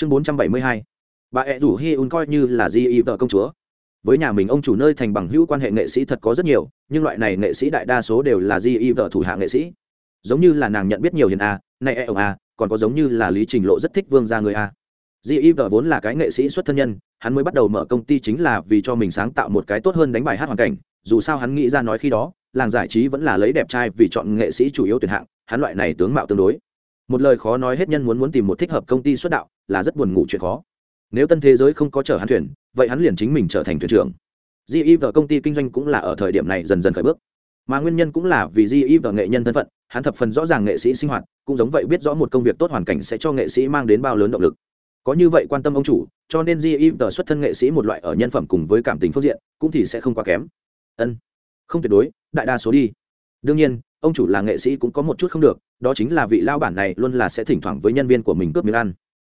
chương bốn trăm bảy mươi hai. Bà ẹ rủ hi un coi như là di y vợ công chúa. Với nhà mình ông chủ nơi thành bằng hữu quan hệ nghệ sĩ thật có rất nhiều, nhưng loại này nghệ sĩ đại đa số đều là di y vợ thủ hạ nghệ sĩ. Giống như là nàng nhận biết nhiều hiền a, này e ông a, còn có giống như là lý trình lộ rất thích vương gia người a. Di y vợ vốn là cái nghệ sĩ xuất thân nhân, hắn mới bắt đầu mở công ty chính là vì cho mình sáng tạo một cái tốt hơn đánh bài hát hoàn cảnh. Dù sao hắn nghĩ ra nói khi đó, làng giải trí vẫn là lấy đẹp trai vì chọn nghệ sĩ chủ yếu tuyển hạng, hắn loại này tướng mạo tương đối một lời khó nói hết nhân muốn muốn tìm một thích hợp công ty xuất đạo, là rất buồn ngủ chuyện khó. Nếu tân thế giới không có chở hắn thuyền, vậy hắn liền chính mình trở thành thuyền trưởng. Gi và công ty kinh doanh cũng là ở thời điểm này dần dần khởi bước. Mà nguyên nhân cũng là vì gi và nghệ nhân thân phận, hắn thập phần rõ ràng nghệ sĩ sinh hoạt, cũng giống vậy biết rõ một công việc tốt hoàn cảnh sẽ cho nghệ sĩ mang đến bao lớn động lực. Có như vậy quan tâm ông chủ, cho nên gi tờ xuất thân nghệ sĩ một loại ở nhân phẩm cùng với cảm tình phương diện, cũng thì sẽ không quá kém. Ân, không tuyệt đối, đại đa số đi. Đương nhiên ông chủ là nghệ sĩ cũng có một chút không được, đó chính là vị lao bản này luôn là sẽ thỉnh thoảng với nhân viên của mình cướp miếng ăn.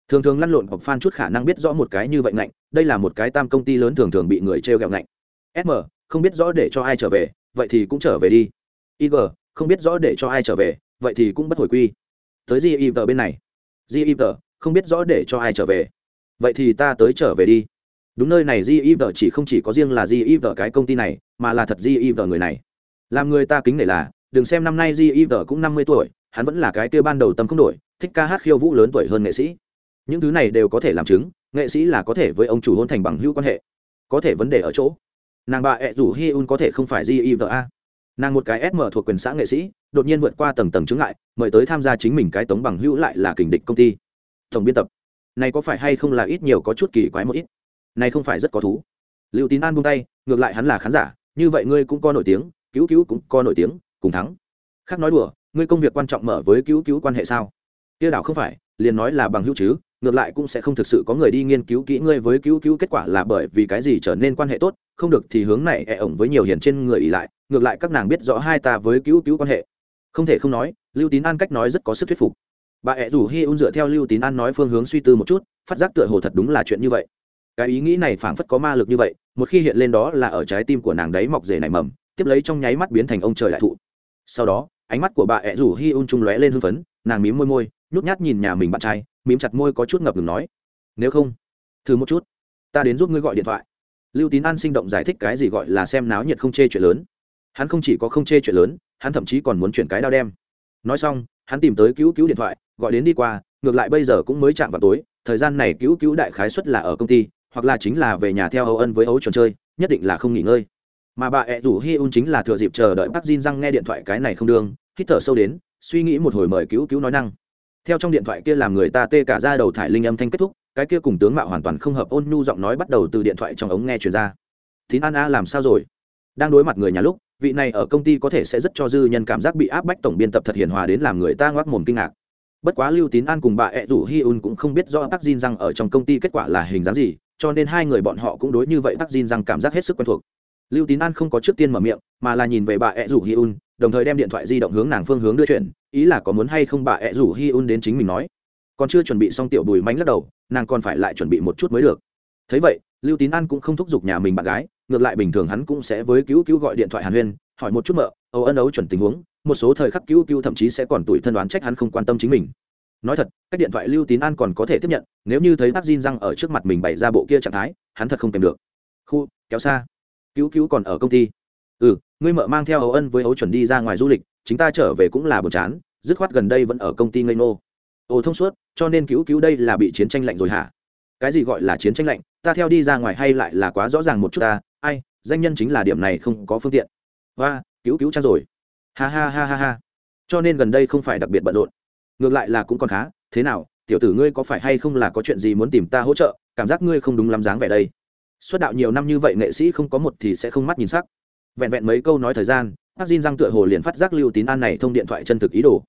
Thường thường lăn lộn hoặc phan chút khả năng biết rõ một cái như vậy ngạnh, đây là một cái tam công ty lớn thường thường bị người trêu gẹo ngạnh. Sm không biết rõ để cho ai trở về, vậy thì cũng trở về đi. Ig không biết rõ để cho ai trở về, vậy thì cũng bất hồi quy. Tới gi bên này. Gi không biết rõ để cho ai trở về. Vậy thì ta tới trở về đi. Đúng nơi này gi chỉ không chỉ có riêng là gi cái công ty này, mà là thật gi người này. Làm người ta kính nể là đừng xem năm nay gi cũng năm mươi tuổi, hắn vẫn là cái kia ban đầu tâm không đổi, thích ca hát khiêu vũ lớn tuổi hơn nghệ sĩ. Những thứ này đều có thể làm chứng, nghệ sĩ là có thể với ông chủ hôn thành bằng hữu quan hệ, có thể vấn đề ở chỗ. Nàng bà ẹ rủ Hyun có thể không phải giva nàng một cái sm thuộc quyền xã nghệ sĩ, đột nhiên vượt qua tầng tầng chứng ngại, mời tới tham gia chính mình cái tống bằng hữu lại là kình địch công ty. Tổng biên tập. Này có phải hay không là ít nhiều có chút kỳ quái một ít. Này không phải rất có thú. Lưu tín an buông tay, ngược lại hắn là khán giả, như vậy ngươi cũng có nổi tiếng, cứu cứu cũng có nổi tiếng cùng thắng. Khác nói đùa, ngươi công việc quan trọng mở với cứu cứu quan hệ sao? Kia đảo không phải, liền nói là bằng hữu chứ, ngược lại cũng sẽ không thực sự có người đi nghiên cứu kỹ ngươi với cứu cứu kết quả là bởi vì cái gì trở nên quan hệ tốt, không được thì hướng này ẹ ổng với nhiều hiền trên người ỉ lại, ngược lại các nàng biết rõ hai ta với cứu cứu quan hệ. Không thể không nói, lưu tín an cách nói rất có sức thuyết phục. Bà ẹ rủ hi un dựa theo lưu tín an nói phương hướng suy tư một chút, phát giác tựa hồ thật đúng là chuyện như vậy. Cái ý nghĩ này phảng phất có ma lực như vậy, một khi hiện lên đó là ở trái tim của nàng đấy mọc rể nảy mầm, tiếp lấy trong nháy mắt biến thành ông trời đại thụ sau đó, ánh mắt của bà ẹ rủ hi un trung lóe lên hưng phấn, nàng mím môi môi, nhút nhát nhìn nhà mình bạn trai, mím chặt môi có chút ngập ngừng nói, nếu không, thử một chút. Ta đến giúp ngươi gọi điện thoại. Lưu tín an sinh động giải thích cái gì gọi là xem náo nhiệt không chê chuyện lớn. Hắn không chỉ có không chê chuyện lớn, hắn thậm chí còn muốn chuyển cái đao đem. Nói xong, hắn tìm tới cứu cứu điện thoại, gọi đến đi qua, ngược lại bây giờ cũng mới chạm vào tối, thời gian này cứu cứu đại khái xuất là ở công ty, hoặc là chính là về nhà theo âu ân với ấu trò chơi, nhất định là không nghỉ ngơi mà bà ẹ rủ hi un chính là thừa dịp chờ đợi bác Jin răng nghe điện thoại cái này không đương, hít thở sâu đến, suy nghĩ một hồi mời cứu cứu nói năng. Theo trong điện thoại kia làm người ta tê cả ra đầu thải linh âm thanh kết thúc, cái kia cùng tướng mạo hoàn toàn không hợp ôn nhu giọng nói bắt đầu từ điện thoại trong ống nghe truyền ra. Tín an a, làm sao rồi? Đang đối mặt người nhà lúc, vị này ở công ty có thể sẽ rất cho dư nhân cảm giác bị áp bách tổng biên tập thật hiền hòa đến làm người ta ngoác mồm kinh ngạc. Bất quá lưu tín an cùng bà ẹ rủ hi un cũng không biết rõ bác Jin rằng ở trong công ty kết quả là hình dáng gì, cho nên hai người bọn họ cũng đối như vậy bác Jin rằng cảm giác hết sức quen thuộc lưu tín an không có trước tiên mở miệng, mà là nhìn về bà ẹ rủ hi un, đồng thời đem điện thoại di động hướng nàng phương hướng đưa chuyển, ý là có muốn hay không bà ẹ rủ hi un đến chính mình nói. Còn chưa chuẩn bị xong tiểu bùi mánh lắc đầu, nàng còn phải lại chuẩn bị một chút mới được. Thấy vậy, lưu tín an cũng không thúc giục nhà mình bạn gái, ngược lại bình thường hắn cũng sẽ với cứu cứu gọi điện thoại hàn huyên, hỏi một chút mợ âu ân ấu chuẩn tình huống, một số thời khắc cứu cứu thậm chí sẽ còn tủi thân đoán trách hắn không quan tâm chính mình. Nói thật các điện thoại lưu tín an còn có thể tiếp nhận, nếu như thấy bác Diên răng ở trước mặt mình bày ra bộ kia trạng thái, hắn thật không kèm được. Khu, kéo xa cứu cứu còn ở công ty. Ừ ngươi mợ mang theo ấu ân với ấu chuẩn đi ra ngoài du lịch chúng ta trở về cũng là buồn chán, dứt khoát gần đây vẫn ở công ty ngây nô ồ, thông suốt, cho nên cứu cứu đây là bị chiến tranh lạnh rồi hả? Cái gì gọi là chiến tranh lạnh? Ta theo đi ra ngoài hay lại là quá rõ ràng một chút ta? Ai, danh nhân chính là điểm này không có phương tiện. Và cứu cứu cha rồi. Ha ha ha ha ha. Cho nên gần đây không phải đặc biệt bận rộn. Ngược lại là cũng còn khá. Thế nào, tiểu tử ngươi có phải hay không là có chuyện gì muốn tìm ta hỗ trợ? Cảm giác ngươi không đúng lắm dáng vẻ đây xuất đạo nhiều năm như vậy nghệ sĩ không có một thì sẽ không mắt nhìn sắc. Vẹn vẹn mấy câu nói thời gian bác Jin răng tựa hồ liền phát giác lưu tín an này thông điện thoại chân thực ý đồ.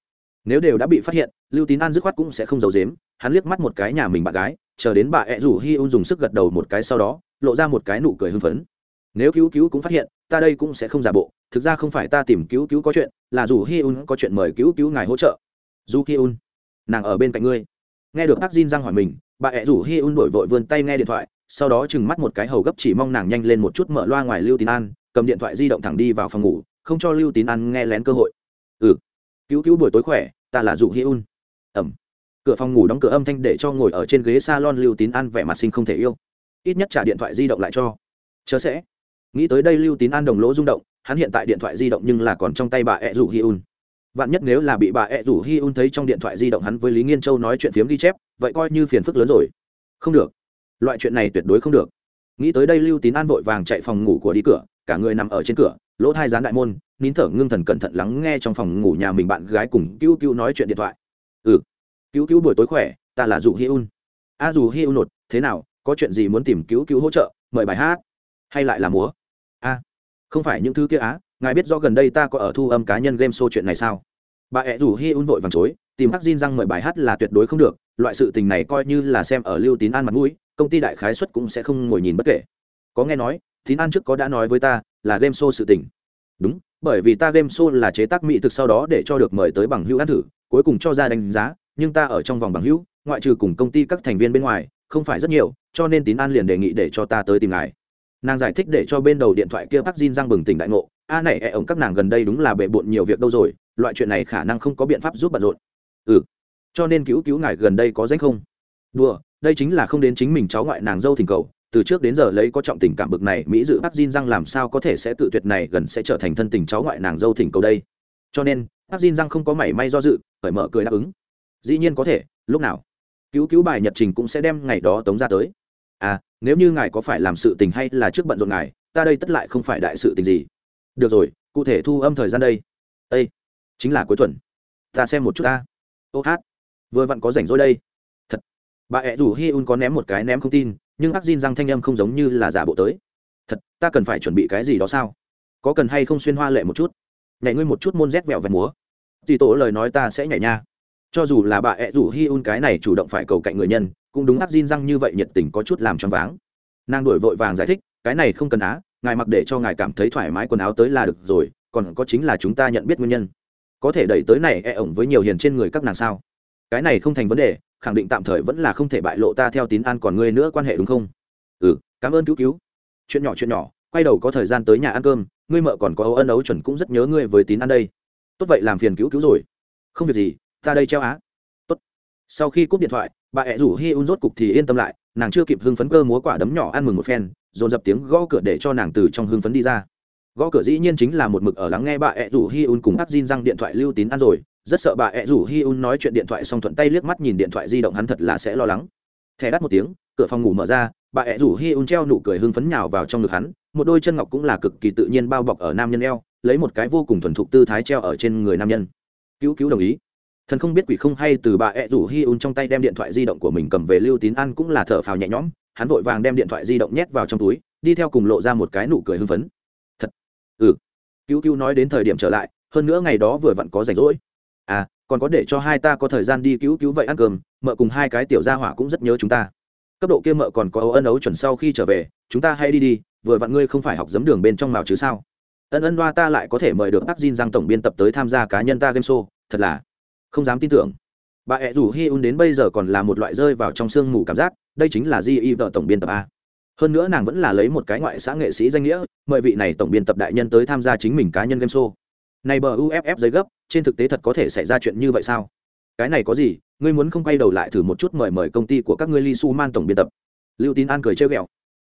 Nếu đều đã bị phát hiện, lưu tín an dứt khoát cũng sẽ không giấu dếm hắn liếc mắt một cái nhà mình bạn gái, chờ đến bà ẹ rủ hi un dùng sức gật đầu một cái sau đó, lộ ra một cái nụ cười hưng phấn. Nếu cứu cứu cũng phát hiện, ta đây cũng sẽ không giả bộ, thực ra không phải ta tìm cứu cứu có chuyện, là dù hi un có chuyện mời cứu cứu ngài hỗ trợ. Dù hi un, nàng ở bên cạnh ngươi. Nghe được bác Jin răng hỏi mình, bà ẹ rủ hi un đổi vội vươn tay nghe điện thoại sau đó chừng mắt một cái hầu gấp chỉ mong nàng nhanh lên một chút mở loa ngoài lưu tín an, cầm điện thoại di động thẳng đi vào phòng ngủ, không cho lưu tín an nghe lén cơ hội. Ừ. Cứu cứu buổi tối khỏe, ta là dụ hi un. Ẩm. Cửa phòng ngủ đóng cửa âm thanh để cho ngồi ở trên ghế salon lưu tín an vẻ mặt sinh không thể yêu. Ít nhất trả điện thoại di động lại cho. Chớ sẽ. Nghĩ tới đây lưu tín an đồng lỗ rung động, hắn hiện tại điện thoại di động nhưng là còn trong tay bà ẹ rủ hi un. Vạn nhất nếu là bị bà ẹ rủ hi un thấy trong điện thoại di động hắn với lý nghiên châu nói chuyện phiếm ghi chép, vậy coi như phiền phức lớn rồi. Không được loại chuyện này tuyệt đối không được. Nghĩ tới đây lưu tín an vội vàng chạy phòng ngủ của đi cửa, cả người nằm ở trên cửa, lỗ thai gián đại môn, nín thở ngưng thần cẩn thận lắng nghe trong phòng ngủ nhà mình bạn gái cùng cứu cứu nói chuyện điện thoại. Ừ cứu cứu buổi tối khỏe, ta là dù hi un. A dù hi un nột, thế nào, có chuyện gì muốn tìm cứu cứu hỗ trợ, mời bài hát, hay lại là múa? A, không phải những thứ kia á, ngài biết do gần đây ta có ở thu âm cá nhân game show chuyện này sao? Bà ẹ rủ hi un vội vàng chối, tìm hắc xin răng mời bài hát là tuyệt đối không được, loại sự tình này coi như là xem ở lưu tín an mặt mũi công ty đại khái xuất cũng sẽ không ngồi nhìn bất kể. Có nghe nói, tín an trước có đã nói với ta là game show sự tình. Đúng, bởi vì ta game show là chế tác mỹ thực sau đó để cho được mời tới bằng hữu ăn thử, cuối cùng cho ra đánh giá, nhưng ta ở trong vòng bằng hữu, ngoại trừ cùng công ty các thành viên bên ngoài, không phải rất nhiều, cho nên tín an liền đề nghị để cho ta tới tìm ngài. Nàng giải thích để cho bên đầu điện thoại kia bác Jin răng bừng tỉnh đại ngộ, a này ẹ ổng các nàng gần đây đúng là bệ bộn nhiều việc đâu rồi, loại chuyện này khả năng không có biện pháp giúp bận rộn. Ừ cho nên cứu cứu ngài gần đây có danh không? Đùa đây chính là không đến chính mình cháu ngoại nàng dâu thỉnh cầu, từ trước đến giờ lấy có trọng tình cảm bực này, mỹ dự bác Jin răng làm sao có thể sẽ tự tuyệt này gần sẽ trở thành thân tình cháu ngoại nàng dâu thỉnh cầu đây. Cho nên bác Jin răng không có mảy may do dự phải mở cười đáp ứng. Dĩ nhiên có thể, lúc nào? Cứu cứu bài nhật trình cũng sẽ đem ngày đó tống ra tới. À nếu như ngài có phải làm sự tình hay là trước bận rộn ngài, ta đây tất lại không phải đại sự tình gì. Được rồi, cụ thể thu âm thời gian đây. Đây chính là cuối tuần. Ta xem một chút ta. Ô hát. Vừa vặn có rảnh rỗi đây bà ẹ rủ hi un có ném một cái ném không tin, nhưng ác xin răng thanh âm không giống như là giả bộ tới. Thật, ta cần phải chuẩn bị cái gì đó sao? Có cần hay không xuyên hoa lệ một chút? Nhảy ngươi một chút môn rét vẹo vẹt múa. Thì tổ lời nói ta sẽ nhảy nha. Cho dù là bà ẹ rủ hi un cái này chủ động phải cầu cạnh người nhân, cũng đúng ác xin răng như vậy nhiệt tình có chút làm choáng váng. Nàng đổi vội vàng giải thích, cái này không cần á, ngài mặc để cho ngài cảm thấy thoải mái quần áo tới là được rồi, còn có chính là chúng ta nhận biết nguyên nhân. Có thể đẩy tới này e ổng với nhiều hiền trên người các nàng sao? Cái này không thành vấn đề khẳng định tạm thời vẫn là không thể bại lộ ta theo tín an còn ngươi nữa quan hệ đúng không? Ừ cảm ơn cứu cứu. Chuyện nhỏ chuyện nhỏ, quay đầu có thời gian tới nhà ăn cơm, ngươi mợ còn có ấu ân ấu chuẩn cũng rất nhớ ngươi với tín an đây. Tốt vậy làm phiền cứu cứu rồi. Không việc gì, ta đây treo á. Tốt. Sau khi cúp điện thoại, bà ẹ rủ hi un rốt cục thì yên tâm lại, nàng chưa kịp hưng phấn cơ múa quả đấm nhỏ ăn mừng một phen, dồn dập tiếng gõ cửa để cho nàng từ trong hưng phấn đi ra. Gõ cửa dĩ nhiên chính là một mực ở lắng nghe bà ẹ rủ hi un cùng ác Jin răng điện thoại lưu tín ăn rồi rất sợ bà ẹ rủ hi un nói chuyện điện thoại xong thuận tay liếc mắt nhìn điện thoại di động hắn thật là sẽ lo lắng. Thẻ đắt một tiếng, cửa phòng ngủ mở ra, bà ẹ rủ hi un treo nụ cười hưng phấn nhào vào trong ngực hắn, một đôi chân ngọc cũng là cực kỳ tự nhiên bao bọc ở nam nhân eo, lấy một cái vô cùng thuần thục tư thái treo ở trên người nam nhân. Cứu cứu đồng ý. Thần không biết quỷ không hay từ bà ẹ rủ hi un trong tay đem điện thoại di động của mình cầm về lưu tín ăn cũng là thở phào nhẹ nhõm, hắn vội vàng đem điện thoại di động nhét vào trong túi, đi theo cùng lộ ra một cái nụ cười hưng phấn. Thật. Ừ. Cứu cứu nói đến thời điểm trở lại, hơn nữa ngày đó vừa vặn có rảnh rỗi à còn có để cho hai ta có thời gian đi cứu cứu vậy ăn cơm, mợ cùng hai cái tiểu gia hỏa cũng rất nhớ chúng ta. Cấp độ kia mợ còn có ấu ân ấu chuẩn sau khi trở về, chúng ta hay đi đi, vừa vặn ngươi không phải học giấm đường bên trong màu chứ sao? Ân ân đoa ta lại có thể mời được ác Jin giang tổng biên tập tới tham gia cá nhân ta game show, thật là không dám tin tưởng. Bà ẹ rủ hi un đến bây giờ còn là một loại rơi vào trong sương mù cảm giác, đây chính là di y vợ tổng biên tập a. Hơn nữa nàng vẫn là lấy một cái ngoại xã nghệ sĩ danh nghĩa, mời vị này tổng biên tập đại nhân tới tham gia chính mình cá nhân game show này bờ uff giấy gấp, trên thực tế thật có thể xảy ra chuyện như vậy sao? Cái này có gì? Ngươi muốn không quay đầu lại thử một chút mời mời công ty của các ngươi li su man tổng biên tập. Lưu tín an cười chơi ghẹo.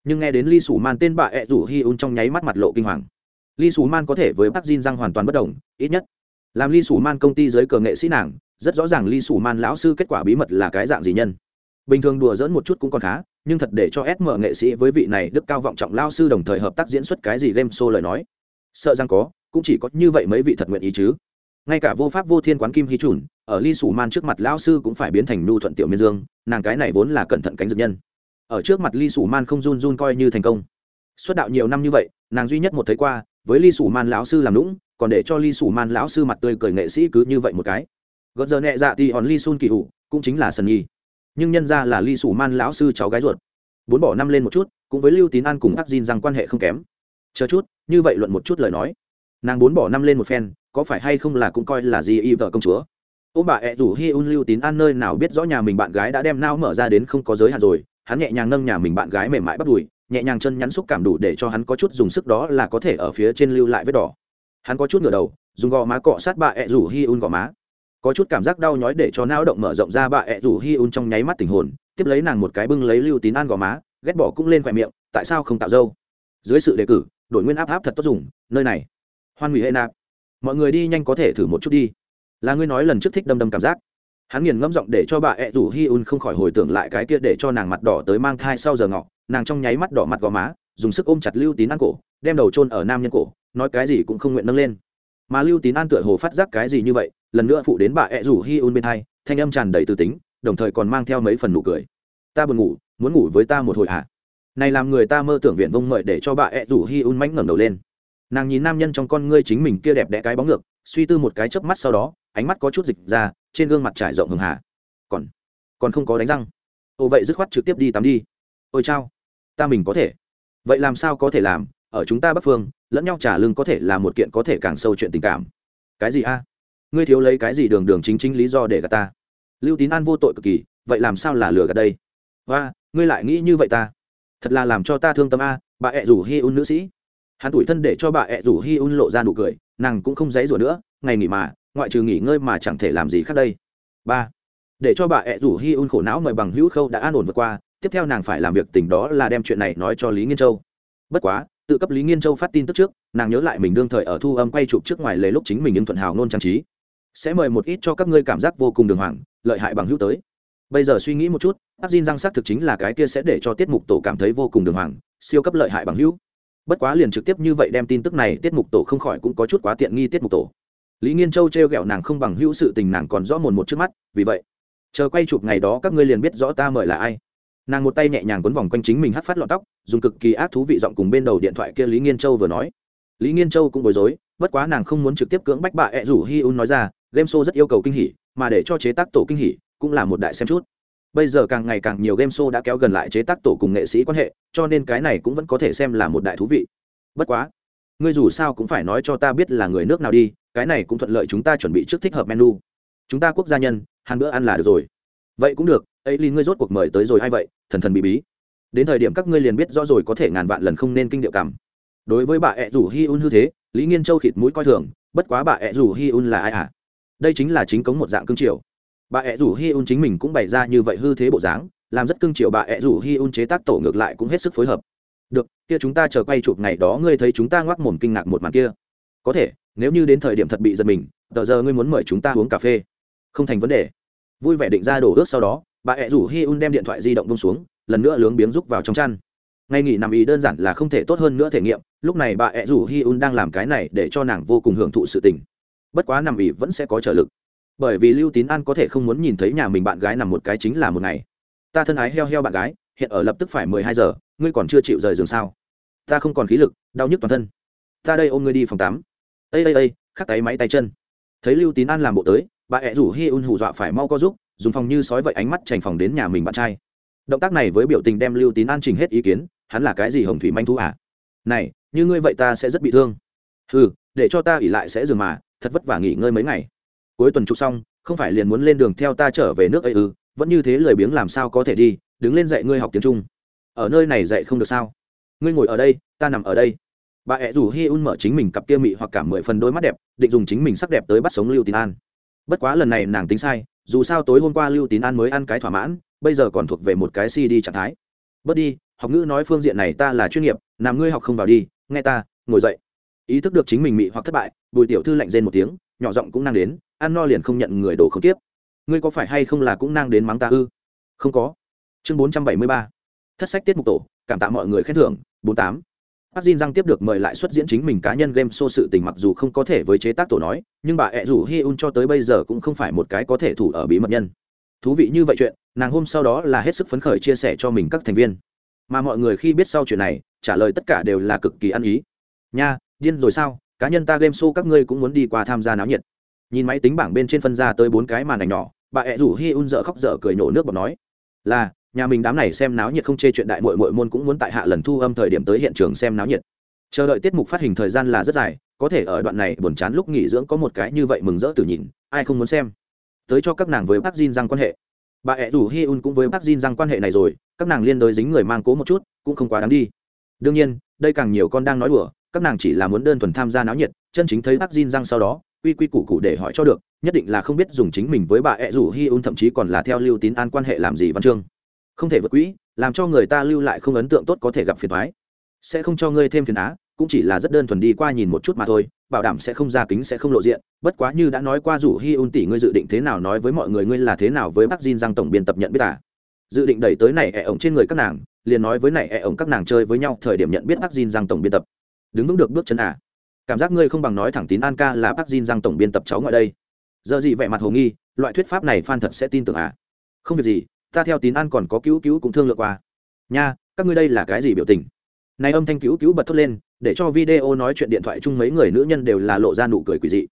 Nhưng nghe đến li su man tên bà ẹ rủ hi un trong nháy mắt mặt lộ kinh hoàng. Li su man có thể với bác jin răng hoàn toàn bất đồng, ít nhất. Làm li su man công ty giới cờ nghệ sĩ nàng, rất rõ ràng li su man lão sư kết quả bí mật là cái dạng gì nhân. Bình thường đùa dỡn một chút cũng còn khá, nhưng thật để cho sm nghệ sĩ với vị này đức cao vọng trọng lao sư đồng thời hợp tác diễn xuất cái gì game show lời nói sợ rằng có, cũng chỉ có như vậy mấy vị thật nguyện ý chứ. Ngay cả vô pháp vô thiên quán kim hy chủn ở ly sủ man trước mặt lão sư cũng phải biến thành nhu thuận tiểu miên dương, nàng cái này vốn là cẩn thận cánh dược nhân. Ở trước mặt ly sủ man không run run coi như thành công. Xuất đạo nhiều năm như vậy, nàng duy nhất một thấy qua, với ly sủ man lão sư làm lũng còn để cho ly sủ man lão sư mặt tươi cười nghệ sĩ cứ như vậy một cái. Gợt giờ nhẹ dạ thì hòn ly sun kỳ hủ, cũng chính là sần nhi. Nhưng nhân ra là ly sủ man lão sư cháu gái ruột. Bốn bỏ năm lên một chút, cũng với lưu tín an cùng ác Jin rằng quan hệ không kém chờ chút, như vậy luận một chút lời nói. Nàng bốn bỏ năm lên một phen, có phải hay không là cũng coi là gì y vợ công chúa? Ô bà ẹ rủ hi un lưu tín an nơi nào biết rõ nhà mình bạn gái đã đem nao mở ra đến không có giới hạn rồi, hắn nhẹ nhàng nâng nhà mình bạn gái mềm mại bắt đùi, nhẹ nhàng chân nhắn xúc cảm đủ để cho hắn có chút dùng sức đó là có thể ở phía trên lưu lại vết đỏ. Hắn có chút ngửa đầu, dùng gò má cọ sát bà ẹ rủ hi un gò má. Có chút cảm giác đau nhói để cho não động mở rộng ra bà ẹ rủ hi un trong nháy mắt tình hồn, tiếp lấy nàng một cái bưng lấy lưu tín an gò má, ghét bỏ cũng lên khoe miệng, tại sao không tạo dâu? Dưới sự đề cử đổi nguyên áp áp thật tốt dùng, nơi này. Hoan hủy hệ nạp. Mọi người đi nhanh có thể thử một chút đi. Là ngươi nói lần trước thích đâm đâm cảm giác. Hắn nghiền ngẫm giọng để cho bà ẹ rủ hi un không khỏi hồi tưởng lại cái kia để cho nàng mặt đỏ tới mang thai sau giờ ngọ. Nàng trong nháy mắt đỏ mặt gò má, dùng sức ôm chặt lưu tín an cổ, đem đầu chôn ở nam nhân cổ, nói cái gì cũng không nguyện nâng lên. Mà lưu tín an tựa hồ phát giác cái gì như vậy, lần nữa phụ đến bà ẹ rủ hi un bên thai, thanh âm tràn đầy từ tính, đồng thời còn mang theo mấy phần nụ cười. Ta buồn ngủ, muốn ngủ với ta một hồi hả? à? Này làm người ta mơ tưởng viện vông mời để cho bà ẹ rủ hi un mánh ngẩng đầu lên. Nàng nhìn nam nhân trong con ngươi chính mình kia đẹp đẽ cái bóng ngược, suy tư một cái chớp mắt sau đó, ánh mắt có chút dịch ra, trên gương mặt trải rộng hường hà. Còn còn không có đánh răng. Ồ vậy dứt khoát trực tiếp đi tắm đi. Ôi chao, ta mình có thể. Vậy làm sao có thể làm? Ở chúng ta bắc phương, lẫn nhau trả lương có thể là một kiện có thể càng sâu chuyện tình cảm. Cái gì a? Ngươi thiếu lấy cái gì đường đường chính chính lý do để gạt ta? Lưu tín an vô tội cực kỳ, vậy làm sao là lừa gạt đây? Và ngươi lại nghĩ như vậy ta? Thật là làm cho ta thương tâm a, bà ẹ rủ hi un nữ sĩ. Hắn tuổi thân để cho bà ẹ rủ hi un lộ ra nụ cười, nàng cũng không dãy rủa nữa, ngày nghỉ mà, ngoại trừ nghỉ ngơi mà chẳng thể làm gì khác đây. Ba, để cho bà ẹ rủ hi un khổ não mời bằng hữu khâu đã an ổn vượt qua, tiếp theo nàng phải làm việc tình đó là đem chuyện này nói cho lý nghiên châu. Bất quá, tự cấp lý nghiên châu phát tin tức trước, nàng nhớ lại mình đương thời ở thu âm quay chụp trước ngoài lề lúc chính mình nhưng thuận hào nôn trang trí. Sẽ mời một ít cho các ngươi cảm giác vô cùng đường hoàng, lợi hại bằng hữu tới bây giờ suy nghĩ một chút áp diên răng xác thực chính là cái kia sẽ để cho tiết mục tổ cảm thấy vô cùng đường hoàng, siêu cấp lợi hại bằng hữu. Bất quá liền trực tiếp như vậy đem tin tức này tiết mục tổ không khỏi cũng có chút quá tiện nghi tiết mục tổ. Lý nghiên châu t r e o g ẹ o nàng không bằng hữu sự tình nàng còn rõ mồn một trước mắt, vì vậy, chờ quay chụp ngày đó các ngươi liền biết rõ ta mời là ai. Nàng một tay nhẹ nhàng quấn vòng quanh chính mình hắt phát lọn tóc, dùng cực kỳ ác thú vị giọng cùng bên đầu điện thoại kia lý nghiên châu vừa nói. Lý nghiên châu cũng bối rối, bất quá nàng không muốn trực tiếp cưỡng bách bà ẹ rủ hi un nói ra, game show rất yêu cầu kinh hỉ, mà để cho chế tác tổ kinh hỉ cũng là một đại xem chút. Bây giờ càng ngày càng nhiều game show đã kéo gần lại chế tác tổ cùng nghệ sĩ quan hệ, cho nên cái này cũng vẫn có thể xem là một đại thú vị. Bất quá, ngươi dù sao cũng phải nói cho ta biết là người nước nào đi, cái này cũng thuận lợi chúng ta chuẩn bị trước thích hợp menu. Chúng ta quốc gia nhân, hàn bữa ăn là được rồi. Vậy cũng được ấy linh ngươi rốt cuộc mời tới rồi hay vậy? Thần thần bị bí. Đến thời điểm các ngươi liền biết rõ rồi có thể ngàn vạn lần không nên kinh điệu cảm. Đối với bà ẹ rủ hi un hư thế, lý nghiên châu khịt mũi coi thường, bất quá bà ẹ rủ hi un là ai à đây chính là chính cống một dạng cương triều bà ẹ rủ hi un chính mình cũng bày ra như vậy hư thế bộ dáng, làm rất cưng chiều bà ẹ rủ hi un chế tác tổ ngược lại cũng hết sức phối hợp. Được, kia chúng ta chờ quay chụp ngày đó ngươi thấy chúng ta ngoác mồm kinh ngạc một màn kia. Có thể, nếu như đến thời điểm thật bị giật mình, tờ giờ ngươi muốn mời chúng ta uống cà phê. Không thành vấn đề. Vui vẻ định ra đổ ước sau đó, bà ẹ rủ hi un đem điện thoại di động bông xuống, lần nữa lướng biếng rúc vào trong chăn. Ngay nghỉ nằm ý đơn giản là không thể tốt hơn nữa thể nghiệm, lúc này bà ẹ rủ hi un đang làm cái này để cho nàng vô cùng hưởng thụ sự tình. Bất quá nằm ý vẫn sẽ có trợ lực bởi vì lưu tín an có thể không muốn nhìn thấy nhà mình bạn gái nằm một cái chính là một ngày. Ta thân ái heo heo bạn gái, hiện ở lập tức phải mười hai giờ, ngươi còn chưa chịu rời giường sao? Ta không còn khí lực, đau nhức toàn thân. Ta đây ôm ngươi đi phòng tắm ây ây ây khắc tay máy tay chân. Thấy lưu tín an làm bộ tới, bà ẹ rủ hi un hù dọa phải mau co giúp, dùng phòng như sói vậy ánh mắt trành phòng đến nhà mình bạn trai. Động tác này với biểu tình đem lưu tín an trình hết ý kiến, hắn là cái gì hồng thủy manh thu à? Này, như ngươi vậy ta sẽ rất bị thương. Ừ để cho ta ỉ lại sẽ dừng mà, thật vất vả nghỉ ngơi mấy ngày cuối tuần trục xong, không phải liền muốn lên đường theo ta trở về nước ấy ư? Vẫn như thế lười biếng làm sao có thể đi, đứng lên dạy ngươi học tiếng trung. Ở nơi này dạy không được sao? Ngươi ngồi ở đây, ta nằm ở đây. Bà ẹ rủ hi un mở chính mình cặp kia mị hoặc cả mười phần đôi mắt đẹp, định dùng chính mình sắc đẹp tới bắt sống lưu tín an. Bất quá lần này nàng tính sai, dù sao tối hôm qua lưu tín an mới ăn cái thỏa mãn, bây giờ còn thuộc về một cái si đi trạng thái. Bớt đi, học ngữ nói phương diện này ta là chuyên nghiệp làm ngươi học không vào đi, nghe ta, ngồi dậy ý thức được chính mình mị hoặc thất bại bùi tiểu thư lạnh rên một tiếng nhỏ giọng cũng năng đến ăn no liền không nhận người đồ không tiếp ngươi có phải hay không là cũng năng đến mắng ta ư không có chương bốn trăm bảy mươi ba thất sách tiết mục tổ cảm tạ mọi người khen thưởng bốn tám bác Jin răng tiếp được mời lại xuất diễn chính mình cá nhân game show sự tình mặc dù không có thể với chế tác tổ nói, nhưng bà ẹ rủ Hyun cho tới bây giờ cũng không phải một cái có thể thủ ở bí mật nhân. Thú vị như vậy chuyện, nàng hôm sau đó là hết sức phấn khởi chia sẻ cho mình các thành viên. Mà mọi người khi biết sau chuyện này, trả lời tất cả đều là cực kỳ ăn ý. Nha, điên rồi sao? Cá nhân ta game show các ngươi cũng muốn đi qua tham gia náo nhiệt. Nhìn máy tính bảng bên trên phân ra tới bốn cái màn ảnh nhỏ, bà ẹ rủ hi un dợ khóc dở cười nhổ nước bọt nói, là, nhà mình đám này xem náo nhiệt không chê chuyện đại mội mội môn cũng muốn tại hạ lần thu âm thời điểm tới hiện trường xem náo nhiệt. Chờ đợi tiết mục phát hình thời gian là rất dài, có thể ở đoạn này buồn chán lúc nghỉ dưỡng có một cái như vậy mừng rỡ từ nhìn, ai không muốn xem. Tới cho các nàng với bác Jin rằng quan hệ. Bà ẹ rủ hi un cũng với bác Jin rằng quan hệ này rồi, các nàng liên đối dính người mang cố một chút, cũng không quá đáng đi. Đương nhiên, đây càng nhiều con đang nói đùa các nàng chỉ là muốn đơn thuần tham gia náo nhiệt, chân chính thấy bác Jin răng sau đó, quy quy củ cụ để hỏi cho được, nhất định là không biết dùng chính mình với bà ẹ rủ hi un, thậm chí còn là theo lưu tín an quan hệ làm gì văn chương. Không thể vượt quỹ, làm cho người ta lưu lại không ấn tượng tốt có thể gặp phiền thoái sẽ không cho ngươi thêm phiền á, cũng chỉ là rất đơn thuần đi qua nhìn một chút mà thôi, bảo đảm sẽ không ra kính sẽ không lộ diện. Bất quá như đã nói qua rủ hi un tỷ ngươi dự định thế nào nói với mọi người ngươi là thế nào với bác Jin giang tổng biên tập nhận biết à? Dự định đẩy tới này ẹ ổng trên người các nàng, liền nói với này ẹ ổng các nàng chơi với nhau, thời điểm nhận biết bác Jin giang tổng biên tập đứng vững được bước chân à. Cảm giác ngươi không bằng nói thẳng tín an ca là bác Jin giang tổng biên tập cháu ngoại đây. Giờ gì vẻ mặt hồ nghi, loại thuyết pháp này phan thật sẽ tin tưởng à. Không việc gì, ta theo tín an còn có cứu cứu cũng thương lượng qua. Nha, các ngươi đây là cái gì biểu tình? Này âm thanh cứu cứu bật thốt lên, để cho video nói chuyện điện thoại chung mấy người nữ nhân đều là lộ ra nụ cười quỷ dị.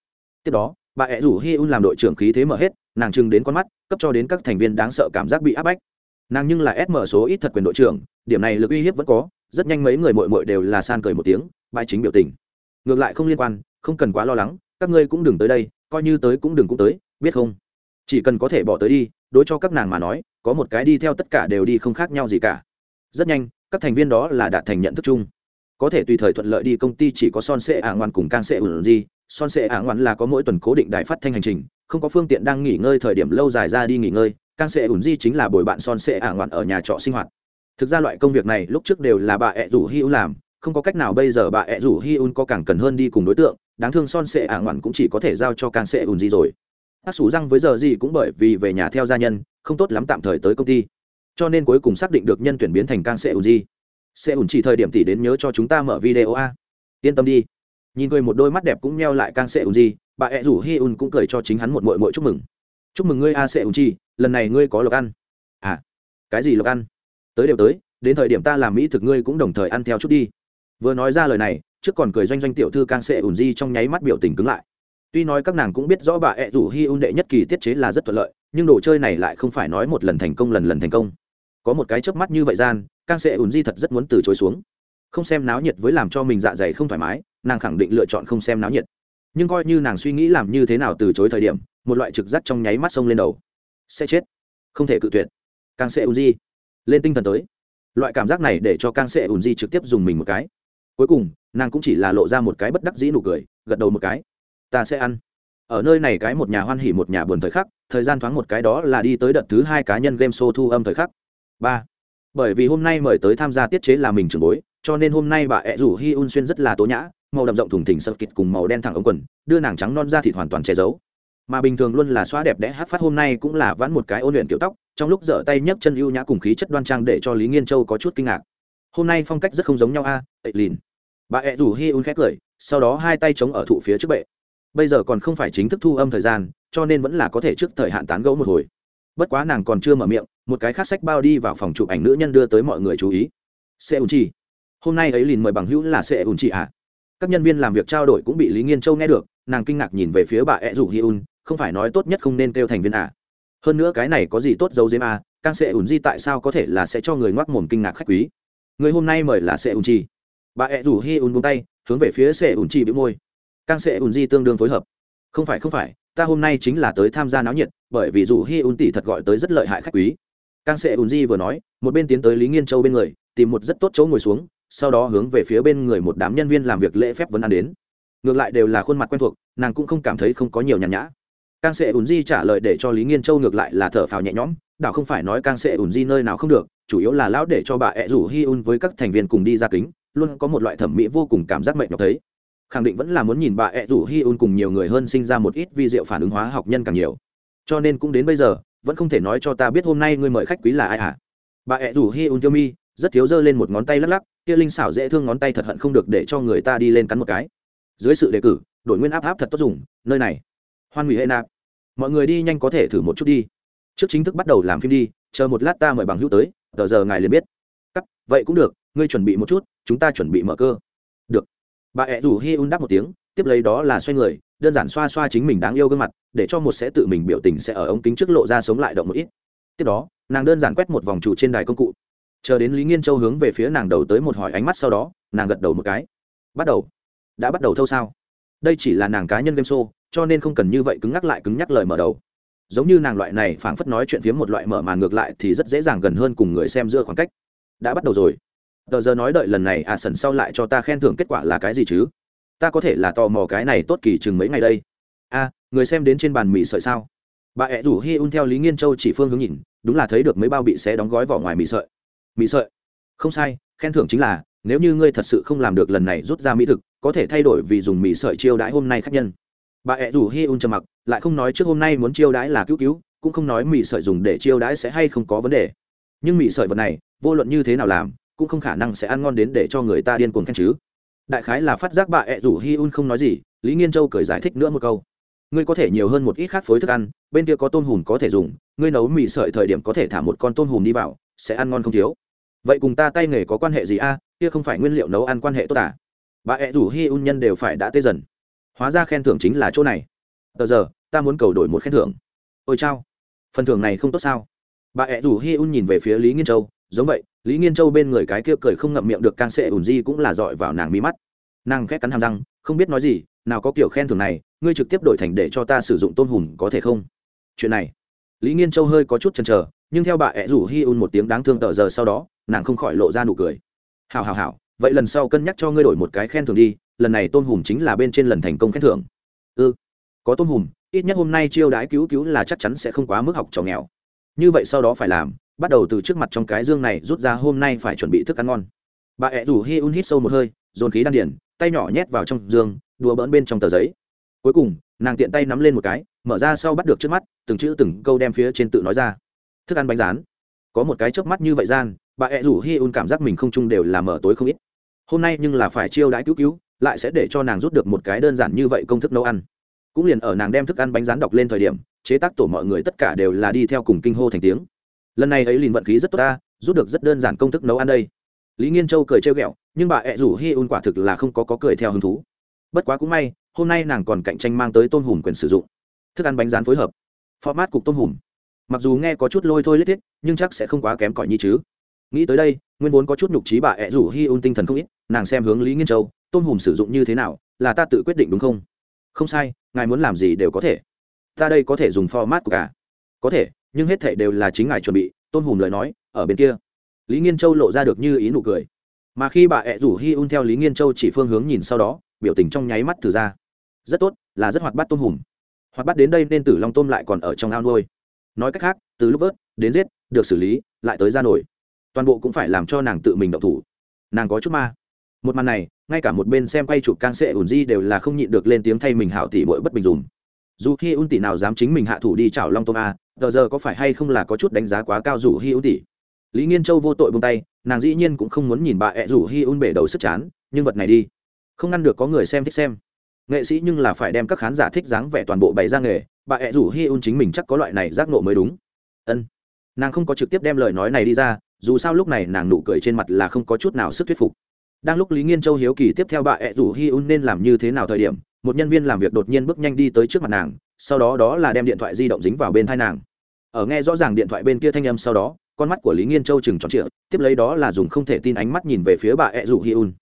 Tiếp đó, bà ẹ rủ hi un làm đội trưởng khí thế mở hết, nàng trưng đến con mắt, cấp cho đến các thành viên đáng sợ cảm giác bị áp bách. Nàng nhưng là mở số ít thật quyền đội trưởng, điểm này lực uy hiếp vẫn có, rất nhanh mấy người mội mội đều là san cười một tiếng bãi chính biểu tình. Ngược lại không liên quan, không cần quá lo lắng, các ngươi cũng đừng tới đây, coi như tới cũng đừng cũng tới, biết không? Chỉ cần có thể bỏ tới đi, đối cho các nàng mà nói, có một cái đi theo tất cả đều đi không khác nhau gì cả. Rất nhanh, các thành viên đó là đạt thành nhận thức chung. Có thể tùy thời thuận lợi đi công ty chỉ có son sệ ả ngoan cùng càng sệ ủn gì. Son sệ ả ngoan là có mỗi tuần cố định đài phát thanh hành trình, không có phương tiện đang nghỉ ngơi thời điểm lâu dài ra đi nghỉ ngơi càng sệ ủn di chính là bồi bạn son sệ ả ngoan ở nhà trọ sinh hoạt. Thực ra loại công việc này lúc trước đều là bà ẹ rủ hữu làm không có cách nào bây giờ bà ẹ rủ hi un có càng cần hơn đi cùng đối tượng, đáng thương son sệ ả ngoạn cũng chỉ có thể giao cho càng sệ ùn gì rồi. Ác xù răng với giờ gì cũng bởi vì về nhà theo gia nhân, không tốt lắm tạm thời tới công ty. Cho nên cuối cùng xác định được nhân tuyển biến thành càng sệ ùn gì. Sẽ ùn chỉ thời điểm tỷ đến nhớ cho chúng ta mở video a. Yên tâm đi. Nhìn cười một đôi mắt đẹp cũng meo lại càng sẽ ùn gì, bà ẹ rủ hi un cũng cười cho chính hắn một mội mội chúc mừng. Chúc mừng ngươi a sẽ ùn chi, lần này ngươi có lộc ăn. À cái gì lộc ăn? Tới đều tới, đến thời điểm ta làm mỹ thực ngươi cũng đồng thời ăn theo chút đi vừa nói ra lời này, trước còn cười doanh doanh tiểu thư càng sẽ ủn di trong nháy mắt biểu tình cứng lại. Tuy nói các nàng cũng biết rõ bà ẹ rủ hi un đệ nhất kỳ tiết chế là rất thuận lợi, nhưng đồ chơi này lại không phải nói một lần thành công lần lần thành công. Có một cái chớp mắt như vậy gian càng sẽ ủn di thật rất muốn từ chối xuống. Không xem náo nhiệt với làm cho mình dạ dày không thoải mái, nàng khẳng định lựa chọn không xem náo nhiệt. Nhưng coi như nàng suy nghĩ làm như thế nào từ chối thời điểm, một loại trực giác trong nháy mắt sông lên đầu. Sẽ chết. Không thể cự tuyệt. Càng sẽ ùn di. Lên tinh thần tới. Loại cảm giác này để cho càng sẽ ùn di trực tiếp dùng mình một cái cuối cùng nàng cũng chỉ là lộ ra một cái bất đắc dĩ nụ cười gật đầu một cái. Ta sẽ ăn. Ở nơi này cái một nhà hoan hỉ một nhà buồn thời khắc thời gian thoáng một cái đó là đi tới đợt thứ hai cá nhân game show thu âm thời khắc. Ba. Bởi vì hôm nay mời tới tham gia tiết chế là mình trưởng bối cho nên hôm nay bà ẹ rủ hi un xuyên rất là tố nhã màu đậm rộng thùng thỉnh sơ kịt cùng màu đen thẳng ống quần đưa nàng trắng non ra thịt hoàn toàn che giấu. Mà bình thường luôn là xóa đẹp đẽ hát phát hôm nay cũng là vãn một cái ôn luyện kiểu tóc trong lúc dở tay nhấc chân ưu nhã cùng khí chất đoan trang để cho lý nghiên châu có chút kinh ngạc. Hôm nay phong cách rất không giống nhau a à, ệ lìn bà ẹ rủ hi un khét cười, sau đó hai tay chống ở thụ phía trước bệ. Bây giờ còn không phải chính thức thu âm thời gian, cho nên vẫn là có thể trước thời hạn tán gẫu một hồi. Bất quá nàng còn chưa mở miệng, một cái khác sách bao đi vào phòng chụp ảnh nữ nhân đưa tới mọi người chú ý. Sẽ ùn chi. Hôm nay ấy liền mời bằng hữu là sẽ ùn chi à các nhân viên làm việc trao đổi cũng bị lý nghiên châu nghe được, nàng kinh ngạc nhìn về phía bà ẹ rủ hi un, không phải nói tốt nhất không nên kêu thành viên à hơn nữa cái này có gì tốt dấu dếm à càng sẽ ùn di tại sao có thể là sẽ cho người ngoác mồm kinh ngạc khách quý. Người hôm nay mời là sẽ ùn chi bà ẹ rủ hi un buông tay, hướng về phía sệ ùn chi bị môi. Càng sệ ùn di tương đương phối hợp. Không phải không phải, ta hôm nay chính là tới tham gia náo nhiệt, bởi vì dù hi un tỷ thật gọi tới rất lợi hại khách quý. Càng sệ ùn di vừa nói, một bên tiến tới lý nghiên châu bên người, tìm một rất tốt chỗ ngồi xuống, sau đó hướng về phía bên người một đám nhân viên làm việc lễ phép vấn an đến. Ngược lại đều là khuôn mặt quen thuộc, nàng cũng không cảm thấy không có nhiều nhàn nhã. Càng sệ ùn di trả lời để cho lý nghiên châu ngược lại là thở phào nhẹ nhõm, đảo không phải nói càng sệ ùn di nơi nào không được, chủ yếu là lão để cho bà ẹ rủ hi un với các thành viên cùng đi ra kính luôn có một loại thẩm mỹ vô cùng cảm giác mệnh nhọc thấy. Khẳng định vẫn là muốn nhìn bà ẹ rủ hi un cùng nhiều người hơn sinh ra một ít vi diệu phản ứng hóa học nhân càng nhiều. Cho nên cũng đến bây giờ, vẫn không thể nói cho ta biết hôm nay ngươi mời khách quý là ai hả? Bà ẹ rủ hi un tiêu mi, rất thiếu giơ lên một ngón tay lắc lắc, kia linh xảo dễ thương ngón tay thật hận không được để cho người ta đi lên cắn một cái. Dưới sự đề cử đổi nguyên áp áp thật tốt dùng, nơi này. Hoan hủy hệ nạp. Mọi người đi nhanh có thể thử một chút đi. Trước chính thức bắt đầu làm phim đi, chờ một lát ta mời bằng hữu tới, tờ giờ ngài liền biết. Cắt, vậy cũng được ngươi chuẩn bị một chút, chúng ta chuẩn bị mở cơ. Được. Bà ẹ rủ hi un đáp một tiếng, tiếp lấy đó là xoay người, đơn giản xoa xoa chính mình đáng yêu gương mặt, để cho một sẽ tự mình biểu tình sẽ ở ống kính trước lộ ra sống lại động một ít. Tiếp đó, nàng đơn giản quét một vòng trụ trên đài công cụ. Chờ đến lý nghiên châu hướng về phía nàng đầu tới một hỏi ánh mắt sau đó, nàng gật đầu một cái. Bắt đầu. Đã bắt đầu thâu sao? Đây chỉ là nàng cá nhân game show, cho nên không cần như vậy cứng nhắc lại cứng nhắc lời mở đầu. Giống như nàng loại này phảng phất nói chuyện phiếm một loại mở màn ngược lại thì rất dễ dàng gần hơn cùng người xem giữa khoảng cách. Đã bắt đầu rồi tờ giờ nói đợi lần này à sần sau lại cho ta khen thưởng kết quả là cái gì chứ? Ta có thể là tò mò cái này tốt kỳ chừng mấy ngày đây. A người xem đến trên bàn mì sợi sao? Bà ẹ rủ hi un theo lý nghiên châu chỉ phương hướng nhìn, đúng là thấy được mấy bao bị xé đóng gói vỏ ngoài mì sợi. Mì sợi? Không sai, khen thưởng chính là, nếu như ngươi thật sự không làm được lần này rút ra mỹ thực, có thể thay đổi vì dùng mì sợi chiêu đãi hôm nay khách nhân. Bà ẹ rủ hi un trầm mặc, lại không nói trước hôm nay muốn chiêu đãi là cứu cứu, cũng không nói mì sợi dùng để chiêu đãi sẽ hay không có vấn đề. Nhưng mì sợi vật này, vô luận như thế nào làm cũng không khả năng sẽ ăn ngon đến để cho người ta điên cuồng khen chứ. Đại khái là phát giác bà ẹ rủ hi un không nói gì, lý nghiên châu cười giải thích nữa một câu. Ngươi có thể nhiều hơn một ít khác phối thức ăn, bên kia có tôm hùm có thể dùng, ngươi nấu mì sợi thời điểm có thể thả một con tôm hùm đi vào, sẽ ăn ngon không thiếu. Vậy cùng ta tay nghề có quan hệ gì a? Kia không phải nguyên liệu nấu ăn quan hệ tốt à? Bà ẹ rủ hi un nhân đều phải đã tê dần. Hóa ra khen thưởng chính là chỗ này. Tờ giờ, ta muốn cầu đổi một khen thưởng. Ôi chao, phần thưởng này không tốt sao? Bà ẹ rủ hi un nhìn về phía lý nghiên châu giống vậy lý nghiên châu bên người cái kia cười không ngậm miệng được càng sệ ủn di cũng là dọi vào nàng mi mắt. Nàng khét cắn hàm răng không biết nói gì nào có kiểu khen thưởng này ngươi trực tiếp đổi thành để cho ta sử dụng tôn hùm có thể không? Chuyện này lý nghiên châu hơi có chút chần chờ nhưng theo bà ẹ rủ hi un một tiếng đáng thương tờ giờ sau đó nàng không khỏi lộ ra nụ cười. Hào hào hào vậy lần sau cân nhắc cho ngươi đổi một cái khen thưởng đi lần này tôn hùm chính là bên trên lần thành công khen thưởng. Ư ừ, có tôn hùm ít nhất hôm nay chiêu đãi cứu cứu là chắc chắn sẽ không quá mức học trò nghèo. Như vậy sau đó phải làm bắt đầu từ trước mặt trong cái dương này rút ra hôm nay phải chuẩn bị thức ăn ngon. Bà ẹ rủ hi un hít sâu một hơi, dồn khí đan điển tay nhỏ nhét vào trong dương, đùa bỡn bên trong tờ giấy. Cuối cùng, nàng tiện tay nắm lên một cái, mở ra sau bắt được trước mắt, từng chữ từng câu đem phía trên tự nói ra. Thức ăn bánh rán. Có một cái chớp mắt như vậy gian, bà ẹ rủ hi un cảm giác mình không chung đều là mở tối không ít. Hôm nay nhưng là phải chiêu đãi cứu cứu, lại sẽ để cho nàng rút được một cái đơn giản như vậy công thức nấu ăn. Cũng liền ở nàng đem thức ăn bánh rán đọc lên thời điểm, chế tác tổ mọi người tất cả đều là đi theo cùng kinh hô thành tiếng lần này ấy liền vận khí rất tốt ta rút được rất đơn giản công thức nấu ăn đây. Lý nghiên châu cười trêu ghẹo nhưng bà ẹ rủ hi un quả thực là không có, có cười theo hứng thú. Bất quá cũng may hôm nay nàng còn cạnh tranh mang tới tôm hùm quyền sử dụng. Thức ăn bánh rán phối hợp. Format cục tôm hùm. Mặc dù nghe có chút lôi thôi lết thiết nhưng chắc sẽ không quá kém cỏi như chứ. Nghĩ tới đây nguyên vốn có chút nhục trí bà ẹ rủ hi un tinh thần không ít nàng xem hướng lý nghiên châu tôm hùm sử dụng như thế nào là ta tự quyết định đúng không? Không sai ngài muốn làm gì đều có thể. Ta đây có thể dùng format của cả. Có thể nhưng hết thảy đều là chính ngài chuẩn bị tôn hùm lời nói ở bên kia. Lý nghiên châu lộ ra được như ý nụ cười. Mà khi bà ẹ rủ hi un theo lý nghiên châu chỉ phương hướng nhìn sau đó biểu tình trong nháy mắt thử ra. Rất tốt là rất hoạt bát tôm hùm. Hoạt bát đến đây nên tử long tôm lại còn ở trong ao nuôi. Nói cách khác từ lúc vớt đến giết được xử lý lại tới ra nổi. Toàn bộ cũng phải làm cho nàng tự mình động thủ. Nàng có chút ma. Một màn này ngay cả một bên xem quay chụp càng sệ ủn di đều là không nhịn được lên tiếng thay mình hảo tỷ bội bất bình dùng, dù khi un tỷ nào dám chính mình hạ thủ đi chảo long tôm a giờ giờ có phải hay không là có chút đánh giá quá cao rủ hi un tỷ lý nghiên châu vô tội buông tay, nàng dĩ nhiên cũng không muốn nhìn bà ẹ rủ hi un bể đầu sức chán, nhưng vật này đi. Không ngăn được có người xem thích xem. Nghệ sĩ nhưng là phải đem các khán giả thích dáng vẻ toàn bộ bày ra nghề, bà ẹ rủ hi un chính mình chắc có loại này giác nộ mới đúng. Ân. Nàng không có trực tiếp đem lời nói này đi ra, dù sao lúc này nàng nụ cười trên mặt là không có chút nào sức thuyết phục. Đang lúc lý nghiên châu hiếu kỳ tiếp theo bà ẹ rủ hi un nên làm như thế nào thời điểm, một nhân viên làm việc đột nhiên bước nhanh đi tới trước mặt nàng sau đó đó là đem điện thoại di động dính vào bên thai nàng. Ở nghe rõ ràng điện thoại bên kia thanh âm sau đó, con mắt của lý nghiên châu chừng tròn trịa, tiếp lấy đó là dùng không thể tin ánh mắt nhìn về phía bà ẹ rủ hi un.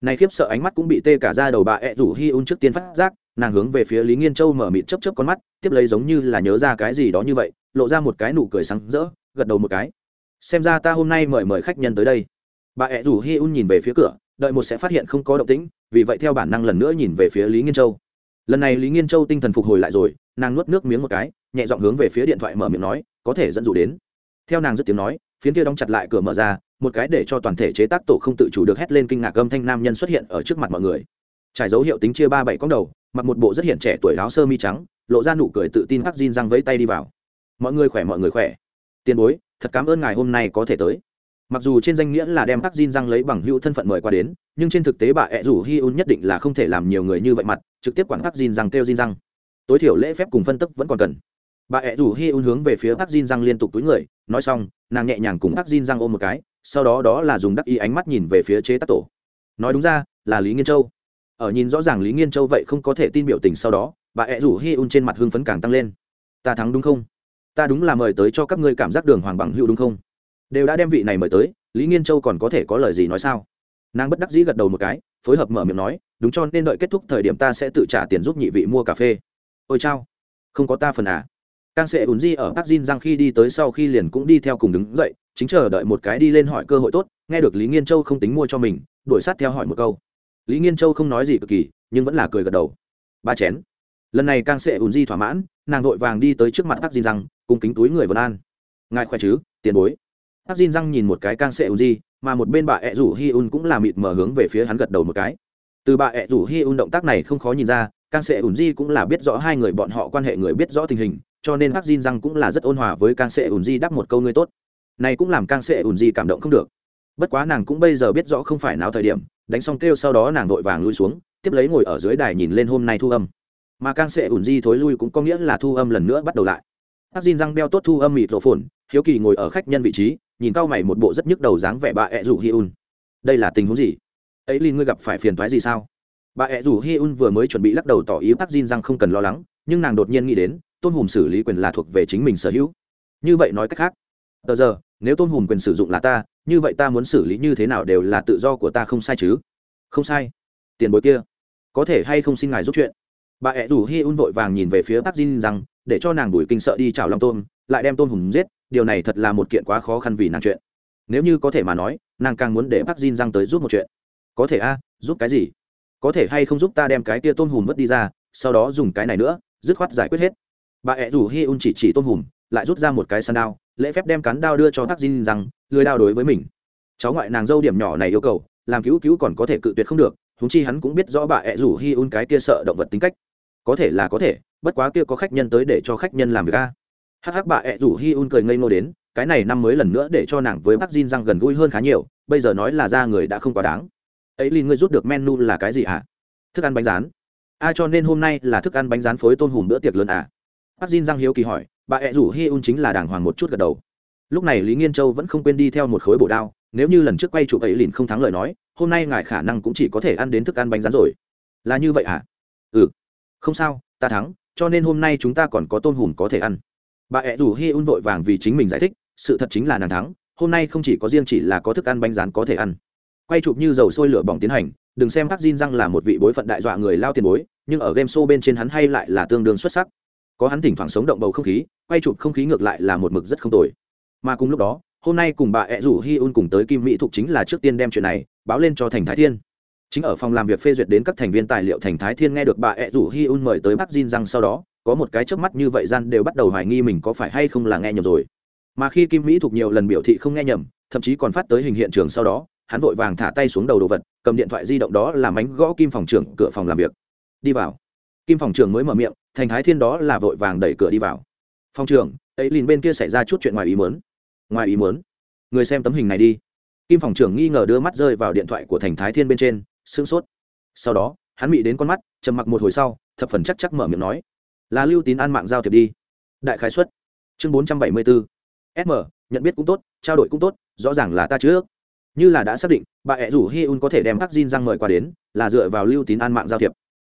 Này khiếp sợ ánh mắt cũng bị tê cả ra đầu bà ẹ rủ hi un trước tiên phát giác, nàng hướng về phía lý nghiên châu mở mịt chấp chấp con mắt, tiếp lấy giống như là nhớ ra cái gì đó như vậy, lộ ra một cái nụ cười sáng rỡ, gật đầu một cái. Xem ra ta hôm nay mời mời khách nhân tới đây. Bà ẹ rủ hi un nhìn về phía cửa, đợi một sẽ phát hiện không có động tĩnh, vì vậy theo bản năng lần nữa nhìn về phía lý nghiên châu. Lần này lý nghiên châu tinh thần phục hồi lại rồi nàng nuốt nước miếng một cái, nhẹ giọng hướng về phía điện thoại mở miệng nói, có thể dẫn dụ đến. Theo nàng dứt tiếng nói, phiến kia đóng chặt lại cửa mở ra, một cái để cho toàn thể chế tác tổ không tự chủ được hét lên kinh ngạc âm thanh nam nhân xuất hiện ở trước mặt mọi người. Trải dấu hiệu tính chia ba bảy cong đầu, mặc một bộ rất hiện trẻ tuổi áo sơ mi trắng, lộ ra nụ cười tự tin hắc Jin răng vẫy tay đi vào. Mọi người khỏe, mọi người khỏe. Tiền bối, thật cảm ơn ngài hôm nay có thể tới. Mặc dù trên danh nghĩa là đem hắc Jin răng lấy bằng hữu thân phận mời qua đến, nhưng trên thực tế bà ẹ rủ hi un nhất định là không thể làm nhiều người như vậy mặt, trực tiếp quản hắc Jin răng kêu Jin răng tối thiểu lễ phép cùng phân tức vẫn còn cần. Bà ẹ rủ hi un hướng về phía bác Jin răng liên tục túi người, nói xong, nàng nhẹ nhàng cùng bác Jin răng ôm một cái, sau đó đó là dùng đắc ý ánh mắt nhìn về phía chế tác tổ. Nói đúng ra, là lý nghiên châu. Ở nhìn rõ ràng lý nghiên châu vậy không có thể tin biểu tình sau đó, bà ẹ rủ hi un trên mặt hưng phấn càng tăng lên. Ta thắng đúng không? Ta đúng là mời tới cho các ngươi cảm giác đường hoàng bằng hữu đúng không? Đều đã đem vị này mời tới, lý nghiên châu còn có thể có lời gì nói sao? Nàng bất đắc dĩ gật đầu một cái, phối hợp mở miệng nói, đúng cho nên đợi kết thúc thời điểm ta sẽ tự trả tiền giúp nhị vị mua cà phê ôi chao, không có ta phần à. Càng sẽ ùn di ở bắc jin rằng khi đi tới sau khi liền cũng đi theo cùng đứng dậy, chính chờ đợi một cái đi lên hỏi cơ hội tốt, nghe được lý nghiên châu không tính mua cho mình, đuổi sát theo hỏi một câu. Lý nghiên châu không nói gì cực kỳ, nhưng vẫn là cười gật đầu. Ba chén. Lần này càng sẽ ùn di thỏa mãn, nàng vội vàng đi tới trước mặt ác Jin rằng cùng kính túi người vân an. Ngài khỏe chứ, tiền bối. Ác Jin rằng nhìn một cái càng sẽ ùn di, mà một bên bà ẹ rủ hi un cũng là mịt mở hướng về phía hắn gật đầu một cái. Từ bà ẹ rủ hi un động tác này không khó nhìn ra Kang sẽ ùn di cũng là biết rõ hai người bọn họ quan hệ, người biết rõ tình hình, cho nên Park Jin Rang cũng là rất ôn hòa với Kang sẽ ùn di đáp một câu ngươi tốt. Này cũng làm Kang sẽ ùn di cảm động không được. Bất quá nàng cũng bây giờ biết rõ không phải nào thời điểm, đánh xong kêu sau đó nàng vội vàng lui xuống, tiếp lấy ngồi ở dưới đài nhìn lên hôm nay thu âm. Mà Kang sẽ ủn di thối lui cũng có nghĩa là thu âm lần nữa bắt đầu lại. Park Jin Rang đeo tốt thu âm mịt rộ phồn hiếu kỳ ngồi ở khách nhân vị trí, nhìn cao mày một bộ rất nhức đầu dáng vẻ bà ẹ rủ Hyun. đây là tình huống gì? Ấy linh ngươi gặp phải phiền toái gì sao? Bà ẹ rủ hi un vừa mới chuẩn bị lắc đầu tỏ ý Park Jin rằng không cần lo lắng, nhưng nàng đột nhiên nghĩ đến, tôn hùm xử lý quyền là thuộc về chính mình sở hữu. Như vậy nói cách khác, tờ giờ, nếu tôn hùm quyền sử dụng là ta, như vậy ta muốn xử lý như thế nào đều là tự do của ta không sai chứ? Không sai. Tiền bối kia, có thể hay không xin ngài giúp chuyện? Bà ẹ rủ hi un vội vàng nhìn về phía Park Jin rằng để cho nàng đuổi kinh sợ đi chào long tôm lại đem tôn hùng giết, điều này thật là một kiện quá khó khăn vì nàng chuyện. Nếu như có thể mà nói, nàng càng muốn để Park Jin rằng tới giúp một chuyện. Có thể a, giúp cái gì? Có thể hay không giúp ta đem cái tia tôm hùm vứt đi ra, sau đó dùng cái này nữa, dứt khoát giải quyết hết. Bà ẹ rủ hi un chỉ chỉ tôm hùm, lại rút ra một cái sàn đao, lễ phép đem cán đao đưa cho tắc Jin rằng, lười đao đối với mình. Cháu ngoại nàng dâu điểm nhỏ này yêu cầu, làm cứu cứu còn có thể cự tuyệt không được húng chi hắn cũng biết rõ bà ẹ rủ hi un cái kia sợ động vật tính cách. Có thể là có thể, bất quá kia có khách nhân tới để cho khách nhân làm việc a. Hắc hắc bà ẹ rủ hi un cười ngây ngô đến, cái này năm mới lần nữa để cho nàng với bác Jin răng gần gũi hơn khá nhiều, bây giờ nói là ra người đã không quá đáng ấy linh ngươi rút được menu là cái gì ạ thức ăn bánh rán. A cho nên hôm nay là thức ăn bánh rán phối tôn hùm bữa tiệc lớn à? Bác Jin răng hiếu kỳ hỏi, bà ẹ rủ hi un chính là đàng hoàng một chút gật đầu. Lúc này lý nghiên châu vẫn không quên đi theo một khối bổ đao, nếu như lần trước quay chụp ấy lìn không thắng lời nói, hôm nay ngài khả năng cũng chỉ có thể ăn đến thức ăn bánh rán rồi. Là như vậy à ừ. Không sao, ta thắng, cho nên hôm nay chúng ta còn có tôm hùm có thể ăn. Bà ẹ rủ hi un vội vàng vì chính mình giải thích, sự thật chính là nàng thắng, hôm nay không chỉ có riêng chỉ là có thức ăn bánh rán có thể ăn quay chụp như dầu sôi lửa bỏng tiến hành, đừng xem các Jin răng là một vị bối phận đại dọa người lao tiền bối, nhưng ở game show bên trên hắn hay lại là tương đương xuất sắc. Có hắn thỉnh thoảng sống động bầu không khí, quay chụp không khí ngược lại là một mực rất không tồi. Mà cùng lúc đó, hôm nay cùng bà ẹ rủ hi un cùng tới kim mỹ thục chính là trước tiên đem chuyện này báo lên cho thành thái thiên. Chính ở phòng làm việc phê duyệt đến các thành viên tài liệu, thành thái thiên nghe được bà ẹ rủ hi un mời tới bác jin rằng sau đó, có một cái chớp mắt như vậy gian đều bắt đầu hoài nghi mình có phải hay không là nghe nhầm rồi. Mà khi kim mỹ thục nhiều lần biểu thị không nghe nhầm, thậm chí còn phát tới hình hiện trường sau đó hắn vội vàng thả tay xuống đầu đồ vật, cầm điện thoại di động đó làm ánh gõ kim phòng trưởng cửa phòng làm việc. Đi vào. Kim phòng trưởng mới mở miệng, thành thái thiên đó là vội vàng đẩy cửa đi vào. Phòng trưởng, ấy liền bên kia xảy ra chút chuyện ngoài ý muốn. Ngoài ý muốn? Người xem tấm hình này đi. Kim phòng trưởng nghi ngờ đưa mắt rơi vào điện thoại của thành thái thiên bên trên sương sốt. Sau đó, hắn bị đến con mắt, trầm mặc một hồi sau, thập phần chắc chắc mở miệng nói, là lưu tín an mạng giao thiệp đi. Đại khái xuất. Chương bốn trăm bảy mươi bốn. Sm nhận biết cũng tốt, trao đổi cũng tốt, rõ ràng là ta trước như là đã xác định, bà ẹ rủ hi un có thể đem các Jin răng mời qua đến, là dựa vào lưu tín an mạng giao thiệp.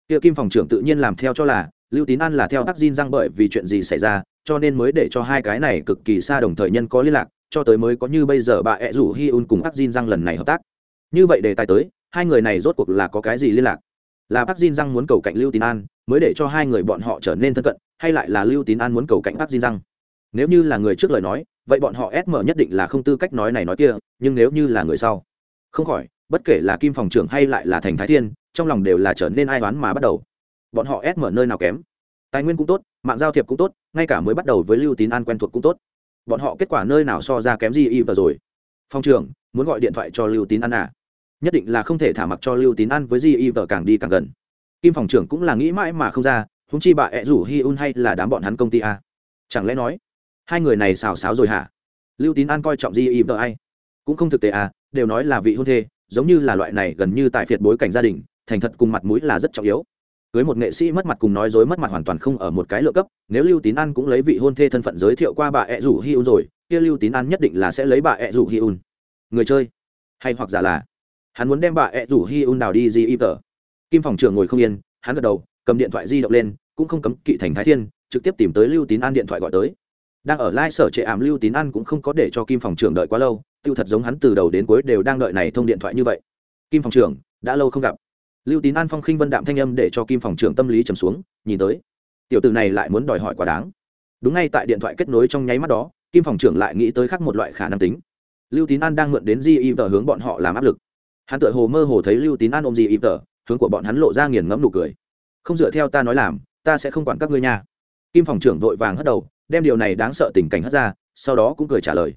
Kia kim phòng trưởng tự nhiên làm theo cho là, lưu tín an là theo các Jin răng bởi vì chuyện gì xảy ra, cho nên mới để cho hai cái này cực kỳ xa đồng thời nhân có liên lạc, cho tới mới có như bây giờ bà ẹ rủ hi un cùng ác jin răng lần này hợp tác. Như vậy đề tài tới, hai người này rốt cuộc là có cái gì liên lạc? Là bác jin răng muốn cầu cạnh lưu tín an, mới để cho hai người bọn họ trở nên thân cận, hay lại là lưu tín an muốn cầu cạnh bác jin răng nếu như là người trước lời nói vậy bọn họ sm nhất định là không tư cách nói này nói kia, nhưng nếu như là người sau, không khỏi, bất kể là kim phòng trưởng hay lại là thành thái thiên, trong lòng đều là trở nên ai đoán mà bắt đầu. Bọn họ sm nơi nào kém? Tài nguyên cũng tốt, mạng giao thiệp cũng tốt, ngay cả mới bắt đầu với lưu tín an quen thuộc cũng tốt. Bọn họ kết quả nơi nào so ra kém gì y vừa rồi? Phong trưởng, muốn gọi điện thoại cho lưu tín An à? Nhất định là không thể thả mặc cho lưu tín An với di y vợ càng đi càng gần. Kim phòng trưởng cũng là nghĩ mãi mà không ra húng chi bà ẹ rủ hi un hay là đám bọn hắn công ty à. chẳng lẽ nói hai người này xào xáo rồi hả? Lưu tín an coi trọng di ý vợ ai cũng không thực tế à đều nói là vị hôn thê, giống như là loại này gần như tại phiệt bối cảnh gia đình, thành thật cùng mặt mũi là rất trọng yếu. Cưới một nghệ sĩ mất mặt cùng nói dối mất mặt hoàn toàn không ở một cái lựa cấp, nếu lưu tín an cũng lấy vị hôn thê thân phận giới thiệu qua bà ẹ rủ hi un rồi, kia lưu tín an nhất định là sẽ lấy bà ẹ rủ hi un. Người chơi, hay hoặc giả là, hắn muốn đem bà ẹ rủ hi un đào đi di ý tờ kim phòng trưởng ngồi không yên, hắn gật đầu, cầm điện thoại di động lên, cũng không cấm kỵ thành thái thiên, trực tiếp tìm tới lưu tín an điện thoại gọi tới đang ở lai sở trệ ảm lưu tín an cũng không có để cho kim phòng trưởng đợi quá lâu, tiêu thật giống hắn từ đầu đến cuối đều đang đợi này thông điện thoại như vậy. Kim phòng trưởng, đã lâu không gặp. Lưu tín an phong khinh vân đạm thanh âm để cho kim phòng trưởng tâm lý trầm xuống, nhìn tới. Tiểu tử này lại muốn đòi hỏi quá đáng. Đúng ngay tại điện thoại kết nối trong nháy mắt đó, kim phòng trưởng lại nghĩ tới khác một loại khả năng tính. Lưu tín an đang mượn đến di y tờ hướng bọn họ làm áp lực. Hắn tự hồ mơ hồ thấy lưu tín an ôm di y tờ hướng của bọn hắn lộ ra nghiền ngẫm nụ cười. Không dựa theo ta nói làm, ta sẽ không quản các ngươi nha. Kim phòng trưởng vội vàng hất đầu đem điều này đáng sợ tình cảnh hất ra, sau đó cũng cười trả lời.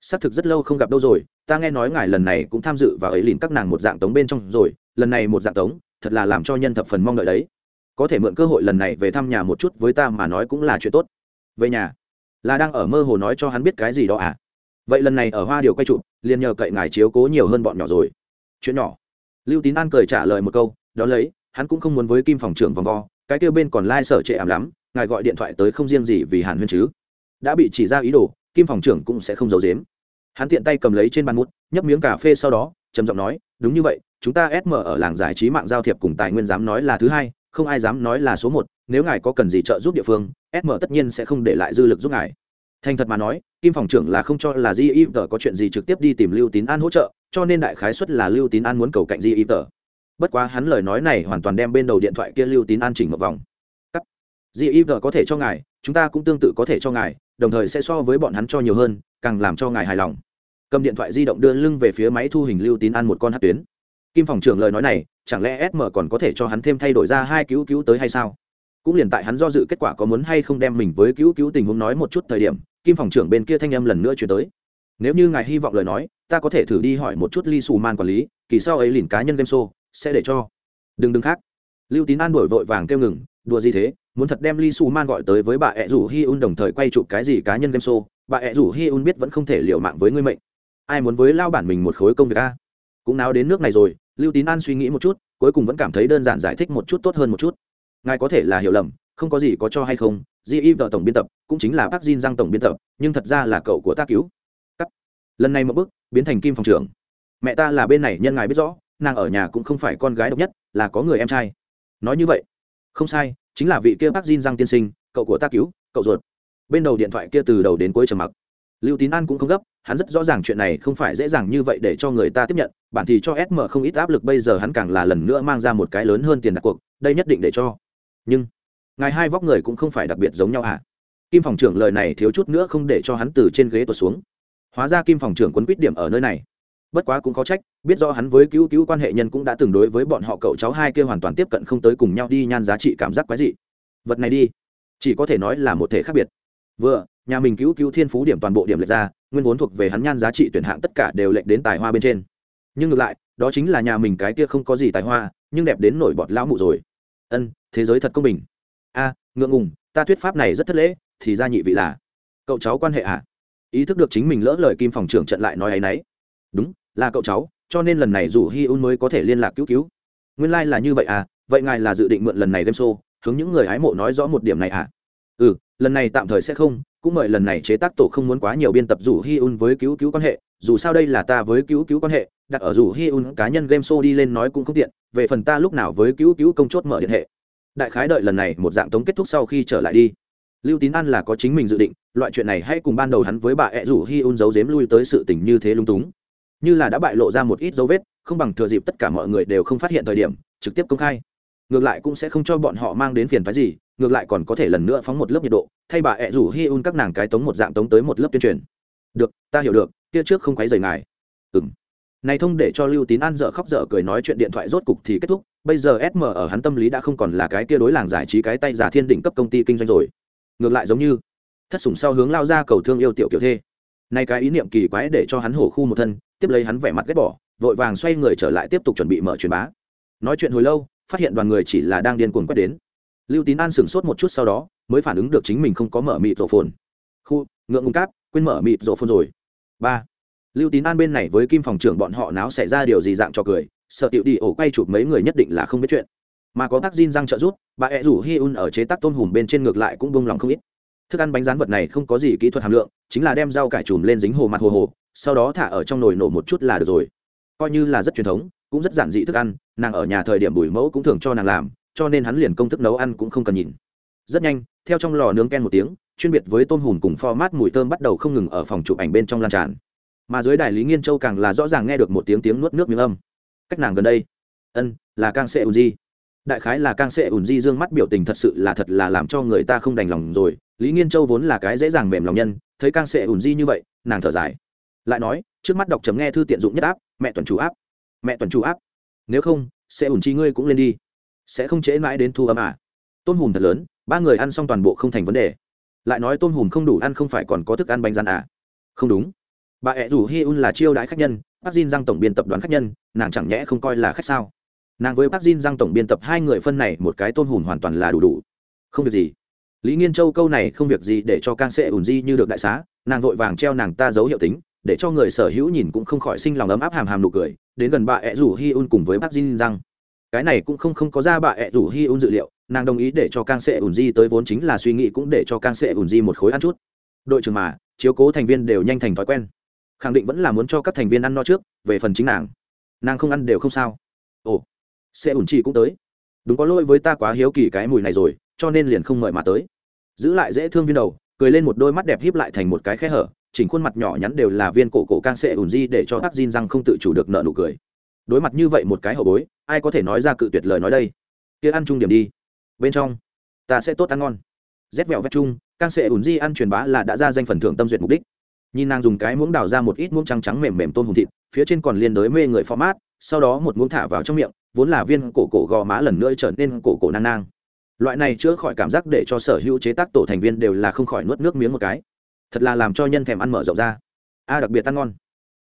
Xác thực rất lâu không gặp đâu rồi, ta nghe nói ngài lần này cũng tham dự và ấy lìn các nàng một dạng tống bên trong rồi, lần này một dạng tống, thật là làm cho nhân thập phần mong đợi đấy. Có thể mượn cơ hội lần này về thăm nhà một chút với ta mà nói cũng là chuyện tốt. Về nhà, là đang ở mơ hồ nói cho hắn biết cái gì đó à? Vậy lần này ở hoa điều quay trụ, liền nhờ cậy ngài chiếu cố nhiều hơn bọn nhỏ rồi. Chuyện nhỏ. Lưu tín an cười trả lời một câu đó lấy, hắn cũng không muốn với kim phòng trưởng vòng vo, cái kêu bên còn lai、like、sở trệ ảm lắm ngài gọi điện thoại tới không riêng gì vì hàn huyên chứ? Đã bị chỉ ra ý đồ, kim phòng trưởng cũng sẽ không giấu dếm hắn tiện tay cầm lấy trên bàn mút, nhấp miếng cà phê sau đó, trầm giọng nói, đúng như vậy, chúng ta sm ở làng giải trí mạng giao thiệp cùng tài nguyên dám nói là thứ hai, không ai dám nói là số một, nếu ngài có cần gì trợ giúp địa phương sm tất nhiên sẽ không để lại dư lực giúp ngài. Thành thật mà nói, kim phòng trưởng là không cho là di y có chuyện gì trực tiếp đi tìm lưu tín an hỗ trợ, cho nên đại khái xuất là lưu tín an muốn cầu cạnh di y bất quá hắn lời nói này hoàn toàn đem bên đầu điện thoại kia lưu tín an chỉnh một vòng di y có thể cho ngài, chúng ta cũng tương tự có thể cho ngài, đồng thời sẽ so với bọn hắn cho nhiều hơn, càng làm cho ngài hài lòng. Cầm điện thoại di động đưa lưng về phía máy thu hình lưu tín an một con hát tuyến. Kim phòng trưởng lời nói này, chẳng lẽ sm còn có thể cho hắn thêm thay đổi ra hai cứu cứu tới hay sao? Cũng liền tại hắn do dự kết quả có muốn hay không đem mình với cứu cứu tình huống nói một chút thời điểm, kim phòng trưởng bên kia thanh âm lần nữa chuyển tới. Nếu như ngài hy vọng lời nói, ta có thể thử đi hỏi một chút ly xù man quản lý, kỳ sau ấy liền cá nhân game show, sẽ để cho. Đừng đừng khác. Lưu tín an đổi vội vàng kêu ngừng, đùa gì thế? Muốn thật đem Lee Su man gọi tới với bà ẹ rủ hi un đồng thời quay chụp cái gì cá nhân game show bà ẹ rủ hi un biết vẫn không thể liều mạng với ngươi mệnh ai muốn với lao bản mình một khối công việc a cũng náo đến nước này rồi lưu tín an suy nghĩ một chút cuối cùng vẫn cảm thấy đơn giản giải thích một chút tốt hơn một chút ngài có thể là hiểu lầm không có gì có cho hay không Ji vợ tổng biên tập cũng chính là Park Jin Giang tổng biên tập, nhưng thật ra là cậu của ta cứu. Cắt. Lần này một bước, biến thành Kim phòng trưởng. Mẹ ta là bên này nhân ngài biết rõ, nàng ở nhà cũng không phải con gái độc nhất, là có người em trai. Nói như vậy, không sai, chính là vị kia bác Jin Giang tiên sinh, cậu của ta cứu, cậu ruột. Bên đầu điện thoại kia từ đầu đến cuối trầm mặc. Lưu Tín An cũng không gấp, hắn rất rõ ràng chuyện này không phải dễ dàng như vậy để cho người ta tiếp nhận, bản thì cho SM không ít áp lực bây giờ hắn càng là lần nữa mang ra một cái lớn hơn tiền đặt cuộc, đây nhất định để cho. Nhưng, ngài hai vóc người cũng không phải đặc biệt giống nhau hả? kim phòng trưởng lời này thiếu chút nữa không để cho hắn từ trên ghế tuột xuống hóa ra kim phòng trưởng quấn quýt điểm ở nơi này bất quá cũng có trách, biết do hắn với cứu cứu quan hệ nhân cũng đã từng đối với bọn họ cậu cháu hai kia hoàn toàn tiếp cận không tới cùng nhau đi nhan giá trị cảm giác quái dị. Vật này đi, chỉ có thể nói là một thể khác biệt. Vừa, nhà mình cứu cứu thiên phú điểm toàn bộ điểm lệch ra, nguyên vốn thuộc về hắn nhan giá trị tuyển hạng tất cả đều lệch đến tài hoa bên trên. Nhưng ngược lại, đó chính là nhà mình cái kia không có gì tài hoa, nhưng đẹp đến nổi bọt lão mụ rồi. Ân, thế giới thật công bình. A, ngượng ngùng, ta thuyết pháp này rất thất lễ, thì ra nhị vị là cậu cháu quan hệ à? Ý thức được chính mình lỡ lời kim phòng trưởng trận lại nói ấ y n ấ y đúng là cậu cháu, cho nên lần này dù hi un mới có thể liên lạc cứu cứu. Nguyên lai、like、là như vậy à vậy ngài là dự định mượn lần này game show, hướng những người hái mộ nói rõ một điểm này à? Ừ lần này tạm thời sẽ không, cũng mời lần này chế tác tổ không muốn quá nhiều biên tập dù hi un với cứu cứu quan hệ, dù sao đây là ta với cứu cứu quan hệ, đặt ở dù hi un cá nhân game show đi lên nói cũng không tiện, về phần ta lúc nào với cứu cứu công chốt mở điện hệ. Đại khái đợi lần này một dạng tống kết thúc sau khi trở lại đi. Lưu tín an là có chính mình dự định, loại chuyện này hãy cùng ban đầu hắn với bà ẹ rủ hi un giấu dếm lui tới sự tình như thế lung túng như là đã bại lộ ra một ít dấu vết, không bằng thừa dịp tất cả mọi người đều không phát hiện thời điểm, trực tiếp công khai. Ngược lại cũng sẽ không cho bọn họ mang đến phiền phái gì, ngược lại còn có thể lần nữa phóng một lớp nhiệt độ, thay bà ẹ rủ hi un các nàng cái tống một dạng tống tới một lớp tuyên truyền. Được, ta hiểu được, kia trước không quấy rời ngài. Ừng này thông để cho lưu tín an dở khóc dở cười nói chuyện điện thoại rốt cục thì kết thúc, bây giờ sm ở hắn tâm lý đã không còn là cái kia đối làng giải trí cái tay giả thiên đỉnh cấp công ty kinh doanh rồi. Ngược lại giống như, thất sủng sau hướng lao ra cầu thương yêu tiểu kiểu thê. Nay cái ý niệm kỳ quái để cho hắn hổ khu một thân tiếp lấy hắn vẻ mặt ghét bỏ vội vàng xoay người trở lại tiếp tục chuẩn bị mở truyền bá. Nói chuyện hồi lâu phát hiện đoàn người chỉ là đang điên cuồng quét đến. Lưu tín an sửng sốt một chút sau đó mới phản ứng được chính mình không có mở mịt rổ phồn. Khu ngượng ngùng cáp quên mở mịt rổ phồn rồi. Ba. Lưu tín an bên này với kim phòng trưởng bọn họ náo xảy ra điều gì dạng cho cười sợ tiểu đi ổ quay chụp mấy người nhất định là không biết chuyện. Mà có tác Jin răng trợ giúp, bà ẹ rủ Hi Un ở chế tác tôm hùm bên trên ngược lại cũng bông lòng không ít. Thức ăn bánh rán vật này không có gì kỹ thuật hàm lượng, chính là đem rau cải chùm lên dính hồ mặt hồ hồ, sau đó thả ở trong nồi nổ một chút là được rồi. Coi như là rất truyền thống, cũng rất giản dị thức ăn, nàng ở nhà thời điểm bùi mẫu cũng thường cho nàng làm, cho nên hắn liền công thức nấu ăn cũng không cần nhìn. Rất nhanh, theo trong lò nướng ken một tiếng, chuyên biệt với tôm hùm cùng format mùi thơm bắt đầu không ngừng ở phòng chụp ảnh bên trong lan tràn. Mà dưới đài Lý Nghiên Châu càng là rõ ràng nghe được một tiếng tiếng nuốt nước miếng âm. Cách nàng gần đây, ân, là càng sẽ ùn di đại khái là càng sẽ ùn di dương mắt biểu tình thật sự là thật là làm cho người ta không đành lòng rồi lý nghiên châu vốn là cái dễ dàng mềm lòng nhân thấy càng sẽ ùn di như vậy nàng thở dài lại nói trước mắt đọc chấm nghe thư tiện dụng nhất áp mẹ tuần chủ áp. Mẹ tuần chủ áp. Nếu không sẽ ủn chi ngươi cũng lên đi. Sẽ không trễ mãi đến thu âm à. Tôm hùm thật lớn ba người ăn xong toàn bộ không thành vấn đề. Lại nói tôm hùm không đủ ăn không phải còn có thức ăn bánh rán à. Không đúng. Bà ẹ rủ hi un là chiêu đãi khách nhân bác Jin Giang tổng biên tập đoàn khách nhân, nàng chẳng nhẽ không coi là khách sao? Nàng với bác Jin Giang tổng biên tập hai người phân này một cái tôn hùn hoàn toàn là đủ đủ. Không việc gì. Lý Nghiên Châu câu này không việc gì để cho Cang Sẽ ủn di như được đại xá, nàng vội vàng treo nàng ta dấu hiệu tính, để cho người sở hữu nhìn cũng không khỏi sinh lòng ấm áp hàm hàm nụ cười, đến gần bà ẹ rủ Hi Un cùng với bác Jin rằng Cái này cũng không không có ra bà ẹ rủ Hi Un dự liệu, nàng đồng ý để cho Cang sệ ùn di tới vốn chính là suy nghĩ cũng để cho Cang sệ ùn di một khối ăn chút. Đội trưởng mà, chiếu cố thành viên đều nhanh thành thói quen. Khẳng định vẫn là muốn cho các thành viên ăn no trước về phần chính nàng. Nàng không ăn đều không sao. Ồ sệ ùn chi cũng tới. Đúng có lỗi với ta quá hiếu kỳ cái mùi này rồi cho nên liền không mời mà tới. Giữ lại dễ thương viên đầu cười lên một đôi mắt đẹp híp lại thành một cái khe hở chỉnh khuôn mặt nhỏ nhắn đều là viên cổ cổ can sệ ủn di để cho tắc Jin răng không tự chủ được nợ nụ cười. Đối mặt như vậy một cái hậu bối, ai có thể nói ra cự tuyệt lời nói đây? Kia ăn chung điểm đi. Bên trong, ta sẽ tốt ăn ngon. Rét vẹo vét chung can sệ ủn di ăn truyền bá là đã ra danh phần thưởng tâm duyệt mục đích. Nhìn nàng dùng cái muỗng đào ra một ít muỗng trắng trắng mềm mềm tôm hùm thịt, phía trên còn liên đới mê người format, sau đó một muỗng thả vào trong miệng, vốn là viên cổ cổ gò má lần nữa trở nên cổ cổ nang nang. Loại này chữa khỏi cảm giác để cho sở hữu chế tác tổ thành viên đều là không khỏi nuốt nước miếng một cái thật là làm cho nhân thèm ăn mở rộng ra. A, đặc biệt ăn ngon.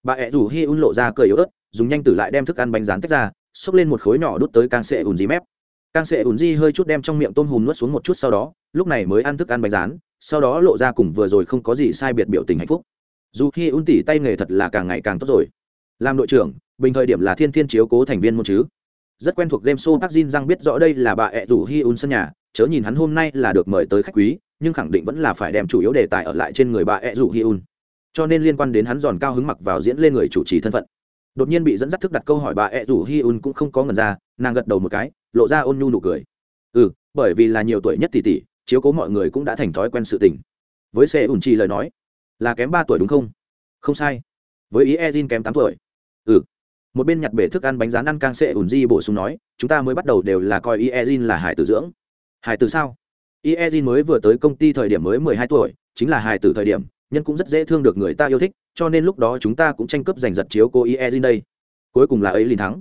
Bà ẹ rủ hi un lộ ra cười yếu ớt, dùng nhanh tử lại đem thức ăn bánh rán tách ra, xốc lên một khối nhỏ đút tới càng sệ ùn di mép. Càng sệ ùn di hơi chút đem trong miệng tôm hùm nuốt xuống một chút sau đó, lúc này mới ăn thức ăn bánh rán, sau đó lộ ra cùng vừa rồi không có gì sai biệt biểu tình hạnh phúc. Dù hi un tỉ tay nghề thật là càng ngày càng tốt rồi. Làm đội trưởng, bình thời điểm là thiên thiên chiếu cố thành viên môn chứ. Rất quen thuộc game show park jin răng biết rõ đây là bà ẹ rủ hi un sân nhà, chớ nhìn hắn hôm nay là được mời tới khách quý nhưng khẳng định vẫn là phải đem chủ yếu đề tài ở lại trên người bà ẹ rủ hi un. Cho nên liên quan đến hắn giòn cao hứng mặc vào diễn lên người chủ trì thân phận. Đột nhiên bị dẫn dắt thức đặt câu hỏi bà ẹ rủ hi un cũng không có ngần ra, nàng gật đầu một cái, lộ ra ôn nhu nụ cười. Ừ bởi vì là nhiều tuổi nhất tỷ tỷ, chiếu cố mọi người cũng đã thành thói quen sự tình. Với xe ùn chi lời nói, là kém ba tuổi đúng không? Không sai. Với ý e kém tám tuổi. Ừ. Một bên nhặt bể thức ăn bánh rán ăn càng xe ùn di bổ sung nói, chúng ta mới bắt đầu đều là coi ý e là hải tử dưỡng. Hải tử sao? Ý mới vừa tới công ty thời điểm mới mười hai tuổi, chính là hài tử thời điểm, nhân cũng rất dễ thương được người ta yêu thích, cho nên lúc đó chúng ta cũng tranh cướp giành giật chiếu cô ý đây. Cuối cùng là ấy liền thắng.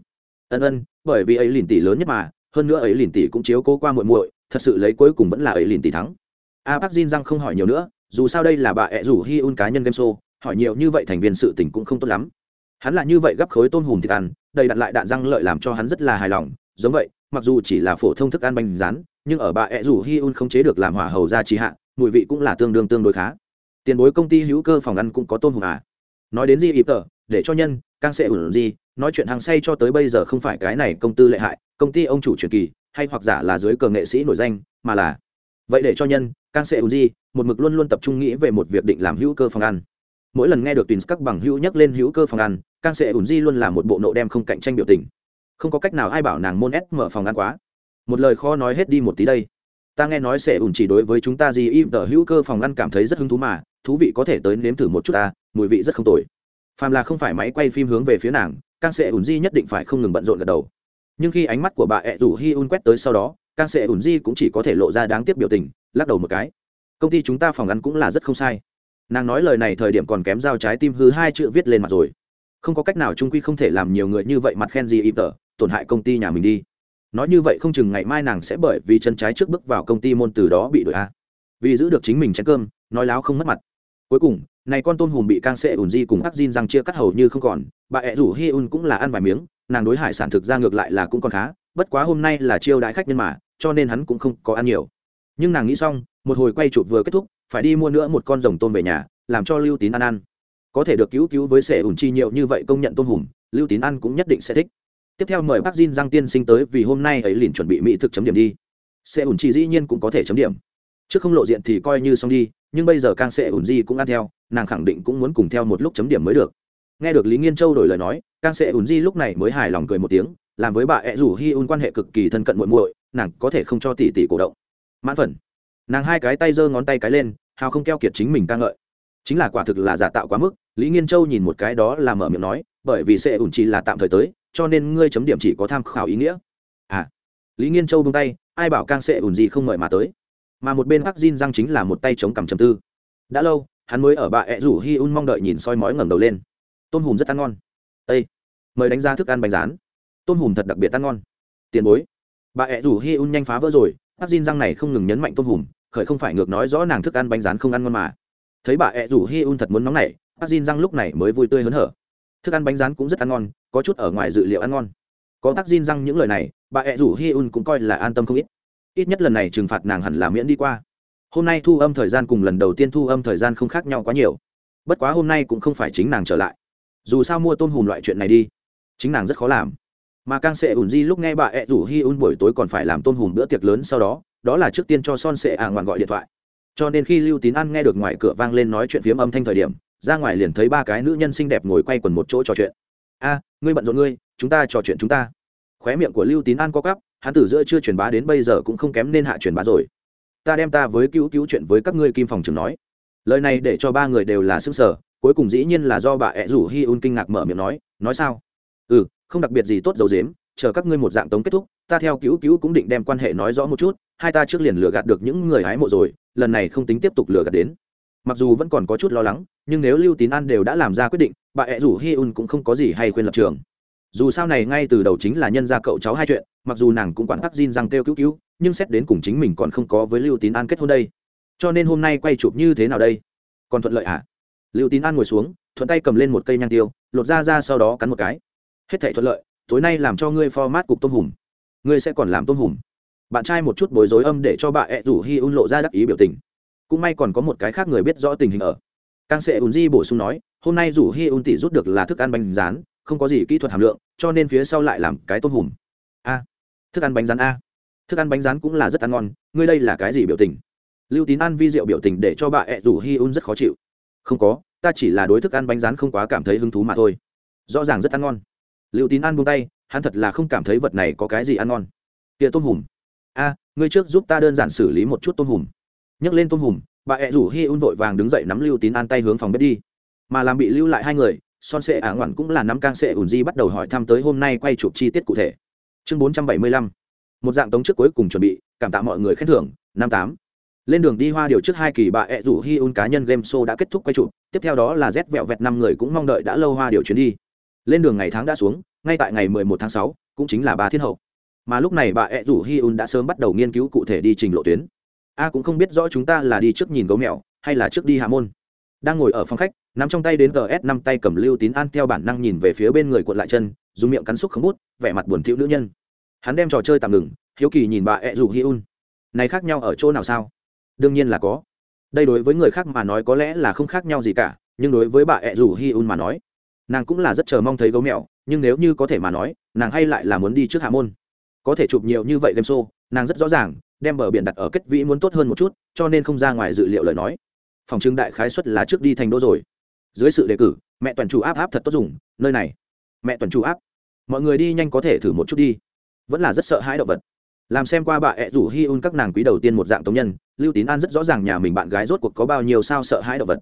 Ân ân, bởi vì ấy liền tỷ lớn nhất mà, hơn nữa ấy liền tỷ cũng chiếu cố qua muội muội, thật sự lấy cuối cùng vẫn là ấy liền tỷ thắng. A Park jin răng không hỏi nhiều nữa, dù sao đây là bà ẹ rủ hi un cá nhân game show, hỏi nhiều như vậy thành viên sự tình cũng không tốt lắm. Hắn là như vậy gấp khối tôm hùm thịt ăn, đầy đặt lại đạn răng lợi làm cho hắn rất là hài lòng, giống vậy, mặc dù chỉ là phổ thông thức ăn bánh rán nhưng ở bà ẹ rủ hi un không chế được làm hỏa hầu ra trì hạ, mùi vị cũng là tương đương tương đối khá. Tiền bối công ty hữu cơ phòng ăn cũng có tôm hùm à. Nói đến gì ịp tờ, để cho nhân càng sẽ ủn gì, nói chuyện hàng say cho tới bây giờ không phải cái này công tư lệ hại, công ty ông chủ truyền kỳ, hay hoặc giả là dưới cờ nghệ sĩ nổi danh, mà là. Vậy để cho nhân càng sẽ ủn gì, một mực luôn luôn tập trung nghĩ về một việc định làm hữu cơ phòng ăn. Mỗi lần nghe được tin các bằng hữu nhắc lên hữu cơ phòng ăn càng sẽ ủn di luôn là một bộ nộ đem không cạnh tranh biểu tình. Không có cách nào ai bảo nàng môn ép mở phòng ăn quá một lời khó nói hết đi một tí đây. Ta nghe nói sẽ ủn chỉ đối với chúng ta gì im tờ hữu cơ phòng ăn cảm thấy rất hứng thú mà, thú vị có thể tới nếm thử một chút ta, mùi vị rất không tồi. Phàm là không phải máy quay phim hướng về phía nàng càng sẽ ủn di nhất định phải không ngừng bận rộn gật đầu. Nhưng khi ánh mắt của bà ẹ rủ hi un quét tới sau đó càng sẽ ủn di cũng chỉ có thể lộ ra đáng tiếc biểu tình, lắc đầu một cái. Công ty chúng ta phòng ăn cũng là rất không sai. Nàng nói lời này thời điểm còn kém dao trái tim hư hai chữ viết lên mặt rồi. Không có cách nào trung quy không thể làm nhiều người như vậy mặt khen gì im tờ tổn hại công ty nhà mình đi nói như vậy không chừng ngày mai nàng sẽ bởi vì chân trái trước bước vào công ty môn từ đó bị đổi a. Vì giữ được chính mình chén cơm, nói láo không mất mặt. Cuối cùng, này con tôm hùm bị can sệ ùn di cùng ác Jin răng chia cắt hầu như không còn, bà ẹ rủ hi un cũng là ăn vài miếng, nàng đối hải sản thực ra ngược lại là cũng còn khá, bất quá hôm nay là chiêu đãi khách nhân mà, cho nên hắn cũng không có ăn nhiều. Nhưng nàng nghĩ xong, một hồi quay chụp vừa kết thúc, phải đi mua nữa một con rồng tôm về nhà, làm cho lưu tín ăn ăn. Có thể được cứu cứu với sệ ùn chi nhiều như vậy công nhận tôm hùm, lưu tín ăn cũng nhất định sẽ thích tiếp theo mời bác Jin Giang tiên sinh tới vì hôm nay ấy liền chuẩn bị mỹ thực chấm điểm đi. Sẽ ủn chi dĩ nhiên cũng có thể chấm điểm. Trước không lộ diện thì coi như xong đi, nhưng bây giờ càng sẽ ủn gì cũng ăn theo, nàng khẳng định cũng muốn cùng theo một lúc chấm điểm mới được. Nghe được lý nghiên châu đổi lời nói càng sẽ ủn gì lúc này mới hài lòng cười một tiếng, làm với bà ẹ rủ hi un quan hệ cực kỳ thân cận muội muội, nàng có thể không cho tỷ tỷ cổ động. Mãn phần. Nàng hai cái tay giơ ngón tay cái lên, hào không keo kiệt chính mình ca ngợi. Chính là quả thực là giả tạo quá mức, lý nghiên châu nhìn một cái đó là mở miệng nói, bởi vì sẽ ủn chỉ là tạm thời tới cho nên ngươi chấm điểm chỉ có tham khảo ý nghĩa. À lý nghiên châu bung tay, ai bảo càng sẽ ủn gì không mời mà tới. Mà một bên hắc Jin răng chính là một tay chống cằm trầm tư. Đã lâu, hắn mới ở bà ẹ rủ hi un mong đợi nhìn soi mói ngẩng đầu lên. Tôm hùm rất ăn ngon. Â mời đánh giá thức ăn bánh rán. Tôm hùm thật đặc biệt ăn ngon. Tiền bối. Bà ẹ rủ hi un nhanh phá vỡ rồi. Bác Jin răng này không ngừng nhấn mạnh tôm hùm, khởi không phải ngược nói rõ nàng thức ăn bánh rán không ăn ngon mà. Thấy bà ẹ rủ hi un thật muốn nóng này bác Jin răng lúc này mới vui tươi hớn hở thức ăn bánh rán cũng rất ăn ngon, có chút ở ngoài dự liệu ăn ngon. Có tác xin răng những lời này, bà ẹ rủ hi un cũng coi là an tâm không ít. Ít nhất lần này trừng phạt nàng hẳn là miễn đi qua. Hôm nay thu âm thời gian cùng lần đầu tiên thu âm thời gian không khác nhau quá nhiều. Bất quá hôm nay cũng không phải chính nàng trở lại. Dù sao mua tôm hùm loại chuyện này đi, chính nàng rất khó làm. Mà càng sẽ ủn di lúc nghe bà ẹ rủ hi un buổi tối còn phải làm tôm hùm bữa tiệc lớn sau đó đó là trước tiên cho son sệ ạ ngoạn gọi điện thoại. Cho nên khi lưu tín ăn nghe được ngoài cửa vang lên nói chuyện phiếm âm thanh thời điểm ra ngoài liền thấy ba cái nữ nhân xinh đẹp ngồi quay quần một chỗ trò chuyện. A, ngươi bận rộn ngươi, chúng ta trò chuyện chúng ta. Khóe miệng của lưu tín an có cắp hắn từ giữa chưa truyền bá đến bây giờ cũng không kém nên hạ truyền bá rồi. Ta đem ta với cứu cứu chuyện với các ngươi, kim phòng trường nói. Lời này để cho ba người đều là xứng sở cuối cùng dĩ nhiên là do bà ẹ rủ hi un kinh ngạc mở miệng nói nói sao? Ừ không đặc biệt gì tốt dầu dếm, chờ các ngươi một dạng tống kết thúc, ta theo cứu cứu cũng định đem quan hệ nói rõ một chút, hai ta trước liền lừa gạt được những người hái mộ rồi, lần này không tính tiếp tục lừa gạt đến. Mặc dù vẫn còn có chút lo lắng nhưng nếu lưu tín an đều đã làm ra quyết định, bà ẹ rủ hi un cũng không có gì hay khuyên lập trường. Dù sao này ngay từ đầu chính là nhân gia cậu cháu hai chuyện, mặc dù nàng cũng quản tắc Jin rằng kêu cứu cứu, nhưng xét đến cùng chính mình còn không có với lưu tín an kết hôn đây. Cho nên hôm nay quay chụp như thế nào đây? Còn thuận lợi à? Lưu tín an ngồi xuống, thuận tay cầm lên một cây nhang tiêu, lột ra ra sau đó cắn một cái. Hết thể thuận lợi, tối nay làm cho ngươi format cục tôm hùm. Ngươi sẽ còn làm tôm hùm. Bạn trai một chút bối rối âm để cho bà ẹ rủ hi un lộ ra đắc ý biểu tình. Cũng may còn có một cái khác người biết rõ tình hình ở càng sẽ ùn di bổ sung nói, hôm nay rủ hi un tỷ rút được là thức ăn bánh rán, không có gì kỹ thuật hàm lượng, cho nên phía sau lại làm cái tôm hùm. A, thức ăn bánh rán a? Thức ăn bánh rán cũng là rất ăn ngon, ngươi đây là cái gì biểu tình? Lưu tín ăn vi rượu biểu tình để cho bà ẹ rủ hi un rất khó chịu. Không có, ta chỉ là đối thức ăn bánh rán không quá cảm thấy hứng thú mà thôi. Rõ ràng rất ăn ngon. Lưu tín ăn buông tay, hắn thật là không cảm thấy vật này có cái gì ăn ngon. Kia tôm hùm. A, ngươi trước giúp ta đơn giản xử lý một chút tôm hùm. Nhấc lên tôm hùm bà ẹ rủ hi un vội vàng đứng dậy nắm lưu tín an tay hướng phòng bếp đi. Mà làm bị lưu lại hai người, son sệ ả ngoạn cũng là nắm cang sệ ủn di bắt đầu hỏi thăm tới hôm nay quay chụp chi tiết cụ thể. Chương bốn trăm bảy mươi lăm, một dạng tống trước cuối cùng chuẩn bị, cảm tạ mọi người khen thưởng, năm tám. Lên đường đi hoa điều trước hai kỳ bà ẹ rủ hi un cá nhân game show đã kết thúc quay chụp, tiếp theo đó là rét vẹo vẹt năm người cũng mong đợi đã lâu hoa điều chuyến đi. Lên đường ngày tháng đã xuống, ngay tại ngày mười một tháng sáu, cũng chính là ba thiên hậu. Mà lúc này bà ẹ rủ hi un đã sớm bắt đầu nghiên cứu cụ thể đi trình lộ tuyến a cũng không biết rõ chúng ta là đi trước nhìn gấu mèo, hay là trước đi hạ môn. Đang ngồi ở phòng khách, nắm trong tay đến gs năm tay cầm lưu tín an theo bản năng nhìn về phía bên người cuộn lại chân, dùng miệng cắn xúc không bút, vẻ mặt buồn thiệu nữ nhân. Hắn đem trò chơi tạm ngừng, hiếu kỳ nhìn bà e ẹ rủ hi un. Này khác nhau ở chỗ nào sao? Đương nhiên là có. Đây đối với người khác mà nói có lẽ là không khác nhau gì cả, nhưng đối với bà e ẹ rủ hi un mà nói, nàng cũng là rất chờ mong thấy gấu mèo, nhưng nếu như có thể mà nói, nàng hay lại là muốn đi trước hạ môn. Có thể chụp nhiều như vậy game show, nàng rất rõ ràng đem bờ biển đặt ở kết vĩ muốn tốt hơn một chút, cho nên không ra ngoài dự liệu lời nói. Phòng trưng đại khái xuất là trước đi thành đô rồi. Dưới sự đề cử, mẹ toàn chủ áp áp thật tốt dùng, nơi này. Mẹ toàn chủ áp. Mọi người đi nhanh có thể thử một chút đi. Vẫn là rất sợ hãi động vật. Làm xem qua bà ẹ rủ hi un các nàng quý đầu tiên một dạng tống nhân, lưu tín an rất rõ ràng nhà mình bạn gái rốt cuộc có bao nhiêu sao sợ hãi động vật.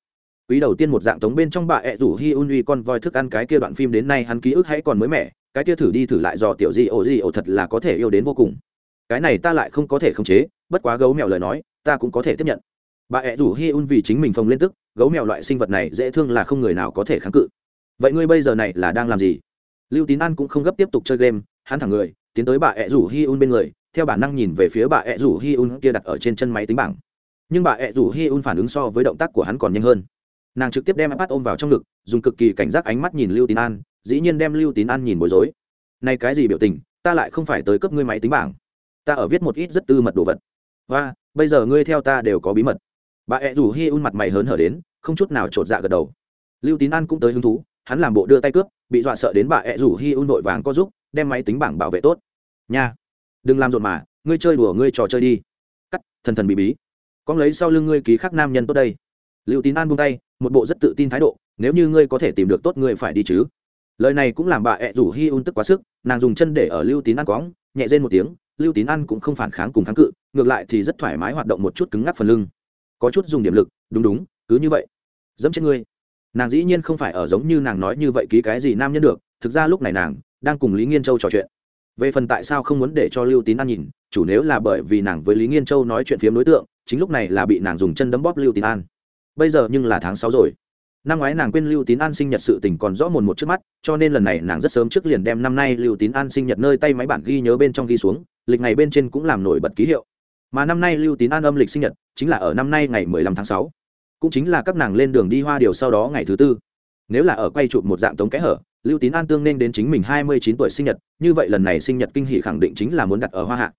Quý đầu tiên một dạng tống bên trong bà ẹ rủ hi un uy con voi thức ăn cái kia đoạn phim đến nay hắn ký ức hãy còn mới mẻ, cái kia thử đi thử lại dò tiểu di ổ di ổ thật là có thể yêu đến vô cùng cái này ta lại không có thể khống chế, bất quá gấu mèo lời nói, ta cũng có thể tiếp nhận. Bà ẹ rủ hi un vì chính mình phồng lên tức, gấu mèo loại sinh vật này dễ thương là không người nào có thể kháng cự. Vậy ngươi bây giờ này là đang làm gì? Lưu tín an cũng không gấp tiếp tục chơi game, hắn thẳng người, tiến tới bà ẹ rủ hi un bên người, theo bản năng nhìn về phía bà ẹ rủ hi un kia đặt ở trên chân máy tính bảng. Nhưng bà ẹ rủ hi un phản ứng so với động tác của hắn còn nhanh hơn. Nàng trực tiếp đem ipad ôm vào trong ngực, dùng cực kỳ cảnh giác ánh mắt nhìn lưu tín an, dĩ nhiên đem lưu tín an nhìn bối rối. Này cái gì biểu tình, ta lại không phải tới cấp ngươi máy tính bảng ta ở viết một ít rất tư mật đồ vật. Và bây giờ ngươi theo ta đều có bí mật. Bà ẹ rủ hi un mặt mày hớn hở đến, không chút nào t dạ gật đầu. Lưu tín an cũng tới hứng thú, hắn làm bộ đưa tay cướp, bị dọa sợ đến bà ẹ rủ hi un vội vàng có giúp, đem máy tính bảng bảo vệ tốt. Nha, đừng làm rộn mà, ngươi chơi đùa ngươi trò chơi đi. Cắt, thần thần bị bí. Con lấy sau lưng ngươi ký khắc nam nhân tốt đây. Lưu tín an buông tay, một bộ rất tự tin thái độ, nếu như ngươi có thể tìm được tốt ngươi phải đi chứ. Lời này cũng làm bà ẹ rủ hi un tức quá sức, nàng dùng chân để ở lưu tín an quõng, nhẹ rên một tiếng lưu tín an cũng không phản kháng cùng kháng cự, ngược lại thì rất thoải mái hoạt động một chút cứng ngắc phần lưng. Có chút dùng điểm lực, đúng đúng, cứ như vậy. Dẫm chết ngươi. Nàng dĩ nhiên không phải ở giống như nàng nói như vậy ký cái gì nam nhân được, thực ra lúc này nàng đang cùng lý nghiên châu trò chuyện. Về phần tại sao không muốn để cho lưu tín an nhìn, chủ nếu là bởi vì nàng với lý nghiên châu nói chuyện phiếm đối tượng, chính lúc này là bị nàng dùng chân đấm bóp lưu tín an. Bây giờ nhưng là tháng sáu rồi năm ngoái nàng quên lưu tín an sinh nhật sự tình còn rõ mồn một trước mắt, cho nên lần này nàng rất sớm trước liền đem năm nay lưu tín an sinh nhật nơi tay máy bản ghi nhớ bên trong ghi xuống, lịch ngày bên trên cũng làm nổi bật ký hiệu. Mà năm nay lưu tín an âm lịch sinh nhật chính là ở năm nay ngày mười lăm tháng sáu. Cũng chính là các nàng lên đường đi hoa điều sau đó ngày thứ tư. Nếu là ở quay chụp một dạng tống kẽ hở, lưu tín an tương nên đến chính mình hai mươi chín tuổi sinh nhật, như vậy lần này sinh nhật kinh hỷ khẳng định chính là muốn đặt ở hoa hạ.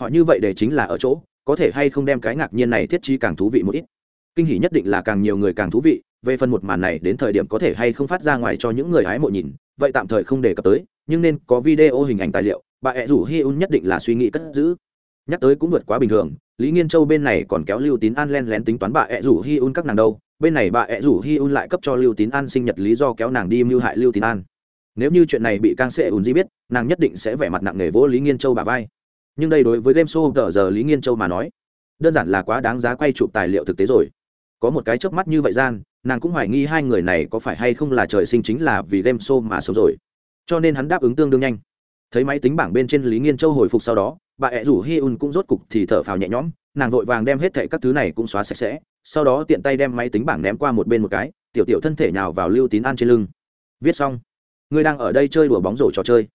Họ như vậy để chính là ở chỗ, có thể hay không đem cái ngạc nhiên này thiết trí càng thú vị một ít. Kinh hỷ nhất định là càng nhiều người càng thú vị về phần một màn này, đến thời điểm có thể hay không phát ra ngoài cho những người hái mộ nhìn, vậy tạm thời không đề cập tới, nhưng nên có video hình ảnh tài liệu, bà ẹ rủ hi un nhất định là suy nghĩ cất giữ. Nhắc tới cũng vượt quá bình thường, lý nghiên châu bên này còn kéo lưu tín an len lén tính toán bà ẹ rủ hi un các nàng đâu, bên này bà ẹ rủ hi un lại cấp cho lưu tín an sinh nhật lý do kéo nàng đi mưu hại lưu tín an. Nếu như chuyện này bị càng sệ ùn di biết, nàng nhất định sẽ vẻ mặt nặng nề vỗ lý nghiên châu bà vai. Nhưng đây đối với game show tờ giờ lý nghiên châu mà nói, đơn giản là quá đáng giá quay chụp tài liệu thực tế rồi. Có một cái chớp mắt như vậy gian nàng cũng hoài nghi hai người này có phải hay không là trời sinh chính là vì game show mà sống rồi. Cho nên hắn đáp ứng tương đương nhanh. Thấy máy tính bảng bên trên lý nghiên châu hồi phục sau đó, bà ẹ rủ hi un cũng rốt cục thì thở phào nhẹ nhõm, nàng vội vàng đem hết thệ các thứ này cũng xóa sạch sẽ, sau đó tiện tay đem máy tính bảng ném qua một bên một cái, tiểu tiểu thân thể nhào vào lưu tín an trên lưng. Viết xong, ngươi đang ở đây chơi đùa bóng rổ trò chơi.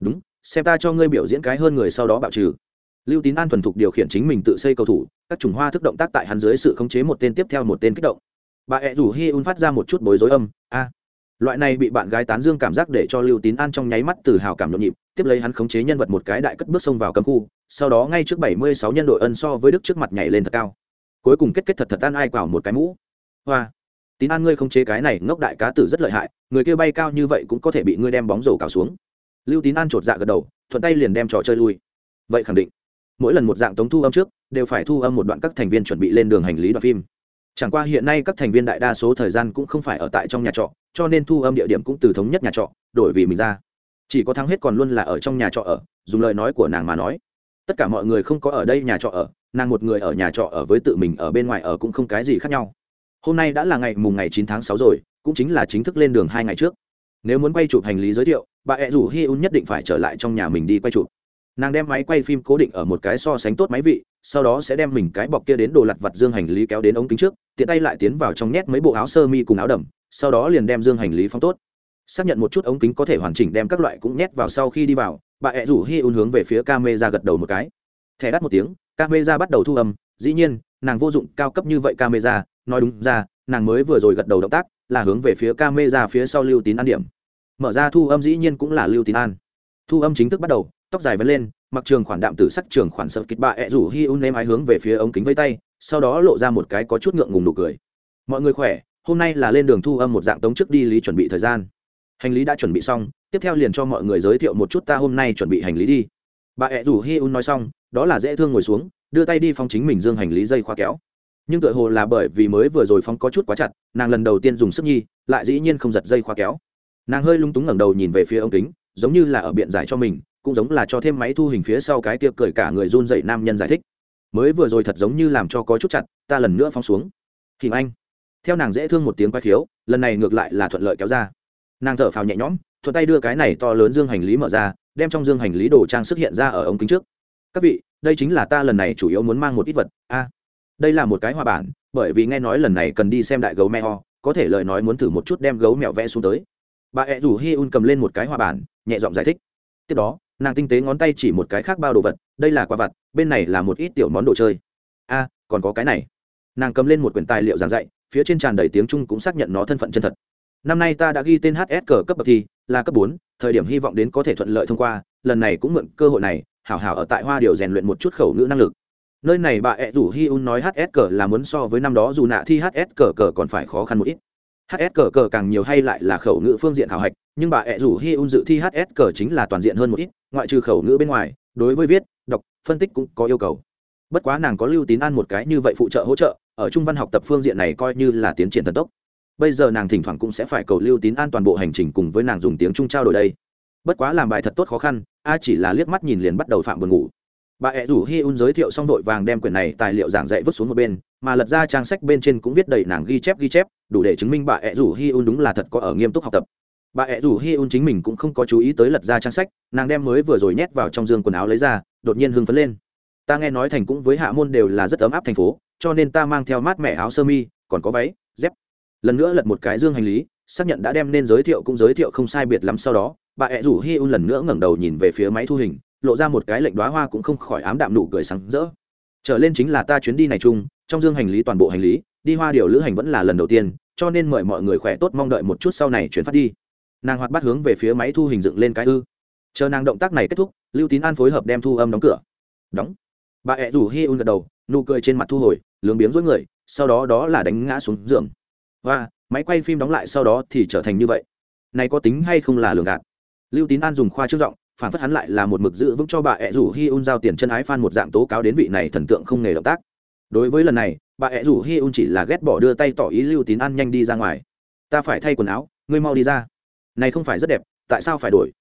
Đúng, xem ta cho ngươi biểu diễn cái hơn người sau đó bạo trừ. Lưu tín an thuần thục điều khiển chính mình tự xây cầu thủ, các chủng hoa thức động tác tại hắn dưới sự khống chế một tên tiếp theo một tên kích động bà ẹ rủ hi un phát ra một chút bối rối âm, a, loại này bị bạn gái tán dương cảm giác để cho lưu tín an trong nháy mắt từ hào cảm nhộn nhịp, tiếp lấy hắn khống chế nhân vật một cái đại cất bước xông vào cấm khu, sau đó ngay trước bảy mươi sáu nhân đội ân so với đức trước mặt nhảy lên thật cao. Cuối cùng kết kết thật thật tan ai quảo một cái mũ. Hoa, tín an ngươi khống chế cái này ngốc đại cá tử rất lợi hại, người kia bay cao như vậy cũng có thể bị ngươi đem bóng rổ cào xuống. Lưu tín an chột dạ gật đầu, thuận tay liền đem trò chơi lui. Vậy khẳng định, mỗi lần một dạng tống thu âm trước, đều phải thu âm một đoạn các thành viên chuẩn bị lên đường hành lý đoạn phim chẳng qua hiện nay các thành viên đại đa số thời gian cũng không phải ở tại trong nhà trọ, cho nên thu âm địa điểm cũng từ thống nhất nhà trọ, đổi vì mình ra. Chỉ có thắng hết còn luôn là ở trong nhà trọ ở, dùng lời nói của nàng mà nói. Tất cả mọi người không có ở đây nhà trọ ở, nàng một người ở nhà trọ ở với tự mình ở bên ngoài ở cũng không cái gì khác nhau. Hôm nay đã là ngày mùng ngày chín tháng sáu rồi, cũng chính là chính thức lên đường hai ngày trước. Nếu muốn quay chụp hành lý giới thiệu, bà ẹ rủ hi un nhất định phải trở lại trong nhà mình đi quay chụp. Nàng đem máy quay phim cố định ở một cái so sánh tốt máy vị sau đó sẽ đem mình cái bọc kia đến đồ lặt vặt dương hành lý kéo đến ống kính trước, tiện tay lại tiến vào trong nhét mấy bộ áo sơ mi cùng áo đầm, sau đó liền đem dương hành lý phong tốt. Xác nhận một chút ống kính có thể hoàn chỉnh đem các loại cũng nhét vào sau khi đi vào, bà ẹ rủ hi un hướng về phía ca mê ra gật đầu một cái. Thẻ đắt một tiếng ca mê ra bắt đầu thu âm, dĩ nhiên, nàng vô dụng cao cấp như vậy ca mê ra nói đúng ra, nàng mới vừa rồi gật đầu động tác, là hướng về phía ca mê ra phía sau lưu tín an điểm. Mở ra thu âm dĩ nhiên cũng là lưu tín an. Thu âm chính thức bắt đầu tóc dài vẫn lên, mặc trường khoản đạm tử sắc trường khoản sợ kịch bạ ẹ rủ hi un ném ái hướng về phía ống kính vây tay, sau đó lộ ra một cái có chút ngượng ngùng nụ cười. Mọi người khỏe, hôm nay là lên đường thu âm một dạng tống trước đi lý chuẩn bị thời gian. Hành lý đã chuẩn bị xong, tiếp theo liền cho mọi người giới thiệu một chút ta hôm nay chuẩn bị hành lý đi. Bà ẹ rủ hi un nói xong, đó là dễ thương ngồi xuống, đưa tay đi phong chính mình dương hành lý dây khoa kéo. Nhưng tựa hồ là bởi vì mới vừa rồi phong có chút quá chặt, nàng lần đầu tiên dùng sức nhi, lại dĩ nhiên không giật dây khoa kéo. Nàng hơi lung túng ngẩng đầu nhìn về phía ống kính, giống như là ở biện giải cho mình cũng giống là cho thêm máy thu hình phía sau cái tiệc cười cả người run dậy nam nhân giải thích. Mới vừa rồi thật giống như làm cho có chút chặt, ta lần nữa phóng xuống. Hình anh. Theo nàng dễ thương một tiếng quay khiếu, lần này ngược lại là thuận lợi kéo ra. Nàng thở phào nhẹ nhõm, thuận tay đưa cái này to lớn dương hành lý mở ra, đem trong dương hành lý đồ trang sức hiện ra ở ống kính trước. Các vị, đây chính là ta lần này chủ yếu muốn mang một ít vật, a. Đây là một cái hòa bản, bởi vì nghe nói lần này cần đi xem đại gấu mèo, có thể lời nói muốn thử một chút đem gấu mèo vẽ xuống tới. Bà ẹ rủ hi un cầm lên một cái hòa bản, nhẹ giọng giải thích. Tiếp đó nàng tinh tế ngón tay chỉ một cái khác bao đồ vật, đây là quà vặt, bên này là một ít tiểu món đồ chơi. A, còn có cái này. Nàng cầm lên một quyển tài liệu giảng dạy, phía trên tràn đầy tiếng trung cũng xác nhận nó thân phận chân thật. Năm nay ta đã ghi tên hs cờ cấp bậc thi là cấp bốn, thời điểm hy vọng đến có thể thuận lợi thông qua, lần này cũng mượn cơ hội này, hảo hảo ở tại hoa điều rèn luyện một chút khẩu ngữ năng lực. Nơi này bà ẹ rủ hi un nói hs cờ là muốn so với năm đó dù nạ thi hs cờ cờ còn phải khó khăn một ít hs cờ cờ càng nhiều hay lại là khẩu ngữ phương diện khảo hạch, nhưng bà ẹ rủ hi un dự thi hs cờ chính là toàn diện hơn một ít, ngoại trừ khẩu ngữ bên ngoài, đối với viết, đọc, phân tích cũng có yêu cầu. Bất quá nàng có lưu tín ăn một cái như vậy phụ trợ hỗ trợ, ở trung văn học tập phương diện này coi như là tiến triển thần tốc. Bây giờ nàng thỉnh thoảng cũng sẽ phải cầu lưu tín an toàn bộ hành trình cùng với nàng dùng tiếng trung trao đổi đây. Bất quá làm bài thật tốt khó khăn, a chỉ là liếc mắt nhìn liền bắt đầu phạm buồn ngủ bà ẹ rủ hi un giới thiệu xong vội vàng đem quyển này tài liệu giảng dạy vứt xuống một bên, mà lật ra trang sách bên trên cũng viết đầy nàng ghi chép ghi chép, đủ để chứng minh bà ẹ rủ hi un đúng là thật có ở nghiêm túc học tập. Bà ẹ rủ hi un chính mình cũng không có chú ý tới lật ra trang sách, nàng đem mới vừa rồi nhét vào trong giường quần áo lấy ra, đột nhiên hưng phấn lên. Ta nghe nói thành cũng với hạ môn đều là rất ấm áp thành phố, cho nên ta mang theo mát mẻ áo sơ mi, còn có váy, dép. Lần nữa lật một cái dương hành lý, xác nhận đã đem nên giới thiệu cũng giới thiệu không sai biệt lắm sau đó, bà ẹ rủ hi un lần nữa ngẩng đầu nhìn về phía máy thu hình lộ ra một cái lệnh đoá hoa cũng không khỏi ám đạm nụ cười sáng rỡ. Trở lên chính là ta chuyến đi này chung, trong dương hành lý toàn bộ hành lý, đi hoa điều lữ hành vẫn là lần đầu tiên, cho nên mời mọi người khỏe tốt mong đợi một chút sau này chuyển phát đi. Nàng hoạt bắt hướng về phía máy thu hình dựng lên cái ư. Chờ nàng động tác này kết thúc, lưu tín an phối hợp đem thu âm đóng cửa. Đóng. Bà ẹ rủ hi un gật đầu, nụ cười trên mặt thu hồi, lướng biếng dối người, sau đó đó là đánh ngã xuống giường. Và máy quay phim đóng lại sau đó thì trở thành như vậy. Này có tính hay không là lường gạt? Lưu tín an dùng khoa trước giọng phản phất hắn lại là một mực giữ vững cho bà ẹ rủ hi un giao tiền chân ái phan một dạng tố cáo đến vị này thần tượng không nghề động tác. Đối với lần này, bà ẹ rủ hi un chỉ là ghét bỏ đưa tay tỏ ý lưu tín an nhanh đi ra ngoài. Ta phải thay quần áo, ngươi mau đi ra. Này không phải rất đẹp, tại sao phải đổi?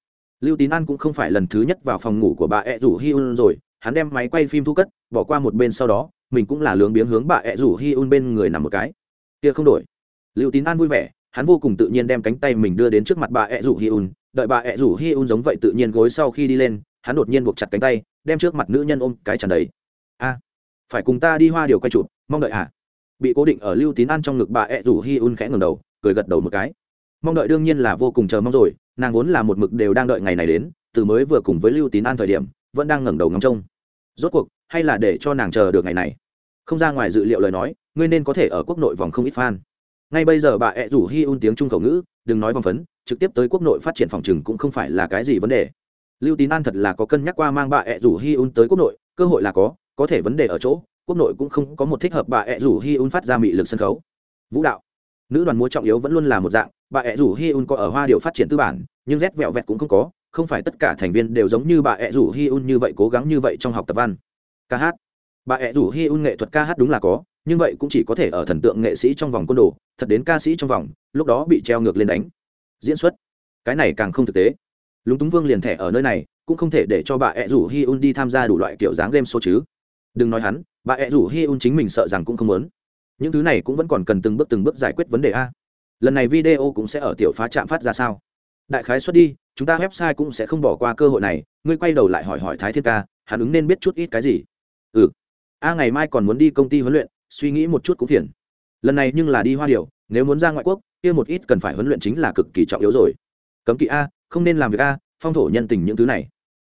Lưu tín an cũng không phải lần thứ nhất vào phòng ngủ của bà ẹ rủ hi un rồi, hắn đem máy quay phim thu cất, bỏ qua một bên sau đó, mình cũng là lướng biếng hướng bà ẹ rủ hi un bên người nằm một cái. Kia không đổi. Lưu tín an vui vẻ, hắn vô cùng tự nhiên đem cánh tay mình đưa đến trước mặt bà ẹ rủ hi un đợi bà ẹ rủ hi un giống vậy tự nhiên gối sau khi đi lên, hắn đột nhiên buộc chặt cánh tay, đem trước mặt nữ nhân ôm cái tràn đầy. A, phải cùng ta đi hoa điều quay chụp, mong đợi à bị cố định ở lưu tín an trong ngực bà ẹ rủ hi un khẽ ngừng đầu, cười gật đầu một cái. Mong đợi đương nhiên là vô cùng chờ mong rồi, nàng vốn là một mực đều đang đợi ngày này đến, từ mới vừa cùng với lưu tín an thời điểm, vẫn đang ngẩng đầu ngắm trông. Rốt cuộc, hay là để cho nàng chờ được ngày này? Không ra ngoài dự liệu lời nói, ngươi nên có thể ở quốc nội vòng không ít fan. Ngay bây giờ bà ẹ rủ hi un tiếng trung khẩu ngữ, đừng nói vòng phấn trực tiếp tới quốc nội phát triển phòng trừng cũng không phải là cái gì vấn đề. Lưu tín an thật là có cân nhắc qua mang bà ẹ rủ hi un tới quốc nội, cơ hội là có có thể vấn đề ở chỗ, quốc nội cũng không có một thích hợp bà ẹ rủ hi un phát ra mị lực sân khấu. Vũ đạo. Nữ đoàn múa trọng yếu vẫn luôn là một dạng, bà ẹ rủ hi un có ở hoa điều phát triển tư bản, nhưng rét vẹo vẹt cũng không có, không phải tất cả thành viên đều giống như bà ẹ rủ hi un như vậy cố gắng như vậy trong học tập văn. Ca hát. Bà ẹ rủ hi un nghệ thuật ca hát đúng là có, nhưng vậy cũng chỉ có thể ở thần tượng nghệ sĩ trong vòng côn đồ, thật đến ca sĩ trong vòng, lúc đó bị treo ngược lên đánh diễn xuất. Cái này càng không thực tế. Lúng túng vương liền thẻ ở nơi này, cũng không thể để cho bà ẹ rủ hi un đi tham gia đủ loại kiểu dáng game số chứ. Đừng nói hắn, bà ẹ rủ hi un chính mình sợ rằng cũng không muốn. Những thứ này cũng vẫn còn cần từng bước từng bước giải quyết vấn đề a. Lần này video cũng sẽ ở tiểu phá trạm phát ra sao? Đại khái xuất đi, chúng ta website cũng sẽ không bỏ qua cơ hội này. Ngươi quay đầu lại hỏi hỏi thái thiên ca, hắn ứng nên biết chút ít cái gì? Ừ. A, ngày mai còn muốn đi công ty huấn luyện, suy nghĩ một chút cũng phiền. Lần này nhưng là đi hoa điều nếu muốn ra ngoại quốc, kia một ít cần phải huấn luyện chính là cực kỳ trọng yếu rồi. Cấm kỵ a, không nên làm việc a, phong thổ nhân tình những thứ này.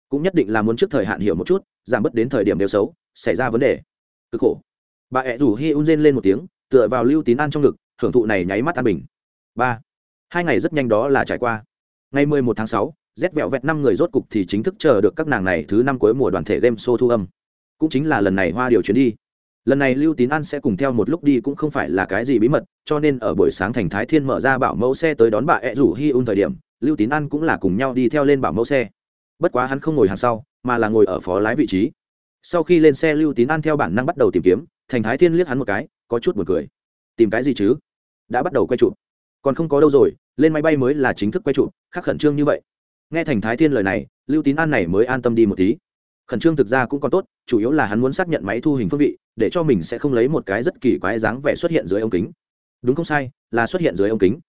Cũng nhất định là muốn trước thời hạn hiểu một chút, giảm bớt đến thời điểm đều xấu, xảy ra vấn đề. Cực khổ. Bà ẹ rủ hi un rên lên một tiếng, tựa vào lưu tín an trong ngực, hưởng thụ này nháy mắt an bình. Ba. Hai ngày rất nhanh đó là trải qua. Ngày mười một tháng sáu rét vẹo vẹt năm người rốt cục thì chính thức chờ được các nàng này thứ năm cuối mùa đoàn thể game show thu âm. Cũng chính là lần này hoa điều chuyến đi lần này lưu tín an sẽ cùng theo một lúc đi cũng không phải là cái gì bí mật, cho nên ở buổi sáng thành thái thiên mở ra bảo mẫu xe tới đón bà ẹ rủ hi un thời điểm, lưu tín an cũng là cùng nhau đi theo lên bảo mẫu xe. Bất quá hắn không ngồi hàng sau, mà là ngồi ở phó lái vị trí. Sau khi lên xe, lưu tín an theo bản năng bắt đầu tìm kiếm, thành thái thiên liếc hắn một cái, có chút buồn cười. Tìm cái gì chứ? Đã bắt đầu quay chụp. Còn không có đâu rồi, lên máy bay mới là chính thức quay chụp khác khẩn trương như vậy. Nghe thành thái thiên lời này, lưu tín an này mới an tâm đi một tí khẩn trương thực ra cũng còn tốt, chủ yếu là hắn muốn xác nhận máy thu hình phương vị, để cho mình sẽ không lấy một cái rất kỳ quái dáng vẻ xuất hiện dưới ống kính. Đúng không sai, là xuất hiện dưới ống kính.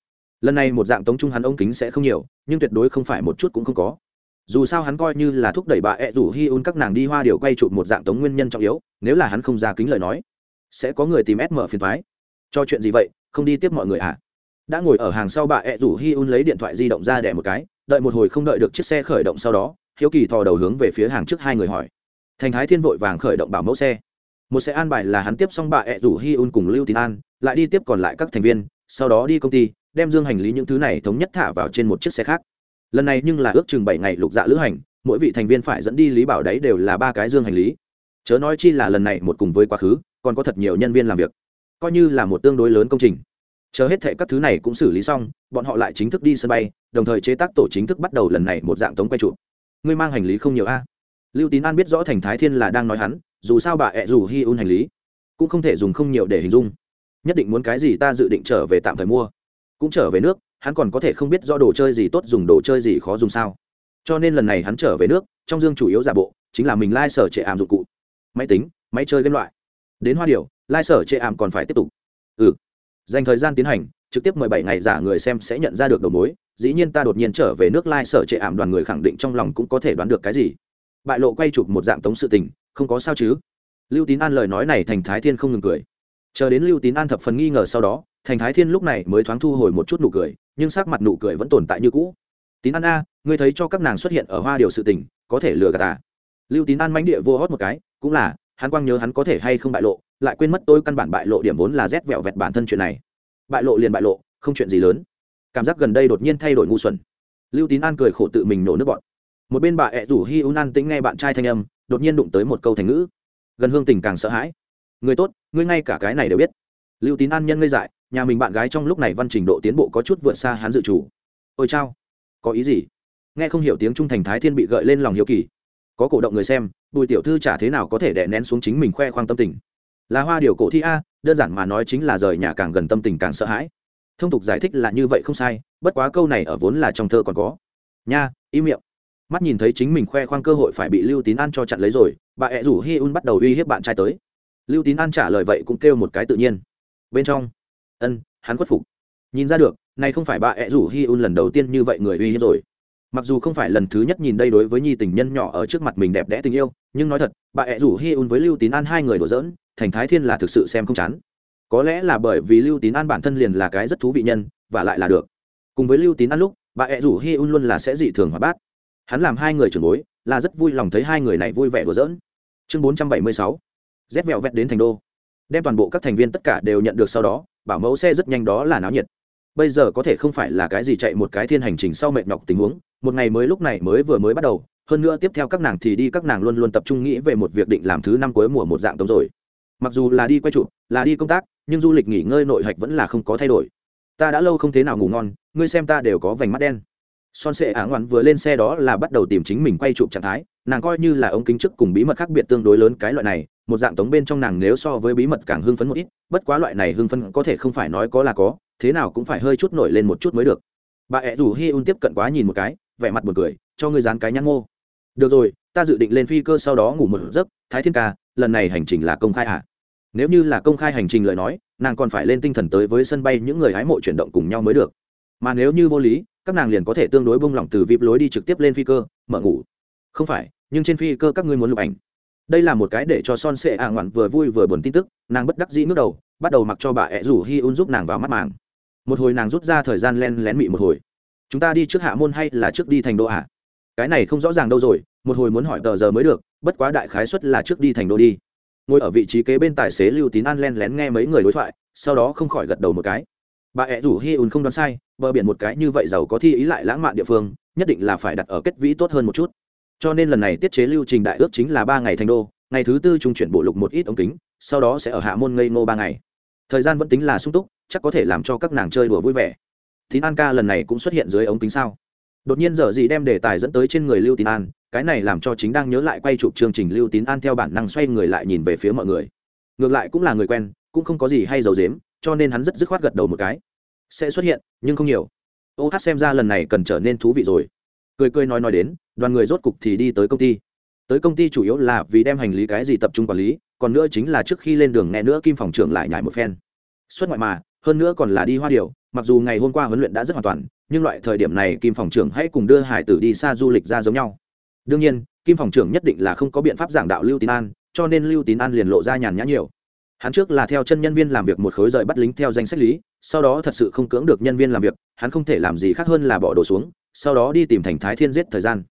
Lần này một dạng tống trung hắn ống kính sẽ không nhiều, nhưng tuyệt đối không phải một chút cũng không có. Dù sao hắn coi như là thúc đẩy bà ẹ rủ hi un các nàng đi hoa điều quay chụp một dạng tống nguyên nhân trọng yếu, nếu là hắn không ra kính lời nói, sẽ có người tìm sm phiền thoái cho chuyện gì vậy, không đi tiếp mọi người à đã ngồi ở hàng sau bà ẹ rủ hi un lấy điện thoại di động ra đẻ một cái, đợi một hồi không đợi được chiếc xe khởi động sau đó hiếu kỳ thò đầu hướng về phía hàng trước hai người hỏi. Thành thái thiên vội vàng khởi động bảo mẫu xe. Một xe an bài là hắn tiếp xong bà ẹ rủ hi un cùng lưu tín an, lại đi tiếp còn lại các thành viên, sau đó đi công ty, đem dương hành lý những thứ này thống nhất thả vào trên một chiếc xe khác. Lần này nhưng là ước chừng bảy ngày lục dạ lữ hành, mỗi vị thành viên phải dẫn đi lý bảo đấy đều là ba cái dương hành lý. Chớ nói chi là lần này một cùng với quá khứ, còn có thật nhiều nhân viên làm việc. Coi như là một tương đối lớn công trình. Chờ hết thệ các thứ này cũng xử lý xong, bọn họ lại chính thức đi sân bay, đồng thời chế tác tổ chính thức bắt đầu lần này một dạng tống quay trụ ngươi mang hành lý không nhiều a. Lưu tín an biết rõ thành thái thiên là đang nói hắn, dù sao bà ẹ dù hi un hành lý, cũng không thể dùng không nhiều để hình dung. Nhất định muốn cái gì ta dự định trở về tạm thời mua. Cũng trở về nước, hắn còn có thể không biết rõ đồ chơi gì tốt dùng, đồ chơi gì khó dùng sao. Cho nên lần này hắn trở về nước, trong dương chủ yếu giả bộ, chính là mình lai、like、sở trệ ảm dụng cụ. Máy tính, máy chơi game loại. Đến hoa điều lai、like、sở trệ ảm còn phải tiếp tục. Ừ. Dành thời gian tiến hành, trực tiếp mười bảy ngày giả người xem sẽ nhận ra được đầu mối dĩ nhiên ta đột nhiên trở về nước Lai sở trệ ảm đoàn người khẳng định trong lòng cũng có thể đoán được cái gì. Bại lộ quay chụp một dạng tống sự tình, không có sao chứ? Lưu tín an lời nói này thành thái thiên không ngừng cười. Chờ đến lưu tín an thập phần nghi ngờ sau đó, thành thái thiên lúc này mới thoáng thu hồi một chút nụ cười, nhưng sắc mặt nụ cười vẫn tồn tại như cũ. Tín an a, ngươi thấy cho các nàng xuất hiện ở hoa điều sự tình, có thể lừa gạt à? Lưu tín an mánh địa vô hót một cái, cũng là, hắn quang nhớ hắn có thể hay không bại lộ, lại quên mất tôi căn bản bại lộ điểm vốn là rét vẹo vẹt bản thân chuyện này. Bại lộ liền bại lộ, không chuyện gì lớn cảm giác gần đây đột nhiên thay đổi ngu xuẩn. Lưu tín an cười khổ tự mình nổ nước bọn một bên bà ẹ rủ hi un an tính nghe bạn trai thanh âm, đột nhiên đụng tới một câu thành ngữ. Gần hương tình càng sợ hãi. Người tốt, ngươi ngay cả cái này đều biết. Lưu tín an nhân ngây dại, nhà mình bạn gái trong lúc này văn trình độ tiến bộ có chút vượt xa hắn dự chủ ôi chao, có ý gì? Nghe không hiểu tiếng trung thành thái thiên bị gợi lên lòng hiếu kỳ. Có cổ động người xem, bùi tiểu thư chả thế nào có thể đè nén xuống chính mình khoe khoang tâm tình. Là hoa điều cổ thi a, đơn giản mà nói chính là rời nhà càng gần tâm tình càng sợ hãi thông tục giải thích là như vậy không sai, bất quá câu này ở vốn là trong thơ còn có. Nha, im miệng. Mắt nhìn thấy chính mình khoe khoang cơ hội phải bị lưu tín an cho chặn lấy rồi, bà ẹ rủ hi un bắt đầu uy hiếp bạn trai tới. Lưu tín an trả lời vậy cũng kêu một cái tự nhiên. Bên trong. Ân, hắn khuất phục. Nhìn ra được nay không phải bà ẹ rủ hi un lần đầu tiên như vậy người uy hiếp rồi. Mặc dù không phải lần thứ nhất nhìn đây đối với nhi tình nhân nhỏ ở trước mặt mình đẹp đẽ tình yêu, nhưng nói thật, bà ẹ rủ hi un với lưu tín an hai người đổ dỡn thành thái thiên là thực sự xem không chán có lẽ là bởi vì lưu tín an bản thân liền là cái rất thú vị nhân, và lại là được. Cùng với lưu tín an lúc, bà ẹ rủ hi un luôn là sẽ dị thường hoạt bát. Hắn làm hai người trưởng bối, là rất vui lòng thấy hai người này vui vẻ đùa giỡn. Chương bốn trăm bảy mươi sáu. Rét vẹo vẹt đến thành đô. Đem toàn bộ các thành viên tất cả đều nhận được sau đó, bảo mẫu xe rất nhanh đó là náo nhiệt. Bây giờ có thể không phải là cái gì chạy một cái thiên hành trình sau mệt nhọc tình huống, một ngày mới lúc này mới vừa mới bắt đầu, hơn nữa tiếp theo các nàng thì đi các nàng luôn luôn tập trung nghĩ về một việc định làm thứ năm cuối mùa một dạng tống rồi. Mặc dù là đi quay chụp, là đi công tác nhưng du lịch nghỉ ngơi nội hạch vẫn là không có thay đổi. Ta đã lâu không thế nào ngủ ngon, ngươi xem ta đều có vành mắt đen. Son sệ ả ngoạn vừa lên xe đó là bắt đầu tìm chính mình quay chụp trạng thái, nàng coi như là ống kính trước cùng bí mật khác biệt tương đối lớn cái loại này, một dạng tống bên trong nàng nếu so với bí mật càng hưng phấn một ít, bất quá loại này hưng phấn có thể không phải nói có là có, thế nào cũng phải hơi chút nổi lên một chút mới được. Bà ẹ rủ hi un tiếp cận quá nhìn một cái, vẻ mặt buồn cười, cho ngươi dán cái nhãn ngô. được rồi, ta dự định lên phi cơ sau đó ngủ một giấc, thái thiên ca, lần này hành trình là công khai à nếu như là công khai hành trình lời nói, nàng còn phải lên tinh thần tới với sân bay những người hái mộ chuyển động cùng nhau mới được. Mà nếu như vô lý, các nàng liền có thể tương đối bông lỏng từ vip lối đi trực tiếp lên phi cơ, mở ngủ. Không phải, nhưng trên phi cơ các ngươi muốn lục ảnh. Đây là một cái để cho son sệ ạ ngoạn vừa vui vừa buồn tin tức, nàng bất đắc dĩ ngước đầu, bắt đầu mặc cho bà ẹ rủ hi un giúp nàng vào mắt màng. Một hồi nàng rút ra thời gian len lén mị một hồi. Chúng ta đi trước hạ môn hay là trước đi thành đô ạ? Cái này không rõ ràng đâu rồi, một hồi muốn hỏi tờ giờ mới được, bất quá đại khái suất là trước đi thành đô đi ngồi ở vị trí kế bên tài xế lưu tín an len lén nghe mấy người đối thoại, sau đó không khỏi gật đầu một cái. Bà ẹ rủ hi un không đoán sai, bờ biển một cái như vậy giàu có thi ý lại lãng mạn địa phương, nhất định là phải đặt ở kết vĩ tốt hơn một chút. Cho nên lần này tiết chế lưu trình đại ước chính là ba ngày thành đô, ngày thứ tư trung chuyển bộ lục một ít ống kính, sau đó sẽ ở hạ môn ngây ngô ba ngày. Thời gian vẫn tính là sung túc, chắc có thể làm cho các nàng chơi đùa vui vẻ. Tín an ca lần này cũng xuất hiện dưới ống kính sao? Đột nhiên giờ gì đem đề tài dẫn tới trên người lưu tín an cái này làm cho chính đang nhớ lại quay chụp chương trình lưu tín an theo bản năng xoay người lại nhìn về phía mọi người. Ngược lại cũng là người quen, cũng không có gì hay giấu dếm cho nên hắn rất dứt khoát gật đầu một cái. Sẽ xuất hiện, nhưng không nhiều. Ô hát xem ra lần này cần trở nên thú vị rồi. Cười cười nói nói đến, đoàn người rốt cục thì đi tới công ty. Tới công ty chủ yếu là vì đem hành lý cái gì tập trung quản lý, còn nữa chính là trước khi lên đường nghe nữa kim phòng trưởng lại nhải một phen. Xuất ngoại mà, hơn nữa còn là đi hoa điều mặc dù ngày hôm qua huấn luyện đã rất hoàn toàn, nhưng loại thời điểm này kim phòng trưởng hãy cùng đưa hải tử đi xa du lịch ra giống nhau đương nhiên, kim phòng trưởng nhất định là không có biện pháp giảng đạo lưu tín an, cho nên lưu tín an liền lộ ra nhàn nhã nhiều. Hắn trước là theo chân nhân viên làm việc một khối rời bắt lính theo danh sách lý, sau đó thật sự không cưỡng được nhân viên làm việc, hắn không thể làm gì khác hơn là bỏ đồ xuống, sau đó đi tìm thành thái thiên giết thời gian.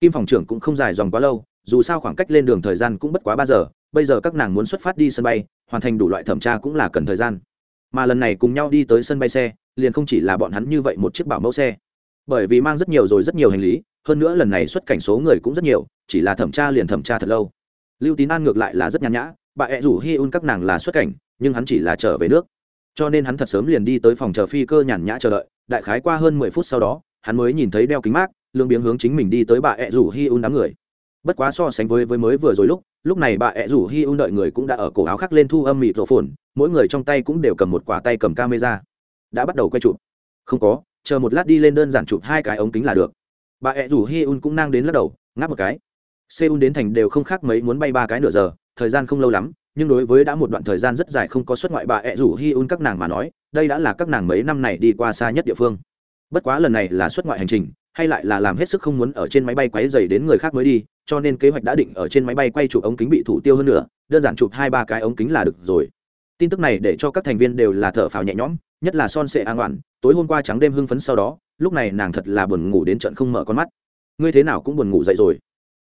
Kim phòng trưởng cũng không dài dòng quá lâu, dù sao khoảng cách lên đường thời gian cũng bất quá ba giờ, bây giờ các nàng muốn xuất phát đi sân bay, hoàn thành đủ loại thẩm tra cũng là cần thời gian. Mà lần này cùng nhau đi tới sân bay xe, liền không chỉ là bọn hắn như vậy một chiếc bảo mẫu xe bởi vì mang rất nhiều rồi rất nhiều hành lý, hơn nữa lần này xuất cảnh số người cũng rất nhiều, chỉ là thẩm tra liền thẩm tra thật lâu. Lưu tín an ngược lại là rất nhàn nhã, bà ẹ rủ hi un các nàng là xuất cảnh, nhưng hắn chỉ là trở về nước. Cho nên hắn thật sớm liền đi tới phòng chờ phi cơ nhàn nhã chờ đợi, đại khái qua hơn mười phút sau đó, hắn mới nhìn thấy đeo kính mát, lương biếng hướng chính mình đi tới bà ẹ rủ hi un đám người. Bất quá so sánh với với mới vừa rồi lúc lúc này bà ẹ rủ hi un đợi người cũng đã ở cổ áo khắc lên thu âm mịt rộ phồn, mỗi người trong tay cũng đều cầm một quả tay cầm camera. Đã bắt đầu quay chụp. Không có chờ một lát đi lên đơn giản chụp hai cái ống kính là được. Bà ẹ rủ hi un cũng nang đến lắc đầu, ngáp một cái. Seoul đến thành đều không khác mấy muốn bay ba cái nửa giờ, thời gian không lâu lắm, nhưng đối với đã một đoạn thời gian rất dài không có xuất ngoại bà ẹ rủ hi un các nàng mà nói, đây đã là các nàng mấy năm này đi qua xa nhất địa phương. Bất quá lần này là xuất ngoại hành trình, hay lại là làm hết sức không muốn ở trên máy bay quấy dày đến người khác mới đi, cho nên kế hoạch đã định ở trên máy bay quay chụp ống kính bị thủ tiêu hơn nữa, đơn giản chụp hai ba cái ống kính là được rồi. Tin tức này để cho các thành viên đều là thở phào nhẹ nhõm nhất là son sệ an ngoạn tối hôm qua trắng đêm hưng phấn sau đó, lúc này nàng thật là buồn ngủ đến trận không mở con mắt. Ngươi thế nào cũng buồn ngủ dậy rồi.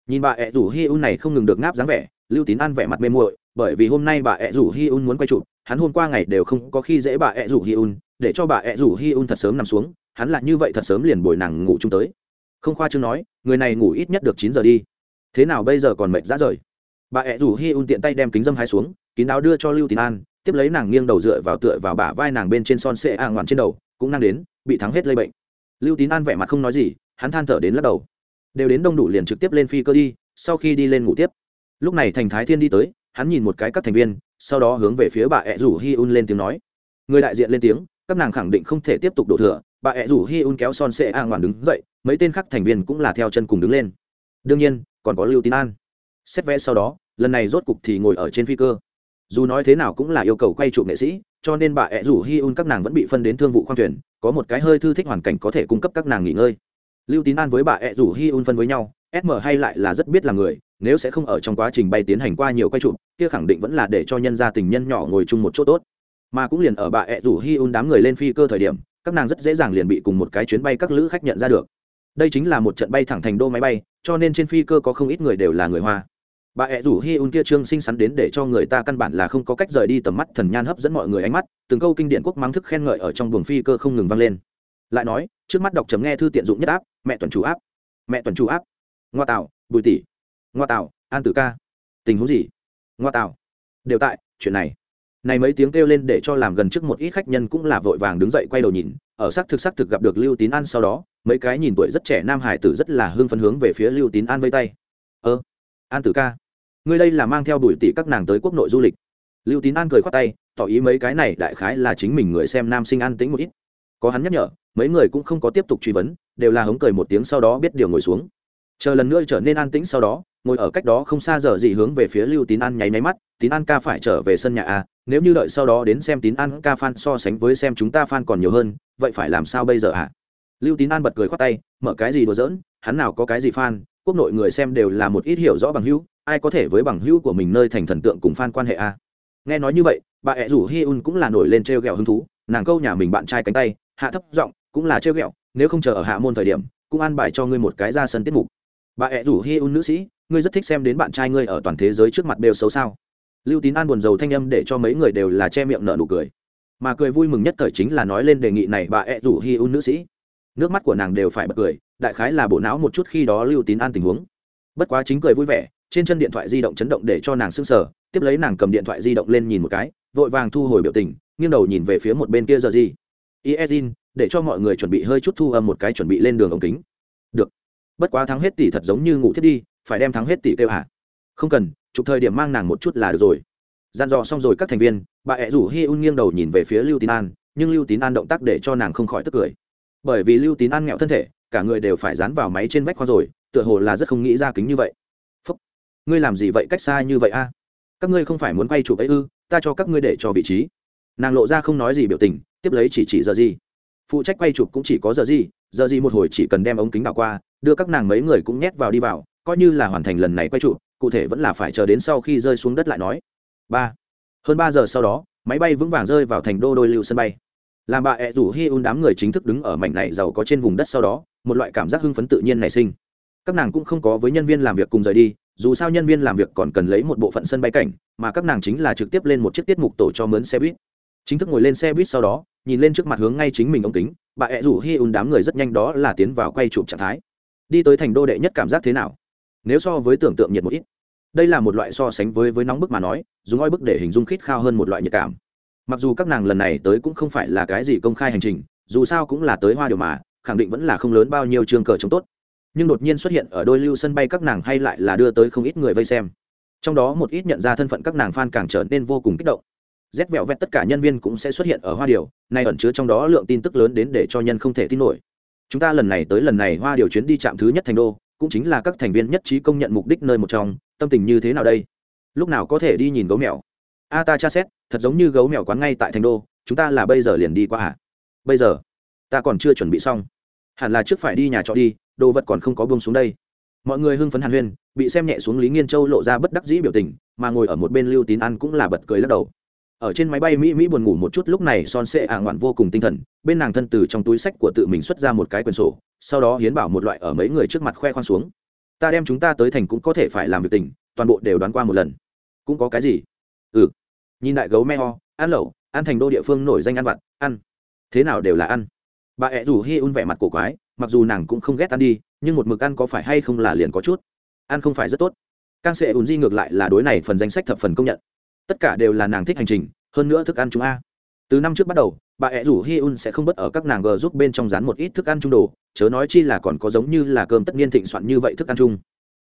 Nhìn bà ẹ rủ hi un này không ngừng được ngáp dáng vẻ, lưu tín an vẻ mặt mê muội, bởi vì hôm nay bà ẹ rủ hi un muốn quay chụp, hắn hôm qua ngày đều không có khi dễ bà ẹ rủ hi un, để cho bà ẹ rủ hi un thật sớm nằm xuống, hắn lại như vậy thật sớm liền bồi nàng ngủ chung tới. Không khoa chương nói, người này ngủ ít nhất được chín giờ đi. Thế nào bây giờ còn mệt ra rời? Bà ẹ rủ hi un tiện tay đem kính dâm hai xuống, kín áo đưa cho lưu tín an tiếp lấy nàng nghiêng đầu dựa vào tựa vào bả vai nàng bên trên son sệ a ngoạn trên đầu, cũng năng đến, bị thắng hết lây bệnh. Lưu tín an vẻ mặt không nói gì, hắn than thở đến lắc đầu. Đều đến đông đủ liền trực tiếp lên phi cơ đi, sau khi đi lên ngủ tiếp. Lúc này thành thái thiên đi tới, hắn nhìn một cái các thành viên, sau đó hướng về phía bà ẹ rủ hi un lên tiếng nói. Người đại diện lên tiếng, các nàng khẳng định không thể tiếp tục đổ thừa, bà ẹ rủ hi un kéo son sệ a ngoạn đứng dậy, mấy tên khác thành viên cũng là theo chân cùng đứng lên. Đương nhiên, còn có lưu tín an. Xét vẽ sau đó, lần này rốt cục thì ngồi ở trên phi cơ dù nói thế nào cũng là yêu cầu quay chụp nghệ sĩ, cho nên bà ẹ rủ hi un các nàng vẫn bị phân đến thương vụ khoang thuyền, có một cái hơi thư thích hoàn cảnh có thể cung cấp các nàng nghỉ ngơi. Lưu tín an với bà ẹ rủ hi un phân với nhau sm hay lại là rất biết là người, nếu sẽ không ở trong quá trình bay tiến hành qua nhiều quay chụp, kia khẳng định vẫn là để cho nhân gia tình nhân nhỏ ngồi chung một chỗ tốt. Mà cũng liền ở bà ẹ rủ hi un đám người lên phi cơ thời điểm, các nàng rất dễ dàng liền bị cùng một cái chuyến bay các lữ khách nhận ra được. Đây chính là một trận bay thẳng thành đô máy bay, cho nên trên phi cơ có không ít người đều là người hoa bà ẹ rủ hi un kia trương xinh xắn đến để cho người ta căn bản là không có cách rời đi tầm mắt thần nhan hấp dẫn mọi người ánh mắt, từng câu kinh điển quốc mắng thức khen ngợi ở trong buồng phi cơ không ngừng vang lên. Lại nói, trước mắt đọc chấm nghe thư tiện dụng nhất áp, mẹ tuần chủ áp. Mẹ tuần chủ áp. Ngoa tạo bùi tỷ. Ngoa tạo an tử ca. Tình huống gì? Ngoa tạo đều tại, chuyện này. Này mấy tiếng kêu lên để cho làm gần trước một ít khách nhân cũng là vội vàng đứng dậy quay đầu nhìn, ở xác thực xác thực gặp được lưu tín an sau đó, mấy cái nhìn tuổi rất trẻ nam hải tử rất là hưng phấn hướng về phía lưu tín an vây tay. Ơ, an tử ca ngươi đây là mang theo đuổi tỷ các nàng tới quốc nội du lịch. Lưu tín an cười khoát tay, tỏ ý mấy cái này đại khái là chính mình người xem nam sinh an tính một ít. Có hắn nhắc nhở, mấy người cũng không có tiếp tục truy vấn, đều là hống cười một tiếng sau đó biết điều ngồi xuống. Chờ lần nữa trở nên an tĩnh sau đó, ngồi ở cách đó không xa giờ gì hướng về phía lưu tín an nháy máy mắt, tín an ca phải trở về sân nhà a nếu như đợi sau đó đến xem tín an ca fan so sánh với xem chúng ta fan còn nhiều hơn, vậy phải làm sao bây giờ ạ lưu tín an bật cười khoát tay, mở cái gì đùa giỡn, hắn nào có cái gì fan quốc nội người xem đều là một ít hiểu rõ bằng hữu, ai có thể với bằng hữu của mình nơi thành thần tượng cùng fan quan hệ a nghe nói như vậy, bà ẹ rủ hi un cũng là nổi lên t r e o g ẹ o hứng thú, nàng câu nhà mình bạn trai cánh tay, hạ thấp giọng, cũng là t r e o g ẹ o nếu không chờ ở hạ môn thời điểm, cũng an bài cho ngươi một cái ra sân tiết mục. Bà ẹ rủ hi un nữ sĩ, ngươi rất thích xem đến bạn trai ngươi ở toàn thế giới trước mặt đều xấu sao? Lưu tín an buồn rầu thanh âm để cho mấy người đều là che miệng nợ nụ cười. Mà cười vui mừng nhất thời chính là nói lên đề nghị này bà ẹ rủ hi un nữ sĩ nước mắt của nàng đều phải bật cười, đại khái là bộ não một chút khi đó lưu tín an tình huống. Bất quá chính cười vui vẻ, trên chân điện thoại di động chấn động để cho nàng s ư n g sở tiếp lấy nàng cầm điện thoại di động lên nhìn một cái, vội vàng thu hồi biểu tình, nghiêng đầu nhìn về phía một bên kia giờ gì iedin để cho mọi người chuẩn bị hơi chút thu âm một cái chuẩn bị lên đường ống kính. Được. Bất quá thắng hết tỷ thật giống như ngủ thiết đi, phải đem thắng hết tỷ kêu hả? Không cần, chụp thời điểm mang nàng một chút là được rồi. Gian dò xong rồi các thành viên, bà ẹ rủ hi un nghiêng đầu nhìn về phía lưu tín an, nhưng lưu tín an động tác để cho nàng không khỏi tức cười bởi vì lưu tín an nghẹo thân thể, cả người đều phải dán vào máy trên vách khoa rồi, tựa hồ là rất không nghĩ ra kính như vậy. Phúc, ngươi làm gì vậy, cách xa như vậy a? Các ngươi không phải muốn quay chụp ấy ư, ta cho các ngươi để cho vị trí. Nàng lộ ra không nói gì biểu tình, tiếp lấy chỉ chỉ giờ gì. Phụ trách quay chụp cũng chỉ có giờ gì giờ gì một hồi chỉ cần đem ống kính đảo qua, đưa các nàng mấy người cũng nhét vào đi vào, coi như là hoàn thành lần này quay chụp, cụ thể vẫn là phải chờ đến sau khi rơi xuống đất lại nói. Ba, hơn ba giờ sau đó, máy bay vững vàng rơi vào thành đô đôi lưu sân bay làm bà ẹ rủ hi un đám người chính thức đứng ở mảnh này giàu có trên vùng đất sau đó, một loại cảm giác hưng phấn tự nhiên nảy sinh. Các nàng cũng không có với nhân viên làm việc cùng rời đi, dù sao nhân viên làm việc còn cần lấy một bộ phận sân bay cảnh, mà các nàng chính là trực tiếp lên một chiếc tiết mục tổ cho mướn xe buýt. Chính thức ngồi lên xe buýt sau đó, nhìn lên trước mặt hướng ngay chính mình ống kính, bà ẹ rủ hi un đám người rất nhanh đó là tiến vào quay chụp trạng thái. Đi tới thành đô đệ nhất cảm giác thế nào? Nếu so với tưởng tượng nhiệt một ít. Đây là một loại so sánh với với nóng bức mà nói, dùng oi bức để hình dung khít khao hơn một loại nhiệt cảm mặc dù các nàng lần này tới cũng không phải là cái gì công khai hành trình, dù sao cũng là tới hoa điều mà, khẳng định vẫn là không lớn bao nhiêu trường cờ chống tốt. Nhưng đột nhiên xuất hiện ở đôi lưu sân bay các nàng hay lại là đưa tới không ít người vây xem. Trong đó một ít nhận ra thân phận các nàng f a n càng trở nên vô cùng kích động. Rét vẹo vẹt tất cả nhân viên cũng sẽ xuất hiện ở hoa điều, nay ẩn chứa trong đó lượng tin tức lớn đến để cho nhân không thể tin nổi. Chúng ta lần này tới lần này hoa điều chuyến đi trạm thứ nhất thành đô, cũng chính là các thành viên nhất trí công nhận mục đích nơi một trong, tâm tình như thế nào đây? Lúc nào có thể đi nhìn gấu mèo? A ta tra xét, thật giống như gấu mèo quán ngay tại thành đô, chúng ta là bây giờ liền đi qua hả bây giờ, ta còn chưa chuẩn bị xong. Hẳn là trước phải đi nhà trọ đi, đồ vật còn không có bông xuống đây. Mọi người hưng phấn hàn huyên, bị xem nhẹ xuống lý nghiên châu lộ ra bất đắc dĩ biểu tình, mà ngồi ở một bên lưu tín ăn cũng là bật cười lắc đầu. Ở trên máy bay mỹ mỹ buồn ngủ một chút, lúc này son sệ ả ngoạn vô cùng tinh thần, bên nàng thân từ trong túi sách của tự mình xuất ra một cái quyển sổ, sau đó hiến bảo một loại ở mấy người trước mặt khoe khoang xuống. Ta đem chúng ta tới thành cũng có thể phải làm việc tình, toàn bộ đều đoán qua một lần. Cũng có cái gì? Nhìn đại gấu me ho, ăn lẩu, ăn thành đô địa phương nổi danh ăn vặt, ăn. Thế nào đều là ăn. Bà ẹ rủ hi un vẻ mặt cổ quái, mặc dù nàng cũng không ghét ăn đi, nhưng một mực ăn có phải hay không là liền có chút. Ăn không phải rất tốt. Càng sẽ ùn di ngược lại là đối này phần danh sách thập phần công nhận. Tất cả đều là nàng thích hành trình, hơn nữa thức ăn chúng a. Từ năm trước bắt đầu, bà ẹ rủ hi un sẽ không bất ở các nàng g giúp bên trong rán một ít thức ăn chung đồ, chớ nói chi là còn có giống như là cơm tất niên thịnh soạn như vậy thức ăn chung.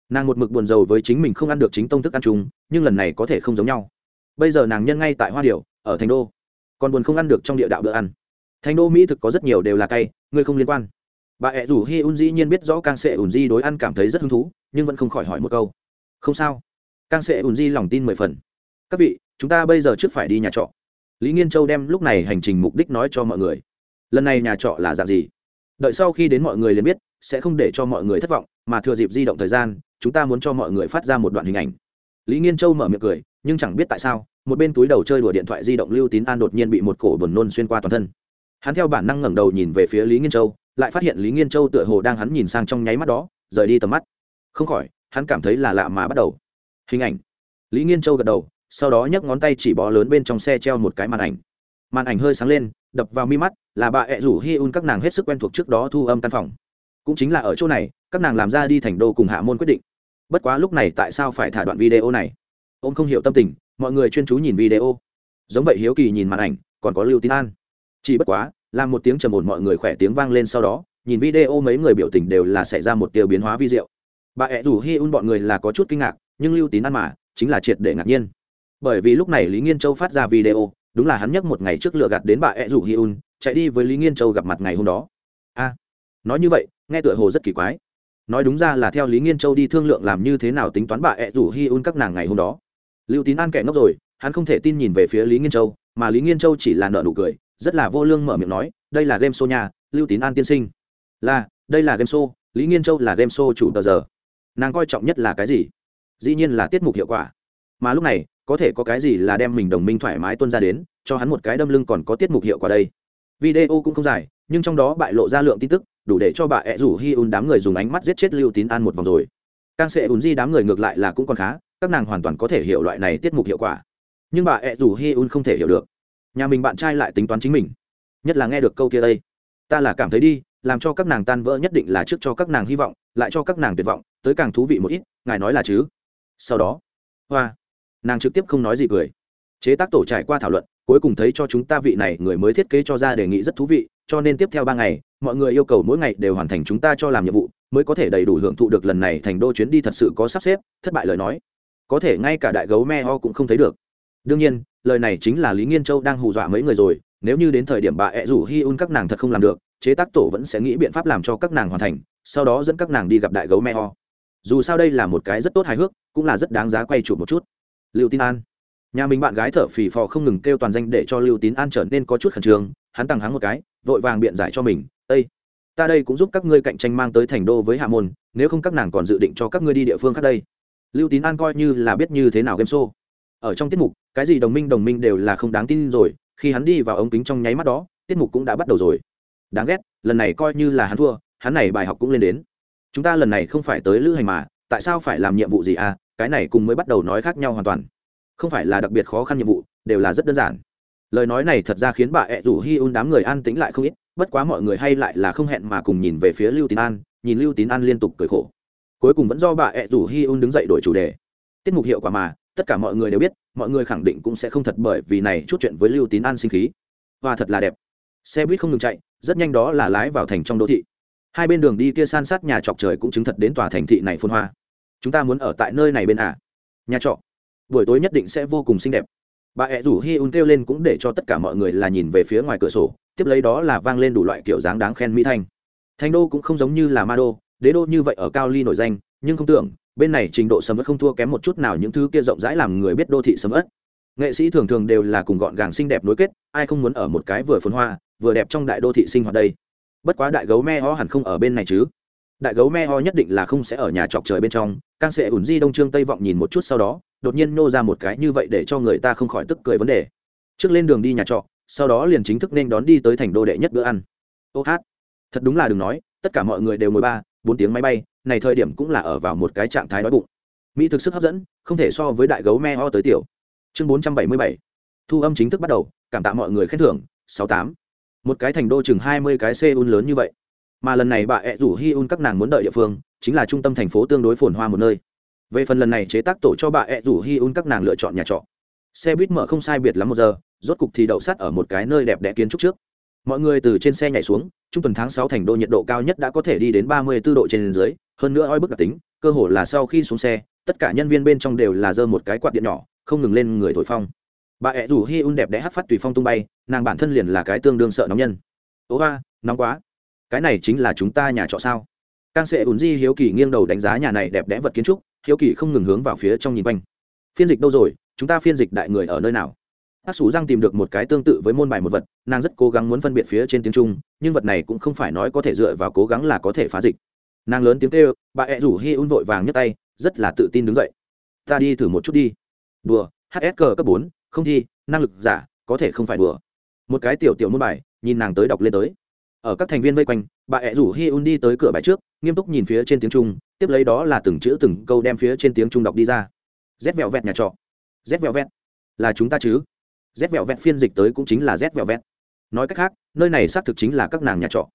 Nàng một mực buồn rầu với chính mình không ăn được chính tông thức ăn chung, nhưng lần này có thể không giống nhau bây giờ nàng nhân ngay tại hoa điều ở thành đô. Còn buồn không ăn được trong địa đạo bữa ăn. Thành đô mỹ thực có rất nhiều đều là cay, ngươi không liên quan. Bà ẹ rủ hi un dĩ nhiên biết rõ càng sệ ùn di đối ăn cảm thấy rất hứng thú, nhưng vẫn không khỏi hỏi một câu. Không sao. Càng sệ ùn di lòng tin mười phần. Các vị, chúng ta bây giờ trước phải đi nhà trọ. Lý nghiên châu đem lúc này hành trình mục đích nói cho mọi người. Lần này nhà trọ là dạng gì? Đợi sau khi đến mọi người liền biết, sẽ không để cho mọi người thất vọng, mà thừa dịp di động thời gian, chúng ta muốn cho mọi người phát ra một đoạn hình ảnh. Lý nghiên châu mở miệng cười nhưng chẳng biết tại sao, một bên túi đầu chơi đùa điện thoại di động lưu tín an đột nhiên bị một cổ buồn nôn xuyên qua toàn thân. Hắn theo bản năng ngẩng đầu nhìn về phía lý nghiên châu, lại phát hiện lý nghiên châu tựa hồ đang hắn nhìn sang trong nháy mắt đó, rời đi tầm mắt. Không khỏi, hắn cảm thấy là lạ mà bắt đầu. Hình ảnh. Lý nghiên châu gật đầu, sau đó nhấc ngón tay chỉ bó lớn bên trong xe treo một cái màn ảnh. Màn ảnh hơi sáng lên, đập vào mi mắt, là bà ẹ rủ hi un các nàng hết sức quen thuộc trước đó thu âm căn phòng. Cũng chính là ở chỗ này, các nàng làm ra đi thành đô cùng hạ môn quyết định. Bất quá lúc này tại sao phải thả đoạn video này? Ông không hiểu tâm tình, mọi người chuyên chú nhìn video. Giống vậy hiếu kỳ nhìn màn ảnh, còn có lưu tín an. Chỉ bất quá, làm một tiếng trầm ổn mọi người khỏe tiếng vang lên sau đó, nhìn video mấy người biểu tình đều là xảy ra một tiêu biến hóa vi diệu. Bà ẹ rủ hi un bọn người là có chút kinh ngạc, nhưng lưu tín an mà, chính là triệt để ngạc nhiên. Bởi vì lúc này lý nghiên châu phát ra video, đúng là hắn nhắc một ngày trước lựa gạt đến bà ẹ rủ hi un, chạy đi với lý nghiên châu gặp mặt ngày hôm đó. A, nói như vậy, nghe tựa hồ rất kỳ quái. Nói đúng ra là theo lý nghiên châu đi thương lượng làm như thế nào tính toán bà ẹ rủ hi un các nàng ngày hôm đó lưu tín an kẻ ngốc rồi, hắn không thể tin nhìn về phía lý nghiên châu, mà lý nghiên châu chỉ là nợ nụ cười, rất là vô lương mở miệng nói, đây là game show nhà lưu tín an tiên sinh. Là, đây là game show, lý nghiên châu là game show chủ tờ giờ. Nàng coi trọng nhất là cái gì? Dĩ nhiên là tiết mục hiệu quả. Mà lúc này, có thể có cái gì là đem mình đồng minh thoải mái tuân ra đến, cho hắn một cái đâm lưng còn có tiết mục hiệu quả đây? Video cũng không dài, nhưng trong đó bại lộ ra lượng tin tức, đủ để cho bà ẹ rủ hi un đám người dùng ánh mắt giết chết lưu tín an một vòng rồi. Càng sẽ ùn di đám người ngược lại là cũng còn khá các nàng hoàn toàn có thể hiểu loại này tiết mục hiệu quả. Nhưng bà ẹ rủ hi un không thể hiểu được. Nhà mình bạn trai lại tính toán chính mình. Nhất là nghe được câu kia đây. Ta là cảm thấy đi, làm cho các nàng tan vỡ nhất định là trước cho các nàng hy vọng, lại cho các nàng tuyệt vọng, tới càng thú vị một ít, ngài nói là chứ? Sau đó, hoa, nàng trực tiếp không nói gì cười. Chế tác tổ trải qua thảo luận, cuối cùng thấy cho chúng ta vị này người mới thiết kế cho ra đề nghị rất thú vị, cho nên tiếp theo ba ngày, mọi người yêu cầu mỗi ngày đều hoàn thành chúng ta cho làm nhiệm vụ, mới có thể đầy đủ hưởng thụ được lần này thành đô chuyến đi thật sự có sắp xếp, thất bại lời nói có thể ngay cả đại gấu me ho cũng không thấy được. Đương nhiên, lời này chính là lý nghiên châu đang hù dọa mấy người rồi, nếu như đến thời điểm bà ẹ rủ hi un các nàng thật không làm được, chế tác tổ vẫn sẽ nghĩ biện pháp làm cho các nàng hoàn thành, sau đó dẫn các nàng đi gặp đại gấu me ho. Dù sao đây là một cái rất tốt hài hước, cũng là rất đáng giá quay chụp một chút. Lưu tín an. Nhà mình bạn gái thở phì phò không ngừng kêu toàn danh để cho lưu tín an trở nên có chút khẩn trương, hắn tăng hắn một cái, vội vàng biện giải cho mình ây ta đây cũng giúp các ngươi cạnh tranh mang tới thành đô với hạ môn, nếu không các nàng còn dự định cho các ngươi đi địa phương khác đây lưu tín an coi như là biết như thế nào game show. Ở trong tiết mục, cái gì đồng minh đồng minh đều là không đáng tin rồi, khi hắn đi vào ống kính trong nháy mắt đó, tiết mục cũng đã bắt đầu rồi. Đáng ghét, lần này coi như là hắn thua, hắn này bài học cũng lên đến. Chúng ta lần này không phải tới lữ hành mà, tại sao phải làm nhiệm vụ gì à? Cái này cùng mới bắt đầu nói khác nhau hoàn toàn. Không phải là đặc biệt khó khăn nhiệm vụ, đều là rất đơn giản. Lời nói này thật ra khiến bà ẹ rủ hi un đám người an tĩnh lại không ít, bất quá mọi người hay lại là không hẹn mà cùng nhìn về phía lưu tín an, nhìn lưu tín an liên tục cười khổ cuối cùng vẫn do bà ẹ rủ hi un đứng dậy đổi chủ đề. Tiết mục hiệu quả mà, tất cả mọi người đều biết, mọi người khẳng định cũng sẽ không thật bởi vì này chút chuyện với lưu tín an sinh khí. Và thật là đẹp. Xe buýt không ngừng chạy, rất nhanh đó là lái vào thành trong đô thị. Hai bên đường đi kia san sát nhà trọc trời cũng chứng thật đến tòa thành thị này phôn hoa. Chúng ta muốn ở tại nơi này bên à? Nhà trọ. Buổi tối nhất định sẽ vô cùng xinh đẹp. Bà ẹ rủ hi un kêu lên cũng để cho tất cả mọi người là nhìn về phía ngoài cửa sổ, tiếp lấy đó là vang lên đủ loại kiểu dáng đáng khen mỹ thanh. Thành đô cũng không giống như là ma đô đế đô như vậy ở cao ly nổi danh, nhưng không tưởng, bên này trình độ sầm ớt không thua kém một chút nào những thứ kia rộng rãi làm người biết đô thị sầm ớt nghệ sĩ thường thường đều là cùng gọn gàng xinh đẹp nối kết, ai không muốn ở một cái vừa phồn hoa, vừa đẹp trong đại đô thị sinh hoạt đây? Bất quá đại gấu me ho hẳn không ở bên này chứ. Đại gấu me ho nhất định là không sẽ ở nhà trọc trời bên trong càng sẽ ủn di đông trương tây vọng nhìn một chút sau đó, đột nhiên nô ra một cái như vậy để cho người ta không khỏi tức cười vấn đề. Trước lên đường đi nhà trọ, sau đó liền chính thức nên đón đi tới thành đô đệ nhất bữa ăn. Ô hát, thật đúng là đừng nói, tất cả mọi người đều ngồi ba bốn tiếng máy bay, này thời điểm cũng là ở vào một cái trạng thái đói bụng. Mỹ thực sức hấp dẫn, không thể so với đại gấu me ho tới tiểu. Chương bốn trăm bảy mươi bảy. Thu âm chính thức bắt đầu, cảm tạ mọi người khen thưởng, sáu tám. Một cái thành đô chừng hai mươi cái xe un lớn như vậy. Mà lần này bà ẹ rủ hi un các nàng muốn đợi địa phương, chính là trung tâm thành phố tương đối phồn hoa một nơi. Về phần lần này chế tác tổ cho bà ẹ rủ hi un các nàng lựa chọn nhà trọ. Xe buýt mở không sai biệt lắm một giờ, rốt cục thì đậu sắt ở một cái nơi đẹp đẽ kiến trúc trước mọi người từ trên xe nhảy xuống, trung tuần tháng sáu thành đô nhiệt độ cao nhất đã có thể đi đến ba mươi 34 độ trên dưới, hơn nữa oi bức đặc tính, cơ hồ là sau khi xuống xe, tất cả nhân viên bên trong đều là giơ một cái quạt điện nhỏ, không ngừng lên người thổi phong. Bà ẹ rủ hi un đẹp đẽ hát phát tùy phong tung bay, nàng bản thân liền là cái tương đương sợ nóng nhân. Ố ba nóng quá. Cái này chính là chúng ta nhà trọ sao? Càng sẽ ùn di, hiếu kỳ nghiêng đầu đánh giá nhà này đẹp đẽ vật kiến trúc, hiếu kỳ không ngừng hướng vào phía trong nhìn quanh. Phiên dịch đâu rồi? Chúng ta phiên dịch đại người ở nơi nào? Hát xù răng tìm được một cái tương tự với môn bài một vật, nàng rất cố gắng muốn phân biệt phía trên tiếng trung, nhưng vật này cũng không phải nói có thể dựa vào cố gắng là có thể phá dịch. Nàng lớn tiếng kêu, bà ẹ rủ hi un vội vàng nhấc tay, rất là tự tin đứng dậy. Ta đi thử một chút đi. Đùa hsg cấp bốn, không thi, năng lực giả, có thể không phải đùa. Một cái tiểu tiểu môn bài, nhìn nàng tới đọc lên tới. Ở các thành viên vây quanh, bà ẹ rủ hi un đi tới cửa bài trước, nghiêm túc nhìn phía trên tiếng trung, tiếp lấy đó là từng chữ từng câu đem phía trên tiếng trung đọc đi ra. Rét vẹo vẹt nhà trọ. Rét vẹo vẹt, là chúng ta chứ? Rét vẹo vẹt phiên dịch tới cũng chính là rét vẹo vẹt. Nói cách khác, nơi này xác thực chính là các nàng nhà trọ.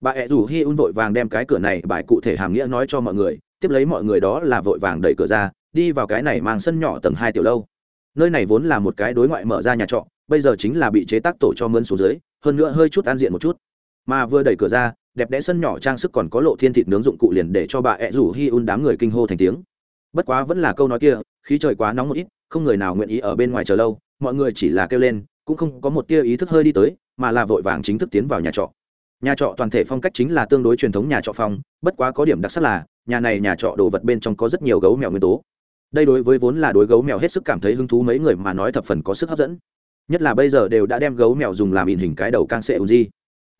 Bà ẹ rủ hi un vội vàng đem cái cửa này bài cụ thể hàm nghĩa nói cho mọi người, tiếp lấy mọi người đó là vội vàng đẩy cửa ra, đi vào cái này mang sân nhỏ tầng hai tiểu lâu. Nơi này vốn là một cái đối ngoại mở ra nhà trọ, bây giờ chính là bị chế tác tổ cho mướn xuống dưới, hơn nữa hơi chút an diện một chút. Mà vừa đẩy cửa ra, đẹp đẽ sân nhỏ trang sức còn có lộ thiên thịt nướng dụng cụ liền để cho bà ẹ rủ hi un đám người kinh hô thành tiếng. Bất quá vẫn là câu nói kia, khí trời quá nóng một ít, không người nào nguyện ý ở bên ngoài chờ lâu mọi người chỉ là kêu lên, cũng không có một tia ý thức hơi đi tới, mà là vội vàng chính thức tiến vào nhà trọ. Nhà trọ toàn thể phong cách chính là tương đối truyền thống nhà trọ phong, bất quá có điểm đặc sắc là, nhà này nhà trọ đồ vật bên trong có rất nhiều gấu mèo nguyên tố. Đây đối với vốn là đối gấu mèo hết sức cảm thấy hứng thú mấy người mà nói thập phần có sức hấp dẫn. Nhất là bây giờ đều đã đem gấu mèo dùng làm in hình cái đầu càng sệ ùn di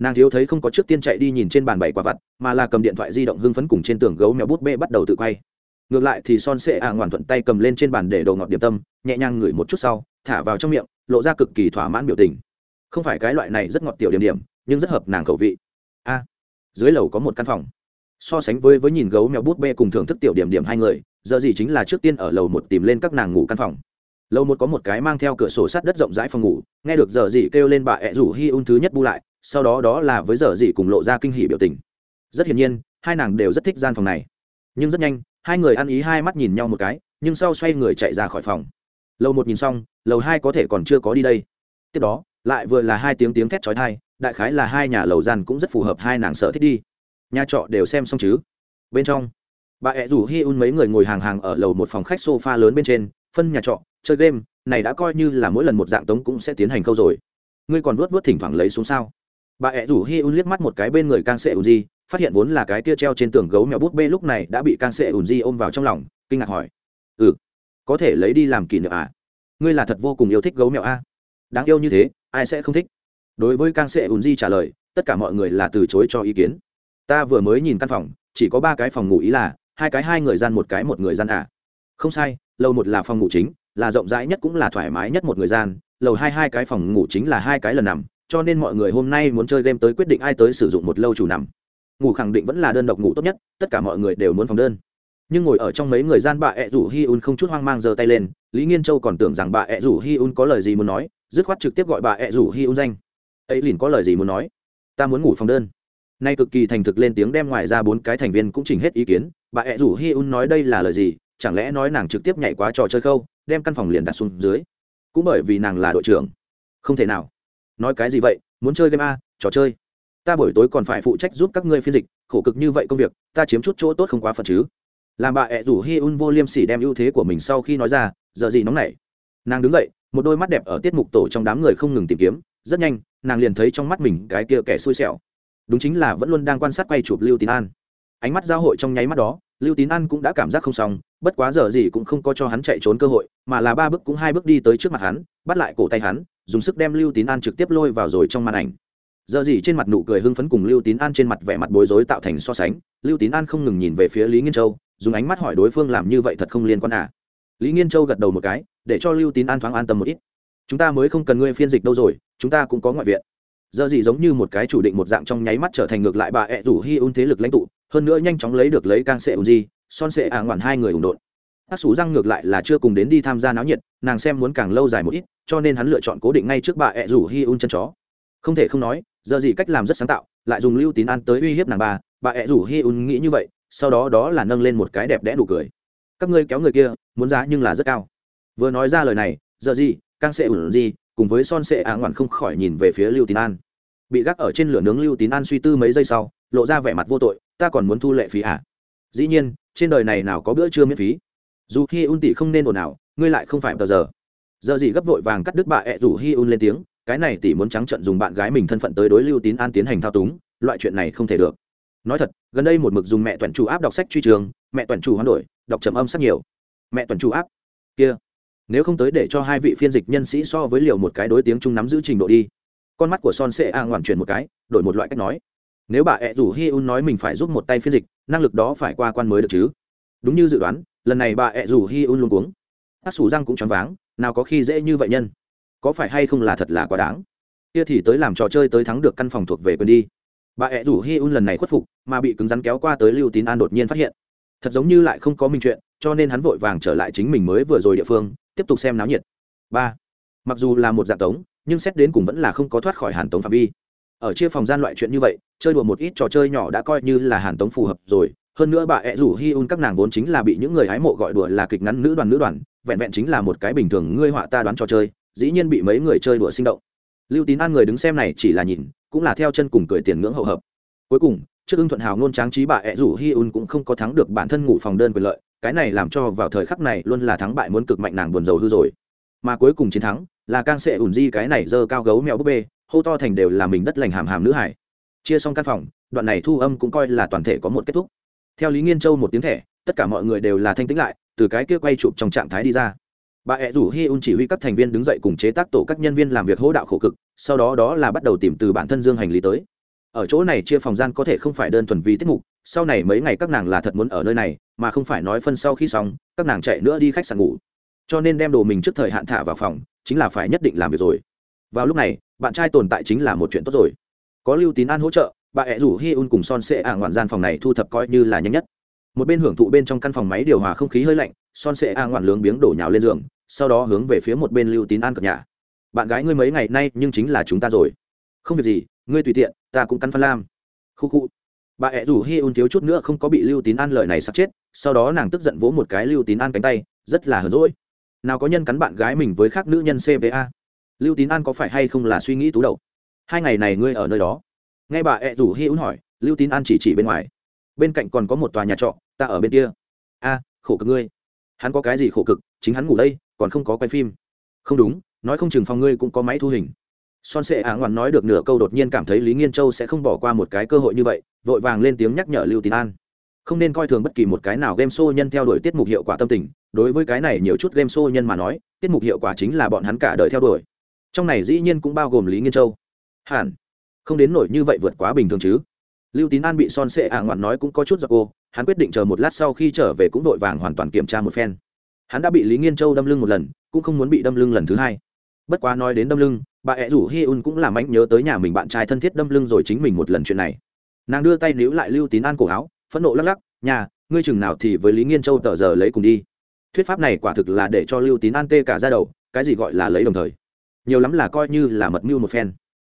nàng thiếu thấy không có trước tiên chạy đi nhìn trên bàn bảy quả vặt, mà là cầm điện thoại di động hưng phấn cùng trên tường gấu mèo bút bê bắt đầu tự quay. Ngược lại thì son sệ ạ à ngoan thuận tay cầm lên trên bàn để đồ ngọt điểm tâm, nhẹ nhàng ngửi một chút sau thả vào trong miệng, lộ ra cực kỳ thỏa mãn biểu tình. Không phải cái loại này rất ngọt tiểu điểm điểm, nhưng rất hợp nàng khẩu vị. A, dưới lầu có một căn phòng. So sánh với với nhìn gấu mèo bút bê cùng thưởng thức tiểu điểm điểm hai người, giờ gì chính là trước tiên ở lầu một tìm lên các nàng ngủ căn phòng. Lầu một có một cái mang theo cửa sổ sắt đất rộng rãi phòng ngủ, nghe được giờ gì kêu lên bà ẹ rủ hi un thứ nhất bu lại, sau đó đó là với giờ gì cùng lộ ra kinh hỉ biểu tình. Rất hiển nhiên, hai nàng đều rất thích gian phòng này. Nhưng rất nhanh, hai người ăn ý hai mắt nhìn nhau một cái, nhưng sau xoay người chạy ra khỏi phòng lầu một nhìn xong, lầu hai có thể còn chưa có đi đây. Tiếp đó, lại vừa là hai tiếng tiếng thét trói thai đại khái là hai nhà lầu gian cũng rất phù hợp hai nàng sợ thích đi. Nhà trọ đều xem xong chứ? Bên trong, bà ẹ rủ hi un mấy người ngồi hàng hàng ở lầu một phòng khách sofa lớn bên trên, phân nhà trọ, chơi game, này đã coi như là mỗi lần một dạng tống cũng sẽ tiến hành câu rồi. Ngươi còn vuốt vuốt thỉnh thoảng lấy xuống sao? Bà ẹ rủ hi un liếc mắt một cái bên người càng sệ ùn di, phát hiện vốn là cái tia treo trên tường gấu mèo bút bê lúc này đã bị càng sệ ùn di ôm vào trong lòng, kinh ngạc hỏi. Ừ có thể lấy đi làm kỷ niệm à? Ngươi là thật vô cùng yêu thích gấu mèo a à? đáng yêu như thế, ai sẽ không thích? Đối với càng sệ ùn di trả lời, tất cả mọi người là từ chối cho ý kiến. Ta vừa mới nhìn căn phòng, chỉ có ba cái phòng ngủ, ý là, hai cái hai người gian một cái một người gian à? Không sai, lầu một là phòng ngủ chính, là rộng rãi nhất cũng là thoải mái nhất một người gian, lầu hai hai cái phòng ngủ chính là hai cái lần nằm, cho nên mọi người hôm nay muốn chơi game tới quyết định ai tới sử dụng một lâu chủ nằm. Ngủ khẳng định vẫn là đơn độc ngủ tốt nhất, tất cả mọi người đều muốn phòng đơn nhưng ngồi ở trong mấy người gian bà ẹ rủ hi un không chút hoang mang giơ tay lên, lý nghiên châu còn tưởng rằng bà ẹ rủ hi un có lời gì muốn nói, dứt khoát trực tiếp gọi bà ẹ rủ hi un danh. Ấy liền có lời gì muốn nói? Ta muốn ngủ phòng đơn. Nay cực kỳ thành thực lên tiếng đem ngoài ra bốn cái thành viên cũng chỉnh hết ý kiến, bà ẹ rủ hi un nói đây là lời gì, chẳng lẽ nói nàng trực tiếp nhảy quá trò chơi khâu, đem căn phòng liền đặt xuống dưới? Cũng bởi vì nàng là đội trưởng. Không thể nào. Nói cái gì vậy, muốn chơi game a, trò chơi. Ta buổi tối còn phải phụ trách giúp các ngươi phiên dịch, khổ cực như vậy công việc, ta chiếm chút chỗ tốt không quá phần chứ làm bà ẹ rủ hi un vô liêm sỉ đem ưu thế của mình sau khi nói ra, giờ gì nóng nảy. Nàng đứng dậy, một đôi mắt đẹp ở tiết mục tổ trong đám người không ngừng tìm kiếm, rất nhanh, nàng liền thấy trong mắt mình cái kia kẻ xui xẻo. Đúng chính là vẫn luôn đang quan sát quay chụp lưu tín an. Ánh mắt giao hội trong nháy mắt đó, lưu tín an cũng đã cảm giác không xong, bất quá giờ gì cũng không có cho hắn chạy trốn cơ hội, mà là ba bước cũng hai bước đi tới trước mặt hắn, bắt lại cổ tay hắn, dùng sức đem lưu tín an trực tiếp lôi vào rồi trong màn ảnh. Giờ gì trên mặt nụ cười hưng phấn cùng lưu tín an trên mặt vẻ mặt bối rối tạo thành so sánh, lưu tín an không ngừng nhìn về phía lý nghiên châu dùng ánh mắt hỏi đối phương làm như vậy thật không liên quan à? Lý nghiên châu gật đầu một cái, để cho lưu tín an thoáng an tâm một ít. Chúng ta mới không cần ngươi phiên dịch đâu rồi, chúng ta cũng có ngoại viện. Giờ gì giống như một cái chủ định một dạng trong nháy mắt trở thành ngược lại bà ẹ rủ hi un thế lực lãnh tụ, hơn nữa nhanh chóng lấy được lấy càng sệ ùn di, son sệ à ả ngoản hai người ủng đột ác xú răng ngược lại là chưa cùng đến đi tham gia náo nhiệt, nàng xem muốn càng lâu dài một ít, cho nên hắn lựa chọn cố định ngay trước bà ẹ rủ hi un chân chó. Không thể không nói, giờ gì cách làm rất sáng tạo, lại dùng lưu tín an tới uy hiếp nàng bà bà ẹ rủ hi un nghĩ như vậy sau đó đó là nâng lên một cái đẹp đẽ đủ cười. Các ngươi kéo người kia, muốn giá nhưng là rất cao. Vừa nói ra lời này giờ gì càng sẽ ủn gì cùng với son sệ á ngoạn không khỏi nhìn về phía lưu tín an. Bị gác ở trên lửa nướng lưu tín an suy tư mấy giây sau, lộ ra vẻ mặt vô tội, ta còn muốn thu lệ phí à? Dĩ nhiên, trên đời này nào có bữa trưa miễn phí. Dù hi un tỷ không nên ồn ào, ngươi lại không phải tờ giờ. Giờ gì gấp vội vàng cắt đứt bà ẹ rủ hi un lên tiếng, cái này tỷ muốn trắng trận dùng bạn gái mình thân phận tới đối lưu tín an tiến hành thao túng, loại chuyện này không thể được nói thật, gần đây một mực dùng mẹ tuần chủ áp đọc sách truy trường, mẹ tuần chủ hoán đổi, đọc trầm âm sắc nhiều. Mẹ tuần chủ áp. Kia. Nếu không tới để cho hai vị phiên dịch nhân sĩ so với liều một cái đối tiếng chung nắm giữ trình độ đi. Con mắt của son sẽ a ngoản chuyển một cái, đổi một loại cách nói. Nếu bà ẹ rủ hi un nói mình phải giúp một tay phiên dịch, năng lực đó phải qua quan mới được chứ. Đúng như dự đoán, lần này bà ẹ rủ hi un luôn cuống. Hát sủ răng cũng choáng váng, nào có khi dễ như vậy nhân. Có phải hay không là thật là quá đáng. Kia thì tới làm trò chơi tới thắng được căn phòng thuộc về quyền đi bà ẹ rủ hi un lần này khuất phục, mà bị cứng rắn kéo qua tới lưu tín an đột nhiên phát hiện. Thật giống như lại không có minh chuyện, cho nên hắn vội vàng trở lại chính mình mới vừa rồi địa phương, tiếp tục xem náo nhiệt. Ba, mặc dù là một dạng tống, nhưng xét đến cùng vẫn là không có thoát khỏi hàn tống phạm vi. Ở chia phòng gian loại chuyện như vậy, chơi đùa một ít trò chơi nhỏ đã coi như là hàn tống phù hợp rồi. Hơn nữa bà ẹ rủ hi un các nàng vốn chính là bị những người hái mộ gọi đùa là kịch ngắn nữ đoàn nữ đoàn, vẹn vẹn chính là một cái bình thường ngươi họa ta đoán trò chơi, dĩ nhiên bị mấy người chơi đùa sinh động. Lưu tín an người đứng xem này chỉ là nhìn cũng là theo chân cùng cười tiền ngưỡng hậu hợp. Cuối cùng, trước ưng thuận hào ngôn tráng trí bà ẹ rủ hi un cũng không có thắng được bản thân ngủ phòng đơn quyền lợi, cái này làm cho vào thời khắc này luôn là thắng bại muốn cực mạnh nàng buồn rầu hư rồi. Mà cuối cùng chiến thắng, là càng sẽ ủn di cái này dơ cao gấu mèo búp bê, hô to thành đều là mình đất lành hàm hàm nữ hải. Chia xong căn phòng, đoạn này thu âm cũng coi là toàn thể có một kết thúc. Theo lý nghiên châu một tiếng thẻ, tất cả mọi người đều là thanh tĩnh lại, từ cái kia quay chụp trong trạng thái đi ra. Bà ẹ rủ hi un chỉ huy các thành viên đứng dậy cùng chế tác tổ các nhân viên làm việc hỗ đạo khổ cực sau đó đó là bắt đầu tìm từ bản thân dương hành lý tới. Ở chỗ này chia phòng gian có thể không phải đơn thuần vì tiết mục, sau này mấy ngày các nàng là thật muốn ở nơi này, mà không phải nói phân sau khi xong, các nàng chạy nữa đi khách sạn ngủ. Cho nên đem đồ mình trước thời hạn thả vào phòng, chính là phải nhất định làm việc rồi. Vào lúc này, bạn trai tồn tại chính là một chuyện tốt rồi. Có lưu tín an hỗ trợ, bà ẹ rủ hi un cùng son sệ ả ngoạn gian phòng này thu thập coi như là nhanh nhất. Một bên hưởng thụ bên trong căn phòng máy điều hòa không khí hơi lạnh, son sệ ả ngoạn lướng biếng đổ nhào lên giường, sau đó hướng về phía một bên lưu tín an cập nhà bạn gái ngươi mấy ngày nay nhưng chính là chúng ta rồi. Không việc gì, ngươi tùy tiện, ta cũng cắn phan lam. Khu khu. Bà ẹ rủ hi un thiếu chút nữa không có bị lưu tín an lời này sắp chết, sau đó nàng tức giận vỗ một cái lưu tín an cánh tay, rất là hờn rỗi nào có nhân cắn bạn gái mình với khác nữ nhân cva lưu tín an có phải hay không là suy nghĩ tú đầu? Hai ngày này ngươi ở nơi đó. Nghe bà ẹ rủ hi un hỏi, lưu tín an chỉ chỉ bên ngoài. Bên cạnh còn có một tòa nhà trọ, ta ở bên kia. A, khổ cực ngươi. Hắn có cái gì khổ cực, chính hắn ngủ đây, còn không có quay phim. Không đúng nói không chừng phòng ngươi cũng có máy thu hình. Son sệ ả ngoằn nói được nửa câu đột nhiên cảm thấy lý nghiên châu sẽ không bỏ qua một cái cơ hội như vậy, vội vàng lên tiếng nhắc nhở lưu tín an. Không nên coi thường bất kỳ một cái nào game show nhân theo đuổi tiết mục hiệu quả tâm tình, đối với cái này nhiều chút game show nhân mà nói, tiết mục hiệu quả chính là bọn hắn cả đời theo đuổi. Trong này dĩ nhiên cũng bao gồm lý nghiên châu. Hẳn, không đến nổi như vậy vượt quá bình thường chứ. Lưu tín an bị son sệ ả ngoạn nói cũng có chút giặc cô hắn quyết định chờ một lát sau khi trở về cũng vội vàng hoàn toàn kiểm tra một phen. Hắn đã bị lý nghiên châu đâm lưng một lần, cũng không muốn bị đâm lưng lần thứ hai bất quá nói đến đâm lưng, bà ẹ rủ hi un cũng làm anh nhớ tới nhà mình bạn trai thân thiết đâm lưng rồi chính mình một lần chuyện này. Nàng đưa tay níu lại lưu tín an cổ áo, phẫn nộ lắc lắc, nhà, ngươi chừng nào thì với lý nghiên châu tờ giờ lấy cùng đi. Thuyết pháp này quả thực là để cho lưu tín an tê cả ra đầu, cái gì gọi là lấy đồng thời. Nhiều lắm là coi như là mật mưu một phen.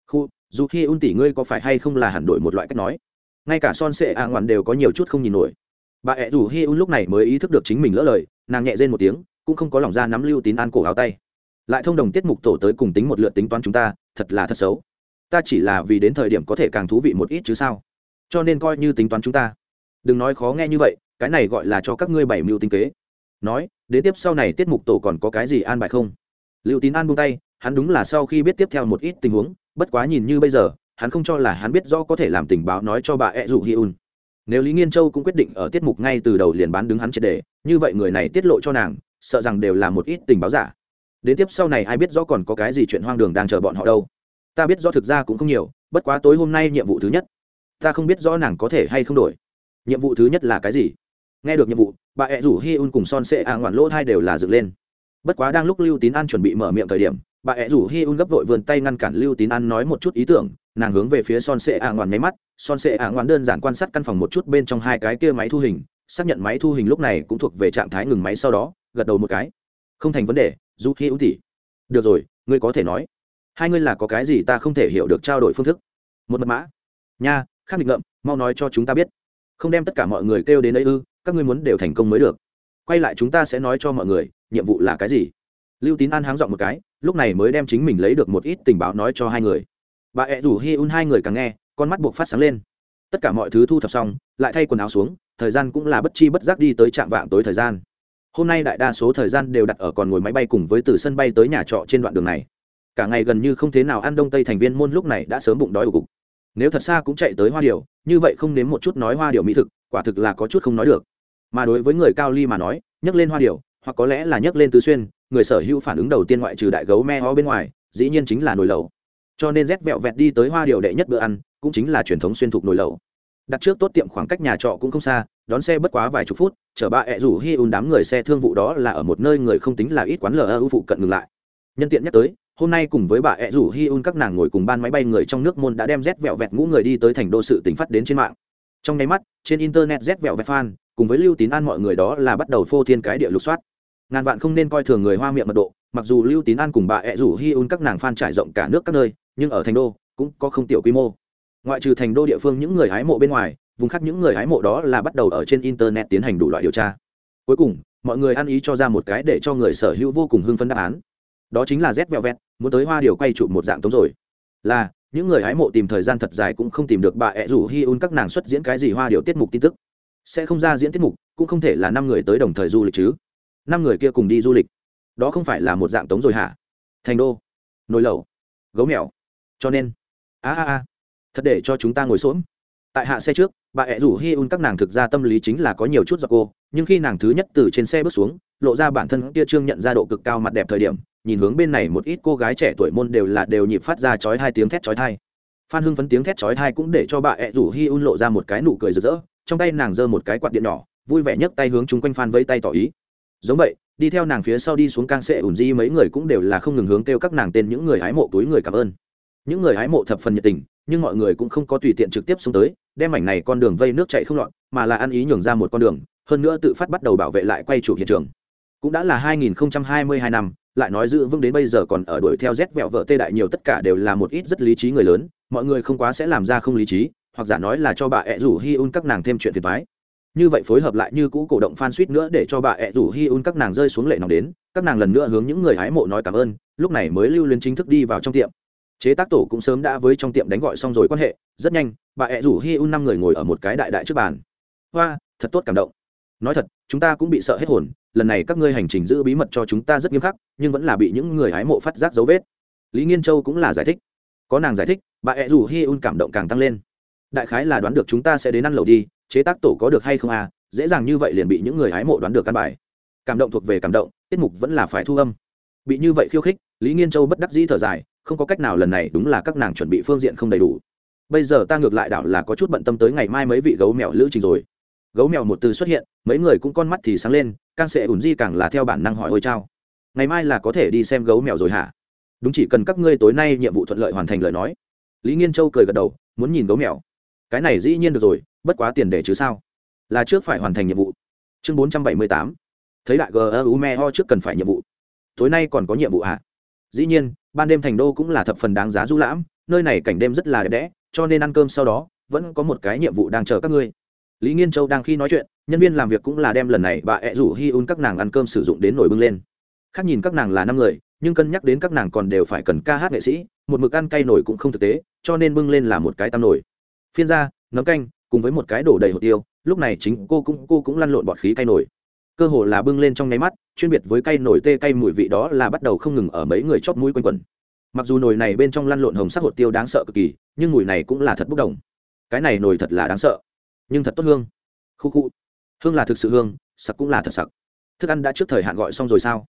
Khu, dù khi un tỷ ngươi có phải hay không là hẳn đổi một loại cách nói. Ngay cả son sệ a ngoạn đều có nhiều chút không nhìn nổi. Bà ẹ rủ hi un lúc này mới ý thức được chính mình lỡ lời, nàng nhẹ rên một tiếng, cũng không có lòng ra nắm lưu tín an cổ áo tay lại thông đồng tiết mục tổ tới cùng tính một lượt tính toán chúng ta, thật là thật xấu. Ta chỉ là vì đến thời điểm có thể càng thú vị một ít chứ sao? Cho nên coi như tính toán chúng ta. Đừng nói khó nghe như vậy, cái này gọi là cho các ngươi bảy mưu tinh kế. Nói, đến tiếp sau này tiết mục tổ còn có cái gì an bài không? Lưu tín an buông tay, hắn đúng là sau khi biết tiếp theo một ít tình huống, bất quá nhìn như bây giờ, hắn không cho là hắn biết rõ có thể làm tình báo nói cho bà ed dụ hi un. Nếu lý nghiên châu cũng quyết định ở tiết mục ngay từ đầu liền bán đứng hắn triệt đề, như vậy người này tiết lộ cho nàng, sợ rằng đều là một ít tình báo giả đến tiếp sau này ai biết rõ còn có cái gì chuyện hoang đường đang chờ bọn họ đâu. Ta biết rõ thực ra cũng không nhiều, bất quá tối hôm nay nhiệm vụ thứ nhất, ta không biết rõ nàng có thể hay không đổi. Nhiệm vụ thứ nhất là cái gì? Nghe được nhiệm vụ, bà ẹ rủ hi un cùng son sệ a ngoạn lỗ hai đều là dựng lên. Bất quá đang lúc lưu tín an chuẩn bị mở miệng thời điểm, bà ẹ rủ hi un gấp vội vườn tay ngăn cản lưu tín an nói một chút ý tưởng, nàng hướng về phía son sệ a ngoạn nháy mắt. Son sệ a ngoạn đơn giản quan sát căn phòng một chút bên trong hai cái kia máy thu hình, xác nhận máy thu hình lúc này cũng thuộc về trạng thái ngừng máy sau đó, gật đầu một cái. Không thành vấn đề du khi ưu tỷ được rồi, ngươi có thể nói. Hai ngươi là có cái gì ta không thể hiểu được trao đổi phương thức. Một mật mã. Nha khác định ngậm mau nói cho chúng ta biết. Không đem tất cả mọi người kêu đến đây ư, các ngươi muốn đều thành công mới được. Quay lại chúng ta sẽ nói cho mọi người, nhiệm vụ là cái gì. Lưu tín an háng dọn một cái, lúc này mới đem chính mình lấy được một ít tình báo nói cho hai người. Bà ẹ rủ hi un hai người càng nghe, con mắt buộc phát sáng lên. Tất cả mọi thứ thu thập xong, lại thay quần áo xuống, thời gian cũng là bất chi bất giác đi tới trạm vạng tối thời gian hôm nay đại đa số thời gian đều đặt ở còn ngồi máy bay cùng với từ sân bay tới nhà trọ trên đoạn đường này. Cả ngày gần như không thế nào ăn đông tây thành viên môn lúc này đã sớm bụng đói ủ cục. Nếu thật xa cũng chạy tới hoa điều như vậy không nếm một chút nói hoa điều mỹ thực, quả thực là có chút không nói được. Mà đối với người cao ly mà nói, nhắc lên hoa điều hoặc có lẽ là nhắc lên tứ xuyên, người sở hữu phản ứng đầu tiên ngoại trừ đại gấu me ho bên ngoài, dĩ nhiên chính là nồi lẩu. Cho nên rét vẹo vẹt đi tới hoa điều đệ nhất bữa ăn, cũng chính là truyền thống xuyên thục nồi lẩu. Đặt trước tốt tiệm khoảng cách nhà trọ cũng không xa đón xe bất quá vài chục phút, chở ba ẹ rủ hi un đám người xe thương vụ đó là ở một nơi người không tính là ít quán lờ ưu phụ cận ngừng lại. Nhân tiện nhắc tới, hôm nay cùng với bà ẹ rủ hi un các nàng ngồi cùng ban máy bay người trong nước môn đã đem rét vẹo vẹt ngũ người đi tới thành đô sự tỉnh phát đến trên mạng. Trong nháy mắt, trên internet rét vẹo vẹt fan, cùng với lưu tín an mọi người đó là bắt đầu phô thiên cái địa lục soát. Ngàn vạn không nên coi thường người hoa miệng mật độ, mặc dù lưu tín an cùng bà ẹ rủ hi un các nàng fan trải rộng cả nước các nơi, nhưng ở thành đô cũng có không tiểu quy mô. Ngoại trừ thành đô địa phương những người hái mộ bên ngoài vùng khác những người hái mộ đó là bắt đầu ở trên internet tiến hành đủ loại điều tra. Cuối cùng, mọi người ăn ý cho ra một cái để cho người sở hữu vô cùng hưng phấn đáp án. Đó chính là z vẹo vẹt, muốn tới hoa điều quay chụp một dạng tống rồi. Là, những người hái mộ tìm thời gian thật dài cũng không tìm được bà ẹ rủ hi un các nàng xuất diễn cái gì hoa điều tiết mục tin tức. Sẽ không ra diễn tiết mục, cũng không thể là năm người tới đồng thời du lịch chứ. Năm người kia cùng đi du lịch. Đó không phải là một dạng tống rồi hả? Thành đô. Nồi lẩu. Gấu mèo. Cho nên. A a a. Thật để cho chúng ta ngồi xổm tại hạ xe trước, bà ẹ rủ hi un các nàng thực ra tâm lý chính là có nhiều chút do cô, nhưng khi nàng thứ nhất từ trên xe bước xuống, lộ ra bản thân kia trương nhận ra độ cực cao mặt đẹp thời điểm, nhìn hướng bên này một ít cô gái trẻ tuổi môn đều là đều nhịp phát ra chói hai tiếng thét chói thai phan hưng phấn tiếng thét chói thai cũng để cho bà ẹ rủ hi un lộ ra một cái nụ cười rực rỡ, trong tay nàng giơ một cái quạt điện nhỏ, vui vẻ nhấc tay hướng chung quanh phan vẫy tay tỏ ý. Giống vậy, đi theo nàng phía sau đi xuống cang sệ ủn di, mấy người cũng đều là không ngừng hướng kêu các nàng tên những người hái mộ túi người cảm ơn. Những người hái mộ thập phần nhiệt tình, nhưng mọi người cũng không có tùy tiện trực tiếp xuống tới đem mảnh này con đường vây nước chạy không lọt, mà là ăn ý nhường ra một con đường, hơn nữa tự phát bắt đầu bảo vệ lại quay chủ hiện trường. Cũng đã là 2022 năm, lại nói giữ vững đến bây giờ còn ở đuổi theo rét vẹo vợ tê đại nhiều tất cả đều là một ít rất lý trí người lớn, mọi người không quá sẽ làm ra không lý trí, hoặc giả nói là cho bà ẹ rủ hi un các nàng thêm chuyện phiền thoái như vậy phối hợp lại như cũ cổ động fan suýt nữa để cho bà ẹ rủ hi un các nàng rơi xuống lệ nóng đến, các nàng lần nữa hướng những người hái mộ nói cảm ơn, lúc này mới lưu luyến chính thức đi vào trong tiệm chế tác tổ cũng sớm đã với trong tiệm đánh gọi xong rồi quan hệ, rất nhanh, bà ẹ rủ hi un năm người ngồi ở một cái đại đại trước bàn. Hoa, thật tốt cảm động. Nói thật, chúng ta cũng bị sợ hết hồn, lần này các ngươi hành trình giữ bí mật cho chúng ta rất nghiêm khắc, nhưng vẫn là bị những người hái mộ phát giác dấu vết. Lý nghiên châu cũng là giải thích. Có nàng giải thích, bà ẹ rủ hi un cảm động càng tăng lên. Đại khái là đoán được chúng ta sẽ đến ăn lẩu đi, chế tác tổ có được hay không à dễ dàng như vậy liền bị những người hái mộ đoán được căn bài. Cảm động thuộc về cảm động, tiết mục vẫn là phải thu âm. Bị như vậy khiêu khích, lý nghiên châu bất đắc dĩ thở dài không có cách nào lần này đúng là các nàng chuẩn bị phương diện không đầy đủ. Bây giờ ta ngược lại đảo là có chút bận tâm tới ngày mai mấy vị gấu mèo lữ trình rồi. Gấu mèo một từ xuất hiện, mấy người cũng con mắt thì sáng lên càng sẽ ủn di càng là theo bản năng hỏi ôi trao ngày mai là có thể đi xem gấu mèo rồi hả? Đúng chỉ cần các ngươi tối nay nhiệm vụ thuận lợi hoàn thành lời nói. Lý nghiên châu cười gật đầu, muốn nhìn gấu mèo. Cái này dĩ nhiên được rồi, bất quá tiền để chứ sao? Là trước phải hoàn thành nhiệm vụ. Chương bốn trăm bảy mươi tám. Thấy đại gu me ho trước cần phải nhiệm vụ. Tối nay còn có nhiệm vụ hả? Dĩ nhiên ban đêm thành đô cũng là thập phần đáng giá du lãm, nơi này cảnh đêm rất là đẹp đẽ, cho nên ăn cơm sau đó, vẫn có một cái nhiệm vụ đang chờ các ngươi. Lý nghiên châu đang khi nói chuyện, nhân viên làm việc cũng là đem lần này bà ẹ rủ hi un các nàng ăn cơm sử dụng đến nổi bưng lên. Khác nhìn các nàng là năm người, nhưng cân nhắc đến các nàng còn đều phải cần ca hát nghệ sĩ, một mực ăn cay nổi cũng không thực tế, cho nên bưng lên là một cái tam nổi. Phiên ra, nấm canh, cùng với một cái đổ đầy hột tiêu, lúc này chính cô cũng cô cũng lăn lộn bọt khí cay nổi cơ hồ là bưng lên trong nháy mắt, chuyên biệt với cây nổi tê cây mùi vị đó là bắt đầu không ngừng ở mấy người chót mũi quanh quẩn. Mặc dù nồi này bên trong lăn lộn hồng sắc hột tiêu đáng sợ cực kỳ, nhưng mùi này cũng là thật bốc đồng. Cái này nồi thật là đáng sợ, nhưng thật tốt hương. Khu khu. Hương là thực sự hương, sặc cũng là thật sặc. Thức ăn đã trước thời hạn gọi xong rồi sao?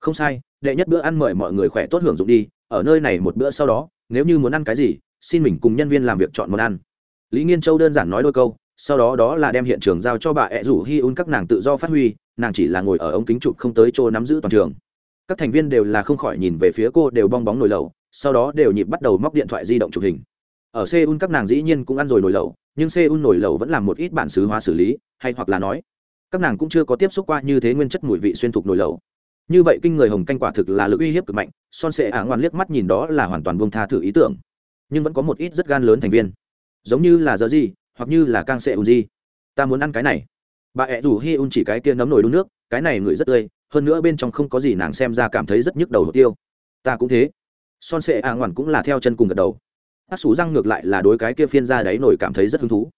Không sai, đệ nhất bữa ăn mời mọi người khỏe tốt hưởng dụng đi, ở nơi này một bữa sau đó, nếu như muốn ăn cái gì, xin mình cùng nhân viên làm việc chọn món ăn. Lý nghiên châu đơn giản nói đôi câu, sau đó đó là đem hiện trường giao cho bà ẹ rủ hi un các nàng tự do phát huy nàng chỉ là ngồi ở ống kính chụp không tới chỗ nắm giữ toàn trường. Các thành viên đều là không khỏi nhìn về phía cô, đều bong bóng nồi lẩu, sau đó đều nhịp bắt đầu móc điện thoại di động chụp hình. Ở seoul các nàng dĩ nhiên cũng ăn rồi nồi lẩu, nhưng seoul nồi lẩu vẫn làm một ít bản xứ hóa xử lý, hay hoặc là nói, các nàng cũng chưa có tiếp xúc qua như thế nguyên chất mùi vị xuyên thục nồi lẩu. Như vậy kinh người hồng canh quả thực là lực uy hiếp cực mạnh, son sệ ả ngoan liếc mắt nhìn đó là hoàn toàn buông tha thử ý tưởng. Nhưng vẫn có một ít rất gan lớn thành viên. Giống như là giờ gì hoặc như là cang sệ ùn gì ta muốn ăn cái này bà ẹ rủ hi un chỉ cái kia nấm nồi đun nước, cái này ngửi rất tươi, hơn nữa bên trong không có gì nàng xem ra cảm thấy rất nhức đầu hổ tiêu. Ta cũng thế. Son sệ à ngoan cũng là theo chân cùng gật đầu. Hát xú răng ngược lại là đối cái kia phiên ra đáy nổi cảm thấy rất hứng thú.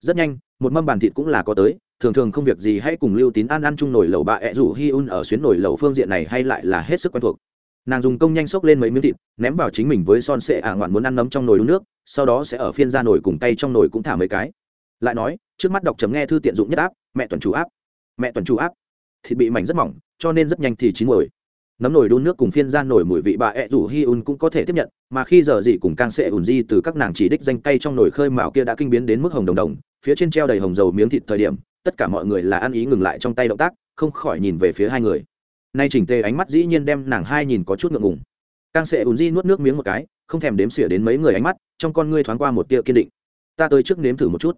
Rất nhanh, một mâm bàn thịt cũng là có tới, thường thường không việc gì hãy cùng lưu tín an ăn chung nồi lẩu bà ẹ rủ hi un ở xuyến nồi lẩu phương diện này hay lại là hết sức quen thuộc. Nàng dùng công nhanh xốc lên mấy miếng thịt, ném vào chính mình với son sệ ả ngoạn muốn ăn nấm trong nồi đun nước, sau đó sẽ ở phiên ra nồi cùng tay trong nồi cũng thả mấy cái. Lại nói trước mắt đọc chấm nghe thư tiện dụng nhất áp, mẹ tuần chủ áp. Mẹ tuần chủ áp. Thịt bị mảnh rất mỏng, cho nên rất nhanh thì chín mồi nấm nồi đun nước cùng phiên gian nổi mùi vị bà ẹ rủ hi un cũng có thể tiếp nhận, mà khi giờ gì cùng càng sẽ ùn di từ các nàng chỉ đích danh cay trong nồi khơi mạo kia đã kinh biến đến mức hồng đồng đồng, phía trên treo đầy hồng dầu miếng thịt thời điểm, tất cả mọi người là ăn ý ngừng lại trong tay động tác, không khỏi nhìn về phía hai người. Nay chỉnh tề ánh mắt dĩ nhiên đem nàng hai nhìn có chút ngượng ngùng. Càng sẽ ùn di nuốt nước miếng một cái, không thèm đếm xỉa đến mấy người ánh mắt, trong con ngươi thoáng qua một tia kiên định. Ta tới trước nếm thử một chút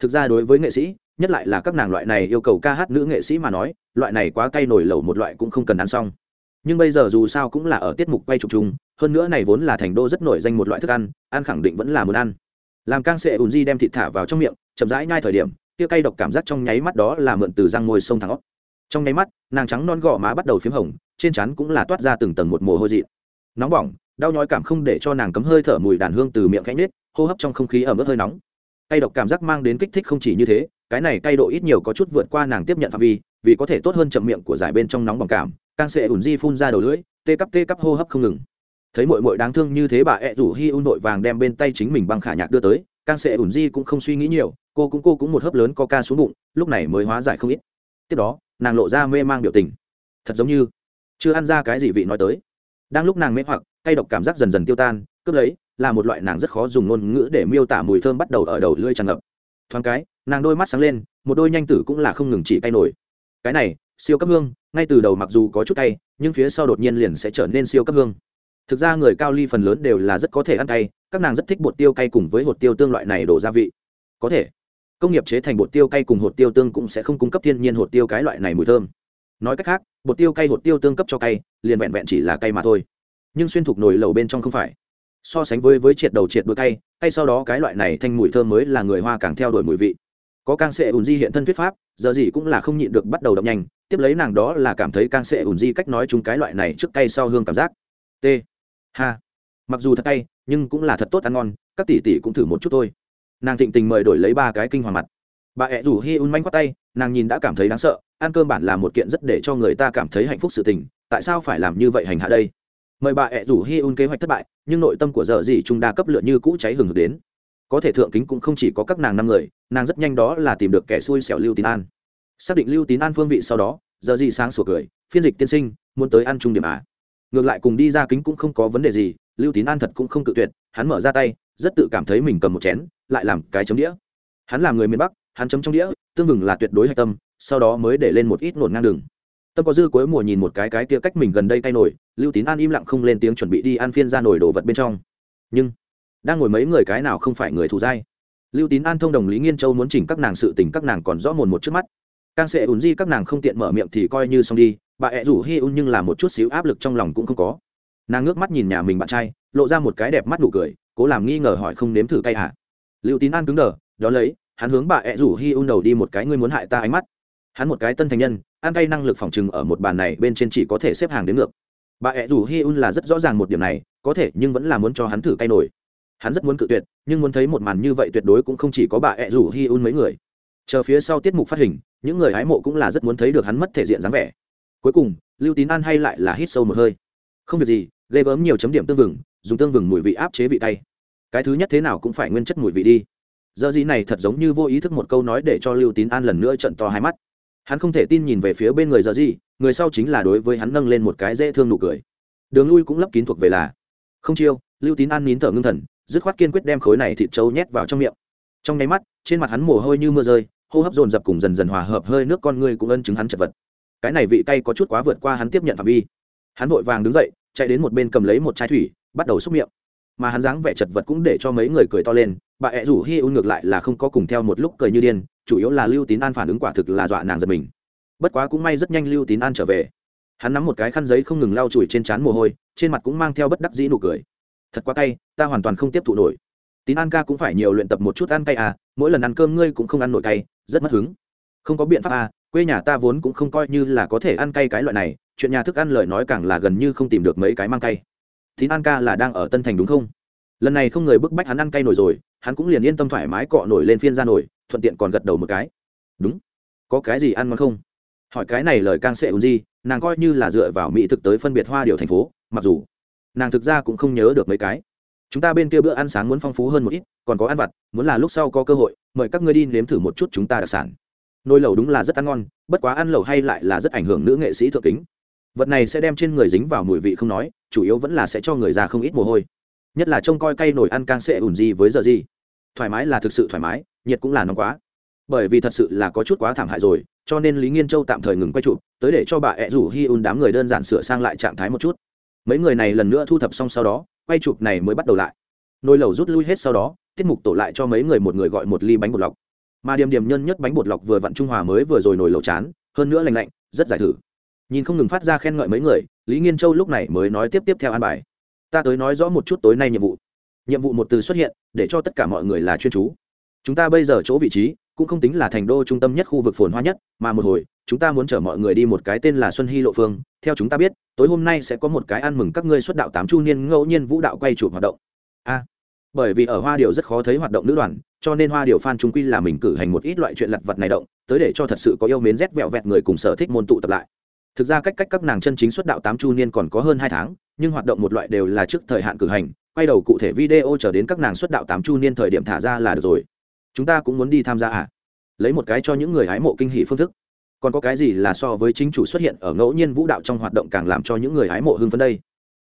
thực ra đối với nghệ sĩ, nhất lại là các nàng loại này yêu cầu ca hát nữ nghệ sĩ mà nói, loại này quá cay nổi lẩu một loại cũng không cần ăn xong. Nhưng bây giờ dù sao cũng là ở tiết mục quay trục chung, hơn nữa này vốn là thành đô rất nổi danh một loại thức ăn ăn khẳng định vẫn là muốn ăn. Làm Cang sệ ùn di đem thịt thả vào trong miệng, chậm rãi nhai thời điểm, tia cay độc cảm giác trong nháy mắt đó là mượn từ răng môi sông thẳng óc. Trong nháy mắt, nàng trắng non gò má bắt đầu p h í m hồng, trên chắn cũng là toát ra từng tầng một mồ hôi dị nóng bỏng, đau nhói cảm không để cho nàng cấm hơi thở mùi đàn hương từ miệng cánh nết hô hấp trong không khí ở mức hơi nóng cay độc cảm giác mang đến kích thích không chỉ như thế, cái này cay độ ít nhiều có chút vượt qua nàng tiếp nhận phạm vi, vì có thể tốt hơn chậm miệng của giải bên trong nóng bỏng cảm càng sẽ ủn di phun ra đầu lưỡi tê cắp tê cắp hô hấp không ngừng. Thấy mội mội đáng thương như thế bà ẹ rủ hi un vội vàng đem bên tay chính mình băng khả nhạc đưa tới càng sẽ ủn di cũng không suy nghĩ nhiều, cô cũng cô cũng một hớp lớn coca xuống bụng, lúc này mới hóa giải không ít. Tiếp đó, nàng lộ ra mê mang biểu tình. Thật giống như chưa ăn ra cái gì vị nói tới. Đang lúc nàng mê hoặc, cay độc cảm giác dần dần tiêu tan, cướp lấy là một loại nàng rất khó dùng ngôn ngữ để miêu tả mùi thơm bắt đầu ở đầu lưỡi tràn ngập. Thoáng cái, nàng đôi mắt sáng lên, một đôi nhanh tử cũng là không ngừng chỉ cay nổi. Cái này, siêu cấp hương, ngay từ đầu mặc dù có chút cay, nhưng phía sau đột nhiên liền sẽ trở nên siêu cấp hương. Thực ra người cao ly phần lớn đều là rất có thể ăn cay, các nàng rất thích bột tiêu cay cùng với hột tiêu tương loại này đổ gia vị. Có thể, công nghiệp chế thành bột tiêu cay cùng hột tiêu tương cũng sẽ không cung cấp thiên nhiên hột tiêu cái loại này mùi thơm. Nói cách khác, bột tiêu cay hột tiêu tương cấp cho cay, liền vẹn vẹn chỉ là cay mà thôi. Nhưng xuyên thục nồi lầu bên trong không phải so sánh với với triệt đầu triệt đuôi tay tay sau đó cái loại này thanh mùi thơm mới là người hoa càng theo đuổi mùi vị. Có càng sệ ùn di hiện thân thuyết pháp, giờ gì cũng là không nhịn được bắt đầu động nhanh, tiếp lấy nàng đó là cảm thấy càng sệ ùn di cách nói chung cái loại này trước cay sau hương cảm giác. T. Ha. Mặc dù thật cay, nhưng cũng là thật tốt ăn ngon, các tỷ tỷ cũng thử một chút thôi. Nàng thịnh tình mời đổi lấy ba cái kinh hoàng mặt. Bà ẹ rủ hi un manh khoát tay, nàng nhìn đã cảm thấy đáng sợ, ăn cơm bản là một kiện rất để cho người ta cảm thấy hạnh phúc sự tình, tại sao phải làm như vậy hành hạ đây? Mời bà ẹ rủ hi un kế hoạch thất bại, nhưng nội tâm của dở dì trung đa cấp lựa như cũ cháy hừng hực đến. Có thể thượng kính cũng không chỉ có các nàng năm người, nàng rất nhanh đó là tìm được kẻ xui xẻo lưu tín an. Xác định lưu tín an phương vị sau đó, giờ gì sáng sủa cười, phiên dịch tiên sinh, muốn tới ăn trung điểm à. ngược lại cùng đi ra kính cũng không có vấn đề gì, lưu tín an thật cũng không cự tuyệt, hắn mở ra tay, rất tự cảm thấy mình cầm một chén, lại làm cái chấm đĩa. Hắn là người miền bắc, hắn chấm trong đĩa, tương vừng là tuyệt đối hạch tâm, sau đó mới để lên một ít nổn ngang đường tâm có dư cuối mùa nhìn một cái cái kia cách mình gần đây cay nổi, lưu tín an im lặng không lên tiếng chuẩn bị đi ăn phiên ra nổi đồ vật bên trong. Nhưng, đang ngồi mấy người cái nào không phải người thù dai? Lưu tín an thông đồng lý nghiên châu muốn chỉnh các nàng sự tình các nàng còn rõ mồn một trước mắt. Càng sẽ ùn di các nàng không tiện mở miệng thì coi như xong đi, bà ẹ rủ hi un nhưng là một chút xíu áp lực trong lòng cũng không có. Nàng ngước mắt nhìn nhà mình bạn trai, lộ ra một cái đẹp mắt nụ cười, cố làm nghi ngờ hỏi không nếm thử cay hả? À? lưu tín an cứng đờ đó lấy, hắn hướng bà ẹ rủ hi un đầu đi một cái, ngươi muốn hại ta ánh mắt? Hắn một cái tân thành nhân, ăn cay năng lực phòng trừng ở một bàn này bên trên chỉ có thể xếp hàng đến ngược. Bà ẹ rủ hi un là rất rõ ràng một điểm này, có thể nhưng vẫn là muốn cho hắn thử cay nổi. Hắn rất muốn cự tuyệt, nhưng muốn thấy một màn như vậy tuyệt đối cũng không chỉ có bà ẹ rủ hi un mấy người. Chờ phía sau tiết mục phát hình, những người hái mộ cũng là rất muốn thấy được hắn mất thể diện dáng vẻ. Cuối cùng, lưu tín an hay lại là hít sâu một hơi. Không việc gì, ghê gớm nhiều chấm điểm tương vừng, dùng tương vừng mùi vị áp chế vị tay cái thứ nhất thế nào cũng phải nguyên chất mùi vị đi. Giờ gì này thật giống như vô ý thức một câu nói để cho lưu tín an lần nữa trận to hai mắt hắn không thể tin nhìn về phía bên người giờ gì người sau chính là đối với hắn nâng lên một cái dễ thương nụ cười. Đường lui cũng lấp kín thuộc về là, không chiêu, lưu tín an nín thở ngưng thần, dứt khoát kiên quyết đem khối này thịt trâu nhét vào trong miệng. Trong nháy mắt, trên mặt hắn mồ hôi như mưa rơi, hô hấp dồn dập cùng dần dần hòa hợp hơi nước con ngươi cũng ân chứng hắn chật vật. Cái này vị cay có chút quá vượt qua hắn tiếp nhận phạm vi. Hắn vội vàng đứng dậy, chạy đến một bên cầm lấy một chai thủy, bắt đầu xúc miệng. Mà hắn dáng vẻ chật vật cũng để cho mấy người cười to lên, bà ẹ rủ hi un ngược lại là không có cùng theo một lúc cười như điên chủ yếu là lưu tín an phản ứng quả thực là dọa nàng giật mình. Bất quá cũng may rất nhanh lưu tín an trở về. Hắn nắm một cái khăn giấy không ngừng lau chùi trên trán mồ hôi, trên mặt cũng mang theo bất đắc dĩ nụ cười. Thật quá cay, ta hoàn toàn không tiếp thụ nổi. Tín an ca cũng phải nhiều luyện tập một chút ăn cay à mỗi lần ăn cơm ngươi cũng không ăn nổi cay, rất mất hứng. Không có biện pháp à quê nhà ta vốn cũng không coi như là có thể ăn cay cái loại này, chuyện nhà thức ăn lời nói càng là gần như không tìm được mấy cái mang cay. Tín an ca là đang ở tân thành đúng không? Lần này không người bức bách hắn ăn cay nổi rồi, hắn cũng liền yên tâm thoải mái cọ nổi lên phiên ra nổi thuận tiện còn gật đầu một cái. Đúng. Có cái gì ăn ngon không? Hỏi cái này lời càng sẽ ùn gì, nàng coi như là dựa vào mỹ thực tới phân biệt hoa điều thành phố, mặc dù nàng thực ra cũng không nhớ được mấy cái. Chúng ta bên kia bữa ăn sáng muốn phong phú hơn một ít, còn có ăn vặt, muốn là lúc sau có cơ hội, mời các ngươi đi nếm thử một chút chúng ta đặc sản. Nồi lẩu đúng là rất ăn ngon, bất quá ăn lẩu hay lại là rất ảnh hưởng nữ nghệ sĩ thượng kính. Vật này sẽ đem trên người dính vào mùi vị không nói, chủ yếu vẫn là sẽ cho người già không ít mồ hôi. Nhất là trông coi cây nồi ăn càng sẽ ủn gì với giờ gì thoải mái là thực sự thoải mái, nhiệt cũng là nóng quá. Bởi vì thật sự là có chút quá thảm hại rồi, cho nên lý nghiên châu tạm thời ngừng quay chụp, tới để cho bà ẹ rủ hi un đám người đơn giản sửa sang lại trạng thái một chút. Mấy người này lần nữa thu thập xong sau đó, quay chụp này mới bắt đầu lại. Nồi lẩu rút lui hết sau đó, tiết mục tổ lại cho mấy người một người gọi một ly bánh bột lọc. Mà điểm điểm nhân nhất bánh bột lọc vừa vặn trung hòa mới vừa rồi nồi lẩu chán, hơn nữa lành lạnh, rất giải thử. Nhìn không ngừng phát ra khen ngợi mấy người, lý nghiên châu lúc này mới nói tiếp tiếp theo an bài. Ta tới nói rõ một chút tối nay nhiệm vụ nhiệm vụ một từ xuất hiện, để cho tất cả mọi người là chuyên chú. Chúng ta bây giờ chỗ vị trí, cũng không tính là thành đô trung tâm nhất khu vực phồn hoa nhất, mà một hồi, chúng ta muốn chở mọi người đi một cái tên là xuân hy lộ phương. Theo chúng ta biết, tối hôm nay sẽ có một cái ăn mừng các ngươi xuất đạo tám chu niên ngẫu nhiên vũ đạo quay chụp hoạt động. A. Bởi vì ở hoa điều rất khó thấy hoạt động nữ đoàn, cho nên hoa điều phan trung quy là mình cử hành một ít loại chuyện lặt vặt này động, tới để cho thật sự có yêu mến rét vẹo vẹt người cùng sở thích môn tụ tập lại. Thực ra cách cách các nàng chân chính xuất đạo tám chu niên còn có hơn hai tháng, nhưng hoạt động một loại đều là trước thời hạn cử hành quay đầu cụ thể video trở đến các nàng xuất đạo tám chu niên thời điểm thả ra là được rồi. Chúng ta cũng muốn đi tham gia à? Lấy một cái cho những người hái mộ kinh hỷ phương thức. Còn có cái gì là so với chính chủ xuất hiện ở ngẫu nhiên vũ đạo trong hoạt động càng làm cho những người hái mộ hưng phấn đây?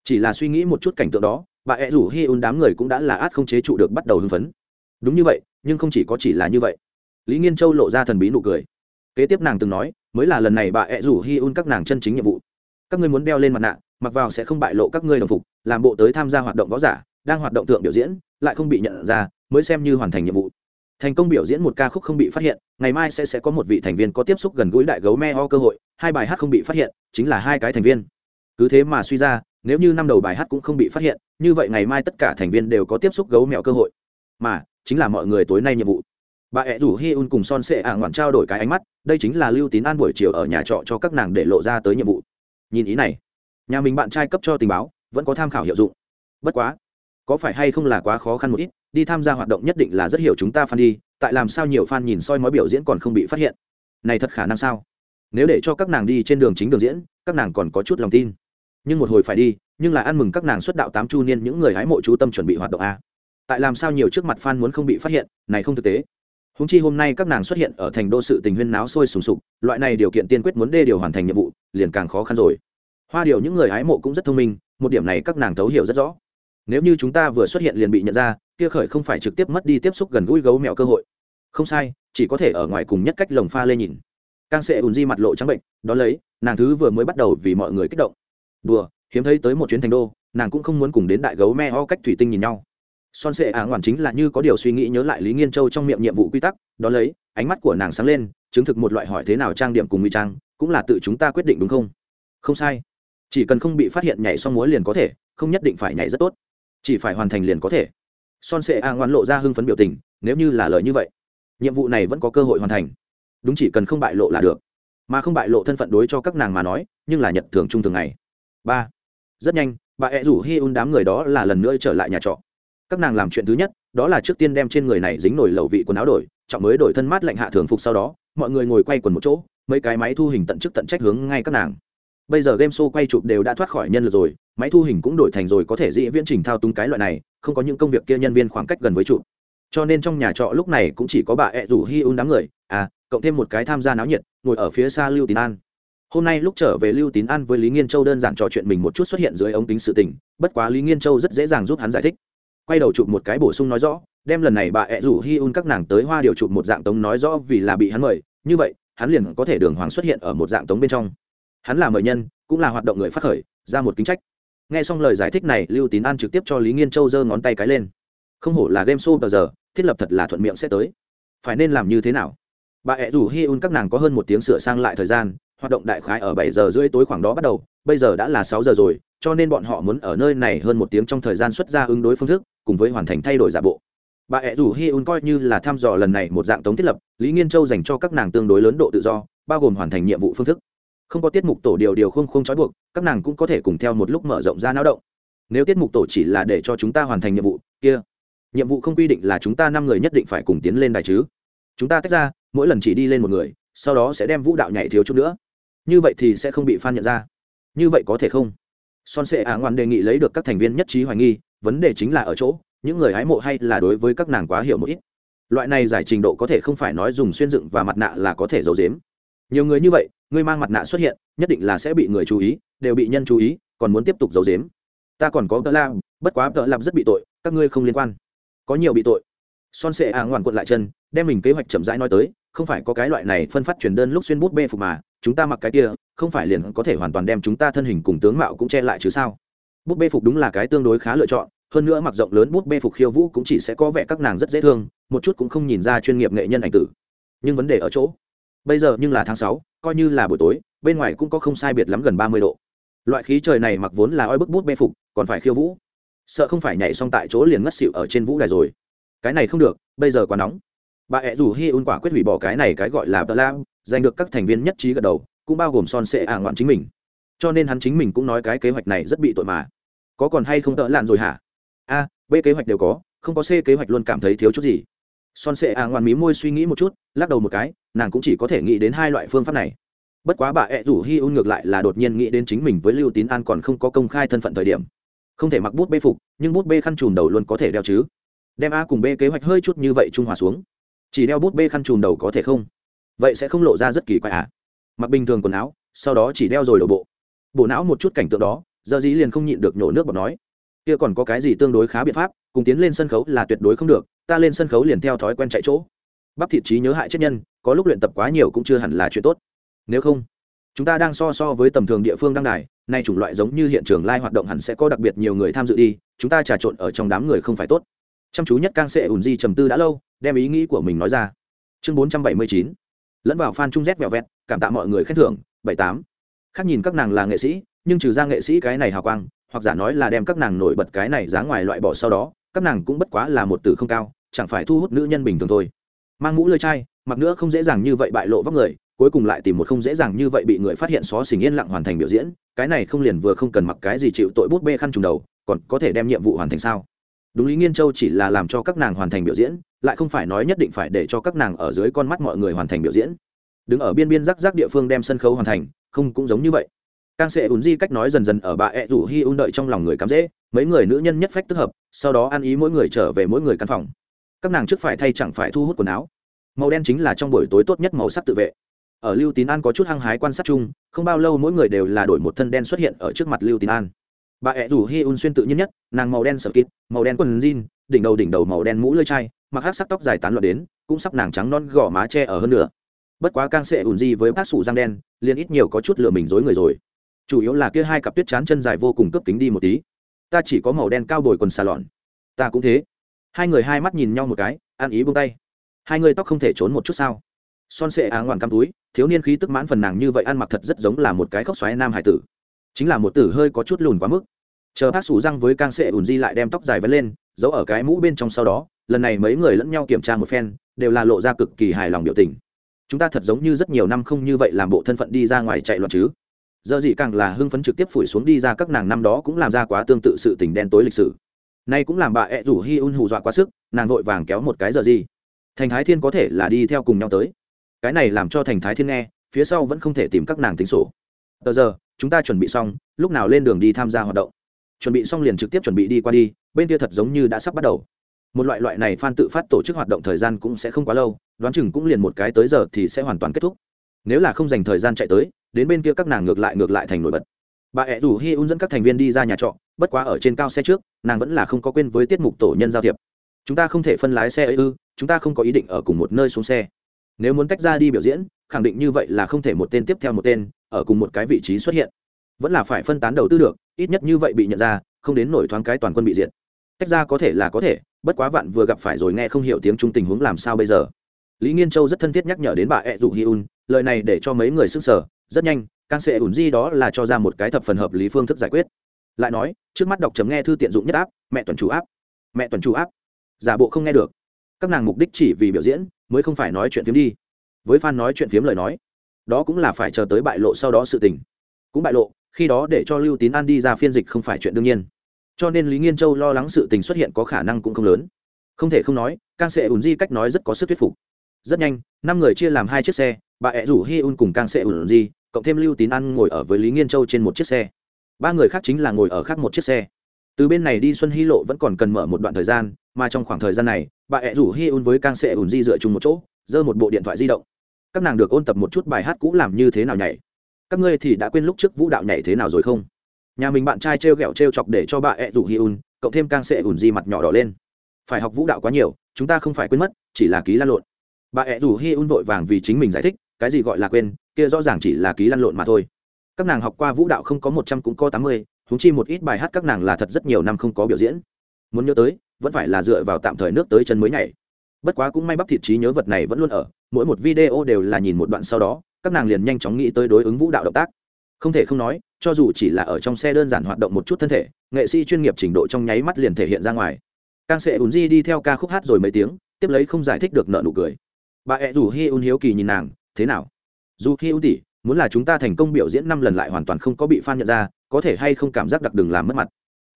Chỉ là suy nghĩ một chút cảnh tượng đó, bà ẹ rủ hi un đám người cũng đã là át không chế trụ được bắt đầu hưng phấn. Đúng như vậy, nhưng không chỉ có chỉ là như vậy. Lý nghiên châu lộ ra thần bí nụ cười. Kế tiếp nàng từng nói, mới là lần này bà ẹ rủ hi un các nàng chân chính nhiệm vụ. Các ngươi muốn đeo lên mặt nạ, mặc vào sẽ không bại lộ các ngươi đồng phục làm bộ tới tham gia hoạt động võ giả, đang hoạt động tượng biểu diễn, lại không bị nhận ra, mới xem như hoàn thành nhiệm vụ. Thành công biểu diễn một ca khúc không bị phát hiện, ngày mai sẽ sẽ có một vị thành viên có tiếp xúc gần gũi đại gấu me ho cơ hội, hai bài hát không bị phát hiện, chính là hai cái thành viên. Cứ thế mà suy ra, nếu như năm đầu bài hát cũng không bị phát hiện, như vậy ngày mai tất cả thành viên đều có tiếp xúc gấu mèo cơ hội. Mà, chính là mọi người tối nay nhiệm vụ. Bà ẹ rủ hi un cùng son sệ ả ngoạn trao đổi cái ánh mắt, đây chính là lưu tín an buổi chiều ở nhà trọ cho các nàng để lộ ra tới nhiệm vụ. Nhìn ý này, nhà mình bạn trai cấp cho tình báo vẫn có tham khảo hiệu dụng. Bất quá, có phải hay không là quá khó khăn một ít, đi tham gia hoạt động nhất định là rất hiểu chúng ta fan đi, tại làm sao nhiều fan nhìn soi mói biểu diễn còn không bị phát hiện. Này thật khả năng sao? Nếu để cho các nàng đi trên đường chính đường diễn, các nàng còn có chút lòng tin. Nhưng một hồi phải đi, nhưng là ăn mừng các nàng xuất đạo tám chu niên những người hái mộ chú tâm chuẩn bị hoạt động a. Tại làm sao nhiều trước mặt fan muốn không bị phát hiện, này không thực tế. Húng chi hôm nay các nàng xuất hiện ở thành đô sự tình huyên náo sôi sùng sục, loại này điều kiện tiên quyết muốn đê điều hoàn thành nhiệm vụ, liền càng khó khăn rồi hoa điều những người hái mộ cũng rất thông minh, một điểm này các nàng thấu hiểu rất rõ. Nếu như chúng ta vừa xuất hiện liền bị nhận ra, kia khởi không phải trực tiếp mất đi tiếp xúc gần gũi gấu mẹo cơ hội. Không sai, chỉ có thể ở ngoài cùng nhất cách lồng pha lên nhìn. Càng sẽ ùn di mặt lộ trắng bệnh, đó lấy, nàng thứ vừa mới bắt đầu vì mọi người kích động. Đùa, hiếm thấy tới một chuyến thành đô, nàng cũng không muốn cùng đến đại gấu me ho cách thủy tinh nhìn nhau. Son sệ ả ngoản chính là như có điều suy nghĩ nhớ lại lý nghiên châu trong miệng nhiệm vụ quy tắc, đó lấy, ánh mắt của nàng sáng lên, chứng thực một loại hỏi thế nào trang điểm cùng ngụy trang, cũng là tự chúng ta quyết định đúng không? Không sai chỉ cần không bị phát hiện nhảy xong múa liền có thể, không nhất định phải nhảy rất tốt. Chỉ phải hoàn thành liền có thể. Son sệ a ngoan lộ ra hưng phấn biểu tình, nếu như là lời như vậy, nhiệm vụ này vẫn có cơ hội hoàn thành. Đúng chỉ cần không bại lộ là được. Mà không bại lộ thân phận đối cho các nàng mà nói, nhưng là nhật thường trung thường ngày. Ba. Rất nhanh, bà ẹ rủ hi un đám người đó là lần nữa trở lại nhà trọ. Các nàng làm chuyện thứ nhất, đó là trước tiên đem trên người này dính nổi lẩu vị quần áo đổi trọng mới đổi thân mát lạnh hạ thường phục sau đó, mọi người ngồi quay quần một chỗ, mấy cái máy thu hình tận chức tận trách hướng ngay các nàng bây giờ game show quay chụp đều đã thoát khỏi nhân lực rồi, máy thu hình cũng đổi thành rồi có thể dĩ viễn trình thao túng cái loại này, không có những công việc kia nhân viên khoảng cách gần với chụp. Cho nên trong nhà trọ lúc này cũng chỉ có bà ẹ rủ hi un đám người à cộng thêm một cái tham gia náo nhiệt, ngồi ở phía xa lưu tín an. Hôm nay lúc trở về lưu tín an với lý nghiên châu đơn giản trò chuyện mình một chút xuất hiện dưới ống kính sự tình, bất quá lý nghiên châu rất dễ dàng giúp hắn giải thích. Quay đầu chụp một cái bổ sung nói rõ, đem lần này bà ẹ rủ hi un các nàng tới hoa điều chụp một dạng tống nói rõ vì là bị hắn mời, như vậy, hắn liền có thể đường hoàng xuất hiện ở một dạng tống bên trong hắn là mời nhân, cũng là hoạt động người phát khởi, ra một kính trách. Nghe xong lời giải thích này, lưu tín an trực tiếp cho lý nghiên châu giơ ngón tay cái lên. Không hổ là game show tờ giờ, thiết lập thật là thuận miệng sẽ tới. Phải nên làm như thế nào? Bà ẹ rủ hi un các nàng có hơn một tiếng sửa sang lại thời gian, hoạt động đại khái ở bảy giờ rưỡi tối khoảng đó bắt đầu, bây giờ đã là sáu giờ rồi, cho nên bọn họ muốn ở nơi này hơn một tiếng trong thời gian xuất ra ứng đối phương thức, cùng với hoàn thành thay đổi giả bộ. Bà ẹ rủ hi un coi như là thăm dò lần này một dạng tống thiết lập, lý nghiên châu dành cho các nàng tương đối lớn độ tự do, bao gồm hoàn thành nhiệm vụ phương thức không có tiết mục tổ điều điều không không trói buộc, các nàng cũng có thể cùng theo một lúc mở rộng ra não động. Nếu tiết mục tổ chỉ là để cho chúng ta hoàn thành nhiệm vụ, kia, nhiệm vụ không quy định là chúng ta năm người nhất định phải cùng tiến lên đài chứ. Chúng ta tách ra, mỗi lần chỉ đi lên một người, sau đó sẽ đem vũ đạo nhảy thiếu chút nữa. Như vậy thì sẽ không bị f nhận ra. Như vậy có thể không? Son sệ ả ngoan đề nghị lấy được các thành viên nhất trí hoài nghi, vấn đề chính là ở chỗ, những người hái mộ hay là đối với các nàng quá hiểu một ít. Loại này giải trình độ có thể không phải nói dùng xuyên dựng và mặt nạ là có thể giấu giếm. Nhiều người như vậy Ngươi mang mặt nạ xuất hiện, nhất định là sẽ bị người chú ý, đều bị nhân chú ý, còn muốn tiếp tục giấu giếm. Ta còn có tợ lam bất quá tợ lam rất bị tội, các ngươi không liên quan. Có nhiều bị tội. Son sệ ả ngoan cuộn lại chân, đem mình kế hoạch chậm rãi nói tới, không phải có cái loại này phân phát truyền đơn lúc xuyên bút bê phục mà, chúng ta mặc cái kia, không phải liền có thể hoàn toàn đem chúng ta thân hình cùng tướng mạo cũng che lại chứ sao? Bút bê phục đúng là cái tương đối khá lựa chọn, hơn nữa mặc rộng lớn bút bê phục khiêu vũ cũng chỉ sẽ có vẻ các nàng rất dễ thương, một chút cũng không nhìn ra chuyên nghiệp nghệ nhân ảnh tử. Nhưng vấn đề ở chỗ bây giờ nhưng là tháng sáu, coi như là buổi tối, bên ngoài cũng có không sai biệt lắm gần ba mươi độ. Loại khí trời này mặc vốn là oi bức bút bê phục, còn phải khiêu vũ. Sợ không phải nhảy xong tại chỗ liền ngất xịu ở trên vũ đài rồi. Cái này không được, bây giờ quá nóng. Bà ẹ rủ hi un quả quyết hủy bỏ cái này cái gọi là tờ lam giành được các thành viên nhất trí gật đầu, cũng bao gồm son sệ ả ngoạn chính mình. Cho nên hắn chính mình cũng nói cái kế hoạch này rất bị tội mà. Có còn hay không tợ lạn rồi hả? A, b kế hoạch đều có, không có c kế hoạch luôn cảm thấy thiếu chút gì. Son sệ ả ngoạn mí môi suy nghĩ một chút, lắc đầu một cái nàng cũng chỉ có thể nghĩ đến hai loại phương pháp này. Bất quá bà ẹ rủ hi un ngược lại là đột nhiên nghĩ đến chính mình với lưu tín an còn không có công khai thân phận thời điểm. Không thể mặc bút bê phục, nhưng bút bê khăn trùm đầu luôn có thể đeo chứ. Đem a cùng b kế hoạch hơi chút như vậy trung hòa xuống. Chỉ đeo bút bê khăn trùm đầu có thể không? Vậy sẽ không lộ ra rất kỳ quái à? Mặc bình thường quần áo, sau đó chỉ đeo rồi đổ bộ. Bộ não một chút cảnh tượng đó, giờ dĩ liền không nhịn được nhổ nước bọt nói. Kia còn có cái gì tương đối khá biện pháp, cùng tiến lên sân khấu là tuyệt đối không được, ta lên sân khấu liền theo thói quen chạy chỗ. Bắp thịt trí nhớ hại chết nhân có lúc luyện tập quá nhiều cũng chưa hẳn là chuyện tốt. Nếu không, chúng ta đang so so với tầm thường địa phương đăng đài, nay chủng loại giống như hiện trường lai hoạt động hẳn sẽ có đặc biệt nhiều người tham dự đi, chúng ta trà trộn ở trong đám người không phải tốt. Chăm chú nhất càng sẽ ủn di trầm tư đã lâu, đem ý nghĩ của mình nói ra. Chương bốn trăm bảy mươi chín, lẫn vào fan trung rét vẹo vẹt, cảm tạ mọi người khen thưởng, bảy tám. Khác nhìn các nàng là nghệ sĩ, nhưng trừ ra nghệ sĩ cái này hào quang, hoặc giả nói là đem các nàng nổi bật cái này giá ngoài loại bỏ sau đó, các nàng cũng bất quá là một từ không cao, chẳng phải thu hút nữ nhân bình thường thôi. Mang mũ lơi chai mặc nữa không dễ dàng như vậy bại lộ vóc người, cuối cùng lại tìm một không dễ dàng như vậy bị người phát hiện xó xỉnh yên lặng hoàn thành biểu diễn, cái này không liền vừa không cần mặc cái gì chịu tội bút bê khăn trùng đầu, còn có thể đem nhiệm vụ hoàn thành sao? Đúng lý nghiên châu chỉ là làm cho các nàng hoàn thành biểu diễn, lại không phải nói nhất định phải để cho các nàng ở dưới con mắt mọi người hoàn thành biểu diễn. Đứng ở biên biên rắc rắc địa phương đem sân khấu hoàn thành, không cũng giống như vậy. Càng sẽ ùn di cách nói dần dần ở bà ẹ rủ hi ùn đợi trong lòng người cắm dễ, mấy người nữ nhân nhất phách tức hợp, sau đó ăn ý mỗi người trở về mỗi người căn phòng. Các nàng trước phải thay chẳng phải thu hút quần áo màu đen chính là trong buổi tối tốt nhất màu sắc tự vệ. Ở lưu tín an có chút hăng hái quan sát chung, không bao lâu mỗi người đều là đổi một thân đen xuất hiện ở trước mặt lưu tín an. Bà ẹ rủ hi un xuyên tự nhiên nhất, nàng màu đen sợ kít màu đen quần jean, đỉnh đầu đỉnh đầu màu đen mũ lơi chai, mặc hát sắc tóc dài tán loạn đến, cũng sắp nàng trắng non gò má che ở hơn nữa bất quá càng sệ ủn di với bác sủ răng đen, liền ít nhiều có chút lửa mình dối người rồi. Chủ yếu là kia hai cặp tuyết chán chân dài vô cùng cấp kính đi một tí. Ta chỉ có màu đen cao bồi quần xà lọn ta cũng thế. Hai người hai mắt nhìn nhau một cái, ăn ý buông tay hai người tóc không thể trốn một chút sao? Son sệ á ngoạn cam túi, thiếu niên khí tức mãn phần nàng như vậy ăn mặc thật rất giống là một cái khóc xoáy nam hải tử. Chính là một tử hơi có chút lùn quá mức. Chờ bác sủ răng với càng sệ ủn di lại đem tóc dài vấn lên, giấu ở cái mũ bên trong sau đó, lần này mấy người lẫn nhau kiểm tra một phen, đều là lộ ra cực kỳ hài lòng biểu tình. Chúng ta thật giống như rất nhiều năm không như vậy làm bộ thân phận đi ra ngoài chạy loạn chứ. Giờ gì càng là hưng phấn trực tiếp phủi xuống đi ra các nàng năm đó cũng làm ra quá tương tự sự tình đen tối lịch sử. Nay cũng làm bà ẹ rủ hi un hù dọa quá sức, nàng vội vàng kéo một cái giờ gì thành thái thiên có thể là đi theo cùng nhau tới. Cái này làm cho thành thái thiên nghe, phía sau vẫn không thể tìm các nàng tính sổ. Tờ giờ, chúng ta chuẩn bị xong, lúc nào lên đường đi tham gia hoạt động? Chuẩn bị xong liền trực tiếp chuẩn bị đi qua đi, bên kia thật giống như đã sắp bắt đầu. Một loại loại này phan tự phát tổ chức hoạt động thời gian cũng sẽ không quá lâu, đoán chừng cũng liền một cái tới giờ thì sẽ hoàn toàn kết thúc. Nếu là không dành thời gian chạy tới, đến bên kia các nàng ngược lại ngược lại thành nổi bật. Bà ẹ rủ hi un dẫn các thành viên đi ra nhà trọ, bất quá ở trên cao xe trước, nàng vẫn là không có quên với tiết mục tổ nhân giao thiệp. Chúng ta không thể phân lái xe ấy ư chúng ta không có ý định ở cùng một nơi xuống xe. Nếu muốn tách ra đi biểu diễn, khẳng định như vậy là không thể một tên tiếp theo một tên, ở cùng một cái vị trí xuất hiện. Vẫn là phải phân tán đầu tư được, ít nhất như vậy bị nhận ra, không đến nổi thoáng cái toàn quân bị diệt. Tách ra có thể là có thể, bất quá vạn vừa gặp phải rồi nghe không hiểu tiếng trung tình huống làm sao bây giờ. Lý nghiên châu rất thân thiết nhắc nhở đến bà ẹ dụ hi un, lời này để cho mấy người s sở, rất nhanh càng sẽ ủn di đó là cho ra một cái thập phần hợp lý phương thức giải quyết. Lại nói, trước mắt đọc chấm nghe thư tiện dụng nhất áp, mẹ tuần chủ áp, mẹ tuần chủ áp. Giả bộ không nghe được các nàng mục đích chỉ vì biểu diễn, mới không phải nói chuyện phiếm đi. Với f a n nói chuyện phiếm lời nói, đó cũng là phải chờ tới bại lộ sau đó sự tình. Cũng bại lộ, khi đó để cho lưu tín an đi ra phiên dịch không phải chuyện đương nhiên. Cho nên lý nghiên châu lo lắng sự tình xuất hiện có khả năng cũng không lớn. Không thể không nói càng sẽ ùn di cách nói rất có sức thuyết phục. Rất nhanh, năm người chia làm hai chiếc xe, bà ẹ rủ hi un cùng càng sẽ ùn di, cộng thêm lưu tín an ngồi ở với lý nghiên châu trên một chiếc xe. Ba người khác chính là ngồi ở khác một chiếc xe. Từ bên này đi xuân hy lộ vẫn còn cần mở một đoạn thời gian mà trong khoảng thời gian này, bà ẹ rủ hi un với càng sẽ ùn di dựa chung một chỗ, giơ một bộ điện thoại di động. Các nàng được ôn tập một chút bài hát cũ làm như thế nào nhảy các ngươi thì đã quên lúc trước vũ đạo nhảy thế nào rồi không? Nhà mình bạn trai t r e o g ẹ o t r e o chọc để cho bà ẹ rủ hi un cộng thêm càng sẽ ùn di mặt nhỏ đỏ lên. Phải học vũ đạo quá nhiều, chúng ta không phải quên mất, chỉ là ký lan lộn. Bà ẹ rủ hi un vội vàng vì chính mình giải thích, cái gì gọi là quên, kia rõ ràng chỉ là ký lăn lộn mà thôi. Các nàng học qua vũ đạo không có một trăm cũng có tám mươi thúng chi một ít bài hát các nàng là thật rất nhiều năm không có biểu diễn. Muốn nhớ tới vẫn phải là dựa vào tạm thời nước tới chân mới nhảy. Bất quá cũng may bắp thịt trí nhớ vật này vẫn luôn ở, mỗi một video đều là nhìn một đoạn sau đó, các nàng liền nhanh chóng nghĩ tới đối ứng vũ đạo động tác. Không thể không nói, cho dù chỉ là ở trong xe đơn giản hoạt động một chút thân thể, nghệ sĩ chuyên nghiệp trình độ trong nháy mắt liền thể hiện ra ngoài. Càng sẽ ùn di đi theo ca khúc hát rồi mấy tiếng, tiếp lấy không giải thích được nợ nụ cười. Bà ẹ rủ hi un hiếu kỳ nhìn nàng, thế nào? Dù hi un tỉ muốn là chúng ta thành công biểu diễn năm lần lại hoàn toàn không có bị f nhận ra, có thể hay không cảm giác đặc đừng làm mất mặt?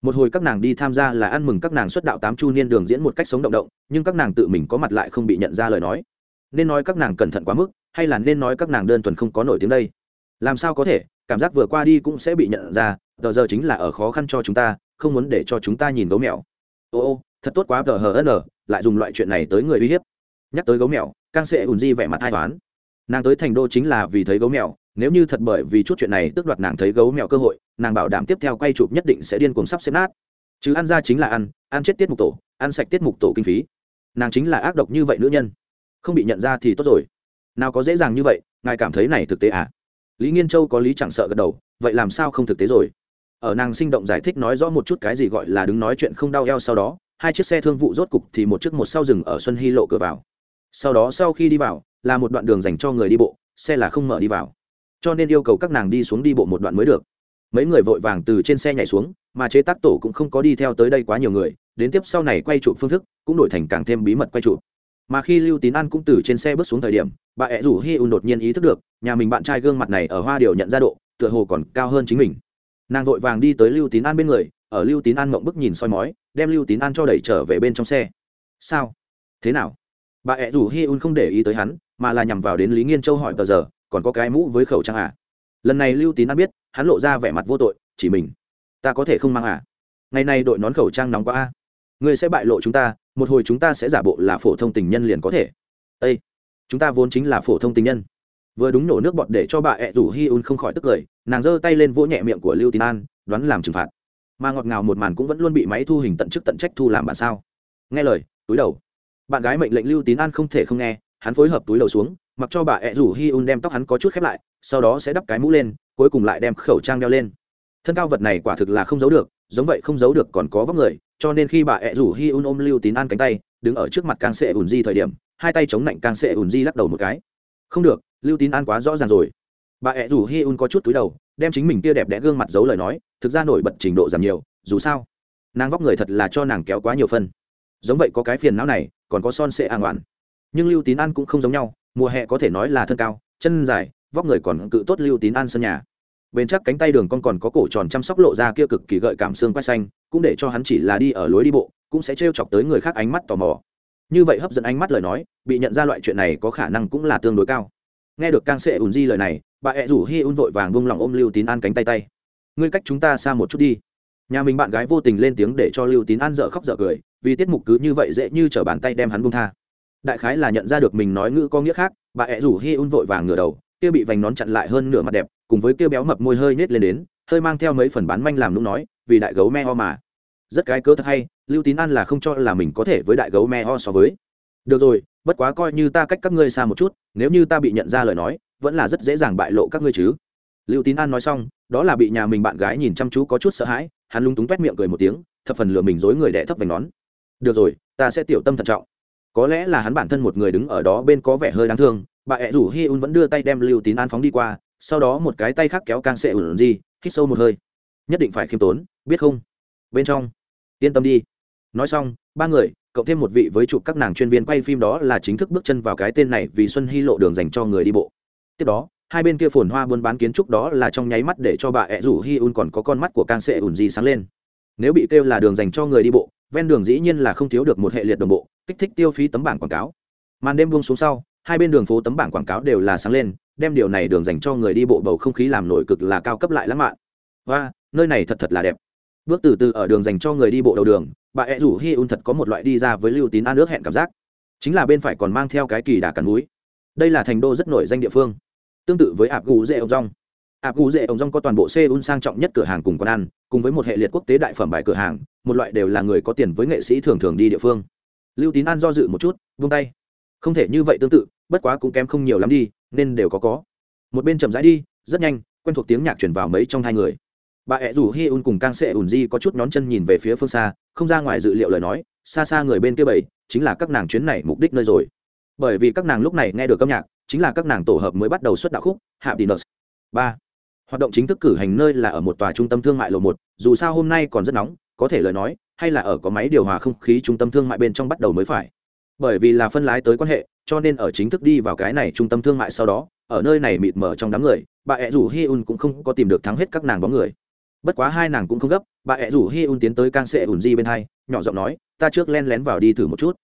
Một hồi các nàng đi tham gia là ăn mừng các nàng xuất đạo tám chu niên đường diễn một cách sống động động, nhưng các nàng tự mình có mặt lại không bị nhận ra lời nói. Nên nói các nàng cẩn thận quá mức, hay là nên nói các nàng đơn thuần không có nổi tiếng đây? Làm sao có thể, cảm giác vừa qua đi cũng sẽ bị nhận ra, tờ giờ chính là ở khó khăn cho chúng ta, không muốn để cho chúng ta nhìn gấu mèo. Ô ô, thật tốt quá, tờ hờ n lại dùng loại chuyện này tới người uy hiếp. Nhắc tới gấu mèo càng sẽ ùn di vẻ mặt ai toán nàng tới thành đô chính là vì thấy gấu mèo nếu như thật bởi vì chút chuyện này tước đoạt nàng thấy gấu mèo cơ hội, nàng bảo đảm tiếp theo quay chụp nhất định sẽ điên cuồng sắp xếp nát. Chứ ăn ra chính là ăn ăn chết tiết mục tổ, ăn sạch tiết mục tổ kinh phí. Nàng chính là ác độc như vậy nữ nhân. Không bị nhận ra thì tốt rồi. Nào có dễ dàng như vậy, ngài cảm thấy này thực tế à? Lý nghiên châu có lý chẳng sợ gật đầu, vậy làm sao không thực tế rồi? Ở nàng sinh động giải thích nói rõ một chút cái gì gọi là đứng nói chuyện không đau eo sau đó, hai chiếc xe thương vụ rốt cục thì một chiếc một sau rừng ở xuân hy lộ cửa vào. Sau đó sau khi đi vào, là một đoạn đường dành cho người đi bộ, xe là không mở đi vào cho nên yêu cầu các nàng đi xuống đi bộ một đoạn mới được. Mấy người vội vàng từ trên xe nhảy xuống, mà chế tác tổ cũng không có đi theo tới đây quá nhiều người, đến tiếp sau này quay chụp phương thức cũng đổi thành càng thêm bí mật quay chụp mà khi lưu tín an cũng từ trên xe bước xuống thời điểm, bà ẹ rủ hi un đột nhiên ý thức được, nhà mình bạn trai gương mặt này ở hoa điều nhận ra độ, tựa hồ còn cao hơn chính mình. Nàng vội vàng đi tới lưu tín an bên người, ở lưu tín an mộng bức nhìn soi mói, đem lưu tín an cho đẩy trở về bên trong xe. Sao? Thế nào? Bà ẹ rủ hi un không để ý tới hắn, mà là nhằm vào đến lý nghiên châu hỏi tờ giờ còn có cái mũ với khẩu trang à? Lần này lưu tín ăn biết, hắn lộ ra vẻ mặt vô tội, chỉ mình. Ta có thể không mang à? Ngày nay đội nón khẩu trang nóng quá a à? người sẽ bại lộ chúng ta, một hồi chúng ta sẽ giả bộ là phổ thông tình nhân liền có thể. Ây chúng ta vốn chính là phổ thông tình nhân. Vừa đúng nổ nước bọt để cho bà ẹ rủ hi un không khỏi tức cười, nàng giơ tay lên vỗ nhẹ miệng của lưu tín an, đoán làm trừng phạt. Mà ngọt ngào một màn cũng vẫn luôn bị máy thu hình tận chức tận trách thu làm bản sao? Nghe lời, túi đầu. Bạn gái mệnh lệnh lưu tín an không thể không nghe, hắn phối hợp túi đầu xuống mặc cho bà ẹ rủ hi un đem tóc hắn có chút khép lại, sau đó sẽ đắp cái mũ lên, cuối cùng lại đem khẩu trang đeo lên. Thân cao vật này quả thực là không giấu được, giống vậy không giấu được còn có vóc người, cho nên khi bà ẹ rủ hi un ôm lưu tín an cánh tay, đứng ở trước mặt càng sệ ùn di thời điểm, hai tay chống lạnh càng sệ ùn di lắc đầu một cái. Không được, lưu tín an quá rõ ràng rồi. Bà ẹ rủ hi un có chút túi đầu, đem chính mình kia đẹp đẽ gương mặt giấu lời nói, thực ra nổi bật trình độ giảm nhiều, dù sao, nàng vóc người thật là cho nàng kéo quá nhiều phân. Giống vậy có cái phiền não này, còn có son sệ an oản. Nhưng lưu tín an cũng không giống nhau mùa hè có thể nói là thân cao, chân dài, vóc người còn cự tốt lưu tín an sân nhà. Bên chắc cánh tay đường con còn có cổ tròn chăm sóc lộ ra kia cực kỳ gợi cảm xương quay xanh, cũng để cho hắn chỉ là đi ở lối đi bộ, cũng sẽ trêu chọc tới người khác ánh mắt tò mò. Như vậy hấp dẫn ánh mắt lời nói, bị nhận ra loại chuyện này có khả năng cũng là tương đối cao. Nghe được càng sệ ùn di lời này, bà ẹ rủ hi un vội vàng buông lòng ôm lưu tín an cánh tay tay. Ngươi cách chúng ta xa một chút đi. Nhà mình bạn gái vô tình lên tiếng để cho lưu tín an dở khóc dở cười, vì tiết mục cứ như vậy dễ như t r ở bàn tay đem hắn buông tha đại khái là nhận ra được mình nói ngữ có nghĩa khác, bà ẹ rủ hi un vội vàng ngửa đầu, kia bị vành nón chặn lại hơn nửa mặt đẹp, cùng với kia béo mập môi hơi nết lên đến, hơi mang theo mấy phần bán manh làm lúc nói, vì đại gấu me ho mà. Rất cái cớ thật hay, lưu tín an là không cho là mình có thể với đại gấu me ho so với. Được rồi, bất quá coi như ta cách các ngươi xa một chút, nếu như ta bị nhận ra lời nói, vẫn là rất dễ dàng bại lộ các ngươi chứ. Lưu tín an nói xong, đó là bị nhà mình bạn gái nhìn chăm chú có chút sợ hãi, hắn lung túng t miệng cười một tiếng, thập phần lừa mình dối người đẻ thấp vành nón. Được rồi, ta sẽ tiểu tâm thận trọng có lẽ là hắn bản thân một người đứng ở đó bên có vẻ hơi đáng thương, bà ẹ rủ hi un vẫn đưa tay đem lưu tín an phóng đi qua, sau đó một cái tay khác kéo càng sệ ủn gì hít sâu một hơi. Nhất định phải khiêm tốn, biết không? Bên trong. Yên tâm đi. Nói xong, ba người, cộng thêm một vị với chụp các nàng chuyên viên quay phim đó là chính thức bước chân vào cái tên này vì xuân hy lộ đường dành cho người đi bộ. Tiếp đó, hai bên kia phồn hoa buôn bán kiến trúc đó là trong nháy mắt để cho bà ẹ rủ hi un còn có con mắt của càng sệ ủn gì sáng lên. Nếu bị kêu là đường dành cho người đi bộ ven đường dĩ nhiên là không thiếu được một hệ liệt đồng bộ, kích thích tiêu phí tấm bảng quảng cáo. Màn đêm buông xuống sau, hai bên đường phố tấm bảng quảng cáo đều là sáng lên, đem điều này đường dành cho người đi bộ bầu không khí làm nổi cực là cao cấp lại lãng mạn. Và, nơi này thật thật là đẹp. Bước từ từ ở đường dành cho người đi bộ đầu đường, bà ẹ rủ hi un thật có một loại đi ra với lưu tín an nước hẹn cảm giác. Chính là bên phải còn mang theo cái kỳ đà cằn núi đây là thành đô rất nổi danh địa phương. Tương tự với ạp gù dễ ông rong ạp gù dễ ông rong có toàn bộ seoul sang trọng nhất cửa hàng cùng quán ăn, cùng với một hệ liệt quốc tế đại phẩm bài cửa hàng một loại đều là người có tiền với nghệ sĩ thường thường đi địa phương. Lưu tín an do dự một chút, vung tay. Không thể như vậy tương tự, bất quá cũng kém không nhiều lắm đi, nên đều có có. Một bên chậm rãi đi, rất nhanh, quen thuộc tiếng nhạc chuyển vào mấy trong hai người. Bà ẹ rủ hi un cùng càng sệ ùn di có chút nhón chân nhìn về phía phương xa, không ra ngoài dự liệu lời nói, xa xa người bên kia bảy, chính là các nàng chuyến này mục đích nơi rồi. Bởi vì các nàng lúc này nghe được âm nhạc, chính là các nàng tổ hợp mới bắt đầu xuất đạo khúc, hạ tỷ nợ ba. Hoạt động chính thức cử hành nơi là ở một tòa trung tâm thương mại lộ một, dù sao hôm nay còn rất nóng có thể lời nói, hay là ở có máy điều hòa không khí trung tâm thương mại bên trong bắt đầu mới phải. Bởi vì là phân lái tới quan hệ, cho nên ở chính thức đi vào cái này trung tâm thương mại sau đó, ở nơi này mịt mờ trong đám người, bà ẹ rủ hi un cũng không có tìm được thắng hết các nàng bóng người. Bất quá hai nàng cũng không gấp, bà ẹ rủ hi un tiến tới càng sệ ùn di bên hai, nhỏ giọng nói, ta trước len lén vào đi thử một chút.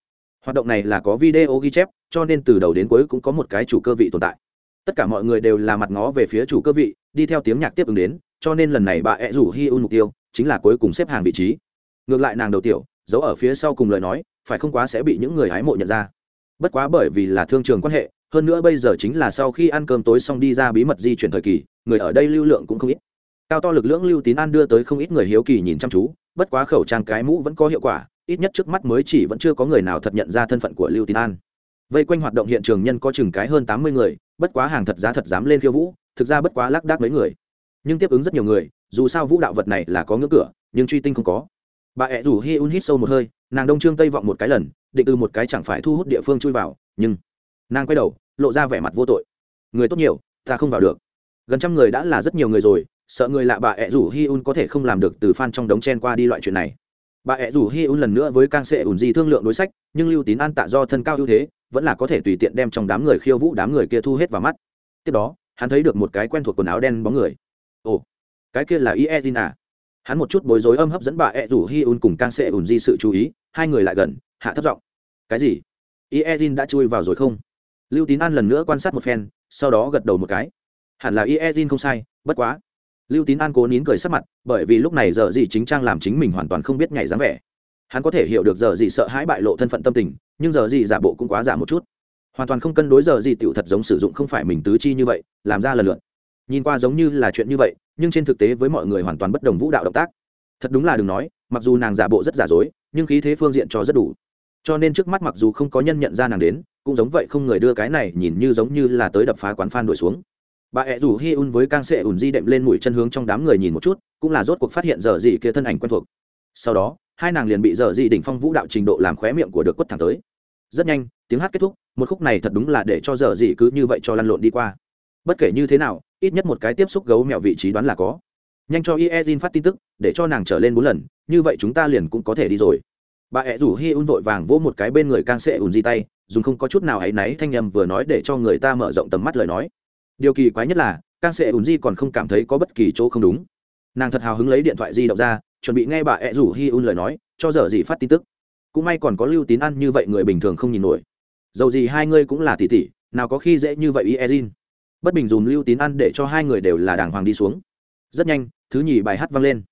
Hoạt động này là có video ghi chép, cho nên từ đầu đến cuối cũng có một cái chủ cơ vị tồn tại. Tất cả mọi người đều là mặt ngó về phía chủ cơ vị, đi theo tiếng nhạc tiếp ứng đến, cho nên lần này bà ẹ rủ hi un mục tiêu chính là cuối cùng xếp hàng vị trí. Ngược lại nàng đầu tiểu, giấu ở phía sau cùng lời nói, phải không quá sẽ bị những người hái mộ nhận ra. Bất quá bởi vì là thương trường quan hệ, hơn nữa bây giờ chính là sau khi ăn cơm tối xong đi ra bí mật di chuyển thời kỳ, người ở đây lưu lượng cũng không ít. Cao to lực lưỡng lưu tín an đưa tới không ít người hiếu kỳ nhìn chăm chú, bất quá khẩu trang cái mũ vẫn có hiệu quả, ít nhất trước mắt mới chỉ vẫn chưa có người nào thật nhận ra thân phận của lưu tín an. Vây quanh hoạt động hiện trường nhân có chừng cái hơn tám mươi người, bất quá hàng thật giá thật dám lên khiêu vũ, thực ra bất quá lác đác mấy người. Nhưng tiếp ứng rất nhiều người dù sao vũ đạo vật này là có ngưỡng cửa, nhưng truy tinh không có. Bà ẹ rủ hi un hít sâu một hơi, nàng đông trương tây vọng một cái lần, định từ một cái chẳng phải thu hút địa phương chui vào, nhưng nàng quay đầu, lộ ra vẻ mặt vô tội. Người tốt nhiều, ta không vào được. Gần trăm người đã là rất nhiều người rồi, sợ người lạ bà ẹ rủ hi un có thể không làm được từ f trong đống chen qua đi loại chuyện này. Bà ẹ rủ hi un lần nữa với càng sệ ủn di thương lượng đối sách, nhưng lưu tín an tạ do thân cao ưu thế, vẫn là có thể tùy tiện đem trong đám người khiêu vũ đám người kia thu hết vào mắt. Tiếp đó, hắn thấy được một cái quen thuộc quần áo đen bóng người. Ồ cái kia là Ietina. à hắn một chút bối rối âm hấp dẫn bà ẹ rủ hi un cùng càng sệ ủn di sự chú ý, hai người lại gần, hạ thấp giọng. Cái gì? Iezin đã chui vào rồi không? Lưu tín an lần nữa quan sát một phen, sau đó gật đầu một cái. Hẳn là iezin không sai, bất quá. Lưu tín an cố nín cười sắc mặt, bởi vì lúc này giờ gì chính trang làm chính mình hoàn toàn không biết nhảy dáng vẻ. Hắn có thể hiểu được giờ gì sợ hãi bại lộ thân phận tâm tình, nhưng giờ gì giả bộ cũng quá giả một chút. Hoàn toàn không cân đối giờ gì tiểu thật giống sử dụng không phải mình tứ chi như vậy, làm ra lần lượt nhìn qua giống như là chuyện như vậy, nhưng trên thực tế với mọi người hoàn toàn bất đồng vũ đạo động tác. Thật đúng là đừng nói, mặc dù nàng giả bộ rất giả dối, nhưng khí thế phương diện cho rất đủ. Cho nên trước mắt mặc dù không có nhân nhận ra nàng đến, cũng giống vậy không người đưa cái này nhìn như giống như là tới đập phá quán phan đuổi xuống. Bà ẹ rủ hi un với càng sệ ùn di đệm lên mũi chân hướng trong đám người nhìn một chút, cũng là rốt cuộc phát hiện giờ gì kia thân ảnh quen thuộc. Sau đó, hai nàng liền bị giờ gì đỉnh phong vũ đạo trình độ làm khóe miệng của được quất thẳng tới. Rất nhanh, tiếng hát kết thúc, một khúc này thật đúng là để cho giờ gì cứ như vậy cho lăn lộn đi qua. Bất kể như thế nào ít nhất một cái tiếp xúc gấu mèo vị trí đoán là có. Nhanh cho iezin phát tin tức, để cho nàng trở lên bốn lần, như vậy chúng ta liền cũng có thể đi rồi. Bà ẹ rủ hi un vội vàng vỗ một cái bên người càng sệ ùn di tay, dùng không có chút nào áy náy thanh nhầm vừa nói để cho người ta mở rộng tầm mắt lời nói. Điều kỳ quái nhất là càng sệ ùn di còn không cảm thấy có bất kỳ chỗ không đúng. Nàng thật hào hứng lấy điện thoại di động ra, chuẩn bị nghe bà ẹ rủ hi un lời nói, cho giờ gì phát tin tức. Cũng may còn có lưu tín ăn như vậy người bình thường không nhìn nổi. Dầu gì hai ngươi cũng là tỷ tỷ, nào có khi dễ như vậy ý bất bình dùm lưu tín ăn để cho hai người đều là đàng hoàng đi xuống. Rất nhanh, thứ nhì bài hát vang lên.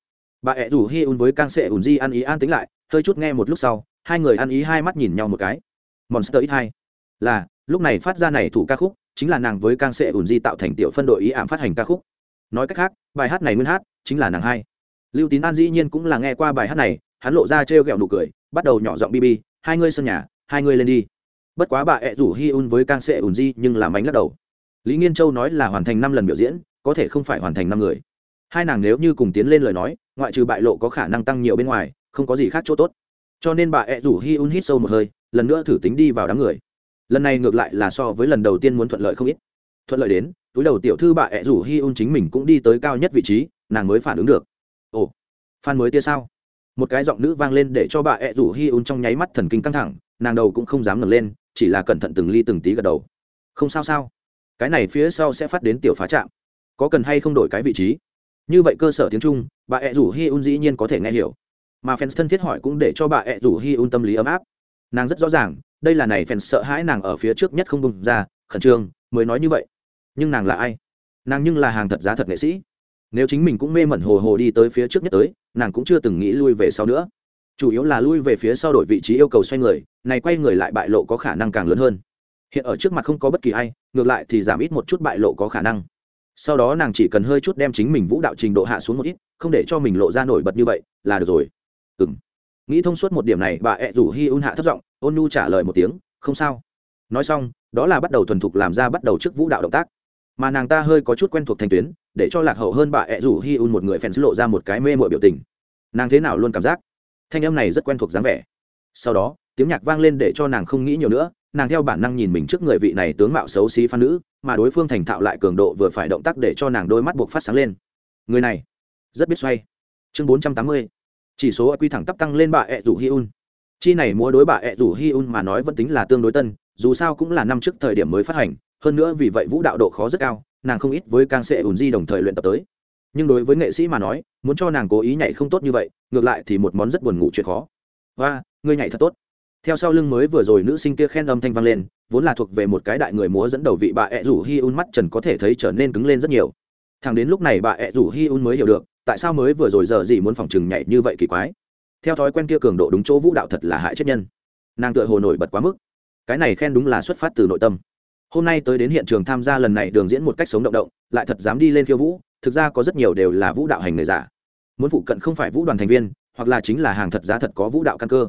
Bà ẹ rủ hi un với càng sệ ùn di ăn ý an tính lại, hơi chút nghe một lúc sau, hai người ăn ý hai mắt nhìn nhau một cái. Monster ít hai. Là, lúc này phát ra này thủ ca khúc, chính là nàng với càng sệ ùn di tạo thành tiểu phân đội ý ảm phát hành ca khúc. Nói cách khác, bài hát này nguyên hát, chính là nàng hai. Lưu tín an dĩ nhiên cũng là nghe qua bài hát này, hắn lộ ra trêu ghẹo nụ cười, bắt đầu nhỏ giọng bb hai ngươi sân nhà, hai ngươi lên đi. Bất quá bà ẹ rủ hi un với càng sệ ùn di nhưng làm ánh lắc đầu lý nghiên châu nói là hoàn thành năm lần biểu diễn, có thể không phải hoàn thành năm người. Hai nàng nếu như cùng tiến lên lời nói, ngoại trừ bại lộ có khả năng tăng nhiều bên ngoài, không có gì khác chỗ tốt. Cho nên bà ẹ rủ hi un hít sâu một hơi, lần nữa thử tính đi vào đám người. Lần này ngược lại là so với lần đầu tiên muốn thuận lợi không ít. Thuận lợi đến, túi đầu tiểu thư bà ẹ rủ hi un chính mình cũng đi tới cao nhất vị trí, nàng mới phản ứng được. Ồ phan mới tia sao? Một cái giọng nữ vang lên để cho bà ẹ rủ hi un trong nháy mắt thần kinh căng thẳng, nàng đầu cũng không dám ngẩng lên, chỉ là cẩn thận từng ly từng tí gật đầu. Không sao sao? Cái này phía sau sẽ phát đến tiểu phá trạm. Có cần hay không đổi cái vị trí? Như vậy cơ sở tiếng trung, bà ẹ rủ hi un dĩ nhiên có thể nghe hiểu. Mà fans thân thiết hỏi cũng để cho bà ẹ rủ hi un tâm lý ấm áp. Nàng rất rõ ràng, đây là này fans sợ hãi nàng ở phía trước nhất không bùng ra, khẩn trương, mới nói như vậy. Nhưng nàng là ai? Nàng nhưng là hàng thật giá thật nghệ sĩ. Nếu chính mình cũng mê mẩn hồ hồ đi tới phía trước nhất tới, nàng cũng chưa từng nghĩ lui về sau nữa. Chủ yếu là lui về phía sau đổi vị trí yêu cầu xoay người, này quay người lại bại lộ có khả năng càng lớn hơn hiện ở trước mặt không có bất kỳ ai, ngược lại thì giảm ít một chút bại lộ có khả năng. Sau đó nàng chỉ cần hơi chút đem chính mình vũ đạo trình độ hạ xuống một ít, không để cho mình lộ ra nổi bật như vậy, là được rồi. Ừ m nghĩ thông suốt một điểm này, bà ẹ rủ hi un hạ thất giọng, ôn nu trả lời một tiếng, không sao. Nói xong, đó là bắt đầu thuần thục làm ra bắt đầu trước vũ đạo động tác. Mà nàng ta hơi có chút quen thuộc thành tuyến, để cho lạc hậu hơn bà ẹ rủ hi un một người fans lộ ra một cái mê mội biểu tình. Nàng thế nào luôn cảm giác? Thanh âm này rất quen thuộc dáng vẻ. Sau đó, tiếng nhạc vang lên để cho nàng không nghĩ nhiều nữa nàng theo bản năng nhìn mình trước người vị này tướng mạo xấu xí phan nữ, mà đối phương thành thạo lại cường độ vừa phải động tác để cho nàng đôi mắt buộc phát sáng lên. Người này, rất biết xoay. Chương bốn trăm tám mươi, chỉ số quy thẳng tắp tăng lên bà ẹ rủ hi un chi này múa đối bà ẹ rủ hi un mà nói vẫn tính là tương đối tân, dù sao cũng là năm trước thời điểm mới phát hành, hơn nữa vì vậy vũ đạo độ khó rất cao, nàng không ít với càng sẽ ùn di đồng thời luyện tập tới. Nhưng đối với nghệ sĩ mà nói, muốn cho nàng cố ý nhảy không tốt như vậy, ngược lại thì một món rất buồn ngủ chuyện khó. Và ngươi nhảy thật tốt theo sau lưng mới vừa rồi nữ sinh kia khen âm thanh vang lên, vốn là thuộc về một cái đại người múa dẫn đầu vị bà ẹ rủ hi un mắt trần có thể thấy trở nên cứng lên rất nhiều. Thằng đến lúc này bà ẹ rủ hi un mới hiểu được, tại sao mới vừa rồi giờ gì muốn phòng chừng nhảy như vậy kỳ quái. Theo thói quen kia cường độ đúng chỗ vũ đạo thật là hại chết nhân. Nàng tựa hồ nổi bật quá mức. Cái này khen đúng là xuất phát từ nội tâm. Hôm nay tới đến hiện trường tham gia lần này đường diễn một cách sống động động, lại thật dám đi lên khiêu vũ, thực ra có rất nhiều đều là vũ đạo hành người giả. Muốn phụ cận không phải vũ đoàn thành viên, hoặc là chính là hàng thật giá thật có vũ đạo căn cơ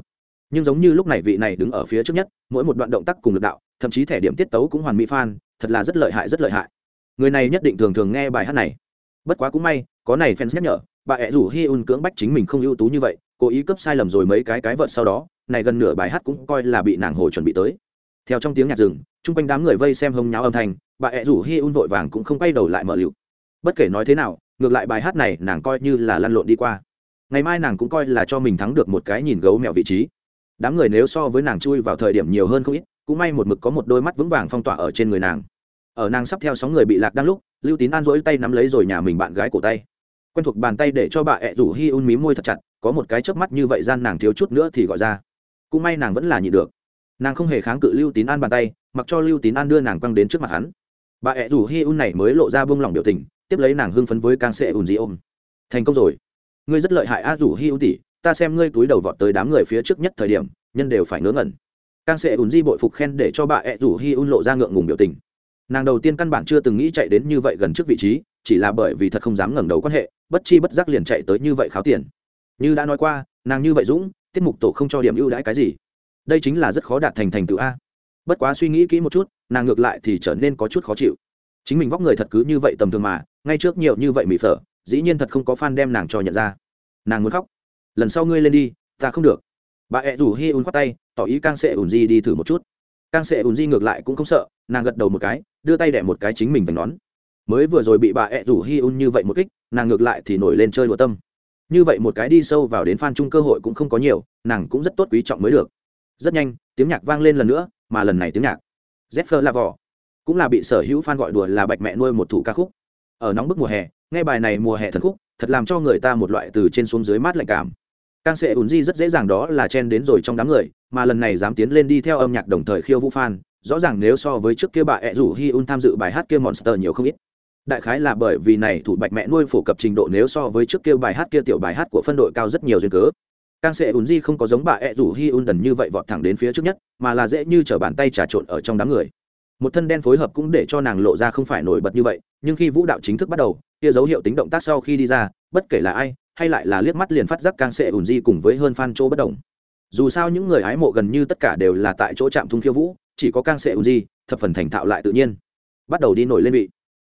nhưng giống như lúc này vị này đứng ở phía trước nhất, mỗi một đoạn động tác cùng lực đạo, thậm chí thẻ điểm tiết tấu cũng hoàn mỹ phan, thật là rất lợi hại, rất lợi hại. Người này nhất định thường thường nghe bài hát này. Bất quá cũng may, có này fans nhắc nhở, bà ẹ rủ hi un cưỡng bách chính mình không ưu tú như vậy, cố ý cấp sai lầm rồi mấy cái cái vợt sau đó, này gần nửa bài hát cũng coi là bị nàng hồi chuẩn bị tới. Theo trong tiếng nhạc rừng chung quanh đám người vây xem hông nháo âm thanh, bà ẹ rủ hi un vội vàng cũng không quay đầu lại mở lựu. Bất kể nói thế nào, ngược lại bài hát này nàng coi như là lăn lộn đi qua. Ngày mai nàng cũng coi là cho mình thắng được một cái nhìn gấu mẹo vị trí đám người nếu so với nàng chui vào thời điểm nhiều hơn không ít, cũng may một mực có một đôi mắt vững vàng phong tỏa ở trên người nàng. Ở nàng sắp theo sóng người bị lạc đang lúc, lưu tín an rỗi tay nắm lấy rồi nhà mình bạn gái cổ tay. Quen thuộc bàn tay để cho bà ẹ rủ hi un mí môi thật chặt, có một cái chớp mắt như vậy gian nàng thiếu chút nữa thì gọi ra. Cũng may nàng vẫn là nhịn được. Nàng không hề kháng cự lưu tín an bàn tay, mặc cho lưu tín an đưa nàng quăng đến trước mặt hắn. Bà ẹ rủ hi un này mới lộ ra bông lòng biểu tình, tiếp lấy nàng hưng phấn với càng sệ ùn dị ôm. Thành công rồi. Ngươi rất lợi hại a rủ hi un tỉ ta xem ngươi túi đầu vọt tới đám người phía trước nhất thời điểm, nhân đều phải ngớ ngẩn. Càng sẽ ùn di bội phục khen để cho bà ẹ rủ hi un lộ ra ngượng ngùng biểu tình. Nàng đầu tiên căn bản chưa từng nghĩ chạy đến như vậy gần trước vị trí, chỉ là bởi vì thật không dám ngẩng đầu quan hệ, bất chi bất giác liền chạy tới như vậy kháo tiền. Như đã nói qua, nàng như vậy dũng, tiết mục tổ không cho điểm ưu đãi cái gì. Đây chính là rất khó đạt thành thành tựu a. Bất quá suy nghĩ kỹ một chút, nàng ngược lại thì trở nên có chút khó chịu. Chính mình vóc người thật cứ như vậy tầm thường mà, ngay trước nhiều như vậy mỹ phở, dĩ nhiên thật không có f a n đem nàng cho nhận ra. Nàng muốn khóc lần sau ngươi lên đi, ta không được. Bà ẹ rủ hi un khoát tay, tỏ ý càng sẽ ùn di đi thử một chút. Càng sẽ ùn di ngược lại cũng không sợ, nàng gật đầu một cái, đưa tay đẻ một cái chính mình vành nón. Mới vừa rồi bị bà ẹ rủ hi un như vậy một kích, nàng ngược lại thì nổi lên chơi đùa tâm. Như vậy một cái đi sâu vào đến phan chung cơ hội cũng không có nhiều, nàng cũng rất tốt quý trọng mới được. Rất nhanh, tiếng nhạc vang lên lần nữa, mà lần này tiếng nhạc, zephyr la vỏ cũng là bị sở hữu fan gọi đùa là bạch mẹ nuôi một thủ ca khúc. Ở nóng bức mùa hè, nghe bài này mùa hè thần khúc, thật làm cho người ta một loại từ trên xuống dưới mát lạnh cảm càng sẽ ùn di rất dễ dàng đó là chen đến rồi trong đám người, mà lần này dám tiến lên đi theo âm nhạc đồng thời khiêu vũ fan, rõ ràng nếu so với trước kia bà ẹ rủ hi un tham dự bài hát kia monster nhiều không ít. Đại khái là bởi vì này thủ bạch mẹ nuôi phổ cập trình độ nếu so với trước kia bài hát kia tiểu bài hát của phân đội cao rất nhiều duyên cớ. Càng sẽ ùn di không có giống bà ẹ rủ hi un đần như vậy vọt thẳng đến phía trước nhất, mà là dễ như t bàn tay trà trộn ở trong đám người. Một thân đen phối hợp cũng để cho nàng lộ ra không phải nổi bật như vậy, nhưng khi vũ đạo chính thức bắt đầu, kia dấu hiệu tính động tác sau khi đi ra, bất kể là ai hay lại là liếc mắt liền phát giác càng sẽ ùn di cùng với hơn fan chỗ bất đồng. Dù sao những người hái mộ gần như tất cả đều là tại chỗ chạm thung khiêu vũ, chỉ có càng sẽ ùn di, thập phần thành thạo lại tự nhiên. Bắt đầu đi nổi lên vị.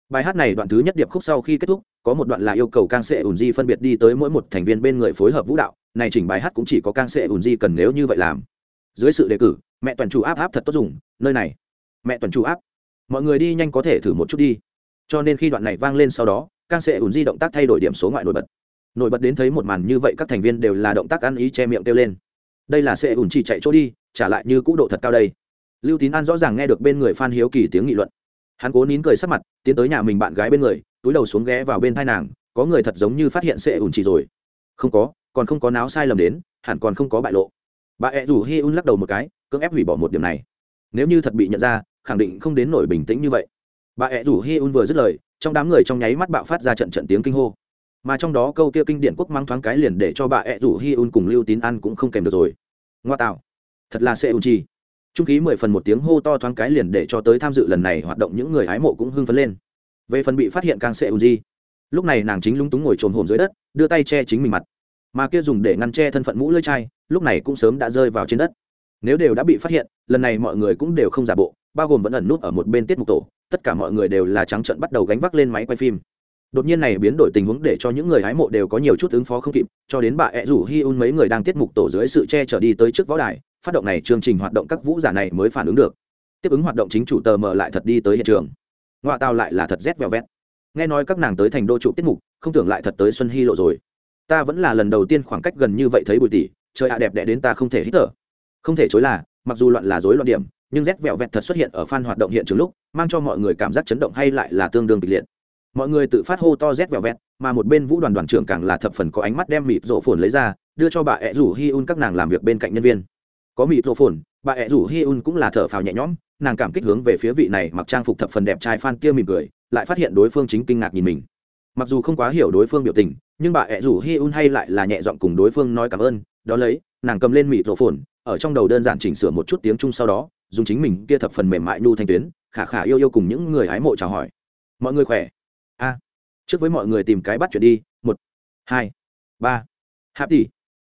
Bài hát này đoạn thứ nhất điệp khúc sau khi kết thúc, có một đoạn là yêu cầu càng sẽ ùn di phân biệt đi tới mỗi một thành viên bên người phối hợp vũ đạo, này chỉnh bài hát cũng chỉ có càng sẽ ùn di cần nếu như vậy làm. Dưới sự đề cử, mẹ toàn chủ áp áp thật tốt dùng, nơi này. Mẹ toàn chủ áp. Mọi người đi nhanh có thể thử một chút đi. Cho nên khi đoạn này vang lên sau đó càng sẽ Eun di động tác thay đổi điểm số ngoại nổi bật nổi bật đến thấy một màn như vậy các thành viên đều là động tác ăn ý che miệng kêu lên. Đây là sẽ ủn chỉ chạy chỗ đi, trả lại như cũ độ thật cao đây. Lưu tín an rõ ràng nghe được bên người phan hiếu kỳ tiếng nghị luận. Hắn cố nín cười sắc mặt, tiến tới nhà mình bạn gái bên người, túi đầu xuống ghé vào bên thai nàng, có người thật giống như phát hiện sẽ ủn chỉ rồi. Không có, còn không có náo sai lầm đến, hẳn còn không có bại lộ. Bà ẹ rủ hi un lắc đầu một cái, cưỡng ép hủy bỏ một điểm này. Nếu như thật bị nhận ra, khẳng định không đến nổi bình tĩnh như vậy. Bà ẹ rủ hi un vừa dứt lời, trong đám người trong nháy mắt bạo phát ra trận trận tiếng kinh hô mà trong đó câu kia kinh điển quốc mang thoáng cái liền để cho bà ẹ rủ hi un cùng lưu tín ăn cũng không kèm được rồi. Ngoa tạo. Thật là sẽ un chi. Trung khí mười phần một tiếng hô to thoáng cái liền để cho tới tham dự lần này hoạt động những người hái mộ cũng hưng phấn lên. Về phần bị phát hiện càng sẽ un chi. Lúc này nàng chính lúng túng ngồi trồn hồn dưới đất, đưa tay che chính mình mặt. Mà kia dùng để ngăn che thân phận mũ lưỡi chai, lúc này cũng sớm đã rơi vào trên đất. Nếu đều đã bị phát hiện, lần này mọi người cũng đều không giả bộ, bao gồm vẫn ẩn nút ở một bên tiết mục tổ, tất cả mọi người đều là trắng trận bắt đầu gánh vác lên máy quay phim đột nhiên này biến đổi tình huống để cho những người hái mộ đều có nhiều chút ứng phó không kịp, cho đến bà ẹ rủ hi un mấy người đang tiết mục tổ dưới sự che chở đi tới trước võ đài, phát động này chương trình hoạt động các vũ giả này mới phản ứng được. Tiếp ứng hoạt động chính chủ tờ mở lại thật đi tới hiện trường. Ngoại tao lại là thật rét vẹo vét nghe nói các nàng tới thành đô trụ tiết mục, không tưởng lại thật tới xuân hy lộ rồi. Ta vẫn là lần đầu tiên khoảng cách gần như vậy thấy bùi tỷ trời ạ đẹp đẽ đến ta không thể hít thở. Không thể chối là, mặc dù loạn là dối loạn điểm, nhưng rét vẹo vẹt thật xuất hiện ở phan hoạt động hiện trường lúc, mang cho mọi người cảm giác chấn động hay lại là tương đương kịch liệt mọi người tự phát hô to rét vẹo vẹt, mà một bên vũ đoàn đoàn trưởng càng là thập phần có ánh mắt đem mịt rộ phồn lấy ra, đưa cho bà ẹ rủ hi un các nàng làm việc bên cạnh nhân viên. Có mịt rộ phồn, bà ẹ rủ hi un cũng là thở phào nhẹ nhõm, nàng cảm kích hướng về phía vị này mặc trang phục thập phần đẹp trai phan kia mỉm cười, lại phát hiện đối phương chính kinh ngạc nhìn mình. Mặc dù không quá hiểu đối phương biểu tình, nhưng bà ẹ rủ hi un hay lại là nhẹ giọng cùng đối phương nói cảm ơn, đó lấy, nàng cầm lên mịt rộ phồn, ở trong đầu đơn giản chỉnh sửa một chút tiếng trung sau đó, dùng chính mình kia thập phần mềm mại nhu thanh tuyến, khả khả yêu yêu cùng những người hái mộ chào hỏi. Mọi người khỏe? Trước với mọi người tìm cái bắt chuyện đi, một, hai, ba. Hạp tỷ,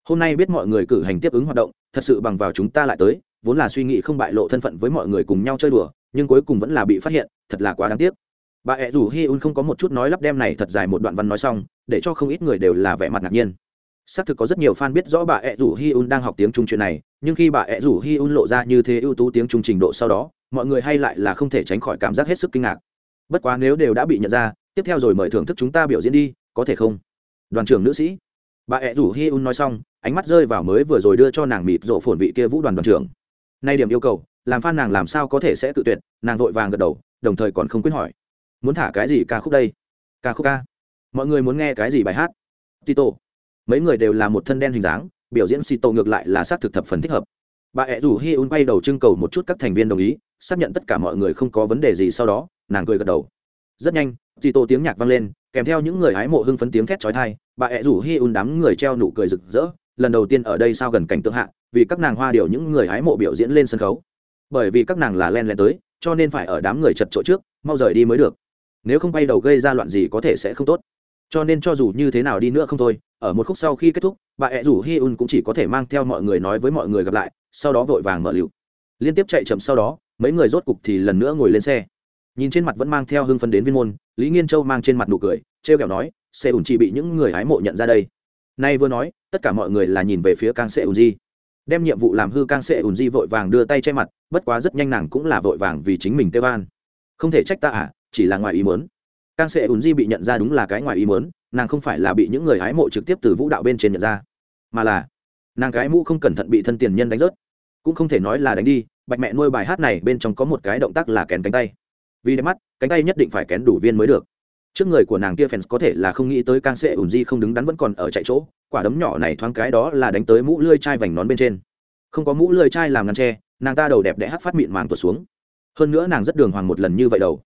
hôm nay biết mọi người cử hành tiếp ứng hoạt động, thật sự bằng vào chúng ta lại tới, vốn là suy nghĩ không bại lộ thân phận với mọi người cùng nhau chơi đùa, nhưng cuối cùng vẫn là bị phát hiện, thật là quá đáng tiếc. Bà ẹ rủ hi un không có một chút nói lắp đem này thật dài một đoạn văn nói xong, để cho không ít người đều là vẻ mặt ngạc nhiên. Xác thực có rất nhiều fan biết rõ bà ẹ rủ hi un đang học tiếng trung chuyện này, nhưng khi bà ẹ rủ hi un lộ ra như thế ưu tú tiếng trung trình độ sau đó, mọi người hay lại là không thể tránh khỏi cảm giác hết sức kinh ngạc. Bất quá nếu đều đã bị nhận ra tiếp theo rồi mời thưởng thức chúng ta biểu diễn đi, có thể không? Đoàn trưởng nữ sĩ. Bà ẹ rủ hi un nói xong, ánh mắt rơi vào mới vừa rồi đưa cho nàng mịt rộ phồn vị kia vũ đoàn đoàn trưởng. Nay điểm yêu cầu, làm phan nàng làm sao có thể sẽ tự tuyệt, nàng vội vàng gật đầu, đồng thời còn không quyết hỏi. Muốn thả cái gì ca khúc đây? Ca khúc ca. Mọi người muốn nghe cái gì bài hát? Tito. Mấy người đều là một thân đen hình dáng, biểu diễn xì tổ ngược lại là xác thực thập phần thích hợp. Bà ẹ rủ hi un bay đầu trưng cầu một chút các thành viên đồng ý, xác nhận tất cả mọi người không có vấn đề gì sau đó, nàng cười gật đầu. Rất nhanh dì tổ tiếng nhạc vang lên, kèm theo những người hái mộ hưng phấn tiếng thét trói thai bà ẹ rủ hi un đám người treo nụ cười rực rỡ, lần đầu tiên ở đây sao gần cảnh tượng hạ, vì các nàng hoa điều những người hái mộ biểu diễn lên sân khấu. Bởi vì các nàng là len len tới, cho nên phải ở đám người chật chỗ trước, mau rời đi mới được. Nếu không bay đầu gây ra loạn gì có thể sẽ không tốt. Cho nên cho dù như thế nào đi nữa không thôi, ở một khúc sau khi kết thúc, bà ẹ rủ hi un cũng chỉ có thể mang theo mọi người nói với mọi người gặp lại, sau đó vội vàng mở lựu. Liên tiếp chạy chậm sau đó, mấy người rốt cục thì lần nữa ngồi lên xe nhìn trên mặt vẫn mang theo hưng phấn đến viên môn, lý nghiên châu mang trên mặt nụ cười, trêu kẹo nói xe ủn chỉ bị những người hái mộ nhận ra đây. Nay vừa nói, tất cả mọi người là nhìn về phía càng xe ủn di. Đem nhiệm vụ làm hư càng xe ủn di vội vàng đưa tay che mặt, bất quá rất nhanh nàng cũng là vội vàng vì chính mình tê van không thể trách ta à chỉ là ngoài ý muốn. Càng sẽ ủn di bị nhận ra đúng là cái ngoài ý muốn, nàng không phải là bị những người hái mộ trực tiếp từ vũ đạo bên trên nhận ra, mà là nàng cái mũ không cẩn thận bị thân tiền nhân đánh rớt. Cũng không thể nói là đánh đi, bạch mẹ nuôi bài hát này bên trong có một cái động tác là kèn cánh tay vì đẹp mắt, cánh tay nhất định phải kén đủ viên mới được. Trước người của nàng kia fans có thể là không nghĩ tới càng sẽ ủn di không đứng đắn vẫn còn ở chạy chỗ, quả đấm nhỏ này thoáng cái đó là đánh tới mũ lươi chai vành nón bên trên. Không có mũ lươi chai làm ngăn tre nàng ta đầu đẹp đẽ hắc phát mịn màng tuột xuống. Hơn nữa nàng rất đường hoàng một lần như vậy đầu.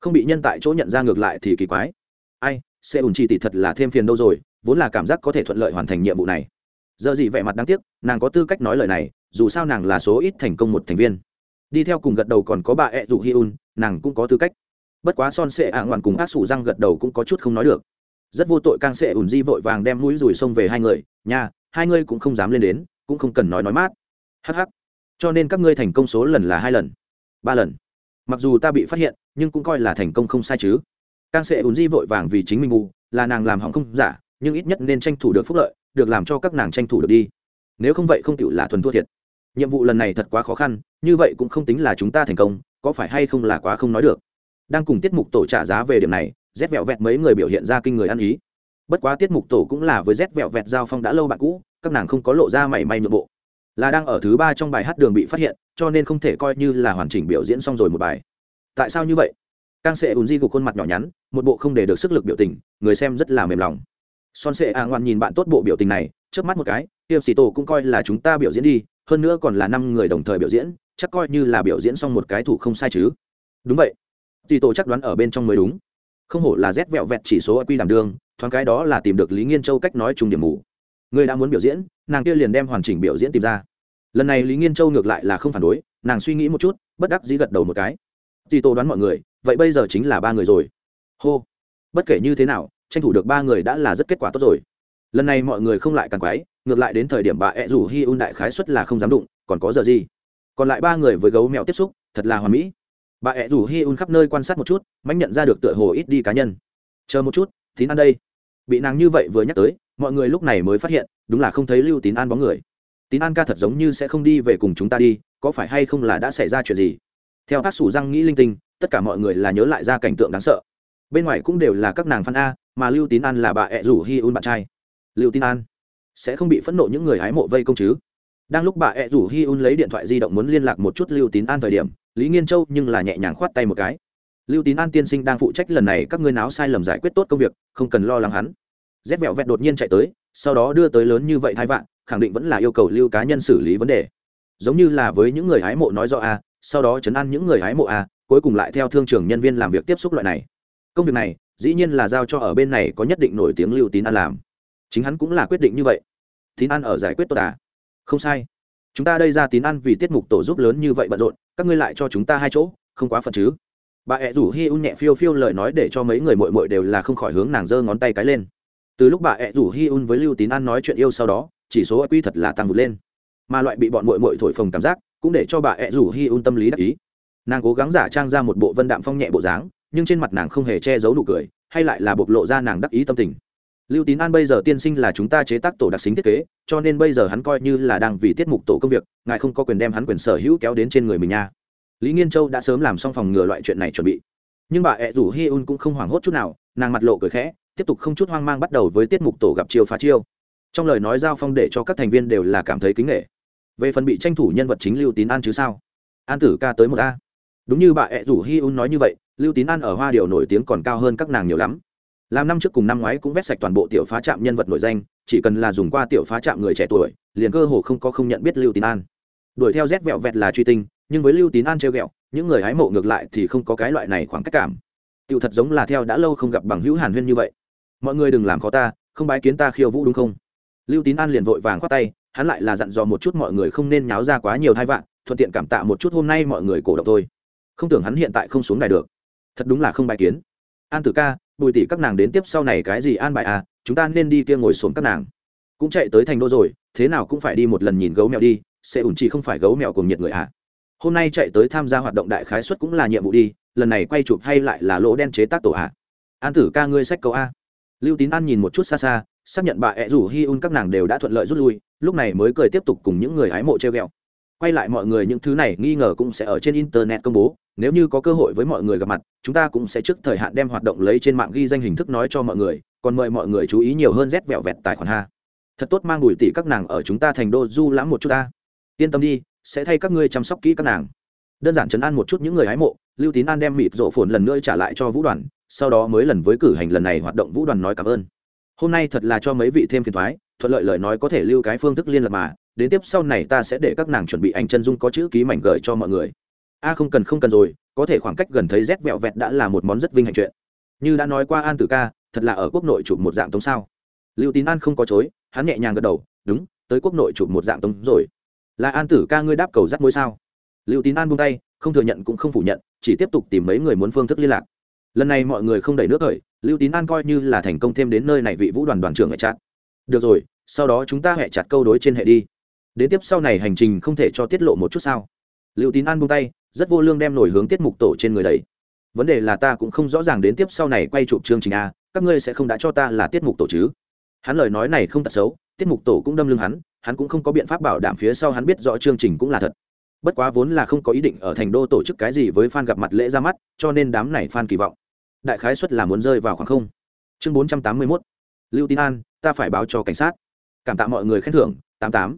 Không bị nhân tại chỗ nhận ra ngược lại thì kỳ quái. Ai sẽ ủn chi tỷ thật là thêm phiền đâu rồi, vốn là cảm giác có thể thuận lợi hoàn thành nhiệm vụ này. Giờ gì vẻ mặt đáng tiếc, nàng có tư cách nói lời này, dù sao nàng là số ít thành công một thành viên. Đi theo cùng gật đầu còn có bà ẹ dụ hi un nàng cũng có tư cách. Bất quá son sệ ả ngoạn cùng ác sủ răng gật đầu cũng có chút không nói được. Rất vô tội càng sệ ùn di vội vàng đem mũi rùi xông về hai người nhà hai ngươi cũng không dám lên đến, cũng không cần nói nói mát. Hh cho nên các ngươi thành công số lần là hai lần, ba lần. Mặc dù ta bị phát hiện, nhưng cũng coi là thành công không sai chứ. Càng sệ ùn di vội vàng vì chính mình mù là nàng làm hỏng không giả, nhưng ít nhất nên tranh thủ được phúc lợi, được làm cho các nàng tranh thủ được đi. Nếu không vậy không chịu là thuần thua thiệt. Nhiệm vụ lần này thật quá khó khăn, như vậy cũng không tính là chúng ta thành công có phải hay không là quá không nói được. Đang cùng tiết mục tổ trả giá về điểm này rét vẹo vẹt mấy người biểu hiện ra kinh người ăn ý. Bất quá tiết mục tổ cũng là với rét vẹo vẹt giao phong đã lâu bạn cũ, các nàng không có lộ ra mảy may nội bộ. Là đang ở thứ ba trong bài hát đường bị phát hiện, cho nên không thể coi như là hoàn chỉnh biểu diễn xong rồi một bài. Tại sao như vậy? Càng sẽ ùn di gục khuôn mặt nhỏ nhắn, một bộ không để được sức lực biểu tình, người xem rất là mềm lòng. Son sệ à ngoan nhìn bạn tốt bộ biểu tình này trước mắt một cái, tiệp xì tổ cũng coi là chúng ta biểu diễn đi, hơn nữa còn là năm người đồng thời biểu diễn chắc coi như là biểu diễn xong một cái thủ không sai chứ. Đúng vậy. Tỷ tổ chắc đoán ở bên trong mới đúng. Không hổ là rét vẹo vẹt chỉ số quy đảm đương thoáng cái đó là tìm được lý nghiên châu cách nói chung điểm mù. Người đã muốn biểu diễn, nàng kia liền đem hoàn chỉnh biểu diễn tìm ra. Lần này lý nghiên châu ngược lại là không phản đối, nàng suy nghĩ một chút, bất đắc dĩ gật đầu một cái. Tỷ tổ đoán mọi người, vậy bây giờ chính là ba người rồi. Hô. Bất kể như thế nào, tranh thủ được ba người đã là rất kết quả tốt rồi. Lần này mọi người không lại càng quái, ngược lại đến thời điểm bà ẹ rủ hi un đại khái xuất là không dám đụng, còn có giờ gì? Còn lại ba người với gấu mèo tiếp xúc, thật là hoàn mỹ. Bà ẹ rủ hi un khắp nơi quan sát một chút mánh nhận ra được tựa hồ ít đi cá nhân. Chờ một chút, tín an đây. Bị nàng như vậy vừa nhắc tới, mọi người lúc này mới phát hiện, đúng là không thấy lưu tín an bóng người. Tín an ca thật giống như sẽ không đi về cùng chúng ta đi, có phải hay không là đã xảy ra chuyện gì? Theo các sủ răng nghĩ linh tinh, tất cả mọi người là nhớ lại ra cảnh tượng đáng sợ. Bên ngoài cũng đều là các nàng phan a, mà lưu tín an là bà ẹ rủ hi un bạn trai. Lưu tín an, sẽ không bị phẫn nộ những người hái mộ vây công chứ? Đang lúc bà ẹ rủ hi un lấy điện thoại di động muốn liên lạc một chút lưu tín an thời điểm, lý nghiên châu nhưng là nhẹ nhàng khoát tay một cái. Lưu tín an tiên sinh đang phụ trách lần này các ngươi náo sai lầm giải quyết tốt công việc, không cần lo lắng hắn. Rét vẹo vẹt đột nhiên chạy tới, sau đó đưa tới lớn như vậy thái vạn, khẳng định vẫn là yêu cầu lưu cá nhân xử lý vấn đề. Giống như là với những người hái mộ nói rõ a sau đó chấn an những người hái mộ a cuối cùng lại theo thương trường nhân viên làm việc tiếp xúc loại này. Công việc này, dĩ nhiên là giao cho ở bên này có nhất định nổi tiếng lưu tín an làm. Chính hắn cũng là quyết định như vậy. Tín an ở giải quyết tốt à? Không sai. Chúng ta đây ra tín an vì tiết mục tổ giúp lớn như vậy bận rộn, các ngươi lại cho chúng ta hai chỗ, không quá phận chứ? Bà ẹ rủ hi un nhẹ phiêu phiêu lời nói để cho mấy người mội mội đều là không khỏi hướng nàng giơ ngón tay cái lên. Từ lúc bà ẹ rủ hi un với lưu tín an nói chuyện yêu sau đó, chỉ số quy thật là tăng vụt lên. Mà loại bị bọn mội mội thổi phồng cảm giác, cũng để cho bà ẹ rủ hi un tâm lý đắc ý. Nàng cố gắng giả trang ra một bộ vân đạm phong nhẹ bộ dáng, nhưng trên mặt nàng không hề che giấu nụ cười, hay lại là bộc lộ ra nàng đắc ý tâm tình lưu tín an bây giờ tiên sinh là chúng ta chế tác tổ đặc xính thiết kế, cho nên bây giờ hắn coi như là đang vì tiết mục tổ công việc, ngài không có quyền đem hắn quyền sở hữu kéo đến trên người mình nha. Lý nghiên châu đã sớm làm xong phòng ngừa loại chuyện này chuẩn bị. Nhưng bà ẹ rủ hi un cũng không hoảng hốt chút nào, nàng mặt lộ cười khẽ, tiếp tục không chút hoang mang bắt đầu với tiết mục tổ gặp chiêu phá chiêu. Trong lời nói giao phong để cho các thành viên đều là cảm thấy kính nghệ về phần bị tranh thủ nhân vật chính lưu tín an chứ sao? An tử ca tới một a. Đúng như bà ẹ rủ hi un nói như vậy, lưu tín an ở hoa điều nổi tiếng còn cao hơn các nàng nhiều lắm làm năm trước cùng năm ngoái cũng vét sạch toàn bộ tiểu phá trạm nhân vật nổi danh, chỉ cần là dùng qua tiểu phá trạm người trẻ tuổi, liền cơ hồ không có không nhận biết lưu tín an. Đuổi theo rét vẹo vẹt là truy tinh, nhưng với lưu tín an treo ghẹo, những người hái mộ ngược lại thì không có cái loại này khoảng cách cảm. Tiểu thật giống là theo đã lâu không gặp bằng hữu hàn huyên như vậy. Mọi người đừng làm khó ta, không bái kiến ta khiêu vũ đúng không? Lưu tín an liền vội vàng khoát tay, hắn lại là dặn dò một chút mọi người không nên nháo ra quá nhiều thai vạn, thuận tiện cảm tạ một chút hôm nay mọi người cổ động thôi. Không tưởng hắn hiện tại không xuống đài được. Thật đúng là không bài kiến. An tử ca bùi tỷ các nàng đến tiếp sau này cái gì an bài à chúng ta nên đi kia ngồi xuống các nàng. Cũng chạy tới thành đô rồi, thế nào cũng phải đi một lần nhìn gấu mèo đi, sẽ ủn chỉ không phải gấu mèo cùng nhiệt người à. Hôm nay chạy tới tham gia hoạt động đại khái xuất cũng là nhiệm vụ đi, lần này quay chụp hay lại là lỗ đen chế tác tổ à. An tử ca ngươi sách cầu a. Lưu tín an nhìn một chút xa xa, xác nhận bà ẹ rủ hi un các nàng đều đã thuận lợi rút lui, lúc này mới cười tiếp tục cùng những người hái mộ treo ghẹo quay lại mọi người những thứ này nghi ngờ cũng sẽ ở trên internet công bố. Nếu như có cơ hội với mọi người gặp mặt, chúng ta cũng sẽ trước thời hạn đem hoạt động lấy trên mạng ghi danh hình thức nói cho mọi người, còn mời mọi người chú ý nhiều hơn rét vẹo vẹt tài khoản ha. Thật tốt mang bùi tỷ các nàng ở chúng ta thành đô du lãm một chút ta. Yên tâm đi, sẽ thay các ngươi chăm sóc kỹ các nàng. Đơn giản chấn an một chút những người hái mộ, lưu tín an đem mịt rộ phồn lần nữa trả lại cho vũ đoàn, sau đó mới lần với cử hành lần này hoạt động vũ đoàn nói cảm ơn. Hôm nay thật là cho mấy vị thêm phiền thoái, thuận lợi lời nói có thể lưu cái phương thức liên lạc mà đến tiếp sau này ta sẽ để các nàng chuẩn bị ảnh chân dung có chữ ký mảnh gửi cho mọi người. A, không cần không cần rồi, có thể khoảng cách gần thấy rét vẹo vẹt đã là một món rất vinh hạnh chuyện. Như đã nói qua an tử ca, thật là ở quốc nội chụp một dạng tống sao. Lưu tín an không có chối, hắn nhẹ nhàng gật đầu, đúng, tới quốc nội chụp một dạng tống rồi. Là an tử ca ngươi đáp cầu rắt mối sao? Lưu tín an buông tay, không thừa nhận cũng không phủ nhận, chỉ tiếp tục tìm mấy người muốn phương thức liên lạc. Lần này mọi người không đẩy nước khởi lưu tín an coi như là thành công thêm đến nơi này vị vũ đoàn đoàn trưởng hệ chặt. Được rồi, sau đó chúng ta hệ chặt câu đối trên hệ đi đến tiếp sau này hành trình không thể cho tiết lộ một chút sao? Lưu tín an buông tay, rất vô lương đem nổi hướng tiết mục tổ trên người đấy vấn đề là ta cũng không rõ ràng đến tiếp sau này quay chụp chương trình a, các ngươi sẽ không đã cho ta là tiết mục tổ chứ? Hắn lời nói này không tật xấu, tiết mục tổ cũng đâm lưng hắn hắn cũng không có biện pháp bảo đảm phía sau hắn biết rõ chương trình cũng là thật. Bất quá vốn là không có ý định ở thành đô tổ chức cái gì với fan gặp mặt lễ ra mắt, cho nên đám này fan kỳ vọng. Đại khái suất là muốn rơi vào khoảng không. Chương bốn trăm tám mươi mốt. Lưu tín an, ta phải báo cho cảnh sát. Cảm tạ mọi người khen thưởng, tám tám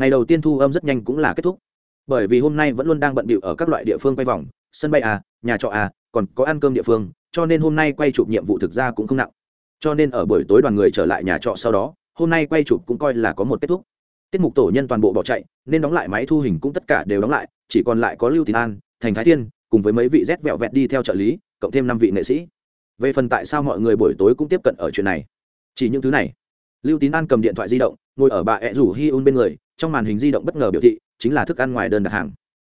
ngày đầu tiên thu âm rất nhanh cũng là kết thúc. Bởi vì hôm nay vẫn luôn đang bận bịu ở các loại địa phương quay vòng, sân bay à nhà trọ à còn có ăn cơm địa phương, cho nên hôm nay quay chụp nhiệm vụ thực ra cũng không nặng. Cho nên ở buổi tối đoàn người trở lại nhà trọ sau đó, hôm nay quay chụp cũng coi là có một kết thúc. Tiết mục tổ nhân toàn bộ bỏ chạy, nên đóng lại máy thu hình cũng tất cả đều đóng lại, chỉ còn lại có lưu tín an, thành thái thiên, cùng với mấy vị rét vẹo vẹt đi theo trợ lý, cộng thêm năm vị nghệ sĩ. Về phần tại sao mọi người buổi tối cũng tiếp cận ở chuyện này? Chỉ những thứ này. Lưu tín an cầm điện thoại di động, ngồi ở bà ẹ rủ hi un bên người trong màn hình di động bất ngờ biểu thị, chính là thức ăn ngoài đơn đặt hàng.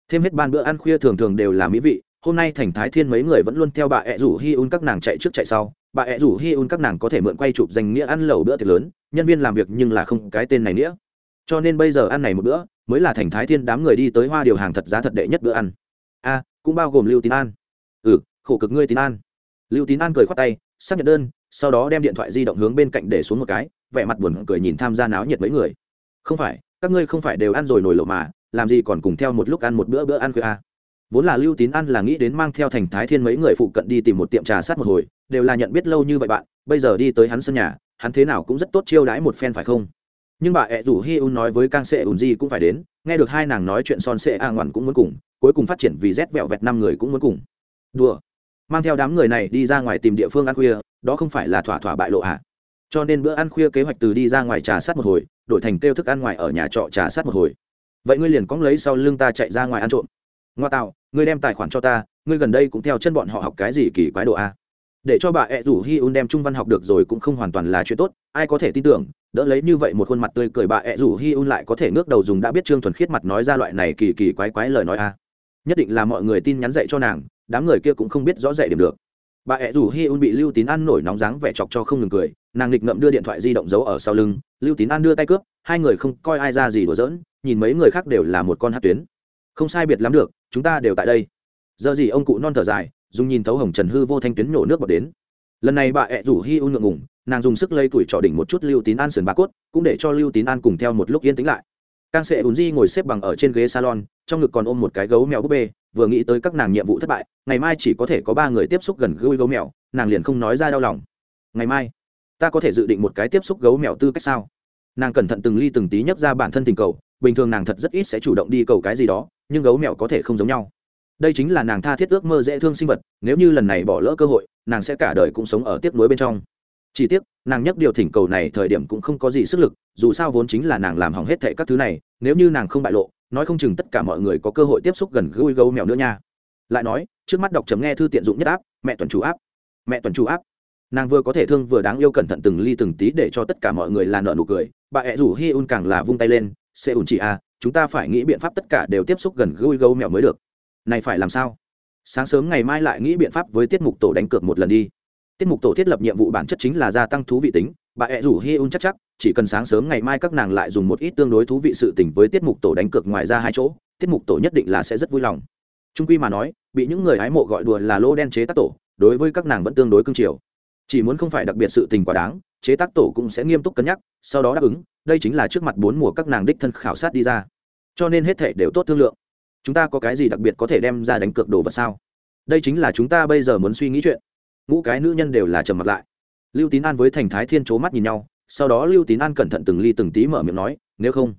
Thêm hết ban bữa ăn khuya thường thường đều là mỹ vị, hôm nay thành thái thiên mấy người vẫn luôn theo bà ẹ rủ hi un các nàng chạy trước chạy sau. Bà ẹ rủ hi un các nàng có thể mượn quay chụp danh nghĩa ăn lẩu bữa tiệc lớn, nhân viên làm việc nhưng là không cái tên này nghĩa. Cho nên bây giờ ăn này một bữa, mới là thành thái thiên đám người đi tới hoa điều hàng thật giá thật đệ nhất bữa ăn. A, cũng bao gồm lưu tín an. Ừ khổ cực ngươi tín an. Lưu tín an cười khoát tay, xác nhận đơn, sau đó đem điện thoại di động hướng bên cạnh để xuống một cái, vẻ mặt buồn cười nhìn tham gia náo nhiệt mấy người. Không phải các ngươi không phải đều ăn rồi nổi lộ mà, làm gì còn cùng theo một lúc ăn một bữa bữa ăn khuya à. vốn là lưu tín ăn là nghĩ đến mang theo thành thái thiên mấy người phụ cận đi tìm một tiệm trà sát một hồi, đều là nhận biết lâu như vậy bạn, bây giờ đi tới hắn sân nhà, hắn thế nào cũng rất tốt chiêu đãi một phen phải không? Nhưng bà ẹ rủ hi un nói với cang sệ ùn di cũng phải đến, nghe được hai nàng nói chuyện son sệ a ngoằn cũng muốn cùng, cuối cùng phát triển vì rét vẹo vẹt năm người cũng muốn cùng. Đùa. Mang theo đám người này đi ra ngoài tìm địa phương ăn khuya, đó không phải là thỏa thỏa bại lộ à? Cho nên bữa ăn khuya kế hoạch từ đi ra ngoài trà sát một hồi, đổi thành kêu thức ăn ngoài ở nhà trọ trà sát một hồi. Vậy ngươi liền cóng lấy sau lưng ta chạy ra ngoài ăn trộm. Ngoa tạo, ngươi đem tài khoản cho ta, ngươi gần đây cũng theo chân bọn họ học cái gì kỳ quái độ a? Để cho bà ẹ rủ hi un đem trung văn học được rồi cũng không hoàn toàn là chuyện tốt, ai có thể tin tưởng, đỡ lấy như vậy một khuôn mặt tươi cười bà ẹ rủ hi un lại có thể ngước đầu dùng đã biết trương thuần khiết mặt nói ra loại này kỳ kỳ quái quái lời nói a. Nhất định là mọi người tin nhắn dạy cho nàng, đám người kia cũng không biết rõ dạy điểm được. Bà ẹ rủ hi un bị lưu tín ăn nổi nóng dáng vẻ chọc cho không ngừng cười nàng nghịch ngậm đưa điện thoại di động giấu ở sau lưng, lưu tín an đưa tay cướp, hai người không coi ai ra gì đùa giỡn, nhìn mấy người khác đều là một con hát tuyến. Không sai biệt lắm được, chúng ta đều tại đây. Giờ gì ông cụ non thở dài, dùng nhìn thấu hồng trần hư vô thanh tuyến nhổ nước bọt đến. Lần này bà ẹ rủ hi u ngượng ngùng, nàng dùng sức lây tuổi trỏ đỉnh một chút lưu tín an sườn ba cốt, cũng để cho lưu tín an cùng theo một lúc yên tĩnh lại. Càng sẽ ùn di ngồi xếp bằng ở trên ghế salon, trong ngực còn ôm một cái gấu mèo búp bê, vừa nghĩ tới các nàng nhiệm vụ thất bại, ngày mai chỉ có thể có ba người tiếp xúc gần gũi gấu mèo, nàng liền không nói ra đau lòng. Ngày mai ta có thể dự định một cái tiếp xúc gấu mèo tư cách sao? Nàng cẩn thận từng ly từng tí nhấc ra bản thân tình cầu, bình thường nàng thật rất ít sẽ chủ động đi cầu cái gì đó, nhưng gấu mèo có thể không giống nhau. Đây chính là nàng tha thiết ước mơ dễ thương sinh vật, nếu như lần này bỏ lỡ cơ hội, nàng sẽ cả đời cũng sống ở tiếc nuối bên trong. Chỉ tiếc, nàng nhắc điều thỉnh cầu này thời điểm cũng không có gì sức lực, dù sao vốn chính là nàng làm hỏng hết thệ các thứ này, nếu như nàng không bại lộ, nói không chừng tất cả mọi người có cơ hội tiếp xúc gần gũi gấu mèo nữa nha. Lại nói, trước mắt đọc chấm nghe thư tiện dụng nhất áp mẹ tuần chủ áp mẹ tuần chủ áp nàng vừa có thể thương vừa đáng yêu cẩn thận từng ly từng tí để cho tất cả mọi người là nợ nụ cười. Bà ẹ rủ hi un càng là vung tay lên, sẽ ủn chị à chúng ta phải nghĩ biện pháp tất cả đều tiếp xúc gần gối gấu mèo mới được. Này phải làm sao? Sáng sớm ngày mai lại nghĩ biện pháp với tiết mục tổ đánh cược một lần đi. Tiết mục tổ thiết lập nhiệm vụ bản chất chính là gia tăng thú vị tính, bà ẹ rủ hi un chắc chắc, chỉ cần sáng sớm ngày mai các nàng lại dùng một ít tương đối thú vị sự tình với tiết mục tổ đánh cược ngoài ra hai chỗ, tiết mục tổ nhất định là sẽ rất vui lòng. Trung quy mà nói, bị những người hái mộ gọi đùa là lô đen chế tác tổ, đối với các nàng vẫn tương đối cương triều chỉ muốn không phải đặc biệt sự tình quá đáng, chế tác tổ cũng sẽ nghiêm túc cân nhắc, sau đó đáp ứng, đây chính là trước mặt bốn mùa các nàng đích thân khảo sát đi ra. Cho nên hết thể đều tốt thương lượng. Chúng ta có cái gì đặc biệt có thể đem ra đánh cược đồ vật sao? Đây chính là chúng ta bây giờ muốn suy nghĩ chuyện. Ngũ cái nữ nhân đều là trầm mặt lại. Lưu tín an với thành thái thiên c mắt nhìn nhau, sau đó lưu tín an cẩn thận từng ly từng tí mở miệng nói, nếu không,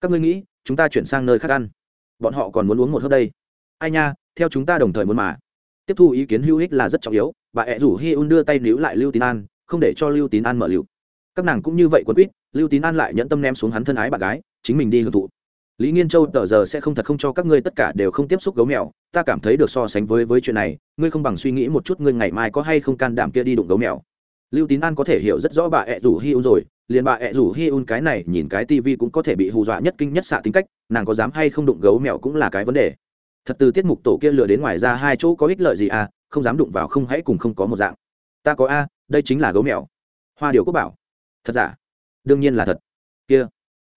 các ngươi nghĩ, chúng ta chuyển sang nơi khác ăn. Bọn họ còn muốn uống một hớp đây. Ai nha, theo chúng ta đồng thời muốn mà. Tiếp thu ý kiến hữu ích là rất trọng yếu bà ẹ rủ hi un đưa tay níu lại lưu tín an, không để cho lưu tín an mở liệu các nàng cũng như vậy quấn quýt, lưu tín an lại nhẫn tâm ném xuống hắn thân ái bạn gái, chính mình đi hưởng thụ. Lý nghiên châu tờ giờ sẽ không thật không cho các ngươi tất cả đều không tiếp xúc gấu mèo, ta cảm thấy được so sánh với với chuyện này, ngươi không bằng suy nghĩ một chút ngươi ngày mai có hay không can đảm kia đi đụng gấu mèo. Lưu tín an có thể hiểu rất rõ bà ẹ rủ hi un rồi, liền bà ẹ rủ hi un cái này nhìn cái tivi cũng có thể bị hù dọa nhất kinh nhất xạ tính cách, nàng có dám hay không đụng gấu mèo cũng là cái vấn đề. Thật từ tiết mục tổ kia lừa đến ngoài ra hai chỗ có ích lợi gì à không dám đụng vào không hãy cùng không có một dạng. Ta có a, đây chính là gấu mèo. Hoa điều quốc bảo. Thật giả? Đương nhiên là thật. Kia.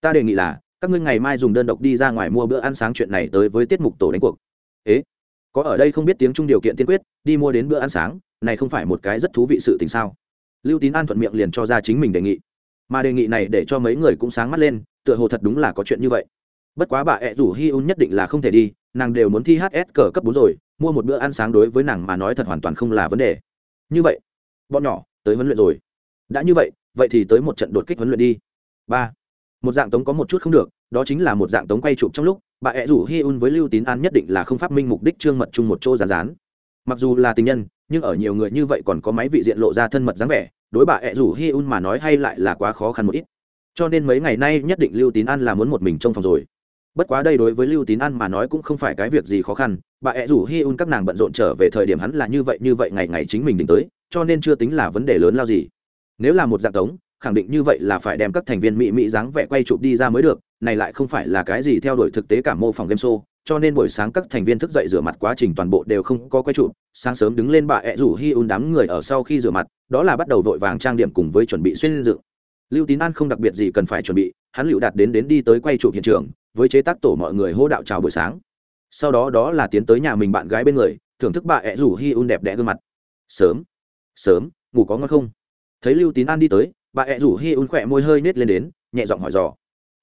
Ta đề nghị là, các ngươi ngày mai dùng đơn độc đi ra ngoài mua bữa ăn sáng chuyện này tới với tiết mục tổ đánh cuộc. Ế? Có ở đây không biết tiếng trung điều kiện tiên quyết, đi mua đến bữa ăn sáng, này không phải một cái rất thú vị sự tình sao? Lưu tín an thuận miệng liền cho ra chính mình đề nghị. Mà đề nghị này để cho mấy người cũng sáng mắt lên, tựa hồ thật đúng là có chuyện như vậy. Bất quá bà ẹ rủ hi un nhất định là không thể đi, nàng đều muốn thi hs cờ cấp bốn rồi mua một bữa ăn sáng đối với nàng mà nói thật hoàn toàn không là vấn đề. Như vậy, bọn nhỏ, tới huấn luyện rồi. Đã như vậy vậy thì tới một trận đột kích huấn luyện đi. Ba, một dạng tống có một chút không được, đó chính là một dạng tống quay chụp trong lúc, bà ẹ rủ hi un với lưu tín an nhất định là không phát minh mục đích trương mật chung một chỗ rán rán mặc dù là tình nhân, nhưng ở nhiều người như vậy còn có máy vị diện lộ ra thân mật dáng vẻ, đối bà ẹ rủ hi un mà nói hay lại là quá khó khăn một ít. Cho nên mấy ngày nay nhất định lưu tín an là muốn một mình trong phòng rồi bất quá đây đối với lưu tín an mà nói cũng không phải cái việc gì khó khăn, bà ẹ rủ hi un các nàng bận rộn trở về thời điểm hắn là như vậy như vậy ngày ngày chính mình định tới, cho nên chưa tính là vấn đề lớn lao gì. Nếu là một dạng tống, khẳng định như vậy là phải đem các thành viên mỹ mỹ dáng vẻ quay chụp đi ra mới được, này lại không phải là cái gì theo đuổi thực tế cả mô phỏng game show, cho nên buổi sáng các thành viên thức dậy rửa mặt quá trình toàn bộ đều không có quay chụp, sáng sớm đứng lên bà ẹ rủ hi un đám người ở sau khi rửa mặt, đó là bắt đầu vội vàng trang điểm cùng với chuẩn bị xuyên dựng. Lưu tín an không đặc biệt gì cần phải chuẩn bị, hắn lựu đạt đến đến đi tới quay chụp hiện trường với chế tác tổ mọi người hô đạo chào buổi sáng. Sau đó đó là tiến tới nhà mình bạn gái bên người, thưởng thức bà ẹ rủ hi un đẹp đẽ gương mặt. Sớm sớm, ngủ có ngon không? Thấy lưu tín an đi tới, bà ẹ rủ hi un khỏe môi hơi nết lên đến, nhẹ giọng hỏi dò.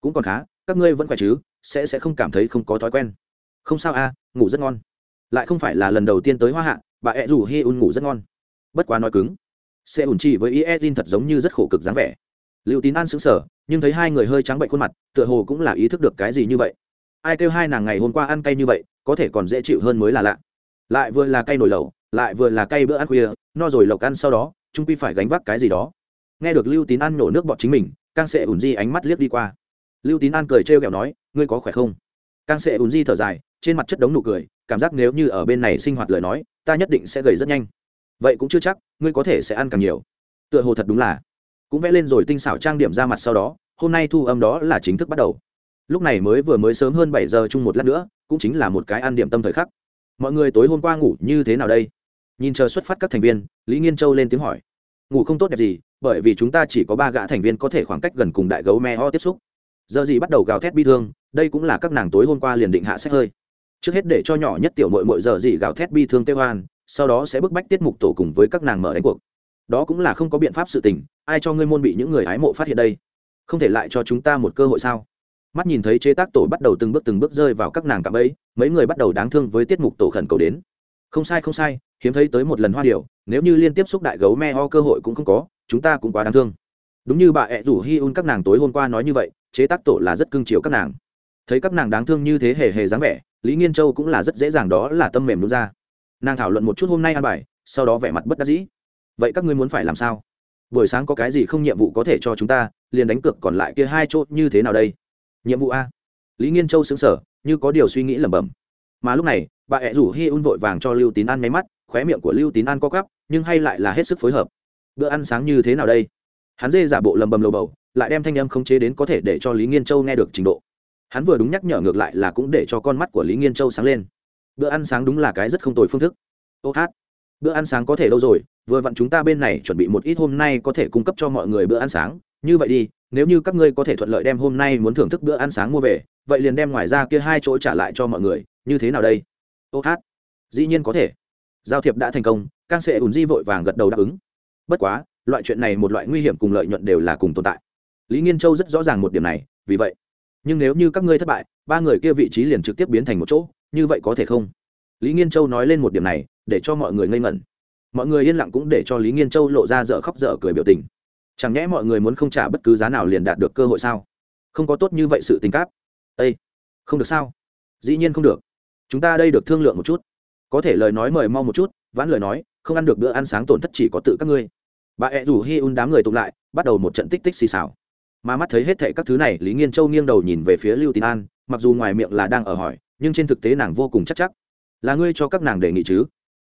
Cũng còn khá, các ngươi vẫn khỏe chứ? Sẽ sẽ không cảm thấy không có thói quen. Không sao a ngủ rất ngon. Lại không phải là lần đầu tiên tới hoa hạ, bà ẹ rủ hi un ngủ rất ngon. Bất quá nói cứng. Sẽ ủn chi với ie thật giống như rất khổ cực dáng vẻ. Lưu tín an sững sờ nhưng thấy hai người hơi trắng bệnh khuôn mặt, tựa hồ cũng là ý thức được cái gì như vậy. Ai kêu hai nàng ngày hôm qua ăn cay như vậy, có thể còn dễ chịu hơn mới là lạ. Lại vừa là cay nổi lẩu, lại vừa là cay bữa ăn khuya, no rồi lộc ăn sau đó trung quy phải gánh vác cái gì đó. Nghe được lưu tín ăn nổ nước bọt chính mình càng sẽ ủn di ánh mắt liếc đi qua. Lưu tín an cười trêu ghẹo nói, ngươi có khỏe không? Càng sẽ ủn di thở dài, trên mặt chất đống nụ cười, cảm giác nếu như ở bên này sinh hoạt lời nói, ta nhất định sẽ gầy rất nhanh. Vậy cũng chưa chắc, ngươi có thể sẽ ăn càng nhiều. Tựa hồ thật đúng là cũng vẽ lên rồi tinh xảo trang điểm ra mặt sau đó, hôm nay thu âm đó là chính thức bắt đầu. Lúc này mới vừa mới sớm hơn bảy giờ chung một lát nữa, cũng chính là một cái ăn điểm tâm thời khắc. Mọi người tối hôm qua ngủ như thế nào đây? Nhìn chờ xuất phát các thành viên, lý nghiên châu lên tiếng hỏi. Ngủ không tốt đẹp gì, bởi vì chúng ta chỉ có ba gã thành viên có thể khoảng cách gần cùng đại gấu me ho tiếp xúc. Giờ gì bắt đầu gào thét bi thương, đây cũng là các nàng tối hôm qua liền định hạ sách hơi. Trước hết để cho nhỏ nhất tiểu mội mội giờ gì gào thét bi thương kêu hoan, sau đó sẽ bức bách tiết mục tổ cùng với các nàng mở đánh cuộc đó cũng là không có biện pháp sự tình, ai cho ngươi môn bị những người hái mộ phát hiện đây? Không thể lại cho chúng ta một cơ hội sao? Mắt nhìn thấy chế tác tổ bắt đầu từng bước từng bước rơi vào các nàng cạm ấy mấy người bắt đầu đáng thương với tiết mục tổ khẩn cầu đến. Không sai không sai, hiếm thấy tới một lần hoa điều nếu như liên tiếp xúc đại gấu me ho cơ hội cũng không có, chúng ta cũng quá đáng thương. Đúng như bà ẹ rủ hi un các nàng tối hôm qua nói như vậy, chế tác tổ là rất cưng chiều các nàng. Thấy các nàng đáng thương như thế hề hề dáng vẻ, lý nghiên châu cũng là rất dễ dàng đó là tâm mềm đúng ra. Nàng thảo luận một chút hôm nay ăn bài, sau đó vẻ mặt bất đắc dĩ vậy các ngươi muốn phải làm sao? Buổi sáng có cái gì không nhiệm vụ có thể cho chúng ta, liền đánh cược còn lại kia hai chỗ như thế nào đây? Nhiệm vụ a. Lý nghiên châu xứng sở như có điều suy nghĩ lẩm bẩm. Mà lúc này, bà ẹ rủ hi un vội vàng cho lưu tín an máy mắt, khóe miệng của lưu tín an co cắp nhưng hay lại là hết sức phối hợp. Bữa ăn sáng như thế nào đây? Hắn dê giả bộ lầm bầm lầu bầu, lại đem thanh âm khống chế đến có thể để cho lý nghiên châu nghe được trình độ. Hắn vừa đúng nhắc nhở ngược lại là cũng để cho con mắt của lý nghiên châu sáng lên. Bữa ăn sáng đúng là cái rất không tồi phương thức. Ô hát bữa ăn sáng có thể lâu rồi, vừa vặn chúng ta bên này chuẩn bị một ít hôm nay có thể cung cấp cho mọi người bữa ăn sáng. Như vậy đi, nếu như các ngươi có thể thuận lợi đem hôm nay muốn thưởng thức bữa ăn sáng mua về, vậy liền đem ngoài ra kia hai chỗ trả lại cho mọi người, như thế nào đây? Ô hát, dĩ nhiên có thể. Giao thiệp đã thành công càng sẽ ùn di vội vàng gật đầu đáp ứng. Bất quá, loại chuyện này một loại nguy hiểm cùng lợi nhuận đều là cùng tồn tại. Lý nghiên châu rất rõ ràng một điểm này, vì vậy. Nhưng nếu như các ngươi thất bại, ba người kia vị trí liền trực tiếp biến thành một chỗ, như vậy có thể không? Lý nghiên châu nói lên một điểm này, để cho mọi người ngây ngẩn. Mọi người yên lặng cũng để cho lý nghiên châu lộ ra dở khóc dở cười biểu tình. Chẳng nhẽ mọi người muốn không trả bất cứ giá nào liền đạt được cơ hội sao? Không có tốt như vậy sự tình cáp. Ây không được sao? Dĩ nhiên không được. Chúng ta đây được thương lượng một chút. Có thể lời nói mời mau một chút, vãn lời nói, không ăn được bữa ăn sáng tổn thất chỉ có tự các ngươi. Bà ẹ rủ hi un đám người tụng lại, bắt đầu một trận tích tích xì xào. Mà mắt thấy hết thệ các thứ này, lý nghiên châu nghiêng đầu nhìn về phía lưu tín an, mặc dù ngoài miệng là đang ở hỏi, nhưng trên thực tế nàng vô cùng chắc chắc là ngươi cho các nàng đề nghị chứ?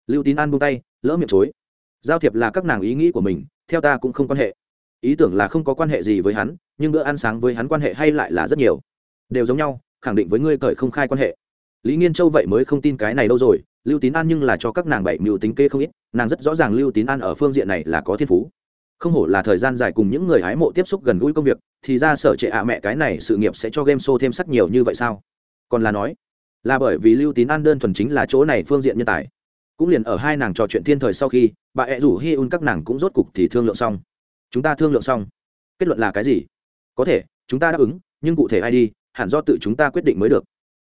Lưu tín an buông tay, lỡ miệng chối. Giao thiệp là các nàng ý nghĩ của mình, theo ta cũng không quan hệ. Ý tưởng là không có quan hệ gì với hắn, nhưng bữa ăn sáng với hắn quan hệ hay lại là rất nhiều. Đều giống nhau, khẳng định với ngươi cởi không khai quan hệ. Lý nghiên châu vậy mới không tin cái này đâu rồi, lưu tín an nhưng là cho các nàng bảy mưu tính kê không ít, nàng rất rõ ràng lưu tín an ở phương diện này là có thiên phú. Không hổ là thời gian dài cùng những người hái mộ tiếp xúc gần gũi công việc, thì ra sở trệ ạ mẹ cái này sự nghiệp sẽ cho game show thêm sắc nhiều như vậy sao? Còn là nói là bởi vì lưu tín an đơn thuần chính là chỗ này phương diện nhân tài. Cũng liền ở hai nàng trò chuyện thiên thời sau khi, bà ẹ rủ hi un các nàng cũng rốt cục thì thương lượng xong. Chúng ta thương lượng xong. Kết luận là cái gì? Có thể, chúng ta đáp ứng, nhưng cụ thể ai đi, hẳn do tự chúng ta quyết định mới được.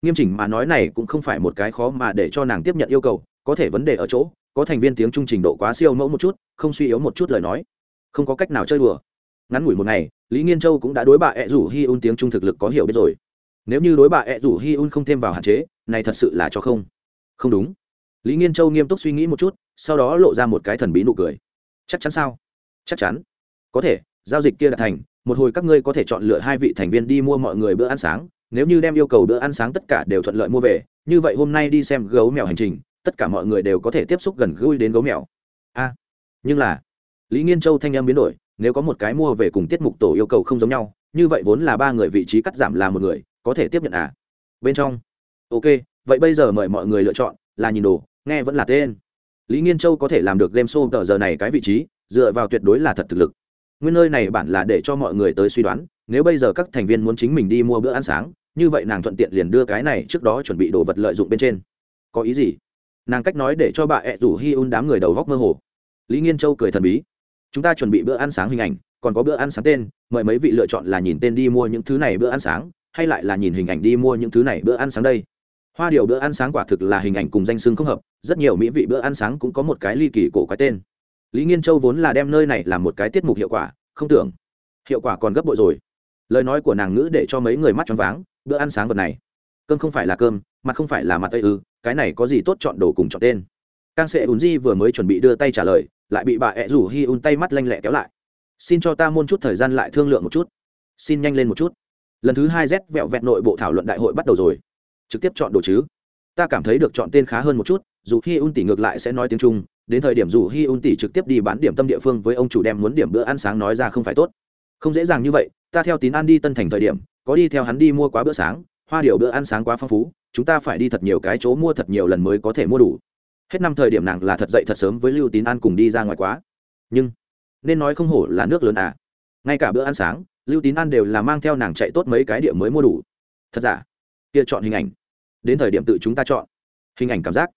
Nghiêm chỉnh mà nói này cũng không phải một cái khó mà để cho nàng tiếp nhận yêu cầu, có thể vấn đề ở chỗ, có thành viên tiếng trung trình độ quá siêu mẫu một chút, không suy yếu một chút lời nói. Không có cách nào chơi đùa. Ngắn ngủi một ngày, lý nghiên châu cũng đã đối bà ẹ rủ hi un tiếng trung thực lực có hiểu biết rồi nếu như đối bà ẹ rủ hi un không thêm vào hạn chế, này thật sự là cho không. Không đúng. Lý nghiên châu nghiêm túc suy nghĩ một chút, sau đó lộ ra một cái thần bí nụ cười. Chắc chắn sao? Chắc chắn. Có thể, giao dịch kia đã thành, một hồi các ngươi có thể chọn lựa hai vị thành viên đi mua mọi người bữa ăn sáng, nếu như đem yêu cầu bữa ăn sáng tất cả đều thuận lợi mua về, như vậy hôm nay đi xem gấu mèo hành trình, tất cả mọi người đều có thể tiếp xúc gần gũi đến gấu mèo. A. Nhưng là, lý nghiên châu thanh em biến đổi, nếu có một cái mua về cùng tiết mục tổ yêu cầu không giống nhau, như vậy vốn là ba người vị trí cắt giảm là một người có thể tiếp nhận à? Bên trong. Ok, vậy bây giờ mời mọi người lựa chọn, là nhìn đồ, nghe vẫn là tên. Lý nghiên châu có thể làm được game show tờ giờ này cái vị trí, dựa vào tuyệt đối là thật thực lực. Nguyên nơi này bản là để cho mọi người tới suy đoán, nếu bây giờ các thành viên muốn chính mình đi mua bữa ăn sáng, như vậy nàng thuận tiện liền đưa cái này trước đó chuẩn bị đồ vật lợi dụng bên trên. Có ý gì? Nàng cách nói để cho bà ẹ rủ hi un đám người đầu góc mơ hồ. Lý nghiên châu cười thần bí. Chúng ta chuẩn bị bữa ăn sáng hình ảnh, còn có bữa ăn sáng tên, mời mấy vị lựa chọn là nhìn tên đi mua những thứ này bữa ăn sáng hay lại là nhìn hình ảnh đi mua những thứ này bữa ăn sáng đây? Hoa điều bữa ăn sáng quả thực là hình ảnh cùng danh xưng không hợp, rất nhiều mỹ vị bữa ăn sáng cũng có một cái ly kỳ cổ quái tên. Lý nghiên châu vốn là đem nơi này làm một cái tiết mục hiệu quả, không tưởng hiệu quả còn gấp bội rồi. Lời nói của nàng ngữ để cho mấy người mắt choáng váng, bữa ăn sáng vật này. Cơm không phải là cơm, mặt không phải là mặt ây ư, cái này có gì tốt chọn đồ cùng chọn tên? Càng sẽ ùn di vừa mới chuẩn bị đưa tay trả lời, lại bị bà ẹ rủ hi un tay mắt lanh lẹ kéo lại. Xin cho ta môn chút thời gian lại thương lượng một chút. Xin nhanh lên một chút lần thứ hai z vẹo vẹn nội bộ thảo luận đại hội bắt đầu rồi. Trực tiếp chọn đồ chứ? Ta cảm thấy được chọn tên khá hơn một chút, dù hi un tỷ ngược lại sẽ nói tiếng trung, đến thời điểm dù hi un tỷ trực tiếp đi bán điểm tâm địa phương với ông chủ đem muốn điểm bữa ăn sáng nói ra không phải tốt. Không dễ dàng như vậy, ta theo tín an đi tân thành thời điểm, có đi theo hắn đi mua quá bữa sáng, hoa điệu bữa ăn sáng quá phong phú, chúng ta phải đi thật nhiều cái chỗ mua thật nhiều lần mới có thể mua đủ. Hết năm thời điểm nàng là thật dậy thật sớm với lưu tín an cùng đi ra ngoài quá. Nhưng, nên nói không hổ là nước lớn à. Ngay cả bữa ăn sáng lưu tín an đều là mang theo nàng chạy tốt mấy cái địa mới mua đủ. Thật giả? Kia chọn hình ảnh. Đến thời điểm tự chúng ta chọn. Hình ảnh cảm giác.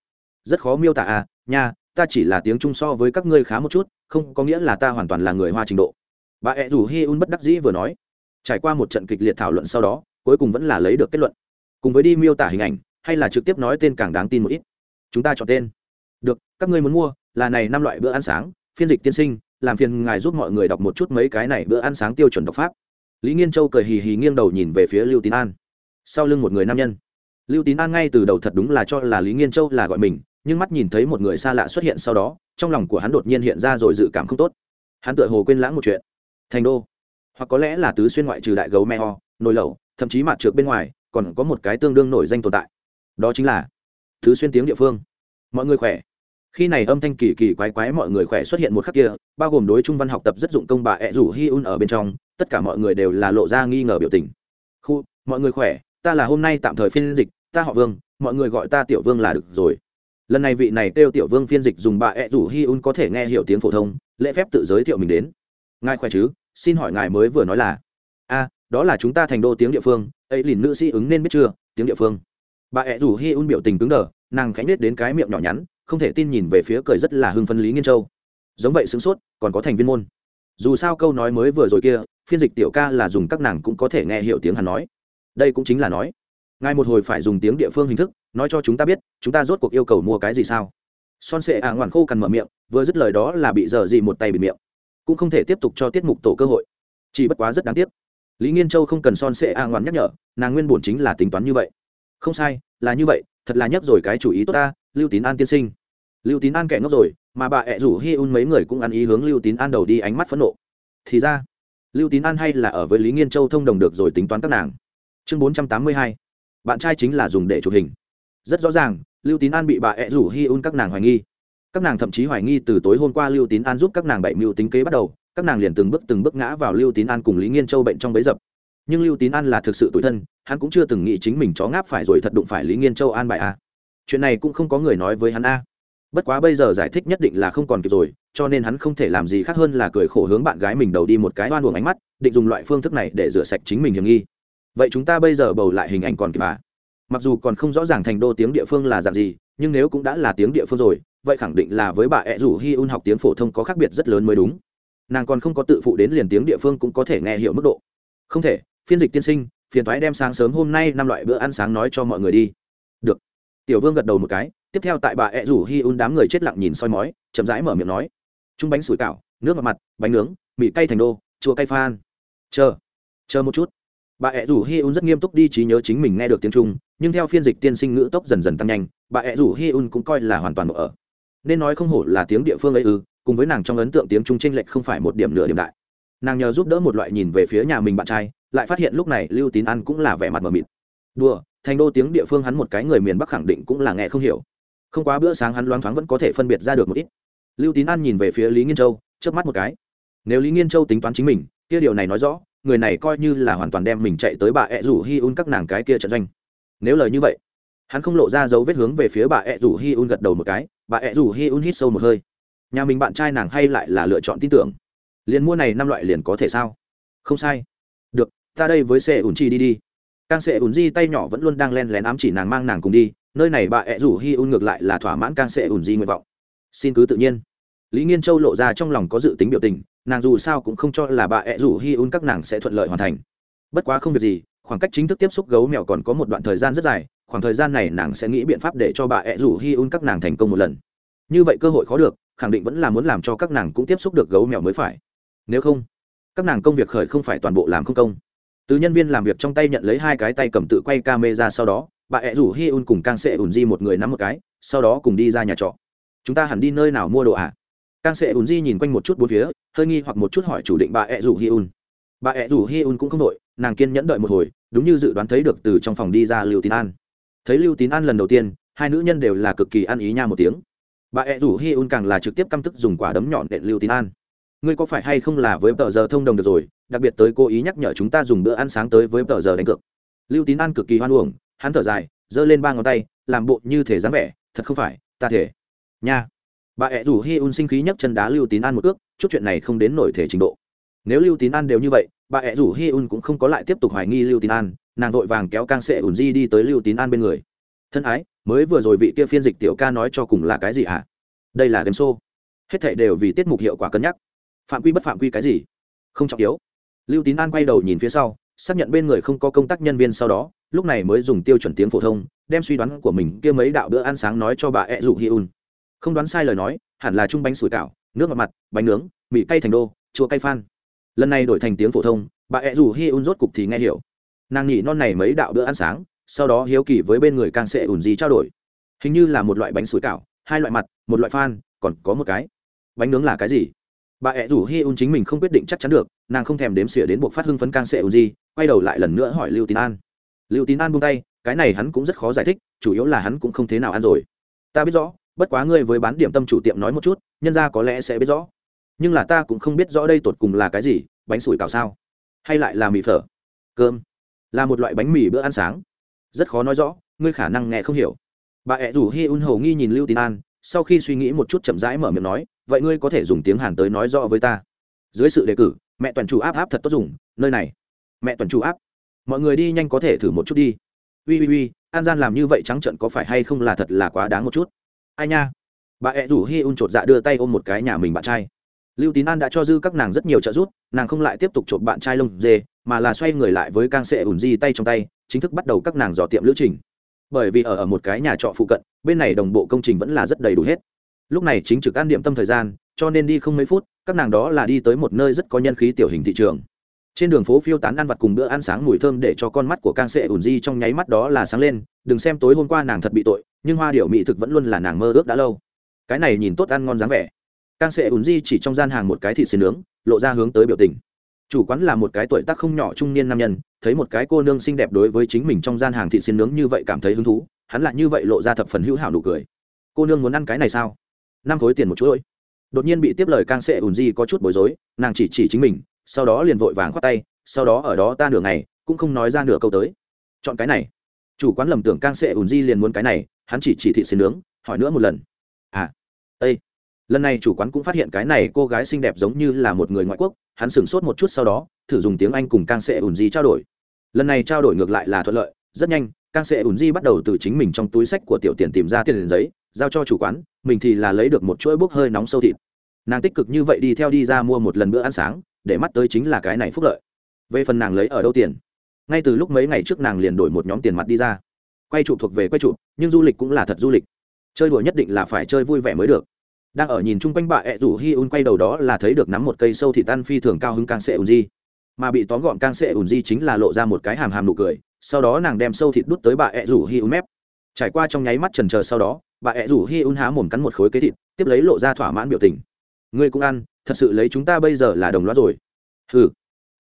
Rất khó miêu tả à nha, ta chỉ là tiếng trung so với các ngươi khá một chút, không có nghĩa là ta hoàn toàn là người hoa trình độ. Bà ẹ rủ hi un bất đắc dĩ vừa nói. Trải qua một trận kịch liệt thảo luận sau đó, cuối cùng vẫn là lấy được kết luận. Cùng với đi miêu tả hình ảnh, hay là trực tiếp nói tên càng đáng tin một ít. Chúng ta chọn tên. Được, các ngươi muốn mua, là này năm loại bữa ăn sáng, phiên dịch tiên sinh làm phiền ngài giúp mọi người đọc một chút mấy cái này bữa ăn sáng tiêu chuẩn đọc pháp. Lý nghiên châu cười hì hì nghiêng đầu nhìn về phía lưu tín an. Sau lưng một người nam nhân. Lưu tín an ngay từ đầu thật đúng là cho là lý nghiên châu là gọi mình, nhưng mắt nhìn thấy một người xa lạ xuất hiện sau đó, trong lòng của hắn đột nhiên hiện ra rồi dự cảm không tốt. Hắn tựa hồ quên lãng một chuyện. Thành đô. Hoặc có lẽ là tứ xuyên ngoại trừ đại gấu me ho, nồi lẩu, thậm chí mặt trượt bên ngoài, còn có một cái tương đương nổi danh tồn tại. Đó chính là thứ xuyên tiếng địa phương. Mọi người khỏe? Khi này âm thanh kỳ kỳ quái quái mọi người khỏe xuất hiện một khắc kia, bao gồm đối trung văn học tập rất dụng công bà ẹ rủ hi un ở bên trong, tất cả mọi người đều là lộ ra nghi ngờ biểu tình. Khu, mọi người khỏe, ta là hôm nay tạm thời phiên dịch, ta họ vương, mọi người gọi ta tiểu vương là được rồi. Lần này vị này kêu tiểu vương phiên dịch dùng bà ẹ rủ hi un có thể nghe hiểu tiếng phổ thông, lễ phép tự giới thiệu mình đến. Ngài khỏe chứ? Xin hỏi ngài mới vừa nói là, a, đó là chúng ta thành đô tiếng địa phương, ấy lìn nữ sĩ ứng nên biết chưa? Tiếng địa phương. Bà ẹ rủ hi un biểu tình cứng đờ, nàng khánh nết đến cái miệng nhỏ nhắn không thể tin nhìn về phía cười rất là hưng phân lý nghiên châu giống vậy sửng sốt còn có thành viên môn dù sao câu nói mới vừa rồi kia phiên dịch tiểu ca là dùng các nàng cũng có thể nghe hiểu tiếng hắn nói đây cũng chính là nói ngài một hồi phải dùng tiếng địa phương hình thức nói cho chúng ta biết chúng ta rốt cuộc yêu cầu mua cái gì sao son sệ à ngoạn khô cằn mở miệng vừa dứt lời đó là bị dở gì một tay bị miệng cũng không thể tiếp tục cho tiết mục tổ cơ hội chỉ bất quá rất đáng tiếc lý nghiên châu không cần son sệ à ngoạn nhắc nhở nàng nguyên bổn chính là tính toán như vậy không sai là như vậy thật là nhắc rồi cái chủ ý tốt ta lưu tín an tiên sinh lưu tín an kẻ ngốc rồi, mà bà ẹ rủ hi un mấy người cũng ăn ý hướng lưu tín an đầu đi ánh mắt phẫn nộ. Thì ra, lưu tín an hay là ở với lý nghiên châu thông đồng được rồi tính toán các nàng. Chương bốn trăm tám mươi hai, bạn trai chính là dùng để chụp hình. Rất rõ ràng, lưu tín an bị bà ẹ rủ hi un các nàng hoài nghi. Các nàng thậm chí hoài nghi từ tối hôm qua lưu tín an giúp các nàng bảy mưu tính kế bắt đầu, các nàng liền từng bước từng bước ngã vào lưu tín an cùng lý nghiên châu bệnh trong bấy dập. Nhưng lưu tín an là thực sự tủi thân, hắn cũng chưa từng nghĩ chính mình chó ngáp phải rồi thật đụng phải lý nghiên châu an bài a. Chuyện này cũng không có người nói với hắn a bất quá bây giờ giải thích nhất định là không còn kịp rồi, cho nên hắn không thể làm gì khác hơn là cười khổ hướng bạn gái mình đầu đi một cái oan buồng ánh mắt, định dùng loại phương thức này để rửa sạch chính mình hiểm nghi. Vậy chúng ta bây giờ bầu lại hình ảnh còn kịp à? Mặc dù còn không rõ ràng thành đô tiếng địa phương là dạng gì, nhưng nếu cũng đã là tiếng địa phương rồi, vậy khẳng định là với bà ẹ rủ hi un học tiếng phổ thông có khác biệt rất lớn mới đúng. Nàng còn không có tự phụ đến liền tiếng địa phương cũng có thể nghe hiểu mức độ. Không thể, phiên dịch tiên sinh, phiền thoái đem sáng sớm hôm nay năm loại bữa ăn sáng nói cho mọi người đi. Được. Tiểu vương gật đầu một cái tiếp theo tại bà ẹ rủ hi un đám người chết lặng nhìn soi mói, chậm rãi mở miệng nói. Chung bánh sủi cảo, nước mặt mặt, bánh nướng, mì cay thành đô, chua cay phan. Chờ chờ một chút. Bà ẹ rủ hi un rất nghiêm túc đi trí nhớ chính mình nghe được tiếng trung, nhưng theo phiên dịch tiên sinh ngữ tốc dần dần tăng nhanh, bà ẹ rủ hi un cũng coi là hoàn toàn một ở. Nên nói không hổ là tiếng địa phương ấy ư, cùng với nàng trong ấn tượng tiếng trung tranh lệch không phải một điểm nửa điểm đại. Nàng nhờ giúp đỡ một loại nhìn về phía nhà mình bạn trai, lại phát hiện lúc này lưu tín ăn cũng là vẻ mặt mờ mịt. Đùa, thành đô tiếng địa phương hắn một cái người miền bắc khẳng định cũng là nghe không hiểu không quá bữa sáng hắn loáng thoáng vẫn có thể phân biệt ra được một ít. Lưu tín an nhìn về phía lý nghiên châu, chớp mắt một cái. Nếu lý nghiên châu tính toán chính mình, kia điều này nói rõ, người này coi như là hoàn toàn đem mình chạy tới bà ẹ rủ hi un các nàng cái kia trận doanh. Nếu lời như vậy, hắn không lộ ra dấu vết hướng về phía bà ẹ rủ hi un gật đầu một cái, bà ẹ rủ hi un hít sâu một hơi. Nhà mình bạn trai nàng hay lại là lựa chọn tin tưởng. Liền mua này năm loại liền có thể sao? Không sai. Được, ta đây với xe ủn chi đi đi. Càng xe ủn di tay nhỏ vẫn luôn đang len lén ám chỉ nàng mang nàng cùng đi nơi này bà ẹ rủ hi un ngược lại là thỏa mãn càng sẽ ủn di nguyện vọng. Xin cứ tự nhiên. Lý nghiên châu lộ ra trong lòng có dự tính biểu tình, nàng dù sao cũng không cho là bà ẹ rủ hi un các nàng sẽ thuận lợi hoàn thành. Bất quá không việc gì, khoảng cách chính thức tiếp xúc gấu mèo còn có một đoạn thời gian rất dài, khoảng thời gian này nàng sẽ nghĩ biện pháp để cho bà ẹ rủ hi un các nàng thành công một lần. Như vậy cơ hội khó được, khẳng định vẫn là muốn làm cho các nàng cũng tiếp xúc được gấu mèo mới phải. Nếu không, các nàng công việc khởi không phải toàn bộ làm không công. Từ nhân viên làm việc trong tay nhận lấy hai cái tay cầm tự quay camera sau đó bà ẹ rủ hi un cùng càng sẽ ùn di một người nắm một cái, sau đó cùng đi ra nhà trọ. Chúng ta hẳn đi nơi nào mua đồ ạ? À? càng sẽ ùn di nhìn quanh một chút bốn phía, hơi nghi hoặc một chút hỏi chủ định bà ẹ rủ hi un. Bà ẹ rủ hi un cũng không đội nàng kiên nhẫn đợi một hồi, đúng như dự đoán thấy được từ trong phòng đi ra lưu tín an. Thấy lưu tín an lần đầu tiên, hai nữ nhân đều là cực kỳ ăn ý nha một tiếng. Bà ẹ rủ hi un càng là trực tiếp căm tức dùng quả đấm nhọn đệm lưu tín an. Ngươi có phải hay không là với tờ giờ thông đồng được rồi, đặc biệt tới cố ý nhắc nhở chúng ta dùng bữa ăn sáng tới với tờ giờ đánh cược. Lưu tín an cực kỳ hoan uổng hắn thở dài, giơ lên ba ngón tay, làm bộ như thể dáng vẻ, thật không phải, ta thể. Nha. Bà ẹ rủ hi un sinh khí nhấc chân đá lưu tín an một ước chút chuyện này không đến nổi thể trình độ. Nếu lưu tín an đều như vậy, bà ẹ rủ hi un cũng không có lại tiếp tục hoài nghi lưu tín an, nàng vội vàng kéo cang sệ ủn di đi tới lưu tín an bên người. Thân ái, mới vừa rồi vị kia phiên dịch tiểu ca nói cho cùng là cái gì hả? Đây là game show. Hết thảy đều vì tiết mục hiệu quả cân nhắc. Phạm quy bất phạm quy cái gì? Không trọng yếu. Lưu tín an quay đầu nhìn phía sau xác nhận bên người không có công tác nhân viên sau đó, lúc này mới dùng tiêu chuẩn tiếng phổ thông, đem suy đoán của mình kia mấy đạo bữa ăn sáng nói cho bà ed rủ hi un không đoán sai lời nói, hẳn là chung bánh sủi cảo, nước mặt mặt, bánh nướng, mì cay thành đô, chua cay phan. Lần này đổi thành tiếng phổ thông, bà ed rủ hi un rốt cục thì nghe hiểu. Nàng nhỉ non này mấy đạo bữa ăn sáng, sau đó hiếu kỳ với bên người càng sẽ ủn gì trao đổi. Hình như là một loại bánh sủi cảo, hai loại mặt, một loại phan, còn có một cái. Bánh nướng là cái gì? Bà ẹ rủ hi un chính mình không quyết định chắc chắn được, nàng không thèm đếm xỉa đến buộc phát hưng phấn can sệ un gì quay đầu lại lần nữa hỏi lưu tín an. Lưu tín an buông tay, cái này hắn cũng rất khó giải thích, chủ yếu là hắn cũng không thế nào ăn rồi. Ta biết rõ, bất quá ngươi với bán điểm tâm chủ tiệm nói một chút, nhân ra có lẽ sẽ biết rõ. Nhưng là ta cũng không biết rõ đây tột cùng là cái gì, bánh sủi cảo sao? Hay lại là mì phở? Cơm? Là một loại bánh mì bữa ăn sáng. Rất khó nói rõ, ngươi khả năng nghe không hiểu. Bà ẹ rủ hi un hầu nghi nhìn lưu tín an sau khi suy nghĩ một chút chậm rãi mở miệng nói, vậy ngươi có thể dùng tiếng hàn tới nói rõ với ta? Dưới sự đề cử, mẹ toàn chủ áp áp thật tốt dùng, nơi này. Mẹ toàn chủ áp, mọi người đi nhanh có thể thử một chút đi. Ui ui ui, an gian làm như vậy trắng trận có phải hay không là thật là quá đáng một chút? Ai nha. Bà ẹ rủ hi un chột dạ đưa tay ôm một cái nhà mình bạn trai. Lưu tín an đã cho dư các nàng rất nhiều trợ giúp, nàng không lại tiếp tục chột bạn trai lông dê, mà là xoay người lại với càng sệ ủn di tay trong tay, chính thức bắt đầu các nàng dò tiệm lữ trình bởi vì ở ở một cái nhà trọ phụ cận, bên này đồng bộ công trình vẫn là rất đầy đủ hết. Lúc này chính trực an điểm tâm thời gian, cho nên đi không mấy phút, các nàng đó là đi tới một nơi rất có nhân khí tiểu hình thị trường. Trên đường phố phiêu tán ăn vặt cùng bữa ăn sáng mùi thơm để cho con mắt của càng sệ ủn di trong nháy mắt đó là sáng lên, đừng xem tối hôm qua nàng thật bị tội, nhưng hoa điệu mỹ thực vẫn luôn là nàng mơ ước đã lâu. Cái này nhìn tốt ăn ngon dáng vẻ. Càng sệ ủn di chỉ trong gian hàng một cái thịt xiên nướng, lộ ra hướng tới biểu tình chủ quán là một cái tuổi tác không nhỏ trung niên nam nhân, thấy một cái cô nương xinh đẹp đối với chính mình trong gian hàng thị xin nướng như vậy cảm thấy hứng thú, hắn lại như vậy lộ ra thập phần hữu hảo nụ cười. Cô nương muốn ăn cái này sao? Năm khối tiền một chuỗi. Đột nhiên bị tiếp lời càng sệ ủn di có chút bối rối, nàng chỉ chỉ chính mình, sau đó liền vội vàng khoát tay, sau đó ở đó ta nửa ngày, cũng không nói ra nửa câu tới. Chọn cái này. Chủ quán lầm tưởng càng sệ ủn di liền muốn cái này, hắn chỉ chỉ thị xin nướng, hỏi nữa một lần. À ây lần này chủ quán cũng phát hiện cái này cô gái xinh đẹp giống như là một người ngoại quốc, hắn sửng sốt một chút sau đó, thử dùng tiếng anh cùng càng sệ ủn di trao đổi. Lần này trao đổi ngược lại là thuận lợi, rất nhanh càng sệ ủn di bắt đầu từ chính mình trong túi sách của tiểu tiền tìm ra tiền giấy, giao cho chủ quán, mình thì là lấy được một chuỗi bốc hơi nóng sâu thịt. Nàng tích cực như vậy đi theo đi ra mua một lần bữa ăn sáng, để mắt tới chính là cái này phúc lợi. Về phần nàng lấy ở đâu tiền? Ngay từ lúc mấy ngày trước nàng liền đổi một nhóm tiền mặt đi ra. Quay chụp thuộc về quay chụp nhưng du lịch cũng là thật du lịch. Chơi đùa nhất định là phải chơi vui vẻ mới được đang ở nhìn chung quanh bà ẹ rủ hi un quay đầu đó là thấy được nắm một cây sâu thịt tan phi thường cao hứng càng sệ ùn di mà bị tóm gọn càng sệ ùn di chính là lộ ra một cái hàm hàm nụ cười, sau đó nàng đem sâu thịt đút tới bà ẹ rủ hi un mép. Trải qua trong nháy mắt trần chờ sau đó bà ẹ rủ hi un há mồm cắn một khối kế thịt, tiếp lấy lộ ra thỏa mãn biểu tình. Ngươi cũng ăn, thật sự lấy chúng ta bây giờ là đồng loa rồi. Ừ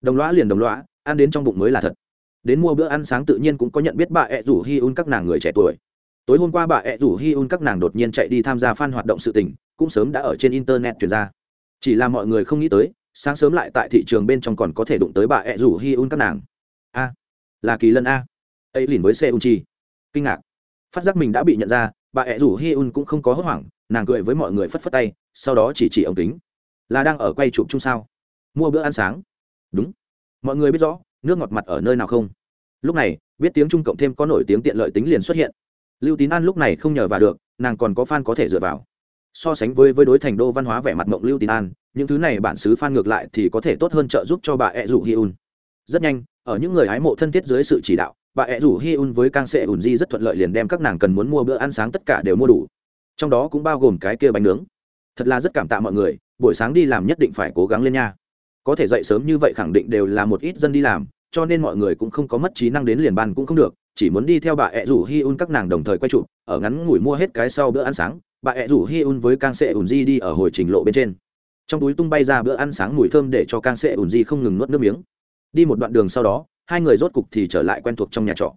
đồng loa liền đồng loa ăn đến trong bụng mới là thật. Đến mua bữa ăn sáng tự nhiên cũng có nhận biết bà ẹ rủ hi un các nàng người trẻ tuổi. Tối hôm qua bà ẹ rủ hi un các nàng đột nhiên chạy đi tham gia f hoạt động sự tình cũng sớm đã ở trên internet truyền ra. Chỉ là mọi người không nghĩ tới, sáng sớm lại tại thị trường bên trong còn có thể đụng tới bà ẹ rủ hi un các nàng. A, là kỳ lân a. Ấy liền với xe un chi. Kinh ngạc. Phát giác mình đã bị nhận ra, bà ẹ rủ hi un cũng không có hốt hoảng, nàng cười với mọi người phất phất tay, sau đó chỉ chỉ ống kính. Là đang ở quay chụp chung sao? Mua bữa ăn sáng. Đúng. Mọi người biết rõ, nước ngọt mặt ở nơi nào không? Lúc này, biết tiếng trung cộng thêm có nổi tiếng tiện lợi tính liền xuất hiện. Lưu tín an lúc này không nhờ vào được, nàng còn có fan có thể dựa vào so sánh với với đối thành đô văn hóa vẻ mặt mộng lưu tín an, những thứ này bản xứ fan ngược lại thì có thể tốt hơn trợ giúp cho bà e ẹ rủ hi un. Rất nhanh, ở những người hái mộ thân thiết dưới sự chỉ đạo, bà e ẹ rủ hi un với cang sệ ùn di rất thuận lợi liền đem các nàng cần muốn mua bữa ăn sáng tất cả đều mua đủ. Trong đó cũng bao gồm cái kia bánh nướng. Thật là rất cảm tạ mọi người, buổi sáng đi làm nhất định phải cố gắng lên nha. Có thể dậy sớm như vậy khẳng định đều là một ít dân đi làm, cho nên mọi người cũng không có mất trí năng đến liền bàn cũng không được chỉ muốn đi theo bà ẹ rủ hi un các nàng đồng thời quay chụp ở ngắn ngủi mua hết cái sau bữa ăn sáng, bà ẹ rủ hi un với cang sệ ùn di đi ở hồi trình lộ bên trên. Trong túi tung bay ra bữa ăn sáng mùi thơm để cho cang sệ ùn di không ngừng nuốt nước miếng. Đi một đoạn đường sau đó, hai người rốt cục thì trở lại quen thuộc trong nhà trọ.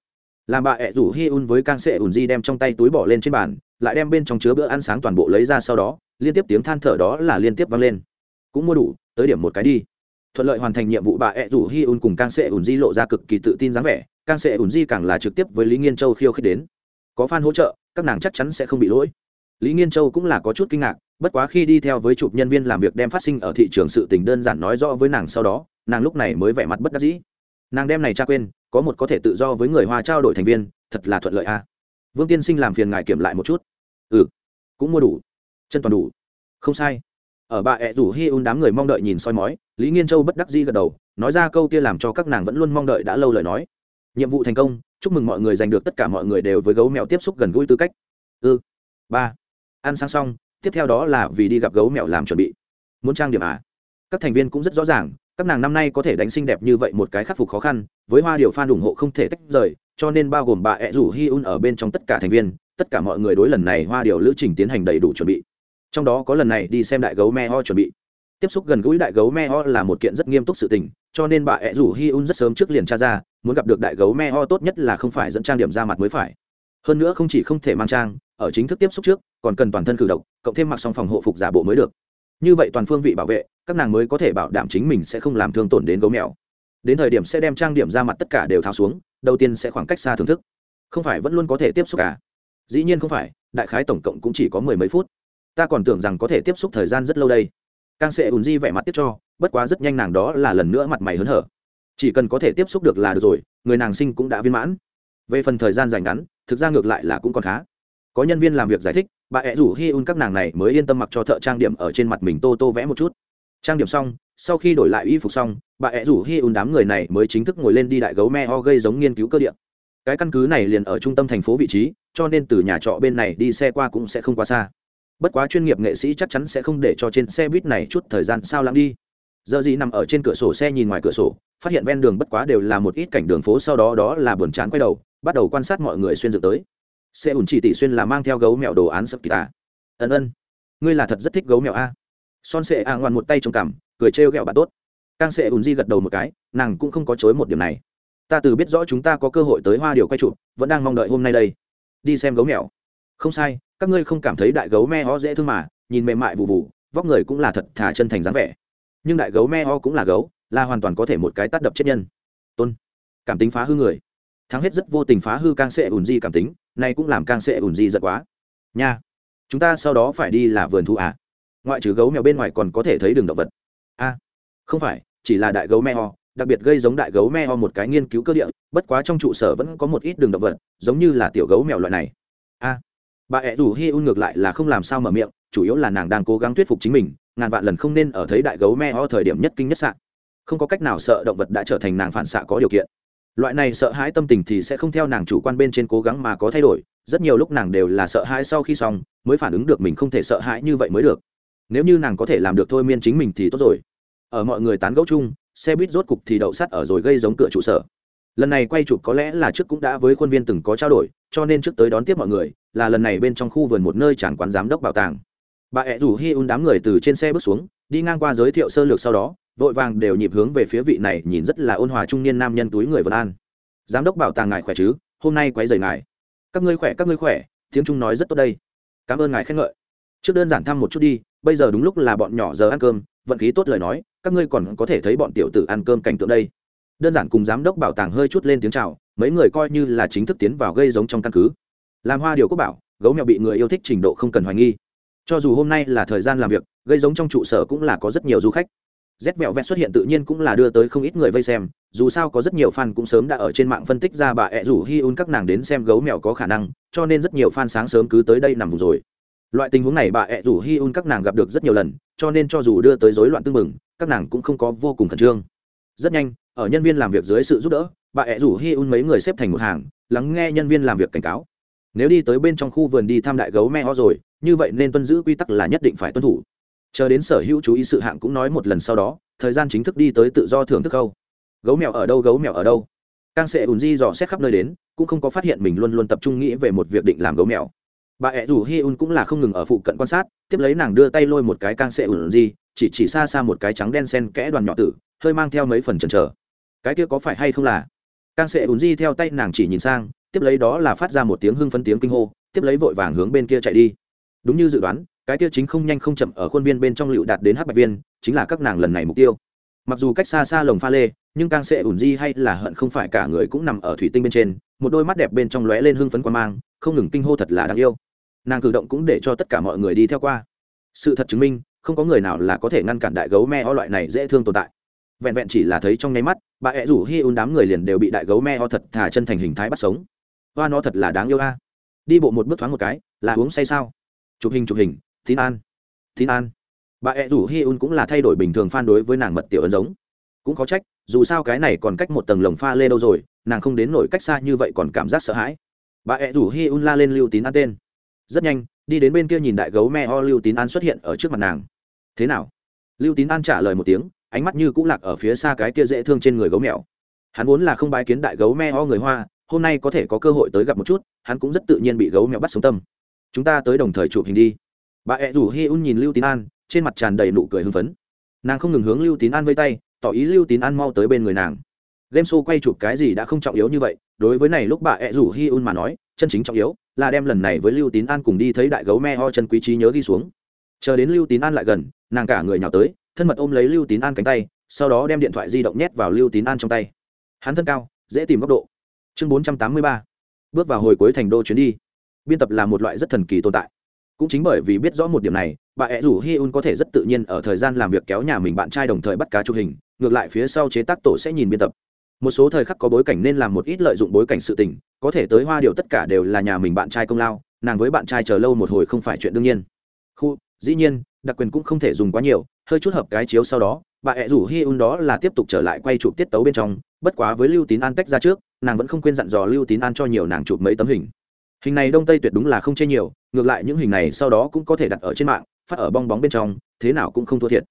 Làm bà ẹ rủ hi un với cang sệ ùn di đem trong tay túi bỏ lên trên bàn, lại đem bên trong chứa bữa ăn sáng toàn bộ lấy ra sau đó, liên tiếp tiếng than thở đó là liên tiếp vang lên. Cũng mua đủ, tới điểm một cái đi thuận lợi hoàn thành nhiệm vụ bà ẹ rủ hi un cùng càng sệ ùn di lộ ra cực kỳ tự tin dáng vẻ càng sệ ùn di càng là trực tiếp với lý nghiên châu khiêu khích đến. Có fan hỗ trợ, các nàng chắc chắn sẽ không bị lỗi. Lý nghiên châu cũng là có chút kinh ngạc, bất quá khi đi theo với chụp nhân viên làm việc đem phát sinh ở thị trường sự tình đơn giản nói rõ với nàng sau đó, nàng lúc này mới vẻ mặt bất đắc dĩ. Nàng đem này tra quên, có một có thể tự do với người hoa trao đổi thành viên, thật là thuận lợi a. Vương tiên sinh làm phiền ngài kiểm lại một chút. Ừ cũng mua đủ. Chân toàn đủ. Không sai. Ở bà ẹ rủ hi un đám người mong đợi nhìn soi mói lý nghiên châu bất đắc dĩ gật đầu, nói ra câu kia làm cho các nàng vẫn luôn mong đợi đã lâu lời nói. Nhiệm vụ thành công, chúc mừng mọi người giành được tất cả mọi người đều với gấu mèo tiếp xúc gần gũi tư cách. Ư ừ. ba. Ăn sang xong, tiếp theo đó là vì đi gặp gấu mèo làm chuẩn bị. Muốn trang điểm à? Các thành viên cũng rất rõ ràng, các nàng năm nay có thể đánh xinh đẹp như vậy một cái khắc phục khó khăn, với hoa điều fan ủng hộ không thể tách rời, cho nên bao gồm bà ẹ rủ hi un ở bên trong tất cả thành viên, tất cả mọi người đối lần này hoa điều lữ trình tiến hành đầy đủ chuẩn bị. Trong đó có lần này đi xem đại gấu me ho chuẩn bị tiếp xúc gần gũi đại gấu me ho là một kiện rất nghiêm túc sự tình, cho nên bà ẹ rủ hi un rất sớm trước liền tra ra, muốn gặp được đại gấu me ho tốt nhất là không phải dẫn trang điểm ra mặt mới phải. Hơn nữa không chỉ không thể mang trang, ở chính thức tiếp xúc trước, còn cần toàn thân cử động, cộng thêm mặc xong phòng hộ phục giả bộ mới được. Như vậy toàn phương vị bảo vệ, các nàng mới có thể bảo đảm chính mình sẽ không làm thương tổn đến gấu mèo. Đến thời điểm sẽ đem trang điểm ra mặt tất cả đều tháo xuống, đầu tiên sẽ khoảng cách xa thưởng thức. Không phải vẫn luôn có thể tiếp xúc cả dĩ nhiên không phải, đại khái tổng cộng cũng chỉ có mười mấy phút. Ta còn tưởng rằng có thể tiếp xúc thời gian rất lâu đây càng sẽ ùn di vẻ mặt tiếp cho, bất quá rất nhanh nàng đó là lần nữa mặt mày hớn hở. Chỉ cần có thể tiếp xúc được là được rồi, người nàng sinh cũng đã viên mãn. Về phần thời gian dành ngắn, thực ra ngược lại là cũng còn khá. Có nhân viên làm việc giải thích, bà ẹ rủ hi un các nàng này mới yên tâm mặc cho thợ trang điểm ở trên mặt mình tô tô vẽ một chút. Trang điểm xong, sau khi đổi lại y phục xong, bà ẹ rủ hi un đám người này mới chính thức ngồi lên đi đại gấu me ho gây giống nghiên cứu cơ điện cái căn cứ này liền ở trung tâm thành phố vị trí, cho nên từ nhà trọ bên này đi xe qua cũng sẽ không quá xa bất quá chuyên nghiệp nghệ sĩ chắc chắn sẽ không để cho trên xe buýt này chút thời gian sao lãng đi. Giờ gì nằm ở trên cửa sổ xe nhìn ngoài cửa sổ, phát hiện ven đường bất quá đều là một ít cảnh đường phố, sau đó đó là buồn chán quay đầu, bắt đầu quan sát mọi người xuyên dựng tới. Xe ủn chỉ tỷ xuyên là mang theo gấu mèo đồ án sập kỳ tà. Ân ân, ngươi là thật rất thích gấu mèo a. Son sệ a ngoan một tay trong cằm, cười trêu ghẹo bà tốt. Càng sệ ủn di gật đầu một cái, nàng cũng không có chối một điểm này. Ta từ biết rõ chúng ta có cơ hội tới hoa điều quay chụp, vẫn đang mong đợi hôm nay đây. Đi xem gấu mèo. Không sai các ngươi không cảm thấy đại gấu me ho dễ thương mà, nhìn mềm mại vụ vụ vóc người cũng là thật thà chân thành dáng vẻ. Nhưng đại gấu me ho cũng là gấu, là hoàn toàn có thể một cái tắt đập chết nhân. Tôn, cảm tính phá hư người. Thắng hết rất vô tình phá hư càng sệ ủn di cảm tính nay cũng làm càng sệ ủn di giật quá. Nha, chúng ta sau đó phải đi là vườn thú à? Ngoại trừ gấu mèo bên ngoài còn có thể thấy đường động vật. A, không phải, chỉ là đại gấu me ho, đặc biệt gây giống đại gấu me ho một cái nghiên cứu cơ địa, bất quá trong trụ sở vẫn có một ít đường động vật, giống như là tiểu gấu mèo loại này. A bà ẹ rủ hi un ngược lại là không làm sao mở miệng, chủ yếu là nàng đang cố gắng thuyết phục chính mình, ngàn vạn lần không nên ở thấy đại gấu me ho thời điểm nhất kinh nhất sạn không có cách nào sợ động vật đã trở thành nàng phản xạ có điều kiện. Loại này sợ hãi tâm tình thì sẽ không theo nàng chủ quan bên trên cố gắng mà có thay đổi, rất nhiều lúc nàng đều là sợ hãi sau khi xong, mới phản ứng được mình không thể sợ hãi như vậy mới được. Nếu như nàng có thể làm được thôi miên chính mình thì tốt rồi. Ở mọi người tán gẫu chung, xe buýt rốt cục thì đậu sắt ở rồi gây giống cửa trụ sở. Lần này quay chụp có lẽ là trước cũng đã với khuôn viên từng có trao đổi, cho nên trước tới đón tiếp mọi người là lần này bên trong khu vườn một nơi chẳng quán giám đốc bảo tàng. Bà ẹ rủ hi un đám người từ trên xe bước xuống, đi ngang qua giới thiệu sơ lược sau đó, vội vàng đều nhịp hướng về phía vị này nhìn rất là ôn hòa trung niên nam nhân túi người vân an. Giám đốc bảo tàng ngài khỏe chứ? Hôm nay quấy rầy ngài. Các ngươi khỏe, các ngươi khỏe. Tiếng trung nói rất tốt đây. Cảm ơn ngài khen ngợi. Trước đơn giản thăm một chút đi, bây giờ đúng lúc là bọn nhỏ giờ ăn cơm, vận khí tốt lời nói, các ngươi còn có thể thấy bọn tiểu tử ăn cơm cảnh tượng đây. Đơn giản cùng giám đốc bảo tàng hơi chút lên tiếng chào, mấy người coi như là chính thức tiến vào gây giống trong căn cứ làm hoa điều quốc bảo, gấu mèo bị người yêu thích trình độ không cần hoài nghi. Cho dù hôm nay là thời gian làm việc, gây giống trong trụ sở cũng là có rất nhiều du khách. Rét mẹo vẹt xuất hiện tự nhiên cũng là đưa tới không ít người vây xem, dù sao có rất nhiều fan cũng sớm đã ở trên mạng phân tích ra bà ẹ rủ hi un các nàng đến xem gấu mèo có khả năng, cho nên rất nhiều fan sáng sớm cứ tới đây nằm vùng rồi. Loại tình huống này bà ẹ rủ hi un các nàng gặp được rất nhiều lần, cho nên cho dù đưa tới rối loạn tưng mừng các nàng cũng không có vô cùng khẩn trương. Rất nhanh, ở nhân viên làm việc dưới sự giúp đỡ, bà ẹ rủ hi un mấy người xếp thành một hàng, lắng nghe nhân viên làm việc cảnh cáo nếu đi tới bên trong khu vườn đi thăm đại gấu me ho rồi, như vậy nên tuân giữ quy tắc là nhất định phải tuân thủ. Chờ đến sở hữu chú ý sự hạng cũng nói một lần sau đó, thời gian chính thức đi tới tự do thưởng thức khâu. Gấu mèo ở đâu, gấu mèo ở đâu? Càng sẽ ùn di dò xét khắp nơi đến, cũng không có phát hiện mình luôn luôn tập trung nghĩ về một việc định làm gấu mèo. Bà ẹ rủ hi un cũng là không ngừng ở phụ cận quan sát, tiếp lấy nàng đưa tay lôi một cái càng sẽ ùn di, chỉ chỉ xa xa một cái trắng đen sen kẽ đoàn nhỏ tử, hơi mang theo mấy phần chần chờ. Cái kia có phải hay không là? Càng sẽ ùn di theo tay nàng chỉ nhìn sang tiếp lấy đó là phát ra một tiếng hưng phấn tiếng kinh hô, tiếp lấy vội vàng hướng bên kia chạy đi. Đúng như dự đoán, cái kia chính không nhanh không chậm ở khuôn viên bên trong lựu đạt đến hắc bạch viên, chính là các nàng lần này mục tiêu. Mặc dù cách xa xa lồng pha lê, nhưng càng sẽ ủn di hay là hận không phải cả người cũng nằm ở thủy tinh bên trên, một đôi mắt đẹp bên trong lóe lên hưng phấn quan mang, không ngừng kinh hô thật là đáng yêu. Nàng cử động cũng để cho tất cả mọi người đi theo qua. Sự thật chứng minh, không có người nào là có thể ngăn cản đại gấu me o loại này dễ thương tồn tại. Vẹn vẹn chỉ là thấy trong nháy mắt, bà ẹ rủ hi un đám người liền đều bị đại gấu me o thật thả chân thành hình thái bắt sống hoa, nó thật là đáng yêu a. Đi bộ một bước thoáng một cái, là uống say sao? Chụp hình chụp hình, tín an. Tín an. Bà ẹ rủ hi un cũng là thay đổi bình thường phan đối với nàng mật tiểu ấn giống. Cũng có trách, dù sao cái này còn cách một tầng lồng pha lê đâu rồi, nàng không đến nổi cách xa như vậy còn cảm giác sợ hãi. Bà ẹ rủ hi un la lên lưu tín an tên. Rất nhanh, đi đến bên kia nhìn đại gấu me ho lưu tín an xuất hiện ở trước mặt nàng. Thế nào? Lưu tín an trả lời một tiếng, ánh mắt như cũng lạc ở phía xa cái kia dễ thương trên người gấu mèo. Hắn vốn là không bái kiến đại gấu me ho người hoa hôm nay có thể có cơ hội tới gặp một chút, hắn cũng rất tự nhiên bị gấu mèo bắt sống tâm. Chúng ta tới đồng thời chụp hình đi. Bà ẹ rủ hi un nhìn lưu tín an, trên mặt tràn đầy nụ cười hưng phấn. Nàng không ngừng hướng lưu tín an vây tay, tỏ ý lưu tín an mau tới bên người nàng. Game show quay chụp cái gì đã không trọng yếu như vậy, đối với này lúc bà ẹ rủ hi un mà nói, chân chính trọng yếu là đem lần này với lưu tín an cùng đi thấy đại gấu me ho chân quý trí nhớ ghi xuống. Chờ đến lưu tín an lại gần, nàng cả người nhào tới, thân mật ôm lấy lưu tín an cánh tay, sau đó đem điện thoại di động nhét vào lưu tín an trong tay. Hắn thân cao, dễ tìm góc độ chương bốn trăm tám mươi ba. Bước vào hồi cuối thành đô chuyến đi. Biên tập là một loại rất thần kỳ tồn tại. Cũng chính bởi vì biết rõ một điểm này, bà ẹ rủ hi un có thể rất tự nhiên ở thời gian làm việc kéo nhà mình bạn trai đồng thời bắt cá chụp hình, ngược lại phía sau chế tác tổ sẽ nhìn biên tập. Một số thời khắc có bối cảnh nên làm một ít lợi dụng bối cảnh sự tình, có thể tới hoa điều tất cả đều là nhà mình bạn trai công lao, nàng với bạn trai chờ lâu một hồi không phải chuyện đương nhiên. Khu, dĩ nhiên, đặc quyền cũng không thể dùng quá nhiều, hơi chút hợp cái chiếu sau đó bà ẹ rủ hi un đó là tiếp tục trở lại quay chụp tiết tấu bên trong, bất quá với lưu tín an tách ra trước, nàng vẫn không quên dặn dò lưu tín an cho nhiều nàng chụp mấy tấm hình. Hình này đông tây tuyệt đúng là không chê nhiều, ngược lại những hình này sau đó cũng có thể đặt ở trên mạng, phát ở bong bóng bên trong, thế nào cũng không thua thiệt.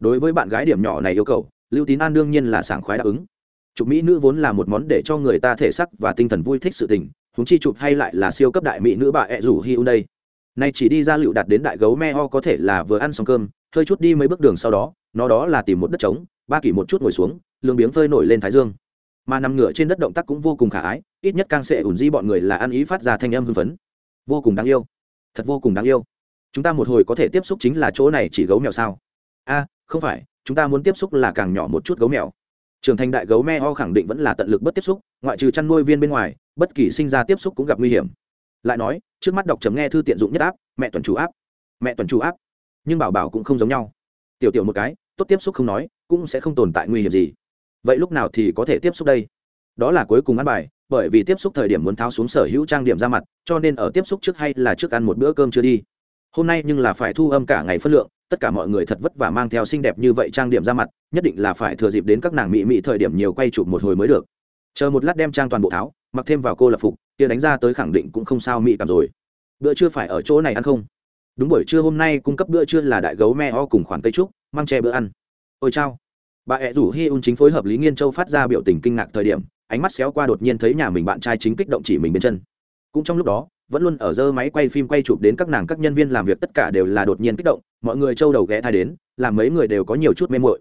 Đối với bạn gái điểm nhỏ này yêu cầu, lưu tín an đương nhiên là sảng khoái đáp ứng. Chụp mỹ nữ vốn là một món để cho người ta thể sắc và tinh thần vui thích sự tình húng chi chụp hay lại là siêu cấp đại mỹ nữ bà ẹ rủ hi un đây. Nay chỉ đi ra lựu đặt đến đại gấu me ho có thể là vừa ăn xong cơm, hơi chút đi mấy bước đường sau đó nó đó là tìm một đất trống, ba kỷ một chút ngồi xuống, lương biếng phơi nổi lên thái dương. Mà nằm ngửa trên đất động tác cũng vô cùng khả ái, ít nhất càng sẽ ủn di bọn người là ăn ý phát ra thanh âm hưng phấn. Vô cùng đáng yêu. Thật vô cùng đáng yêu. Chúng ta một hồi có thể tiếp xúc chính là chỗ này chỉ gấu mèo sao? A, không phải, chúng ta muốn tiếp xúc là càng nhỏ một chút gấu mèo. Trưởng thành đại gấu me ho khẳng định vẫn là tận lực bất tiếp xúc, ngoại trừ chăn nuôi viên bên ngoài, bất kỳ sinh ra tiếp xúc cũng gặp nguy hiểm. Lại nói, trước mắt đọc chấm nghe thư tiện dụng nhất áp, mẹ tuần chủ áp. Mẹ tuần chủ áp. Nhưng bảo bảo cũng không giống nhau tiểu tiểu một cái, tốt tiếp xúc không nói, cũng sẽ không tồn tại nguy hiểm gì. Vậy lúc nào thì có thể tiếp xúc đây? Đó là cuối cùng ăn bài, bởi vì tiếp xúc thời điểm muốn tháo xuống sở hữu trang điểm ra mặt, cho nên ở tiếp xúc trước hay là trước ăn một bữa cơm chưa đi. Hôm nay nhưng là phải thu âm cả ngày phân lượng, tất cả mọi người thật vất vả mang theo xinh đẹp như vậy trang điểm ra mặt, nhất định là phải thừa dịp đến các nàng mỹ mỹ thời điểm nhiều quay chụp một hồi mới được. Chờ một lát đem trang toàn bộ tháo, mặc thêm vào cô lập phục, kia đánh ra tới khẳng định cũng không sao mị cảm rồi. Bữa chưa phải ở chỗ này ăn không? Đúng buổi trưa hôm nay cung cấp bữa trưa là đại gấu me o cùng khoản cây trúc, mang che bữa ăn. Ôi chao. Bà ẹ rủ hi un chính phối hợp lý nghiên châu phát ra biểu tình kinh ngạc thời điểm, ánh mắt xéo qua đột nhiên thấy nhà mình bạn trai chính kích động chỉ mình bên chân. Cũng trong lúc đó, vẫn luôn ở dơ máy quay phim quay chụp đến các nàng các nhân viên làm việc tất cả đều là đột nhiên kích động, mọi người trâu đầu ghé thai đến, làm mấy người đều có nhiều chút mê mội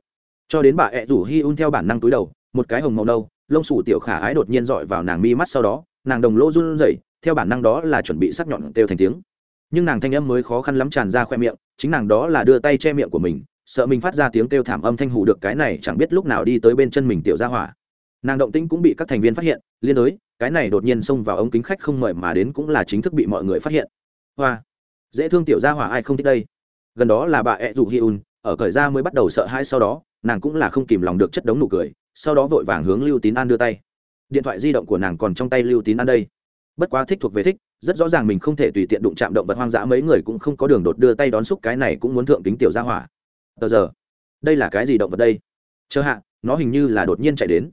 cho đến bà ẹ rủ hi un theo bản năng túi đầu, một cái hồng màu nâu, lông sủ tiểu khả ái đột nhiên dọi vào nàng mi mắt sau đó, nàng đồng lỗ run rẩy, theo bản năng đó là chuẩn bị sắc nhọn đều thành tiếng nhưng nàng thanh âm mới khó khăn lắm tràn ra khoe miệng, chính nàng đó là đưa tay che miệng của mình, sợ mình phát ra tiếng kêu thảm âm thanh hù được cái này chẳng biết lúc nào đi tới bên chân mình tiểu ra hỏa. Nàng động tĩnh cũng bị các thành viên phát hiện, liên đối, cái này đột nhiên xông vào ống kính khách không mời mà đến cũng là chính thức bị mọi người phát hiện. Hoa, dễ thương tiểu gia hỏa ai không thích đây? Gần đó là bà ẹ dụ hi un ở cởi ra mới bắt đầu sợ hãi sau đó, nàng cũng là không kìm lòng được chất đống nụ cười, sau đó vội vàng hướng lưu tín an đưa tay. Điện thoại di động của nàng còn trong tay lưu tín an đây. Bất quá thích thuộc về thích rất rõ ràng mình không thể tùy tiện đụng chạm động vật hoang dã, mấy người cũng không có đường đột đưa tay đón xúc cái này cũng muốn thượng kính tiểu gia hỏa. Tờ giờ, đây là cái gì động vật đây? Chờ hạ, nó hình như là đột nhiên chạy đến.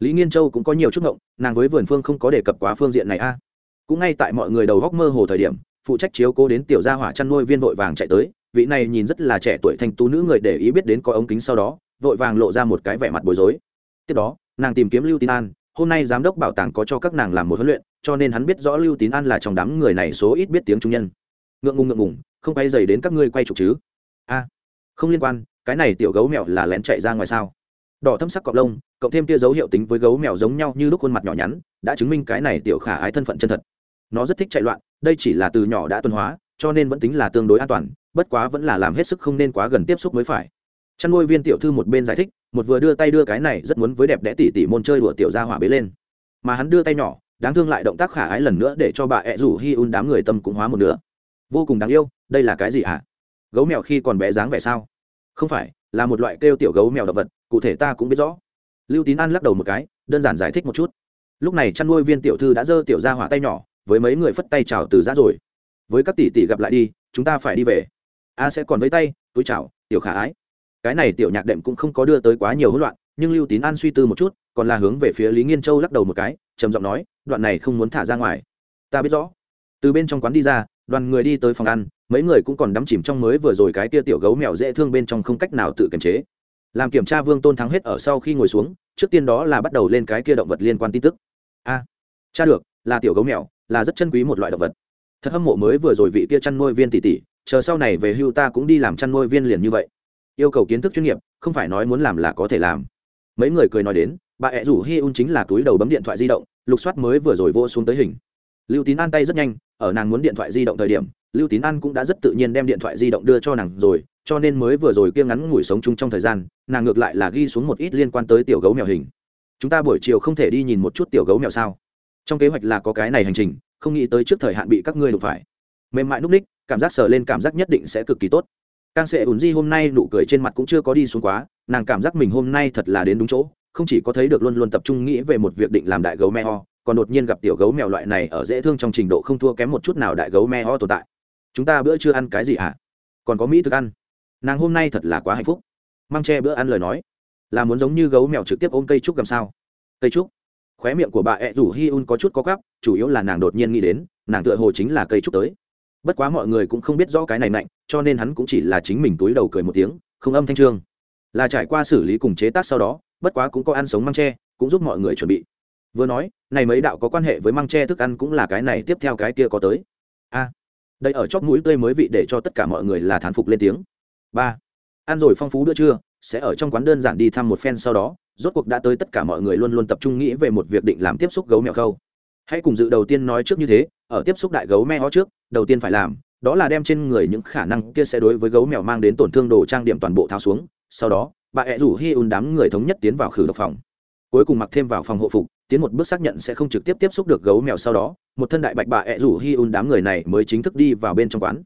Lý nghiên châu cũng có nhiều chút ngộng, nàng với vườn phương không có đề cập quá phương diện này a. Cũng ngay tại mọi người đầu góc mơ hồ thời điểm, phụ trách chiếu cố đến tiểu gia hỏa chăn nuôi viên vội vàng chạy tới, vị này nhìn rất là trẻ tuổi thanh tú nữ người để ý biết đến có ống kính sau đó, vội vàng lộ ra một cái vẻ mặt bối rối. Tiếp đó, nàng tìm kiếm lưu tín an hôm nay giám đốc bảo tàng có cho các nàng làm một huấn luyện, cho nên hắn biết rõ lưu tín an là trong đám người này số ít biết tiếng trung nhân. Ngượng ngùng ngượng ngùng, không quay dày đến các ngươi quay chụp chứ? A, không liên quan, cái này tiểu gấu mèo là lén chạy ra ngoài sao? Đỏ thâm sắc cọp lông, cộng thêm tia dấu hiệu tính với gấu mèo giống nhau như lúc khuôn mặt nhỏ nhắn, đã chứng minh cái này tiểu khả ái thân phận chân thật. Nó rất thích chạy loạn, đây chỉ là từ nhỏ đã tuần hóa, cho nên vẫn tính là tương đối an toàn, bất quá vẫn là làm hết sức không nên quá gần tiếp xúc mới phải. Chăn nuôi viên tiểu thư một bên giải thích một vừa đưa tay đưa cái này rất muốn với đẹp đẽ tỉ tỉ môn chơi đùa tiểu ra hỏa bế lên. Mà hắn đưa tay nhỏ, đáng thương lại động tác khả ái lần nữa để cho bà ẹ rủ hi un đám người tâm cũng hóa một nửa. Vô cùng đáng yêu, đây là cái gì hả? Gấu mèo khi còn bé dáng vẻ sao? Không phải, là một loại kêu tiểu gấu mèo động vật, cụ thể ta cũng biết rõ. Lưu tín an lắc đầu một cái, đơn giản giải thích một chút. Lúc này chăn nuôi viên tiểu thư đã giơ tiểu ra hỏa tay nhỏ, với mấy người phất tay chào từ ra rồi. Với các tỷ tỷ gặp lại đi, chúng ta phải đi về. A sẽ còn với tay, túi chào, tiểu khả ái cái này tiểu nhạc đệm cũng không có đưa tới quá nhiều hỗn loạn nhưng lưu tín an suy tư một chút còn là hướng về phía lý nghiên châu lắc đầu một cái trầm giọng nói đoạn này không muốn thả ra ngoài. Ta biết rõ. Từ bên trong quán đi ra đoàn người đi tới phòng ăn mấy người cũng còn đắm chìm trong mới vừa rồi cái tia tiểu gấu mèo dễ thương bên trong không cách nào tự kiềm chế. Làm kiểm tra vương tôn thắng hết ở sau khi ngồi xuống trước tiên đó là bắt đầu lên cái kia động vật liên quan tin tức. A à, cha được là tiểu gấu mèo là rất chân quý một loại động vật. Thật hâm mộ mới vừa rồi vị kia chăn nuôi viên tỷ tỷ chờ sau này về hưu ta cũng đi làm chăn nuôi viên liền như vậy yêu cầu kiến thức chuyên nghiệp, không phải nói muốn làm là có thể làm. Mấy người cười nói đến, bà ẹ rủ hi un chính là túi đầu bấm điện thoại di động, lục soát mới vừa rồi vô xuống tới hình. Lưu tín an tay rất nhanh, ở nàng muốn điện thoại di động thời điểm, lưu tín an cũng đã rất tự nhiên đem điện thoại di động đưa cho nàng rồi, cho nên mới vừa rồi kia ngắn ngủi sống chung trong thời gian, nàng ngược lại là ghi xuống một ít liên quan tới tiểu gấu mèo hình. Chúng ta buổi chiều không thể đi nhìn một chút tiểu gấu mèo sao? Trong kế hoạch là có cái này hành trình, không nghĩ tới trước thời hạn bị các ngươi đụng phải. Mềm mại núp ních, cảm giác sờ lên cảm giác nhất định sẽ cực kỳ tốt càng sẽ ủn di hôm nay nụ cười trên mặt cũng chưa có đi xuống quá, nàng cảm giác mình hôm nay thật là đến đúng chỗ, không chỉ có thấy được luôn luôn tập trung nghĩ về một việc định làm đại gấu me ho, còn đột nhiên gặp tiểu gấu mèo loại này ở dễ thương trong trình độ không thua kém một chút nào đại gấu me ho tồn tại. Chúng ta bữa chưa ăn cái gì hả? Còn có mỹ thức ăn. Nàng hôm nay thật là quá hạnh phúc. Mang che bữa ăn lời nói. Là muốn giống như gấu mèo trực tiếp ôm cây trúc làm sao? Cây trúc? Khóe miệng của bà ẹ rủ hi un có chút có gắp chủ yếu là nàng đột nhiên nghĩ đến, nàng tựa hồ chính là cây trúc tới bất quá mọi người cũng không biết rõ cái này mạnh, cho nên hắn cũng chỉ là chính mình túi đầu cười một tiếng, không âm thanh trương. Là trải qua xử lý cùng chế tác sau đó, bất quá cũng có ăn sống măng tre, cũng giúp mọi người chuẩn bị. Vừa nói, này mấy đạo có quan hệ với măng tre thức ăn cũng là cái này tiếp theo cái kia có tới. A, đây ở chóp mũi tươi mới vị để cho tất cả mọi người là thán phục lên tiếng. Ba, ăn rồi phong phú bữa trưa, sẽ ở trong quán đơn giản đi thăm một phen sau đó, rốt cuộc đã tới tất cả mọi người luôn luôn tập trung nghĩ về một việc định làm tiếp xúc gấu mèo khâu. Hãy cùng dự đầu tiên nói trước như thế ở tiếp xúc đại gấu me ho trước, đầu tiên phải làm, đó là đem trên người những khả năng kia sẽ đối với gấu mèo mang đến tổn thương đồ trang điểm toàn bộ tháo xuống, sau đó, bà ẹ rủ hi un đám người thống nhất tiến vào khử độc phòng. Cuối cùng mặc thêm vào phòng hộ phục, tiến một bước xác nhận sẽ không trực tiếp tiếp xúc được gấu mèo sau đó, một thân đại bạch bà ẹ rủ hi un đám người này mới chính thức đi vào bên trong quán.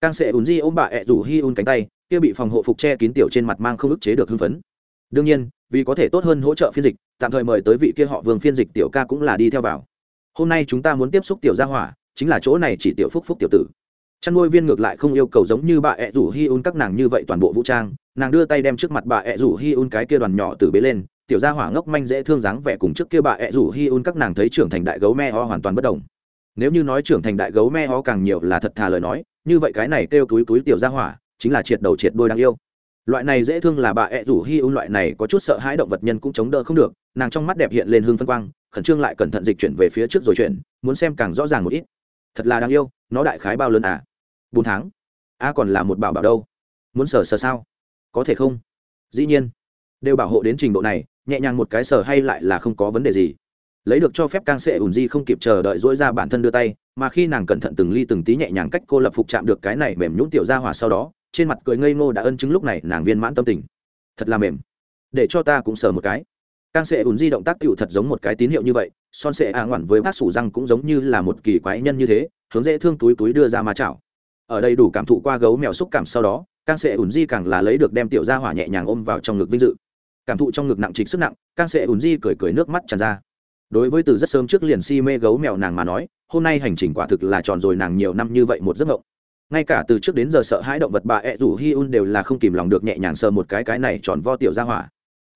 Càng sẽ ùn di ôm bà ẹ rủ hi un cánh tay, kia bị phòng hộ phục che kín tiểu trên mặt mang không ức chế được hưng phấn. Đương nhiên, vì có thể tốt hơn hỗ trợ phiên dịch, tạm thời mời tới vị kia họ vương phiên dịch tiểu ca cũng là đi theo vào hôm nay chúng ta muốn tiếp xúc tiểu gia hỏa, chính là chỗ này chỉ tiểu phúc phúc tiểu tử. Chăn nuôi viên ngược lại không yêu cầu giống như bà ẹ rủ hi un các nàng như vậy toàn bộ vũ trang, nàng đưa tay đem trước mặt bà ẹ rủ hi un cái kia đoàn nhỏ từ bế lên, tiểu gia hỏa ngốc manh dễ thương dáng vẻ cùng trước kia bà ẹ rủ hi un các nàng thấy trưởng thành đại gấu me ho hoàn toàn bất đồng. Nếu như nói trưởng thành đại gấu me ho càng nhiều là thật thà lời nói, như vậy cái này kêu túi túi tiểu gia hỏa, chính là triệt đầu triệt đôi đáng yêu loại này dễ thương là bà ẹ rủ hi un loại này có chút sợ hãi động vật nhân cũng chống đỡ không được, nàng trong mắt đẹp hiện lên hương phân quang, khẩn trương lại cẩn thận dịch chuyển về phía trước rồi chuyển, muốn xem càng rõ ràng một ít. Thật là đáng yêu, nó đại khái bao lớn à? Bốn tháng. A còn là một bảo bảo đâu? Muốn sờ sờ sao? Có thể không? Dĩ nhiên. Đều bảo hộ đến trình độ này, nhẹ nhàng một cái sờ hay lại là không có vấn đề gì. Lấy được cho phép càng sệ ùn di không kịp chờ đợi dỗi ra bản thân đưa tay, mà khi nàng cẩn thận từng ly từng tí nhẹ nhàng cách cô lập phục chạm được cái này mềm nhũng tiểu ra hỏa sau đó trên mặt cười ngây ngô đã ân chứng lúc này nàng viên mãn tâm tình. Thật là mềm. Để cho ta cũng sờ một cái. Càng sệ ùn di động tác tựu thật giống một cái tín hiệu như vậy, son sệ ạ ngoản với bác sủ răng cũng giống như là một kỳ quái nhân như thế, hướng dễ thương túi túi đưa ra ma chảo. Ở đây đủ cảm thụ qua gấu mèo xúc cảm sau đó càng sệ ùn di càng là lấy được đem tiểu ra hỏa nhẹ nhàng ôm vào trong ngực vinh dự. Cảm thụ trong ngực nặng trịch sức nặng càng sệ ùn di cười cười nước mắt tràn ra. Đối với từ rất sớm trước liền si mê gấu mèo nàng mà nói, hôm nay hành trình quả thực là tròn rồi nàng nhiều năm như vậy một giấc mộng ngay cả từ trước đến giờ sợ hãi động vật bà ẹ rủ hi un đều là không kìm lòng được nhẹ nhàng sờ một cái cái này tròn vo tiểu ra hỏa.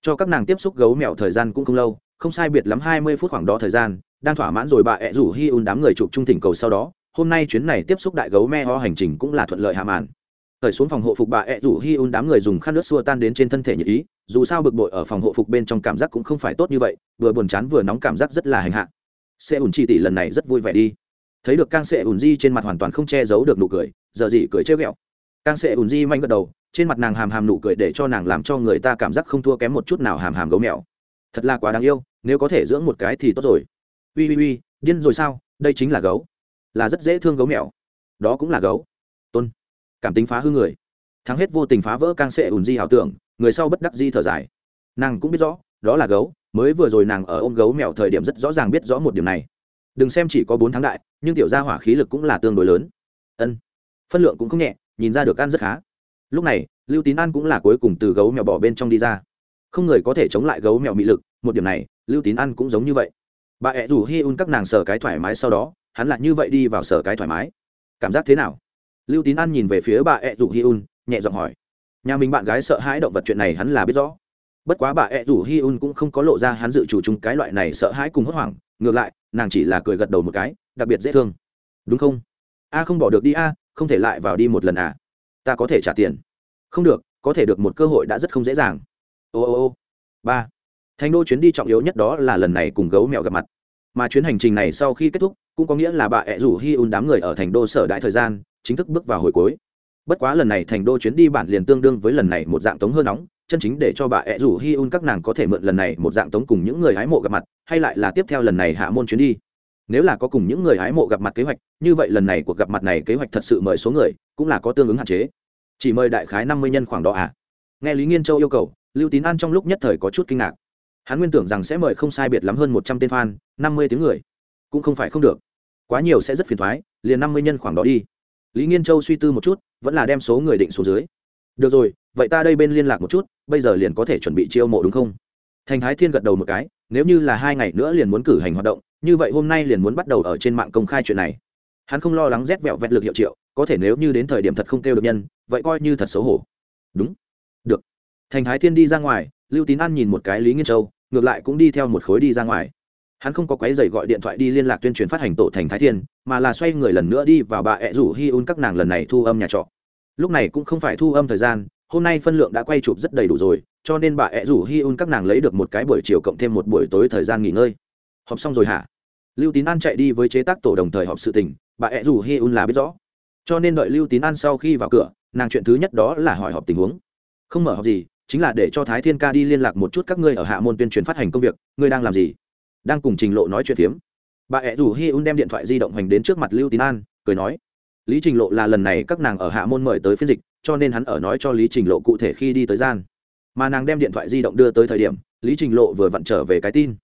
Cho các nàng tiếp xúc gấu mèo thời gian cũng không lâu, không sai biệt lắm hai mươi phút khoảng đó thời gian, đang thỏa mãn rồi bà ẹ rủ hi un đám người chụp trung thỉnh cầu sau đó, hôm nay chuyến này tiếp xúc đại gấu me ho hành trình cũng là thuận lợi hạ màn. Thời xuống phòng hộ phục bà ẹ rủ hi un đám người dùng khăn nước xua tan đến trên thân thể nhật ý, dù sao bực bội ở phòng hộ phục bên trong cảm giác cũng không phải tốt như vậy, vừa buồn chán vừa nóng cảm giác rất là hành hạ. Xe ủn chi tỷ lần này rất vui vẻ đi thấy được cang sệ ủn di trên mặt hoàn toàn không che giấu được nụ cười, giờ gì cười chơi ghẹo. Cang sệ ủn di manh gật đầu, trên mặt nàng hàm hàm nụ cười để cho nàng làm cho người ta cảm giác không thua kém một chút nào hàm hàm gấu mèo. Thật là quá đáng yêu, nếu có thể dưỡng một cái thì tốt rồi. Ui ui ui điên rồi sao, đây chính là gấu. Là rất dễ thương gấu mèo. Đó cũng là gấu. Tôn. Cảm tính phá hư người. Thắng hết vô tình phá vỡ cang sệ ủn di ảo tưởng, người sau bất đắc di thở dài. Nàng cũng biết rõ, đó là gấu, mới vừa rồi nàng ở ôm gấu mèo thời điểm rất rõ ràng biết rõ một điểm này. Đừng xem chỉ có bốn tháng đại nhưng tiểu gia hỏa khí lực cũng là tương đối lớn. Ân, phân lượng cũng không nhẹ, nhìn ra được ăn rất khá. Lúc này, lưu tín an cũng là cuối cùng từ gấu mèo bỏ bên trong đi ra. Không người có thể chống lại gấu mèo mị lực, một điểm này, lưu tín an cũng giống như vậy. Bà ẹ rủ hi un các nàng sở cái thoải mái sau đó, hắn lại như vậy đi vào sở cái thoải mái. Cảm giác thế nào? Lưu tín an nhìn về phía bà ẹ rủ hi un, nhẹ giọng hỏi. Nhà mình bạn gái sợ hãi động vật chuyện này hắn là biết rõ. Bất quá bà ẹ rủ hi un cũng không có lộ ra hắn dự chủ chung cái loại này sợ hãi cùng hốt hoảng, ngược lại, nàng chỉ là cười gật đầu một cái đặc biệt dễ thương. Đúng không? A, không bỏ được đi a, không thể lại vào đi một lần à. Ta có thể trả tiền. Không được, có thể được một cơ hội đã rất không dễ dàng. Ô ô ô. Ba. Thành đô chuyến đi trọng yếu nhất đó là lần này cùng gấu mèo gặp mặt. Mà chuyến hành trình này sau khi kết thúc, cũng có nghĩa là bà ẹ rủ hi un đám người ở thành đô sở đại thời gian, chính thức bước vào hồi cuối. Bất quá lần này thành đô chuyến đi bản liền tương đương với lần này một dạng tống hơn nóng, chân chính để cho bà ẹ rủ hi un các nàng có thể mượn lần này một dạng tống cùng những người hái mộ gặp mặt, hay lại là tiếp theo lần này hạ môn chuyến đi nếu là có cùng những người hái mộ gặp mặt kế hoạch, như vậy lần này cuộc gặp mặt này kế hoạch thật sự mời số người, cũng là có tương ứng hạn chế. Chỉ mời đại khái năm mươi nhân khoảng đó à? Nghe lý nghiên châu yêu cầu, lưu tín an trong lúc nhất thời có chút kinh ngạc. Hắn nguyên tưởng rằng sẽ mời không sai biệt lắm hơn một trăm tên fan, năm mươi tiếng người. Cũng không phải không được. Quá nhiều sẽ rất phiền thoái, liền năm mươi nhân khoảng đó đi. Lý nghiên châu suy tư một chút, vẫn là đem số người định số dưới. Được rồi, vậy ta đây bên liên lạc một chút, bây giờ liền có thể chuẩn bị chiêu mộ đúng không? Thành thái thiên gật đầu một cái, nếu như là hai ngày nữa liền muốn cử hành hoạt động như vậy hôm nay liền muốn bắt đầu ở trên mạng công khai chuyện này. Hắn không lo lắng rét vẹo vẹt lực hiệu triệu, có thể nếu như đến thời điểm thật không kêu được nhân, vậy coi như thật xấu hổ. Đúng. Được. Thành thái thiên đi ra ngoài, lưu tín an nhìn một cái lý nghiên châu, ngược lại cũng đi theo một khối đi ra ngoài. Hắn không có quái dày gọi điện thoại đi liên lạc tuyên truyền phát hành tổ thành thái thiên, mà là xoay người lần nữa đi vào bà ẹ rủ hi un các nàng lần này thu âm nhà trọ. Lúc này cũng không phải thu âm thời gian, hôm nay phân lượng đã quay chụp rất đầy đủ rồi, cho nên bà ẹ rủ hi un các nàng lấy được một cái buổi chiều cộng thêm một buổi tối thời gian nghỉ ngơi họp xong rồi hả? Lưu tín an chạy đi với chế tác tổ đồng thời họp sự tình, bà ẹ rủ hi un là biết rõ. Cho nên đợi lưu tín an sau khi vào cửa, nàng chuyện thứ nhất đó là hỏi họp tình huống. Không mở họp gì, chính là để cho thái thiên ca đi liên lạc một chút các ngươi ở hạ môn tuyên truyền phát hành công việc, ngươi đang làm gì? Đang cùng trình lộ nói chuyện phiếm. Bà ẹ rủ hi un đem điện thoại di động hành đến trước mặt lưu tín an, cười nói, lý trình lộ là lần này các nàng ở hạ môn mời tới phiên dịch, cho nên hắn ở nói cho lý trình lộ cụ thể khi đi tới gian. Mà nàng đem điện thoại di động đưa tới thời điểm, lý trình lộ vừa vặn trở về cái tin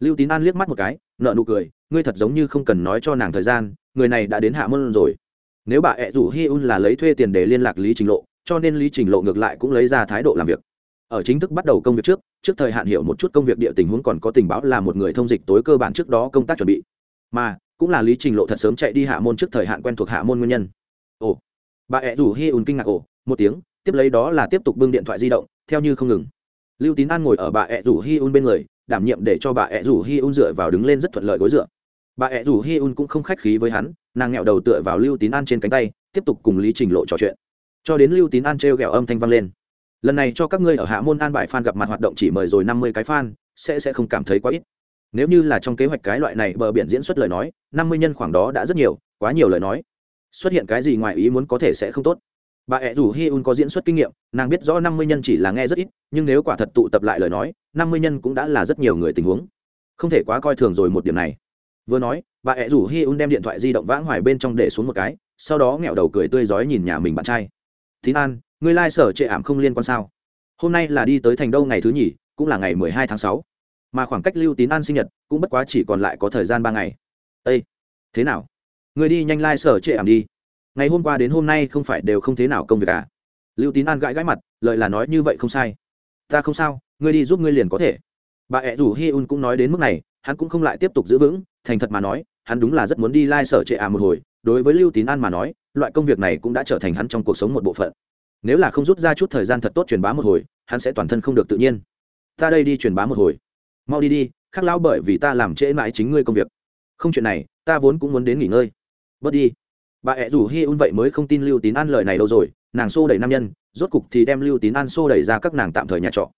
lưu tín an liếc mắt một cái nợ nụ cười, ngươi thật giống như không cần nói cho nàng thời gian, người này đã đến hạ môn rồi. Nếu bà ẹ rủ hi un là lấy thuê tiền để liên lạc lý trình lộ, cho nên lý trình lộ ngược lại cũng lấy ra thái độ làm việc. Ở chính thức bắt đầu công việc trước trước thời hạn hiểu một chút công việc địa tình huống còn có tình báo là một người thông dịch tối cơ bản trước đó công tác chuẩn bị. Mà, cũng là lý trình lộ thật sớm chạy đi hạ môn trước thời hạn quen thuộc hạ môn nguyên nhân. Ồ, bà ẹ rủ hi un kinh ngạc ồ, một tiếng, tiếp lấy đó là tiếp tục bưng điện thoại di động, theo như không ngừng. Lưu tín an ngồi ở bà ẹ rủ hi un bên người đảm nhiệm để cho bà ẹ rủ hi un dựa vào đứng lên rất thuận lợi gối dựa. Bà ẹ rủ hi un cũng không khách khí với hắn, nàng nghẹo đầu tựa vào lưu tín an trên cánh tay, tiếp tục cùng lý trình lộ trò chuyện. Cho đến lưu tín an t r e o g ẹ o âm thanh vang lên. Lần này cho các ngươi ở hạ môn an bài f a n gặp mặt hoạt động chỉ mời rồi năm mươi cái f a n sẽ sẽ không cảm thấy quá ít. Nếu như là trong kế hoạch cái loại này bờ biển diễn xuất lời nói, năm mươi nhân khoảng đó đã rất nhiều, quá nhiều lời nói. Xuất hiện cái gì ngoài ý muốn có thể sẽ không tốt bà ẹ rủ hi un có diễn xuất kinh nghiệm, nàng biết rõ năm mươi nhân chỉ là nghe rất ít, nhưng nếu quả thật tụ tập lại lời nói, năm mươi nhân cũng đã là rất nhiều người tình huống. Không thể quá coi thường rồi một điểm này. Vừa nói, bà ẹ rủ hi un đem điện thoại di động vãng hoài bên trong để xuống một cái, sau đó nghẹo đầu cười tươi rói nhìn nhà mình bạn trai. Tín an người lai、like、sở trệ ảm không liên quan sao? Hôm nay là đi tới thành đâu ngày thứ nhì, cũng là ngày mười hai tháng sáu. Mà khoảng cách lưu tín an sinh nhật cũng bất quá chỉ còn lại có thời gian ba ngày. Â thế nào? Người đi nhanh lai、like、sở trệ ảm đi ngày hôm qua đến hôm nay không phải đều không thế nào công việc à? Lưu tín an gãi gãi mặt lợi là nói như vậy không sai. Ta không sao, ngươi đi giúp ngươi liền có thể. Bà ẹ rủ hi un cũng nói đến mức này, hắn cũng không lại tiếp tục giữ vững, thành thật mà nói, hắn đúng là rất muốn đi lai、like、sở trệ à một hồi. Đối với lưu tín an mà nói, loại công việc này cũng đã trở thành hắn trong cuộc sống một bộ phận. Nếu là không rút ra chút thời gian thật tốt truyền bá một hồi, hắn sẽ toàn thân không được tự nhiên. Ta đây đi truyền bá một hồi. Mau đi đi, khắc lão bởi vì ta làm trễ mãi chính ngươi công việc. Không chuyện này, ta vốn cũng muốn đến nghỉ ngơi. Bớt đi bà ẹ rủ hi un vậy mới không tin lưu tín an lời này đâu rồi, nàng xô đẩy nam nhân, rốt cục thì đem lưu tín an xô đẩy ra các nàng tạm thời nhà trọ.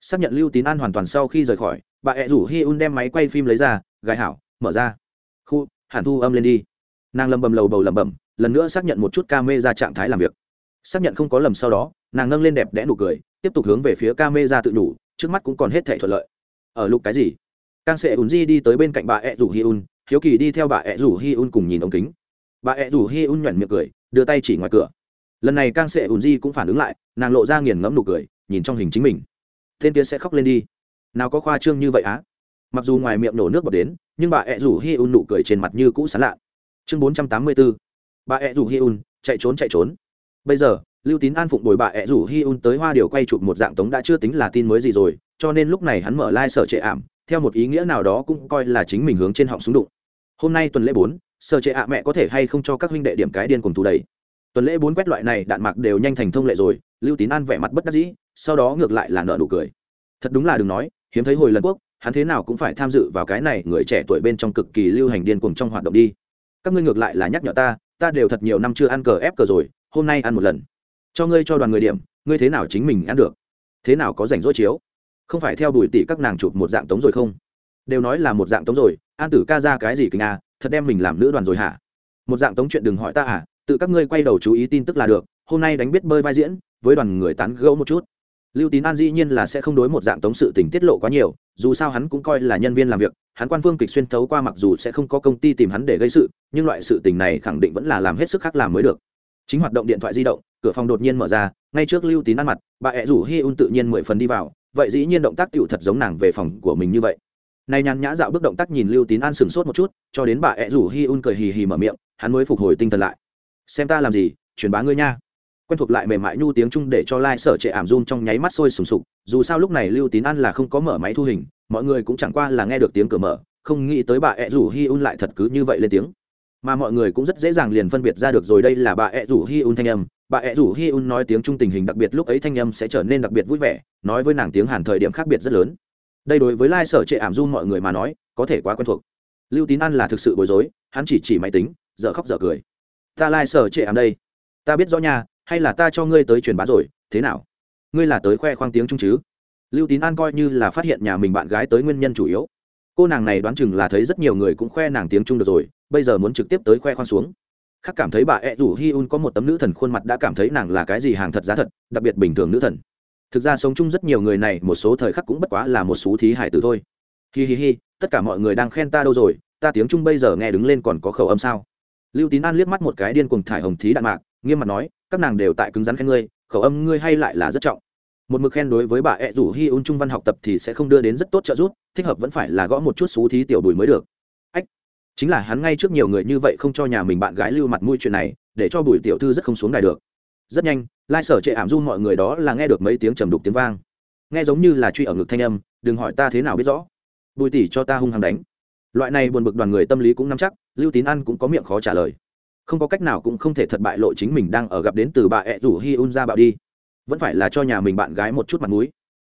Xác nhận lưu tín an hoàn toàn sau khi rời khỏi, bà ẹ rủ hi un đem máy quay phim lấy ra gài hảo, mở ra. Khu, hàn thu âm lên đi. Nàng lầm bầm lầu bầu lầm bầm lần nữa xác nhận một chút ca mê ra trạng thái làm việc. Xác nhận không có lầm sau đó, nàng nâng lên đẹp đẽ nụ cười, tiếp tục hướng về phía ca mê ra tự đủ, trước mắt cũng còn hết thể thuận lợi. Ở lục cái gì? Càng sẽ ùn di đi tới bên cạnh bà ẹ rủ hi un, hiếu kỳ đi theo bà ẹ rủ hi un cùng nhìn ống kính bà ẹ rủ hi un nhoẻn miệng cười, đưa tay chỉ ngoài cửa. Lần này càng sẽ ùn di cũng phản ứng lại, nàng lộ ra nghiền ngẫm nụ cười, nhìn trong hình chính mình. Tên kia sẽ khóc lên đi. Nào có khoa trương như vậy á? Mặc dù ngoài miệng nổ nước bọt đến, nhưng bà ẹ rủ hi un nụ cười trên mặt như cũ sán lạ. Chương bốn trăm tám mươi bốn bà ẹ rủ hi un, chạy trốn chạy trốn. Bây giờ, lưu tín an phụng bồi bà ẹ rủ hi un tới hoa điều quay chụp một dạng tống đã chưa tính là tin mới gì rồi, cho nên lúc này hắn mở lai、like、sở trệ ảm, theo một ý nghĩa nào đó cũng coi là chính mình hướng trên họng súng đụng. Hôm nay tuần lễ bốn sở trệ ạ mẹ có thể hay không cho các huynh đệ điểm cái điên cùng thù đầy. Tuần lễ bốn quét loại này đạn mạc đều nhanh thành thông lệ rồi, lưu tín an vẻ mặt bất đắc dĩ, sau đó ngược lại là nợ nụ cười. Thật đúng là đừng nói, hiếm thấy hồi lần quốc, hắn thế nào cũng phải tham dự vào cái này người trẻ tuổi bên trong cực kỳ lưu hành điên cuồng trong hoạt động đi. Các ngươi ngược lại là nhắc nhở ta ta đều thật nhiều năm chưa ăn cờ ép cờ rồi, hôm nay ăn một lần. Cho ngươi cho đoàn người điểm, ngươi thế nào chính mình ăn được? Thế nào có rảnh rỗi chiếu? Không phải theo đuổi tỷ các nàng chụp một dạng tống rồi không? Đều nói là một dạng tống rồi, an tử ca ra cái gì kinh à thật đem mình làm nữ đoàn rồi hả? Một dạng tống chuyện đừng hỏi ta à tự các ngươi quay đầu chú ý tin tức là được, hôm nay đánh biết bơi vai diễn, với đoàn người tán gẫu một chút. Lưu tín an dĩ nhiên là sẽ không đối một dạng tống sự tình tiết lộ quá nhiều, dù sao hắn cũng coi là nhân viên làm việc, hắn quan phương kịch xuyên thấu qua mặc dù sẽ không có công ty tìm hắn để gây sự, nhưng loại sự tình này khẳng định vẫn là làm hết sức khác làm mới được. Chính hoạt động điện thoại di động, cửa phòng đột nhiên mở ra, ngay trước lưu tín ăn mặt, bà ẹ rủ hi un tự nhiên mười phần đi vào, vậy dĩ nhiên động tác tựu thật giống nàng về phòng của mình như vậy nay nhàn nhã dạo bước động tác nhìn lưu tín an sửng sốt một chút, cho đến bà ẹ rủ hi un cười hì hì mở miệng, hắn mới phục hồi tinh thần lại. Xem ta làm gì, truyền bá ngươi nha. Quen thuộc lại mềm mại nhu tiếng trung để cho lai、like、sở trệ ảm run trong nháy mắt sôi sùng sục, dù sao lúc này lưu tín an là không có mở máy thu hình, mọi người cũng chẳng qua là nghe được tiếng cửa mở, không nghĩ tới bà ẹ rủ hi un lại thật cứ như vậy lên tiếng. Mà mọi người cũng rất dễ dàng liền phân biệt ra được rồi, đây là bà ẹ rủ hi un thanh âm. Bà ẹ rủ hi un nói tiếng trung tình hình đặc biệt lúc ấy thanh âm sẽ trở nên đặc biệt vui vẻ, nói với nàng tiếng hàn thời điểm khác biệt rất lớn đây đối với lai、like、sở trệ ảm run mọi người mà nói, có thể quá quen thuộc. Lưu tín an là thực sự bối rối, hắn chỉ chỉ máy tính, dở khóc dở cười. Ta lai、like、sở trệ ảm đây. Ta biết rõ nha, hay là ta cho ngươi tới truyền bá rồi, thế nào? Ngươi là tới khoe khoang tiếng trung chứ? Lưu tín an coi như là phát hiện nhà mình bạn gái tới nguyên nhân chủ yếu. Cô nàng này đoán chừng là thấy rất nhiều người cũng khoe nàng tiếng trung được rồi, bây giờ muốn trực tiếp tới khoe khoang xuống. Khác cảm thấy bà ẹ rủ hi un có một tấm nữ thần khuôn mặt đã cảm thấy nàng là cái gì hàng thật giá thật, đặc biệt bình thường nữ thần thực ra sống chung rất nhiều người này, một số thời khắc cũng bất quá là một số thí hải tử thôi. Hi hi hi, tất cả mọi người đang khen ta đâu rồi, ta tiếng trung bây giờ nghe đứng lên còn có khẩu âm sao? Lưu tín an liếc mắt một cái điên cuồng thải hồng thí đạn mạc, nghiêm mặt nói, các nàng đều tại cứng rắn khen ngươi, khẩu âm ngươi hay lại là rất trọng. Một mực khen đối với bà ẹ rủ hi un trung văn học tập thì sẽ không đưa đến rất tốt trợ giúp, thích hợp vẫn phải là gõ một chút xú thí tiểu bùi mới được. Ách, chính là hắn ngay trước nhiều người như vậy không cho nhà mình bạn gái lưu mặt mũi chuyện này, để cho bùi tiểu thư rất không xuống đài được. Rất nhanh lai sở trệ ảm run mọi người đó là nghe được mấy tiếng trầm đục tiếng vang. Nghe giống như là truy ở ngực thanh âm, đừng hỏi ta thế nào biết rõ. Bùi tỷ cho ta hung hăng đánh. Loại này buồn bực đoàn người tâm lý cũng nắm chắc, lưu tín ăn cũng có miệng khó trả lời. Không có cách nào cũng không thể thật bại lộ chính mình đang ở gặp đến từ bà ẹ rủ hi un ra bạo đi. Vẫn phải là cho nhà mình bạn gái một chút mặt mũi.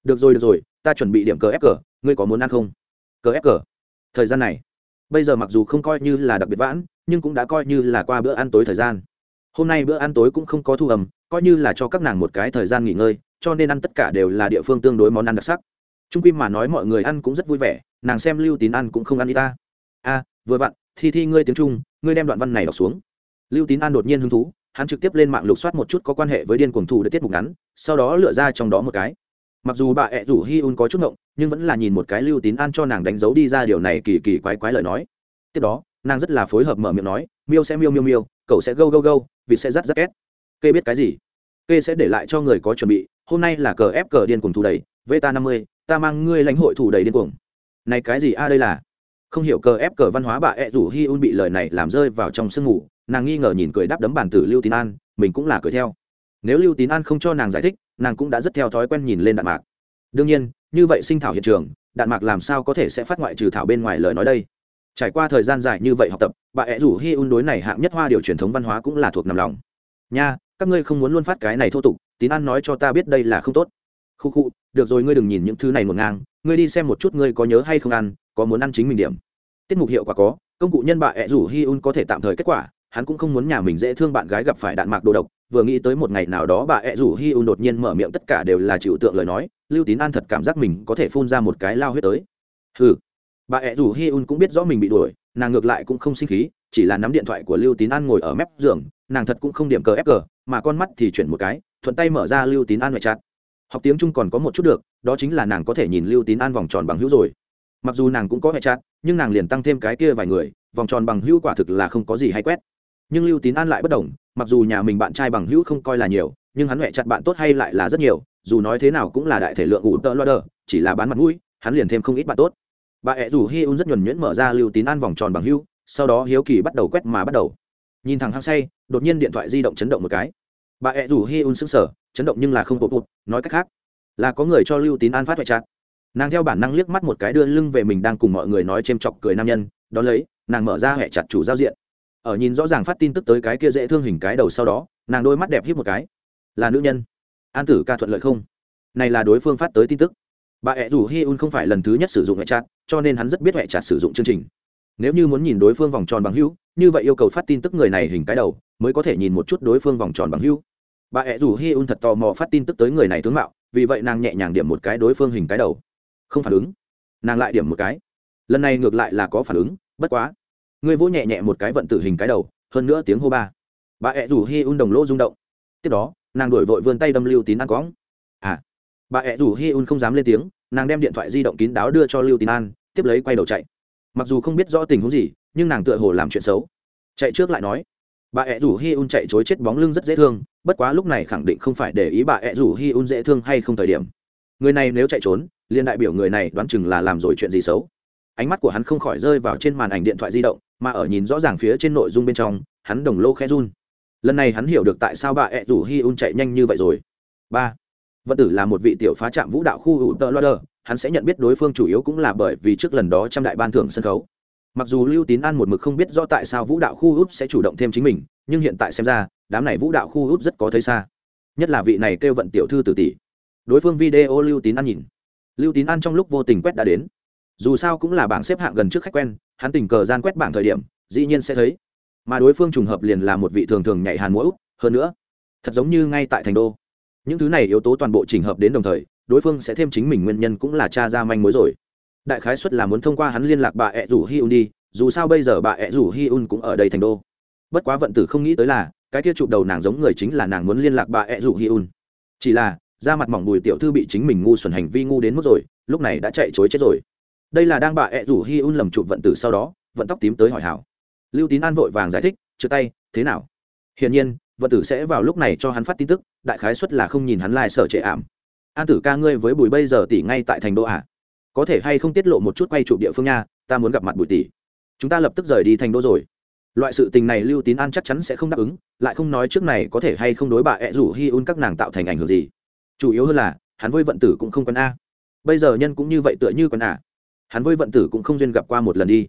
Được rồi được rồi, ta chuẩn bị điểm cờ ép cờ, ngươi có muốn ăn không? Cờ ép cờ? Thời gian này. Bây giờ mặc dù không coi như là đặc biệt vãn, nhưng cũng đã coi như là qua bữa ăn tối thời gian. Hôm nay bữa ăn tối cũng không có thu ẩm coi như là cho các nàng một cái thời gian nghỉ ngơi, cho nên ăn tất cả đều là địa phương tương đối món ăn đặc sắc. Trung quy mà nói mọi người ăn cũng rất vui vẻ, nàng xem lưu tín ăn cũng không ăn y ta. A, vừa vặn, thi thi ngươi tiếng trung, ngươi đem đoạn văn này đọc xuống. Lưu tín an đột nhiên hứng thú, hắn trực tiếp lên mạng lục soát một chút có quan hệ với điên cuồng thủ để tiết mục ngắn, sau đó lựa ra trong đó một cái. Mặc dù bà ẹ rủ hi un có chút ngộng, nhưng vẫn là nhìn một cái lưu tín an cho nàng đánh dấu đi ra điều này kỳ kỳ quái quái lời nói. Tiếp đó, nàng rất là phối hợp mở miệng nói, miêu sẽ miêu miêu miêu, cậu sẽ gâu gâu gâu, vịt sẽ rắt rắt két kê biết cái gì? Kê sẽ để lại cho người có chuẩn bị, hôm nay là cờ ép cờ điên cuồng thủ đầy vê ta năm mươi, ta mang ngươi lãnh hội thủ đầy điên cuồng. Này cái gì a, đây là? Không hiểu cờ ép cờ văn hóa bà ẹ rủ hi un bị lời này làm rơi vào trong sương ngủ nàng nghi ngờ nhìn cười đáp đấm bản tử lưu tín an, mình cũng là cười theo. Nếu lưu tín an không cho nàng giải thích, nàng cũng đã rất theo thói quen nhìn lên đạn mạc. Đương nhiên, như vậy sinh thảo hiện trường, đạn mạc làm sao có thể sẽ phát ngoại trừ thảo bên ngoài lời nói đây? Trải qua thời gian dài như vậy học tập, bà ẹ rủ hi un đối này hạng nhất hoa điều truyền thống văn hóa cũng là thuộc nằm lòng. Nha các ngươi không muốn luôn phát cái này thô tục, tín an nói cho ta biết đây là không tốt. Khu khu, được rồi, ngươi đừng nhìn những thứ này một ngang, ngươi đi xem một chút ngươi có nhớ hay không ăn, có muốn ăn chính mình điểm. Tiết mục hiệu quả có, công cụ nhân bạ ẹ rủ hi un có thể tạm thời kết quả, hắn cũng không muốn nhà mình dễ thương bạn gái gặp phải đạn mạc đồ độc, vừa nghĩ tới một ngày nào đó bà ẹ rủ hi un đột nhiên mở miệng tất cả đều là chịu tượng lời nói, lưu tín an thật cảm giác mình có thể phun ra một cái lao huyết tới. Ừ bà ẹ rủ hi un cũng biết rõ mình bị đuổi, nàng ngược lại cũng không sinh khí, chỉ là nắm điện thoại của lưu tín an ngồi ở mép giường, nàng thật cũng không điểm cờ ép cờ mà con mắt thì chuyển một cái, thuận tay mở ra lưu tín an ngoại chặt học tiếng trung còn có một chút được, đó chính là nàng có thể nhìn lưu tín an vòng tròn bằng hữu rồi. Mặc dù nàng cũng có ngoại chặt nhưng nàng liền tăng thêm cái kia vài người, vòng tròn bằng hữu quả thực là không có gì hay quét. Nhưng lưu tín an lại bất đồng, mặc dù nhà mình bạn trai bằng hữu không coi là nhiều, nhưng hắn huệ chặt bạn tốt hay lại là rất nhiều, dù nói thế nào cũng là đại thể lượng ủ tơ loa đờ, chỉ là bán mặt mũi, hắn liền thêm không ít bạn tốt. Bà ẹ rủ hi un rất nhuẩn nhuyễn mở ra lưu tín an vòng tròn bằng hữu, sau đó hiếu kỳ bắt đầu quét mà bắt đầu nhìn thằng hăng say, đột nhiên điện thoại di động chấn động một cái. Bà ẹ rủ hi un sững sờ, chấn động nhưng là không bột bụt nói cách khác, là có người cho lưu tín an phát huệ chặt nàng theo bản năng liếc mắt một cái đưa lưng về mình đang cùng mọi người nói c h ê m chọc cười nam nhân đ ó lấy, nàng mở ra huệ chặt chủ giao diện. Ở nhìn rõ ràng phát tin tức tới cái kia dễ thương hình cái đầu sau đó, nàng đôi mắt đẹp hít một cái. Là nữ nhân. An tử ca thuận lợi không? Này là đối phương phát tới tin tức. Bà ẹ rủ hi un không phải lần thứ nhất sử dụng hệ chặt cho nên hắn rất biết hệ chặt sử dụng chương trình nếu như muốn nhìn đối phương vòng tròn bằng hữu, như vậy yêu cầu phát tin tức người này hình cái đầu, mới có thể nhìn một chút đối phương vòng tròn bằng hữu. Bà ẹ rủ hi un thật tò mò phát tin tức tới người này tướng mạo, vì vậy nàng nhẹ nhàng điểm một cái đối phương hình cái đầu. Không phản ứng. Nàng lại điểm một cái. Lần này ngược lại là có phản ứng, bất quá. Người vỗ nhẹ nhẹ một cái vận tử hình cái đầu, hơn nữa tiếng hô ba. Bà ẹ rủ hi un đồng lỗ rung động. Tiếp đó, nàng đổi vội vươn tay đâm lưu tín an cóng à. Bà ẹ rủ hi un không dám lên tiếng, nàng đem điện thoại di động kín đáo đưa cho lưu tín an, tiếp lấy quay đầu chạy mặc dù không biết rõ tình huống gì, nhưng nàng tựa hồ làm chuyện xấu. Chạy trước lại nói, bà ẹ rủ hi un chạy chối chết bóng lưng rất dễ thương, bất quá lúc này khẳng định không phải để ý bà ẹ rủ hi un dễ thương hay không thời điểm. Người này nếu chạy trốn liên đại biểu người này đoán chừng là làm rồi chuyện gì xấu. Ánh mắt của hắn không khỏi rơi vào trên màn ảnh điện thoại di động, mà ở nhìn rõ ràng phía trên nội dung bên trong, hắn đồng lô Khe run. Lần này hắn hiểu được tại sao bà ẹ rủ hi un chạy nhanh như vậy rồi. Ba, vận tử là một vị tiểu phá trạm vũ đạo khu hữu tờ loader hắn sẽ nhận biết đối phương chủ yếu cũng là bởi vì trước lần đó trăm đại ban thưởng sân khấu. Mặc dù lưu tín an một mực không biết rõ tại sao vũ đạo khu út sẽ chủ động thêm chính mình, nhưng hiện tại xem ra, đám này vũ đạo khu út rất có thấy xa. Nhất là vị này kêu vận tiểu thư tử tỷ. Đối phương video lưu tín an nhìn. Lưu tín an trong lúc vô tình quét đã đến. Dù sao cũng là bảng xếp hạng gần trước khách quen, hắn tình cờ gian quét bảng thời điểm, dĩ nhiên sẽ thấy. Mà đối phương trùng hợp liền là một vị thường thường nhảy hàn mũi hơn nữa, thật giống như ngay tại thành đô. Những thứ này yếu tố toàn bộ trình hợp đến đồng thời đối phương sẽ thêm chính mình nguyên nhân cũng là cha ra manh mối rồi. Đại khái xuất là muốn thông qua hắn liên lạc bà ẹ rủ hi un đi, dù sao bây giờ bà ẹ rủ hi un cũng ở đây thành đô. Bất quá vận tử không nghĩ tới là, cái kia chụp đầu nàng giống người chính là nàng muốn liên lạc bà ẹ rủ hi un. Chỉ là, da mặt mỏng bùi tiểu thư bị chính mình ngu xuẩn hành vi ngu đến mức rồi, lúc này đã chạy chối chết rồi. Đây là đang bà ẹ rủ hi un lầm chụp vận tử sau đó, vận tóc tím tới hỏi hảo. Lưu tín an vội vàng giải thích chưa tay, thế nào? Hiển nhiên, vận tử sẽ vào lúc này cho hắn phát tin tức, đại khái xuất là không nhìn hắn lai、like、sở trệ ảm an tử ca ngươi với bùi bây giờ tỷ ngay tại thành đô ạ à? có thể hay không tiết lộ một chút quay chụp địa phương nha, ta muốn gặp mặt bùi tỷ. Chúng ta lập tức rời đi thành đô rồi. Loại sự tình này lưu tín an chắc chắn sẽ không đáp ứng, lại không nói trước này có thể hay không đối bà ẹ rủ hi un các nàng tạo thành ảnh hưởng gì. Chủ yếu hơn là, hắn với vận tử cũng không quen a. Bây giờ nhân cũng như vậy tựa như còn à. Hắn với vận tử cũng không duyên gặp qua một lần đi.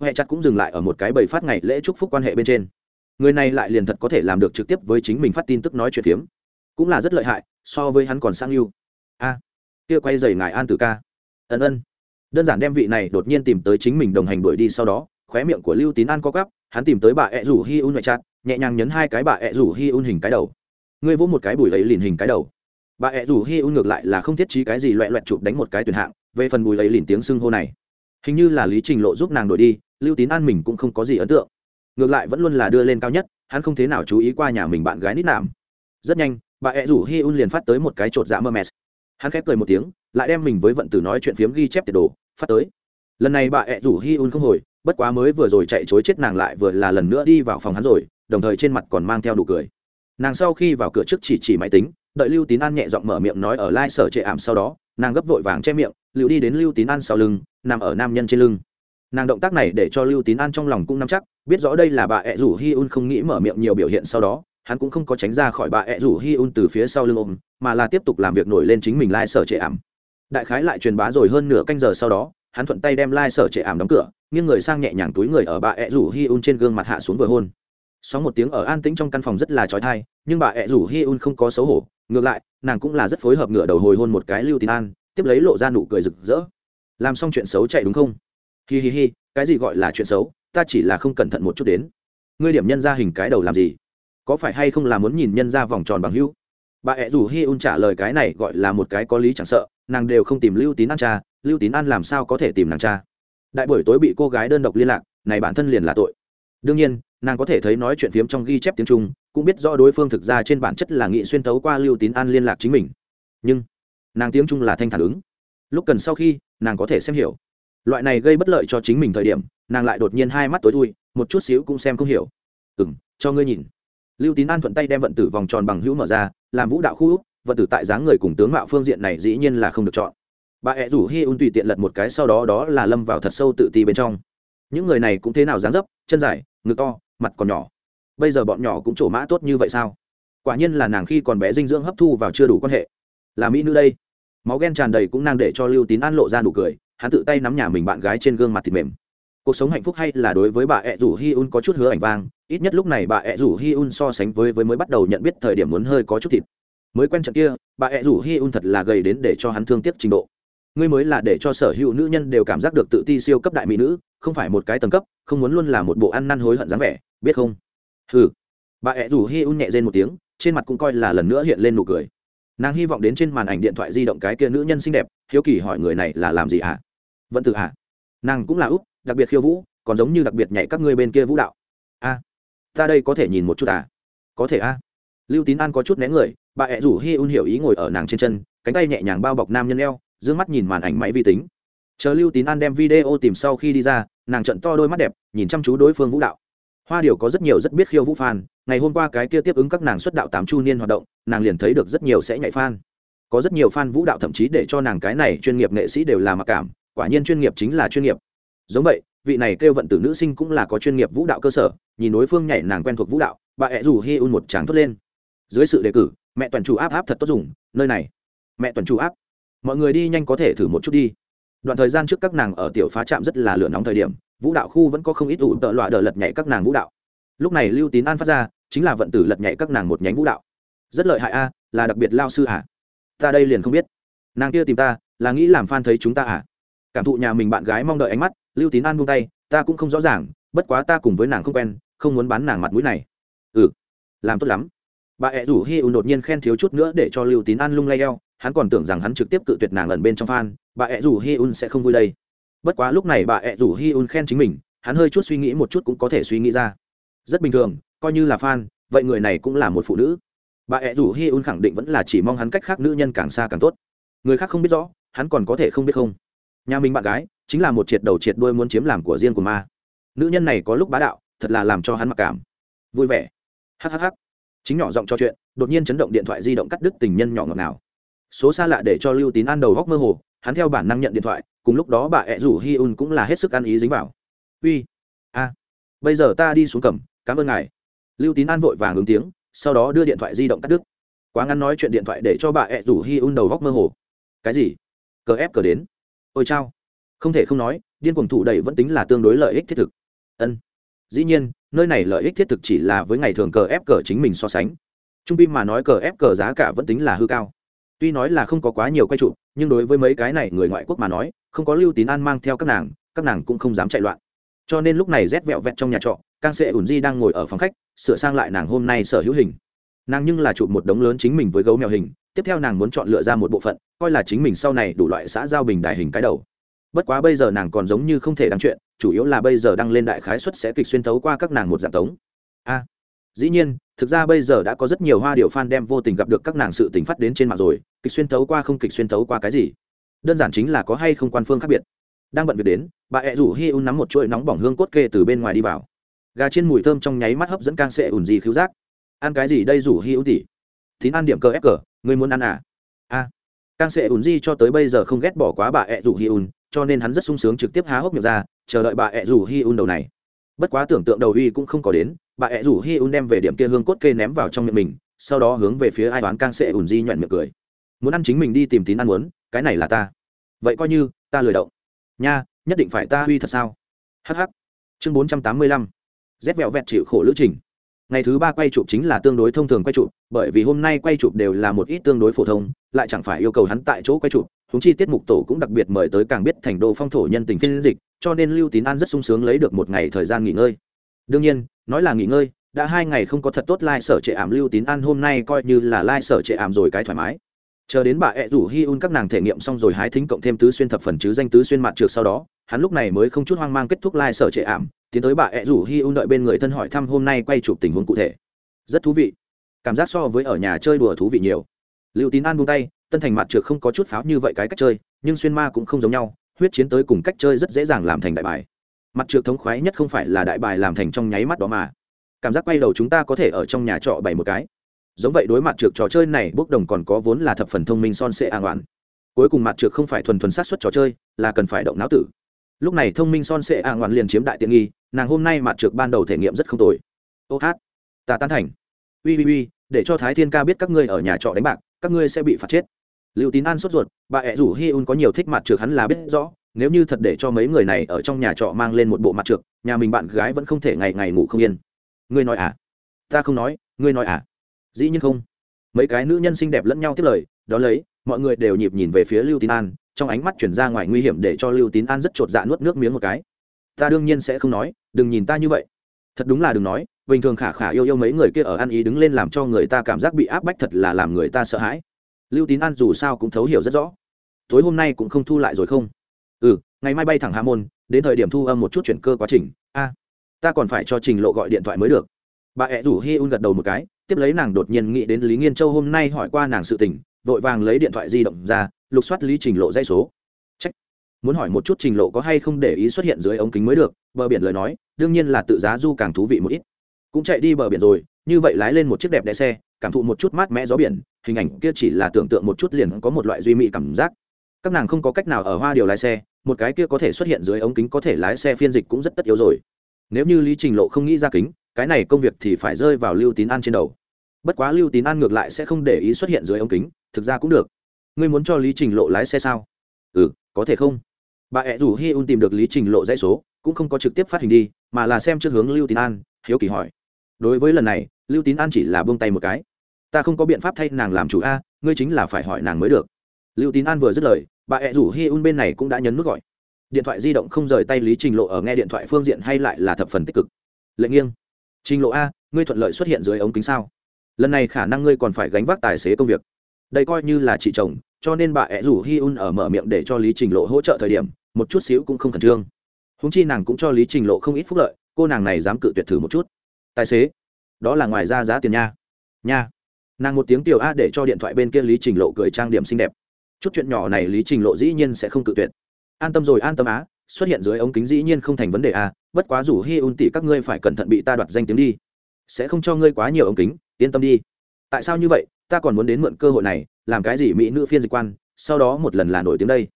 Huệ chặt cũng dừng lại ở một cái bầy phát ngày lễ chúc phúc quan hệ bên trên. Người này lại liền thật có thể làm được trực tiếp với chính mình phát tin tức nói chuyện phiếm. Cũng là rất lợi hại, so với hắn còn sang yêu a. Kia quay dày ngài an tử ca. Ân ân. Đơn giản đem vị này đột nhiên tìm tới chính mình đồng hành đuổi đi sau đó, khóe miệng của lưu tín an co cắp hắn tìm tới bà ẹ rủ hi un ngoại chặt nhẹ nhàng nhấn hai cái bà ẹ rủ hi un hình cái đầu. Ngươi vỗ một cái bùi ấy liền hình cái đầu. Bà ẹ rủ hi un ngược lại là không thiết trí cái gì loẹ loẹt chụp đánh một cái tuyển hạng, về phần bùi ấy liền tiếng xưng hô này. Hình như là lý trình lộ giúp nàng đổi đi, lưu tín an mình cũng không có gì ấn tượng. Ngược lại vẫn luôn là đưa lên cao nhất, hắn không thế nào chú ý qua nhà mình bạn gái nít nạm. Rất nhanh, bà ẹ rủ hi un liền phát tới một cái chột dạ mơ mèt hắn khép cười một tiếng, lại đem mình với vận tử nói chuyện phiếm ghi chép tiệt đồ, phát tới. Lần này bà ẹ rủ hi un không hồi, bất quá mới vừa rồi chạy chối chết nàng lại vừa là lần nữa đi vào phòng hắn rồi, đồng thời trên mặt còn mang theo đủ cười. Nàng sau khi vào cửa trước chỉ chỉ máy tính, đợi lưu tín an nhẹ giọng mở miệng nói ở lai sở trệ ảm sau đó, nàng gấp vội vàng che miệng lựu đi đến lưu tín an sau lưng, nằm ở nam nhân trên lưng. Nàng động tác này để cho lưu tín an trong lòng cũng nắm chắc, biết rõ đây là bà ẹ rủ hi un không nghĩ mở miệng nhiều biểu hiện sau đó hắn cũng không có tránh ra khỏi bà ẹ rủ hi un từ phía sau lưng ôm, mà là tiếp tục làm việc nổi lên chính mình lai sở trệ ảm. Đại khái lại truyền bá rồi hơn nửa canh giờ sau đó, hắn thuận tay đem lai sở trệ ảm đóng cửa, nghiêng người sang nhẹ nhàng túi người ở bà ẹ rủ hi un trên gương mặt hạ xuống vừa hôn. Sóng một tiếng ở an tĩnh trong căn phòng rất là trói thai nhưng bà ẹ rủ hi un không có xấu hổ, ngược lại, nàng cũng là rất phối hợp ngựa đầu hồi hôn một cái lưu tín an, tiếp lấy lộ ra nụ cười rực rỡ. Làm xong chuyện xấu chạy đúng không? Hi hi hi, cái gì gọi là chuyện xấu? Ta chỉ là không cẩn thận một chút đến. Ngươi điểm nhân ra hình cái đầu làm gì? Có phải hay không là muốn nhìn nhân ra vòng tròn bằng hữu? Bà ẹ rủ hi un trả lời cái này gọi là một cái có lý chẳng sợ, nàng đều không tìm lưu tín an cha, lưu tín an làm sao có thể tìm nàng cha? Đại buổi tối bị cô gái đơn độc liên lạc, này bản thân liền là tội. Đương nhiên, nàng có thể thấy nói chuyện phiếm trong ghi chép tiếng trung, cũng biết rõ đối phương thực ra trên bản chất là nghị xuyên tấu qua lưu tín an liên lạc chính mình. Nhưng, nàng tiếng trung là thanh thản ứng. Lúc cần sau khi, nàng có thể xem hiểu. Loại này gây bất lợi cho chính mình thời điểm, nàng lại đột nhiên hai mắt tối thui một chút xíu cũng xem không hiểu. Ừ m cho ngươi nhìn lưu tín an thuận tay đem vận tử vòng tròn bằng hữu mở ra, làm vũ đạo khu úc vận tử tại dáng người cùng tướng mạo phương diện này dĩ nhiên là không được chọn. Bà ẹ rủ hi un tùy tiện lật một cái sau đó đó là lâm vào thật sâu tự ti bên trong. Những người này cũng thế nào dáng dấp, chân dài, ngực to, mặt còn nhỏ. Bây giờ bọn nhỏ cũng trổ mã tốt như vậy sao? Quả nhiên là nàng khi còn bé dinh dưỡng hấp thu vào chưa đủ quan hệ. Là mỹ nữ đây. Máu ghen tràn đầy cũng nàng để cho lưu tín an lộ ra nụ cười, hắn tự tay nắm nhà mình bạn gái trên gương mặt thịt mềm. Cuộc sống hạnh phúc hay là đối với bà ẹ rủ hi un có chút hứa ảnh vang ít nhất lúc này bà ẹ rủ hi un so sánh với với mới bắt đầu nhận biết thời điểm muốn hơi có chút thịt. Mới quen trận kia, bà ẹ rủ hi un thật là gầy đến để cho hắn thương tiếc trình độ. Ngươi mới là để cho sở hữu nữ nhân đều cảm giác được tự ti siêu cấp đại mỹ nữ, không phải một cái tầng cấp, không muốn luôn là một bộ ăn năn hối hận dáng vẻ, biết không? Ừ bà ẹ rủ hi un nhẹ rên một tiếng, trên mặt cũng coi là lần nữa hiện lên nụ cười. Nàng hy vọng đến trên màn ảnh điện thoại di động cái kia nữ nhân xinh đẹp, hiếu kỳ hỏi người này là làm gì à? vẫn tự à? nàng cũng là úp, đặc biệt khiêu vũ, còn giống như đặc biệt nhảy các ngươi bên kia vũ đạo. A ta đây có thể nhìn một chút à? Có thể a lưu tín an có chút né người, bà ẹ rủ hi un hiểu ý ngồi ở nàng trên chân, cánh tay nhẹ nhàng bao bọc nam nhân eo d mắt nhìn màn ảnh máy vi tính. Chờ lưu tín an đem video tìm sau khi đi ra, nàng trận to đôi mắt đẹp, nhìn chăm chú đối phương vũ đạo. Hoa điều có rất nhiều rất biết khiêu vũ fan, ngày hôm qua cái kia tiếp ứng các nàng xuất đạo tám chu niên hoạt động, nàng liền thấy được rất nhiều sẽ nhảy fan. Có rất nhiều fan vũ đạo thậm chí để cho nàng cái này chuyên nghiệp nghệ sĩ đều là mặc cảm, quả nhiên chuyên nghiệp chính là chuyên nghiệp. Giống vậy vị này kêu vận tử nữ sinh cũng là có chuyên nghiệp vũ đạo cơ sở, nhìn đối phương nhảy nàng quen thuộc vũ đạo, bà ẹ rủ hi un một tràng thốt lên. Dưới sự đề cử, mẹ toàn chủ áp áp thật tốt dùng, nơi này. Mẹ toàn chủ áp, mọi người đi nhanh có thể thử một chút đi. Đoạn thời gian trước các nàng ở tiểu phá trạm rất là lửa nóng thời điểm, vũ đạo khu vẫn có không ít ủ tợ loạ đờ lật nhảy các nàng vũ đạo. Lúc này lưu tín an phát ra, chính là vận tử lật nhảy các nàng một nhánh vũ đạo. Rất lợi hại a, là đặc biệt lao sư à? Ta đây liền không biết. Nàng kia tìm ta, là nghĩ làm fan thấy chúng ta à? Cảm thụ nhà mình bạn gái mong đợi ánh mắt lưu tín an buông tay, ta cũng không rõ ràng, bất quá ta cùng với nàng không quen, không muốn bán nàng mặt mũi này. Ừ làm tốt lắm. Bà ẹ rủ hi un đột nhiên khen thiếu chút nữa để cho lưu tín an lung lay eo, hắn còn tưởng rằng hắn trực tiếp cự tuyệt nàng ẩn bên trong fan, bà ẹ rủ hi un sẽ không vui đây. Bất quá lúc này bà ẹ rủ hi un khen chính mình, hắn hơi chút suy nghĩ một chút cũng có thể suy nghĩ ra. Rất bình thường, coi như là fan, vậy người này cũng là một phụ nữ. Bà ẹ rủ hi un khẳng định vẫn là chỉ mong hắn cách khác nữ nhân càng xa càng tốt. Người khác không biết rõ, hắn còn có thể không biết không? Nhà mình bạn gái chính là một triệt đầu triệt đuôi muốn chiếm làm của riêng của ma. Nữ nhân này có lúc bá đạo, thật là làm cho hắn mặc cảm. Vui vẻ. Hhh chính nhỏ giọng cho chuyện, đột nhiên chấn động điện thoại di động cắt đứt tình nhân nhỏ ngọt nào số xa lạ để cho lưu tín an đầu góc mơ hồ, hắn theo bản năng nhận điện thoại, cùng lúc đó bà ẹ rủ hi un cũng là hết sức ăn ý dính vào. Uy, a, bây giờ ta đi xuống cầm, cảm ơn ngài. Lưu tín an vội vàng ứng tiếng, sau đó đưa điện thoại di động cắt đứt. Quá ngắn nói chuyện điện thoại để cho bà ẹ rủ hi un đầu góc mơ hồ. Cái gì? Cờ ép cờ đến. Ôi chao không thể không nói, điên cuồng thủ đẩy vẫn tính là tương đối lợi ích thiết thực. Ân. Dĩ nhiên, nơi này lợi ích thiết thực chỉ là với ngày thường cờ ép cờ chính mình so sánh. Trung pin mà nói cờ ép cờ giá cả vẫn tính là hư cao. Tuy nói là không có quá nhiều quay trụ, nhưng đối với mấy cái này người ngoại quốc mà nói, không có lưu tín an mang theo các nàng các nàng cũng không dám chạy loạn. Cho nên lúc này rét vẹo vẹt trong nhà trọ càng sệ ủn di đang ngồi ở phòng khách, sửa sang lại nàng hôm nay sở hữu hình. Nàng nhưng là chụp một đống lớn chính mình với gấu mèo hình, tiếp theo nàng muốn chọn lựa ra một bộ phận, coi là chính mình sau này đủ loại xã giao bình đại hình cái đầu bất quá bây giờ nàng còn giống như không thể đăng chuyện, chủ yếu là bây giờ đăng lên đại khái suất sẽ kịch xuyên thấu qua các nàng một dạng tống. A, dĩ nhiên, thực ra bây giờ đã có rất nhiều hoa điệu fan đem vô tình gặp được các nàng sự tình phát đến trên mạng rồi, kịch xuyên thấu qua không kịch xuyên thấu qua cái gì? Đơn giản chính là có hay không quan phương khác biệt. Đang bận việc đến, bà ẹ rủ hi un nắm một chuỗi nóng bỏng hương cốt kê từ bên ngoài đi vào. Gà trên mùi thơm trong nháy mắt hấp dẫn càng sệ ủn gì khiếu giác. Ăn cái gì đây rủ hi un tỉ thín ăn điểm cờ ép cờ, người muốn ăn à? A à. càng sệ ủn di cho tới bây giờ không ghét bỏ quá bà ẹ rủ hi un cho nên hắn rất sung sướng trực tiếp há hốc miệng ra, chờ đợi bà ẹ rủ hi un đầu này. Bất quá tưởng tượng đầu uy cũng không có đến, bà ẹ rủ hi un đem về điểm kia hương cốt kê ném vào trong miệng mình, sau đó hướng về phía ai toán càng sẽ ùn di nhoẹn miệng cười. Muốn ăn chính mình đi tìm tín ăn muốn, cái này là ta. Vậy coi như, ta lười động. Nha, nhất định phải ta huy thật sao? Hh chương bốn trăm tám mươi lăm. Rét vẹo vẹt chịu khổ lữ trình. Ngày thứ ba quay chụp chính là tương đối thông thường quay chụp, bởi vì hôm nay quay chụp đều là một ít tương đối phổ thông, lại chẳng phải yêu cầu hắn tại chỗ quay chụp húng chi tiết mục tổ cũng đặc biệt mời tới càng biết thành đô phong thổ nhân tình phiên dịch, cho nên lưu tín an rất sung sướng lấy được một ngày thời gian nghỉ ngơi. Đương nhiên, nói là nghỉ ngơi, đã hai ngày không có thật tốt lai、like、sở trệ ảm, lưu tín an hôm nay coi như là lai、like、sở trệ ảm rồi cái thoải mái. Chờ đến bà ẹ rủ hi un các nàng thể nghiệm xong rồi hái thính cộng thêm tứ xuyên thập phần chứ danh tứ xuyên mặt trượt sau đó, hắn lúc này mới không chút hoang mang kết thúc lai、like、sở trệ ảm, tiến tới bà ẹ rủ hi un đợi bên người thân hỏi thăm hôm nay quay chụp tình huống cụ thể. Rất thú vị. Cảm giác so với ở nhà chơi đùa thú vị nhiều. Lưu tín an buông tay tân thành mặt trược không có chút pháo như vậy cái cách chơi, nhưng xuyên ma cũng không giống nhau, huyết chiến tới cùng cách chơi rất dễ dàng làm thành đại bài. Mặt trược thống khoái nhất không phải là đại bài làm thành trong nháy mắt đó mà. Cảm giác quay đầu chúng ta có thể ở trong nhà trọ bày một cái. Giống vậy đối mặt trược trò chơi này, bốc đồng còn có vốn là thập phần thông minh son sệ an oản cuối cùng mặt trược không phải thuần thuần sát xuất trò chơi, là cần phải động não tử. Lúc này thông minh son sệ an oản liền chiếm đại tiện nghi, nàng hôm nay mặt trược ban đầu thể nghiệm rất không tồi. Ô hát, ta tán thành. Ui ui ui để cho thái thiên ca biết các ngươi ở nhà trọ đánh bạc, các ngươi sẽ bị phạt chết lưu tín an sốt ruột, bà ẹ rủ hi un có nhiều thích mặt trượt hắn là biết rõ, nếu như thật để cho mấy người này ở trong nhà trọ mang lên một bộ mặt trượt nhà mình bạn gái vẫn không thể ngày ngày ngủ không yên. Ngươi nói à? Ta không nói, ngươi nói à? Dĩ nhiên không. Mấy cái nữ nhân xinh đẹp lẫn nhau tiếp lời đó lấy, mọi người đều nhịp nhìn về phía lưu tín an, trong ánh mắt chuyển ra ngoài nguy hiểm để cho lưu tín an rất chột dạ nuốt nước miếng một cái. Ta đương nhiên sẽ không nói, đừng nhìn ta như vậy. Thật đúng là đừng nói, bình thường khả khả yêu yêu mấy người kia ở ăn ý đứng lên làm cho người ta cảm giác bị áp bách thật là làm người ta sợ hãi lưu tín an dù sao cũng thấu hiểu rất rõ. Tối hôm nay cũng không thu lại rồi không? Ừ ngày mai bay thẳng hà môn, đến thời điểm thu âm một chút chuyển cơ quá trình. A, ta còn phải cho trình lộ gọi điện thoại mới được. Bà ẹ rủ hi un gật đầu một cái, tiếp lấy nàng đột nhiên nghĩ đến lý nghiên châu hôm nay hỏi qua nàng sự tình, vội vàng lấy điện thoại di động ra, lục soát lý trình lộ dây số. Trách. muốn hỏi một chút trình lộ có hay không để ý xuất hiện dưới ống kính mới được, bờ biển lời nói, đương nhiên là tự giá du càng thú vị một ít. Cũng chạy đi bờ biển rồi, như vậy lái lên một chiếc đẹp đẽ xe cảm thụ một chút mát mẽ gió biển, hình ảnh kia chỉ là tưởng tượng một chút liền có một loại duy mỹ cảm giác. Các nàng không có cách nào ở hoa điều lái xe, một cái kia có thể xuất hiện dưới ống kính có thể lái xe phiên dịch cũng rất tất yếu rồi. Nếu như lý trình lộ không nghĩ ra kính, cái này công việc thì phải rơi vào lưu tín an trên đầu. Bất quá lưu tín an ngược lại sẽ không để ý xuất hiện dưới ống kính, thực ra cũng được. Ngươi muốn cho lý trình lộ lái xe sao? Ừ có thể không? Bà ẹ rủ hi un tìm được lý trình lộ dãy số, cũng không có trực tiếp phát hình đi, mà là xem trước hướng lưu tín an, hiếu kỳ hỏi. Đối với lần này, lưu tín an chỉ là buông tay một cái ta không có biện pháp thay nàng làm chủ a, ngươi chính là phải hỏi nàng mới được. Lưu tín an vừa dứt lời, bà ẹ rủ hi un bên này cũng đã nhấn nút gọi. Điện thoại di động không rời tay lý trình lộ ở nghe điện thoại phương diện hay lại là thập phần tích cực. Lệnh nghiêng. Trình lộ a, ngươi thuận lợi xuất hiện dưới ống kính sao? Lần này khả năng ngươi còn phải gánh vác tài xế công việc. Đây coi như là chị chồng, cho nên bà ẹ rủ hi un ở mở miệng để cho lý trình lộ hỗ trợ thời điểm, một chút xíu cũng không khẩn trương. Húng chi nàng cũng cho lý trình lộ không ít phúc lợi, cô nàng này dám cự tuyệt thử một chút. Tài xế, đó là ngoài ra giá tiền nha. Nha nàng một tiếng tiểu a để cho điện thoại bên kia lý trình lộ cười trang điểm xinh đẹp. Chút chuyện nhỏ này lý trình lộ dĩ nhiên sẽ không cự tuyệt. An tâm rồi, an tâm á, xuất hiện dưới ống kính dĩ nhiên không thành vấn đề a, bất quá rủ hi un tỷ các ngươi phải cẩn thận bị ta đoạt danh tiếng đi. Sẽ không cho ngươi quá nhiều ống kính, yên tâm đi. Tại sao như vậy, ta còn muốn đến mượn cơ hội này, làm cái gì mỹ nữ phiên dịch quan, sau đó một lần là nổi tiếng đây.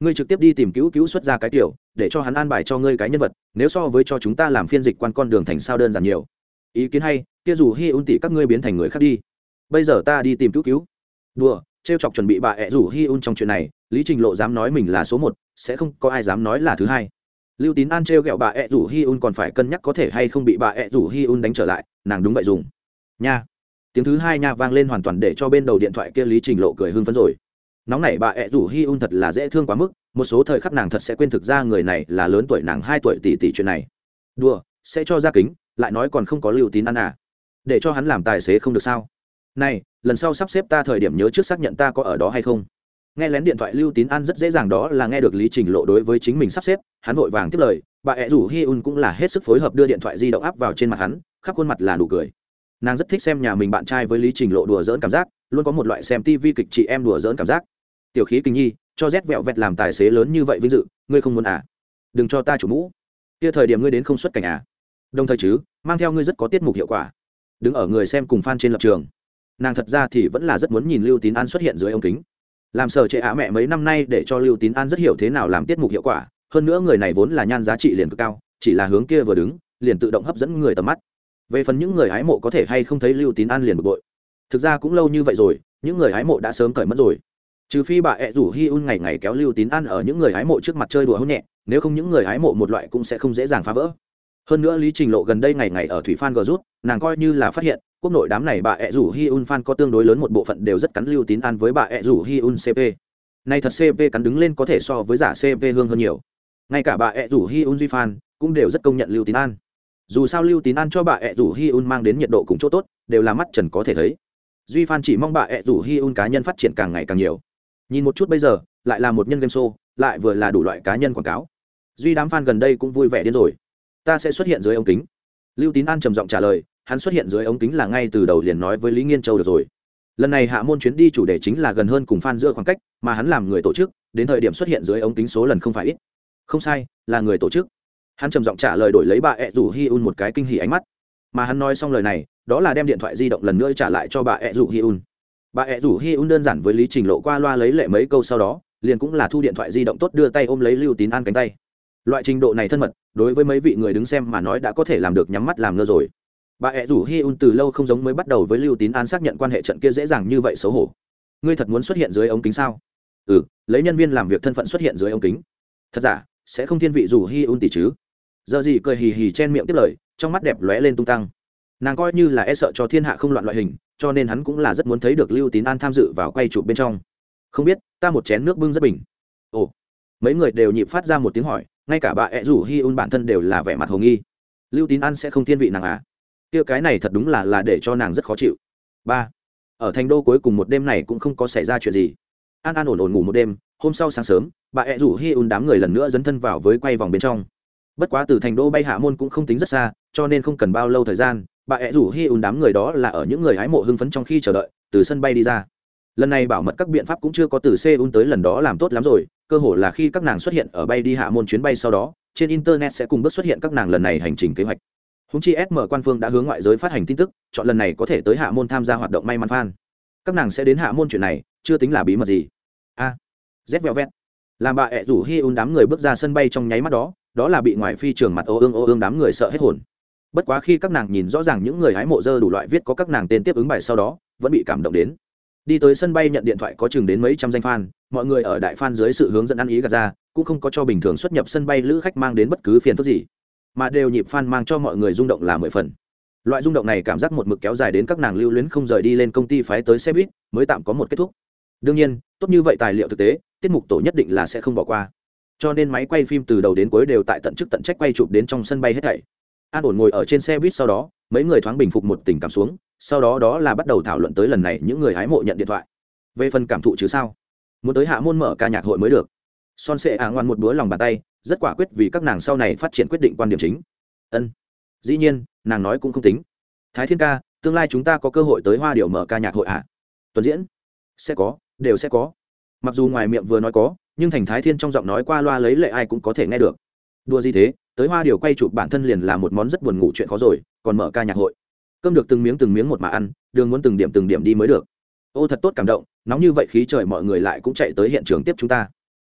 Ngươi trực tiếp đi tìm cứu cứu xuất ra cái tiểu, để cho hắn an bài cho ngươi cái nhân vật, nếu so với cho chúng ta làm phiên dịch quan con đường thành sao đơn giản nhiều. Ý kiến hay, kia dù hi un tỷ các ngươi biến thành người khác đi bây giờ ta đi tìm cứu cứu. Đùa, trêu chọc chuẩn bị bà ẹ rủ hi un trong chuyện này, lý trình lộ dám nói mình là số một, sẽ không có ai dám nói là thứ hai. Lưu tín an trêu ghẹo bà ẹ rủ hi un còn phải cân nhắc có thể hay không bị bà ẹ rủ hi un đánh trở lại, nàng đúng vậy dùng. Nha. Tiếng thứ hai nha vang lên hoàn toàn để cho bên đầu điện thoại kia lý trình lộ cười hưng phấn rồi. Nóng này bà ẹ rủ hi un thật là dễ thương quá mức, một số thời khắc nàng thật sẽ quên thực ra người này là lớn tuổi nàng hai tuổi tỷ tỷ chuyện này. Đùa, sẽ cho ra kính, lại nói còn không có lưu tín ăn à. Để cho hắn làm tài xế không được sao? Này, lần sau sắp xếp ta thời điểm nhớ trước xác nhận ta có ở đó hay không. Nghe lén điện thoại lưu tín an rất dễ dàng đó là nghe được lý trình lộ đối với chính mình sắp xếp, hắn vội vàng tiếp lời, bà ẹ rủ hi un cũng là hết sức phối hợp đưa điện thoại di động áp vào trên mặt hắn, khắp khuôn mặt là nụ cười. Nàng rất thích xem nhà mình bạn trai với lý trình lộ đùa dỡn cảm giác, luôn có một loại xem tivi kịch chị em đùa dỡn cảm giác. Tiểu khí kinh nhi, cho rét vẹo vẹt làm tài xế lớn như vậy vinh dự, ngươi không muốn à? Đừng cho ta chủ mũ. Kia thời điểm ngươi đến không xuất cảnh à? Đồng thời chứ, mang theo ngươi rất có tiết mục hiệu quả. Đứng ở người xem cùng fan trên lập trường nàng thật ra thì vẫn là rất muốn nhìn lưu tín an xuất hiện dưới ống kính. Làm sở trệ á mẹ mấy năm nay để cho lưu tín an rất hiểu thế nào làm tiết mục hiệu quả, hơn nữa người này vốn là nhan giá trị liền cực cao, chỉ là hướng kia vừa đứng, liền tự động hấp dẫn người tầm mắt. Về phần những người hái mộ có thể hay không thấy lưu tín an liền bực bội. Thực ra cũng lâu như vậy rồi, những người hái mộ đã sớm cởi mất rồi. Trừ phi bà ẹ rủ hi un ngày ngày kéo lưu tín an ở những người hái mộ trước mặt chơi đùa hôn nhẹ, nếu không những người hái mộ một loại cũng sẽ không dễ dàng phá vỡ hơn nữa lý trình lộ gần đây ngày ngày ở thủy phan gờ rút, nàng coi như là phát hiện, quốc nội đám này bà ẹ rủ hi un fan có tương đối lớn một bộ phận đều rất cắn lưu tín an với bà ẹ rủ hi un cp nay thật cp cắn đứng lên có thể so với giả cp hương hơn nhiều. Ngay cả bà ẹ rủ hi un duy fan cũng đều rất công nhận lưu tín an. Dù sao lưu tín an cho bà ẹ rủ hi un mang đến nhiệt độ cùng chỗ tốt, đều là mắt trần có thể thấy. Duy fan chỉ mong bà ẹ rủ hi un cá nhân phát triển càng ngày càng nhiều. Nhìn một chút bây giờ, lại là một nhân game show, lại vừa là đủ loại cá nhân quảng cáo. Duy đám fan gần đây cũng vui vẻ đến rồi ta sẽ xuất hiện dưới ống kính. Lưu tín an trầm giọng trả lời, hắn xuất hiện dưới ống kính là ngay từ đầu liền nói với lý nghiên châu được rồi. Lần này hạ môn chuyến đi chủ đề chính là gần hơn cùng fan giữa khoảng cách, mà hắn làm người tổ chức, đến thời điểm xuất hiện dưới ống kính số lần không phải ít. Không sai, là người tổ chức. Hắn trầm giọng trả lời đổi lấy bà ẹ rủ hi un một cái kinh hỉ ánh mắt. Mà hắn nói xong lời này, đó là đem điện thoại di động lần nữa trả lại cho bà ẹ rủ hi un. Bà ẹ rủ hi un đơn giản với lý trình lộ qua loa lấy lệ mấy câu sau đó, liền cũng là thu điện thoại di động tốt đưa tay ôm lấy lưu tín an cánh tay loại trình độ này thân mật, đối với mấy vị người đứng xem mà nói đã có thể làm được nhắm mắt làm ngơ rồi. Bà ẹ rủ hi un từ lâu không giống mới bắt đầu với lưu tín an xác nhận quan hệ trận kia dễ dàng như vậy xấu hổ. Ngươi thật muốn xuất hiện dưới ống kính sao? Ừ lấy nhân viên làm việc thân phận xuất hiện dưới ống kính. Thật giả, sẽ không thiên vị rủ hi un tỷ chứ? Giờ gì cười hì hì chen miệng tiếp lời, trong mắt đẹp lóe lên tung tăng. Nàng coi như là e sợ cho thiên hạ không loạn loại hình, cho nên hắn cũng là rất muốn thấy được lưu tín an tham dự vào quay chụp bên trong. Không biết, ta một chén nước bưng rất bình. Ồ, mấy người đều nhịp phát ra một tiếng hỏi ngay cả bà ẹ rủ hi un bản thân đều là vẻ mặt hồ nghi. Lưu tín an sẽ không thiên vị nàng à? Kia cái này thật đúng là là để cho nàng rất khó chịu. Ba, ở thành đô cuối cùng một đêm này cũng không có xảy ra chuyện gì. An an ổn ổn ngủ một đêm, hôm sau sáng sớm, bà ẹ rủ hi un đám người lần nữa dấn thân vào với quay vòng bên trong. Bất quá từ thành đô bay hạ môn cũng không tính rất xa, cho nên không cần bao lâu thời gian, bà ẹ rủ hi un đám người đó là ở những người hái mộ hưng phấn trong khi chờ đợi, từ sân bay đi ra. Lần này bảo mật các biện pháp cũng chưa có từ seoul tới lần đó làm tốt lắm rồi cơ hồ là khi các nàng xuất hiện ở bay đi hạ môn chuyến bay sau đó trên internet sẽ cùng bước xuất hiện các nàng lần này hành trình kế hoạch. Húng chi sm quan phương đã hướng ngoại giới phát hành tin tức chọn lần này có thể tới hạ môn tham gia hoạt động may mắn fan. Các nàng sẽ đến hạ môn chuyện này chưa tính là bí mật gì. A. À, z vẹo vẹt làm bà ẹ rủ hi un đám người bước ra sân bay trong nháy mắt đó đó là bị ngoài phi trường mặt ô ương ô ương đám người sợ hết hồn. Bất quá khi các nàng nhìn rõ ràng những người hái mộ dơ đủ loại viết có các nàng tên tiếp ứng bài sau đó vẫn bị cảm động đến đi tới sân bay nhận điện thoại có chừng đến mấy trăm danh fan, mọi người ở đại fan dưới sự hướng dẫn ăn ý gạt ra, cũng không có cho bình thường xuất nhập sân bay lữ khách mang đến bất cứ phiền phức gì, mà đều nhịp fan mang cho mọi người rung động là mười phần. Loại rung động này cảm giác một mực kéo dài đến các nàng lưu luyến không rời đi lên công ty phái tới xe buýt, mới tạm có một kết thúc. Đương nhiên, tốt như vậy tài liệu thực tế, tiết mục tổ nhất định là sẽ không bỏ qua. Cho nên máy quay phim từ đầu đến cuối đều tại tận chức tận trách quay chụp đến trong sân bay hết thảy. An ổn ngồi ở trên xe buýt sau đó, mấy người thoáng bình phục một tình cảm xuống sau đó đó là bắt đầu thảo luận tới lần này những người hái mộ nhận điện thoại. Về phần cảm thụ chứ sao? Muốn tới hạ môn mở ca nhạc hội mới được. Son sệ ả ngoan một búa lòng bàn tay, rất quả quyết vì các nàng sau này phát triển quyết định quan điểm chính. Ân. Dĩ nhiên, nàng nói cũng không tính. Thái thiên ca, tương lai chúng ta có cơ hội tới hoa điệu mở ca nhạc hội ạ à? tuần diễn. Sẽ có, đều sẽ có. Mặc dù ngoài miệng vừa nói có, nhưng thành thái thiên trong giọng nói qua loa lấy lệ ai cũng có thể nghe được. Đua gì thế, tới hoa điều quay chụp bản thân liền là một món rất buồn ngủ chuyện khó rồi, còn mở ca nhạc hội cơm được từng miếng từng miếng một mà ăn, đường muốn từng điểm từng điểm đi mới được. Ô, thật tốt cảm động, nóng như vậy khí trời mọi người lại cũng chạy tới hiện trường tiếp chúng ta.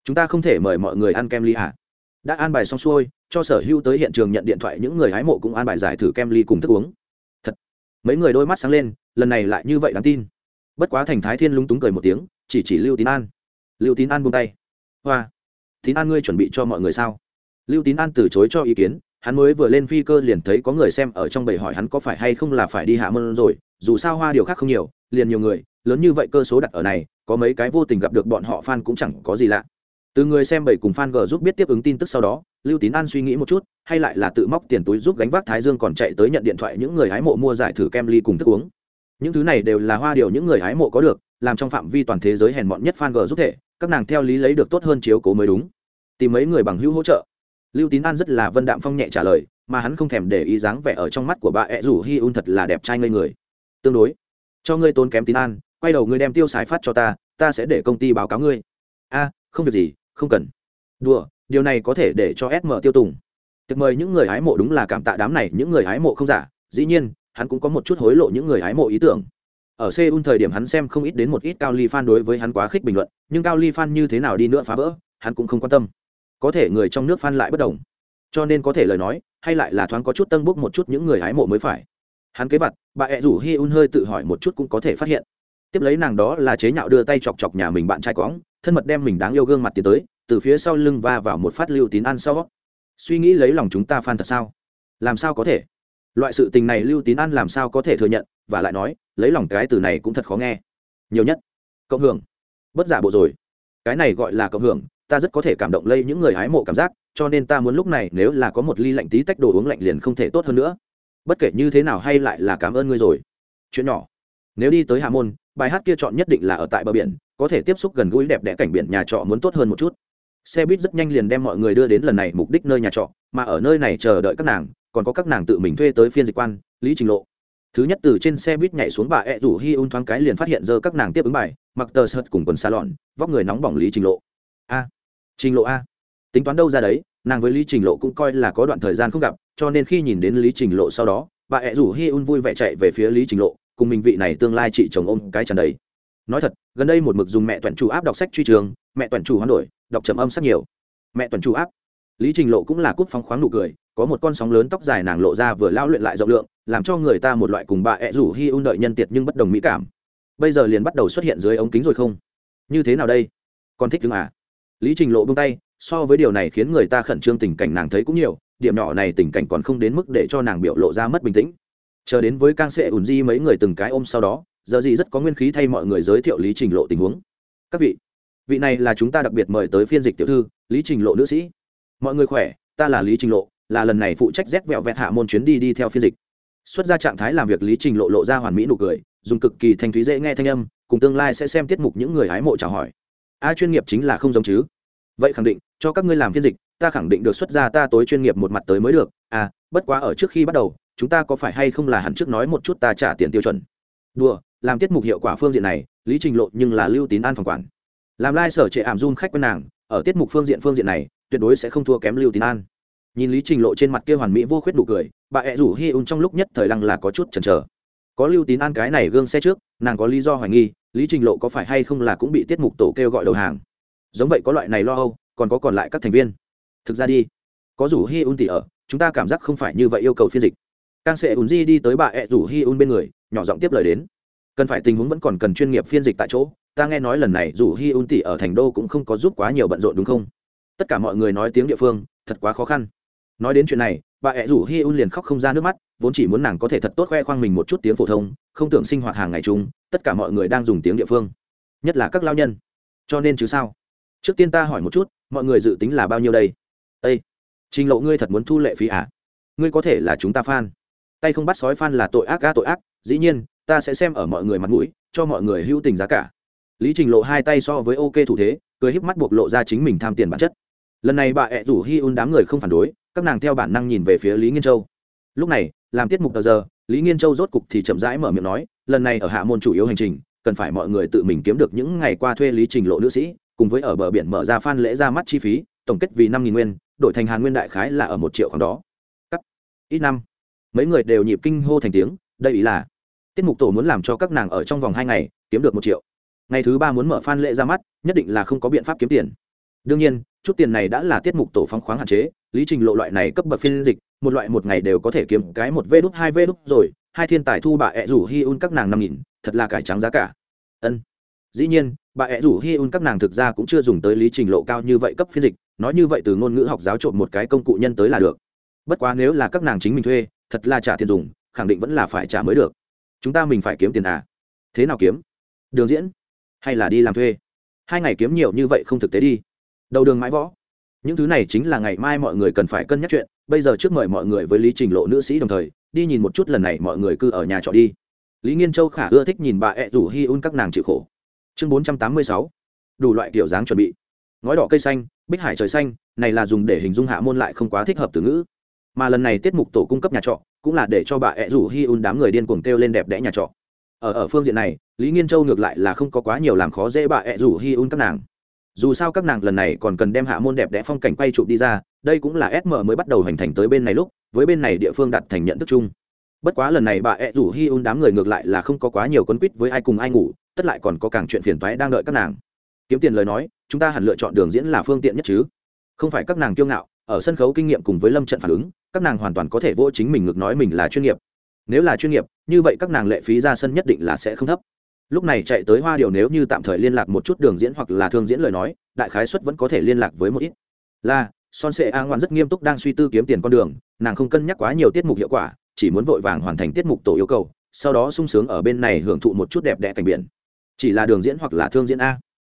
Chúng ta không thể mời mọi người ăn kem ly à? Đã an bài xong xuôi, cho sở hữu tới hiện trường nhận điện thoại những người hái mộ cũng an bài giải thử kem ly cùng thức uống. Thật, mấy người đôi mắt sáng lên, lần này lại như vậy đáng tin. Bất quá thành thái thiên lúng túng cười một tiếng, chỉ chỉ lưu tín an. Lưu tín an buông tay. Hoa, tín an ngươi chuẩn bị cho mọi người sao? Lưu tín an từ chối cho ý kiến hắn mới vừa lên phi cơ liền thấy có người xem ở trong bầy hỏi hắn có phải hay không là phải đi hạ môn rồi, dù sao hoa điều khác không nhiều, liền nhiều người, lớn như vậy cơ số đặt ở này, có mấy cái vô tình gặp được bọn họ fan cũng chẳng có gì lạ. Từ người xem bảy cùng fan g giúp biết tiếp ứng tin tức sau đó, lưu tín an suy nghĩ một chút, hay lại là tự móc tiền túi giúp gánh vác thái dương còn chạy tới nhận điện thoại những người hái mộ mua giải thử kem ly cùng thức uống. Những thứ này đều là hoa điều những người hái mộ có được, làm trong phạm vi toàn thế giới hèn mọn nhất fan g giúp thể, các nàng theo lý lấy được tốt hơn chiếu cố mới đúng. Tìm mấy người bằng hữu hỗ trợ lưu tín an rất là vân đạm phong nhẹ trả lời, mà hắn không thèm để ý dáng vẻ ở trong mắt của bà ẹ rủ hi un thật là đẹp trai ngây người. Tương đối. Cho ngươi tốn kém tín an, quay đầu ngươi đem tiêu xài phát cho ta ta sẽ để công ty báo cáo ngươi. A, không việc gì, không cần. Đùa, điều này có thể để cho sm tiêu tùng. Tiệc mời những người hái mộ đúng là cảm tạ đám này, những người hái mộ không giả, dĩ nhiên, hắn cũng có một chút hối lộ những người hái mộ ý tưởng. Ở seoul thời điểm hắn xem không ít đến một ít cao ly fan đối với hắn quá khích bình luận, nhưng cao ly fan như thế nào đi nữa phá vỡ, hắn cũng không quan tâm có thể người trong nước phan lại bất đồng. Cho nên có thể lời nói, hay lại là thoáng có chút tân bốc một chút những người hái mộ mới phải. Hắn kế vặt bà ẹ rủ hi un hơi tự hỏi một chút cũng có thể phát hiện. Tiếp lấy nàng đó là chế nhạo đưa tay chọc chọc nhà mình bạn trai cóng thân mật đem mình đáng yêu gương mặt tiến tới, từ phía sau lưng va vào một phát lưu tín ăn sau. Suy nghĩ lấy lòng chúng ta phan thật sao? Làm sao có thể? Loại sự tình này lưu tín ăn làm sao có thể thừa nhận, và lại nói, lấy lòng cái từ này cũng thật khó nghe. Nhiều nhất. Cộng hưởng. Bất giả bộ rồi. Cái này gọi là cộng hưởng ta rất có thể cảm động lây những người hái mộ cảm giác, cho nên ta muốn lúc này nếu là có một ly lạnh tí tách đồ uống lạnh liền không thể tốt hơn nữa. Bất kể như thế nào hay lại là cảm ơn ngươi rồi. Chuyện nhỏ. Nếu đi tới hà môn, bài hát kia chọn nhất định là ở tại bờ biển, có thể tiếp xúc gần gũi đẹp đẽ cảnh biển nhà trọ muốn tốt hơn một chút. Xe buýt rất nhanh liền đem mọi người đưa đến lần này mục đích nơi nhà trọ, mà ở nơi này chờ đợi các nàng, còn có các nàng tự mình thuê tới phiên dịch quan, lý trình lộ. Thứ nhất từ trên xe buýt nhảy xuống bà ẹ rủ hi un thoáng cái liền phát hiện giờ các nàng tiếp ứng bài, mặc tờ sợt cùng quần xa lọn vóc người nóng bỏng lý trình lộ. A trình lộ a. Tính toán đâu ra đấy, nàng với lý trình lộ cũng coi là có đoạn thời gian không gặp, cho nên khi nhìn đến lý trình lộ sau đó, bà ẹ rủ hi un vui vẻ chạy về phía lý trình lộ, cùng mình vị này tương lai chị chồng ôm cái trần đấy. Nói thật, gần đây một mực dùng mẹ tuần chủ áp đọc sách truy trường, mẹ tuần chủ hoán đổi, đọc trầm âm sắc nhiều. Mẹ tuần chủ áp. Lý trình lộ cũng là cút phóng khoáng nụ cười, có một con sóng lớn tóc dài nàng lộ ra vừa lao luyện lại rộng lượng, làm cho người ta một loại cùng bà ẹ rủ hi un đợi nhân tiệt nhưng bất đồng mỹ cảm. Bây giờ liền bắt đầu xuất hiện dưới ống kính rồi không? Như thế nào đây? Con thích chứng à? Lý trình lộ bông tay, so với điều này khiến người ta khẩn trương tình cảnh nàng thấy cũng nhiều, điểm nhỏ này tình cảnh còn không đến mức để cho nàng biểu lộ ra mất bình tĩnh. Chờ đến với cang sệ ùn di mấy người từng cái ôm sau đó, giờ gì rất có nguyên khí thay mọi người giới thiệu lý trình lộ tình huống. Các vị vị này là chúng ta đặc biệt mời tới phiên dịch tiểu thư, lý trình lộ nữ sĩ. Mọi người khỏe, ta là lý trình lộ, là lần này phụ trách rét vẹo vẹt hạ môn chuyến đi đi theo phiên dịch. Xuất ra trạng thái làm việc, lý trình lộ lộ ra hoàn mỹ nụ cười, dùng cực kỳ thanh thúy dễ nghe thanh âm, cùng tương lai sẽ xem tiết mục những người hái mộ chào hỏi a chuyên nghiệp chính là không giống chứ. Vậy khẳng định, cho các ngươi làm phiên dịch, ta khẳng định được xuất ra ta tối chuyên nghiệp một mặt tới mới được. À bất quá ở trước khi bắt đầu, chúng ta có phải hay không là hẳn trước nói một chút ta trả tiền tiêu chuẩn? Đùa, làm tiết mục hiệu quả phương diện này, lý trình lộ nhưng là lưu tín an phòng quản. Làm lai、like、sở trệ ảm run khách quen nàng, ở tiết mục phương diện phương diện này, tuyệt đối sẽ không thua kém lưu tín an. Nhìn lý trình lộ trên mặt kia hoàn mỹ vô khuyết đủ cười, bà ẹ rủ hi un trong lúc nhất thời lăng là có chút chần chờ có lưu tín an cái này gương xe trước, nàng có lý do hoài nghi, lý trình lộ có phải hay không là cũng bị tiết mục tổ kêu gọi đầu hàng? Giống vậy có loại này lo âu, còn có còn lại các thành viên. Thực ra đi, có rủ hi un tỉ ở, chúng ta cảm giác không phải như vậy yêu cầu phiên dịch. Càng sẽ ùn di đi tới bà ẹ rủ hi un bên người, nhỏ giọng tiếp lời đến. Cần phải tình huống vẫn còn cần chuyên nghiệp phiên dịch tại chỗ, ta nghe nói lần này rủ hi un tỉ ở thành đô cũng không có giúp quá nhiều bận rộn đúng không? Tất cả mọi người nói tiếng địa phương, thật quá khó khăn. Nói đến chuyện này bà ẹ rủ hi un liền khóc không ra nước mắt, vốn chỉ muốn nàng có thể thật tốt khoe khoang mình một chút tiếng phổ thông, không tưởng sinh hoạt hàng ngày chung, tất cả mọi người đang dùng tiếng địa phương. Nhất là các lao nhân. Cho nên chứ sao? Trước tiên ta hỏi một chút, mọi người dự tính là bao nhiêu đây? Ây trình lộ ngươi thật muốn thu lệ phí à? Ngươi có thể là chúng ta f tay không bắt sói f là tội ác ga tội ác, dĩ nhiên, ta sẽ xem ở mọi người mặt mũi, cho mọi người hữu tình giá cả. Lý trình lộ hai tay so với ok thủ thế, cười híp mắt buộc lộ ra chính mình tham tiền bản chất. Lần này bà ẹ rủ hi un đám người không phản đối các nàng theo bản năng nhìn về phía lý nghiên châu. Lúc này, làm tiết mục tờ giờ, lý nghiên châu rốt cục thì chậm rãi mở miệng nói, lần này ở hạ môn chủ yếu hành trình, cần phải mọi người tự mình kiếm được những ngày qua thuê lý trình lộ nữ sĩ, cùng với ở bờ biển mở ra phan lễ ra mắt chi phí, tổng kết vì năm nghìn nguyên, đổi thành hàn nguyên đại khái là ở một triệu khoảng đó. Cắt. Ít năm. Mấy người đều nhịp kinh hô thành tiếng, đây ý là, tiết mục tổ muốn làm cho các nàng ở trong vòng hai ngày, kiếm được một triệu. Ngày thứ ba muốn mở phan lễ ra mắt, nhất định là không có biện pháp kiếm tiền. Đương nhiên chút tiền này đã là tiết mục tổ phóng khoáng hạn chế, lý trình lộ loại này cấp bậc phiên dịch, một loại một ngày đều có thể kiếm cái một vê đúc hai vê đúc rồi, hai thiên tài thu bà ẹ rủ hi un các nàng năm nghìn, thật là cải trắng giá cả. Ân. Dĩ nhiên, bà ẹ rủ hi un các nàng thực ra cũng chưa dùng tới lý trình lộ cao như vậy cấp phiên dịch, nói như vậy từ ngôn ngữ học giáo trộn một cái công cụ nhân tới là được. Bất quá nếu là các nàng chính mình thuê, thật là trả tiền dùng, khẳng định vẫn là phải trả mới được. Chúng ta mình phải kiếm tiền à? Thế nào kiếm? Đường diễn hay là đi làm thuê? Hai ngày kiếm nhiều như vậy không thực tế đi đầu đường mãi võ. Những thứ này chính là ngày mai mọi người cần phải cân nhắc chuyện, bây giờ trước mời mọi người với lý trình lộ nữ sĩ đồng thời, đi nhìn một chút lần này mọi người cư ở nhà trọ đi. Lý nghiên châu khả ưa thích nhìn bà ẹ rủ hi un các nàng chịu khổ. Chương bốn trăm tám mươi sáu. Đủ loại kiểu dáng chuẩn bị. Ngói đỏ cây xanh, bích hải trời xanh, này là dùng để hình dung hạ môn lại không quá thích hợp từ ngữ. Mà lần này tiết mục tổ cung cấp nhà trọ, cũng là để cho bà ẹ rủ hi un đám người điên cuồng kêu lên đẹp đẽ nhà trọ. Ở ở phương diện này, lý nghiên châu ngược lại là không có quá nhiều làm khó dễ bà ẹ rủ hi un các nàng dù sao các nàng lần này còn cần đem hạ môn đẹp đẽ phong cảnh quay chụp đi ra, đây cũng là sm mới bắt đầu hành thành tới bên này lúc, với bên này địa phương đặt thành nhận thức chung. Bất quá lần này bà ẹ rủ hi un đám người ngược lại là không có quá nhiều con quýt với ai cùng ai ngủ, tất lại còn có càng chuyện phiền toái đang đợi các nàng. Kiếm tiền lời nói, chúng ta hẳn lựa chọn đường diễn là phương tiện nhất chứ. Không phải các nàng kiêu ngạo, ở sân khấu kinh nghiệm cùng với lâm trận phản ứng, các nàng hoàn toàn có thể vô chính mình ngược nói mình là chuyên nghiệp. Nếu là chuyên nghiệp, như vậy các nàng lệ phí ra sân nhất định là sẽ không thấp lúc này chạy tới hoa điều nếu như tạm thời liên lạc một chút đường diễn hoặc là thương diễn lời nói, đại khái xuất vẫn có thể liên lạc với một ít. Là, son sệ a ngoan rất nghiêm túc đang suy tư kiếm tiền con đường, nàng không cân nhắc quá nhiều tiết mục hiệu quả, chỉ muốn vội vàng hoàn thành tiết mục tổ yêu cầu, sau đó sung sướng ở bên này hưởng thụ một chút đẹp đẽ cảnh biển. Chỉ là đường diễn hoặc là thương diễn a,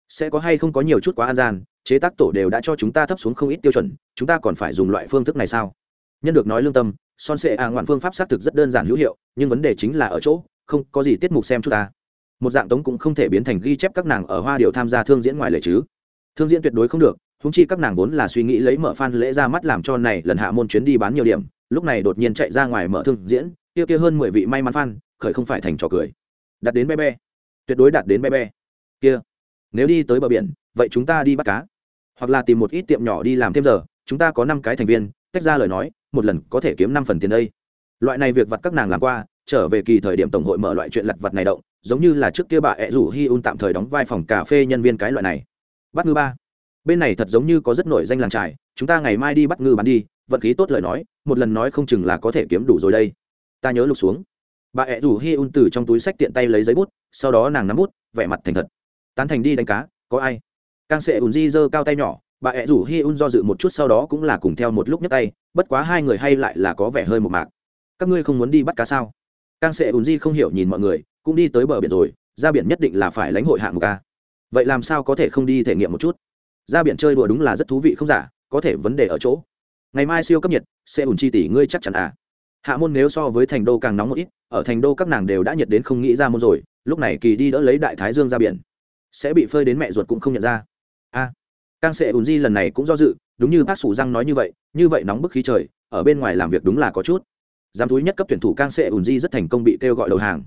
sẽ có hay không có nhiều chút quá an gian, chế tác tổ đều đã cho chúng ta thấp xuống không ít tiêu chuẩn, chúng ta còn phải dùng loại phương thức này sao? Nhân được nói lương tâm, son sệ a ngoạn phương pháp xác thực rất đơn giản hữu hiệu, nhưng vấn đề chính là ở chỗ, không có gì tiết mục xem chút ta một dạng tống cũng không thể biến thành ghi chép các nàng ở hoa điều tham gia thương diễn ngoài lệ chứ. Thương diễn tuyệt đối không được húng chi các nàng vốn là suy nghĩ lấy mở phan lễ ra mắt làm cho này lần hạ môn chuyến đi bán nhiều điểm, lúc này đột nhiên chạy ra ngoài mở thương diễn, kia kia hơn mười vị may mắn phan khởi không phải thành trò cười. Đặt đến be be tuyệt đối đặt đến be be kia. Nếu đi tới bờ biển, vậy chúng ta đi bắt cá. Hoặc là tìm một ít tiệm nhỏ đi làm thêm giờ, chúng ta có năm cái thành viên, tách ra lời nói, một lần có thể kiếm năm phần tiền đây. Loại này việc vặt các nàng làm qua trở về kỳ thời điểm tổng hội mở loại chuyện lặt vặt này động, giống như là trước kia bà ẹ rủ hi un tạm thời đóng vai phòng cà phê nhân viên cái loại này. Bắt ngư ba. Bên này thật giống như có rất nổi danh làng trài chúng ta ngày mai đi bắt ngư bán đi, vận khí tốt lời nói, một lần nói không chừng là có thể kiếm đủ rồi đây. Ta nhớ lục xuống. Bà ẹ rủ hi un từ trong túi sách tiện tay lấy giấy bút, sau đó nàng nắm bút, vẻ mặt thành thật. Tán thành đi đánh cá, có ai? Càng sẽ ùn di giơ cao tay nhỏ, bà ẹ rủ hi un do dự một chút sau đó cũng là cùng theo một lúc nhấc tay, bất quá hai người hay lại là có vẻ hơi một mạc. Các ngươi không muốn đi bắt cá sao? Càng sẽ ùn di không hiểu nhìn mọi người cũng đi tới bờ biển rồi ra biển nhất định là phải lãnh hội hạng mục a vậy làm sao có thể không đi thể nghiệm một chút? Ra biển chơi đùa đúng là rất thú vị không giả có thể vấn đề ở chỗ. Ngày mai siêu cấp nhiệt sẽ ùn chi tỷ ngươi chắc chắn à. Hạ môn nếu so với thành đô càng nóng một ít ở thành đô các nàng đều đã nhiệt đến không nghĩ ra môn rồi lúc này kỳ đi đỡ lấy đại thái dương ra biển. Sẽ bị phơi đến mẹ ruột cũng không nhận ra. A à, càng sẽ ùn di lần này cũng do dự đúng như bác sủ răng nói như vậy như vậy nóng bức khí trời ở bên ngoài làm việc đúng là có chút giám túi nhất cấp tuyển thủ Kang sẽ ùn di rất thành công bị kêu gọi đầu hàng.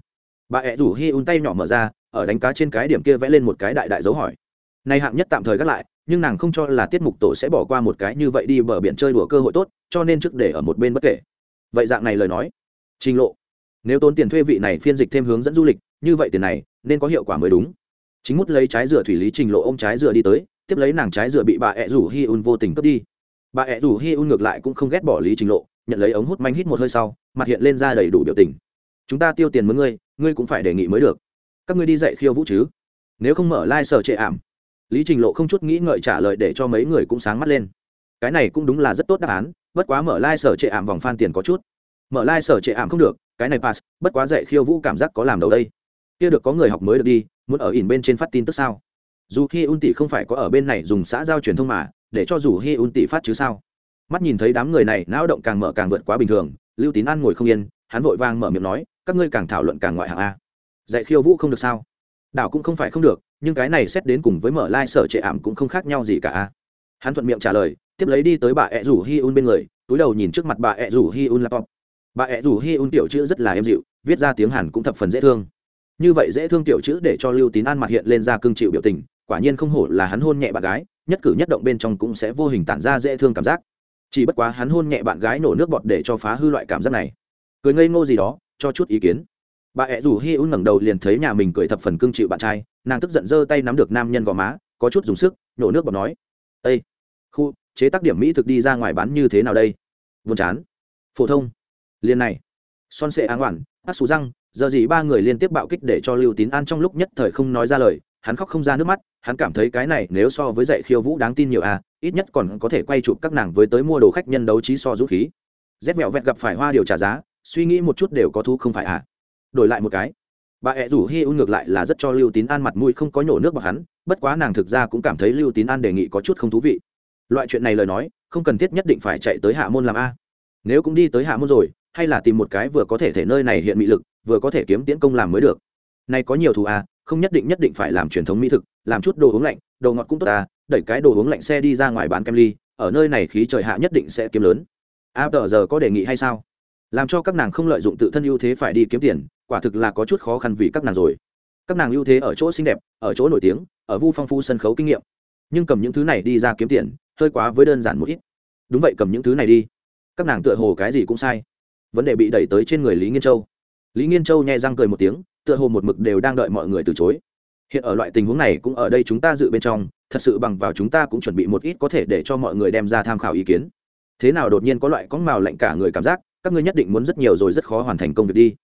Bà ẹ rủ hi un tay nhỏ mở ra, ở đánh cá trên cái điểm kia vẽ lên một cái đại đại dấu hỏi. Nay hạng nhất tạm thời gác lại, nhưng nàng không cho là tiết mục tổ sẽ bỏ qua một cái như vậy đi bờ biển chơi đùa cơ hội tốt, cho nên trước để ở một bên bất kể. Vậy dạng này lời nói. Trình lộ. Nếu tốn tiền thuê vị này phiên dịch thêm hướng dẫn du lịch, như vậy tiền này nên có hiệu quả mới đúng. Chính mút lấy trái dừa thủy lý trình lộ ô m trái dừa đi tới, tiếp lấy nàng trái dừa bị bà ẹ rủ hi un vô tình cướp đi. Bà ẹ rủ hi un ngược lại cũng không ghét bỏ lý trình lộ nhận lấy ống hút manh hít một hơi sau, mặt hiện lên ra đầy đủ biểu tình. Chúng ta tiêu tiền mướn ngươi ngươi cũng phải đề nghị mới được. Các ngươi đi dạy khiêu vũ chứ? Nếu không mở lai、like、sở trệ ảm. Lý trình lộ không chút nghĩ ngợi trả lời để cho mấy người cũng sáng mắt lên. Cái này cũng đúng là rất tốt đáp án, bất quá mở lai、like、sở trệ ảm vòng phan tiền có chút. Mở lai、like、sở trệ ảm không được, cái này pass, bất quá dạy khiêu vũ cảm giác có làm đầu đây. Kia được có người học mới được đi, muốn ở ỉn bên trên phát tin tức sao? Dù khi un tỷ không phải có ở bên này dùng xã giao truyền thông mà, để cho dù hi un tỷ phát chứ sao? Mắt nhìn thấy đám người này, não động càng mở càng vượt quá bình thường. Lưu tín an ngồi không yên, hắn vội vang mở miệng nói, các ngươi càng thảo luận càng ngoại hạng a. Dạy khiêu vũ không được sao? Đảo cũng không phải không được, nhưng cái này xét đến cùng với mở lai、like、sở trệ ảm cũng không khác nhau gì cả a. Hắn thuận miệng trả lời, tiếp lấy đi tới bà ẹ rủ hi un bên người, túi đầu nhìn trước mặt bà ẹ rủ hi un laptop. Bà ẹ rủ hi un tiểu chữ rất là êm dịu, viết ra tiếng hàn cũng thập phần dễ thương. Như vậy dễ thương tiểu chữ để cho lưu tín an mặt hiện lên ra cương chịu biểu tình, quả nhiên không hổ là hắn hôn nhẹ bạn gái, nhất cử nhất động bên trong cũng sẽ vô hình tản ra dễ thương cảm giác chỉ bất quá hắn hôn nhẹ bạn gái nổ nước bọt để cho phá hư loại cảm giác này. Cười ngây ngô gì đó, cho chút ý kiến. Bà ẹ rủ hi un ngẩng đầu liền thấy nhà mình cười thập phần cưng chịu bạn trai, nàng tức giận giơ tay nắm được nam nhân gò má, có chút dùng sức, nổ nước bọt nói ây khu, chế tác điểm mỹ thực đi ra ngoài bán như thế nào đây? Vốn chán. Phổ thông. Liền này. Son sệ áng oản ác xù răng, giờ gì ba người liên tiếp bạo kích để cho lưu tín an trong lúc nhất thời không nói ra lời, hắn khóc không ra nước mắt, hắn cảm thấy cái này nếu so với dạy khiêu vũ đáng tin nhiều à ít nhất còn có thể quay chụp các nàng với tới mua đồ khách nhân đấu trí so dũng khí. Rét mẹo vẹt gặp phải hoa điều trả giá, suy nghĩ một chút đều có thu không phải à? Đổi lại một cái. Bà ẹ rủ hi un ngược lại là rất cho lưu tín an mặt mũi không có nhổ nước bọc hắn, bất quá nàng thực ra cũng cảm thấy lưu tín an đề nghị có chút không thú vị. Loại chuyện này lời nói, không cần thiết nhất định phải chạy tới hạ môn làm a. Nếu cũng đi tới hạ môn rồi, hay là tìm một cái vừa có thể thể nơi này hiện mỹ lực, vừa có thể kiếm tiễn công làm mới được. Này có nhiều thù a, không nhất định nhất định phải làm truyền thống mỹ thực, làm chút đồ uống lạnh đồ ngọt cũng tốt ta, đẩy cái đồ uống lạnh xe đi ra ngoài bán kem ly, ở nơi này khí trời hạ nhất định sẽ kiếm lớn. A tờ giờ có đề nghị hay sao? Làm cho các nàng không lợi dụng tự thân ưu thế phải đi kiếm tiền, quả thực là có chút khó khăn vì các nàng rồi. Các nàng ưu thế ở chỗ xinh đẹp, ở chỗ nổi tiếng, ở vu phong phu sân khấu kinh nghiệm. Nhưng cầm những thứ này đi ra kiếm tiền, hơi quá với đơn giản một ít. Đúng vậy cầm những thứ này đi. Các nàng tựa hồ cái gì cũng sai. Vấn đề bị đẩy tới trên người lý nghiên châu. Lý nghiên châu nhẹ răng cười một tiếng, tựa hồ một mực đều đang đợi mọi người từ chối hiện ở loại tình huống này cũng ở đây chúng ta dự bên trong, thật sự bằng vào chúng ta cũng chuẩn bị một ít có thể để cho mọi người đem ra tham khảo ý kiến. Thế nào đột nhiên có loại có màu lạnh cả người cảm giác, các ngươi nhất định muốn rất nhiều rồi rất khó hoàn thành công việc đi.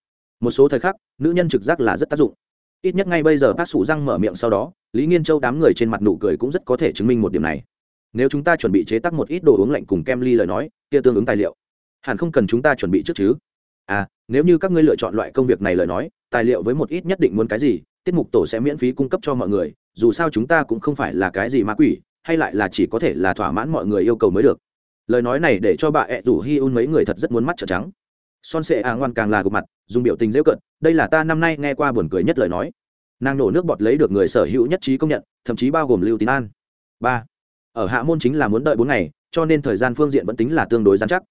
Một số thời khắc, nữ nhân trực giác là rất tác dụng. Ít nhất ngay bây giờ bác sủ răng mở miệng sau đó, lý nghiên châu đám người trên mặt nụ cười cũng rất có thể chứng minh một điểm này. Nếu chúng ta chuẩn bị chế tác một ít đồ uống lạnh cùng kem ly lời nói, kia tương ứng tài liệu. Hẳn không cần chúng ta chuẩn bị trước chứ. À nếu như các ngươi lựa chọn loại công việc này lời nói, tài liệu với một ít nhất định muốn cái gì tiết mục tổ sẽ miễn phí cung cấp cho mọi người, dù sao chúng ta cũng không phải là cái gì ma quỷ, hay lại là chỉ có thể là thỏa mãn mọi người yêu cầu mới được. Lời nói này để cho bà ẹ rủ hi un mấy người thật rất muốn mắt trợn trắng. Son sệ à ngoan càng là gục mặt, dùng biểu tình dễ cận đây là ta năm nay nghe qua buồn cười nhất lời nói. Nàng nổ nước bọt lấy được người sở hữu nhất trí công nhận, thậm chí bao gồm lưu tín an. Ba, ở hạ môn chính là muốn đợi bốn ngày, cho nên thời gian phương diện vẫn tính là tương đối giám chắc.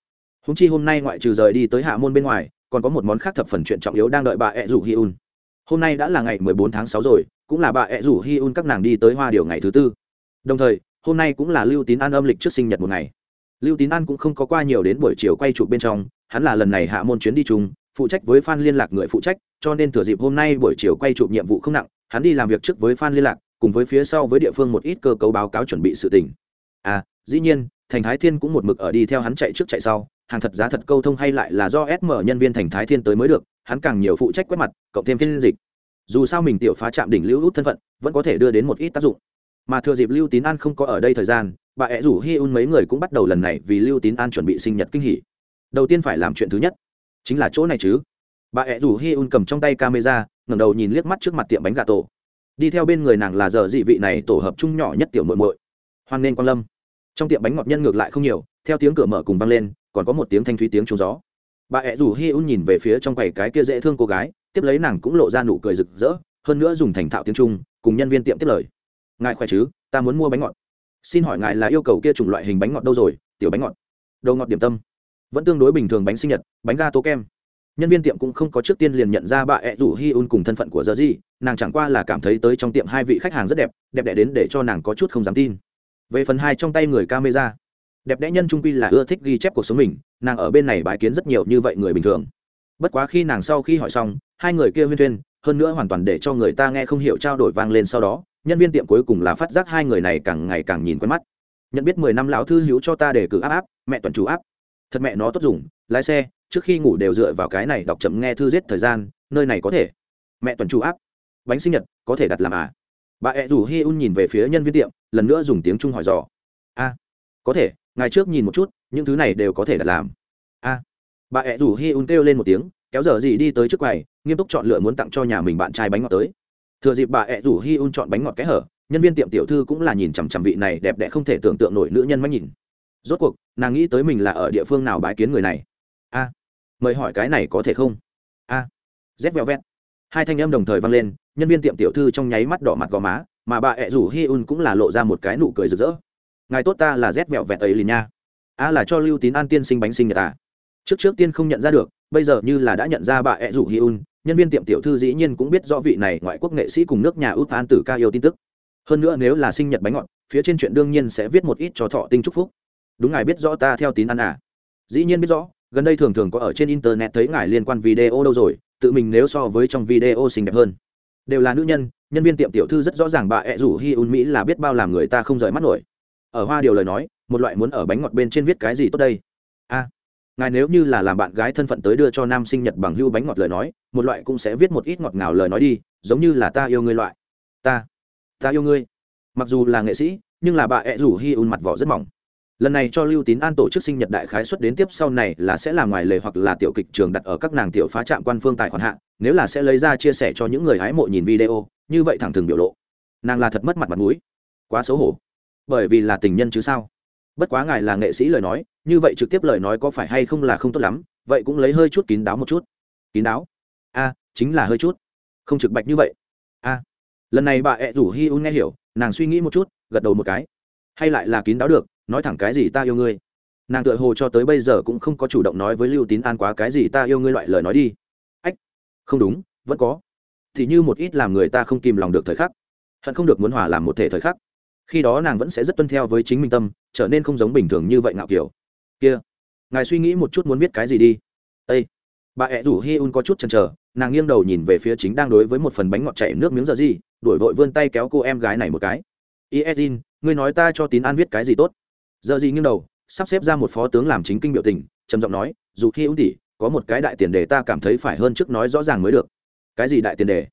Húng chi hôm nay ngoại trừ rời đi tới hạ môn bên ngoài, còn có một món khác thập phần chuyện trọng yếu đang đợi bà ẹ rủ hi un hôm nay đã là ngày mười bốn tháng 6 rồi, cũng là bà ẹ rủ hi un các nàng đi tới hoa điều ngày thứ tư. Đồng thời, hôm nay cũng là lưu tín an âm lịch trước sinh nhật một ngày. Lưu tín an cũng không có qua nhiều đến buổi chiều quay chụp bên trong, hắn là lần này hạ môn chuyến đi chung, phụ trách với fan liên lạc người phụ trách, cho nên thừa dịp hôm nay buổi chiều quay chụp nhiệm vụ không nặng, hắn đi làm việc trước với fan liên lạc, cùng với phía sau với địa phương một ít cơ cấu báo cáo chuẩn bị sự tình. À dĩ nhiên, thành thái thiên cũng một mực ở đi theo hắn chạy trước chạy sau hàng thật giá thật câu thông hay lại là do sm nhân viên thành thái thiên tới mới được, hắn càng nhiều phụ trách quét mặt, cộng thêm phiên dịch. Dù sao mình tiểu phá chạm đỉnh lưu út thân phận, vẫn có thể đưa đến một ít tác dụng. Mà thừa dịp lưu tín an không có ở đây thời gian, bà ẹ rủ hi un mấy người cũng bắt đầu lần này vì lưu tín an chuẩn bị sinh nhật kinh hỷ đầu tiên phải làm chuyện thứ nhất, chính là chỗ này chứ. Bà ẹ rủ hi un cầm trong tay camera, ngẩng đầu nhìn liếc mắt trước mặt tiệm bánh gà tổ. Đi theo bên người nàng là giờ dị vị này tổ hợp chung nhỏ nhất tiểu muội muội. Hoan nên quan lâm. Trong tiệm bánh ngọt nhân ngược lại không nhiều, theo tiếng cửa mở cùng vang lên còn có một tiếng thanh thúy tiếng trúng gió. Bà ẹ rủ hi un nhìn về phía trong quầy cái kia dễ thương cô gái, tiếp lấy nàng cũng lộ ra nụ cười rực rỡ, hơn nữa dùng thành thạo tiếng trung, cùng nhân viên tiệm tiếp lời. Ngài khỏe chứ? Ta muốn mua bánh ngọt. Xin hỏi ngài là yêu cầu kia chủng loại hình bánh ngọt đâu rồi? Tiểu bánh ngọt. Đầu ngọt điểm tâm. Vẫn tương đối bình thường bánh sinh nhật, bánh ga tô kem. Nhân viên tiệm cũng không có trước tiên liền nhận ra bà ẹ rủ hi un cùng thân phận của giờ gì nàng chẳng qua là cảm thấy tới trong tiệm hai vị khách hàng rất đẹp đẹp đẽ đến để cho nàng có chút không dám tin. Về phần hai trong tay người camera đẹp đẽ nhân trung quy là ưa thích ghi chép cuộc sống mình, nàng ở bên này bái kiến rất nhiều như vậy người bình thường. Bất quá khi nàng sau khi hỏi xong, hai người kia huyên thuyên, hơn nữa hoàn toàn để cho người ta nghe không hiểu trao đổi vang lên sau đó, nhân viên tiệm cuối cùng là phát giác hai người này càng ngày càng nhìn quen mắt. Nhận biết mười năm lão thư hữu cho ta để cử áp áp, mẹ tuần chủ áp. Thật mẹ nó tốt dùng, lái xe, trước khi ngủ đều dựa vào cái này đọc chậm nghe thư giết thời gian, nơi này có thể. Mẹ tuần chủ áp. Bánh sinh nhật, có thể đặt làm à? Bà ẹ rủ hi un nhìn về phía nhân viên tiệm, lần nữa dùng tiếng trung hỏi dò. A có thể ngày trước nhìn một chút, những thứ này đều có thể đặt làm. A. Bà ẹ rủ hi un kêu lên một tiếng, kéo giờ gì đi tới trước quầy, nghiêm túc chọn lựa muốn tặng cho nhà mình bạn trai bánh ngọt tới. Thừa dịp bà ẹ rủ hi un chọn bánh ngọt kẽ hở, nhân viên tiệm tiểu thư cũng là nhìn chằm chằm vị này đẹp đẽ không thể tưởng tượng nổi nữ nhân mắt nhìn. Rốt cuộc, nàng nghĩ tới mình là ở địa phương nào bái kiến người này? A. Mời hỏi cái này có thể không? A. À. vẹo vẹt hai thanh âm đồng thời vang lên, nhân viên tiệm tiểu thư trong nháy mắt đỏ mặt gò má, mà bà ẹ rủ hi un cũng là lộ ra một cái nụ cười rực rỡ ngài tốt ta là rét vẹo vẹt ấy liền nha. A là cho lưu tín an tiên sinh bánh sinh nhật à trước trước tiên không nhận ra được, bây giờ như là đã nhận ra bà ed rủ hi un, nhân viên tiệm tiểu thư dĩ nhiên cũng biết rõ vị này ngoại quốc nghệ sĩ cùng nước nhà út an tử ca yêu tin tức. Hơn nữa nếu là sinh nhật bánh ngọt, phía trên chuyện đương nhiên sẽ viết một ít cho thọ tinh chúc phúc. Đúng ngài biết rõ ta theo tín ăn à? Dĩ nhiên biết rõ, gần đây thường thường có ở trên internet thấy ngài liên quan video đâu rồi, tự mình nếu so với trong video xinh đẹp hơn. Đều là nữ nhân nhân viên tiệm tiểu thư rất rõ ràng bà ẹ rủ hi un mỹ là biết bao làm người ta không rời mắt nổi ở hoa điều lời nói, một loại muốn ở bánh ngọt bên trên viết cái gì tốt đây? A, ngài nếu như là làm bạn gái thân phận tới đưa cho nam sinh nhật bằng hưu bánh ngọt lời nói, một loại cũng sẽ viết một ít ngọt ngào lời nói đi, giống như là ta yêu ngươi loại. Ta ta yêu ngươi. Mặc dù là nghệ sĩ, nhưng là bà ẹ rủ hi un mặt vỏ rất mỏng. Lần này cho lưu tín an tổ chức sinh nhật đại khái xuất đến tiếp sau này là sẽ là ngoài lề hoặc là tiểu kịch trường đặt ở các nàng tiểu phá trạm quan phương tài khoản hạ, nếu là sẽ lấy ra chia sẻ cho những người hái mộ nhìn video, như vậy thẳng thừng biểu lộ. Nàng là thật mất mặt mặt mũi. Quá xấu hổ bởi vì là tình nhân chứ sao? Bất quá ngài là nghệ sĩ lời nói, như vậy trực tiếp lời nói có phải hay không là không tốt lắm, vậy cũng lấy hơi chút kín đáo một chút. Kín đáo? A, chính là hơi chút. Không trực bạch như vậy. A. Lần này bà ẹ rủ hi un nghe hiểu, nàng suy nghĩ một chút, gật đầu một cái. Hay lại là kín đáo được, nói thẳng cái gì ta yêu ngươi. Nàng tựa hồ cho tới bây giờ cũng không có chủ động nói với lưu tín an quá cái gì ta yêu ngươi loại lời nói đi. Ách, không đúng, vẫn có. Thì như một ít làm người ta không kìm lòng được thời khắc. Hận không được muốn hòa làm một thể thời khắc khi đó nàng vẫn sẽ rất tuân theo với chính mình tâm, trở nên không giống bình thường như vậy ngạo kiểu. Kia, ngài suy nghĩ một chút muốn biết cái gì đi. Ây bà ẹ rủ hi un có chút chần chờ, nàng nghiêng đầu nhìn về phía chính đang đối với một phần bánh ngọt chảy nước miếng giờ gì đổi vội vươn tay kéo cô em gái này một cái. Y edin ngươi nói ta cho tín an viết cái gì tốt? Giờ gì nghiêng đầu, sắp xếp ra một phó tướng làm chính kinh biểu tình, trầm giọng nói, dù hi un tỉ, có một cái đại tiền đề ta cảm thấy phải hơn trước nói rõ ràng mới được. Cái gì đại tiền đề?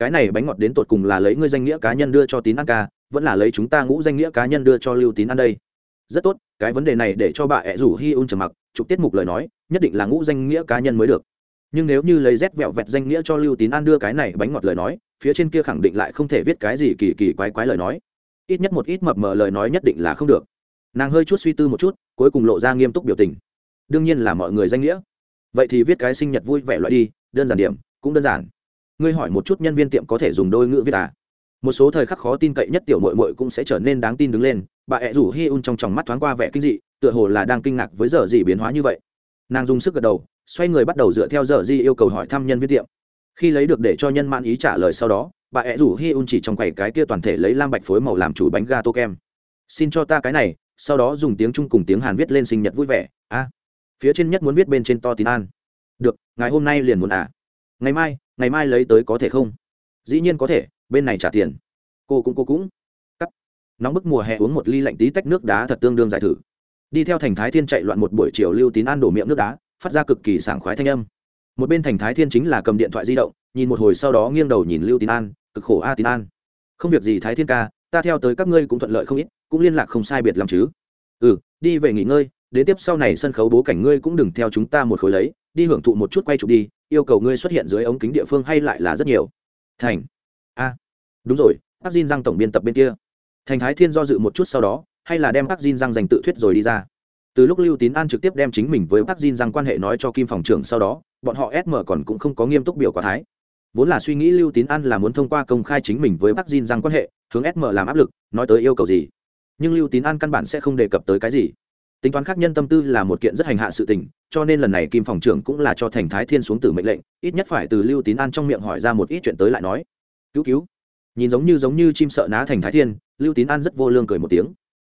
Cái này bánh ngọt đến tột cùng là lấy ngươi danh nghĩa cá nhân đưa cho tín ăn ca, vẫn là lấy chúng ta ngũ danh nghĩa cá nhân đưa cho lưu tín ăn đây. Rất tốt, cái vấn đề này để cho bà ẹ rủ hi un trầm mặc, chụp tiết mục lời nói, nhất định là ngũ danh nghĩa cá nhân mới được. Nhưng nếu như lấy rét vẹo vẹt danh nghĩa cho lưu tín ăn đưa cái này bánh ngọt lời nói, phía trên kia khẳng định lại không thể viết cái gì kỳ kỳ quái quái lời nói. Ít nhất một ít mập mờ lời nói nhất định là không được. Nàng hơi chút suy tư một chút, cuối cùng lộ ra nghiêm túc biểu tình. Đương nhiên là mọi người danh nghĩa. Vậy thì viết cái sinh nhật vui vẻ loại đi, đơn giản điểm, cũng đơn giản ngươi hỏi một chút nhân viên tiệm có thể dùng đôi ngữ viết à? Một số thời khắc khó tin cậy nhất tiểu mội mội cũng sẽ trở nên đáng tin đứng lên, bà ẹ rủ hi un trong tròng mắt thoáng qua vẻ kinh dị, tựa hồ là đang kinh ngạc với giờ gì biến hóa như vậy. Nàng dùng sức gật đầu, xoay người bắt đầu dựa theo giờ di yêu cầu hỏi thăm nhân viên tiệm. Khi lấy được để cho nhân mãn ý trả lời sau đó, bà ẹ rủ hi un chỉ trong quầy cái kia toàn thể lấy lam bạch phối màu làm chủ bánh ga tô kem. Xin cho ta cái này. Sau đó dùng tiếng trung cùng tiếng hàn viết lên sinh nhật vui vẻ. A, phía trên nhất muốn viết bên trên to tín an. Được, ngày hôm nay liền muốn à. Ngày mai ngày mai lấy tới có thể không? Dĩ nhiên có thể, bên này trả tiền. Cô cũng cô cũng. Cắt. Nóng bức mùa hè uống một ly lạnh tí tách nước đá thật tương đương giải thử. Đi theo thành thái thiên chạy loạn một buổi chiều lưu tín an đổ miệng nước đá, phát ra cực kỳ sảng khoái thanh âm. Một bên thành thái thiên chính là cầm điện thoại di động, nhìn một hồi sau đó nghiêng đầu nhìn lưu tín an, cực khổ a tín an. Không việc gì thái thiên ca, ta theo tới các ngươi cũng thuận lợi không ít, cũng liên lạc không sai biệt làm chứ. Ừ đi về nghỉ ngơi, đến tiếp sau này sân khấu bố cảnh ngươi cũng đừng theo chúng ta một khối lấy, đi hưởng thụ một chút quay chụp đi yêu cầu ngươi xuất hiện dưới ống kính địa phương hay lại là rất nhiều. Thành. A. Đúng rồi bác Jin răng tổng biên tập bên kia. Thành thái thiên do dự một chút sau đó, hay là đem bác Jin răng dành tự thuyết rồi đi ra. Từ lúc lưu tín an trực tiếp đem chính mình với bác Jin răng quan hệ nói cho kim phòng trưởng sau đó, bọn họ sm còn cũng không có nghiêm túc biểu quả thái. Vốn là suy nghĩ lưu tín an là muốn thông qua công khai chính mình với bác Jin răng quan hệ, hướng sm làm áp lực, nói tới yêu cầu gì. Nhưng lưu tín an căn bản sẽ không đề cập tới cái gì tính toán khác nhân tâm tư là một kiện rất hành hạ sự tình, cho nên lần này kim phòng trưởng cũng là cho thành thái thiên xuống từ mệnh lệnh, ít nhất phải từ lưu tín an trong miệng hỏi ra một ít chuyện tới lại nói. Cứu cứu. Nhìn giống như giống như chim sợ ná thành thái thiên, lưu tín an rất vô lương cười một tiếng.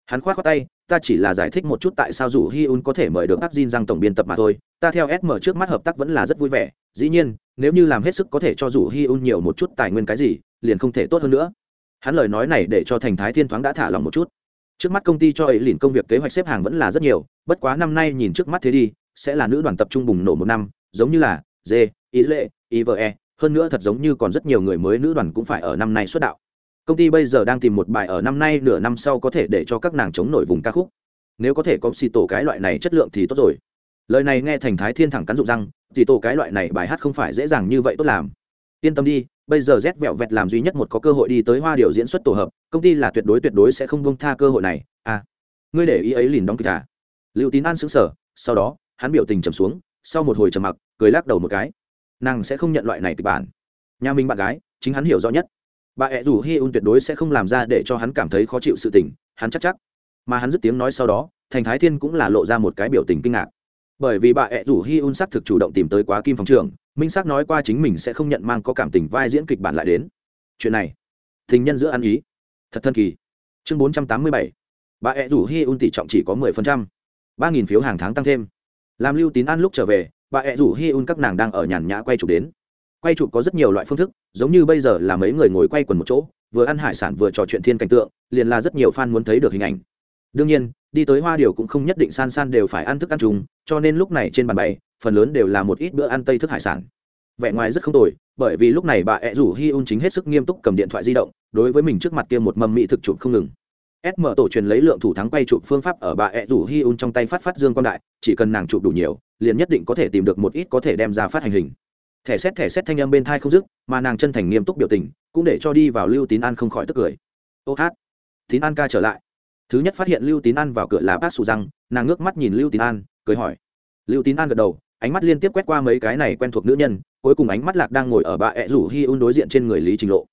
Hắn k h o á t khoác tay, ta chỉ là giải thích một chút tại sao dù hi un có thể mời được ác Jin rằng tổng biên tập mà thôi, ta theo sm trước mắt hợp tác vẫn là rất vui vẻ, dĩ nhiên, nếu như làm hết sức có thể cho dù hi un nhiều một chút tài nguyên cái gì, liền không thể tốt hơn nữa. Hắn lời nói này để cho thành thái thiên thoáng đã thả lòng một chút trước mắt công ty cho ấy liền công việc kế hoạch xếp hàng vẫn là rất nhiều, bất quá năm nay nhìn trước mắt thế đi, sẽ là nữ đoàn tập trung bùng nổ một năm, giống như là d ý lệ e. hơn nữa thật giống như còn rất nhiều người mới nữ đoàn cũng phải ở năm nay xuất đạo. Công ty bây giờ đang tìm một bài ở năm nay nửa năm sau có thể để cho các nàng chống nổi vùng ca khúc. Nếu có thể có xì tổ cái loại này chất lượng thì tốt rồi. Lời này nghe thành thái thiên thẳng cắn dụng răng xì tổ cái loại này bài hát không phải dễ dàng như vậy tốt làm yên tâm đi, bây giờ rét vẹo vẹt làm duy nhất một có cơ hội đi tới hoa điều diễn xuất tổ hợp, công ty là tuyệt đối tuyệt đối sẽ không bông tha cơ hội này. À ngươi để ý ấy liền đóng kịch à? Lưu tín an xứng sở sau đó, hắn biểu tình trầm xuống, sau một hồi trầm mặc, cười lắc đầu một cái. Nàng sẽ không nhận loại này kịch bản. Nhà mình bạn gái, chính hắn hiểu rõ nhất. Bà ẹ rủ hi un tuyệt đối sẽ không làm ra để cho hắn cảm thấy khó chịu sự tình, hắn chắc chắc. Mà hắn dứt tiếng nói sau đó, thành thái thiên cũng là lộ ra một cái biểu tình kinh ngạc bởi vì bà ẹ rủ hi un sắc thực chủ động tìm tới quá kim phòng trường, minh sắc nói qua chính mình sẽ không nhận mang có cảm tình vai diễn kịch bản lại đến. Chuyện này, tình nhân giữa ăn ý. Thật thân kỳ. Chương bốn trăm tám mươi bảy. Bà ẹ rủ hi un tỷ trọng chỉ có mười phần trăm. ba nghìn phiếu hàng tháng tăng thêm. Làm lưu tín ăn lúc trở về, bà ẹ rủ hi un các nàng đang ở nhàn nhã quay chụp đến. Quay chụp có rất nhiều loại phương thức, giống như bây giờ là mấy người ngồi quay quần một chỗ, vừa ăn hải sản vừa trò chuyện thiên cảnh tượng, liền là rất nhiều fan muốn thấy được hình ảnh đương nhiên, đi tới hoa điều cũng không nhất định san san đều phải ăn thức ăn chung, cho nên lúc này trên bàn bày, phần lớn đều là một ít bữa ăn tây thức hải sản. Vẻ ngoài rất không tồi, bởi vì lúc này bà ẹ rủ hi un chính hết sức nghiêm túc cầm điện thoại di động, đối với mình trước mặt kia một mâm mỹ thực chụp không ngừng. Sm tổ truyền lấy lượng thủ thắng quay chụp phương pháp ở bà ẹ rủ hi un trong tay phát phát dương quan đại, chỉ cần nàng chụp đủ nhiều, liền nhất định có thể tìm được một ít có thể đem ra phát hành hình. Thẻ xét thẻ xét thanh âm bên thai không dứt, mà nàng chân thành nghiêm túc biểu tình, cũng để cho đi vào lưu tín an không khỏi tức cười. Ô hát, tín an ca trở lại thứ nhất phát hiện lưu tín an vào cửa là bác sù răng, nàng ngước mắt nhìn lưu tín an, cười hỏi. Lưu tín an gật đầu, ánh mắt liên tiếp quét qua mấy cái này quen thuộc nữ nhân, cuối cùng ánh mắt lạc đang ngồi ở bà ẹ rủ hi un đối diện trên người lý trình lộ.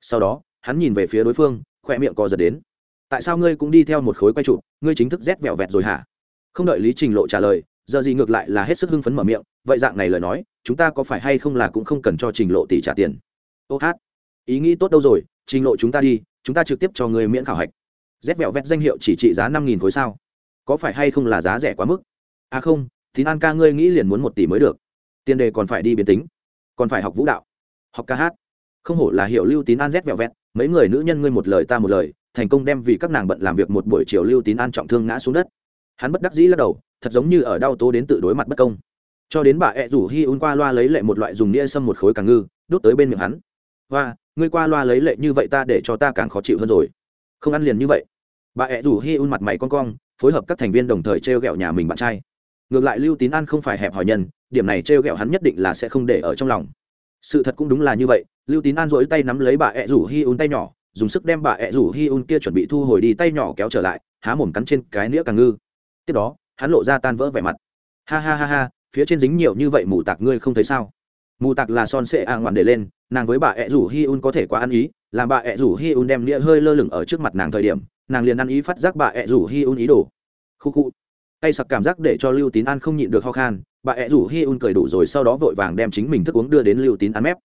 Sau đó, hắn nhìn về phía đối phương khoe miệng co giật đến. Tại sao ngươi cũng đi theo một khối quay trụ ngươi chính thức rét vẹo vẹt rồi hả? Không đợi lý trình lộ trả lời, giờ gì ngược lại là hết sức hưng phấn mở miệng, vậy dạng này lời nói, chúng ta có phải hay không là cũng không cần cho trình lộ tỷ trả tiền? Ô hát, ý nghĩ tốt đâu rồi, trình lộ chúng ta đi, chúng ta trực tiếp cho người miễn khảo hạch rét vẹo vét danh hiệu chỉ trị giá năm nghìn khối sao? Có phải hay không là giá rẻ quá mức? À không thì an ca ngươi nghĩ liền muốn một tỷ mới được. Tiền đề còn phải đi biến tính, còn phải học vũ đạo, học ca hát. Không hổ là hiệu lưu tín an rét vẹo vẹt, mấy người nữ nhân ngươi một lời ta một lời, thành công đem vì các nàng bận làm việc một buổi chiều lưu tín an trọng thương ngã xuống đất. Hắn bất đắc dĩ lắc đầu, thật giống như ở đau tố đến tự đối mặt bất công. Cho đến bà ẹ rủ hi un qua loa lấy lệ một loại dùng nia xâm một khối càng ngư đốt tới bên miệng hắn. Và ngươi qua loa lấy lệ như vậy ta để cho ta càng khó chịu hơn rồi không ăn liền như vậy. Bà ẹ rủ hi un mặt mày con cong, phối hợp các thành viên đồng thời t r e o g ẹ o nhà mình bạn trai. Ngược lại lưu tín an không phải hẹp hòi nhân, điểm này t r e o g ẹ o hắn nhất định là sẽ không để ở trong lòng. Sự thật cũng đúng là như vậy, lưu tín an dỗi tay nắm lấy bà ẹ rủ hi un tay nhỏ, dùng sức đem bà ẹ rủ hi un kia chuẩn bị thu hồi đi tay nhỏ kéo trở lại, há mồm cắn trên cái nĩa càng ngư. Tiếp đó, hắn lộ ra tan vỡ vẻ mặt. Ha ha ha ha, phía trên dính nhiều như vậy mù tạc ngươi không thấy sao? Mù tạc là son sệ a ngoạn để lên, nàng với bà ẹ rủ hi un có thể quá ăn ý, làm bà ẹ rủ hi un đem nghĩa hơi lơ lửng ở trước mặt nàng thời điểm, nàng liền ăn ý phát giác bà ẹ rủ hi un ý đồ. Khu khu. Tay sặc cảm giác để cho lưu tín an không nhịn được ho khan, bà ẹ rủ hi un cười đủ rồi sau đó vội vàng đem chính mình thức uống đưa đến lưu tín an mép.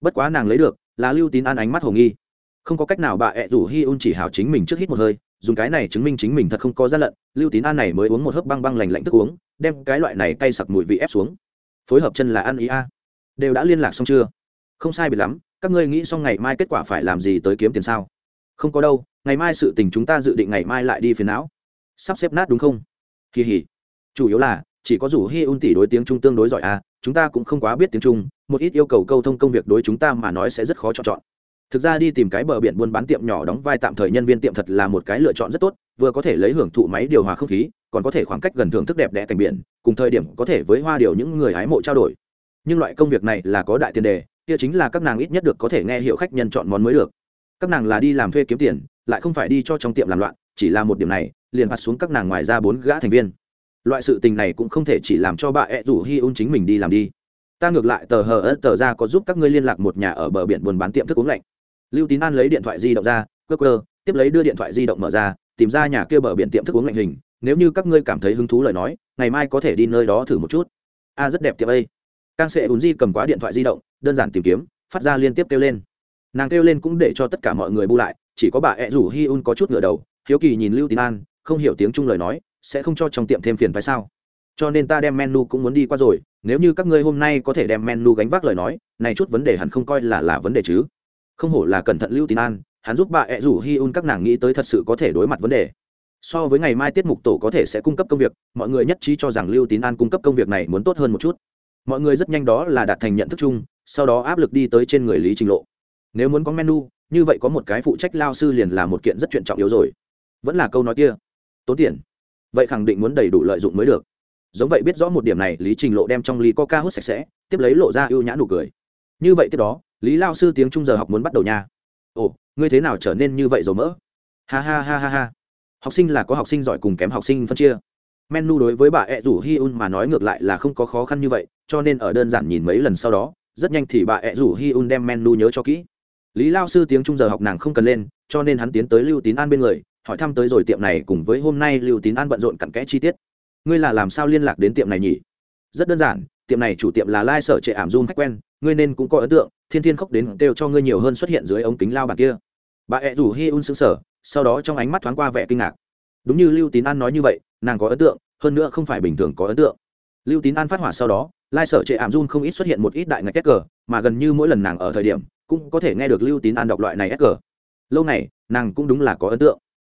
Bất quá nàng lấy được, là lưu tín an ánh mắt hồ nghi. Không có cách nào bà ẹ rủ hi un chỉ hào chính mình trước hít một hơi, dùng cái này chứng minh chính mình thật không có gian lận, lưu tín an này mới uống một hớp băng băng lành lạnh thức uống, đem cái loại này cay sặc mùi vị ép xuống. Phối hợp chân là ăn ý a đều đã liên lạc xong chưa? Không sai biệt lắm, các ngươi nghĩ xong ngày mai kết quả phải làm gì tới kiếm tiền sao? Không có đâu, ngày mai sự tình chúng ta dự định ngày mai lại đi phiền não. Sắp xếp nát đúng không? Kỳ hỉ. Chủ yếu là, chỉ có rủ hi un tỷ đối tiếng trung tương đối giỏi à? chúng ta cũng không quá biết tiếng trung, một ít yêu cầu câu thông công việc đối chúng ta mà nói sẽ rất khó chọn chọn. Thực ra đi tìm cái bờ biển buôn bán tiệm nhỏ đóng vai tạm thời nhân viên tiệm thật là một cái lựa chọn rất tốt, vừa có thể lấy hưởng thụ máy điều hòa không khí, còn có thể khoảng cách gần thưởng thức đẹp đẽ cảnh biển, cùng thời điểm có thể với hoa điều những người hái mộ trao đổi nhưng loại công việc này là có đại tiền đề, kia chính là các nàng ít nhất được có thể nghe hiệu khách nhân chọn món mới được. Các nàng là đi làm thuê kiếm tiền, lại không phải đi cho trong tiệm làm loạn, chỉ là một điểm này, liền phạt xuống các nàng ngoài ra bốn gã thành viên. Loại sự tình này cũng không thể chỉ làm cho bà ẹ rủ hi un chính mình đi làm đi. Ta ngược lại tờ hờ ớt tờ ra có giúp các ngươi liên lạc một nhà ở bờ biển buôn bán tiệm thức uống lạnh. Lưu tín an lấy điện thoại di động ra cơ cơ tiếp lấy đưa điện thoại di động mở ra, tìm ra nhà kia bờ biển tiệm thức uống lạnh hình, nếu như các ngươi cảm thấy hứng thú lời nói, ngày mai có thể đi nơi đó thử một chút. A, rất đẹp tiệm a càng sẽ ùn di cầm quá điện thoại di động, đơn giản tìm kiếm, phát ra liên tiếp kêu lên. Nàng kêu lên cũng để cho tất cả mọi người bu lại, chỉ có bà ẹ rủ hi un có chút ngựa đầu, hiếu kỳ nhìn lưu tín an, không hiểu tiếng trung lời nói, sẽ không cho trong tiệm thêm phiền phải sao? Cho nên ta đem menu cũng muốn đi qua rồi, nếu như các ngươi hôm nay có thể đem menu gánh vác lời nói, này chút vấn đề hẳn không coi là là vấn đề chứ. Không hổ là cẩn thận lưu tín an, hắn giúp bà ẹ rủ hi un các nàng nghĩ tới thật sự có thể đối mặt vấn đề. So với ngày mai tiết mục tổ có thể sẽ cung cấp công việc, mọi người nhất trí cho rằng lưu tín an cung cấp công việc này muốn tốt hơn một chút mọi người rất nhanh đó là đạt thành nhận thức chung, sau đó áp lực đi tới trên người lý trình lộ. Nếu muốn có menu, như vậy có một cái phụ trách lao sư liền là một kiện rất chuyện trọng yếu rồi. Vẫn là câu nói kia. Tốn tiền. Vậy khẳng định muốn đầy đủ lợi dụng mới được. Giống vậy biết rõ một điểm này, lý trình lộ đem trong ly coca hút sạch sẽ, tiếp lấy lộ ra ưu nhã nụ cười. Như vậy tiếp đó, lý lao sư tiếng trung giờ học muốn bắt đầu nha. Ồ, ngươi thế nào trở nên như vậy dầu mỡ? Ha ha ha ha ha. Học sinh là có học sinh giỏi cùng kém học sinh phân chia menu đối với bà ẹ rủ hi un mà nói ngược lại là không có khó khăn như vậy, cho nên ở đơn giản nhìn mấy lần sau đó, rất nhanh thì bà ẹ rủ hi un đem menu nhớ cho kỹ. Lý lao sư tiếng trung giờ học nàng không cần lên, cho nên hắn tiến tới lưu tín an bên người, hỏi thăm tới rồi tiệm này cùng với hôm nay lưu tín an bận rộn cặn kẽ chi tiết. Ngươi là làm sao liên lạc đến tiệm này nhỉ? Rất đơn giản, tiệm này chủ tiệm là lai sở trệ ảm Dung khách quen, ngươi nên cũng có ấn tượng, thiên thiên khóc đến đều cho ngươi nhiều hơn xuất hiện dưới ống kính lao bàn kia. Bà ẹ rủ hi un xứng sở sau đó trong ánh mắt thoáng qua vẻ kinh ngạc. Đúng như lưu tín an nói như vậy nàng có ấn tượng, hơn nữa không phải bình thường có ấn tượng. Lưu tín an phát hỏa sau đó, lai sở trệ ảm run không ít xuất hiện một ít đại ngạch cờ mà gần như mỗi lần nàng ở thời điểm, cũng có thể nghe được lưu tín an đọc loại này cờ lâu này nàng cũng đúng là có ấn tượng.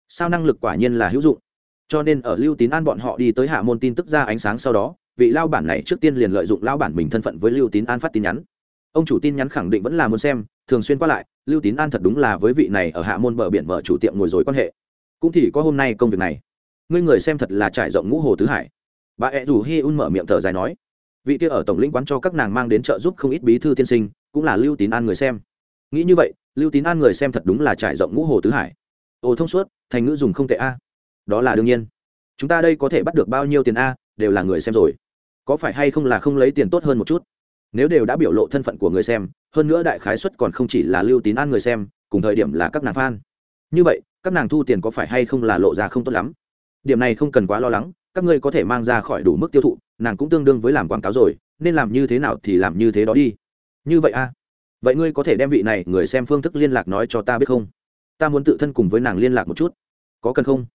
Sao năng lực quả nhiên là hữu dụng. Cho nên ở lưu tín an bọn họ đi tới hạ môn tin tức ra ánh sáng sau đó, vị lao bản này trước tiên liền lợi dụng lao bản mình thân phận với lưu tín an phát tin nhắn. Ông chủ tin nhắn khẳng định vẫn là muốn xem, thường xuyên qua lại, lưu tín an thật đúng là với vị này ở hạ môn bờ biển mở chủ tiệm ngồi rồi quan hệ. Cũng thì có hôm nay công việc này ngươi người xem thật là trải rộng ngũ hồ tứ hải. Bà ẹ rủ hi un mở miệng thở dài nói, vị kia ở tổng lĩnh quán cho các nàng mang đến trợ giúp không ít bí thư tiên sinh, cũng là lưu tín an người xem. Nghĩ như vậy, lưu tín an người xem thật đúng là trải rộng ngũ hồ tứ hải. Ồ thông suốt, thành ngữ dùng không tệ a. Đó là đương nhiên. Chúng ta đây có thể bắt được bao nhiêu tiền a, đều là người xem rồi. Có phải hay không là không lấy tiền tốt hơn một chút? Nếu đều đã biểu lộ thân phận của người xem, hơn nữa đại khái xuất còn không chỉ là lưu tín an người xem, cùng thời điểm là các nàng f a n như vậy, các nàng thu tiền có phải hay không là lộ ra không tốt lắm? Điểm này không cần quá lo lắng, các ngươi có thể mang ra khỏi đủ mức tiêu thụ, nàng cũng tương đương với làm quảng cáo rồi, nên làm như thế nào thì làm như thế đó đi. Như vậy a vậy ngươi có thể đem vị này người xem phương thức liên lạc nói cho ta biết không? Ta muốn tự thân cùng với nàng liên lạc một chút. Có cần không?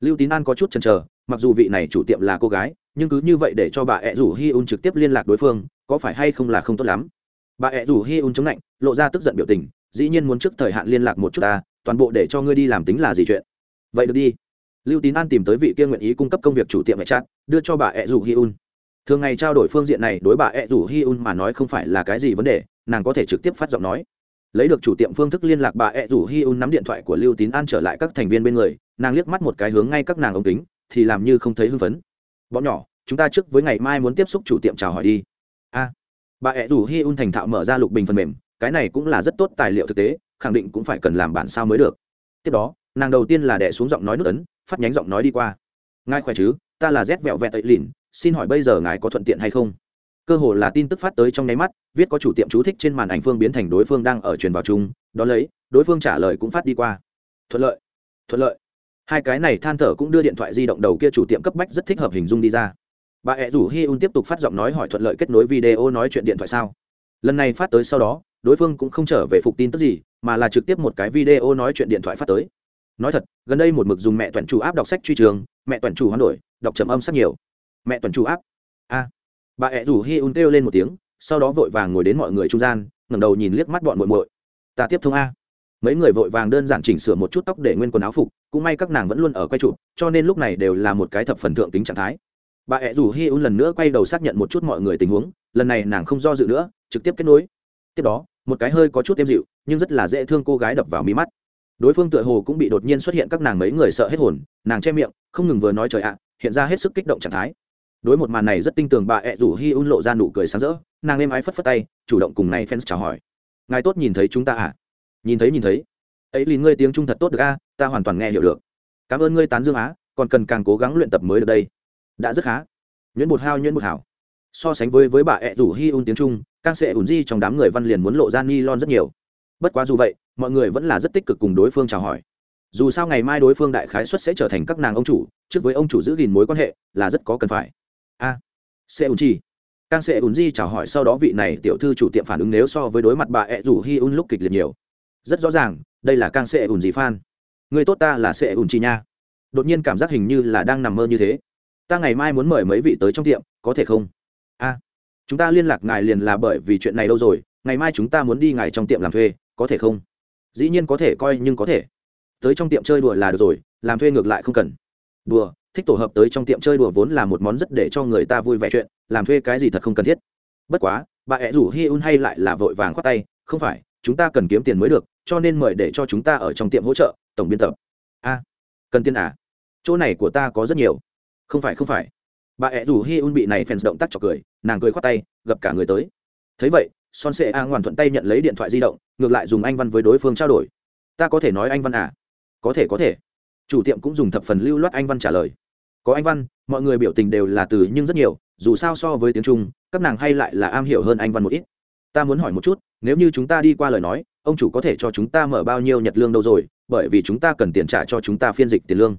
Lưu tín an có chút chần chờ, mặc dù vị này chủ tiệm là cô gái, nhưng cứ như vậy để cho bà ẹ rủ hi un trực tiếp liên lạc đối phương, có phải hay không là không tốt lắm? Bà ẹ rủ hi un chống lạnh, lộ ra tức giận biểu tình, dĩ nhiên muốn trước thời hạn liên lạc một chút ta, toàn bộ để cho ngươi đi làm tính là gì chuyện? Vậy được đi lưu tín an tìm tới vị kia nguyện ý cung cấp công việc chủ tiệm mẹ chat, đưa cho bà ẹ rủ hi un thường ngày trao đổi phương diện này đối bà ẹ rủ hi un mà nói không phải là cái gì vấn đề, nàng có thể trực tiếp phát giọng nói. Lấy được chủ tiệm phương thức liên lạc, bà ẹ rủ hi un nắm điện thoại của lưu tín an trở lại các thành viên bên người, nàng liếc mắt một cái hướng ngay các nàng ống kính, thì làm như không thấy hưng phấn. Bọn nhỏ, chúng ta trước với ngày mai muốn tiếp xúc chủ tiệm chào hỏi đi. A. Bà ẹ rủ hi un thành thạo mở ra lục bình phần mềm, cái này cũng là rất tốt tài liệu thực tế, khẳng định cũng phải cần làm bản sao mới được. Tiếp đó, nàng đầu tiên là đẻ xuống giọng nói nước ấn phát nhánh giọng nói đi qua. Ngài khỏe chứ? Ta là rét vẹo vẹt tậy lìn, xin hỏi bây giờ ngài có thuận tiện hay không? Cơ hồ là tin tức phát tới trong nháy mắt, viết có chủ tiệm chú thích trên màn ảnh phương biến thành đối phương đang ở truyền vào chung đ ó lấy, đối phương trả lời cũng phát đi qua. Thuận lợi thuận lợi. Hai cái này than thở cũng đưa điện thoại di động đầu kia chủ tiệm cấp bách rất thích hợp hình dung đi ra. Bà ẹ rủ hi un tiếp tục phát giọng nói hỏi thuận lợi kết nối video nói chuyện điện thoại sao? Lần này phát tới sau đó, đối phương cũng không trở về phục tin tức gì, mà là trực tiếp một cái video nói chuyện điện thoại phát tới nói thật, gần đây một mực dùng mẹ tuần chủ áp đọc sách truy trường, mẹ tuần chủ hoán đổi, đọc trầm âm sắc nhiều. Mẹ tuần chủ áp. A. Bà ẹ rủ hi un kêu lên một tiếng, sau đó vội vàng ngồi đến mọi người trung gian, ngẩng đầu nhìn liếc mắt bọn muội muội. Ta tiếp thông a. Mấy người vội vàng đơn giản chỉnh sửa một chút tóc để nguyên quần áo phục, cũng may các nàng vẫn luôn ở quay trụ cho nên lúc này đều là một cái thập phần thượng tính trạng thái. Bà ẹ rủ hi un lần nữa quay đầu xác nhận một chút mọi người tình huống, lần này nàng không do dự nữa, trực tiếp kết nối. Tiếp đó, một cái hơi có chút êm dịu, nhưng rất là dễ thương cô gái đập vào mí mắt đối phương tựa hồ cũng bị đột nhiên xuất hiện các nàng mấy người sợ hết hồn, nàng che miệng, không ngừng vừa nói trời ạ, hiện ra hết sức kích động trạng thái. Đối một màn này rất tinh tường, bà ẹ rủ hi un lộ ra nụ cười sáng rỡ, nàng êm ái phất phất tay, chủ động cùng này fans chào hỏi. Ngài tốt nhìn thấy chúng ta à? Nhìn thấy nhìn thấy. Ấy liền ngươi tiếng trung thật tốt được a, ta hoàn toàn nghe hiểu được. Cảm ơn ngươi tán dương á, còn cần càng cố gắng luyện tập mới được đây. Đã rất khá. Nhuyễn bột hao, nhuyễn bột hảo. So sánh với với bà ẹ rủ hi un tiếng trung càng sẽ ủn di trong đám người văn liền muốn lộ ra ni lon rất nhiều. Bất quá dù vậy mọi người vẫn là rất tích cực cùng đối phương chào hỏi. Dù sao ngày mai đối phương đại khái xuất sẽ trở thành các nàng ông chủ trước với ông chủ giữ gìn mối quan hệ là rất có cần phải. A à, sẽ ủn chi. Càng sẽ ủn di chào hỏi sau đó vị này tiểu thư chủ tiệm phản ứng nếu so với đối mặt bà ẹ rủ hi un lúc kịch liệt nhiều. Rất rõ ràng đây là càng sẽ ủn gì fan. người tốt ta là sẽ ủn chi nha. Đột nhiên cảm giác hình như là đang nằm mơ như thế. Ta ngày mai muốn mời mấy vị tới trong tiệm có thể không? A chúng ta liên lạc ngài liền là bởi vì chuyện này đâu rồi ngày mai chúng ta muốn đi ngài trong tiệm làm thuê có thể không? Dĩ nhiên có thể coi nhưng có thể. Tới trong tiệm chơi đùa là được rồi, làm thuê ngược lại không cần. Đùa, thích tổ hợp tới trong tiệm chơi đùa vốn là một món rất để cho người ta vui vẻ chuyện, làm thuê cái gì thật không cần thiết. Bất quá, bà ẹ rủ hi un hay lại là vội vàng khoát tay, không phải, chúng ta cần kiếm tiền mới được, cho nên mời để cho chúng ta ở trong tiệm hỗ trợ, tổng biên tập. A, cần tiền à? Chỗ này của ta có rất nhiều. Không phải không phải. Bà ẹ rủ hi un bị này phèn động tác chọc cười, nàng cười khoát tay, gặp cả người tới. Thấy vậy son sệ a ngoan thuận tay nhận lấy điện thoại di động, ngược lại dùng anh văn với đối phương trao đổi. Ta có thể nói anh văn à? Có thể có thể. Chủ tiệm cũng dùng thập phần lưu loát anh văn trả lời. Có anh văn, mọi người biểu tình đều là từ nhưng rất nhiều, dù sao so với tiếng trung, các nàng hay lại là am hiểu hơn anh văn một ít. Ta muốn hỏi một chút, nếu như chúng ta đi qua lời nói, ông chủ có thể cho chúng ta mở bao nhiêu nhật lương đâu rồi, bởi vì chúng ta cần tiền trả cho chúng ta phiên dịch tiền lương.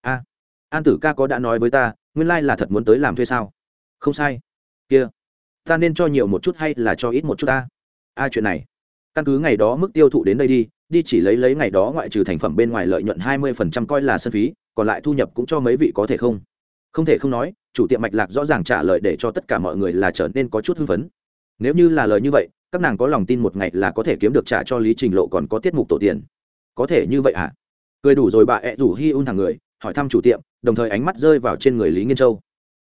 A, an tử ca có đã nói với ta, nguyên lai、like、là thật muốn tới làm thuê sao? Không sai. Kia ta nên cho nhiều một chút hay là cho ít một chút ta? A, chuyện này. Căn cứ ngày đó mức tiêu thụ đến đây đi đi chỉ lấy lấy ngày đó ngoại trừ thành phẩm bên ngoài lợi nhuận hai mươi phần trăm coi là sân phí, còn lại thu nhập cũng cho mấy vị có thể không? Không thể không nói, chủ tiệm mạch lạc rõ ràng trả lời để cho tất cả mọi người là trở nên có chút hưng phấn. Nếu như là lời như vậy, các nàng có lòng tin một ngày là có thể kiếm được trả cho lý trình lộ còn có tiết mục tổ tiền. Có thể như vậy à cười đủ rồi bà ẹ rủ hi un thằng người, hỏi thăm chủ tiệm, đồng thời ánh mắt rơi vào trên người lý nghiên châu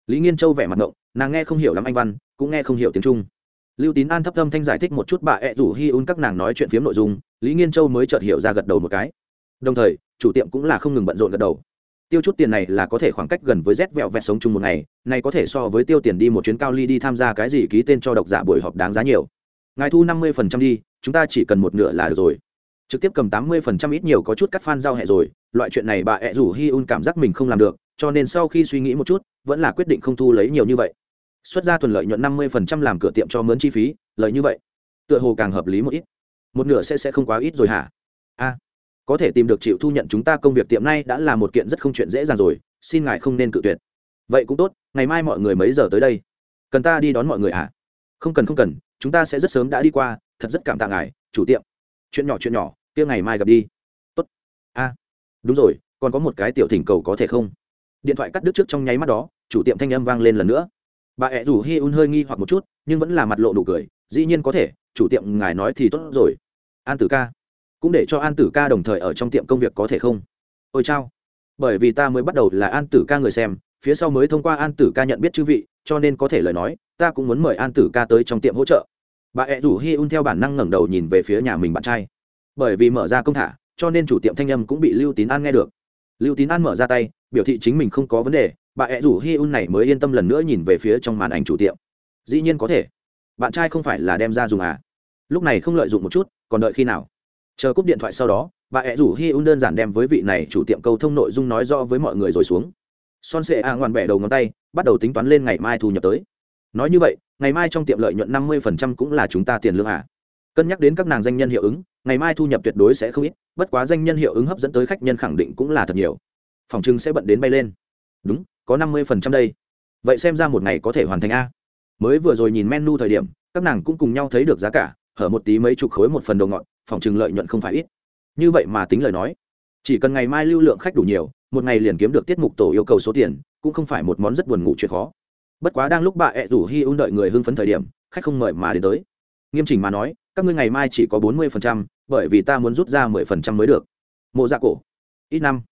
lý nghiên châu vẻ mặt ngộng, nàng nghe không hiểu lắm anh văn, cũng nghe không hiểu tiếng trung. Lưu tín an thấp thâm thanh giải thích một chút bà ẹ rủ hi un các nàng nói chuyện phiếm nội dung, lý nghiên châu mới chợt hiểu ra gật đầu một cái. Đồng thời, chủ tiệm cũng là không ngừng bận rộn gật đầu. Tiêu chút tiền này là có thể khoảng cách gần với rét vẹo vẹt sống chung một ngày, này có thể so với tiêu tiền đi một chuyến cao ly đi tham gia cái gì ký tên cho độc giả buổi họp đáng giá nhiều. Ngài thu năm mươi phần trăm đi, chúng ta chỉ cần một nửa là được rồi. Trực tiếp cầm tám mươi phần trăm ít nhiều có chút cắt phan giao hẹ rồi, loại chuyện này bà ẹ rủ hi un cảm giác mình không làm được, cho nên sau khi suy nghĩ một chút vẫn là quyết định không thu lấy nhiều như vậy. Xuất ra thuần lợi nhuận năm mươi phần trăm làm cửa tiệm cho mướn chi phí, lợi như vậy. Tựa hồ càng hợp lý một ít. Một nửa sẽ sẽ không quá ít rồi hả? A, có thể tìm được chịu thu nhận chúng ta công việc tiệm nay đã là một kiện rất không chuyện dễ dàng rồi, xin ngài không nên cự tuyệt. Vậy cũng tốt, ngày mai mọi người mấy giờ tới đây? Cần ta đi đón mọi người à không cần không cần, chúng ta sẽ rất sớm đã đi qua, thật rất cảm tạ ngài, chủ tiệm. Chuyện nhỏ chuyện nhỏ, kia ngày mai gặp đi. Tốt. A, đúng rồi, còn có một cái tiểu thỉnh cầu có thể không? Điện thoại cắt đứt trước trong nháy mắt đó chủ tiệm thanh âm vang lên lần nữa. Bà ẹ rủ hi un hơi nghi hoặc một chút, nhưng vẫn là mặt lộ đủ cười, dĩ nhiên có thể, chủ tiệm ngài nói thì tốt rồi. An tử ca, cũng để cho an tử ca đồng thời ở trong tiệm công việc có thể không? Ôi chao, bởi vì ta mới bắt đầu là an tử ca người xem, phía sau mới thông qua an tử ca nhận biết chư vị, cho nên có thể lời nói, ta cũng muốn mời an tử ca tới trong tiệm hỗ trợ. Bà ẹ rủ hi un theo bản năng ngẩng đầu nhìn về phía nhà mình bạn trai. Bởi vì mở ra công thả, cho nên chủ tiệm thanh âm cũng bị lưu tín an nghe được. Lưu tín an mở ra tay, biểu thị chính mình không có vấn đề bà ẹ rủ hi un này mới yên tâm lần nữa nhìn về phía trong màn ảnh chủ tiệm. Dĩ nhiên có thể. Bạn trai không phải là đem ra dùng à? Lúc này không lợi dụng một chút, còn đợi khi nào? Chờ cúp điện thoại sau đó, bà ẹ rủ hi un đơn giản đem với vị này chủ tiệm câu thông nội dung nói rõ với mọi người rồi xuống. Son sệ a ngoan bẻ đầu ngón tay, bắt đầu tính toán lên ngày mai thu nhập tới. Nói như vậy, ngày mai trong tiệm lợi nhuận năm mươi cũng là chúng ta tiền lương à? Cân nhắc đến các nàng danh nhân hiệu ứng, ngày mai thu nhập tuyệt đối sẽ không ít, bất quá danh nhân hiệu ứng hấp dẫn tới khách nhân khẳng định cũng là thật nhiều. Phòng trưng sẽ bận đến bay lên. Đúng có năm mươi đây. Vậy xem ra một ngày có thể hoàn thành a. Mới vừa rồi nhìn menu thời điểm các nàng cũng cùng nhau thấy được giá cả hở một tí mấy chục khối một phần đồ ngọt phòng trừng lợi nhuận không phải ít. Như vậy mà tính lời nói chỉ cần ngày mai lưu lượng khách đủ nhiều một ngày liền kiếm được tiết mục tổ yêu cầu số tiền cũng không phải một món rất buồn ngủ chuyện khó. Bất quá đang lúc bà ẹ rủ hi un đợi người hưng phấn thời điểm khách không mời mà đến tới. Nghiêm chỉnh mà nói các ngươi ngày mai chỉ có bốn mươi phần trăm, bởi vì ta muốn rút ra mười phần trăm mới được. Mộ dạ cổ ít năm.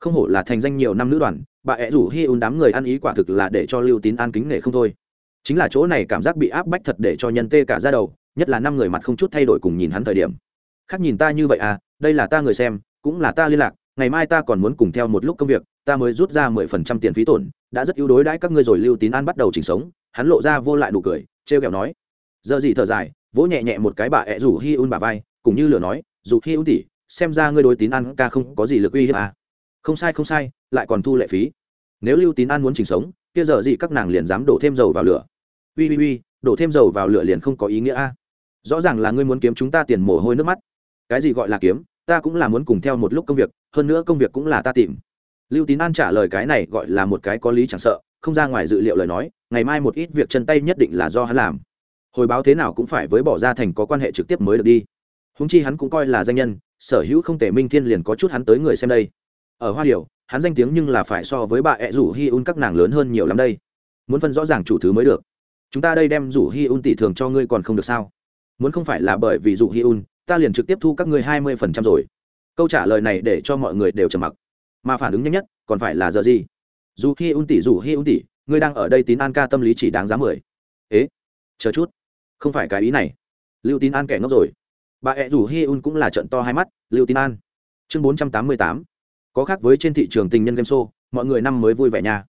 Không hổ là thành danh nhiều năm nữ đoàn bà ẹ rủ hi un đám người ăn ý quả thực là để cho lưu tín an kính nể không thôi. Chính là chỗ này cảm giác bị áp bách thật để cho nhân tê cả ra đầu, nhất là năm người mặt không chút thay đổi cùng nhìn hắn thời điểm. Khác nhìn ta như vậy à đây là ta người xem, cũng là ta liên lạc, ngày mai ta còn muốn cùng theo một lúc công việc, ta mới rút ra mười phần trăm tiền phí tổn, đã rất yếu đối đãi các ngươi rồi, lưu tín an bắt đầu chỉnh sống, hắn lộ ra vô lại nụ cười, trêu kẹo nói. Giờ gì thở dài, vỗ nhẹ nhẹ một cái bà ẹ rủ hi un bà vai cũng như lửa nói dù hi un tỉ xem ra ngươi đối tín an ca không có gì lực uy hiếp à không sai không sai, lại còn thu lệ phí. Nếu lưu tín an muốn chỉnh sống, kia giờ gì các nàng liền dám đổ thêm dầu vào lửa. Ui ui ui đổ thêm dầu vào lửa liền không có ý nghĩa a. À. rõ ràng là ngươi muốn kiếm chúng ta tiền mồ hôi nước mắt. Cái gì gọi là kiếm? Ta cũng là muốn cùng theo một lúc công việc, hơn nữa công việc cũng là ta tìm. Lưu tín an trả lời cái này gọi là một cái có lý chẳng sợ, không ra ngoài dự liệu lời nói, ngày mai một ít việc chân tay nhất định là do hắn làm. Hồi báo thế nào cũng phải với bỏ ra thành có quan hệ trực tiếp mới được đi. Húng chi hắn cũng coi là danh nhân, sở hữu không thể minh thiên liền có chút hắn tới người xem đây ở hoa điều hắn danh tiếng nhưng là phải so với bà ẹ rủ hi un các nàng lớn hơn nhiều lắm đây. Muốn phân rõ ràng chủ thứ mới được. Chúng ta đây đem rủ hi un tỷ thường cho ngươi còn không được sao? Muốn không phải là bởi vì rủ hi un, ta liền trực tiếp thu các ngươi hai mươi phần trăm rồi. Câu trả lời này để cho mọi người đều trầm mặc. Mà phản ứng nhanh nhất, còn phải là giờ gì? Dù hi un tỷ dù hi un tỷ, ngươi đang ở đây tín an ca tâm lý chỉ đáng giá mười. Ế, chờ chút. Không phải cái ý này. Lưu tín an kẻ ngốc rồi. Bà ẹ rủ hi un cũng là trận to hai mắt. Lưu tín an. Chương bốn trăm tám mươi tám có khác với trên thị trường tình nhân game show, mọi người năm mới vui vẻ nha.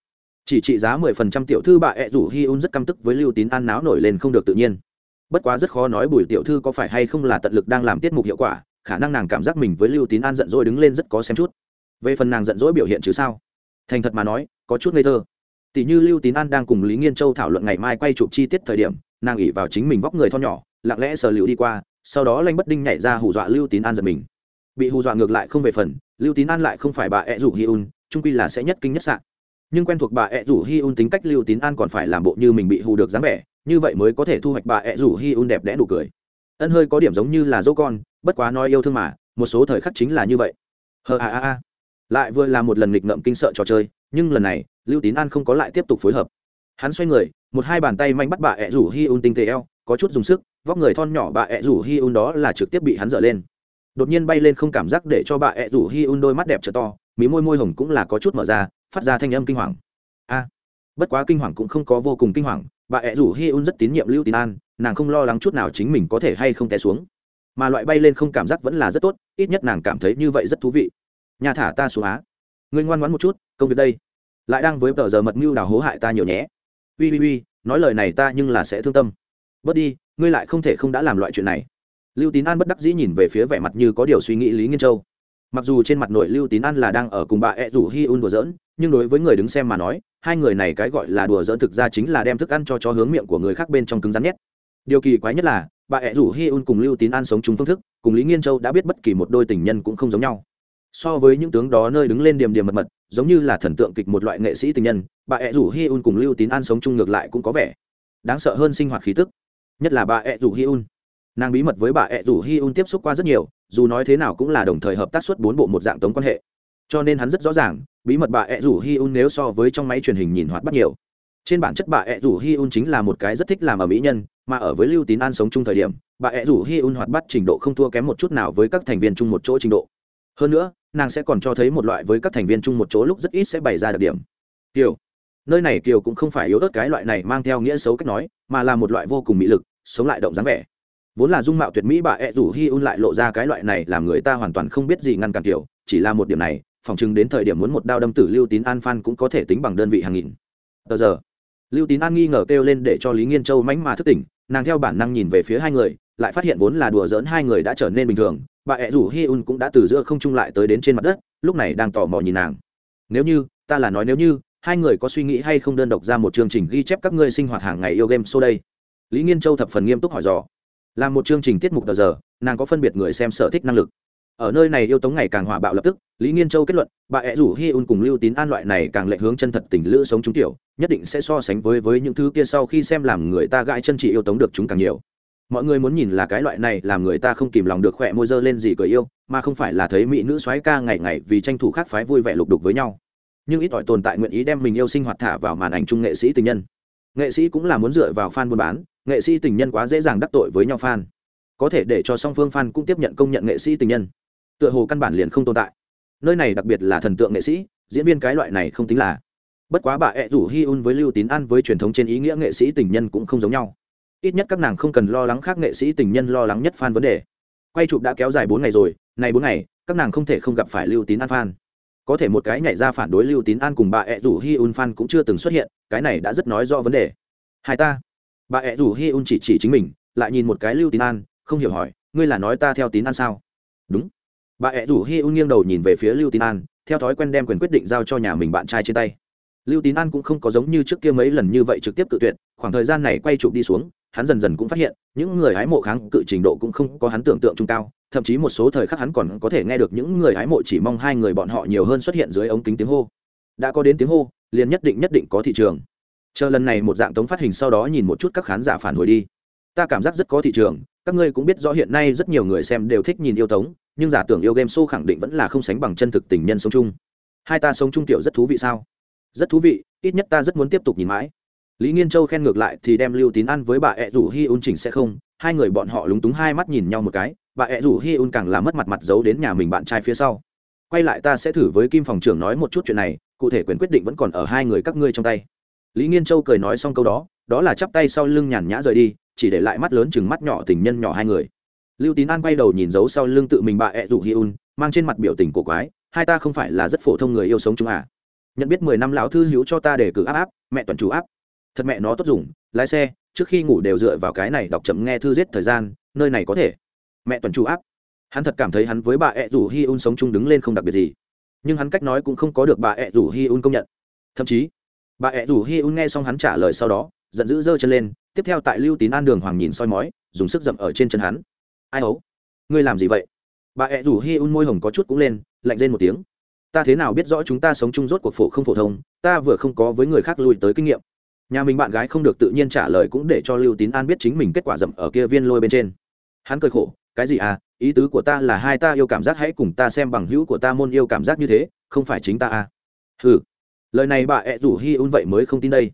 Chỉ trị giá mười phần trăm tiểu thư bà ẹ rủ hi un rất căm tức với lưu tín an náo nổi lên không được tự nhiên. Bất quá rất khó nói bùi tiểu thư có phải hay không là tận lực đang làm tiết mục hiệu quả, khả năng nàng cảm giác mình với lưu tín an giận dỗi đứng lên rất có xem chút. Về phần nàng giận dỗi biểu hiện chứ sao? Thành thật mà nói, có chút ngây thơ. Tỷ như lưu tín an đang cùng lý nghiên châu thảo luận ngày mai quay chụp chi tiết thời điểm, nàng ỉ vào chính mình vóc người thon nhỏ, lặng lẽ sờ liệu đi qua, sau đó lanh bất đinh nhảy ra hù dọa lưu tín an giật mình bị hù dọa ngược lại không về phần, lưu tín an lại không phải bà ẹ rủ hi un trung quy là sẽ nhất kinh nhất sạn nhưng quen thuộc bà ẹ rủ hi un tính cách lưu tín an còn phải làm bộ như mình bị hù được dáng vẻ, như vậy mới có thể thu hoạch bà ẹ rủ hi un đẹp đẽ đủ cười. Ân hơi có điểm giống như là dỗ con, bất quá nói yêu thương mà, một số thời khắc chính là như vậy. Hờ a a a. Lại vừa là một lần nghịch ngợm kinh sợ trò chơi, nhưng lần này, lưu tín an không có lại tiếp tục phối hợp. Hắn xoay người, một hai bàn tay manh bắt bà ẹ rủ hi un tinh tế eo, có chút dùng sức, vóc người thon nhỏ bà ẹ rủ hi un đó là trực tiếp bị hắn dở lên đột nhiên bay lên không cảm giác để cho bà ẹ rủ hi un đôi mắt đẹp trở to, mí môi môi hồng cũng là có chút mở ra, phát ra thanh âm kinh hoàng. A, bất quá kinh hoàng cũng không có vô cùng kinh hoàng, bà ẹ rủ hi un rất tín nhiệm lưu tín an, nàng không lo lắng chút nào chính mình có thể hay không té xuống. Mà loại bay lên không cảm giác vẫn là rất tốt, ít nhất nàng cảm thấy như vậy rất thú vị. Nhà thả ta xuống á. Ngươi ngoan ngoãn một chút, công việc đây. Lại đang với tờ giờ mật mưu đào hố hại ta nhiều nhé. Ui ui ui, nói lời này ta nhưng là sẽ thương tâm. Bớt đi, ngươi lại không thể không đã làm loại chuyện này lưu tín an bất đắc dĩ nhìn về phía vẻ mặt như có điều suy nghĩ lý nghiên châu. Mặc dù trên mặt nội lưu tín an là đang ở cùng bà ẹ rủ hi un đùa giỡn, nhưng đối với người đứng xem mà nói, hai người này cái gọi là đùa giỡn thực ra chính là đem thức ăn cho chó hướng miệng của người khác bên trong cứng rắn nhét điều kỳ quái nhất là, bà ẹ rủ hi un cùng lưu tín an sống chung phương thức, cùng lý nghiên châu đã biết bất kỳ một đôi tình nhân cũng không giống nhau. So với những tướng đó nơi đứng lên điểm điểm mật mật, giống như là thần tượng kịch một loại nghệ sĩ tình nhân, bà ẹ rủ hi un cùng lưu tín an sống chung ngược lại cũng có vẻ đáng sợ hơn sinh hoạt khí tức. Nhất là bà ẹ rủ hi un nàng bí mật với bà ẹ rủ hi un tiếp xúc qua rất nhiều, dù nói thế nào cũng là đồng thời hợp tác suốt bốn bộ một dạng tống quan hệ. Cho nên hắn rất rõ ràng, bí mật bà ẹ rủ hi un nếu so với trong máy truyền hình nhìn hoạt bắt nhiều. Trên bản chất bà ẹ rủ hi un chính là một cái rất thích làm ở mỹ nhân, mà ở với lưu tín an sống chung thời điểm, bà ẹ rủ hi un hoạt bắt trình độ không thua kém một chút nào với các thành viên chung một chỗ trình độ. Hơn nữa, nàng sẽ còn cho thấy một loại với các thành viên chung một chỗ lúc rất ít sẽ bày ra đặc điểm. Kiều, nơi này kiều cũng không phải yếu ớt cái loại này mang theo nghĩa xấu cách nói, mà là một loại vô cùng mỹ lực, sống lại động dáng vẻ vốn là dung mạo tuyệt mỹ bà ẹ rủ hi un lại lộ ra cái loại này làm người ta hoàn toàn không biết gì ngăn cản kiểu, chỉ là một điểm này, phòng chừng đến thời điểm muốn một đao đâm tử lưu tín an phan cũng có thể tính bằng đơn vị hàng nghìn. Tờ giờ, lưu tín an nghi ngờ kêu lên để cho lý nghiên châu mánh mà thức tỉnh, nàng theo bản năng nhìn về phía hai người, lại phát hiện vốn là đùa giỡn hai người đã trở nên bình thường, bà ẹ rủ hi un cũng đã từ giữa không trung lại tới đến trên mặt đất, lúc này đang tò mò nhìn nàng. Nếu như, ta là nói nếu như, hai người có suy nghĩ hay không đơn độc ra một chương trình ghi chép các ngươi sinh hoạt hàng ngày yêu game show đây? Lý nghiên châu thập phần nghiêm túc hỏi dò làm một chương trình tiết mục tờ giờ, nàng có phân biệt người xem sở thích năng lực. Ở nơi này yêu tống ngày càng hỏa bạo lập tức, lý nghiên châu kết luận, bà ẹ rủ hi un cùng lưu tín an loại này càng lệch hướng chân thật tình lữ sống chúng tiểu, nhất định sẽ so sánh với với những thứ kia sau khi xem làm người ta gãi chân trị yêu tống được chúng càng nhiều. Mọi người muốn nhìn là cái loại này làm người ta không kìm lòng được khỏe môi dơ lên gì cười yêu, mà không phải là thấy mỹ nữ soái ca ngày ngày vì tranh thủ khác phái vui vẻ lục đục với nhau. Nhưng ít ỏi tồn tại nguyện ý đem mình yêu sinh hoạt thả vào màn ảnh chung nghệ sĩ tình nhân. Nghệ sĩ cũng là muốn dựa vào fan buôn bán nghệ sĩ tình nhân quá dễ dàng đắc tội với nhau fan. Có thể để cho song phương fan cũng tiếp nhận công nhận nghệ sĩ tình nhân. Tựa hồ căn bản liền không tồn tại. Nơi này đặc biệt là thần tượng nghệ sĩ, diễn viên cái loại này không tính là. Bất quá bà ẹ rủ hi un với lưu tín an với truyền thống trên ý nghĩa nghệ sĩ tình nhân cũng không giống nhau. Ít nhất các nàng không cần lo lắng khác nghệ sĩ tình nhân lo lắng nhất fan vấn đề. Quay chụp đã kéo dài bốn ngày rồi, này bốn ngày, các nàng không thể không gặp phải lưu tín an fan. Có thể một cái nhảy ra phản đối lưu tín an cùng bà ẹ rủ hi un fan cũng chưa từng xuất hiện, cái này đã rất nói rõ vấn đề. Hai ta bà ẹ rủ hi un chỉ chỉ chính mình, lại nhìn một cái lưu tín an, không hiểu hỏi, ngươi là nói ta theo tín an sao? Đúng. Bà ẹ rủ hi un nghiêng đầu nhìn về phía lưu tín an, theo thói quen đem quyền quyết định giao cho nhà mình bạn trai trên tay. Lưu tín an cũng không có giống như trước kia mấy lần như vậy trực tiếp tự tuyệt, khoảng thời gian này quay chụp đi xuống, hắn dần dần cũng phát hiện, những người hái mộ kháng cự trình độ cũng không có hắn tưởng tượng trung cao, thậm chí một số thời khắc hắn còn có thể nghe được những người hái mộ chỉ mong hai người bọn họ nhiều hơn xuất hiện dưới ống kính tiếng hô. Đã có đến tiếng hô, liền nhất định nhất định có thị trường chờ lần này một dạng tống phát hình sau đó nhìn một chút các khán giả phản hồi đi. Ta cảm giác rất có thị trường, các ngươi cũng biết rõ hiện nay rất nhiều người xem đều thích nhìn yêu tống, nhưng giả tưởng yêu game show khẳng định vẫn là không sánh bằng chân thực tình nhân sống chung. Hai ta sống chung tiểu rất thú vị sao? Rất thú vị, ít nhất ta rất muốn tiếp tục nhìn mãi. Lý nghiên châu khen ngược lại thì đem lưu tín ăn với bà ẹ rủ hi un chỉnh sẽ không, hai người bọn họ lúng túng hai mắt nhìn nhau một cái, bà ẹ rủ hi un càng làm mất mặt mặt giấu đến nhà mình bạn trai phía sau. Quay lại ta sẽ thử với kim phòng trưởng nói một chút chuyện này, cụ thể quyền quyết định vẫn còn ở hai người các ngươi trong tay lý nghiên châu cười nói xong câu đó đó là chắp tay sau lưng nhàn nhã rời đi, chỉ để lại mắt lớn chừng mắt nhỏ tình nhân nhỏ hai người. Lưu tín an quay đầu nhìn dấu sau lưng tự mình bà ẹ rủ hi un, mang trên mặt biểu tình cổ quái, hai ta không phải là rất phổ thông người yêu sống chúng à? Nhận biết mười năm lão thư hữu cho ta để cử áp áp, mẹ toàn chủ áp. Thật mẹ nó tốt dùng, lái xe, trước khi ngủ đều dựa vào cái này đọc chậm nghe thư giết thời gian, nơi này có thể. Mẹ toàn chủ áp. Hắn thật cảm thấy hắn với bà ẹ rủ hi un sống chung đứng lên không đặc biệt gì, nhưng hắn cách nói cũng không có được bà ẹ rủ hi un công nhận. Thậm chí bà ẹ rủ hi un nghe xong hắn trả lời sau đó, giận dữ giơ chân lên, tiếp theo tại lưu tín an đường hoàng nhìn soi mói, dùng sức dậm ở trên chân hắn. Ai ấu ngươi làm gì vậy? Bà ẹ rủ hi un môi hồng có chút cũng lên, lạnh lên một tiếng. Ta thế nào biết rõ chúng ta sống chung rốt cuộc phổ không phổ thông, ta vừa không có với người khác lùi tới kinh nghiệm. Nhà mình bạn gái không được tự nhiên trả lời cũng để cho lưu tín an biết chính mình kết quả dậm ở kia viên lôi bên trên. Hắn cười khổ, cái gì à? Ý tứ của ta là hai ta yêu cảm giác hãy cùng ta xem bằng hữu của ta môn yêu cảm giác như thế, không phải chính ta à? Ừ lời này bà ẹ rủ hi un vậy mới không tin đây.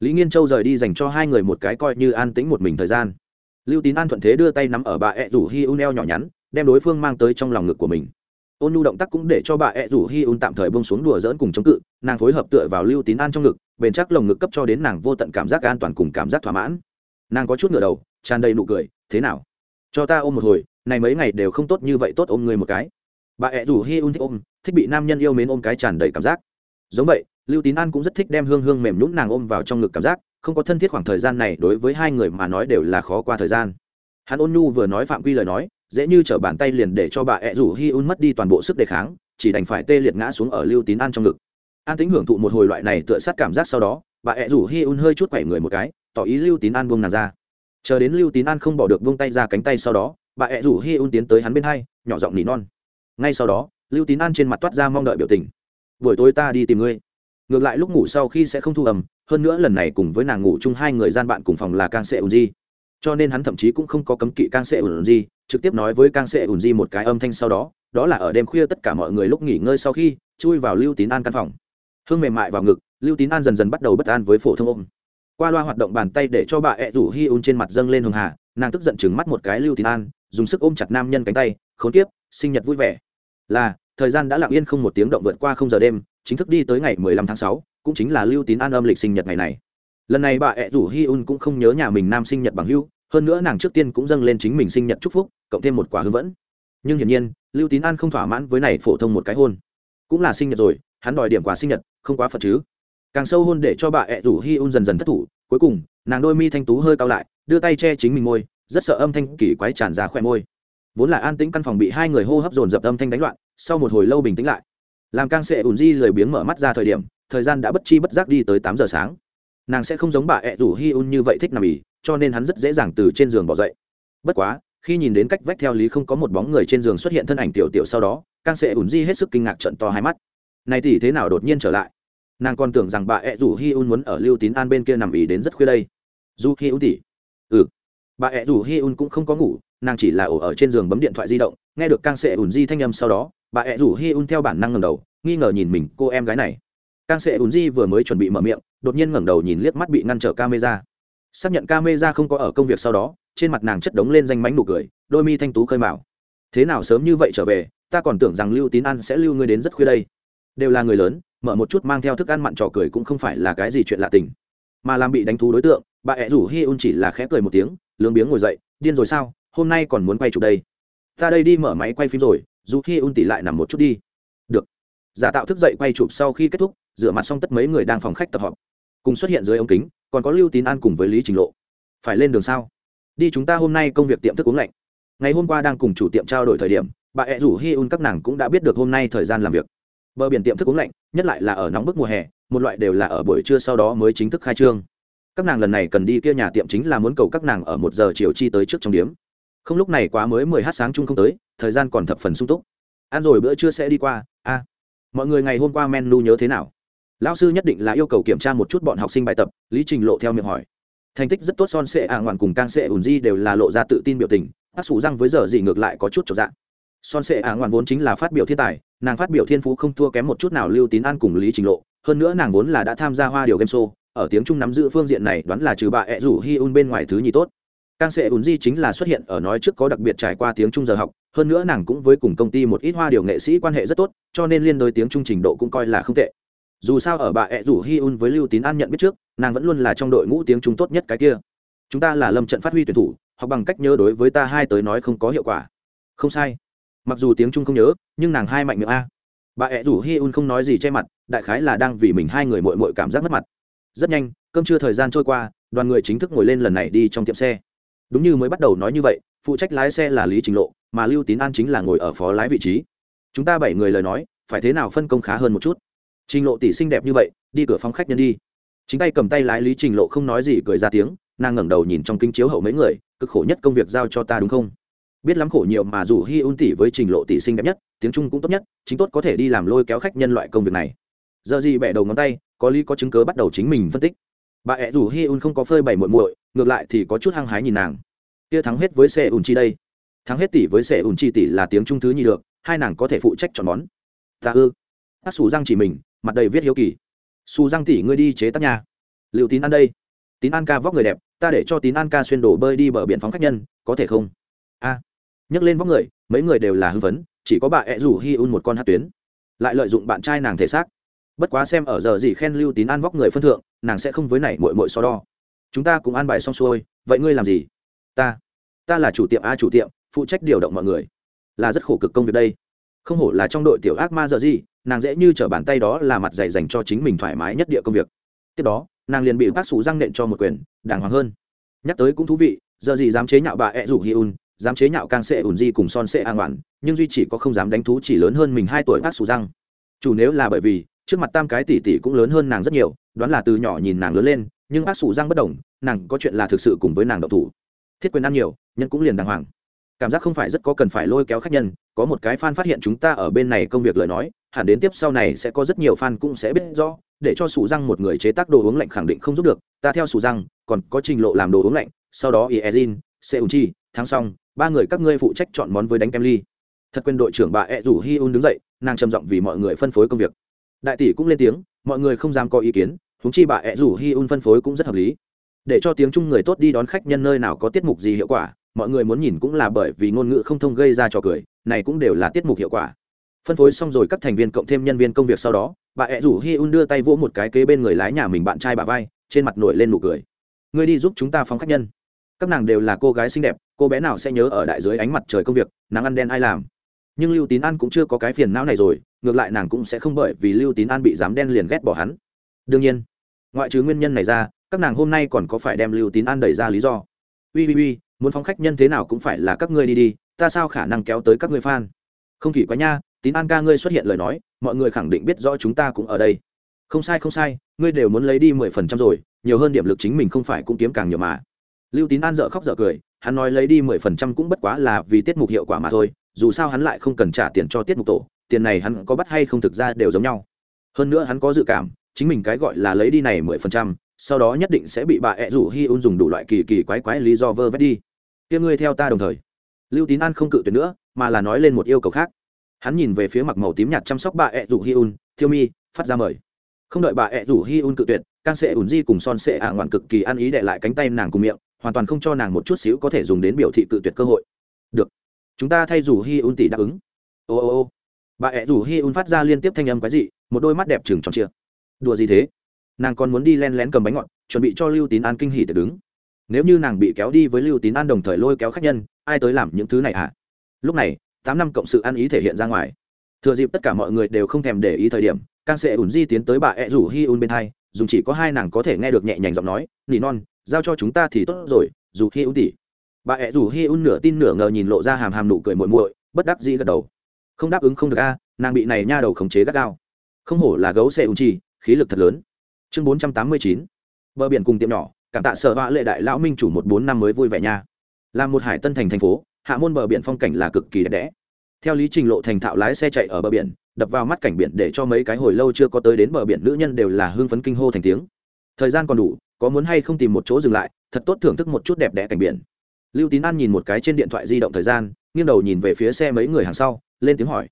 Lý nghiên châu rời đi dành cho hai người một cái coi như an tĩnh một mình thời gian. Lưu tín an thuận thế đưa tay nắm ở bà ẹ rủ hi un eo nhỏ nhắn, đem đối phương mang tới trong lòng ngực của mình. Ôn nhu động tác cũng để cho bà ẹ rủ hi un tạm thời bông xuống đùa dỡn cùng chống cự, nàng phối hợp tựa vào lưu tín an trong ngực, bền chắc lồng ngực cấp cho đến nàng vô tận cảm giác an toàn cùng cảm giác thỏa mãn. Nàng có chút ngửa đầu, tràn đầy nụ cười, thế nào? Cho ta ôm một hồi, này mấy ngày đều không tốt như vậy tốt ôm người một cái. Bà ẹ rủ hi un thích ôm, thích bị nam nhân yêu mến ôm cái tràn đầy cảm giác. Giống vậy lưu tín an cũng rất thích đem hương hương mềm nhún nàng ôm vào trong ngực cảm giác, không có thân thiết khoảng thời gian này đối với hai người mà nói đều là khó qua thời gian. Hắn ôn nhu vừa nói phạm quy lời nói, dễ như t bàn tay liền để cho bà ẹ rủ hi un mất đi toàn bộ sức đề kháng, chỉ đành phải tê liệt ngã xuống ở lưu tín an trong ngực. An tính hưởng thụ một hồi loại này tựa sát cảm giác sau đó, bà ẹ rủ hi un hơi chút quẩy người một cái, tỏ ý lưu tín an buông nàng ra. Chờ đến lưu tín an không bỏ được buông tay ra cánh tay sau đó, bà ẹ rủ hi un tiến tới hắn bên hai, nhỏ giọng nỉ non. Ngay sau đó, lưu tín an trên mặt toát ra mong đợi biểu tình. Buổi tối ta đi tìm ngươi ngược lại lúc ngủ sau khi sẽ không thu ầm hơn nữa lần này cùng với nàng ngủ chung hai người gian bạn cùng phòng là càng sệ ùn di cho nên hắn thậm chí cũng không có cấm kỵ càng sệ ùn di trực tiếp nói với càng sệ ùn di một cái âm thanh sau đó đó là ở đêm khuya tất cả mọi người lúc nghỉ ngơi sau khi chui vào lưu tín an căn phòng. Hương mềm mại vào ngực, lưu tín an dần dần bắt đầu bất an với phổ thông ôm. Qua loa hoạt động bàn tay để cho bà ẹ rủ hi un trên mặt dâng lên hường hà, nàng tức giận chừng mắt một cái lưu tín an, dùng sức ôm chặt nam nhân cánh tay, khốn kiếp, sinh nhật vui vẻ. Là, thời gian đã lặng yên không một tiếng động vượt qua không giờ đêm chính thức đi tới ngày mười lăm tháng sáu, cũng chính là lưu tín an âm lịch sinh nhật ngày này. Lần này bà ẹ rủ hi un cũng không nhớ nhà mình nam sinh nhật bằng hưu hơn nữa nàng trước tiên cũng dâng lên chính mình sinh nhật chúc phúc, cộng thêm một quả hư vẫn. Nhưng hiển nhiên, lưu tín an không thỏa mãn với này phổ thông một cái hôn. Cũng là sinh nhật rồi, hắn đòi điểm quà sinh nhật, không quá phật chứ. Càng sâu hôn để cho bà ẹ rủ hi un dần dần thất thủ, cuối cùng, nàng đôi mi thanh tú hơi cao lại, đưa tay che chính mình môi, rất sợ âm thanh kỳ quái tràn ra khỏe môi. Vốn là an tĩnh căn phòng bị hai người hô hấp dồn dập âm thanh đánh loạn, sau một hồi lâu bình tĩnh lại làm càng sệ ùn di lười biếng mở mắt ra thời điểm, thời gian đã bất chi bất giác đi tới tám giờ sáng. Nàng sẽ không giống bà ẹ rủ hi un như vậy thích nằm ỉ cho nên hắn rất dễ dàng từ trên giường bỏ dậy. Bất quá, khi nhìn đến cách vách theo lý không có một bóng người trên giường xuất hiện thân ảnh tiểu tiểu sau đó càng sệ ùn di hết sức kinh ngạc trận to hai mắt. Này thì thế nào đột nhiên trở lại? Nàng còn tưởng rằng bà ẹ rủ hi un muốn ở lưu tín an bên kia nằm ỉ đến rất khuya đây. Du hi un tỉ ừ. Bà ẹ rủ hi un cũng không có ngủ, nàng chỉ là ổ ở trên giường bấm điện thoại di động, nghe được càng sệ ùn di thanh âm sau đó bà ẹ rủ hi un theo bản năng ngầm đầu, nghi ngờ nhìn mình cô em gái này. Càng sệ ùn di vừa mới chuẩn bị mở miệng, đột nhiên ngẩng đầu nhìn liếc mắt bị ngăn trở camera. Xác nhận camera không có ở công việc sau đó, trên mặt nàng chất đống lên danh mánh nụ cười, đôi mi thanh tú khơi mạo thế nào sớm như vậy trở về, ta còn tưởng rằng lưu tín ăn sẽ lưu ngươi đến rất khuya đây. Đều là người lớn, mở một chút mang theo thức ăn mặn trò cười cũng không phải là cái gì chuyện lạ tình. Mà làm bị đánh thú đối tượng, bà ẹ rủ hi un chỉ là khẽ cười một tiếng, lướng biếng ngồi dậy, điên rồi sao, hôm nay còn muốn quay chụp đây. Ta đây đi mở máy quay phim rồi dù khi un tỉ lại nằm một chút đi. Được. Giả tạo thức dậy quay chụp sau khi kết thúc, rửa mặt xong tất mấy người đang phòng khách tập họp. Cùng xuất hiện dưới ống kính, còn có lưu tín an cùng với lý trình lộ. Phải lên đường sao? Đi chúng ta hôm nay công việc tiệm thức uống lạnh. Ngày hôm qua đang cùng chủ tiệm trao đổi thời điểm, bà ẹ rủ hi un các nàng cũng đã biết được hôm nay thời gian làm việc. Bờ biển tiệm thức uống lạnh, nhất lại là ở nóng bức mùa hè, một loại đều là ở buổi trưa sau đó mới chính thức khai trương. Các nàng lần này cần đi kia nhà tiệm chính là muốn cầu các nàng ở một giờ chiều chi tới trước trong điếm không lúc này quá mới mười h sáng chung không tới, thời gian còn thập phần sung túc. Ăn rồi bữa trưa sẽ đi qua, a. Mọi người ngày hôm qua menu nhớ thế nào? Lão sư nhất định là yêu cầu kiểm tra một chút bọn học sinh bài tập, lý trình lộ theo miệng hỏi. Thành tích rất tốt, son sệ ạ ngoạn cùng Cang sệ ùn di đều là lộ ra tự tin biểu tình, bác sủ răng với giờ gì ngược lại có chút trọn dạng son sệ ạ ngoạn vốn chính là phát biểu thiên tài, nàng phát biểu thiên phú không thua kém một chút nào lưu tín an cùng lý trình lộ, hơn nữa nàng vốn là đã tham gia hoa điều game show, ở tiếng trung nắm giữ phương diện này đoán là trừ bà ẹ rủ hi un bên ngoài thứ nhì tốt càng sệ ùn di chính là xuất hiện ở nói trước có đặc biệt trải qua tiếng trung giờ học, hơn nữa nàng cũng với cùng công ty một ít hoa điều nghệ sĩ quan hệ rất tốt, cho nên liên đối tiếng trung trình độ cũng coi là không tệ. Dù sao ở bà ẹ rủ hi un với lưu tín an nhận biết trước, nàng vẫn luôn là trong đội ngũ tiếng trung tốt nhất cái kia. Chúng ta là lâm trận phát huy tuyển thủ hoặc bằng cách nhớ đối với ta hai tới nói không có hiệu quả. Không sai. Mặc dù tiếng trung không nhớ, nhưng nàng hai mạnh miệng a. Bà ẹ rủ hi un không nói gì che mặt, đại khái là đang vì mình hai người mội mội cảm giác mất mặt. Rất nhanh, cơm trưa thời gian trôi qua, đoàn người chính thức ngồi lên lần này đi trong tiệm xe đúng như mới bắt đầu nói như vậy, phụ trách lái xe là lý trình lộ, mà lưu tín an chính là ngồi ở phó lái vị trí. Chúng ta bảy người lời nói, phải thế nào phân công khá hơn một chút? Trình lộ tỷ xinh đẹp như vậy, đi cửa phòng khách nhân đi. Chính tay cầm tay lái lý trình lộ không nói gì cười ra tiếng, nàng ngẩng đầu nhìn trong kinh chiếu hậu mấy người, cực khổ nhất công việc giao cho ta đúng không? Biết lắm khổ nhiều mà dù hi un tỷ với trình lộ tỷ xinh đẹp nhất, tiếng trung cũng tốt nhất, chính tốt có thể đi làm lôi kéo khách nhân loại công việc này. Giờ gì bẻ đầu ngón tay, có lý có chứng cớ bắt đầu chính mình phân tích bà ẹ rủ hi un không có phơi bày muội muội, ngược lại thì có chút hăng hái nhìn nàng. Kia thắng hết với xe ùn chi đây. Thắng hết tỷ với xe ùn chi tỷ là tiếng trung thứ nhì được, hai nàng có thể phụ trách chọn món. Ta ư. Hát xù răng chỉ mình, mặt đầy viết hiếu kỳ. Xù răng tỷ, ngươi đi chế tác nhà liệu tín ăn đây. Tín an ca vóc người đẹp, ta để cho tín an ca xuyên đổ bơi đi bờ biển phóng khách nhân, có thể không? A. Nhấc lên vóc người, mấy người đều là hưng phấn, chỉ có bà ẹ rủ hi un một con hát tuyến. Lại lợi dụng bạn trai nàng thể xác bất quá xem ở giờ gì khen lưu tín an vóc người phân thượng, nàng sẽ không với này mội mội so đo. Chúng ta cũng an bài xong xuôi, vậy ngươi làm gì? Ta ta là chủ tiệm a chủ tiệm, phụ trách điều động mọi người. Là rất khổ cực công việc đây. Không hổ là trong đội tiểu ác ma giờ gì, nàng dễ như t bàn tay đó là mặt dày dành cho chính mình thoải mái nhất địa công việc. Tiếp đó, nàng liền bị bác sủ răng nện cho một quyền, đàng hoàng hơn. Nhắc tới cũng thú vị, giờ gì dám chế nhạo bà ẹ rủ hi un dám chế nhạo càng sệ ủn di cùng son sệ an oản, nhưng duy chỉ có không dám đánh thú chỉ lớn hơn mình hai tuổi bác sủ răng. Chủ nếu là bởi vì trước mặt tam cái tỷ tỷ cũng lớn hơn nàng rất nhiều, đoán là từ nhỏ nhìn nàng lớn lên, nhưng bác sủ răng bất đồng, nàng có chuyện là thực sự cùng với nàng độc thủ. Thiết quyền ăn nhiều, nhân cũng liền đàng hoàng. Cảm giác không phải rất có cần phải lôi kéo khách nhân, có một cái fan phát hiện chúng ta ở bên này công việc lời nói, hẳn đến tiếp sau này sẽ có rất nhiều fan cũng sẽ biết rõ, để cho sủ răng một người chế tác đồ uống lạnh khẳng định không giúp được, ta theo sủ răng, còn có trình lộ làm đồ uống lạnh, sau đó iezin seunchi thắng xong ba người các ngươi phụ trách chọn món với đánh kem ly. Thật quyền đội trưởng bà ẹ rủ hi un đứng dậy, nàng trầm giọng vì mọi người phân phối công việc đại tỷ cũng lên tiếng, mọi người không dám có ý kiến húng chi bà ẹ rủ hi un phân phối cũng rất hợp lý. Để cho tiếng chung người tốt đi đón khách nhân nơi nào có tiết mục gì hiệu quả, mọi người muốn nhìn cũng là bởi vì ngôn ngữ không thông gây ra trò cười, này cũng đều là tiết mục hiệu quả. Phân phối xong rồi các thành viên cộng thêm nhân viên công việc sau đó, bà ẹ rủ hi un đưa tay vỗ một cái kế bên người lái nhà mình bạn trai bà vai, trên mặt nổi lên nụ cười. Ngươi đi giúp chúng ta phóng khách nhân. Các nàng đều là cô gái xinh đẹp, cô bé nào sẽ nhớ ở đại dưới ánh mặt trời công việc, nàng ăn đen ai làm nhưng lưu tín an cũng chưa có cái phiền não này rồi, ngược lại nàng cũng sẽ không bởi vì lưu tín an bị dám đen liền ghét bỏ hắn. Đương nhiên, ngoại trừ nguyên nhân này ra, các nàng hôm nay còn có phải đem lưu tín an đẩy ra lý do? Ui ui ui muốn phóng khách nhân thế nào cũng phải là các ngươi đi đi, ta sao khả năng kéo tới các ngươi fan? Không kỳ quá nha, tín an ca ngươi xuất hiện lời nói, mọi người khẳng định biết rõ chúng ta cũng ở đây. Không sai không sai, ngươi đều muốn lấy đi mười phần trăm rồi, nhiều hơn điểm lực chính mình không phải cũng kiếm càng nhiều mà. Lưu tín an dợ khóc dợ cười, hắn nói lấy đi mười phần trăm cũng bất quá là vì tiết mục hiệu quả mà thôi dù sao hắn lại không cần trả tiền cho tiết mục tổ, tiền này hắn có bắt hay không thực ra đều giống nhau. Hơn nữa hắn có dự cảm, chính mình cái gọi là lấy đi này mười phần trăm, sau đó nhất định sẽ bị bà ẹ rủ hi un dùng đủ loại kỳ kỳ quái quái lý do vơ vét đi. Kia ngươi theo ta đồng thời. Lưu tín an không cự tuyệt nữa, mà là nói lên một yêu cầu khác. Hắn nhìn về phía mặc màu tím nhạt chăm sóc bà ẹ rủ hi un, thiêu mi, phát ra mời. Không đợi bà ẹ rủ hi un cự tuyệt can sệ ủn di cùng son sệ ả ngoạn cực kỳ ăn ý để lại cánh tay nàng cùng miệng, hoàn toàn không cho nàng một chút xíu có thể dùng đến biểu thị cự tuyệt cơ hội. Được chúng ta thay rủ hi un tỷ đáp ứng. Ô ô ô. Bà ẹ rủ hi un phát ra liên tiếp thanh âm quái dị, một đôi mắt đẹp trừng tròn chia đùa gì thế? Nàng còn muốn đi len lén cầm bánh ngọt, chuẩn bị cho lưu tín an kinh hỉ tự đứng. Nếu như nàng bị kéo đi với lưu tín an đồng thời lôi kéo khách nhân, ai tới làm những thứ này hả? À? lúc này, tám năm cộng sự ăn ý thể hiện ra ngoài. Thừa dịp tất cả mọi người đều không thèm để ý thời điểm càng sẽ ủn di tiến tới bà ẹ rủ hi un bên hai dùng chỉ có hai nàng có thể nghe được nhẹ nhàng giọng nói, nỉ non, giao cho chúng ta thì tốt rồi, dù hi un tỉ bà ẹ rủ hi un nửa tin nửa ngờ nhìn lộ ra hàm hàm nụ cười muội muội, bất đắc dĩ gật đầu. Không đáp ứng không được a, nàng bị này nha đầu khống chế gắt gao. Không hổ là gấu xe ung chi, khí lực thật lớn. Chương bốn trăm tám mươi chín. Bờ biển cùng tiệm nhỏ, cảm tạ sở vã lệ đại lão minh chủ một bốn năm mới vui vẻ nha. Là một hải tân thành thành phố, hạ môn bờ biển phong cảnh là cực kỳ đẹp đẽ. Theo lý trình lộ thành thạo lái xe chạy ở bờ biển, đập vào mắt cảnh biển để cho mấy cái hồi lâu chưa có tới đến bờ biển nữ nhân đều là hưng phấn kinh hô thành tiếng. Thời gian còn đủ, có muốn hay không tìm một chỗ dừng lại, thật tốt thưởng thức một chút đẹp đẽ cảnh biển lưu tín an nhìn một cái trên điện thoại di động thời gian, nghiêng đầu nhìn về phía xe mấy người hàng sau, lên tiếng hỏi.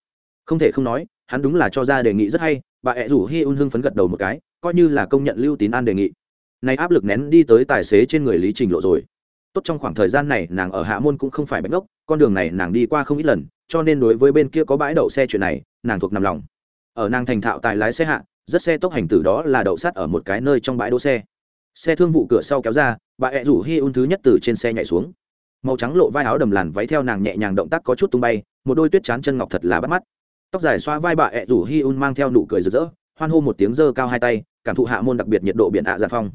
Không thể không nói, hắn đúng là cho ra đề nghị rất hay, bà ẹ rủ hi un hưng phấn gật đầu một cái, coi như là công nhận lưu tín an đề nghị. Này áp lực nén đi tới tài xế trên người lý trình lộ rồi. Tốt trong khoảng thời gian này, nàng ở hạ môn cũng không phải bánh ốc con đường này nàng đi qua không ít lần, cho nên đối với bên kia có bãi đậu xe chuyện này, nàng thuộc nằm lòng. Ở nàng thành thạo tài lái xe hạ, rất xe tốc hành từ đó là đậu sắt ở một cái nơi trong bãi đỗ xe. Xe thương vụ cửa sau kéo ra, bà ẹ rủ hi un thứ nhất từ trên xe nhảy xuống màu trắng lộ vai áo đầm làn váy theo nàng nhẹ nhàng động tác có chút tung bay, một đôi tuyết chán chân ngọc thật là bắt mắt. Tóc dài xoa vai bà ẹ rủ hi un mang theo nụ cười rực rỡ, hoan hô một tiếng dơ cao hai tay, cảm thụ hạ môn đặc biệt nhiệt độ biển ạ giả phong.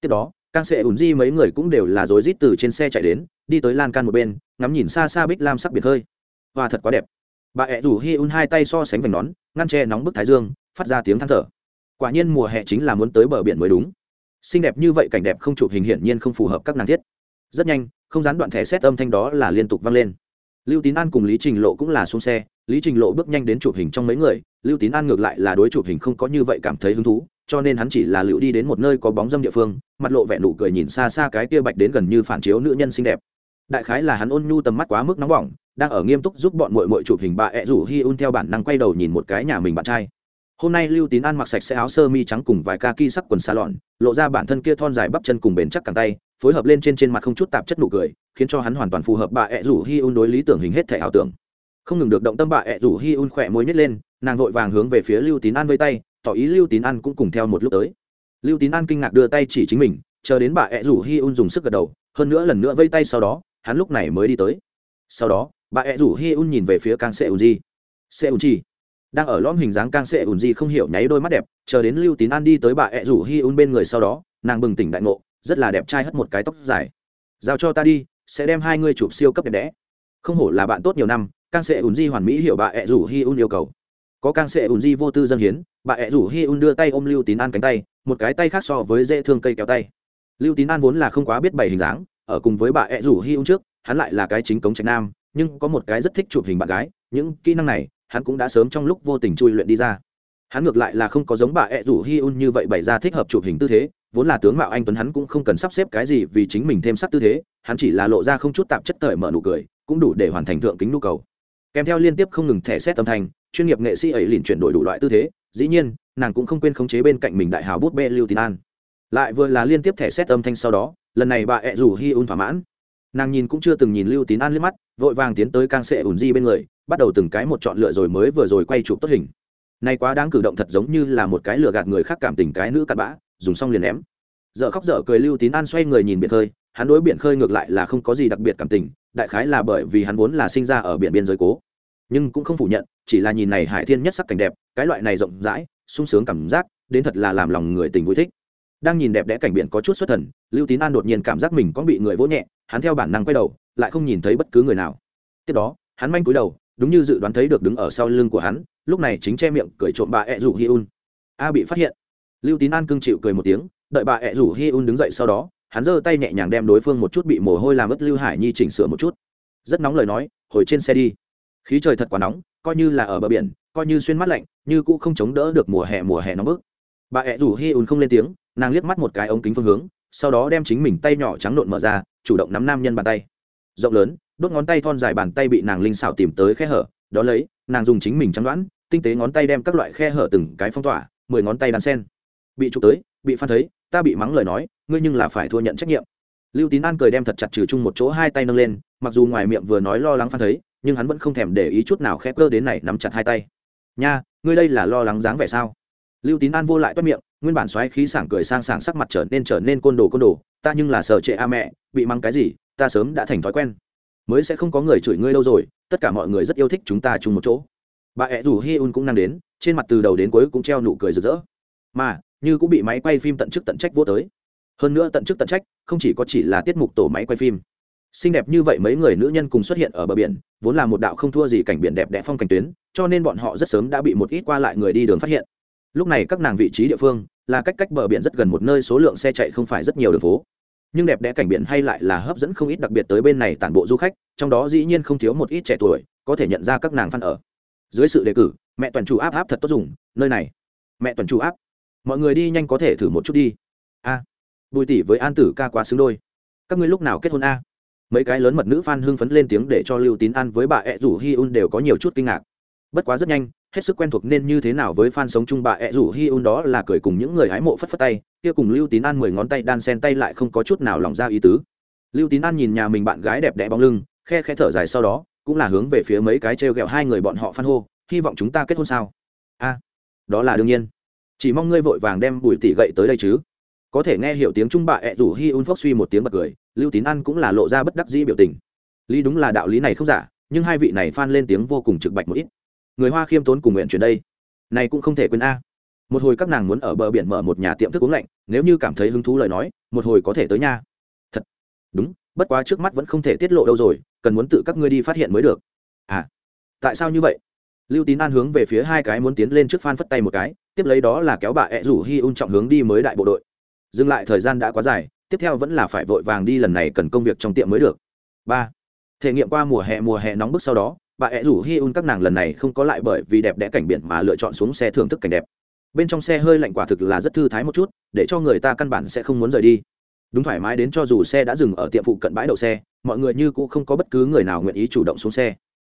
Tiếp đó càng sệ ùn di mấy người cũng đều là rối rít từ trên xe chạy đến, đi tới lan can một bên, ngắm nhìn xa xa bích lam sắc biệt hơi và thật quá đẹp. Bà ẹ rủ hi un hai tay so sánh vành nón, ngăn che nóng bức thái dương, phát ra tiếng than thở. Quả nhiên mùa hè chính là muốn tới bờ biển mới đúng. Xinh đẹp như vậy cảnh đẹp không chụp hình hiển nhiên không phù hợp các nàng thiết. Rất nhanh không gián đoạn thẻ xét âm thanh đó là liên tục vang lên. Lưu tín an cùng lý trình lộ cũng là xuống xe, lý trình lộ bước nhanh đến chụp hình trong mấy người, lưu tín an ngược lại là đối chụp hình không có như vậy cảm thấy hứng thú, cho nên hắn chỉ là lựu đi đến một nơi có bóng dâm địa phương, mặt lộ vẻ nụ cười nhìn xa xa cái kia bạch đến gần như phản chiếu nữ nhân xinh đẹp. Đại khái là hắn ôn nhu tầm mắt quá mức nóng bỏng, đang ở nghiêm túc giúp bọn mội mội chụp hình bà ẹ rủ hi un theo bản năng quay đầu nhìn một cái nhà mình bạn trai. Hôm nay lưu tín an mặc sạch sẽ áo sơ mi trắng cùng vài ca ki sắc quần xa lọn lộ ra bản thân kia thon dài bắp chân cùng bền chắc càng tay phối hợp lên trên trên mặt không chút tạp chất nụ cười, khiến cho hắn hoàn toàn phù hợp bà ẹ rủ hi un đối lý tưởng hình hết thể ảo tưởng. Không ngừng được động tâm bà ẹ rủ hi un khỏe môi nhét lên, nàng vội vàng hướng về phía lưu tín an vây tay, tỏ ý lưu tín an cũng cùng theo một lúc tới. Lưu tín an kinh ngạc đưa tay chỉ chính mình, chờ đến bà ẹ rủ hi un dùng sức gật đầu, hơn nữa lần nữa vây tay sau đó, hắn lúc này mới đi tới. Sau đó, bà ẹ rủ hi un nhìn về phía càng sệ ùn di xe ùn chi đang ở lõm hình dáng càng xe ùn di không hiểu nháy đôi mắt đẹp, chờ đến lưu tín an đi tới bà ẹ rủ hi un bên người sau đó, nàng bừng tỉnh đại ngộ rất là đẹp trai hất một cái tóc dài. Giao cho ta đi, sẽ đem hai ngươi chụp siêu cấp đẹp đẽ. Không hổ là bạn tốt nhiều năm càng sẽ ùn di hoàn mỹ hiểu bà ẹ rủ hi un yêu cầu. Có càng sẽ ùn di vô tư dân hiến, bà ẹ rủ hi un đưa tay ôm lưu tín an cánh tay, một cái tay khác so với dễ thương cây kéo tay. Lưu tín an vốn là không quá biết bày hình dáng, ở cùng với bà ẹ rủ hi un trước, hắn lại là cái chính cống trạch nam, nhưng có một cái rất thích chụp hình bạn gái, những kỹ năng này, hắn cũng đã sớm trong lúc vô tình chui luyện đi ra. Hắn ngược lại là không có giống bà ẹ rủ hi un như vậy bày ra thích hợp chụp hình tư thế vốn là tướng mạo anh tuấn hắn cũng không cần sắp xếp cái gì vì chính mình thêm sắc tư thế, hắn chỉ là lộ ra không chút tạp chất thời mở nụ cười, cũng đủ để hoàn thành thượng kính nhu cầu. Kèm theo liên tiếp không ngừng thẻ xét âm thanh, chuyên nghiệp nghệ sĩ ấy liền chuyển đổi đủ loại tư thế, dĩ nhiên, nàng cũng không quên khống chế bên cạnh mình đại hào bút bê lưu tín an. Lại vừa là liên tiếp thẻ xét âm thanh sau đó, lần này bà ẹ rủ hi un thỏa mãn. Nàng nhìn cũng chưa từng nhìn lưu tín an liếc mắt, vội vàng tiến tới càng sệ ùn di bên người, bắt đầu từng cái một chọn lựa rồi mới vừa rồi quay chụp tốt hình. Này quá đáng cử động thật giống như là một cái lừa gạt người khác cảm tình cái nữ cặn bã dùng xong liền ném. Dợ khóc dở cười lưu tín an xoay người nhìn biển khơi, hắn đối biển khơi ngược lại là không có gì đặc biệt cảm tình, đại khái là bởi vì hắn vốn là sinh ra ở biển biên giới cố. Nhưng cũng không phủ nhận, chỉ là nhìn này hải thiên nhất sắc cảnh đẹp, cái loại này rộng rãi, sung sướng cảm giác, đến thật là làm lòng người tình vui thích. Đang nhìn đẹp đẽ cảnh biển có chút xuất thần, lưu tín an đột nhiên cảm giác mình có bị người vỗ nhẹ, hắn theo bản năng quay đầu, lại không nhìn thấy bất cứ người nào. Tiếp đó, hắn manh cúi đầu, đúng như dự đoán thấy được đứng ở sau lưng của hắn, lúc này chính che miệng cười trộm bà ẹ rủ hi un. A bị phát hiện lưu tín an cưng chịu cười một tiếng, đợi bà ẹ rủ hi un đứng dậy sau đó, hắn giơ tay nhẹ nhàng đem đối phương một chút bị mồ hôi làm ướt lưu hải nhi chỉnh sửa một chút. Rất nóng lời nói, hồi trên xe đi. Khí trời thật quá nóng, coi như là ở bờ biển, coi như xuyên mắt lạnh, như cũng không chống đỡ được mùa hè mùa hè nóng bức. Bà ẹ rủ hi un không lên tiếng, nàng liếc mắt một cái ống kính phương hướng, sau đó đem chính mình tay nhỏ trắng nộn mở ra, chủ động nắm nam nhân bàn tay. Rộng lớn, đốt ngón tay thon dài bàn tay bị nàng linh xảo tìm tới khe hở đó lấy, nàng dùng chính mình trắng đoán, tinh tế ngón tay đem các loại khe hở từng cái phong tỏa, mười ngón tay đan sen bị chụp tới, bị phan thấy, ta bị mắng lời nói, ngươi nhưng là phải thua nhận trách nhiệm. Lưu tín an cười đem thật chặt trừ chung một chỗ hai tay nâng lên, mặc dù ngoài miệng vừa nói lo lắng phan thấy, nhưng hắn vẫn không thèm để ý chút nào khép cơ đến này nắm chặt hai tay. Nha, ngươi đây là lo lắng dáng vẻ sao? Lưu tín an vô lại toát miệng, nguyên bản xoáy khí sảng cười sang sảng sắc mặt trở nên trở nên côn đồ côn đồ, ta nhưng là sợ trệ a mẹ, bị mắng cái gì, ta sớm đã thành thói quen. Mới sẽ không có người chửi ngươi lâu rồi, tất cả mọi người rất yêu thích chúng ta chung một chỗ. Bà ẹ rủ hi un cũng năng đến, trên mặt từ đầu đến cuối cũng treo nụ cười rực rỡ. Mà như cũng bị máy quay phim tận chức tận trách vô tới. Hơn nữa tận chức tận trách, không chỉ có chỉ là tiết mục tổ máy quay phim. Xinh đẹp như vậy mấy người nữ nhân cùng xuất hiện ở bờ biển, vốn là một đạo không thua gì cảnh biển đẹp đẽ phong cảnh tuyến, cho nên bọn họ rất sớm đã bị một ít qua lại người đi đường phát hiện. Lúc này các nàng vị trí địa phương là cách cách bờ biển rất gần một nơi số lượng xe chạy không phải rất nhiều đường phố. Nhưng đẹp đẽ cảnh biển hay lại là hấp dẫn không ít đặc biệt tới bên này tản bộ du khách, trong đó dĩ nhiên không thiếu một ít trẻ tuổi, có thể nhận ra các nàng phan ở. Dưới sự đề cử, mẹ toàn chủ áp áp thật tốt dùng, nơi này. Mẹ toàn chủ áp mọi người đi nhanh có thể thử một chút đi. A, bùi tỷ với an tử ca quá xứng đôi. Các ngươi lúc nào kết hôn a? Mấy cái lớn mật nữ f a n hưng phấn lên tiếng để cho lưu tín an với bà ẹ rủ hi un đều có nhiều chút kinh ngạc. Bất quá rất nhanh, hết sức quen thuộc nên như thế nào với f a n sống chung bà ẹ rủ hi un đó là cười cùng những người hái mộ phất phất tay, kia cùng lưu tín an mười ngón tay đan sen tay lại không có chút nào lòng ra ý tứ. Lưu tín an nhìn nhà mình bạn gái đẹp đẽ bóng lưng, khe khe thở dài sau đó, cũng là hướng về phía mấy cái t r e o g ẹ o hai người bọn họ phan hô, hy vọng chúng ta kết hôn sao? A, đó là đương nhiên chỉ mong ngươi vội vàng đem bùi tỷ gậy tới đây chứ. Có thể nghe hiểu tiếng trung bạ ẹ rủ hi un phốc suy một tiếng bật cười, lưu tín an cũng là lộ ra bất đắc dĩ biểu tình. Lý đúng là đạo lý này không giả, nhưng hai vị này phan lên tiếng vô cùng trực bạch một ít. Người hoa khiêm tốn cùng nguyện chuyển đây. Này cũng không thể quên a. Một hồi các nàng muốn ở bờ biển mở một nhà tiệm thức uống lạnh, nếu như cảm thấy hứng thú lời nói, một hồi có thể tới nha. Thật. Đúng, bất quá trước mắt vẫn không thể tiết lộ đâu rồi, cần muốn tự các ngươi đi phát hiện mới được. À tại sao như vậy? Lưu tín an hướng về phía hai cái muốn tiến lên trước phan phất tay một cái, tiếp lấy đó là kéo bà ẹ rủ hi un trọng hướng đi mới đại bộ đội. Dừng lại, thời gian đã quá dài, tiếp theo vẫn là phải vội vàng đi lần này cần công việc trong tiệm mới được. Ba, thể nghiệm qua mùa hè mùa hè nóng bức sau đó, bà ẹ rủ hi un các nàng lần này không có lại bởi vì đẹp đẽ cảnh biển mà lựa chọn xuống xe thưởng thức cảnh đẹp. Bên trong xe hơi lạnh quả thực là rất thư thái một chút, để cho người ta căn bản sẽ không muốn rời đi. Đúng thoải mái đến cho dù xe đã dừng ở tiệm phụ cận bãi đậu xe, mọi người như cũng không có bất cứ người nào nguyện ý chủ động xuống xe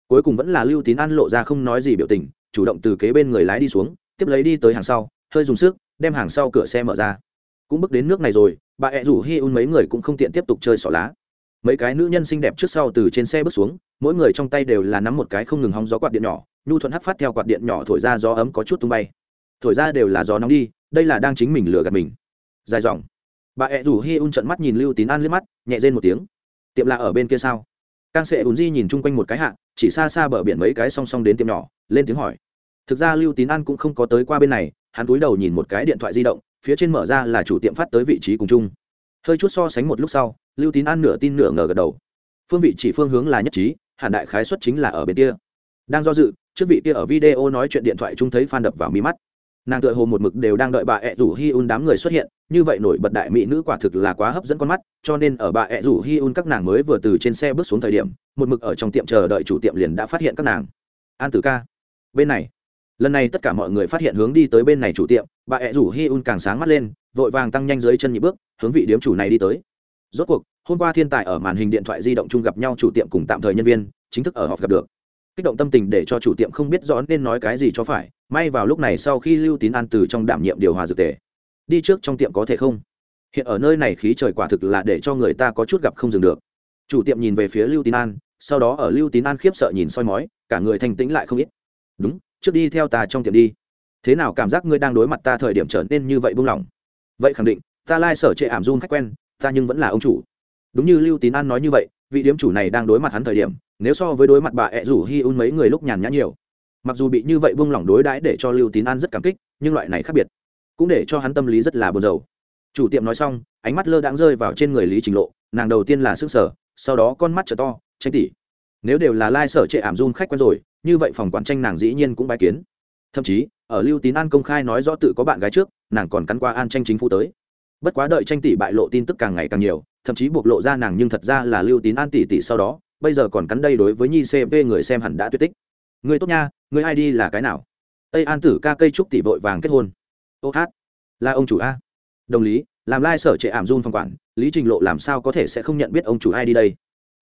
cuối cùng vẫn là lưu tín an lộ ra không nói gì biểu tình, chủ động từ kế bên người lái đi xuống, tiếp lấy đi tới hàng sau, hơi dùng sức, đem hàng sau cửa xe mở ra. Cũng bước đến nước này rồi, bà ẹ rủ hi un mấy người cũng không tiện tiếp tục chơi xỏ lá. Mấy cái nữ nhân xinh đẹp trước sau từ trên xe bước xuống, mỗi người trong tay đều là nắm một cái không ngừng hóng gió quạt điện nhỏ, nhu thuận hắt phát theo quạt điện nhỏ thổi ra gió ấm có chút tung bay. Thổi ra đều là gió nóng đi, đây là đang chính mình lừa gạt mình. Dài dòng. Bà ẹ rủ hi un trận mắt nhìn lưu tín an liếc mắt, nhẹ rên một tiếng. Tiệm là ở bên kia sao? Càng sệ ùn di nhìn chung quanh một cái hạ chỉ xa xa bờ biển mấy cái song song đến tiệm nhỏ, lên tiếng hỏi. Thực ra lưu tín an cũng không có tới qua bên này, hắn cúi đầu nhìn một cái điện thoại di động, phía trên mở ra là chủ tiệm phát tới vị trí cùng chung. Hơi chút so sánh một lúc sau, lưu tín an nửa tin nửa ngờ gật đầu. Phương vị chỉ phương hướng là nhất trí, hẳn đại khái xuất chính là ở bên kia. Đang do dự, trước vị kia ở video nói chuyện điện thoại chung thấy phan đập vào mí mắt. Nàng tựa hồ một mực đều đang đợi bà ẹ rủ hi un đám người xuất hiện như vậy nổi bật đại mỹ nữ quả thực là quá hấp dẫn con mắt, cho nên ở bà ẹ rủ hi un các nàng mới vừa từ trên xe bước xuống thời điểm, một mực ở trong tiệm chờ đợi chủ tiệm liền đã phát hiện các nàng. An tử ca, bên này. Lần này tất cả mọi người phát hiện hướng đi tới bên này chủ tiệm bà ẹ rủ hi un càng sáng mắt lên, vội vàng tăng nhanh dưới chân nhị bước, hướng vị điếm chủ này đi tới. Rốt cuộc, hôm qua thiên tài ở màn hình điện thoại di động chung gặp nhau chủ tiệm cùng tạm thời nhân viên, chính thức ở họp gặp được. Kích động tâm tình để cho chủ tiệm không biết rõ nên nói cái gì cho phải, may vào lúc này sau khi lưu tín an từ trong đảm nhiệm điều hòa dược tề đi trước trong tiệm có thể không? Hiện ở nơi này khí trời quả thực là để cho người ta có chút gặp không dừng được. Chủ tiệm nhìn về phía lưu tín an, sau đó ở lưu tín an khiếp sợ nhìn soi mói, cả người thanh tĩnh lại không ít. Đúng, trước đi theo ta trong tiệm đi. Thế nào cảm giác ngươi đang đối mặt ta thời điểm trở nên như vậy buông lỏng vậy khẳng định, ta lai、like、sở trệ ảm run khách quen, ta nhưng vẫn là ông chủ. Đúng như lưu tín an nói như vậy, vị điếm chủ này đang đối mặt hắn thời điểm, nếu so với đối mặt bà ẹ rủ hi un mấy người lúc nhàn nhã nhiều. Mặc dù bị như vậy buông lỏng đối đãi để cho lưu tín an rất cảm kích, nhưng loại này khác biệt cũng để cho hắn tâm lý rất là buồn rầu. Chủ tiệm nói xong, ánh mắt lơ đãng rơi vào trên người lý trình lộ, nàng đầu tiên là sức sở sau đó con mắt trở to, tranh tỷ. nếu đều là lai、like、sở trệ ảm run khách quen rồi, như vậy phòng quản tranh nàng dĩ nhiên cũng bài kiến. Thậm chí, ở lưu tín an công khai nói rõ tự có bạn gái trước, nàng còn cắn qua an tranh chính phủ tới. Bất quá đợi tranh tỷ bại lộ tin tức càng ngày càng nhiều, thậm chí buộc lộ ra nàng nhưng thật ra là lưu tín an tỷ tỷ sau đó, bây giờ còn cắn đây đối với nhi cp người xem hẳn đã tuyệt tích. Người tốt nha người ai đi là cái nào? Tây an tử ca cây trúc tỷ vội vàng kết hôn ô hát. Là ông chủ a. Đồng lý, làm lai sở trệ ảm run phong quản, lý trình lộ làm sao có thể sẽ không nhận biết ông chủ ai đi đây?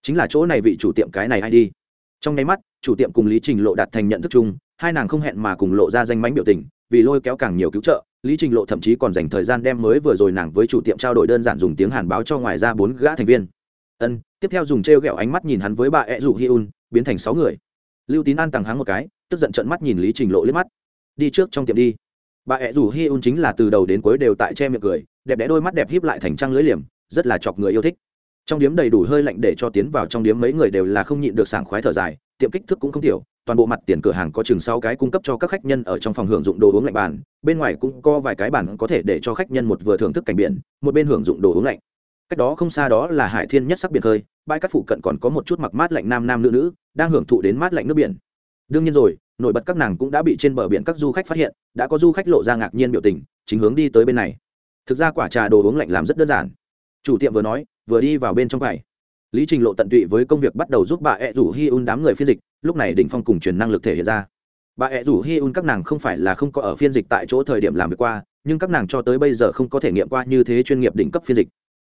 Chính là chỗ này vị chủ tiệm cái này ai đi? Trong nháy mắt, chủ tiệm cùng lý trình lộ đạt thành nhận thức chung, hai nàng không hẹn mà cùng lộ ra danh mánh biểu tình, vì lôi kéo càng nhiều cứu trợ, lý trình lộ thậm chí còn dành thời gian đem mới vừa rồi nàng với chủ tiệm trao đổi đơn giản dùng tiếng hàn báo cho ngoài ra bốn gã thành viên. Ân, tiếp theo dùng t r e o g ẹ o ánh mắt nhìn hắn với bà ẹ dụ hi un biến thành sáu người. Lưu tín an tằng hắn một cái, tức giận trận mắt nhìn lý trình lộ liếc mắt. Đi trước trong tiệm đi bà ẹ rủ hi un chính là từ đầu đến cuối đều tại che miệng cười, đẹp đẽ đôi mắt đẹp híp lại thành trăng lưỡi liềm, rất là chọc người yêu thích. Trong điếm đầy đủ hơi lạnh để cho tiến vào trong điếm mấy người đều là không nhịn được sảng khoái thở dài, tiệm kích thước cũng không thiểu toàn bộ mặt tiền cửa hàng có chừng sáu cái cung cấp cho các khách nhân ở trong phòng hưởng dụng đồ uống lạnh bàn, bên ngoài cũng có vài cái bàn có thể để cho khách nhân một vừa thưởng thức cảnh biển, một bên hưởng dụng đồ uống lạnh. Cách đó không xa đó là hải thiên nhất sắc biệt hơi bãi cát phụ cận còn có một chút mặc mát lạnh nam nam nữ nữ, đang hưởng thụ đến mát lạnh nước biển đương nhiên rồi, nổi bật các nàng cũng đã bị trên bờ biển các du khách phát hiện, đã có du khách lộ ra ngạc nhiên biểu tình, chính hướng đi tới bên này. Thực ra quả trà đồ uống lạnh làm rất đơn giản. Chủ tiệm vừa nói, vừa đi vào bên trong quầy. Lý trình lộ tận tụy với công việc bắt đầu giúp bà ẹ rủ hi un đám người phiên dịch, lúc này đỉnh phong cùng truyền năng lực thể hiện ra. Bà ẹ rủ hi un các nàng không phải là không có ở phiên dịch tại chỗ thời điểm làm việc qua, nhưng các nàng cho tới bây giờ không có thể nghiệm qua như thế chuyên nghiệp đỉnh cấp phiên dịch.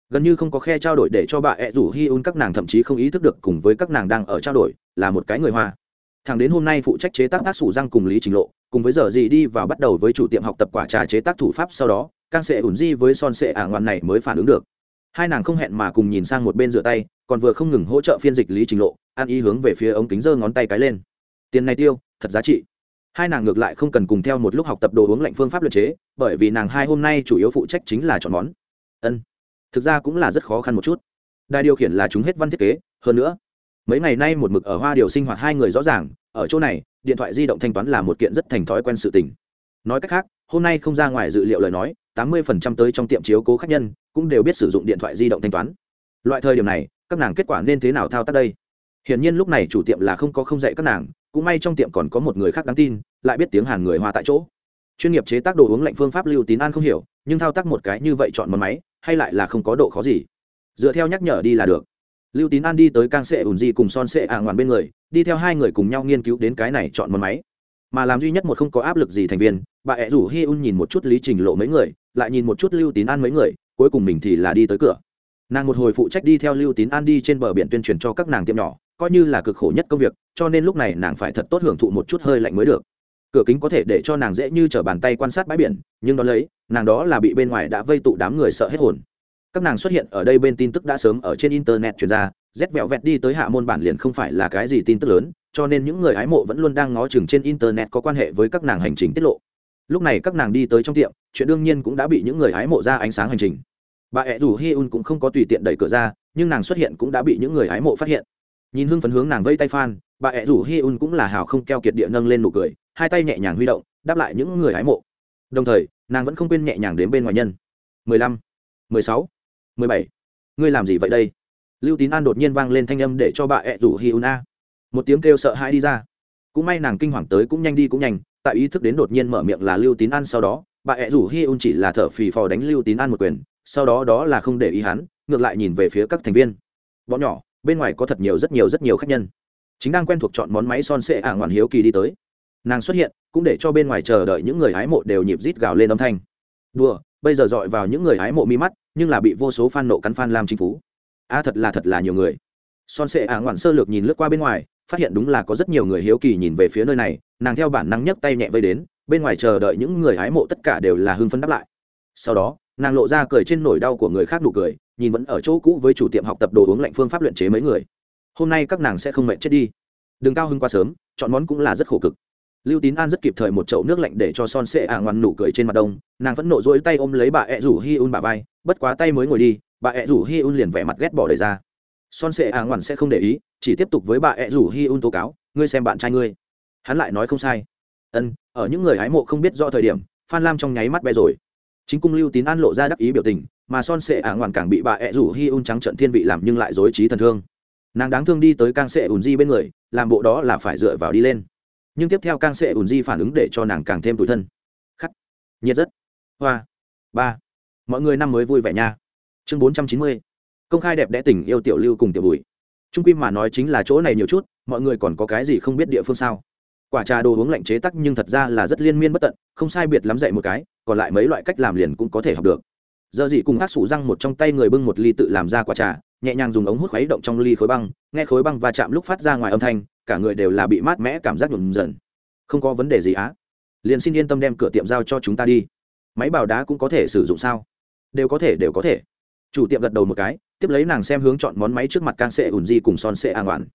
Gần như không có khe trao đổi để cho bà ẹ rủ hi un các nàng thậm chí không ý thức được cùng với các nàng đang ở trao đổi, là một cái người hoa thằng đến hôm nay phụ trách chế tác tác sủ răng cùng lý trình lộ, cùng với giờ gì đi và bắt đầu với chủ tiệm học tập quả trà chế tác thủ pháp sau đó càng sẽ ủn di với son sệ ả ngoan này mới phản ứng được. Hai nàng không hẹn mà cùng nhìn sang một bên rửa tay, còn vừa không ngừng hỗ trợ phiên dịch lý trình lộ, ăn ý hướng về phía ống kính giơ ngón tay cái lên. Tiền này tiêu, thật giá trị. Hai nàng ngược lại không cần cùng theo một lúc học tập đồ uống lạnh phương pháp luật chế, bởi vì nàng hai hôm nay chủ yếu phụ trách chính là chọn món. Ân, thực ra cũng là rất khó khăn một chút. Đài điều khiển là chúng hết văn thiết kế, hơn nữa mấy ngày nay một mực ở hoa điều sinh hoạt hai người rõ ràng, ở chỗ này, điện thoại di động thanh toán là một kiện rất thành thói quen sự tình. Nói cách khác, hôm nay không ra ngoài dự liệu lời nói, tám mươi tới trong tiệm chiếu cố khách nhân, cũng đều biết sử dụng điện thoại di động thanh toán. Loại thời điểm này, các nàng kết quả nên thế nào thao tác đây? Hiển nhiên lúc này chủ tiệm là không có không dạy các nàng, cũng may trong tiệm còn có một người khác đáng tin, lại biết tiếng hàn người hoa tại chỗ. Chuyên nghiệp chế tác đồ uống lạnh phương pháp lưu tín an không hiểu, nhưng thao tác một cái như vậy chọn món máy, hay lại là không có độ khó gì. Dựa theo nhắc nhở đi là được lưu tín an đi tới Cang sệ ùn di cùng son sệ ả ngoằn bên người, đi theo hai người cùng nhau nghiên cứu đến cái này chọn món máy. Mà làm duy nhất một không có áp lực gì thành viên, bà ẹ rủ hi un nhìn một chút lý trình lộ mấy người, lại nhìn một chút lưu tín an mấy người, cuối cùng mình thì là đi tới cửa. Nàng một hồi phụ trách đi theo lưu tín an đi trên bờ biển tuyên truyền cho các nàng tiệm nhỏ, coi như là cực khổ nhất công việc, cho nên lúc này nàng phải thật tốt hưởng thụ một chút hơi lạnh mới được. Cửa kính có thể để cho nàng dễ như t r ở bàn tay quan sát bãi biển, nhưng đón lấy, nàng đó là bị bên ngoài đã vây tụ đám người sợ hết hồn các nàng xuất hiện ở đây bên tin tức đã sớm ở trên internet truyền ra rét vẹo vẹt đi tới hạ môn bản liền không phải là cái gì tin tức lớn, cho nên những người ái mộ vẫn luôn đang ngó chừng trên internet có quan hệ với các nàng hành trình tiết lộ. Lúc này các nàng đi tới trong tiệm, chuyện đương nhiên cũng đã bị những người ái mộ ra ánh sáng hành trình. Bà ẹ rủ hi un cũng không có tùy tiện đẩy cửa ra, nhưng nàng xuất hiện cũng đã bị những người ái mộ phát hiện. Nhìn hưng phấn hướng nàng vây tay phan, bà ẹ rủ hi un cũng là hào không keo kiệt địa nâng lên nụ cười, hai tay nhẹ nhàng huy động, đáp lại những người ái mộ. Đồng thời, nàng vẫn không quên nhẹ nhàng đến bên ngoài nhân. Mười lăm mười bảy. Ngươi làm gì vậy đây? Lưu tín an đột nhiên vang lên thanh âm để cho bà ẹ rủ hi un a một tiếng kêu sợ hãi đi ra. Cũng may nàng kinh hoàng tới cũng nhanh đi cũng nhanh, tại ý thức đến đột nhiên mở miệng là lưu tín an sau đó, bà ẹ rủ hi un chỉ là thở phì phò đánh lưu tín an một quyền, sau đó đó là không để ý hắn, ngược lại nhìn về phía các thành viên. Bọn nhỏ, bên ngoài có thật nhiều rất nhiều rất nhiều khách nhân. Chính đang quen thuộc chọn món máy son sệ ả ngoạn hiếu kỳ đi tới. Nàng xuất hiện, cũng để cho bên ngoài chờ đợi những người hái mộ đều nhịp rít gào lên âm thanh. Đùa bây giờ dọi vào những người hái mộ mi mắt, nhưng là bị vô số fan nộ cắn fan làm chính phủ a, thật là thật là nhiều người. Son sệ ả ngoạn sơ lược nhìn lướt qua bên ngoài, phát hiện đúng là có rất nhiều người hiếu kỳ nhìn về phía nơi này, nàng theo bản năng nhấc tay nhẹ vây đến, bên ngoài chờ đợi những người hái mộ tất cả đều là hưng phấn đáp lại. Sau đó, nàng lộ ra cười trên nỗi đau của người khác nụ cười, nhìn vẫn ở chỗ cũ với chủ tiệm học tập đồ uống lạnh phương pháp luyện chế mấy người. Hôm nay các nàng sẽ không mệt chết đi. Đừng cao hưng quá sớm, chọn món cũng là rất khổ cực lưu tín an rất kịp thời một chậu nước lạnh để cho son sệ ả ngoằn nụ cười trên mặt đông, nàng vẫn nộ dỗi tay ôm lấy bà ẹ rủ hi un bà vai, bất quá tay mới ngồi đi, bà ẹ rủ hi un liền vẻ mặt ghét bỏ đầy ra. Son sệ ả ngoằn sẽ không để ý, chỉ tiếp tục với bà ẹ rủ hi un tố cáo, ngươi xem bạn trai ngươi. Hắn lại nói không sai. Ân, ở những người hái mộ không biết do thời điểm, phan lam trong nháy mắt bé rồi. Chính cung lưu tín an lộ ra đắc ý biểu tình, mà son sệ ả ngoằn càng bị bà ẹ rủ hi un trắng trận thiên vị làm nhưng lại dối trí thần thương. Nàng đáng thương đi tới càng sệ ùn di bên người, làm bộ đó là phải dựa vào đi lên nhưng tiếp theo càng sẽ ùn di phản ứng để cho nàng càng thêm tủi thân. Khắc. Nhiệt rất. Hoa. Ba. Mọi người năm mới vui vẻ nha. Chương bốn trăm chín mươi. Công khai đẹp đẽ tình yêu tiểu lưu cùng tiểu bùi. Trung quy mà nói chính là chỗ này nhiều chút, mọi người còn có cái gì không biết địa phương sao? Quả trà đồ uống lạnh chế tắc nhưng thật ra là rất liên miên bất tận, không sai biệt lắm dạy một cái, còn lại mấy loại cách làm liền cũng có thể học được. Giờ gì cùng hát sủ răng một trong tay người bưng một ly tự làm ra quả trà nhẹ nhàng dùng ống hút khuấy động trong ly khối băng, nghe khối băng va chạm lúc phát ra ngoài âm thanh, cả người đều là bị mát mẻ cảm giác nhuộm dần. Không có vấn đề gì á. Liền xin yên tâm đem cửa tiệm giao cho chúng ta đi. Máy bào đá cũng có thể sử dụng sao? Đều có thể, đều có thể. Chủ tiệm gật đầu một cái, tiếp lấy nàng xem hướng chọn món máy trước mặt càng sệ ủn di cùng son sệ an oản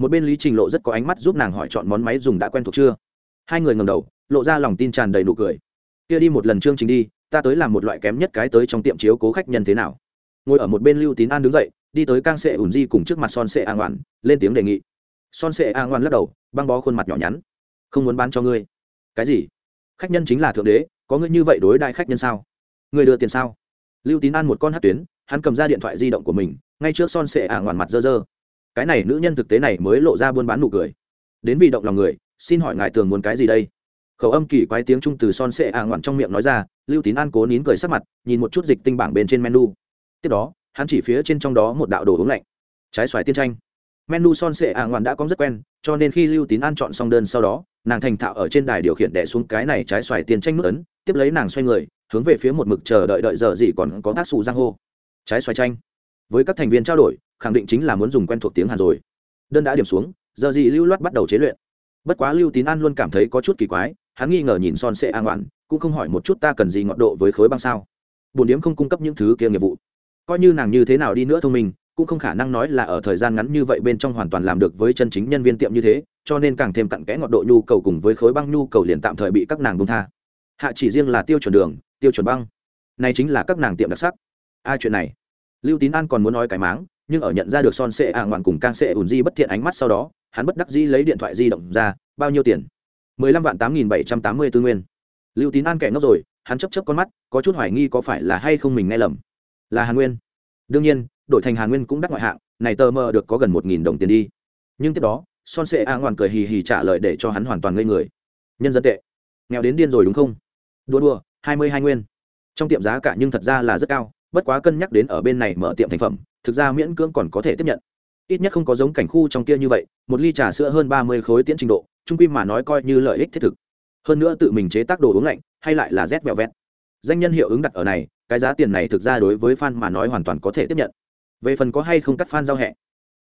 một bên lý trình lộ rất có ánh mắt giúp nàng hỏi chọn món máy dùng đã quen thuộc chưa? Hai người ngầm đầu, lộ ra lòng tin tràn đầy nụ cười. Kia đi một lần chương trình đi, ta tới làm một loại kém nhất cái tới trong tiệm chiếu cố khách nhân thế nào. Ngồi ở một bên lưu tín an đứng dậy đi tới cang sệ ủn di cùng trước mặt son sệ a ngoan lên tiếng đề nghị. Son sệ a ngoan lắc đầu, băng bó khuôn mặt nhỏ nhắn. Không muốn bán cho ngươi. Cái gì? Khách nhân chính là thượng đế, có ngươi như vậy đối đại khách nhân sao? Người đưa tiền sao? Lưu tín an một con hát tuyến, hắn cầm ra điện thoại di động của mình, ngay trước son sệ a ngoan mặt dơ dơ. Cái này nữ nhân thực tế này mới lộ ra buôn bán nụ cười. Đến vì động lòng người, xin hỏi ngài tường muốn cái gì đây? Khẩu âm kỳ quái tiếng trung từ son sệ a ngoằn trong miệng nói ra, lưu tín an cố nín cười sắc mặt, nhìn một chút dịch tinh bảng bên trên menu. Tiếp đó hắn chỉ phía trên trong đó một đạo đồ uống lạnh. Trái xoài tiên tranh menu son sệ à ả ngoạn đã có rất quen, cho nên khi lưu tín an chọn xong đơn sau đó, nàng thành thạo ở trên đài điều khiển đẻ xuống cái này trái xoài tiên tranh nút ấn, tiếp lấy nàng xoay người, hướng về phía một mực chờ đợi đợi giờ gì còn có tác xù giang hô. Trái xoài tranh với các thành viên trao đổi, khẳng định chính là muốn dùng quen thuộc tiếng hàn rồi. Đơn đã điểm xuống, giờ gì lưu loát bắt đầu chế luyện. Bất quá lưu tín an luôn cảm thấy có chút kỳ quái, hắn nghi ngờ nhìn son sệ à an ngoạn cũng không hỏi một chút ta cần gì ngọn độ với khối băng sao. Bồn điếm không cung cấp những thứ kia nghiệp vụ coi như nàng như thế nào đi nữa thông minh, cũng không khả năng nói là ở thời gian ngắn như vậy bên trong hoàn toàn làm được với chân chính nhân viên tiệm như thế, cho nên càng thêm cặn kẽ ngọt độ nhu cầu cùng với khối băng nhu cầu liền tạm thời bị các nàng bông tha. Hạ chỉ riêng là tiêu chuẩn đường, tiêu chuẩn băng. Này chính là các nàng tiệm đặc sắc. Ai chuyện này? Lưu tín an còn muốn nói cái máng, nhưng ở nhận ra được son sệ ạ ngoạn cùng càng sệ ùn di bất thiện ánh mắt sau đó, hắn bất đắc dĩ lấy điện thoại di động ra, bao nhiêu tiền? mười lăm vạn tám nghìn bảy trăm tám mươi tư nguyên. Lưu tín an kẻ ngốc rồi, hắn chấp chấp con mắt, có chút hoài nghi có phải là hay không mình nghe lầm là hàn nguyên. Đương nhiên, đổi thành hàn nguyên cũng đắt ngoại hạng, này tờ mờ được có gần một nghìn đồng tiền đi. Nhưng tiếp đó, son sệ a ngoan cười hì hì trả lời để cho hắn hoàn toàn ngây người. Nhân dân tệ. Nghèo đến điên rồi đúng không? Đua đua, hai mươi hai nguyên. Trong tiệm giá cả nhưng thật ra là rất cao, bất quá cân nhắc đến ở bên này mở tiệm thành phẩm, thực ra miễn cưỡng còn có thể tiếp nhận. Ít nhất không có giống cảnh khu trong kia như vậy, một ly trà sữa hơn ba mươi khối tiễn trình độ, trung quy mà nói coi như lợi ích thiết thực. Hơn nữa tự mình chế tác đồ uống lạnh, hay lại là rét vẹo vẹt danh nhân hiệu ứng đặt ở này, cái giá tiền này thực ra đối với fan mà nói hoàn toàn có thể tiếp nhận. Về phần có hay không cắt fan giao hẹ,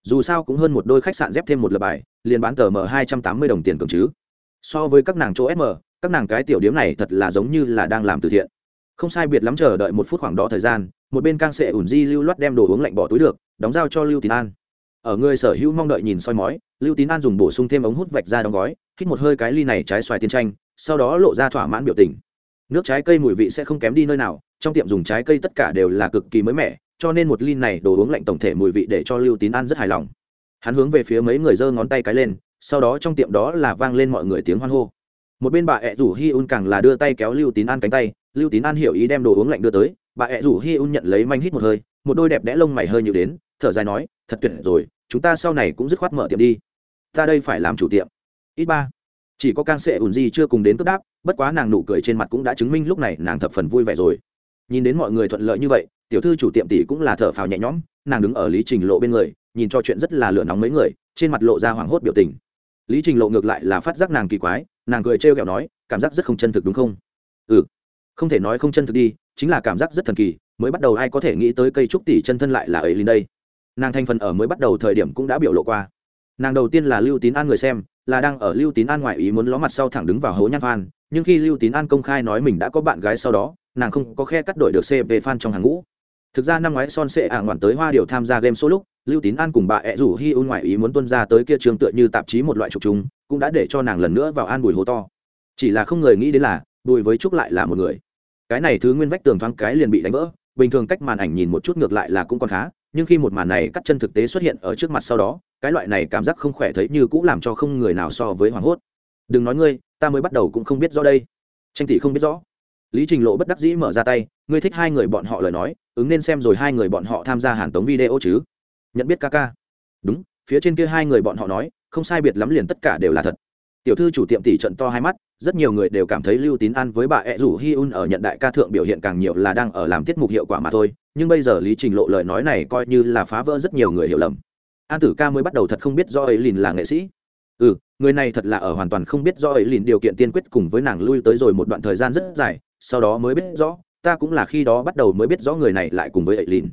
dù sao cũng hơn một đôi khách sạn dép thêm một lập bài, liền bán tờ m hai trăm tám mươi đồng tiền cường chứ. So với các nàng chỗ sm các nàng cái tiểu điếm này thật là giống như là đang làm từ thiện. Không sai biệt lắm chờ đợi một phút khoảng đó thời gian, một bên càng sệ ủn di lưu loát đem đồ uống lạnh bỏ túi được, đóng giao cho lưu tín an. Ở người sở hữu mong đợi nhìn soi mói, lưu tín an dùng bổ sung thêm ống hút vạch ra đóng gói, hít một hơi cái ly này trái xoài tiên tranh sau đó lộ ra thỏa mãn biểu tình nước trái cây mùi vị sẽ không kém đi nơi nào, trong tiệm dùng trái cây tất cả đều là cực kỳ mới mẻ, cho nên một ly này đồ uống lạnh tổng thể mùi vị để cho lưu tín an rất hài lòng. Hắn hướng về phía mấy người giơ ngón tay cái lên, sau đó trong tiệm đó là vang lên mọi người tiếng hoan hô. Một bên bà ẹ rủ hi un càng là đưa tay kéo lưu tín an cánh tay, lưu tín an hiểu ý đem đồ uống lạnh đưa tới, bà ẹ rủ hi un nhận lấy manh hít một hơi, một đôi đẹp đẽ lông mày hơi nhịu đến, thở dài nói, thật tuyệt rồi, chúng ta sau này cũng dứt khoát mở tiệm đi. Ta đây phải làm chủ tiệm. Ít ba chỉ có can sệ ùn gì chưa cùng đến cướp đáp, bất quá nàng nụ cười trên mặt cũng đã chứng minh lúc này nàng thập phần vui vẻ rồi. Nhìn đến mọi người thuận lợi như vậy, tiểu thư chủ tiệm tỷ cũng là thở phào nhẹ nhõm, nàng đứng ở lý trình lộ bên người, nhìn cho chuyện rất là lửa nóng mấy người, trên mặt lộ ra hoảng hốt biểu tình. Lý trình lộ ngược lại là phát giác nàng kỳ quái, nàng cười trêu ghẹo nói, cảm giác rất không chân thực đúng không? Ừ không thể nói không chân thực đi, chính là cảm giác rất thần kỳ, mới bắt đầu ai có thể nghĩ tới cây trúc tỷ chân thân lại là ấy lên đây. Nàng thành phần ở mới bắt đầu thời điểm cũng đã biểu lộ qua. Nàng đầu tiên là lưu tín an người xem là đang ở lưu tín an ngoại ý muốn ló mặt sau thẳng đứng vào hố nhăn phan, nhưng khi lưu tín an công khai nói mình đã có bạn gái sau đó, nàng không có khe cắt đổi được cp fan trong hàng ngũ. Thực ra năm ngoái son sệ ả ngoản tới hoa điều tham gia game số lúc, lưu tín an cùng bà ẹ rủ hi un ngoại ý muốn tuân ra tới kia trường tựa như tạp chí một loại trục chúng cũng đã để cho nàng lần nữa vào an bùi hố to. Chỉ là không người nghĩ đến là, bùi với trúc lại là một người. Cái này thứ nguyên vách tường thoáng cái liền bị đánh vỡ, bình thường cách màn ảnh nhìn một chút ngược lại là cũng còn khá nhưng khi một màn này cắt chân thực tế xuất hiện ở trước mặt sau đó, cái loại này cảm giác không khỏe thấy như cũng làm cho không người nào so với hoảng hốt. Đừng nói ngươi, ta mới bắt đầu cũng không biết rõ đây. Tranh tỷ không biết rõ. Lý trình lộ bất đắc dĩ mở ra tay, ngươi thích hai người bọn họ lời nói, ứng nên xem rồi hai người bọn họ tham gia hàn tống video chứ? Nhận biết ca ca. Đúng, phía trên kia hai người bọn họ nói, không sai biệt lắm liền tất cả đều là thật. Tiểu thư chủ tiệm tỷ trận to hai mắt rất nhiều người đều cảm thấy lưu tín an với bà ẹ rủ hi un ở nhận đại ca thượng biểu hiện càng nhiều là đang ở làm tiết mục hiệu quả mà thôi, nhưng bây giờ lý trình lộ lời nói này coi như là phá vỡ rất nhiều người hiểu lầm. An tử ca mới bắt đầu thật không biết do ấy lìn là nghệ sĩ. Ừ người này thật là ở hoàn toàn không biết do ấy lìn điều kiện tiên quyết cùng với nàng lui tới rồi một đoạn thời gian rất dài, sau đó mới biết rõ, ta cũng là khi đó bắt đầu mới biết rõ người này lại cùng với ấy lìn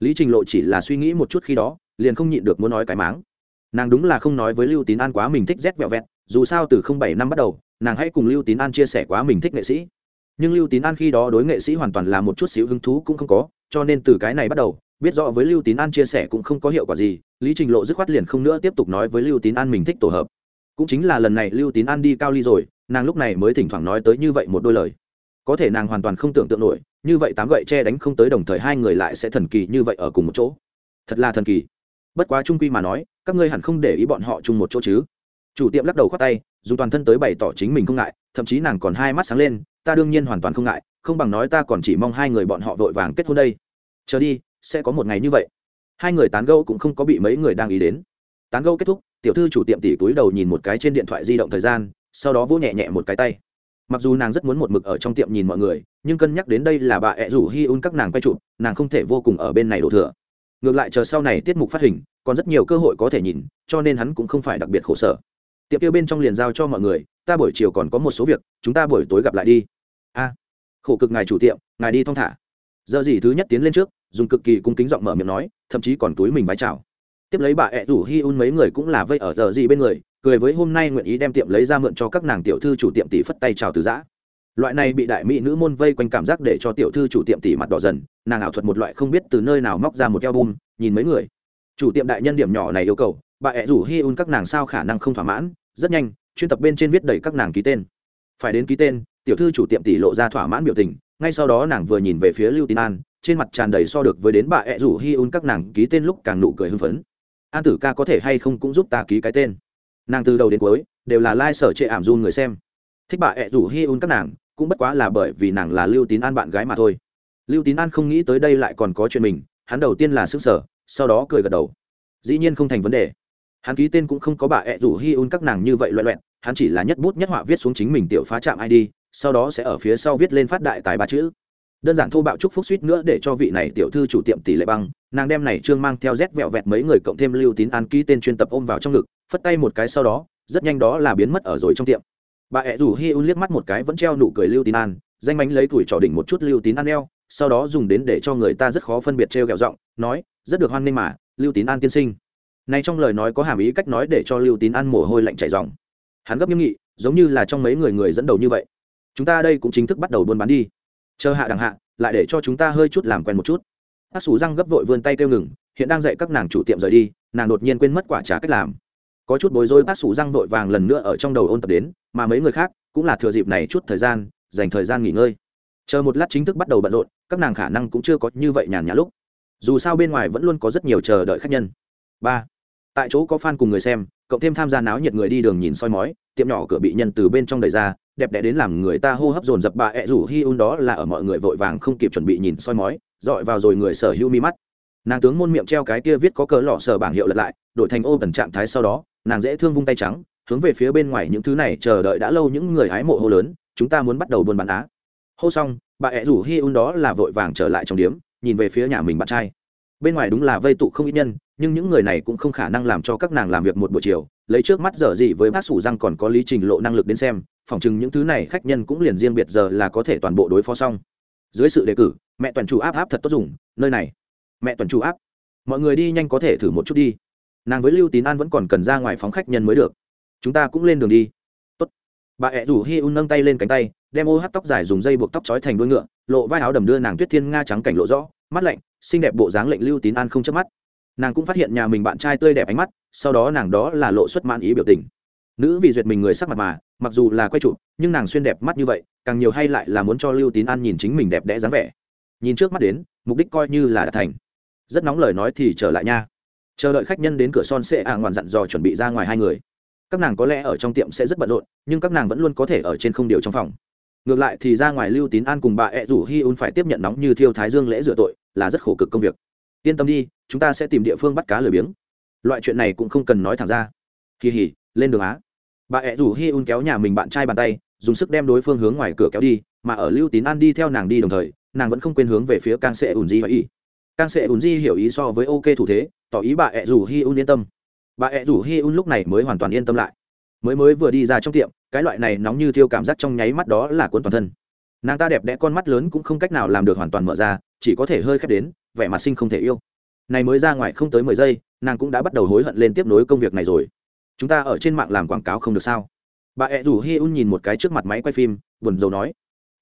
lý trình lộ chỉ là suy nghĩ một chút khi đó, liền không nhịn được muốn nói cái máng. Nàng đúng là không nói với lưu tín an quá mình thích rét vẹo vẹt, dù sao từ không bảy năm bắt đầu nàng hãy cùng lưu tín an chia sẻ quá mình thích nghệ sĩ. Nhưng lưu tín an khi đó đối nghệ sĩ hoàn toàn là một chút xíu hứng thú cũng không có, cho nên từ cái này bắt đầu, biết rõ với lưu tín an chia sẻ cũng không có hiệu quả gì, lý trình lộ dứt khoát liền không nữa tiếp tục nói với lưu tín an mình thích tổ hợp. Cũng chính là lần này lưu tín an đi cao ly rồi, nàng lúc này mới thỉnh thoảng nói tới như vậy một đôi lời. Có thể nàng hoàn toàn không tưởng tượng nổi, như vậy tám gậy che đánh không tới đồng thời hai người lại sẽ thần kỳ như vậy ở cùng một chỗ. Thật là thần kỳ. Bất quá trung quy mà nói, các ngươi hẳn không để ý bọn họ chung một chỗ chứ. Chủ tiệm lắc đầu khoát tay dùng toàn thân tới bày tỏ chính mình không ngại, thậm chí nàng còn hai mắt sáng lên, ta đương nhiên hoàn toàn không ngại, không bằng nói ta còn chỉ mong hai người bọn họ vội vàng kết hôn đây. Chờ đi, sẽ có một ngày như vậy. Hai người tán gẫu cũng không có bị mấy người đang ý đến. Tán gẫu kết thúc, tiểu thư chủ tiệm tỉ túi đầu nhìn một cái trên điện thoại di động thời gian, sau đó vỗ nhẹ nhẹ một cái tay. Mặc dù nàng rất muốn một mực ở trong tiệm nhìn mọi người, nhưng cân nhắc đến đây là bà ẹ rủ hi un các nàng quay chụp, nàng không thể vô cùng ở bên này đổ thừa. Ngược lại chờ sau này tiết mục phát hình, còn rất nhiều cơ hội có thể nhìn, cho nên hắn cũng không phải đặc biệt khổ sở tiệm tiêu bên trong liền giao cho mọi người, ta buổi chiều còn có một số việc, chúng ta buổi tối gặp lại đi. A, khổ cực ngài chủ tiệm, ngài đi thong thả. Giờ gì thứ nhất tiến lên trước, dùng cực kỳ cung kính giọng mở miệng nói, thậm chí còn túi mình vái chào. Tiếp lấy bà ẹ rủ hi un mấy người cũng là vây ở giờ gì bên người, cười với hôm nay nguyện ý đem tiệm lấy ra mượn cho các nàng tiểu thư chủ tiệm tỷ phất tay chào từ giã. Loại này bị đại mỹ nữ môn vây quanh cảm giác để cho tiểu thư chủ tiệm tỷ mặt đỏ dần, nàng ảo thuật một loại không biết từ nơi nào móc ra một eo bum nhìn mấy người. Chủ tiệm đại nhân điểm nhỏ này yêu cầu bà ẹ rủ hi un các nàng sao khả năng không thỏa mãn, rất nhanh, chuyên tập bên trên viết đầy các nàng ký tên. Phải đến ký tên, tiểu thư chủ tiệm tỷ lộ ra thỏa mãn biểu tình, ngay sau đó nàng vừa nhìn về phía lưu tín an, trên mặt tràn đầy so được với đến bà ẹ rủ hi un các nàng ký tên lúc càng nụ cười hưng phấn. An tử ca có thể hay không cũng giúp ta ký cái tên. Nàng từ đầu đến cuối, đều là lai、like、sở trệ ảm run người xem. Thích bà ẹ rủ hi un các nàng, cũng bất quá là bởi vì nàng là lưu tín an bạn gái mà thôi. Lưu tín an không nghĩ tới đây lại còn có chuyện mình, hắn đầu tiên là s sở sau đó cười gật đầu. Dĩ nhiên không thành vấn đề hắn ký tên cũng không có bà ẹ rủ hi un các nàng như vậy loại loẹn, hắn chỉ là nhất bút nhất họa viết xuống chính mình tiểu phá trạm id sau đó sẽ ở phía sau viết lên phát đại tài ba chữ. Đơn giản thô bạo chúc phúc suýt nữa để cho vị này tiểu thư chủ tiệm tỷ lệ băng, nàng đem này trương mang theo rét vẹo vẹt mấy người cộng thêm lưu tín an ký tên chuyên tập ôm vào trong ngực, phất tay một cái sau đó, rất nhanh đó là biến mất ở rồi trong tiệm. Bà ẹ rủ hi un liếc mắt một cái vẫn treo nụ cười lưu tín an, danh bánh lấy tuổi trò đỉnh một chút lưu tín an eo, sau đó dùng đến để cho người ta rất khó phân biệt treo gẹo giọng, nói, rất được hoan nghênh mà, lưu tín an tiên sinh này trong lời nói có hàm ý cách nói để cho lưu tín an mồ hôi lạnh chảy dòng hắn gấp nghiêm nghị, giống như là trong mấy người người dẫn đầu như vậy. Chúng ta đây cũng chính thức bắt đầu buôn bán đi. Chờ hạ đằng hạ, lại để cho chúng ta hơi chút làm quen một chút. Bác sủ răng gấp vội vươn tay kêu ngừng, hiện đang dạy các nàng chủ tiệm rời đi, nàng đột nhiên quên mất quả trả cách làm. Có chút bối rối, bác sủ răng vội vàng lần nữa ở trong đầu ôn tập đến, mà mấy người khác cũng là thừa dịp này chút thời gian, dành thời gian nghỉ ngơi. Chờ một lát chính thức bắt đầu bận rộn, các nàng khả năng cũng chưa có như vậy nhàn nhã lúc. Dù sao bên ngoài vẫn luôn có rất nhiều chờ đợi khách nhân. Ba tại chỗ có fan cùng người xem, cộng thêm tham gia náo nhiệt người đi đường nhìn soi mói, tiệm nhỏ cửa bị nhân từ bên trong đầy ra, đẹp đẽ đến làm người ta hô hấp dồn dập bà ẹ rủ hi un đó là ở mọi người vội vàng không kịp chuẩn bị nhìn soi mói, dọi vào rồi người sở hữu mi mắt. Nàng tướng môn miệng treo cái kia viết có cỡ lọ sở bảng hiệu lật lại, đổi thành ô cẩn trạng thái sau đó, nàng dễ thương vung tay trắng, hướng về phía bên ngoài những thứ này chờ đợi đã lâu những người hái mộ hô lớn, chúng ta muốn bắt đầu buôn bán á. Hô xong bà ẹ rủ hi un đó là vội vàng trở lại trong điếm, nhìn về phía nhà mình bạn trai. Bên ngoài đúng là vây tụ không ít nhân nhưng những người này cũng không khả năng làm cho các nàng làm việc một buổi chiều, lấy trước mắt giờ gì với bác sủ răng còn có lý trình lộ năng lực đến xem, phỏng chừng những thứ này khách nhân cũng liền riêng biệt giờ là có thể toàn bộ đối phó xong. Dưới sự đề cử, mẹ toàn chủ áp áp thật tốt dùng, nơi này, mẹ toàn chủ áp, mọi người đi nhanh có thể thử một chút đi. Nàng với lưu tín an vẫn còn cần ra ngoài phóng khách nhân mới được. Chúng ta cũng lên đường đi. Tốt. bà ẹ rủ hi un nâng tay lên cánh tay, đem ô hát tóc dài dùng dây buộc tóc trói thành đuôi ngựa, lộ vai áo đầm đưa nàng tuyết thiên nga trắng cảnh lộ rõ, mắt lạnh, xinh đẹp bộ dáng lệnh lưu tín an không chớp mắt nàng cũng phát hiện nhà mình bạn trai tươi đẹp ánh mắt, sau đó nàng đó là lộ xuất mãn ý biểu tình. Nữ vì duyệt mình người sắc mặt mà, mặc dù là quay chụp, nhưng nàng xuyên đẹp mắt như vậy, càng nhiều hay lại là muốn cho lưu tín an nhìn chính mình đẹp đẽ dáng vẻ. Nhìn trước mắt đến, mục đích coi như là đã thành. Rất nóng lời nói thì trở lại nha. Chờ đợi khách nhân đến cửa son sẽ ạ à ngoạn dặn dò chuẩn bị ra ngoài hai người. Các nàng có lẽ ở trong tiệm sẽ rất bận rộn, nhưng các nàng vẫn luôn có thể ở trên không điều trong phòng. Ngược lại thì ra ngoài lưu tín an cùng bà ẹ rủ hi un phải tiếp nhận nóng như thiêu thái dương lễ rửa tội, là rất khổ cực công việc. Yên tâm đi chúng ta sẽ tìm địa phương bắt cá lười biếng. Loại chuyện này cũng không cần nói thẳng ra. Kỳ hỉ, lên đường á. Bà ẹ rủ hi un kéo nhà mình bạn trai bàn tay, dùng sức đem đối phương hướng ngoài cửa kéo đi, mà ở lưu tín an đi theo nàng đi đồng thời, nàng vẫn không quên hướng về phía càng sệ ùn di và y càng sệ ùn di hiểu ý so với ok thủ thế, tỏ ý bà ẹ rủ hi un yên tâm. Bà ẹ rủ hi un lúc này mới hoàn toàn yên tâm lại. Mới mới vừa đi ra trong tiệm, cái loại này nóng như thiêu cảm giác trong nháy mắt đó là cuốn toàn thân. Nàng ta đẹp đẽ con mắt lớn cũng không cách nào làm được hoàn toàn mở ra, chỉ có thể hơi khép đến, vẻ mặt sinh không thể yêu này mới ra ngoài không tới mười giây, nàng cũng đã bắt đầu hối hận lên tiếp nối công việc này rồi. Chúng ta ở trên mạng làm quảng cáo không được sao? Bà ẹ rủ hi un nhìn một cái trước mặt máy quay phim, buồn rầu nói.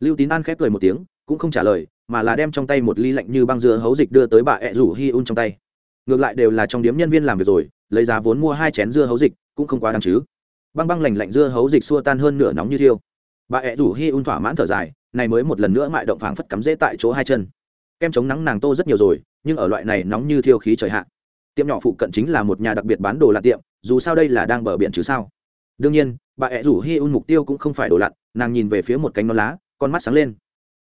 Lưu tín an khép cười một tiếng, cũng không trả lời, mà là đem trong tay một ly lạnh như băng dưa hấu dịch đưa tới bà ẹ rủ hi un trong tay. Ngược lại đều là trong điếm nhân viên làm việc rồi, lấy giá vốn mua hai chén dưa hấu dịch, cũng không quá đáng chứ. Băng băng lành lạnh dưa hấu dịch xua tan hơn nửa nóng như thiêu. Bà ẹ rủ hi un thỏa mãn thở dài, này mới một lần nữa mại động phảng phất cắm dễ tại chỗ hai chân. Kem chống nắng nàng tô rất nhiều rồi nhưng ở loại này nóng như thiêu khí trời hạ, tiệm nhỏ phụ cận chính là một nhà đặc biệt bán đồ lặn tiệm, dù sao đây là đang bờ biển chứ sao. Đương nhiên, bà ẹ rủ hi un mục tiêu cũng không phải đồ lặn, nàng nhìn về phía một cánh nón lá, con mắt sáng lên.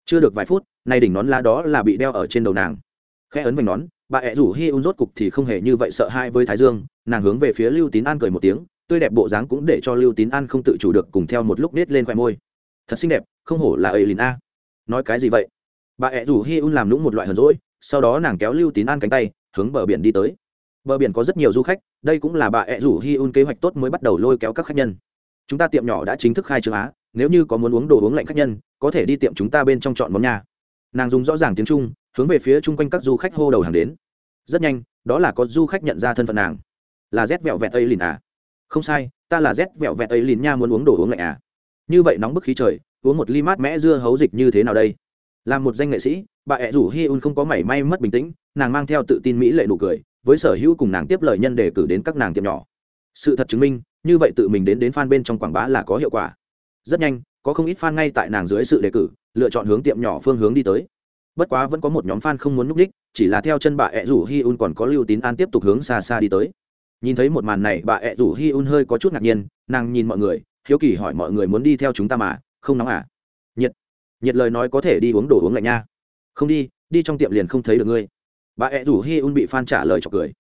Chưa được vài phút nay đỉnh nón lá đó là bị đeo ở trên đầu nàng. Khẽ ấn vành nón, bà ẹ rủ hi un rốt cục thì không hề như vậy sợ hãi với thái dương, nàng hướng về phía lưu tín an cười một tiếng, tươi đẹp bộ dáng cũng để cho lưu tín an không tự chủ được cùng theo một lúc nết lên khoe môi. Thật xinh đẹp, không hổ là ấy lìn a. Nói cái gì vậy? Bà ẹ rủ hi un làm lũng một loại hờn rỗi sau đó nàng kéo lưu tín an cánh tay, hướng bờ biển đi tới. Bờ biển có rất nhiều du khách, đây cũng là bà ẹ rủ hi un kế hoạch tốt mới bắt đầu lôi kéo các khách nhân. Chúng ta tiệm nhỏ đã chính thức khai trương á, nếu như có muốn uống đồ uống lạnh khách nhân, có thể đi tiệm chúng ta bên trong chọn món nhà. Nàng dùng rõ ràng tiếng trung, hướng về phía chung quanh các du khách hô đầu hàng đến. Rất nhanh, đó là có du khách nhận ra thân phận nàng. Là rét vẹo vẹt ấy lìn à? Không sai, ta là rét vẹo vẹt ấy lìn nha, muốn uống đồ uống lạnh à? Như vậy nóng bức khí trời, uống một ly mát mẽ dưa hấu dịch như thế nào đây? Làm một danh nghệ sĩ, bà ẹ rủ hi un không có mảy may mất bình tĩnh, nàng mang theo tự tin mỹ lệ nụ cười, với sở hữu cùng nàng tiếp lời nhân đề cử đến các nàng tiệm nhỏ. Sự thật chứng minh, như vậy tự mình đến đến fan bên trong quảng bá là có hiệu quả. Rất nhanh, có không ít fan ngay tại nàng dưới sự đề cử, lựa chọn hướng tiệm nhỏ phương hướng đi tới. Bất quá vẫn có một nhóm fan không muốn núp đích, chỉ là theo chân bà ẹ rủ hi un còn có lưu tín an tiếp tục hướng xa xa đi tới. Nhìn thấy một màn này, bà ẹ rủ hi un hơi có chút ngạc nhiên, nàng nhìn mọi người, hiếu kỳ hỏi mọi người muốn đi theo chúng ta mà, không nóng à? Nhiệt lời nói có thể đi uống đồ uống lạnh nha. Không đi đi trong tiệm liền không thấy được ngươi. Bà ẹ rủ hi un bị phan trả lời cho cười.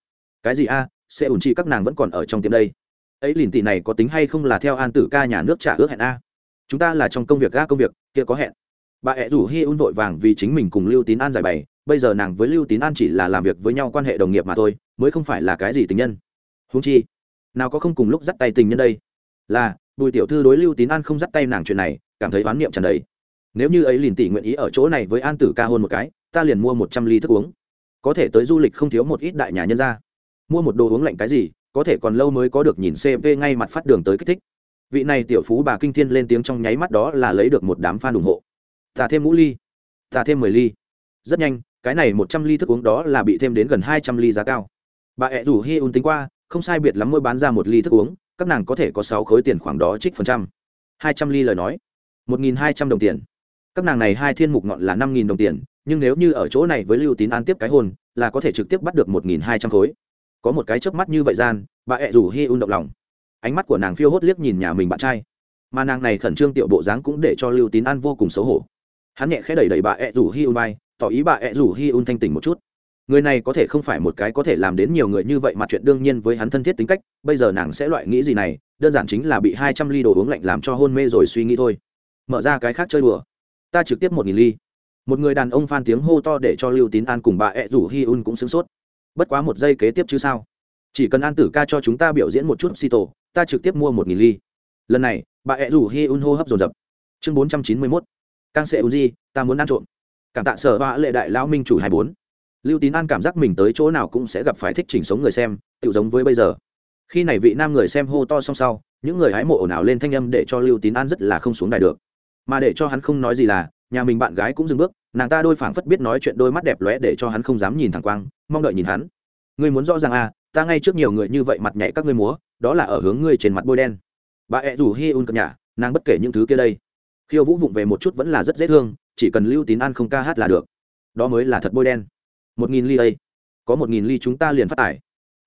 Cái gì a? Sẽ ủn chi các nàng vẫn còn ở trong tiệm đây. Ấy lìn tỷ này có tính hay không là theo an tử ca nhà nước trả ước hẹn a? Chúng ta là trong công việc ga công việc, kia có hẹn. Bà ẹ rủ hi un vội vàng vì chính mình cùng lưu tín an giải bày, bây giờ nàng với lưu tín an chỉ là làm việc với nhau quan hệ đồng nghiệp mà thôi, mới không phải là cái gì tình nhân. Húng chi, nào có không cùng lúc dắt tay tình nhân đây? Là, bùi tiểu thư đối lưu tín an không dắt tay nàng chuyện này, cảm thấy oán niệm trần đấy nếu như ấy liền tỷ nguyện ý ở chỗ này với an tử ca hôn một cái, ta liền mua một trăm ly thức uống. Có thể tới du lịch không thiếu một ít đại nhà nhân ra mua một đồ uống lạnh cái gì, có thể còn lâu mới có được nhìn cp ngay mặt phát đường tới kích thích. Vị này tiểu phú bà kinh thiên lên tiếng trong nháy mắt đó là lấy được một đám fan ủng hộ. Ta thêm ngũ ly. Ta thêm mười ly. Rất nhanh, cái này một trăm ly thức uống đó là bị thêm đến gần hai trăm ly giá cao. Bà ẹ rủ hi un tính qua, không sai biệt lắm mỗi bán ra một ly thức uống, các nàng có thể có sáu khối tiền khoảng đó trích phần trăm. Hai trăm ly lời nói. Một nghìn hai trăm đồng tiền các nàng này hai thiên mục ngọn là năm nghìn đồng tiền, nhưng nếu như ở chỗ này với lưu tín an tiếp cái hôn là có thể trực tiếp bắt được một nghìn hai trăm khối. Có một cái chớp mắt như vậy gian, bà ẹ rủ hi un động lòng. Ánh mắt của nàng phiêu hốt liếc nhìn nhà mình bạn trai. Mà nàng này khẩn trương tiểu bộ dáng cũng để cho lưu tín an vô cùng xấu hổ. Hắn nhẹ khẽ đẩy đẩy bà ẹ rủ hi un vai, tỏ ý bà ẹ rủ hi un thanh tỉnh một chút. Người này có thể không phải một cái có thể làm đến nhiều người như vậy mà chuyện đương nhiên với hắn thân thiết tính cách, bây giờ nàng sẽ loại nghĩ gì này, đơn giản chính là bị hai trăm ly đồ uống lạnh làm cho hôn mê rồi suy nghĩ thôi. Mở ra cái khác chơi đùa ta trực tiếp một nghìn ly. Một người đàn ông phan tiếng hô to để cho lưu tín an cùng bà ẹ rủ hi un cũng sửng sốt. Bất quá một giây kế tiếp chứ sao? Chỉ cần an tử ca cho chúng ta biểu diễn một chút xì tổ ta trực tiếp mua một nghìn ly. Lần này, bà ẹ rủ hi un hô hấp dồn dập. Chương bốn trăm chín mươi mốt. Càng sẽ u di ta muốn ăn trộm. Cảm tạ sở họa lệ đại lão minh chủ hai bốn. Lưu tín an cảm giác mình tới chỗ nào cũng sẽ gặp phải thích chỉnh sống người xem tự giống với bây giờ. Khi này vị nam người xem hô to song sau, những người hái mộ ồn ào lên thanh âm để cho lưu tín an rất là không xuống đài được mà để cho hắn không nói gì là, nhà mình bạn gái cũng dừng bước, nàng ta đôi phảng phất biết nói chuyện đôi mắt đẹp lóe để cho hắn không dám nhìn thẳng quang, mong đợi nhìn hắn. Ngươi muốn rõ ràng à ta ngay trước nhiều người như vậy mặt nhảy các ngươi múa, đó là ở hướng ngươi trên mặt bôi đen. Bà ẹ rủ hi un cập nhà nàng bất kể những thứ kia đây. Khiêu vũ vụng về một chút vẫn là rất dễ thương, chỉ cần lưu tín an không ca hát là được. Đó mới là thật bôi đen. Một nghìn ly đây. Có một nghìn ly chúng ta liền phát tải.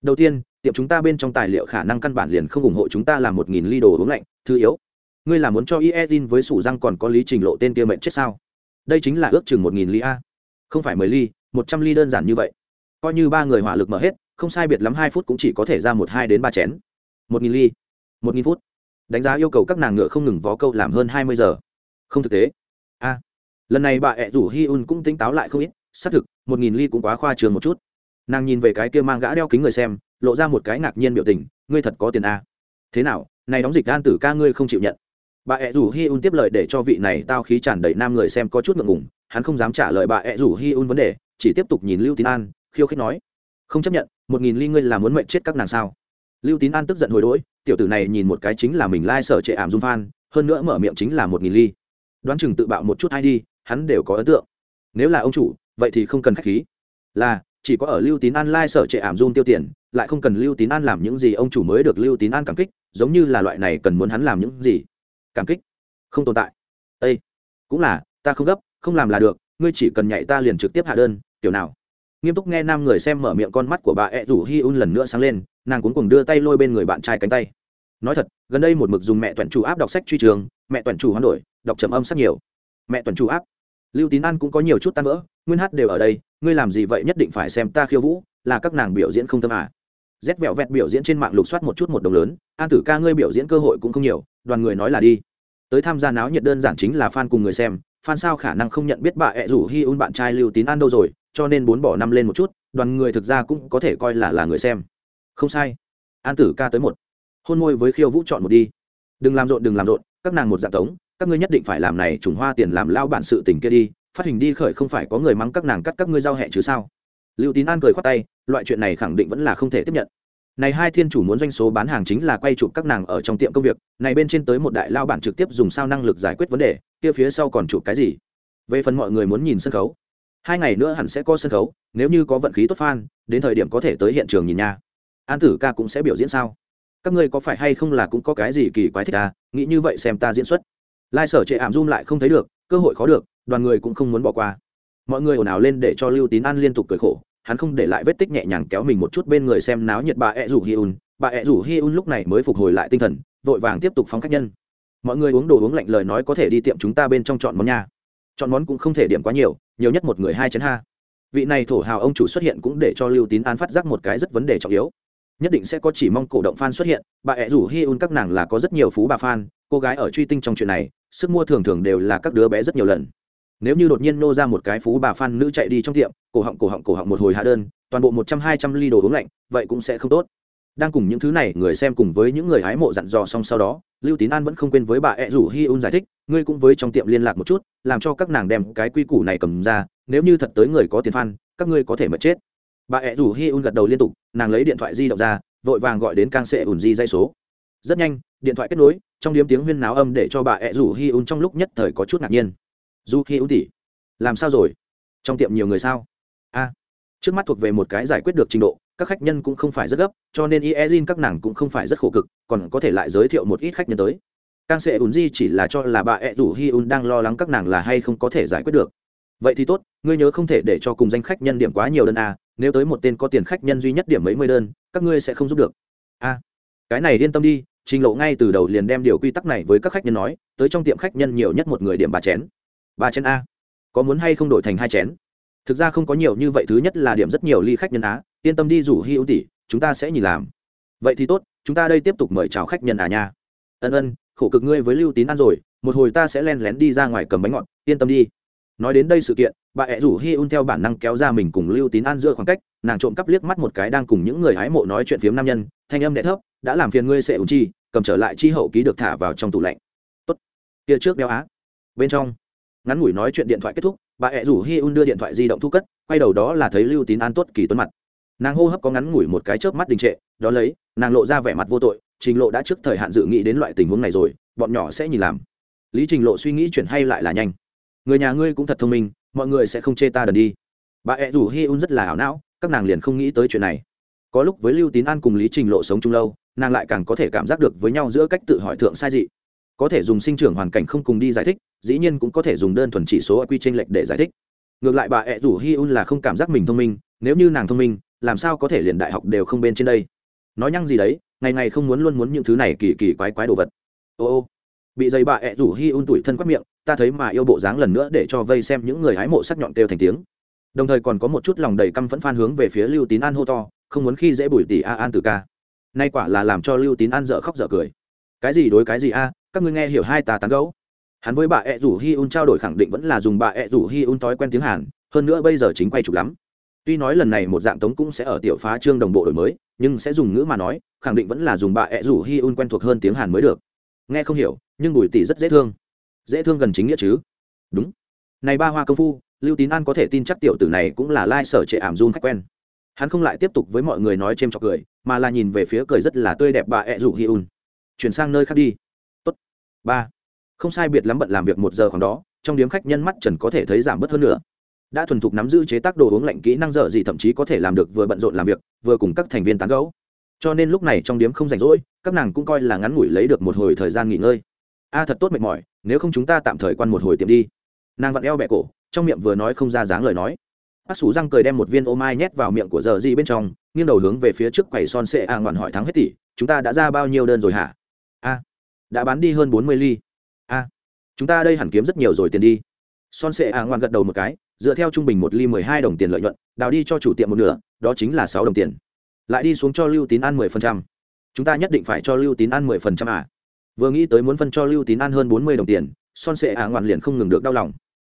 Đầu tiên, tiệm chúng ta bên trong tài liệu khả năng căn bản liền không ủng hộ chúng ta làm một nghìn ly đồ uống lạnh, thứ yếu ngươi là muốn cho iezin với sủ răng còn có lý trình lộ tên kia mệnh chết sao? Đây chính là ước chừng một nghìn ly a. Không phải mười ly, một trăm ly đơn giản như vậy. Coi như ba người hỏa lực mở hết, không sai biệt lắm hai phút cũng chỉ có thể ra một hai đến ba chén. Một nghìn ly, một nghìn phút. Đánh giá yêu cầu các nàng ngựa không ngừng vó câu làm hơn hai mươi giờ. Không thực tế. A. Lần này bà ẹ rủ Hyun cũng tính táo lại không ít, xác thực, một nghìn ly cũng quá khoa trường một chút. Nàng nhìn về cái kia mang gã đeo kính người xem, lộ ra một cái ngạc nhiên biểu tình, ngươi thật có tiền a. Thế nào, này đóng dịch an tử ca ngươi không chịu nhận bà ẹ rủ hi un tiếp lời để cho vị này tao khí tràn đầy nam người xem có chút ngượng ngùng, hắn không dám trả lời bà ẹ rủ hi un vấn đề, chỉ tiếp tục nhìn lưu tín an, khiêu khích nói. Không chấp nhận, một nghìn ly ngươi là muốn mệnh chết các nàng sao? Lưu tín an tức giận hồi đỗi, tiểu tử này nhìn một cái chính là mình lai、like、sở trệ ảm dung phan hơn nữa mở miệng chính là một nghìn ly. Đoán chừng tự bạo một chút hay đi, hắn đều có ấn tượng. Nếu là ông chủ, vậy thì không cần k h á c h khí. Là, chỉ có ở lưu tín an lai、like、sở trệ ảm dung tiêu tiền, lại không cần lưu tín an làm những gì ông chủ mới được lưu tín an cảm kích, giống như là loại này cần muốn hắn làm những gì cảm kích. Không tồn tại. Â cũng là, ta không gấp, không làm là được, ngươi chỉ cần nhảy ta liền trực tiếp hạ đơn kiểu nào. Nghiêm túc nghe nam người xem mở miệng con mắt của bà ẹ rủ hi un lần nữa sáng lên, nàng cuốn cùng đưa tay lôi bên người bạn trai cánh tay. Nói thật, gần đây một mực dùng mẹ tuần chủ áp đọc sách truy trường, mẹ tuần chủ hoán đổi, đọc trầm âm sắc nhiều. Mẹ tuần chủ áp lưu tín an cũng có nhiều chút tan vỡ, nguyên hát đều ở đây, ngươi làm gì vậy nhất định phải xem ta khiêu vũ, là các nàng biểu diễn không tâm à rét vẹo vẹt biểu diễn trên mạng lục soát một chút một đồng lớn, an tử ca ngươi biểu diễn cơ hội cũng không nhiều, đoàn người nói là đi. Tới tham gia náo nhiệt đơn giản chính là fan cùng người xem, fan sao khả năng không nhận biết bà ẹ rủ hi un bạn trai lưu tín an đâu rồi, cho nên bốn bỏ năm lên một chút, đoàn người thực ra cũng có thể coi là là người xem. Không sai. An tử ca tới một. Hôn môi với khiêu vũ chọn một đi. Đừng làm rộn, đừng làm rộn, các nàng một dạng tống, các ngươi nhất định phải làm này, trùng hoa tiền làm lao bản sự tình kia đi, phát hình đi khởi không phải có người mắng các nàng cắt các ngươi giao hẹ chứ sao? Lưu tín an cười khoát tay loại chuyện này khẳng định vẫn là không thể tiếp nhận. Này hai thiên chủ muốn doanh số bán hàng chính là quay chụp các nàng ở trong tiệm công việc, này bên trên tới một đại lao bản trực tiếp dùng sao năng lực giải quyết vấn đề, kia phía sau còn chụp cái gì? Về phần mọi người muốn nhìn sân khấu, hai ngày nữa hẳn sẽ có sân khấu, nếu như có vận khí tốt fan, đến thời điểm có thể tới hiện trường nhìn nha. An tử ca cũng sẽ biểu diễn sao? Các ngươi có phải hay không là cũng có cái gì kỳ quái thích à? Nghĩ như vậy xem ta diễn xuất. Lai sở trệ ảm zoom lại không thấy được, cơ hội khó được, đoàn người cũng không muốn bỏ qua. Mọi người ồn ào lên để cho lưu tín an liên tục cười khổ hắn không để lại vết tích nhẹ nhàng kéo mình một chút bên người xem náo nhiệt bà ẹ rủ hi un. Bà ẹ rủ hi un lúc này mới phục hồi lại tinh thần, vội vàng tiếp tục phóng khách nhân. Mọi người uống đồ uống lạnh lời nói có thể đi tiệm chúng ta bên trong chọn món nhà chọn món cũng không thể điểm quá nhiều nhiều nhất một người hai chén ha. Vị này thổ hào ông chủ xuất hiện cũng để cho lưu tín an phát giác một cái rất vấn đề trọng yếu. Nhất định sẽ có chỉ mong cổ động fan xuất hiện, bà ẹ rủ hi un các nàng là có rất nhiều phú bà fan, cô gái ở truy tinh trong chuyện này, sức mua thường thường đều là các đứa bé rất nhiều lần nếu như đột nhiên nô ra một cái phú bà phan nữ chạy đi trong tiệm cổ họng cổ họng cổ họng một hồi hạ đơn toàn bộ một trăm hai trăm ly đồ uống lạnh vậy cũng sẽ không tốt. Đang cùng những thứ này người xem cùng với những người hái mộ dặn dò xong sau đó lưu tín an vẫn không quên với bà ẹ rủ hi un giải thích ngươi cũng với trong tiệm liên lạc một chút làm cho các nàng đem cái quy củ này cầm ra nếu như thật tới người có tiền phan, các ngươi có thể mất chết. Bà ẹ rủ hi un gật đầu liên tục nàng lấy điện thoại di động ra vội vàng gọi đến càng sệ ủn di dây số. Rất nhanh điện thoại kết nối trong điếm tiếng huyên náo âm để cho bà ẹ rủ hi un trong lúc nhất thời có chút ngạc nhiên du hi ưu tỷ làm sao rồi? Trong tiệm nhiều người sao? A. Trước mắt thuộc về một cái giải quyết được trình độ, các khách nhân cũng không phải rất gấp, cho nên iezin các nàng cũng không phải rất khổ cực, còn có thể lại giới thiệu một ít khách nhân tới. Càng sẽ ùn di chỉ là cho là bà ẹ rủ hi un đang lo lắng các nàng là hay không có thể giải quyết được. Vậy thì tốt, ngươi nhớ không thể để cho cùng danh khách nhân điểm quá nhiều đơn a, nếu tới một tên có tiền khách nhân duy nhất điểm mấy mươi đơn, các ngươi sẽ không giúp được. A. Cái này yên tâm đi, trình lộ ngay từ đầu liền đem điều quy tắc này với các khách nhân nói, tới trong tiệm khách nhân nhiều nhất một người điểm bà chén ba chén a. Có muốn hay không đổi thành hai chén? Thực ra không có nhiều như vậy, thứ nhất là điểm rất nhiều ly khách nhân á. Yên tâm đi rủ hi ưu tỷ, chúng ta sẽ nhìn làm. Vậy thì tốt, chúng ta đây tiếp tục mời chào khách nhân à nha. Ân ân, khổ cực ngươi với lưu tín ăn rồi, một hồi ta sẽ len lén đi ra ngoài cầm bánh ngọt, yên tâm đi. Nói đến đây sự kiện, bà ẹ rủ hi un theo bản năng kéo ra mình cùng lưu tín ăn giữa khoảng cách, nàng trộm cắp liếc mắt một cái đang cùng những người hái mộ nói chuyện phiếm nam nhân, thanh âm đ thấp, đã làm phiền ngươi sẽ ủ chi, cầm trở lại chi hậu ký được thả vào trong tủ lạnh. Tốt, kia trước đeo á. Bên trong ngắn ngủi nói chuyện điện thoại kết thúc, bà ẹ rủ hi un đưa điện thoại di động thu cất, quay đầu đó là thấy lưu tín an tốt kỳ tuấn mặt. Nàng hô hấp có ngắn ngủi một cái chớp mắt đình trệ, đó lấy, nàng lộ ra vẻ mặt vô tội, trình lộ đã trước thời hạn dự nghĩ đến loại tình huống này rồi, bọn nhỏ sẽ nhìn làm. Lý trình lộ suy nghĩ chuyển hay lại là nhanh. Người nhà ngươi cũng thật thông minh, mọi người sẽ không chê ta đần đi. Bà ẹ rủ hi un rất là ảo não, các nàng liền không nghĩ tới chuyện này. Có lúc với lưu tín an cùng lý trình lộ sống chung lâu, nàng lại càng có thể cảm giác được với nhau giữa cách tự hỏi thượng sai dị có thể dùng sinh trưởng hoàn cảnh không cùng đi giải thích, dĩ nhiên cũng có thể dùng đơn thuần chỉ số quy tranh lệch để giải thích. Ngược lại bà ẹ rủ hi un là không cảm giác mình thông minh, nếu như nàng thông minh, làm sao có thể liền đại học đều không bên trên đây? Nói nhăng gì đấy, ngày ngày không muốn luôn muốn những thứ này kỳ kỳ quái quái đồ vật. Ô ô, bị dây bà ẹ rủ hi un tủi thân quát miệng, ta thấy mà yêu bộ dáng lần nữa để cho vây xem những người hái mộ sắc nhọn kêu thành tiếng. Đồng thời còn có một chút lòng đầy căm phẫn phan hướng về phía lưu tín an hô to, không muốn khi dễ bùi tỷ a an từ ca. Nay quả là làm cho lưu tín an dở khóc dở cười. Cái gì đối cái gì a các ngươi nghe hiểu hai ta tán gấu. Hắn với bà ẹ rủ hi un trao đổi khẳng định vẫn là dùng bà ẹ rủ hi un thói quen tiếng hàn, hơn nữa bây giờ chính quay chụp lắm. Tuy nói lần này một dạng tống cũng sẽ ở tiểu phá trương đồng bộ đổi mới, nhưng sẽ dùng ngữ mà nói, khẳng định vẫn là dùng bà ẹ rủ hi un quen thuộc hơn tiếng hàn mới được. Nghe không hiểu, nhưng bùi tỷ rất dễ thương. Dễ thương gần chính nghĩa chứ? Đúng. Này ba hoa công phu, lưu tín an có thể tin chắc tiểu tử này cũng là lai sở trệ ảm run khách quen. Hắn không lại tiếp tục với mọi người nói c h ê m trọc cười, mà là nhìn về phía cười rất là tươi đẹp bà ẹ rủ hi un. Chuyển sang nơi khác đi ba. Không sai biệt lắm bận làm việc một giờ khoảng đó, trong điếm khách nhân mắt trần có thể thấy giảm bớt hơn nữa. Đã thuần thục nắm giữ chế tác đồ uống lạnh kỹ năng dở gì thậm chí có thể làm được vừa bận rộn làm việc, vừa cùng các thành viên tán gấu cho nên lúc này trong điếm không rảnh rỗi, các nàng cũng coi là ngắn ngủi lấy được một hồi thời gian nghỉ ngơi. A, thật tốt mệt mỏi, nếu không chúng ta tạm thời quan một hồi tiệm đi. Nàng vặn eo bẹ cổ, trong miệng vừa nói không ra dáng lời nói. Bác sủ răng cười đem một viên ô mai nhét vào miệng của giờ gì bên trong, nghiêng đầu hướng về phía trước quầy son sệ a ngoạn hỏi thắng hết tỷ, chúng ta đã ra bao nhiêu đơn rồi hả? A đã bán đi hơn bốn mươi ly. A, chúng ta đây hẳn kiếm rất nhiều rồi tiền đi. Son sệ a ngoạn gật đầu một cái, dựa theo trung bình một ly mười hai đồng tiền lợi nhuận, đào đi cho chủ tiệm một nửa, đó chính là sáu đồng tiền. Lại đi xuống cho lưu tín ăn mười phần trăm. Chúng ta nhất định phải cho lưu tín ăn mười phần trăm à. Vừa nghĩ tới muốn phân cho lưu tín ăn hơn bốn mươi đồng tiền, son sệ a ngoạn liền không ngừng được đau lòng.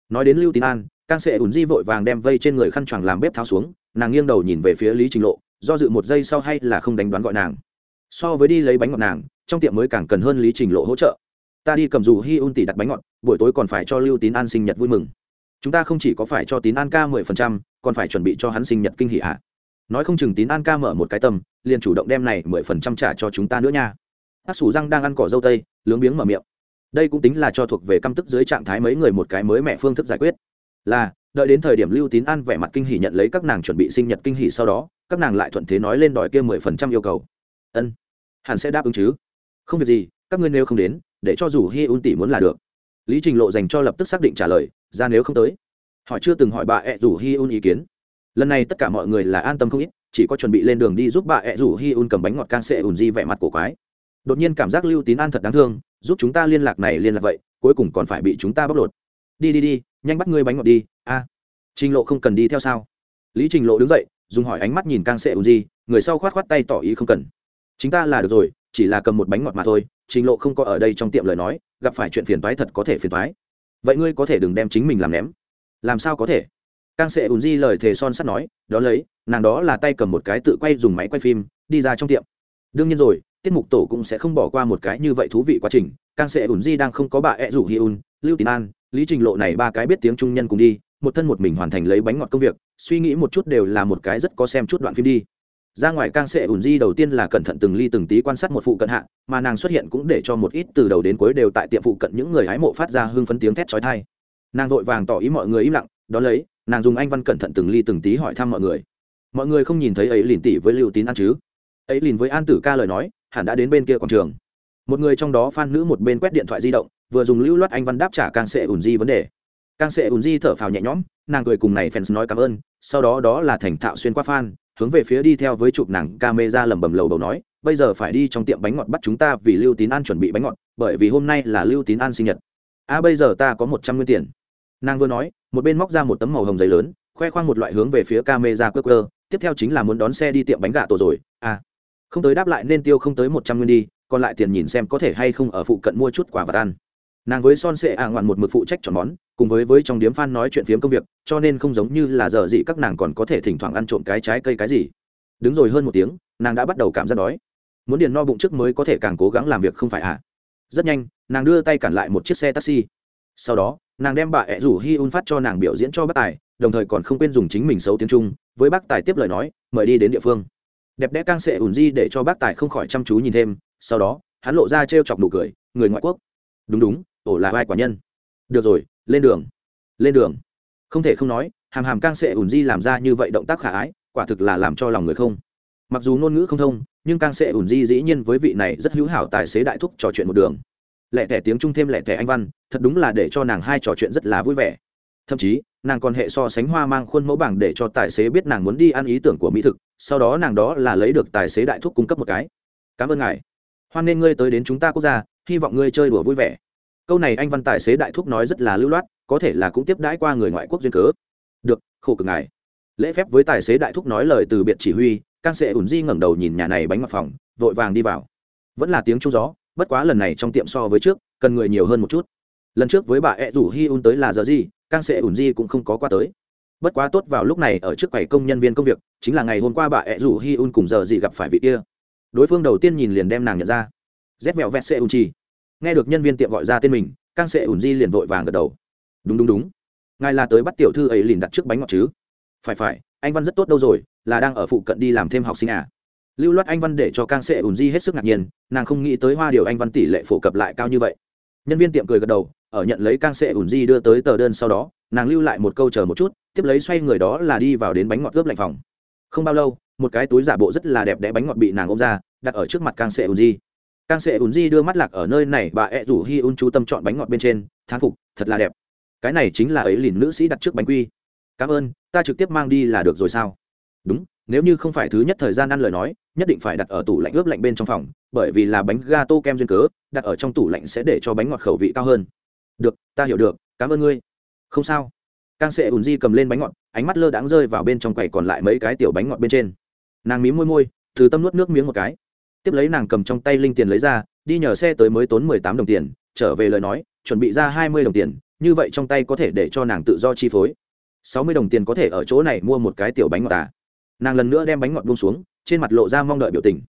Nói đến lưu tín an càng sệ ủn di vội vàng đem vây trên người khăn choàng làm bếp tháo xuống, nàng nghiêng đầu nhìn về phía lý trình lộ, do dự một giây sau hay là không đánh đoán gọi nàng. So với đi lấy bánh ngọt nàng trong tiệm mới càng cần hơn lý trình lộ hỗ trợ. Ta đi cầm dù hi un tỷ đặt bánh ngọt, buổi tối còn phải cho lưu tín an sinh nhật vui mừng. Chúng ta không chỉ có phải cho tín an ca mười phần trăm, còn phải chuẩn bị cho hắn sinh nhật kinh hỷ à? nói không chừng tín an ca mở một cái tâm, liền chủ động đem này mười phần trăm trả cho chúng ta nữa nha. Hát sủ răng đang ăn cỏ dâu tây, lướng biếng mở miệng. Đây cũng tính là cho thuộc về căm tức dưới trạng thái mấy người một cái mới mẹ phương thức giải quyết. Là, đợi đến thời điểm lưu tín an vẻ mặt kinh hỷ nhận lấy các nàng chuẩn bị sinh nhật kinh hỷ sau đó, các nàng lại thuận thế nói lên đòi kia mười phần trăm yêu cầu. Ân, hẳn sẽ đáp ứng chứ không việc gì, các ngươi nếu không đến, để cho dù hi un tỷ muốn là được. Lý trình lộ dành cho lập tức xác định trả lời, ra nếu không tới. Họ chưa từng hỏi bà ẹ rủ hi un ý kiến. Lần này tất cả mọi người là an tâm không ít, chỉ có chuẩn bị lên đường đi giúp bà ẹ rủ hi un cầm bánh ngọt can sệ ùn di vẻ mặt cổ quái. Đột nhiên cảm giác lưu tín an thật đáng thương, giúp chúng ta liên lạc này liên lạc vậy, cuối cùng còn phải bị chúng ta bóc lột. Đi đi đi, nhanh bắt ngươi bánh ngọt đi, a. Trình lộ không cần đi theo sao? Lý trình lộ đứng dậy, dùng hỏi ánh mắt nhìn càng sệ ùn di, người sau khoát khoát tay tỏ ý không cần chính ta là được rồi, chỉ là cầm một bánh ngọt mà thôi, trình lộ không có ở đây trong tiệm lời nói, gặp phải chuyện phiền toái thật có thể phiền toái. Vậy ngươi có thể đừng đem chính mình làm ném. Làm sao có thể? Càng sệ ùn di lời thề son sắt nói, đó lấy, nàng đó là tay cầm một cái tự quay dùng máy quay phim, đi ra trong tiệm. Đương nhiên rồi, tiết mục tổ cũng sẽ không bỏ qua một cái như vậy thú vị quá trình. Càng sẽ ùn di đang không có bà ed rủ hi un, lưu tín an, lý trình lộ này ba cái biết tiếng trung nhân cùng đi, một thân một mình hoàn thành lấy bánh ngọt công việc, suy nghĩ một chút đều là một cái rất có xem chút đoạn phim đi ra ngoài càng sẽ ủn di đầu tiên là cẩn thận từng ly từng tí quan sát một phụ cận hạ, mà nàng xuất hiện cũng để cho một ít từ đầu đến cuối đều tại tiệm phụ cận những người hái mộ phát ra hưng phấn tiếng thét trói thai nàng vội vàng tỏ ý mọi người im lặng đón lấy, nàng dùng anh văn cẩn thận từng ly từng tí hỏi thăm mọi người. Mọi người không nhìn thấy ấy lìn tỉ với lưu tín ăn chứ? Ấy lìn với an tử ca lời nói, hẳn đã đến bên kia quảng trường. Một người trong đó phan nữ một bên quét điện thoại di động, vừa dùng lưu loát anh văn đáp trả càng sệ ùn di vấn đề. Càng sệ ùn di thở phào nhẹ nhõm, nàng cười cùng này fans nói cảm ơn, sau đó đó là thành thạo xuyên qua fan hướng về phía đi theo với chụp nàng camera lẩm bẩm lầu bầu nói, bây giờ phải đi trong tiệm bánh ngọt bắt chúng ta vì lưu tín an chuẩn bị bánh ngọt, bởi vì hôm nay là lưu tín an sinh nhật. À bây giờ ta có một trăm nguyên tiền. Nàng vừa nói, một bên móc ra một tấm màu hồng giấy lớn, khoe khoang một loại hướng về phía camera quơ quơ, tiếp theo chính là muốn đón xe đi tiệm bánh gà tổ rồi. À không tới đáp lại nên tiêu không tới một trăm nguyên đi, còn lại tiền nhìn xem có thể hay không ở phụ cận mua chút quả vật ăn. Nàng với son sệ ạ ngoạn một mực phụ trách chọn món cùng với với trong điếm phan nói chuyện phiếm công việc, cho nên không giống như là giờ gì các nàng còn có thể thỉnh thoảng ăn trộm cái trái cây cái gì. Đứng rồi hơn một tiếng, nàng đã bắt đầu cảm giác đói. Muốn điền no bụng trước mới có thể càng cố gắng làm việc không phải ạ à. rất nhanh, nàng đưa tay cản lại một chiếc xe taxi. Sau đó, nàng đem bà ẹ rủ hi un phát cho nàng biểu diễn cho bác tài, đồng thời còn không quên dùng chính mình xấu tiếng trung, với bác tài tiếp lời nói, mời đi đến địa phương. Đẹp đẽ càng sẽ ủn di để cho bác tài không khỏi chăm chú nhìn thêm, sau đó, hắn lộ ra trêu chọc nụ cười, người ngoại quốc. Đúng đúng, ổ là vai quả nhân. Được rồi lên đường lên đường. Không thể không nói, hàm hàm càng sẽ ủn di làm ra như vậy động tác khả ái, quả thực là làm cho lòng người không. Mặc dù ngôn ngữ không thông, nhưng càng sẽ ủn di dĩ nhiên với vị này rất hữu hảo tài xế đại thúc trò chuyện một đường. Lẹ tẻ tiếng trung thêm lẹ tẻ anh văn, thật đúng là để cho nàng hai trò chuyện rất là vui vẻ. Thậm chí, nàng còn hệ so sánh hoa mang khuôn mẫu bảng để cho tài xế biết nàng muốn đi ăn ý tưởng của mỹ thực, sau đó nàng đó là lấy được tài xế đại thúc cung cấp một cái. Cảm ơn ngài. Hoan nên ngươi tới đến chúng ta quốc gia, hy vọng ngươi chơi đùa vui vẻ câu này anh văn tài xế đại thúc nói rất là lưu loát, có thể là cũng tiếp đãi qua người ngoại quốc duyên cớ. Được, khổ cực ngài. Lễ phép với tài xế đại thúc nói lời từ biệt chỉ huy can sệ ủn di ngẩng đầu nhìn nhà này bánh mặt phòng, vội vàng đi vào. Vẫn là tiếng trung gió, bất quá lần này trong tiệm so với trước, cần người nhiều hơn một chút. Lần trước với bà ẹ rủ hi un tới là giờ gì can sệ ủn di cũng không có qua tới. Bất quá tốt vào lúc này ở trước quầy công nhân viên công việc, chính là ngày hôm qua bà ẹ rủ hi un cùng giờ gì gặp phải vị kia. Đối phương đầu tiên nhìn liền đem nàng nhận ra. Rét vẹo vẹt sệ ủn chi nghe được nhân viên tiệm gọi ra tên mình càng sệ ủn di liền vội vàng gật đầu. Đúng đúng đúng. Ngài là tới bắt tiểu thư ấy liền đặt trước bánh ngọt chứ? Phải phải, anh văn rất tốt đâu rồi, là đang ở phụ cận đi làm thêm học sinh à? Lưu loát anh văn để cho càng sệ ủn di hết sức ngạc nhiên, nàng không nghĩ tới hoa điều anh văn tỷ lệ phổ cập lại cao như vậy. Nhân viên tiệm cười gật đầu, ở nhận lấy càng sệ ủn di đưa tới tờ đơn sau đó, nàng lưu lại một câu chờ một chút, tiếp lấy xoay người đó là đi vào đến bánh ngọt ướp lạnh phòng. Không bao lâu, một cái túi giả bộ rất là đẹp đẽ bánh ngọt bị nàng ôm ra, đặt ở trước mặt càng sệ ủn di càng sẽ ùn di đưa mắt lạc ở nơi này, bà ẹ rủ hi un chú tâm chọn bánh ngọt bên trên, thán phục, thật là đẹp. Cái này chính là ấy lìn nữ sĩ đặt trước bánh quy. Cảm ơn, ta trực tiếp mang đi là được rồi sao? Đúng, nếu như không phải thứ nhất thời gian ăn lời nói, nhất định phải đặt ở tủ lạnh ướp lạnh bên trong phòng, bởi vì là bánh ga tô kem duyên cớ, đặt ở trong tủ lạnh sẽ để cho bánh ngọt khẩu vị cao hơn. Được, ta hiểu được, cảm ơn ngươi. Không sao. Càng sẽ ùn di cầm lên bánh ngọt, ánh mắt lơ đãng rơi vào bên trong quầy còn lại mấy cái tiểu bánh ngọt bên trên. Nàng mí môi môi, từ tâm nuốt nước miếng một cái tiếp lấy nàng cầm trong tay linh tiền lấy ra, đi nhờ xe tới mới tốn mười tám đồng tiền, trở về lời nói, chuẩn bị ra hai mươi đồng tiền, như vậy trong tay có thể để cho nàng tự do chi phối. sáu mươi đồng tiền có thể ở chỗ này mua một cái tiểu bánh ngọt à. nàng lần nữa đem bánh ngọt buông xuống, trên mặt lộ ra mong đợi biểu tình.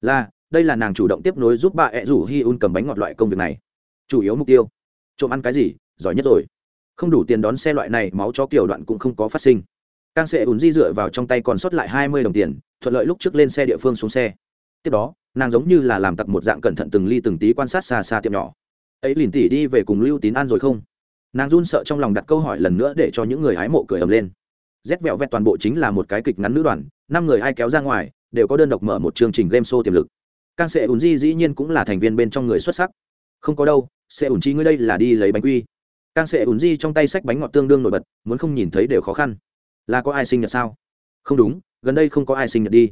Là, đây là nàng chủ động tiếp nối giúp bà ẹ rủ hi un cầm bánh ngọt loại công việc này. Chủ yếu mục tiêu. Trộm ăn cái gì? Giỏi nhất rồi. Không đủ tiền đón xe loại này, máu chó kiểu đoạn cũng không có phát sinh. Càng sẽ ùn di dựa vào trong tay còn sót lại hai mươi đồng tiền, thuận lợi lúc trước lên xe địa phương xuống xe tiếp đó, nàng giống như là làm tặc một dạng cẩn thận từng ly từng tí quan sát xa xa tiệm nhỏ. Ấy lìn tỉ đi về cùng lưu tín an rồi không? Nàng run sợ trong lòng đặt câu hỏi lần nữa để cho những người hái mộ cười ầm lên. Rét vẹo vẹt toàn bộ chính là một cái kịch ngắn nữ đoàn, năm người ai kéo ra ngoài, đều có đơn độc mở một chương trình game show tiềm lực. Càng sẽ ùn di dĩ nhiên cũng là thành viên bên trong người xuất sắc. Không có đâu sẽ ùn chi ngươi đây là đi lấy bánh quy. Càng sẽ ùn di trong tay sách bánh ngọt tương đương nổi bật, muốn không nhìn thấy đều khó khăn. Là có ai sinh nhật sao? Không đúng, gần đây không có ai sinh nhật đi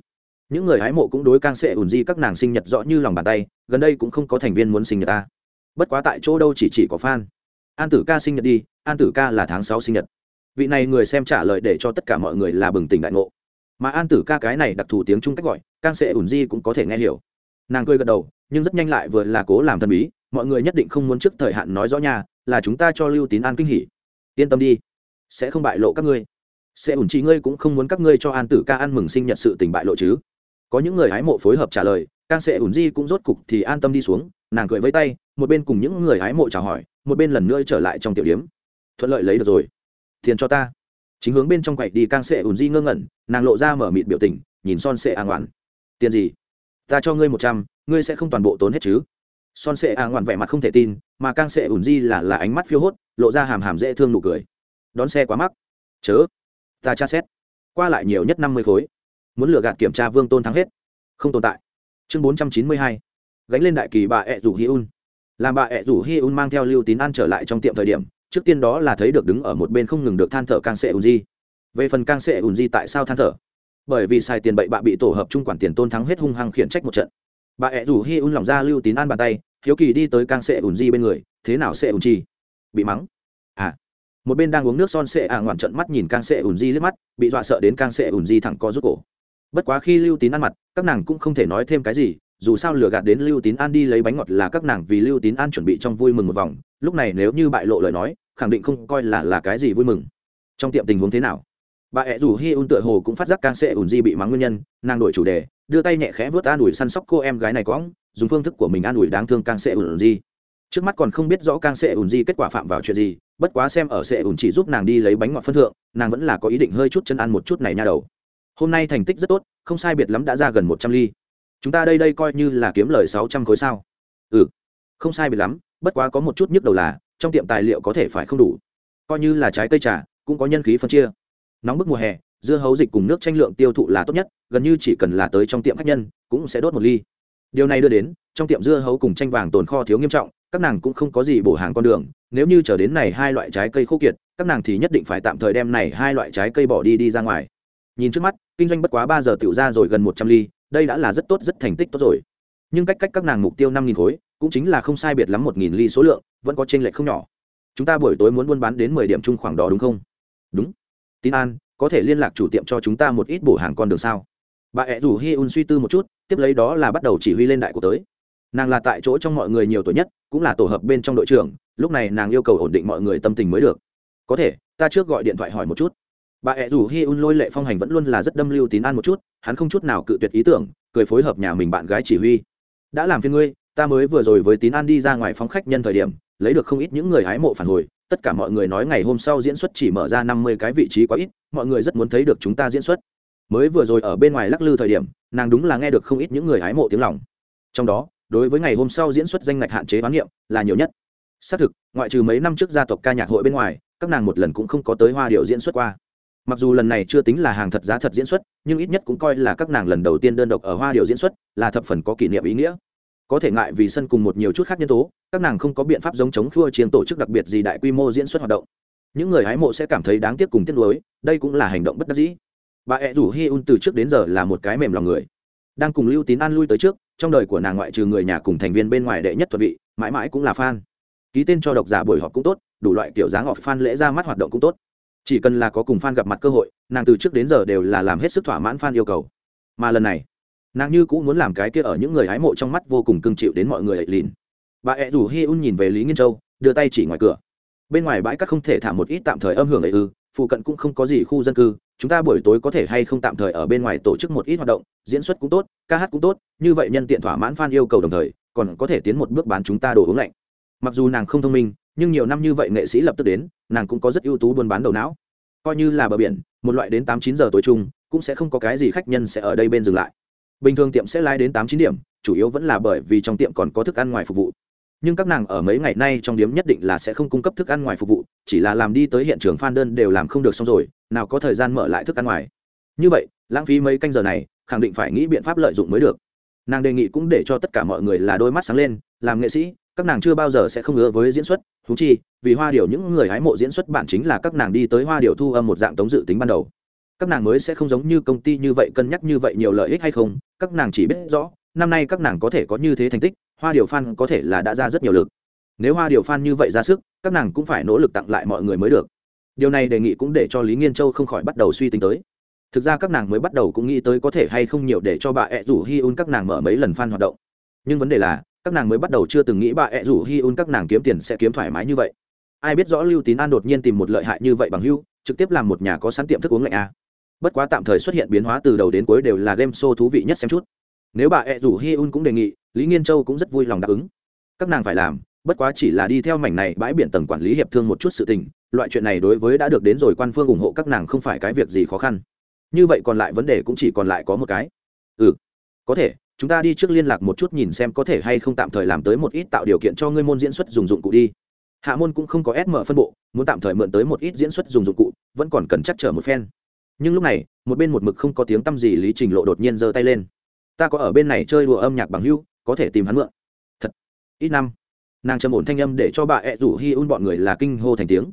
những người hái mộ cũng đối càng sẽ ủn di các nàng sinh nhật rõ như lòng bàn tay, gần đây cũng không có thành viên muốn sinh nhật ta. Bất quá tại chỗ đâu chỉ chỉ có fan. An tử ca sinh nhật đi, an tử ca là tháng sáu sinh nhật. Vị này người xem trả lời để cho tất cả mọi người là bừng tỉnh đại ngộ. Mà an tử ca cái này đặc thù tiếng trung cách gọi càng sẽ ủn di cũng có thể nghe hiểu. Nàng cười gật đầu, nhưng rất nhanh lại vừa là cố làm thần bí, mọi người nhất định không muốn trước thời hạn nói rõ nha, là chúng ta cho lưu tín an kinh hỉ. Yên tâm đi, sẽ không bại lộ các ngươi. Sẽ ủn chị ngươi cũng không muốn các ngươi cho an tử ca ăn mừng sinh nhật sự tình bại lộ chứ có những người hái mộ phối hợp trả lời càng sẽ ủn di cũng rốt cục thì an tâm đi xuống, nàng cười với tay, một bên cùng những người hái mộ chào hỏi, một bên lần nữa trở lại trong tiểu điếm. Thuận lợi lấy được rồi. Tiền cho ta. Chính hướng bên trong quậy đi càng sẽ ủn di ngơ ngẩn, nàng lộ ra mở mịt biểu tình, nhìn son sệ an ngoạn. Tiền gì? Ta cho ngươi một trăm, ngươi sẽ không toàn bộ tốn hết chứ? Son sệ an ngoạn vẻ mặt không thể tin, mà càng sẽ ủn di là là ánh mắt phiêu hốt, lộ ra hàm hàm dễ thương nụ cười. Đón xe quá mắc. Chớ. Ta tra xét. Qua lại nhiều nhất năm mươi khối muốn lừa gạt kiểm tra vương tôn thắng hết. Không tồn tại. Chương bốn trăm chín mươi hai. Gánh lên đại kỳ bà ẹ rủ hi un làm bà ẹ rủ hi un mang theo lưu tín an trở lại trong tiệm thời điểm, trước tiên đó là thấy được đứng ở một bên không ngừng được than thở càng sệ ùn di. Về phần càng sệ ùn di tại sao than thở? Bởi vì xài tiền bậy bạ bị tổ hợp trung quản tiền tôn thắng hết hung hăng khiển trách một trận. Bà ẹ rủ hi un lỏng ra lưu tín an bàn tay, hiếu kỳ đi tới càng sệ ùn di bên người, thế nào sệ ùn chi? Bị mắng? À. Một bên đang uống nước son sệ à ngoạn trận mắt nhìn càng sệ ùn di liếc mắt, bị dọa sợ đến càng sệ ùn di thẳng co rút cổ bất quá khi lưu tín ăn mặt, các nàng cũng không thể nói thêm cái gì, dù sao lừa gạt đến lưu tín an đi lấy bánh ngọt là các nàng vì lưu tín an chuẩn bị trong vui mừng một vòng, lúc này nếu như bại lộ lời nói, khẳng định không coi là là cái gì vui mừng. Trong tiệm tình huống thế nào? Bà ẹ rủ hi un tựa hồ cũng phát giác càng sẽ ủn di bị mắng nguyên nhân, nàng đổi chủ đề, đưa tay nhẹ khẽ vớt an ủi săn sóc cô em gái này cõng dùng phương thức của mình an ủi đáng thương càng sẽ ủn di trước mắt còn không biết rõ càng sẽ ủn di kết quả phạm vào chuyện gì, bất quá xem ở sẽ ủn chỉ giúp nàng đi lấy bánh ngọt phân thượng, nàng vẫn là có ý định hơi chút chân ăn một chút này nha đầu hôm nay thành tích rất tốt, không sai biệt lắm đã ra gần một trăm ly. Chúng ta đây đây coi như là kiếm lời sáu trăm khối sao? Ừ không sai biệt lắm, bất quá có một chút nhức đầu là, trong tiệm tài liệu có thể phải không đủ. Coi như là trái cây trà, cũng có nhân khí phân chia. Nóng bức mùa hè, dưa hấu dịch cùng nước tranh lượng tiêu thụ là tốt nhất, gần như chỉ cần là tới trong tiệm khách nhân, cũng sẽ đốt một ly. Điều này đưa đến, trong tiệm dưa hấu cùng tranh vàng tồn kho thiếu nghiêm trọng, các nàng cũng không có gì bổ hàng con đường, nếu như trở đến này hai loại trái cây khô kiệt, các nàng thì nhất định phải tạm thời đem này hai loại trái cây bỏ đi đi ra ngoài. Nhìn trước mắt kinh doanh bất quá ba giờ tiểu ra rồi gần một trăm ly, đây đã là rất tốt, rất thành tích tốt rồi. Nhưng cách cách các nàng mục tiêu năm nghìn khối, cũng chính là không sai biệt lắm một nghìn ly số lượng, vẫn có t r ê n lệch không nhỏ. Chúng ta buổi tối muốn buôn bán đến mười điểm chung khoảng đó đúng không? Đúng. Tin an, có thể liên lạc chủ tiệm cho chúng ta một ít bổ hàng con đường sao? Bà ẹ rủ hi un suy tư một chút, tiếp lấy đó là bắt đầu chỉ huy lên đại của tới. Nàng là tại chỗ trong mọi người nhiều tuổi nhất, cũng là tổ hợp bên trong đội trưởng, lúc này nàng yêu cầu ổn định mọi người tâm tình mới được. Có thể, ta trước gọi điện thoại hỏi một chút bà ẹ rủ hi un lôi lệ phong hành vẫn luôn là rất đâm lưu tín an một chút, hắn không chút nào cự tuyệt ý tưởng, cười phối hợp nhà mình bạn gái chỉ huy. Đã làm phiên ngươi, ta mới vừa rồi với tín an đi ra ngoài phóng khách nhân thời điểm, lấy được không ít những người hái mộ phản hồi, tất cả mọi người nói ngày hôm sau diễn xuất chỉ mở ra năm mươi cái vị trí quá ít, mọi người rất muốn thấy được chúng ta diễn xuất. Mới vừa rồi ở bên ngoài lắc lư thời điểm, nàng đúng là nghe được không ít những người hái mộ tiếng lòng. Trong đó, đối với ngày hôm sau diễn xuất danh ngạch hạn chế quán niệm là nhiều nhất. Xác thực, ngoại trừ mấy năm trước gia tộc ca nhạc hội bên ngoài, các nàng một lần cũng không có tới hoa điệu diễn xuất qua mặc dù lần này chưa tính là hàng thật giá thật diễn xuất, nhưng ít nhất cũng coi là các nàng lần đầu tiên đơn độc ở hoa điều diễn xuất là thập phần có kỷ niệm ý nghĩa. Có thể ngại vì sân cùng một nhiều chút khác nhân tố, các nàng không có biện pháp giống chống khua chiến tổ chức đặc biệt gì đại quy mô diễn xuất hoạt động. Những người hái mộ sẽ cảm thấy đáng tiếc cùng tiếc nuối, đây cũng là hành động bất đắc dĩ. Bà ẹ rủ hi un từ trước đến giờ là một cái mềm lòng người. Đang cùng lưu tín an lui tới trước, trong đời của nàng ngoại trừ người nhà cùng thành viên bên ngoài đệ nhất thuật vị, mãi mãi cũng là fan. Ký tên cho độc giả buổi họp cũng tốt, đủ loại kiểu dáng họp fan lễ ra mắt hoạt động cũng tốt chỉ cần là có cùng fan gặp mặt cơ hội, nàng từ trước đến giờ đều là làm hết sức thỏa mãn fan yêu cầu. Mà lần này, nàng như cũng muốn làm cái kia ở những người hái mộ trong mắt vô cùng cưng chịu đến mọi người ấy lìn. Bà ẹ rủ hi un nhìn về lý nghiên châu, đưa tay chỉ ngoài cửa. Bên ngoài bãi cát không thể thả một ít tạm thời âm hưởng ấy ư, phụ cận cũng không có gì khu dân cư, chúng ta buổi tối có thể hay không tạm thời ở bên ngoài tổ chức một ít hoạt động, diễn xuất cũng tốt, ca hát cũng tốt, như vậy nhân tiện thỏa mãn fan yêu cầu đồng thời, còn có thể tiến một bước bán chúng ta đồ uống lạnh. Mặc dù nàng không thông minh nhưng nhiều năm như vậy nghệ sĩ lập tức đến, nàng cũng có rất ưu tú buôn bán đầu não. Coi như là bờ biển, một loại đến tám chín giờ tối chung, cũng sẽ không có cái gì khách nhân sẽ ở đây bên dừng lại. Bình thường tiệm sẽ lái đến tám chín điểm, chủ yếu vẫn là bởi vì trong tiệm còn có thức ăn ngoài phục vụ. Nhưng các nàng ở mấy ngày nay trong điếm nhất định là sẽ không cung cấp thức ăn ngoài phục vụ, chỉ là làm đi tới hiện trường phan đơn đều làm không được xong rồi, nào có thời gian mở lại thức ăn ngoài. Như vậy, lãng phí mấy canh giờ này, khẳng định phải nghĩ biện pháp lợi dụng mới được. Nàng đề nghị cũng để cho tất cả mọi người là đôi mắt sáng lên, làm nghệ sĩ các nàng chưa bao giờ sẽ không ngứa với diễn xuất thú chi, vì hoa điệu những người hái mộ diễn xuất bản chính là các nàng đi tới hoa điệu thu âm một dạng tống dự tính ban đầu. Các nàng mới sẽ không giống như công ty như vậy cân nhắc như vậy nhiều lợi ích hay không, các nàng chỉ biết rõ, năm nay các nàng có thể có như thế thành tích, hoa điệu fan có thể là đã ra rất nhiều lực. Nếu hoa điệu fan như vậy ra sức, các nàng cũng phải nỗ lực tặng lại mọi người mới được. Điều này đề nghị cũng để cho lý nghiên châu không khỏi bắt đầu suy tính tới. Thực ra các nàng mới bắt đầu cũng nghĩ tới có thể hay không nhiều để cho bà ẹ rủ hi un các nàng mở mấy lần fan hoạt động. Nhưng vấn đề là các nàng mới bắt đầu chưa từng nghĩ bà ẹ rủ hi un các nàng kiếm tiền sẽ kiếm thoải mái như vậy. Ai biết rõ lưu tín an đột nhiên tìm một lợi hại như vậy bằng hưu, trực tiếp làm một nhà có sẵn tiệm thức uống lạnh a. Bất quá tạm thời xuất hiện biến hóa từ đầu đến cuối đều là game show thú vị nhất xem chút. Nếu bà ẹ rủ hi un cũng đề nghị, lý nghiên châu cũng rất vui lòng đáp ứng. Các nàng phải làm, bất quá chỉ là đi theo mảnh này bãi biển tầng quản lý hiệp thương một chút sự tình, loại chuyện này đối với đã được đến rồi quan phương ủng hộ các nàng không phải cái việc gì khó khăn. Như vậy còn lại vấn đề cũng chỉ còn lại có một cái. Ừ có thể chúng ta đi trước liên lạc một chút nhìn xem có thể hay không tạm thời làm tới một ít tạo điều kiện cho ngươi môn diễn xuất dùng dụng cụ đi. Hạ môn cũng không có sm phân bộ, muốn tạm thời mượn tới một ít diễn xuất dùng dụng cụ, vẫn còn cần chắc trở một phen. Nhưng lúc này, một bên một mực không có tiếng t â m gì lý trình lộ đột nhiên giơ tay lên. Ta có ở bên này chơi đùa âm nhạc bằng hưu có thể tìm hắn mượn. Thật, ít năm. Nàng trầm ổn thanh âm để cho bà ẹ rủ hi un bọn người là kinh hô thành tiếng.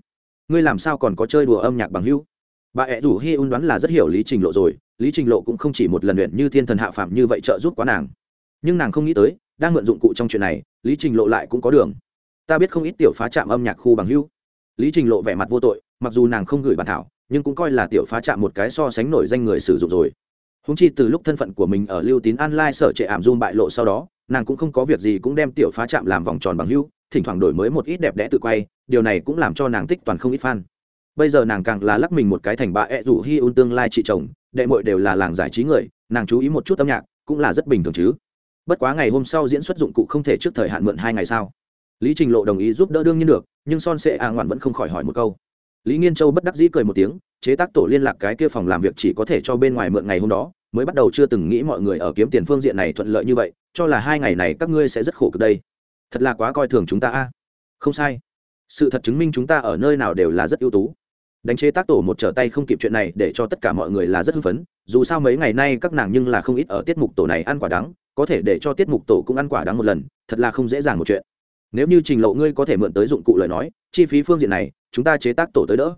Ngươi làm sao còn có chơi đùa âm nhạc bằng hưu bà ẹ rủ hi un đoán là rất hiểu lý trình lộ rồi lý trình lộ cũng không chỉ một lần luyện như thiên thần hạ phạm như vậy trợ giúp quá nàng. Nhưng nàng không nghĩ tới, đang mượn dụng cụ trong chuyện này, lý trình lộ lại cũng có đường. Ta biết không ít tiểu phá trạm âm nhạc khu bằng hưu lý trình lộ vẻ mặt vô tội, mặc dù nàng không gửi bản thảo, nhưng cũng coi là tiểu phá trạm một cái so sánh nổi danh người sử dụng rồi. Húng chi từ lúc thân phận của mình ở lưu tín online sở trệ ảm dung bại lộ sau đó, nàng cũng không có việc gì cũng đem tiểu phá trạm làm vòng tròn bằng hưu thỉnh thoảng đổi mới một ít đẹp đẽ tự quay, điều này cũng làm cho nàng tích toàn không ít fan. Bây giờ nàng càng là lắc mình một cái thành bà ẹ rủ hi un tương lai chị chồng đệ mội đều là làng giải trí người, nàng chú ý một chút âm nhạc cũng là rất bình thường chứ. Bất quá ngày hôm sau diễn xuất dụng cụ không thể trước thời hạn mượn hai ngày sau lý trình lộ đồng ý giúp đỡ đương nhiên được, nhưng son sệ a ngoạn vẫn không khỏi hỏi một câu. Lý nghiên châu bất đắc dĩ cười một tiếng, chế tác tổ liên lạc cái kia phòng làm việc chỉ có thể cho bên ngoài mượn ngày hôm đó, mới bắt đầu chưa từng nghĩ mọi người ở kiếm tiền phương diện này thuận lợi như vậy, cho là hai ngày này các ngươi sẽ rất khổ cực đây. Thật là quá coi thường chúng ta a. Không sai. Sự thật chứng minh chúng ta ở nơi nào đều là rất ưu tú đánh chế tác tổ một trở tay không kịp chuyện này để cho tất cả mọi người là rất hưng phấn. Dù sao mấy ngày nay các nàng nhưng là không ít ở tiết mục tổ này ăn quả đắng, có thể để cho tiết mục tổ cũng ăn quả đắng một lần, thật là không dễ dàng một chuyện. Nếu như trình lộ ngươi có thể mượn tới dụng cụ lời nói, chi phí phương diện này, chúng ta chế tác tổ tới đỡ.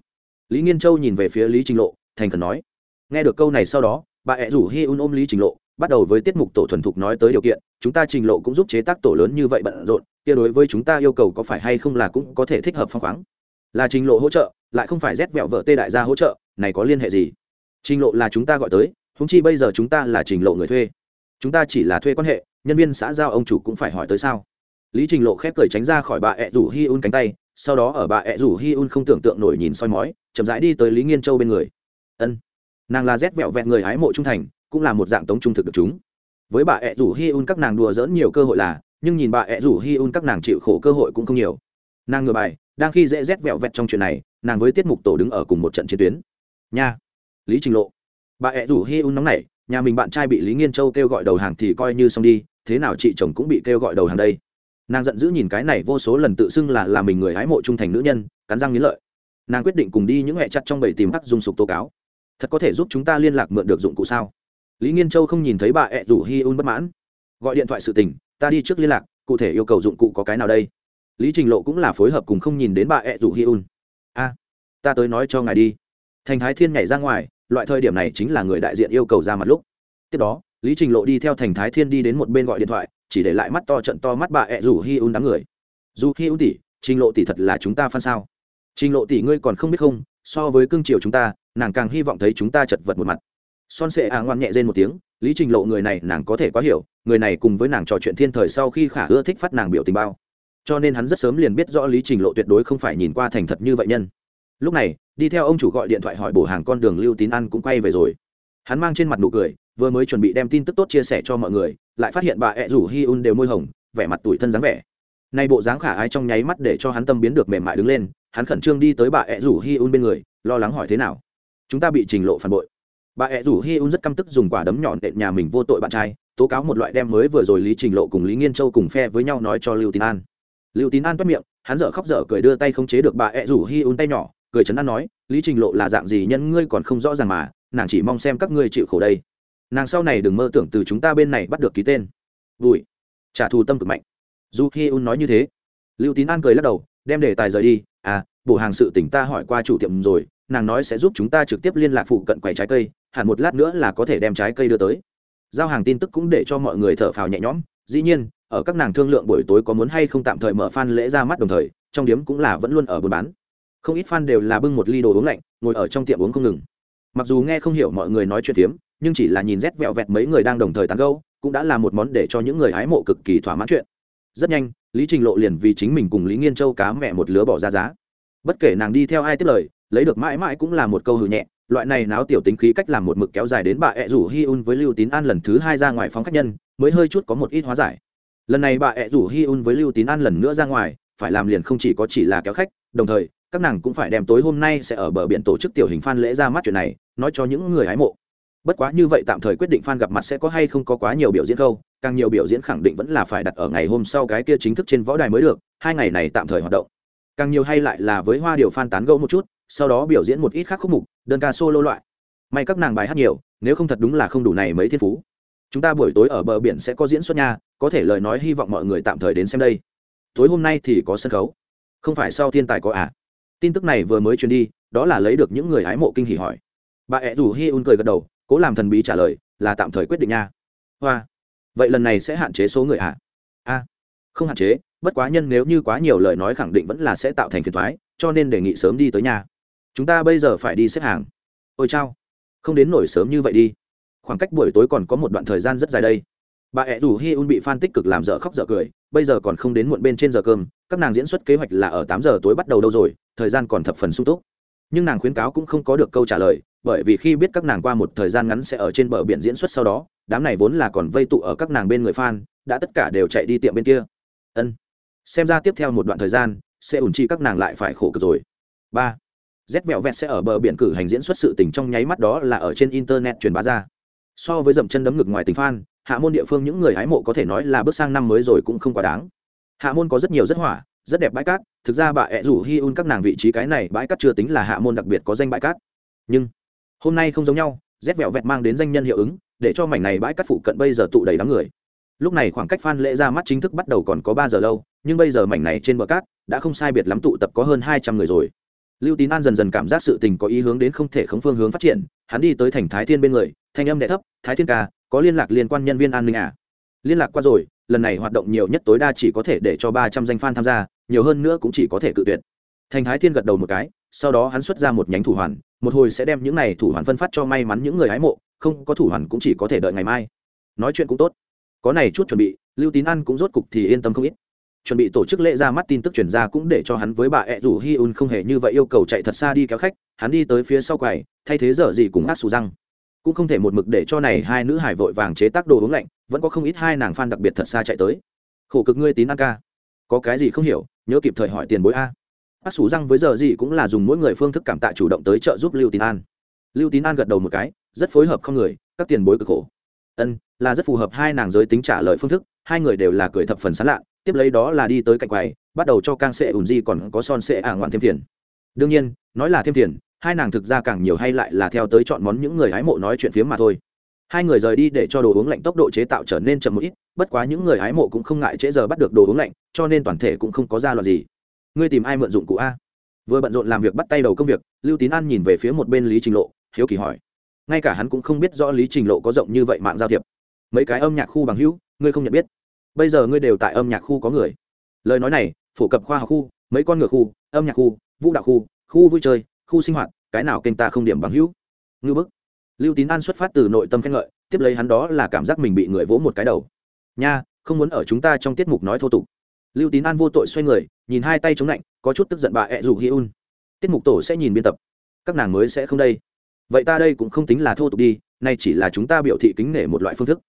Lý nghiên châu nhìn về phía lý trình lộ, thành khẩn nói. Nghe được câu này sau đó, bà ẹ rủ hi un ôm lý trình lộ, bắt đầu với tiết mục tổ thuần thục nói tới điều kiện, chúng ta trình lộ cũng giúp chế tác tổ lớn như vậy bận rộn, kia đối với chúng ta yêu cầu có phải hay không là cũng có thể thích hợp phong khoáng là trình lộ hỗ trợ, lại không phải rét vẹo vợ tê đại gia hỗ trợ, này có liên hệ gì? Trình lộ là chúng ta gọi tới húng chi bây giờ chúng ta là trình lộ người thuê. Chúng ta chỉ là thuê quan hệ, nhân viên xã giao ông chủ cũng phải hỏi tới sao? Lý trình lộ khép cười tránh ra khỏi bà ẹ rủ hi un cánh tay, sau đó ở bà ẹ rủ hi un không tưởng tượng nổi nhìn soi mói, chậm rãi đi tới lý nghiên châu bên người. Ân. Nàng là rét vẹo vẹn người hái mộ trung thành, cũng là một dạng tống trung thực được chúng. Với bà ẹ rủ hi un các nàng đùa dỡn nhiều cơ hội là, nhưng nhìn bà ẹ rủ hi un các nàng chịu khổ cơ hội cũng không nhiều nàng ngừa bài, đang khi dễ rét vẹo vẹt trong chuyện này, nàng với tiết mục tổ đứng ở cùng một trận chiến tuyến. Nha! Lý trình lộ. Bà ẹ rủ hi un nóng này nhà mình bạn trai bị lý nghiên châu kêu gọi đầu hàng thì coi như xong đi, thế nào chị chồng cũng bị kêu gọi đầu hàng đây. Nàng giận dữ nhìn cái này vô số lần tự xưng là là mình người hái mộ trung thành nữ nhân, cắn răng nghiến lợi. Nàng quyết định cùng đi những hẹ chặt trong bầy tìm hắc dung sục tố cáo. Thật có thể giúp chúng ta liên lạc mượn được dụng cụ sao? Lý nghiên châu không nhìn thấy bà ẹ rủ hi un bất mãn. Gọi điện thoại sự tình, ta đi trước liên lạc, cụ thể yêu cầu dụng cụ có cái nào đây? Lý trình lộ cũng là phối hợp cùng không nhìn đến bà ẹ rủ hi un. A, ta tới nói cho ngài đi. Thành thái thiên nhảy ra ngoài, loại thời điểm này chính là người đại diện yêu cầu ra mặt lúc. Tiếp đó, lý trình lộ đi theo thành thái thiên đi đến một bên gọi điện thoại, chỉ để lại mắt to trận to mắt bà ẹ rủ hi un đám người. Dù hi un tỷ, trình lộ tỷ thật là chúng ta phan sao? Trình lộ tỷ ngươi còn không biết không, so với cương triều chúng ta, nàng càng hy vọng thấy chúng ta chật vật một mặt. Son sệ à ngoan nhẹ rên một tiếng, lý trình lộ người này nàng có thể quá hiểu, người này cùng với nàng trò chuyện thiên thời sau khi khả ưa thích phát nàng biểu tình bao cho nên hắn rất sớm liền biết rõ lý trình lộ tuyệt đối không phải nhìn qua thành thật như vậy nhân. Lúc này, đi theo ông chủ gọi điện thoại hỏi bổ hàng con đường lưu tín ăn cũng quay về rồi. Hắn mang trên mặt nụ cười, vừa mới chuẩn bị đem tin tức tốt chia sẻ cho mọi người, lại phát hiện bà ẹ rủ hi un đều môi hồng, vẻ mặt tủi thân dáng vẻ. Nay bộ dáng khả ai trong nháy mắt để cho hắn tâm biến được mềm mại đứng lên, hắn khẩn trương đi tới bà ẹ rủ hi un bên người, lo lắng hỏi thế nào. Chúng ta bị trình lộ phản bội. Bà ẹ rủ hi un rất căm tức dùng quả đấm nhọn đệm nhà mình vô tội bạn trai, tố cáo một loại đem mới vừa rồi lý trình lộ cùng lý nghiên châu cùng phe với nhau nói cho lưu tín an lưu tín an toát miệng, hắn dở khóc dở cười đưa tay không chế được bà ẹ rủ hi un tay nhỏ, cười chấn an nói, lý trình lộ là dạng gì nhân ngươi còn không rõ ràng mà, nàng chỉ mong xem các ngươi chịu khổ đây. Nàng sau này đừng mơ tưởng từ chúng ta bên này bắt được ký tên. Vui. Trả thù tâm cực mạnh. Dù hi un nói như thế, lưu tín an cười lắc đầu, đem đề tài rời đi à bộ hàng sự tỉnh ta hỏi qua chủ tiệm rồi, nàng nói sẽ giúp chúng ta trực tiếp liên lạc phụ cận quầy trái cây, hẳn một lát nữa là có thể đem trái cây đưa tới. Giao hàng tin tức cũng để cho mọi người thở phào nhẹ nhõm, dĩ nhiên ở các nàng thương lượng buổi tối có muốn hay không tạm thời mở fan lễ ra mắt đồng thời, trong điếm cũng là vẫn luôn ở buôn bán. Không ít fan đều là bưng một ly đồ uống lạnh, ngồi ở trong tiệm uống không ngừng. Mặc dù nghe không hiểu mọi người nói chuyện tiếm nhưng chỉ là nhìn rét vẹo vẹt mấy người đang đồng thời tán gâu cũng đã là một món để cho những người hái mộ cực kỳ thỏa mãn chuyện. Rất nhanh, lý trình lộ liền vì chính mình cùng lý nghiên châu cá mẹ một lứa bỏ ra giá. Bất kể nàng đi theo ai tiếp lời, lấy được mãi mãi cũng là một câu hừ nhẹ, loại này náo tiểu tính khí cách làm một mực kéo dài đến bà ẹ rủ hi un với lưu tín an lần thứ hai ra ngoài phóng khách nhân, mới hơi chút có một ít hóa giải lần này bà ẹ rủ hi un với lưu tín an lần nữa ra ngoài, phải làm liền không chỉ có chỉ là kéo khách, đồng thời, các nàng cũng phải đem tối hôm nay sẽ ở bờ biển tổ chức tiểu hình phan lễ ra mắt chuyện này, nói cho những người hái mộ. Bất quá như vậy tạm thời quyết định fan gặp mặt sẽ có hay không có quá nhiều biểu diễn câu càng nhiều biểu diễn khẳng định vẫn là phải đặt ở ngày hôm sau cái kia chính thức trên võ đài mới được, hai ngày này tạm thời hoạt động. Càng nhiều hay lại là với hoa điều fan tán gẫu một chút, sau đó biểu diễn một ít khác khúc mục, đơn ca solo loại. May các nàng bài hát nhiều, nếu không thật đúng là không đủ này mấy thiên phú chúng ta buổi tối ở bờ biển sẽ có diễn xuất nha, có thể lời nói hy vọng mọi người tạm thời đến xem đây. Tối hôm nay thì có sân khấu. Không phải sau thiên tài có à? Tin tức này vừa mới truyền đi, đó là lấy được những người hái mộ kinh hỉ hỏi. Bà ẹ rủ hi un cười gật đầu, cố làm thần bí trả lời, là tạm thời quyết định nha. Hoa. Vậy lần này sẽ hạn chế số người ạ à? a. Không hạn chế, bất quá nhân nếu như quá nhiều lời nói khẳng định vẫn là sẽ tạo thành phiền thoái cho nên đề nghị sớm đi tới nhà. Chúng ta bây giờ phải đi xếp hàng. Ôi chao. Không đến nổi sớm như vậy đi khoảng cách buổi tối còn có một đoạn thời gian rất dài đây. Bà ẹ rủ hi un bị f tích cực làm dở khóc dở cười, bây giờ còn không đến muộn bên trên giờ cơm, các nàng diễn xuất kế hoạch là ở tám giờ tối bắt đầu đâu rồi, thời gian còn thập phần sung túc. Nhưng nàng khuyến cáo cũng không có được câu trả lời, bởi vì khi biết các nàng qua một thời gian ngắn sẽ ở trên bờ biển diễn xuất sau đó, đám này vốn là còn vây tụ ở các nàng bên người fan, đã tất cả đều chạy đi tiệm bên kia. Ân. Xem ra tiếp theo một đoạn thời gian, sẽ ủn chi các nàng lại phải khổ cực rồi. Ba. Rét vẹo vẹt sẽ ở bờ biển cử hành diễn xuất sự tình trong nháy mắt đó là ở trên internet truyền bá ra so với dậm chân đấm ngực ngoài tình phan, hạ môn địa phương những người hái mộ có thể nói là bước sang năm mới rồi cũng không quá đáng. Hạ môn có rất nhiều rất hỏa, rất đẹp bãi cát, thực ra bà ẹ rủ hi un các nàng vị trí cái này bãi cát chưa tính là hạ môn đặc biệt có danh bãi cát. Nhưng, hôm nay không giống nhau, rét vẹo vẹt mang đến danh nhân hiệu ứng, để cho mảnh này bãi cát phụ cận bây giờ tụ đầy đám người. Lúc này khoảng cách phan lễ ra mắt chính thức bắt đầu còn có ba giờ lâu, nhưng bây giờ mảnh này trên bờ cát đã không sai biệt lắm tụ tập có hơn hai trăm người rồi lưu tín an dần dần cảm giác sự tình có ý hướng đến không thể khống phương hướng phát triển, hắn đi tới thành thái thiên bên người, thanh âm đệ thấp, thái thiên ca, có liên lạc liên quan nhân viên an ninh à? Liên lạc qua rồi, lần này hoạt động nhiều nhất tối đa chỉ có thể để cho ba trăm danh f a n tham gia, nhiều hơn nữa cũng chỉ có thể cự tuyệt. Thành thái thiên gật đầu một cái, sau đó hắn xuất ra một nhánh thủ hoàn, một hồi sẽ đem những này thủ hoàn phân phát cho may mắn những người hái mộ, không có thủ hoàn cũng chỉ có thể đợi ngày mai. Nói chuyện cũng tốt. Có này chút chuẩn bị, lưu tín ăn cũng rốt cục thì yên tâm không ít chuẩn bị tổ chức lễ ra mắt tin tức chuyển ra cũng để cho hắn với bà ẹ rủ hi un không hề như vậy yêu cầu chạy thật xa đi kéo khách, hắn đi tới phía sau quầy, thay thế giờ gì cũng ác xù răng. Cũng không thể một mực để cho này hai nữ hải vội vàng chế tác đồ uống lạnh, vẫn có không ít hai nàng f đặc biệt thật xa chạy tới. Khổ cực ngươi tín ăn ca. Có cái gì không hiểu, nhớ kịp thời hỏi tiền bối a. Ác xù răng với giờ gì cũng là dùng mỗi người phương thức cảm tạ chủ động tới trợ giúp lưu tín an. Lưu tín an gật đầu một cái, rất phối hợp không người, các tiền bối cực khổ. Ân, là rất phù hợp hai nàng giới tính trả lời phương thức, hai người đều là cười thập phần sán lạ tiếp lấy đó là đi tới cạnh quầy, bắt đầu cho càng sệ ủn di còn có son sệ ả ngoạn thêm tiền. Đương nhiên, nói là thêm tiền, hai nàng thực ra càng nhiều hay lại là theo tới chọn món những người hái mộ nói chuyện phiếm mà thôi. Hai người rời đi để cho đồ uống lạnh tốc độ chế tạo trở nên chậm một ít, bất quá những người hái mộ cũng không ngại trễ giờ bắt được đồ uống lạnh, cho nên toàn thể cũng không có ra loạt gì. Ngươi tìm ai mượn dụng cụ a? Vừa bận rộn làm việc bắt tay đầu công việc, lưu tín an nhìn về phía một bên lý trình lộ, hiếu kỳ hỏi. Ngay cả hắn cũng không biết rõ lý trình lộ có rộng như vậy mạng giao thiệp. Mấy cái âm nhạc khu bằng hữu, ngươi không nhận biết bây giờ ngươi đều tại âm nhạc khu có người. Lời nói này, phổ cập khoa học khu, mấy con ngựa khu, âm nhạc khu, vũ đạo khu khu vui chơi, khu sinh hoạt, cái nào kênh ta không điểm bằng hữu. Ngư bức. Lưu tín an xuất phát từ nội tâm khen ngợi, tiếp lấy hắn đó là cảm giác mình bị người vỗ một cái đầu. Nha, không muốn ở chúng ta trong tiết mục nói thô tục. Lưu tín an vô tội xoay người, nhìn hai tay chống lạnh, có chút tức giận bà ẹ rủ hi un tiết mục tổ sẽ nhìn biên tập. Các nàng mới sẽ không đây. Vậy ta đây cũng không tính là thô tục đi, nay chỉ là chúng ta biểu thị kính nể một loại phương thức.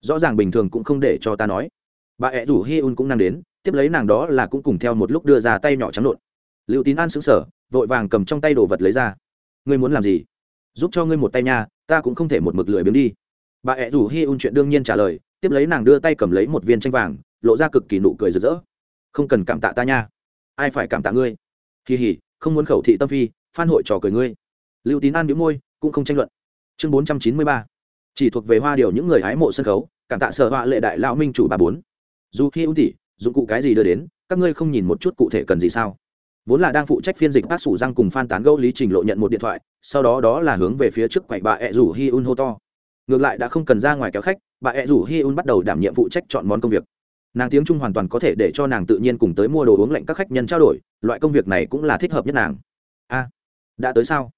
Rõ ràng bình thường cũng không để cho ta nói bà ẹ rủ hi un cũng năng đến, tiếp lấy nàng đó là cũng cùng theo một lúc đưa ra tay nhỏ trắng lộn lưu tín an xứng sở vội vàng cầm trong tay đồ vật lấy ra. Ngươi muốn làm gì? Giúp cho ngươi một tay nha, ta cũng không thể một mực lười biếng đi. Bà ẹ rủ hi un chuyện đương nhiên trả lời, tiếp lấy nàng đưa tay cầm lấy một viên tranh vàng, lộ ra cực kỳ nụ cười rực rỡ. Không cần cảm tạ ta nha. Ai phải cảm tạ ngươi? Kỳ hỉ không muốn khẩu thị tâm phi, phan hội trò cười ngươi. Lưu tín an biếu môi, cũng không tranh luận. Chương bốn trăm chín mươi ba. Chỉ thuộc về hoa điều những người hái mộ sân khấu, cảm tạ sở họa lệ đại lão minh chủ bà bốn dù khi ưu tỷ dụng cụ cái gì đưa đến, các ngươi không nhìn một chút cụ thể cần gì sao? Vốn là đang phụ trách phiên dịch bác sủ răng cùng phan tán gẫu lý trình lộ nhận một điện thoại, sau đó đó là hướng về phía trước quậy bà ẹ rủ hi un hô to. Ngược lại đã không cần ra ngoài kéo khách, bà ẹ rủ hi un bắt đầu đảm nhiệm phụ trách chọn món công việc. Nàng tiếng trung hoàn toàn có thể để cho nàng tự nhiên cùng tới mua đồ uống lạnh các khách nhân trao đổi, loại công việc này cũng là thích hợp nhất nàng. A, đã tới sao?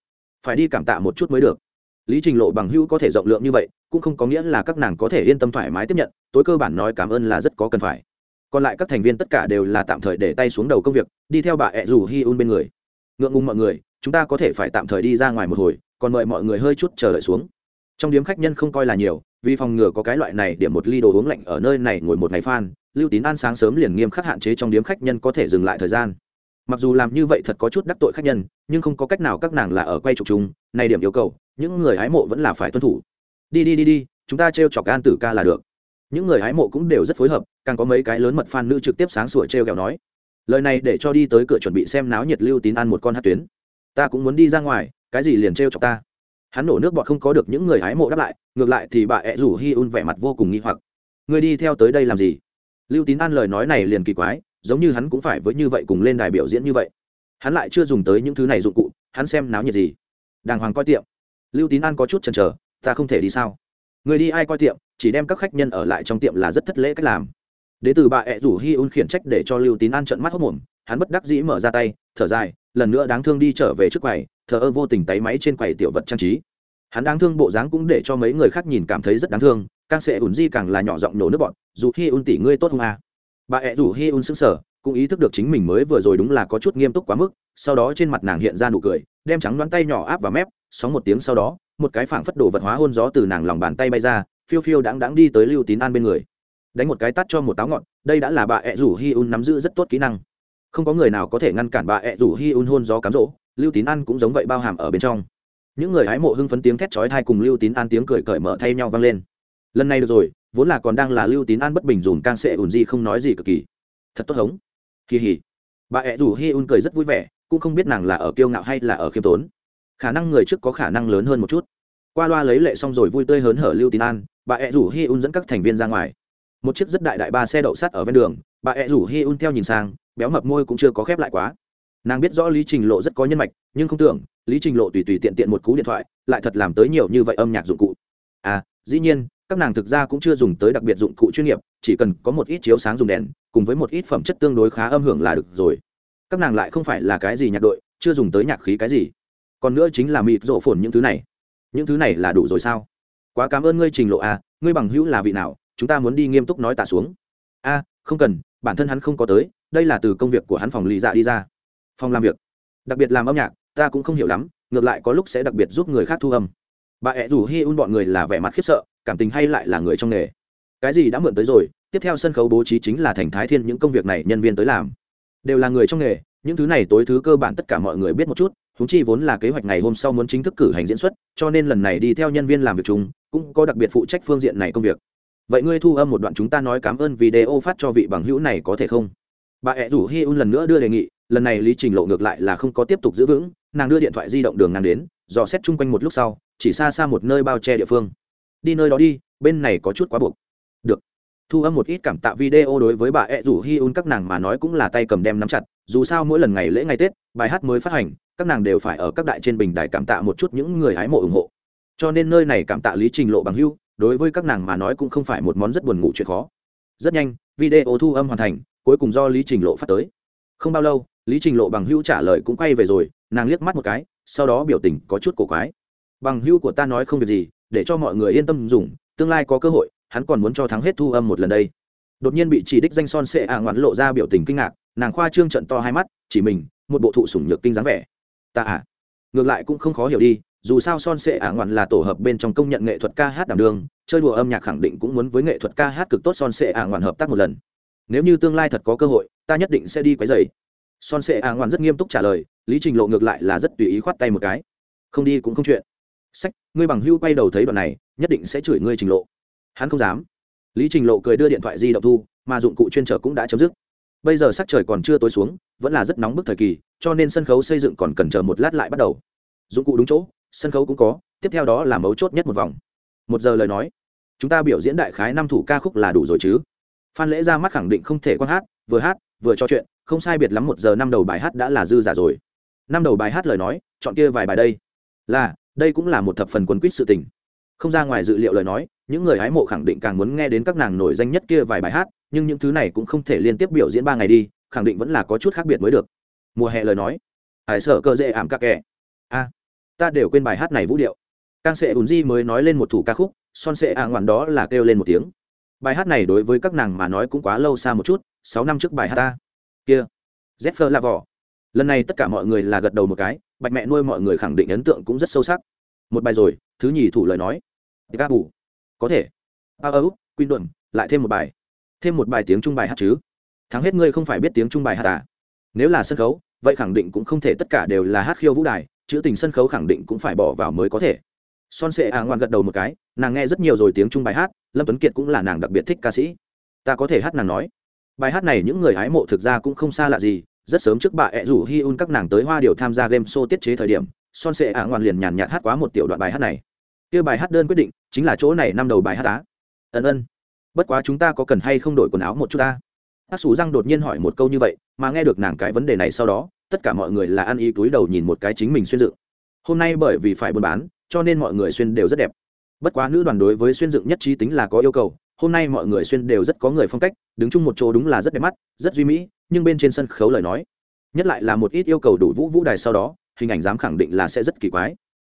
Phải đi cảm tạ một chút mới được lý trình lộ bằng hữu có thể rộng lượng như vậy, cũng không có nghĩa là các nàng có thể yên tâm thoải mái tiếp nhận, tối cơ bản nói cảm ơn là rất có cần phải. Còn lại các thành viên tất cả đều là tạm thời để tay xuống đầu công việc, đi theo bà ẹ rủ hi un bên người. Ngượng ngùng mọi người, chúng ta có thể phải tạm thời đi ra ngoài một hồi, còn mời mọi người hơi chút chờ đợi xuống. Trong điếm khách nhân không coi là nhiều, vì phòng ngừa có cái loại này điểm một ly đồ uống lạnh ở nơi này ngồi một ngày phan lưu tín an sáng sớm liền nghiêm khắc hạn chế trong điếm khách nhân có thể dừng lại thời gian mặc dù làm như vậy thật có chút đắc tội khách nhân, nhưng không có cách nào các nàng là ở quay trục chúng, này điểm yêu cầu, những người hái mộ vẫn là phải tuân thủ. Đi đi đi đi, chúng ta t r e o chọc an tử ca là được. Những người hái mộ cũng đều rất phối hợp, càng có mấy cái lớn mật fan nữ trực tiếp sáng sủa t r e o kẹo nói. Lời này để cho đi tới cửa chuẩn bị xem náo nhiệt lưu tín ăn một con hát tuyến. Ta cũng muốn đi ra ngoài, cái gì liền t r e o chọc ta. Hắn nổ nước bọt không có được những người hái mộ đáp lại, ngược lại thì bà ẹ rủ hi un vẻ mặt vô cùng nghi hoặc. Người đi theo tới đây làm gì? Lưu tín an lời nói này liền kỳ quái giống như hắn cũng phải với như vậy cùng lên đài biểu diễn như vậy. Hắn lại chưa dùng tới những thứ này dụng cụ, hắn xem náo nhiệt gì. Đàng hoàng coi tiệm. Lưu tín an có chút chần chờ, ta không thể đi sao? Người đi ai coi tiệm, chỉ đem các khách nhân ở lại trong tiệm là rất thất lễ cách làm. Đ ế từ bà ẹ rủ hi un khiển trách để cho lưu tín an trận mắt hốc mồm, hắn bất đắc dĩ mở ra tay, thở dài, lần nữa đáng thương đi trở về trước quầy, thờ ơ vô tình tay máy trên quầy tiểu vật trang trí. Hắn đáng thương bộ dáng cũng để cho mấy người khác nhìn cảm thấy rất đáng thương, càng sẽ ủn di càng là nhỏ giọng nổ nước bọn dù hi un tỷ ngươi tốt không à bà ẹ rủ hi un sững sờ, cũng ý thức được chính mình mới vừa rồi đúng là có chút nghiêm túc quá mức, sau đó trên mặt nàng hiện ra nụ cười, đem trắng đoán tay nhỏ áp vào mép, sóng một tiếng sau đó, một cái phảng phất đồ vật hóa hôn gió từ nàng lòng bàn tay bay ra, phiêu phiêu đáng đáng đi tới lưu tín an bên người. Đánh một cái tắt cho một táo ngọn, đây đã là bà ẹ rủ hi un nắm giữ rất tốt kỹ năng. Không có người nào có thể ngăn cản bà ẹ rủ hi un hôn gió cám rỗ lưu tín an cũng giống vậy bao hàm ở bên trong. Những người hái mộ hưng phấn tiếng thét chói thai cùng lưu tín an tiếng cười cởi mở thay nhau vang lên. Lần này được rồi vốn là còn đang là lưu tín an bất bình dùm can sệ ùn di không nói gì cực kỳ. Thật tốt hống. Kỳ hỉ. Bà ẹ rủ hi un cười rất vui vẻ, cũng không biết nàng là ở kiêu ngạo hay là ở khiêm tốn. Khả năng người trước có khả năng lớn hơn một chút. Qua loa lấy lệ xong rồi vui tươi hớn hở lưu tín an, bà ẹ rủ hi un dẫn các thành viên ra ngoài. Một chiếc rất đại đại ba xe đậu sắt ở ven đường, bà ẹ rủ hi un theo nhìn sang, béo mập môi cũng chưa có khép lại quá. Nàng biết rõ lý trình lộ rất có nhân mạch, nhưng không tưởng, lý trình lộ tùy tùy tiện tiện một cú điện thoại, lại thật làm tới nhiều như vậy âm nhạc dụng cụ. À dĩ nhiên các nàng thực ra cũng chưa dùng tới đặc biệt dụng cụ chuyên nghiệp, chỉ cần có một ít chiếu sáng dùng đèn, cùng với một ít phẩm chất tương đối khá âm hưởng là được rồi. Các nàng lại không phải là cái gì nhạc đội, chưa dùng tới nhạc khí cái gì. Còn nữa chính là mịt rộ phồn những thứ này. Những thứ này là đủ rồi sao? Quá cảm ơn ngươi trình lộ à ngươi bằng hữu là vị nào, chúng ta muốn đi nghiêm túc nói tạ xuống. A, không cần, bản thân hắn không có tới, đây là từ công việc của hắn phòng lì dạ đi ra. Phòng làm việc. Đặc biệt làm âm nhạc, ta cũng không hiểu lắm, ngược lại có lúc sẽ đặc biệt giúp người khác thu âm. Bà ẹ rủ hi un bọn người là vẻ mặt khiếp sợ cảm tình hay lại là người trong nghề. Cái gì đã mượn tới rồi, tiếp theo sân khấu bố trí chính là thành thái thiên những công việc này nhân viên tới làm. Đều là người trong nghề, những thứ này tối thứ cơ bản tất cả mọi người biết một chút húng chi vốn là kế hoạch ngày hôm sau muốn chính thức cử hành diễn xuất, cho nên lần này đi theo nhân viên làm việc chung, cũng có đặc biệt phụ trách phương diện này công việc. Vậy ngươi thu âm một đoạn chúng ta nói cảm ơn video phát cho vị bằng hữu này có thể không? Bà ẹ rủ hi un lần nữa đưa đề nghị, lần này lý trình lộ ngược lại là không có tiếp tục giữ vững, nàng đưa điện thoại di động đường ngang đến, dò xét chung quanh một lúc sau, chỉ xa xa một nơi bao che địa phương đi nơi đó đi, bên này có chút quá buộc. Được. Thu âm một ít cảm tạ video đối với bà ẹ rủ hi un các nàng mà nói cũng là tay cầm đem nắm chặt, dù sao mỗi lần ngày lễ ngày tết, bài hát mới phát hành, các nàng đều phải ở các đại trên bình đài cảm tạ một chút những người hái mộ ủng hộ. Cho nên nơi này cảm tạ lý trình lộ bằng hưu, đối với các nàng mà nói cũng không phải một món rất buồn ngủ chuyện khó. Rất nhanh, video thu âm hoàn thành, cuối cùng do lý trình lộ phát tới. Không bao lâu, lý trình lộ bằng hưu trả lời cũng quay về rồi, nàng liếc mắt một cái, sau đó biểu tình có chút cổ quái. Bằng hưu của ta nói không việc gì để cho mọi người yên tâm dùng, tương lai có cơ hội, hắn còn muốn cho thắng hết thu âm một lần đây. Đột nhiên bị chỉ đích danh son sệ ạ ngoạn lộ ra biểu tình kinh ngạc, nàng khoa trương trận to hai mắt, chỉ mình, một bộ thụ sủng nhược kinh dáng vẻ. Ta à ngược lại cũng không khó hiểu đi, dù sao son sệ ả ngoạn là tổ hợp bên trong công nhận nghệ thuật ca hát đảm đường, chơi đùa âm nhạc khẳng định cũng muốn với nghệ thuật ca hát cực tốt son sệ ả ngoạn hợp tác một lần. Nếu như tương lai thật có cơ hội, ta nhất định sẽ đi quấy dày son sệ ả ngoạn rất nghiêm túc trả lời, lý trình lộ ngược lại là rất tùy ý khoát tay một cái. Không đi cũng không chuyện sách, ngươi bằng hưu quay đầu thấy đoạn này, nhất định sẽ chửi ngươi trình lộ. Hắn không dám. Lý trình lộ cười đưa điện thoại di động thu, mà dụng cụ chuyên trở cũng đã chấm dứt. Bây giờ sắc trời còn chưa tối xuống, vẫn là rất nóng bức thời kỳ, cho nên sân khấu xây dựng còn cần chờ một lát lại bắt đầu. Dụng cụ đúng chỗ, sân khấu cũng có, tiếp theo đó là mấu chốt nhất một vòng. Một giờ lời nói. Chúng ta biểu diễn đại khái năm thủ ca khúc là đủ rồi chứ. Phan lễ ra mắt khẳng định không thể quan hát, vừa hát, vừa trò chuyện, không sai biệt lắm một giờ năm đầu bài hát đã là dư giả rồi. Năm đầu bài hát lời nói, chọn kia vài bài đây. Là đây cũng là một thập phần quấn quýt sự tình. Không ra ngoài dự liệu lời nói, những người hái mộ khẳng định càng muốn nghe đến các nàng nổi danh nhất kia vài bài hát, nhưng những thứ này cũng không thể liên tiếp biểu diễn ba ngày đi, khẳng định vẫn là có chút khác biệt mới được. Mùa hè lời nói. Hải sợ cơ dễ ảm các kẻ a, ta đều quên bài hát này vũ điệu. Càng sệ ùn di mới nói lên một thủ ca khúc, son sệ ạ ngoạn đó là kêu lên một tiếng. Bài hát này đối với các nàng mà nói cũng quá lâu xa một chút, sáu năm trước bài hát ta. Kia. Zephyr là vỏ lần này tất cả mọi người là gật đầu một cái, bạch mẹ nuôi mọi người khẳng định ấn tượng cũng rất sâu sắc. Một bài rồi, thứ nhì thủ lời nói. Ca bù. Có thể. A ấu quyên đuẩn lại thêm một bài. Thêm một bài tiếng trung bài hát chứ. Thắng hết ngươi không phải biết tiếng trung bài hát à? Nếu là sân khấu, vậy khẳng định cũng không thể tất cả đều là hát khiêu vũ đài, chữ tình sân khấu khẳng định cũng phải bỏ vào mới có thể. Son sệ à ngoan gật đầu một cái, nàng nghe rất nhiều rồi tiếng trung bài hát, lâm tuấn kiệt cũng là nàng đặc biệt thích ca sĩ. Ta có thể hát nàng nói. Bài hát này những người hái mộ thực ra cũng không xa lạ gì rất sớm trước bà ẹ rủ hi un các nàng tới hoa điều tham gia game show tiết chế thời điểm, son sệ ả ngoan liền nhàn nhạt hát quá một tiểu đoạn bài hát này. Kia bài hát đơn quyết định chính là chỗ này năm đầu bài hát á. Ân ân. Bất quá chúng ta có cần hay không đổi quần áo một chút ta? Hát xù răng đột nhiên hỏi một câu như vậy, mà nghe được nàng cái vấn đề này sau đó, tất cả mọi người là ăn ý túi đầu nhìn một cái chính mình xuyên dựng. hôm nay bởi vì phải buôn bán, cho nên mọi người xuyên đều rất đẹp. Bất quá nữ đoàn đối với xuyên dựng nhất trí tính là có yêu cầu, hôm nay mọi người xuyên đều rất có người phong cách, đứng chung một chỗ đúng là rất đẹp mắt, rất duy mỹ nhưng bên trên sân khấu lời nói, nhất lại là một ít yêu cầu đủ vũ vũ đài sau đó, hình ảnh dám khẳng định là sẽ rất kỳ quái.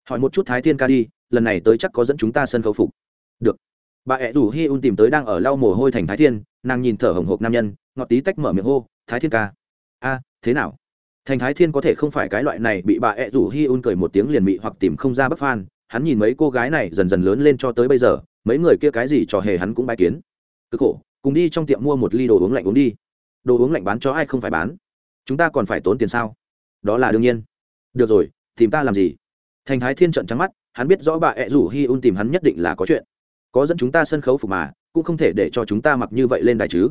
Hỏi một chút thái thiên ca đi, lần này tới chắc có dẫn chúng ta sân khấu phục. Được. Bà ẹ rủ hi un tìm tới đang ở lau mồ hôi thành thái thiên, nàng nhìn thở hồng hộc nam nhân, ngọt tí tách mở miệng hô, thái thiên ca. A, thế nào? Thành thái thiên có thể không phải cái loại này bị bà ẹ rủ hi un cười một tiếng liền mị hoặc tìm không ra bất phan, hắn nhìn mấy cô gái này dần dần lớn lên cho tới bây giờ, mấy người kia cái gì trò hề hắn cũng bái kiến. Cực khổ, cùng đi trong tiệm mua một ly đồ uống lạnh uống đi đồ uống lạnh bán cho ai không phải bán. Chúng ta còn phải tốn tiền sao? Đó là đương nhiên. Được rồi, tìm ta làm gì? Thành thái thiên trận trắng mắt, hắn biết rõ bà ẹ rủ hi un tìm hắn nhất định là có chuyện. Có dẫn chúng ta sân khấu phục mà, cũng không thể để cho chúng ta mặc như vậy lên đài chứ.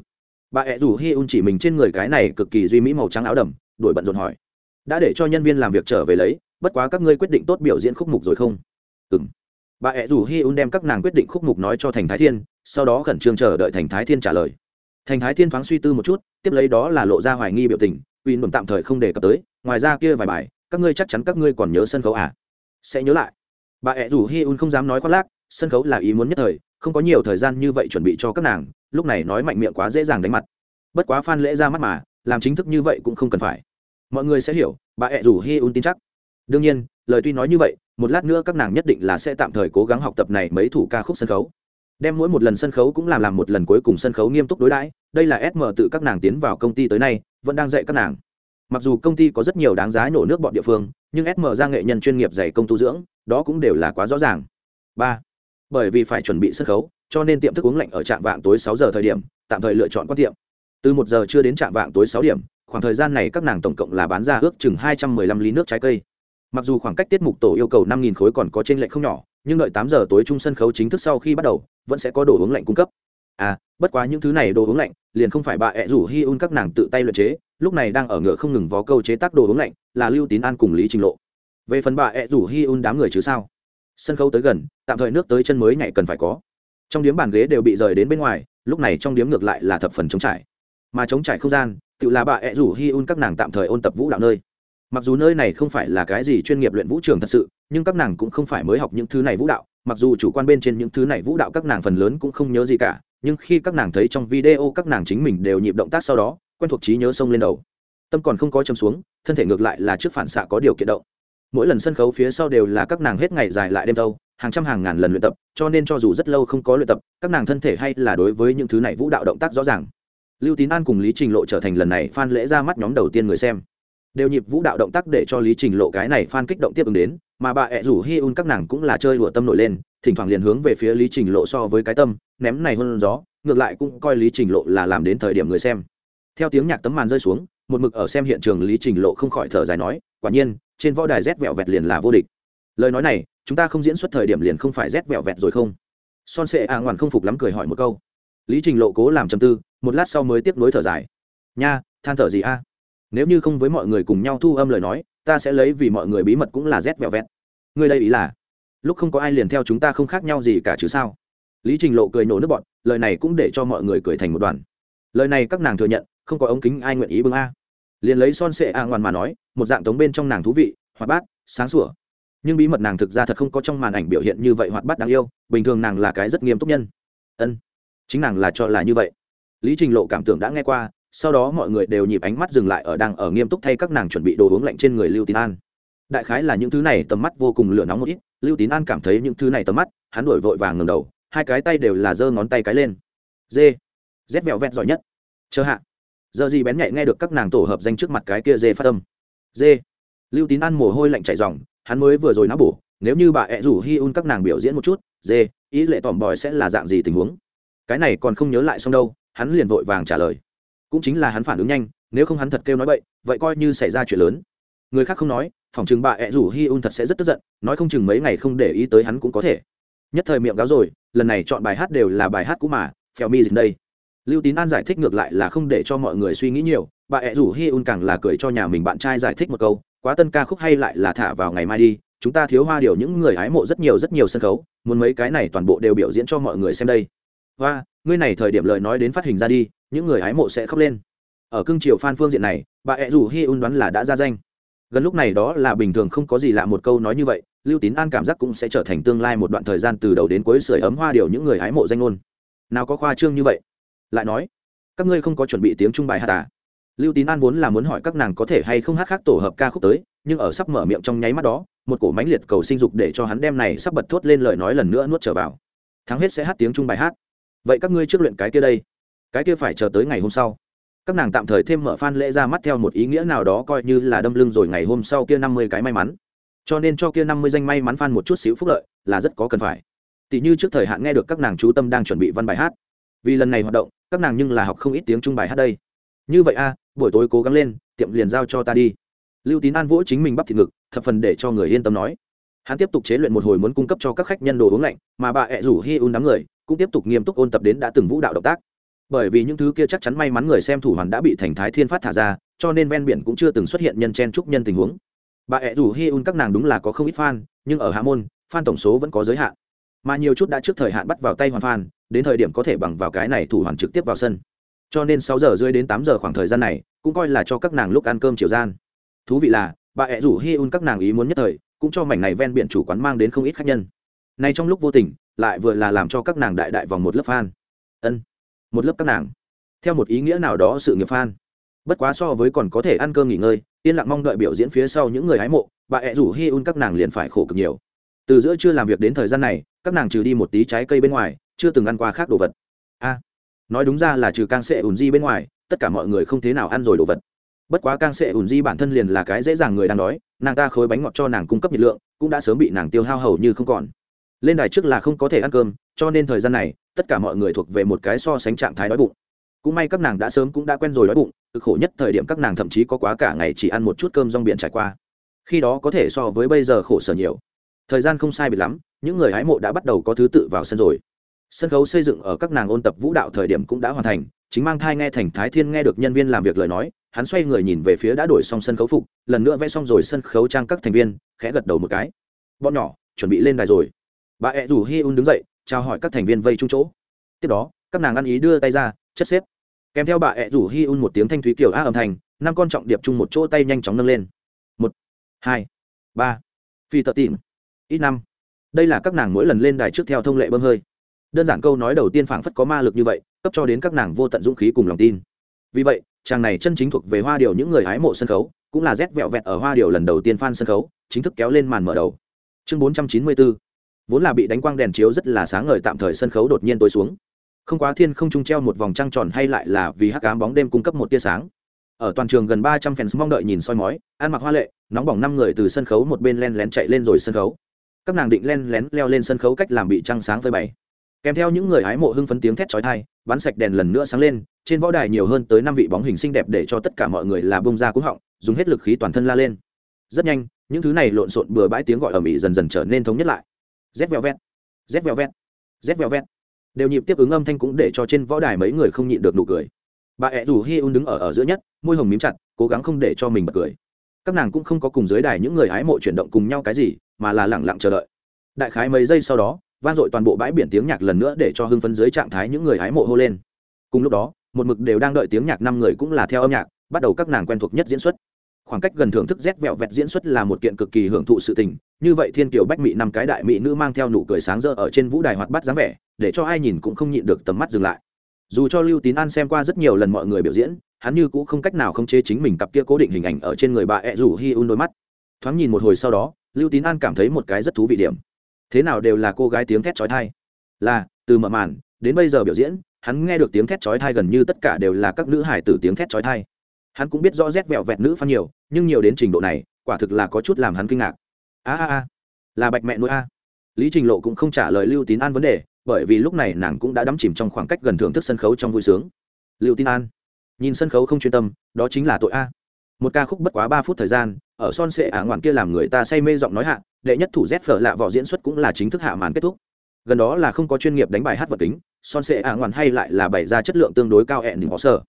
Bà ẹ rủ hi un chỉ mình trên người cái này cực kỳ duy mỹ màu trắng áo đầm đổi bận rộn hỏi. Đã để cho nhân viên làm việc trở về lấy, bất quá các ngươi quyết định tốt biểu diễn khúc mục rồi không? Ừ m bà ẹ rủ hi un đem các nàng quyết định khúc mục nói cho thành thái thiên, sau đó khẩn trương chờ đợi thành thái thiên trả lời thành thái thiên thoáng suy tư một chút, tiếp lấy đó là lộ ra hoài nghi biểu tình, uy đồn tạm thời không đề cập tới, ngoài ra kia vài bài, các ngươi chắc chắn các ngươi còn nhớ sân khấu à? Sẽ nhớ lại. Bà ẹ rủ hi un không dám nói khoác lác, sân khấu là ý muốn nhất thời, không có nhiều thời gian như vậy chuẩn bị cho các nàng, lúc này nói mạnh miệng quá dễ dàng đánh mặt. Bất quá phan lễ ra mắt mà, làm chính thức như vậy cũng không cần phải. Mọi người sẽ hiểu, bà ẹ rủ hi un tin chắc. Đương nhiên, lời tuy nói như vậy, một lát nữa các nàng nhất định là sẽ tạm thời cố gắng học tập này mấy thủ ca khúc sân khấu đem mỗi một lần sân khấu cũng làm làm một lần cuối cùng sân khấu nghiêm túc đối đãi, đây là sm tự các nàng tiến vào công ty tới nay, vẫn đang dạy các nàng. Mặc dù công ty có rất nhiều đáng giá nổ nước bọn địa phương, nhưng sm ra nghệ nhân chuyên nghiệp dạy công tu dưỡng, đó cũng đều là quá rõ ràng. Ba, bởi vì phải chuẩn bị sân khấu, cho nên tiệm thức uống lạnh ở trạm vạng tối sáu giờ thời điểm, tạm thời lựa chọn quan tiệm. Từ một giờ chưa đến trạm vạng tối sáu điểm, khoảng thời gian này các nàng tổng cộng là bán ra ước chừng hai trăm mười lăm ly nước trái cây. Mặc dù khoảng cách tiết mục tổ yêu cầu năm nghìn khối còn có trên lệch không nhỏ nhưng đợi tám giờ tối trung sân khấu chính thức sau khi bắt đầu, vẫn sẽ có đồ uống lạnh cung cấp. À bất quá những thứ này đồ uống lạnh, liền không phải bà ẹ rủ hi un các nàng tự tay luyện chế, lúc này đang ở ngựa không ngừng vó câu chế tác đồ uống lạnh, là lưu tín an cùng lý trình lộ. Về phần bà ẹ rủ hi un đám người chứ sao? Sân khấu tới gần, tạm thời nước tới chân mới nhảy cần phải có. Trong điếm bàn ghế đều bị rời đến bên ngoài, lúc này trong điếm ngược lại là thập phần chống trải. Mà chống trải không gian, tự là bà ẹ rủ hi un các nàng tạm thời ôn tập vũ đạo nơi mặc dù nơi này không phải là cái gì chuyên nghiệp luyện vũ trường thật sự, nhưng các nàng cũng không phải mới học những thứ này vũ đạo, mặc dù chủ quan bên trên những thứ này vũ đạo các nàng phần lớn cũng không nhớ gì cả, nhưng khi các nàng thấy trong video các nàng chính mình đều nhịp động tác sau đó, quen thuộc trí nhớ sông lên đầu. Tâm còn không có châm xuống, thân thể ngược lại là trước phản xạ có điều kiện động. Mỗi lần sân khấu phía sau đều là các nàng hết ngày dài lại đêm đâu hàng trăm hàng ngàn lần luyện tập, cho nên cho dù rất lâu không có luyện tập, các nàng thân thể hay là đối với những thứ này vũ đạo động tác rõ ràng. Lưu tín an cùng lý trình lộ trở thành lần này phan lễ ra mắt nhóm đầu tiên người xem đều nhịp vũ đạo động tác để cho lý trình lộ cái này phan kích động tiếp ứng đến, mà bà ẹ rủ hi un các nàng cũng là chơi đùa tâm nổi lên, thỉnh thoảng liền hướng về phía lý trình lộ so với cái tâm, ném này hơn gió, ngược lại cũng coi lý trình lộ là làm đến thời điểm người xem. Theo tiếng nhạc tấm màn rơi xuống, một mực ở xem hiện trường lý trình lộ không khỏi thở dài nói, quả nhiên, trên võ đài rét vẹo vẹt liền là vô địch. Lời nói này, chúng ta không diễn xuất thời điểm liền không phải rét vẹo vẹt rồi không? Son sệ a ngoằn không phục lắm cười hỏi một câu. Lý trình lộ cố làm chầm tư, một lát sau mới tiếp nối thở dài. Nha, than thở gì a? Nếu như không với mọi người cùng nhau thu âm lời nói, ta sẽ lấy vì mọi người bí mật cũng là rét vẹo vẹt. Ngươi đây ý là, lúc không có ai liền theo chúng ta không khác nhau gì cả chứ sao? Lý trình lộ cười nổ nước bọn lời này cũng để cho mọi người cười thành một đoàn. Lời này các nàng thừa nhận, không có ống kính ai nguyện ý bưng a. Liền lấy son sệ a ngoan mà nói, một dạng tống bên trong nàng thú vị, hoạt bát, sáng sủa. Nhưng bí mật nàng thực ra thật không có trong màn ảnh biểu hiện như vậy hoạt bát đáng yêu, bình thường nàng là cái rất nghiêm túc nhân. Ân, chính nàng là cho là như vậy. Lý trình lộ cảm tưởng đã nghe qua sau đó mọi người đều nhịp ánh mắt dừng lại ở đang ở nghiêm túc thay các nàng chuẩn bị đồ uống lạnh trên người lưu tín an. Đại khái là những thứ này tầm mắt vô cùng lửa nóng một ít, lưu tín an cảm thấy những thứ này tầm mắt, hắn đổi vội vàng ngầm đầu, hai cái tay đều là giơ ngón tay cái lên. Dê rét vẹo vẹt giỏi nhất. Chờ hạ. Giờ gì bén nhạy nghe được các nàng tổ hợp danh trước mặt cái kia dê phát tâm dê lưu tín an mồ hôi lạnh chảy dòng hắn mới vừa rồi náo bổ, nếu như bà ẹ rủ hi un các nàng biểu diễn một chút dê ý lệ tỏm bòi sẽ là dạng gì tình huống? Cái này còn không nhớ lại xong đâu, hắn liền vội vàng trả lời cũng chính là hắn phản ứng nhanh, nếu không hắn thật kêu nói vậy vậy coi như xảy ra chuyện lớn. Người khác không nói, phòng chừng bà ẹ rủ hi un thật sẽ rất tức giận, nói không chừng mấy ngày không để ý tới hắn cũng có thể. Nhất thời miệng gáo rồi, lần này chọn bài hát đều là bài hát cũ mà, phèo mi dịch đây. Lưu tín an giải thích ngược lại là không để cho mọi người suy nghĩ nhiều, bà ẹ rủ hi un càng là cười cho nhà mình bạn trai giải thích một câu, quá tân ca khúc hay lại là thả vào ngày mai đi, chúng ta thiếu hoa điều những người hái mộ rất nhiều rất nhiều sân khấu, muốn mấy cái này toàn bộ đều biểu diễn cho mọi người xem đây. Và ngươi này thời điểm lời nói đến phát hình ra đi những người hái mộ sẽ khóc lên. Ở cương triều phan phương diện này, bà ẹ rủ hi un đoán là đã ra danh. Gần lúc này đó là bình thường không có gì lạ một câu nói như vậy, lưu tín an cảm giác cũng sẽ trở thành tương lai một đoạn thời gian từ đầu đến cuối sưởi ấm hoa điều những người hái mộ danh ngôn. Nào có khoa trương như vậy? Lại nói, các ngươi không có chuẩn bị tiếng trung bài hát à? Lưu tín an vốn là muốn hỏi các nàng có thể hay không hát khác tổ hợp ca khúc tới, nhưng ở sắp mở miệng trong nháy mắt đó, một cổ mãnh liệt cầu sinh dục để cho hắn đem này sắp bật thốt lên lời nói lần nữa nuốt trở vào. Thắng hết sẽ hát tiếng trung bài hát. Vậy các ngươi trước luyện cái kia đây cái kia phải chờ tới ngày hôm sau. Các nàng tạm thời thêm mở phan lễ ra mắt theo một ý nghĩa nào đó coi như là đâm lưng rồi ngày hôm sau kia năm mươi cái may mắn. Cho nên cho kia năm mươi danh may mắn phan một chút xíu phúc lợi là rất có cần phải. Tỷ như trước thời hạn nghe được các nàng chú tâm đang chuẩn bị văn bài hát. Vì lần này hoạt động, các nàng nhưng là học không ít tiếng trung bài hát đây. Như vậy a, buổi tối cố gắng lên, tiệm liền giao cho ta đi. Lưu tín an vỗ chính mình bắp thịt ngực, thập phần để cho người yên tâm nói. Hắn tiếp tục chế luyện một hồi muốn cung cấp cho các khách nhân đồ uống lạnh, mà bà ẹ rủ hi un đám người cũng tiếp tục nghiêm túc ôn tập đến đã từng vũ đạo động tác bởi vì những thứ kia chắc chắn may mắn người xem thủ hoàn đã bị thành thái thiên phát thả ra, cho nên ven biển cũng chưa từng xuất hiện nhân chen trúc nhân tình huống. Bà ẹ rủ hi un các nàng đúng là có không ít fan, nhưng ở hạ môn, fan tổng số vẫn có giới hạn. Mà nhiều chút đã trước thời hạn bắt vào tay hoàn fan, đến thời điểm có thể bằng vào cái này thủ hoàn trực tiếp vào sân. Cho nên sáu giờ rưỡi đến tám giờ khoảng thời gian này, cũng coi là cho các nàng lúc ăn cơm chiều gian. Thú vị là, bà ẹ rủ hi un các nàng ý muốn nhất thời, cũng cho mảnh này ven biển chủ quán mang đến không ít khách nhân. Này trong lúc vô tình, lại vừa là làm cho các nàng đại đại vòng một lớp fan. Ân một lớp các nàng. Theo một ý nghĩa nào đó sự nghiệp fan. Bất quá so với còn có thể ăn cơm nghỉ ngơi, yên lặng mong đợi biểu diễn phía sau những người hái mộ, bà ẹ rủ hi un các nàng liền phải khổ cực nhiều. Từ giữa chưa làm việc đến thời gian này, các nàng trừ đi một tí trái cây bên ngoài, chưa từng ăn qua khác đồ vật. A, nói đúng ra là trừ càng sệ ùn di bên ngoài, tất cả mọi người không thế nào ăn rồi đồ vật. Bất quá càng sệ ùn di bản thân liền là cái dễ dàng người đang đói, nàng ta khối bánh ngọt cho nàng cung cấp nhiệt lượng, cũng đã sớm bị nàng tiêu hao hầu như không còn lên đài trước là không có thể ăn cơm, cho nên thời gian này, tất cả mọi người thuộc về một cái so sánh trạng thái đói bụng. Cũng may các nàng đã sớm cũng đã quen rồi đói bụng, cực khổ nhất thời điểm các nàng thậm chí có quá cả ngày chỉ ăn một chút cơm rong biển trải qua. Khi đó có thể so với bây giờ khổ sở nhiều. Thời gian không sai biệt lắm, những người hái mộ đã bắt đầu có thứ tự vào sân rồi. Sân khấu xây dựng ở các nàng ôn tập vũ đạo thời điểm cũng đã hoàn thành, chính mang thai nghe thành thái thiên nghe được nhân viên làm việc lời nói, hắn xoay người nhìn về phía đã đổi xong sân khấu phục, lần nữa vẽ xong rồi sân khấu trang các thành viên, khẽ gật đầu một cái. Bọn nhỏ, chuẩn bị lên đài rồi bà ẹ rủ hi un đứng dậy, chào hỏi các thành viên vây chung chỗ. Tiếp đó, các nàng ăn ý đưa tay ra, chất xếp. Kèm theo bà ẹ rủ hi un một tiếng thanh thúy kiểu a âm thanh, năm con trọng điệp chung một chỗ tay nhanh chóng nâng lên. Một, hai, ba. Phi tợ tìm ít năm. Đây là các nàng mỗi lần lên đài trước theo thông lệ bơm hơi. Đơn giản câu nói đầu tiên phảng phất có ma lực như vậy, cấp cho đến các nàng vô tận dũng khí cùng lòng tin. Vì vậy, chàng này chân chính thuộc về hoa điều những người hái mộ sân khấu, cũng là rét vẹo vẹt ở hoa điều lần đầu tiên phan sân khấu, chính thức kéo lên màn mở đầu. Chương bốn trăm chín mươi bốn vốn là bị đánh quang đèn chiếu rất là sáng ngời, tạm thời sân khấu đột nhiên tối xuống. Không quá thiên không trung treo một vòng trăng tròn hay lại là vì hắc ám bóng đêm cung cấp một tia sáng. Ở toàn trường gần ba trăm fans mong đợi nhìn soi mói, ăn mặc hoa lệ, nóng bỏng năm người từ sân khấu một bên len lén chạy lên rồi sân khấu. Các nàng định len lén leo lên sân khấu cách làm bị trăng sáng phơi bày. Kèm theo những người hái mộ hưng phấn tiếng thét chói tai bắn sạch đèn lần nữa sáng lên, trên võ đài nhiều hơn tới năm vị bóng hình xinh đẹp để cho tất cả mọi người là bông ra cúng họng, dùng hết lực khí toàn thân la lên. Rất nhanh, những thứ này lộn xộn bừa bãi tiếng gọi ở mỹ dần dần trở nên thống nhất lại rét vẹo vẹt rét vẹo vẹt rét vẹo vẹt đều nhịp tiếp ứng âm thanh cũng để cho trên võ đài mấy người không nhịn được nụ cười. Bà ẹ rủ hi un đứng ở ở giữa nhất, môi hồng mím chặt, cố gắng không để cho mình bật cười. Các nàng cũng không có cùng dưới đài những người hái mộ chuyển động cùng nhau cái gì, mà là lẳng lặng chờ đợi. Đại khái mấy giây sau đó, vang dội toàn bộ bãi biển tiếng nhạc lần nữa để cho hưng phấn dưới trạng thái những người hái mộ hô lên. Cùng lúc đó, một mực đều đang đợi tiếng nhạc năm người cũng là theo âm nhạc, bắt đầu các nàng quen thuộc nhất diễn xuất. Khoảng cách gần thưởng thức rét vẹo vẹt diễn xuất là một kiện cực kỳ hưởng thụ sự tình như vậy thiên kiều bách mỹ năm cái đại mỹ nữ mang theo nụ cười sáng rỡ ở trên vũ đài hoạt bát dáng vẻ, để cho ai nhìn cũng không nhịn được tầm mắt dừng lại. Dù cho lưu tín an xem qua rất nhiều lần mọi người biểu diễn, hắn như cũng không cách nào không chế chính mình cặp kia cố định hình ảnh ở trên người bà ẹ rủ hi un đôi mắt. Thoáng nhìn một hồi sau đó, lưu tín an cảm thấy một cái rất thú vị điểm. Thế nào đều là cô gái tiếng thét trói thai là, từ mở màn, đến bây giờ biểu diễn, hắn nghe được tiếng thét trói thai gần như tất cả đều là các nữ hải tử tiếng thét trói thai hắn cũng biết rõ rét vẹo vẹt nữ phan nhiều, nhưng nhiều đến trình độ này, quả thực là có chút làm hắn kinh ngạc a a a. Là bạch mẹ nuôi a. Lý trình lộ cũng không trả lời lưu tín an vấn đề, bởi vì lúc này nàng cũng đã đắm chìm trong khoảng cách gần thưởng thức sân khấu trong vui sướng. Lưu tín an. Nhìn sân khấu không chuyên tâm, đó chính là tội a. Một ca khúc bất quá ba phút thời gian, ở son sệ ả ngoạn kia làm người ta say mê giọng nói hạ, đệ nhất thủ z phở lạ vỏ diễn xuất cũng là chính thức hạ màn kết thúc. Gần đó là không có chuyên nghiệp đánh bài hát vật kính son sệ ả ngoạn hay lại là bày ra chất lượng tương đối cao ẹn đỉnh bỏ sở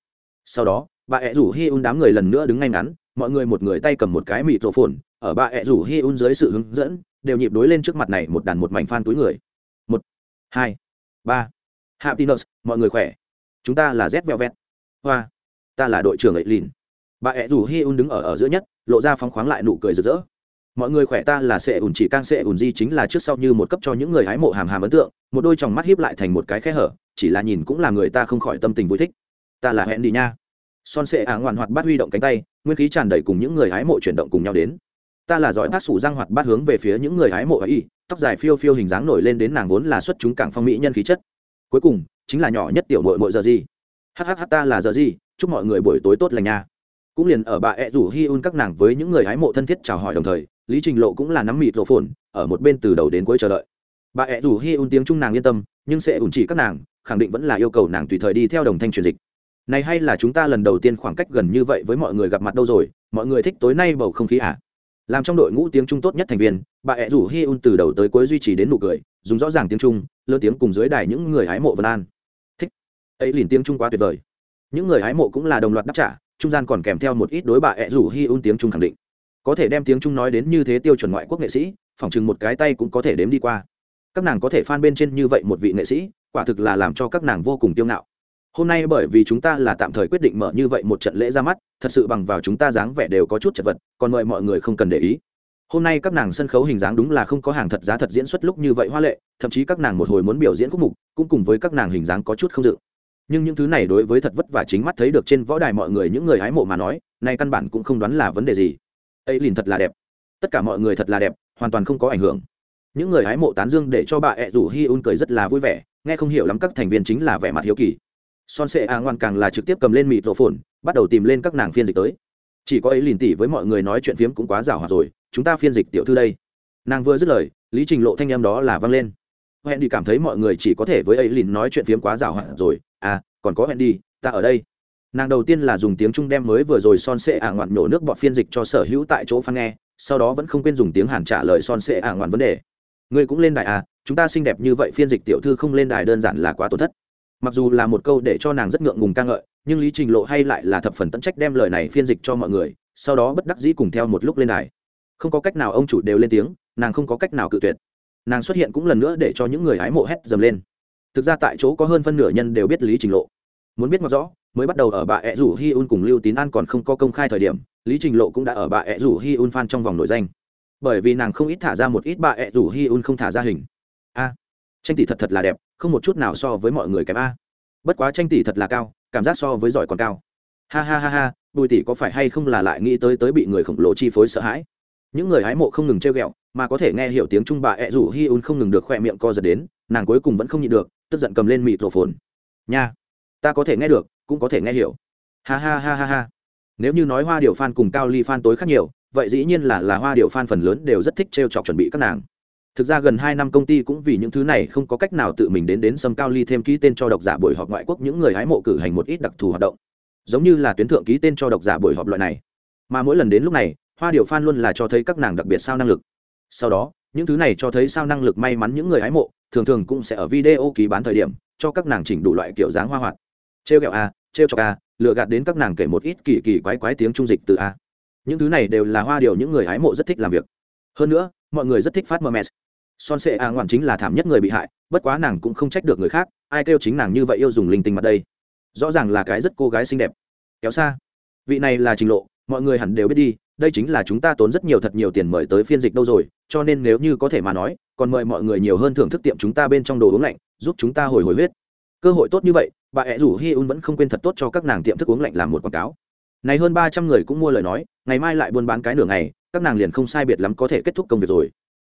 sau đó, bà hẹ rủ hi un đám người lần nữa đứng ngay ngắn, mọi người một người tay cầm một cái mịt rổ phồn ở bà ẹ rủ hi un dưới sự hướng dẫn, đều nhịp đối lên trước mặt này một đàn một mảnh phan túi người. Một, hai, ba. Happiness mọi người khỏe? Chúng ta là z vẹo vẹt hoa, ta là đội trưởng ấy lìn bà ẹ rủ hi un đứng ở ở giữa nhất, lộ ra phóng khoáng lại nụ cười rực rỡ. Mọi người khỏe ta là sệ ủn chỉ càng sệ ủn di chính là trước sau như một cấp cho những người hái mộ hàm hàm ấn tượng, một đôi tròng mắt hiếp lại thành một cái khe hở, chỉ là nhìn cũng là người ta không khỏi tâm tình vui thích. Ta là hẹn đi nha. Son sệ à ả ngoạn hoạt bắt huy động cánh tay, nguyên khí tràn đầy cùng những người hái mộ chuyển động cùng nhau đến ta là giỏi bác sủ răng hoạt bát hướng về phía những người hái mộ ấy tóc dài phiêu phiêu hình dáng nổi lên đến nàng vốn là xuất chúng cảng phong mỹ nhân khí chất. Cuối cùng, chính là nhỏ nhất tiểu mội mội giờ gì. Hhh ta là giờ gì, chúc mọi người buổi tối tốt lành nha. Cũng liền ở bà ẹ rủ hi un các nàng với những người hái mộ thân thiết chào hỏi đồng thời, lý trình lộ cũng là nắm mịt rổ phồn, ở một bên từ đầu đến cuối chờ đợi. Bà ẹ rủ hi un tiếng trung nàng yên tâm, nhưng sẽ ủn chỉ các nàng, khẳng định vẫn là yêu cầu nàng tùy thời đi theo đồng thanh truyền dịch. Này hay là chúng ta lần đầu tiên khoảng cách gần như vậy với mọi người gặp mặt đâu rồi, mọi người thích tối nay bầu không khí à? Làm trong đội ngũ tiếng trung tốt nhất thành viên, bà ẹ rủ hi un từ đầu tới cuối duy trì đến nụ cười, dùng rõ ràng tiếng trung lơ tiếng cùng dưới đài những người hái mộ vân an. Thích. Ấy liền tiếng trung quá tuyệt vời. Những người hái mộ cũng là đồng loạt đáp trả, trung gian còn kèm theo một ít đối bà ẹ rủ hi un tiếng trung khẳng định. Có thể đem tiếng trung nói đến như thế tiêu chuẩn ngoại quốc nghệ sĩ, phỏng chừng một cái tay cũng có thể đếm đi qua. Các nàng có thể phan bên trên như vậy một vị nghệ sĩ, quả thực là làm cho các nàng vô cùng tiêu ngạo hôm nay bởi vì chúng ta là tạm thời quyết định mở như vậy một trận lễ ra mắt, thật sự bằng vào chúng ta dáng vẻ đều có chút chật vật, còn mời mọi người không cần để ý. Hôm nay các nàng sân khấu hình dáng đúng là không có hàng thật giá thật diễn xuất lúc như vậy hoa lệ, thậm chí các nàng một hồi muốn biểu diễn khúc mục, cũng cùng với các nàng hình dáng có chút không dự. Nhưng những thứ này đối với thật vất vả chính mắt thấy được trên võ đài mọi người những người hái mộ mà nói nay căn bản cũng không đoán là vấn đề gì. Ấy liền thật là đẹp. Tất cả mọi người thật là đẹp, hoàn toàn không có ảnh hưởng. Những người hái mộ tán dương để cho bà ẹ rủ hi un cười rất là vui vẻ, nghe không hiểu lắm các thành viên chính là vẻ mặt hiếu kỳ son sệ a ngoan càng là trực tiếp cầm lên mịt rổ phồn bắt đầu tìm lên các nàng phiên dịch tới. Chỉ có ấy lìn tỉ với mọi người nói chuyện phiếm cũng quá rào hòa rồi, chúng ta phiên dịch tiểu thư đây. Nàng vừa dứt lời, lý trình lộ thanh em đó là vang lên. Hẹn đi cảm thấy mọi người chỉ có thể với ấy lìn nói chuyện phiếm quá rào hòa rồi. À còn có hẹn đi, ta ở đây. Nàng đầu tiên là dùng tiếng trung đem mới vừa rồi son sệ ả ngoạn nổ nước bọt phiên dịch cho sở hữu tại chỗ phan nghe, sau đó vẫn không quên dùng tiếng hàn trả lời son sệ ả ngoạn vấn đề. Ngươi cũng lên đài à chúng ta xinh đẹp như vậy phiên dịch tiểu thư không lên đài đơn giản là quá tổn thất mặc dù là một câu để cho nàng rất ngượng ngùng ca ngợi, nhưng lý trình lộ hay lại là thập phần tận trách đem lời này phiên dịch cho mọi người, sau đó bất đắc dĩ cùng theo một lúc lên đài. Không có cách nào ông chủ đều lên tiếng, nàng không có cách nào cự tuyệt. Nàng xuất hiện cũng lần nữa để cho những người hái mộ hét dầm lên. Thực ra tại chỗ có hơn phân nửa nhân đều biết lý trình lộ. Muốn biết ngọt rõ, mới bắt đầu ở bà ẹ rủ hi un cùng lưu tín an còn không có công khai thời điểm, lý trình lộ cũng đã ở bà ẹ rủ hi un fan trong vòng nổi danh. Bởi vì nàng không ít thả ra một ít bà ẹ rủ hi un không thả ra hình. A tranh tỷ thật thật là đẹp, không một chút nào so với mọi người kém a. Bất quá tranh tỷ thật là cao, cảm giác so với giỏi còn cao. Ha ha ha ha, bùi tỷ có phải hay không là lại nghĩ tới tới bị người khổng lồ chi phối sợ hãi? Những người hái mộ không ngừng trêu ghẹo, mà có thể nghe hiểu tiếng trung bà ẹ rủ hi un không ngừng được khoe miệng co giật đến, nàng cuối cùng vẫn không nhịn được, tức giận cầm lên mịt rổ phồn. Nha, ta có thể nghe được, cũng có thể nghe hiểu. Ha ha ha ha ha. Nếu như nói hoa điệu fan cùng cao ly fan tối khác nhiều, vậy dĩ nhiên là là hoa điệu fan phần lớn đều rất thích t chọc chuẩn bị các nàng thực ra gần hai năm công ty cũng vì những thứ này không có cách nào tự mình đến đến sâm cao ly thêm ký tên cho độc giả buổi họp ngoại quốc những người hái mộ cử hành một ít đặc thù hoạt động. Giống như là tuyến thượng ký tên cho độc giả buổi họp loại này. Mà mỗi lần đến lúc này, hoa điệu phan luôn là cho thấy các nàng đặc biệt sao năng lực. Sau đó, những thứ này cho thấy sao năng lực may mắn những người hái mộ, thường thường cũng sẽ ở video ký bán thời điểm, cho các nàng chỉnh đủ loại kiểu dáng hoa hoạt. Trêu kẹo a, trêu chọc a lựa gạt đến các nàng kể một ít kỳ kỳ quái quái tiếng trung dịch từ a. Những thứ này đều là hoa điều những người hái mộ rất thích làm việc. Hơn nữa, mọi người rất thích phát mờ mess son sệ a ngoạn chính là thảm nhất người bị hại, bất quá nàng cũng không trách được người khác, ai kêu chính nàng như vậy yêu dùng linh tinh mặt đây. Rõ ràng là cái rất cô gái xinh đẹp. Kéo xa. Vị này là trình lộ, mọi người hẳn đều biết đi, đây chính là chúng ta tốn rất nhiều thật nhiều tiền mời tới phiên dịch đâu rồi, cho nên nếu như có thể mà nói, còn mời mọi người nhiều hơn thưởng thức tiệm chúng ta bên trong đồ uống lạnh, giúp chúng ta hồi hồi huyết. Cơ hội tốt như vậy, bà ẹ rủ hi un vẫn không quên thật tốt cho các nàng tiệm thức uống lạnh làm một quảng cáo. Này hơn ba trăm người cũng mua lời nói, ngày mai lại buôn bán cái nửa ngày, các nàng liền không sai biệt lắm có thể kết thúc công việc rồi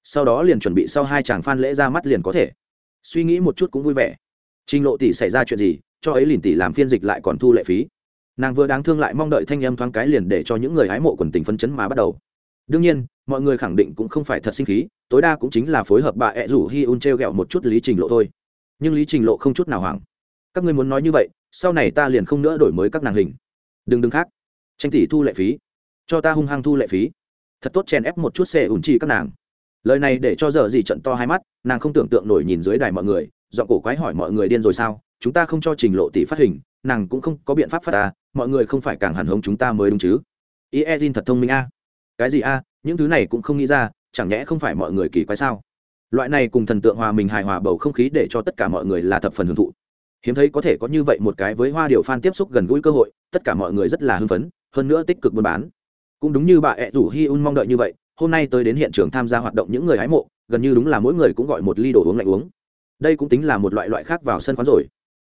sau đó liền chuẩn bị sau hai chàng phan lễ ra mắt liền có thể. Suy nghĩ một chút cũng vui vẻ. Trình lộ tỷ xảy ra chuyện gì, cho ấy liền tỷ làm phiên dịch lại còn thu lệ phí. Nàng vừa đáng thương lại mong đợi thanh âm thoáng cái liền để cho những người hái mộ quần tình phấn chấn mà bắt đầu. Đương nhiên, mọi người khẳng định cũng không phải thật sinh khí, tối đa cũng chính là phối hợp bà ẹ rủ hi un t r e o g ẹ o một chút lý trình lộ thôi. Nhưng lý trình lộ không chút nào hoảng. Các ngươi muốn nói như vậy, sau này ta liền không nữa đổi mới các nàng hình. Đừng đừng khác. Tranh tỷ thu lệ phí. Cho ta hung hăng thu lệ phí. Thật tốt chèn ép một chút xe ủn chi các nàng lời này để cho giờ gì trận to hai mắt, nàng không tưởng tượng nổi nhìn dưới đài mọi người dọn cổ quái hỏi mọi người điên rồi sao, chúng ta không cho trình lộ tỷ phát hình, nàng cũng không có biện pháp phát ta mọi người không phải càng hẳn hống chúng ta mới đúng chứ. Ý e thật thông minh a cái gì a những thứ này cũng không nghĩ ra, chẳng nhẽ không phải mọi người kỳ quái sao? Loại này cùng thần tượng hòa mình hài hòa bầu không khí để cho tất cả mọi người là thập phần hưởng thụ. Hiếm thấy có thể có như vậy một cái với hoa điệu f tiếp xúc gần gũi cơ hội, tất cả mọi người rất là hưng phấn, hơn nữa tích cực buôn bán. Cũng đúng như bà ẹ rủ hi un mong đợi như vậy hôm nay tới đến hiện trường tham gia hoạt động những người hái mộ, gần như đúng là mỗi người cũng gọi một ly đồ uống lạnh uống. Đây cũng tính là một loại loại khác vào sân khoán rồi.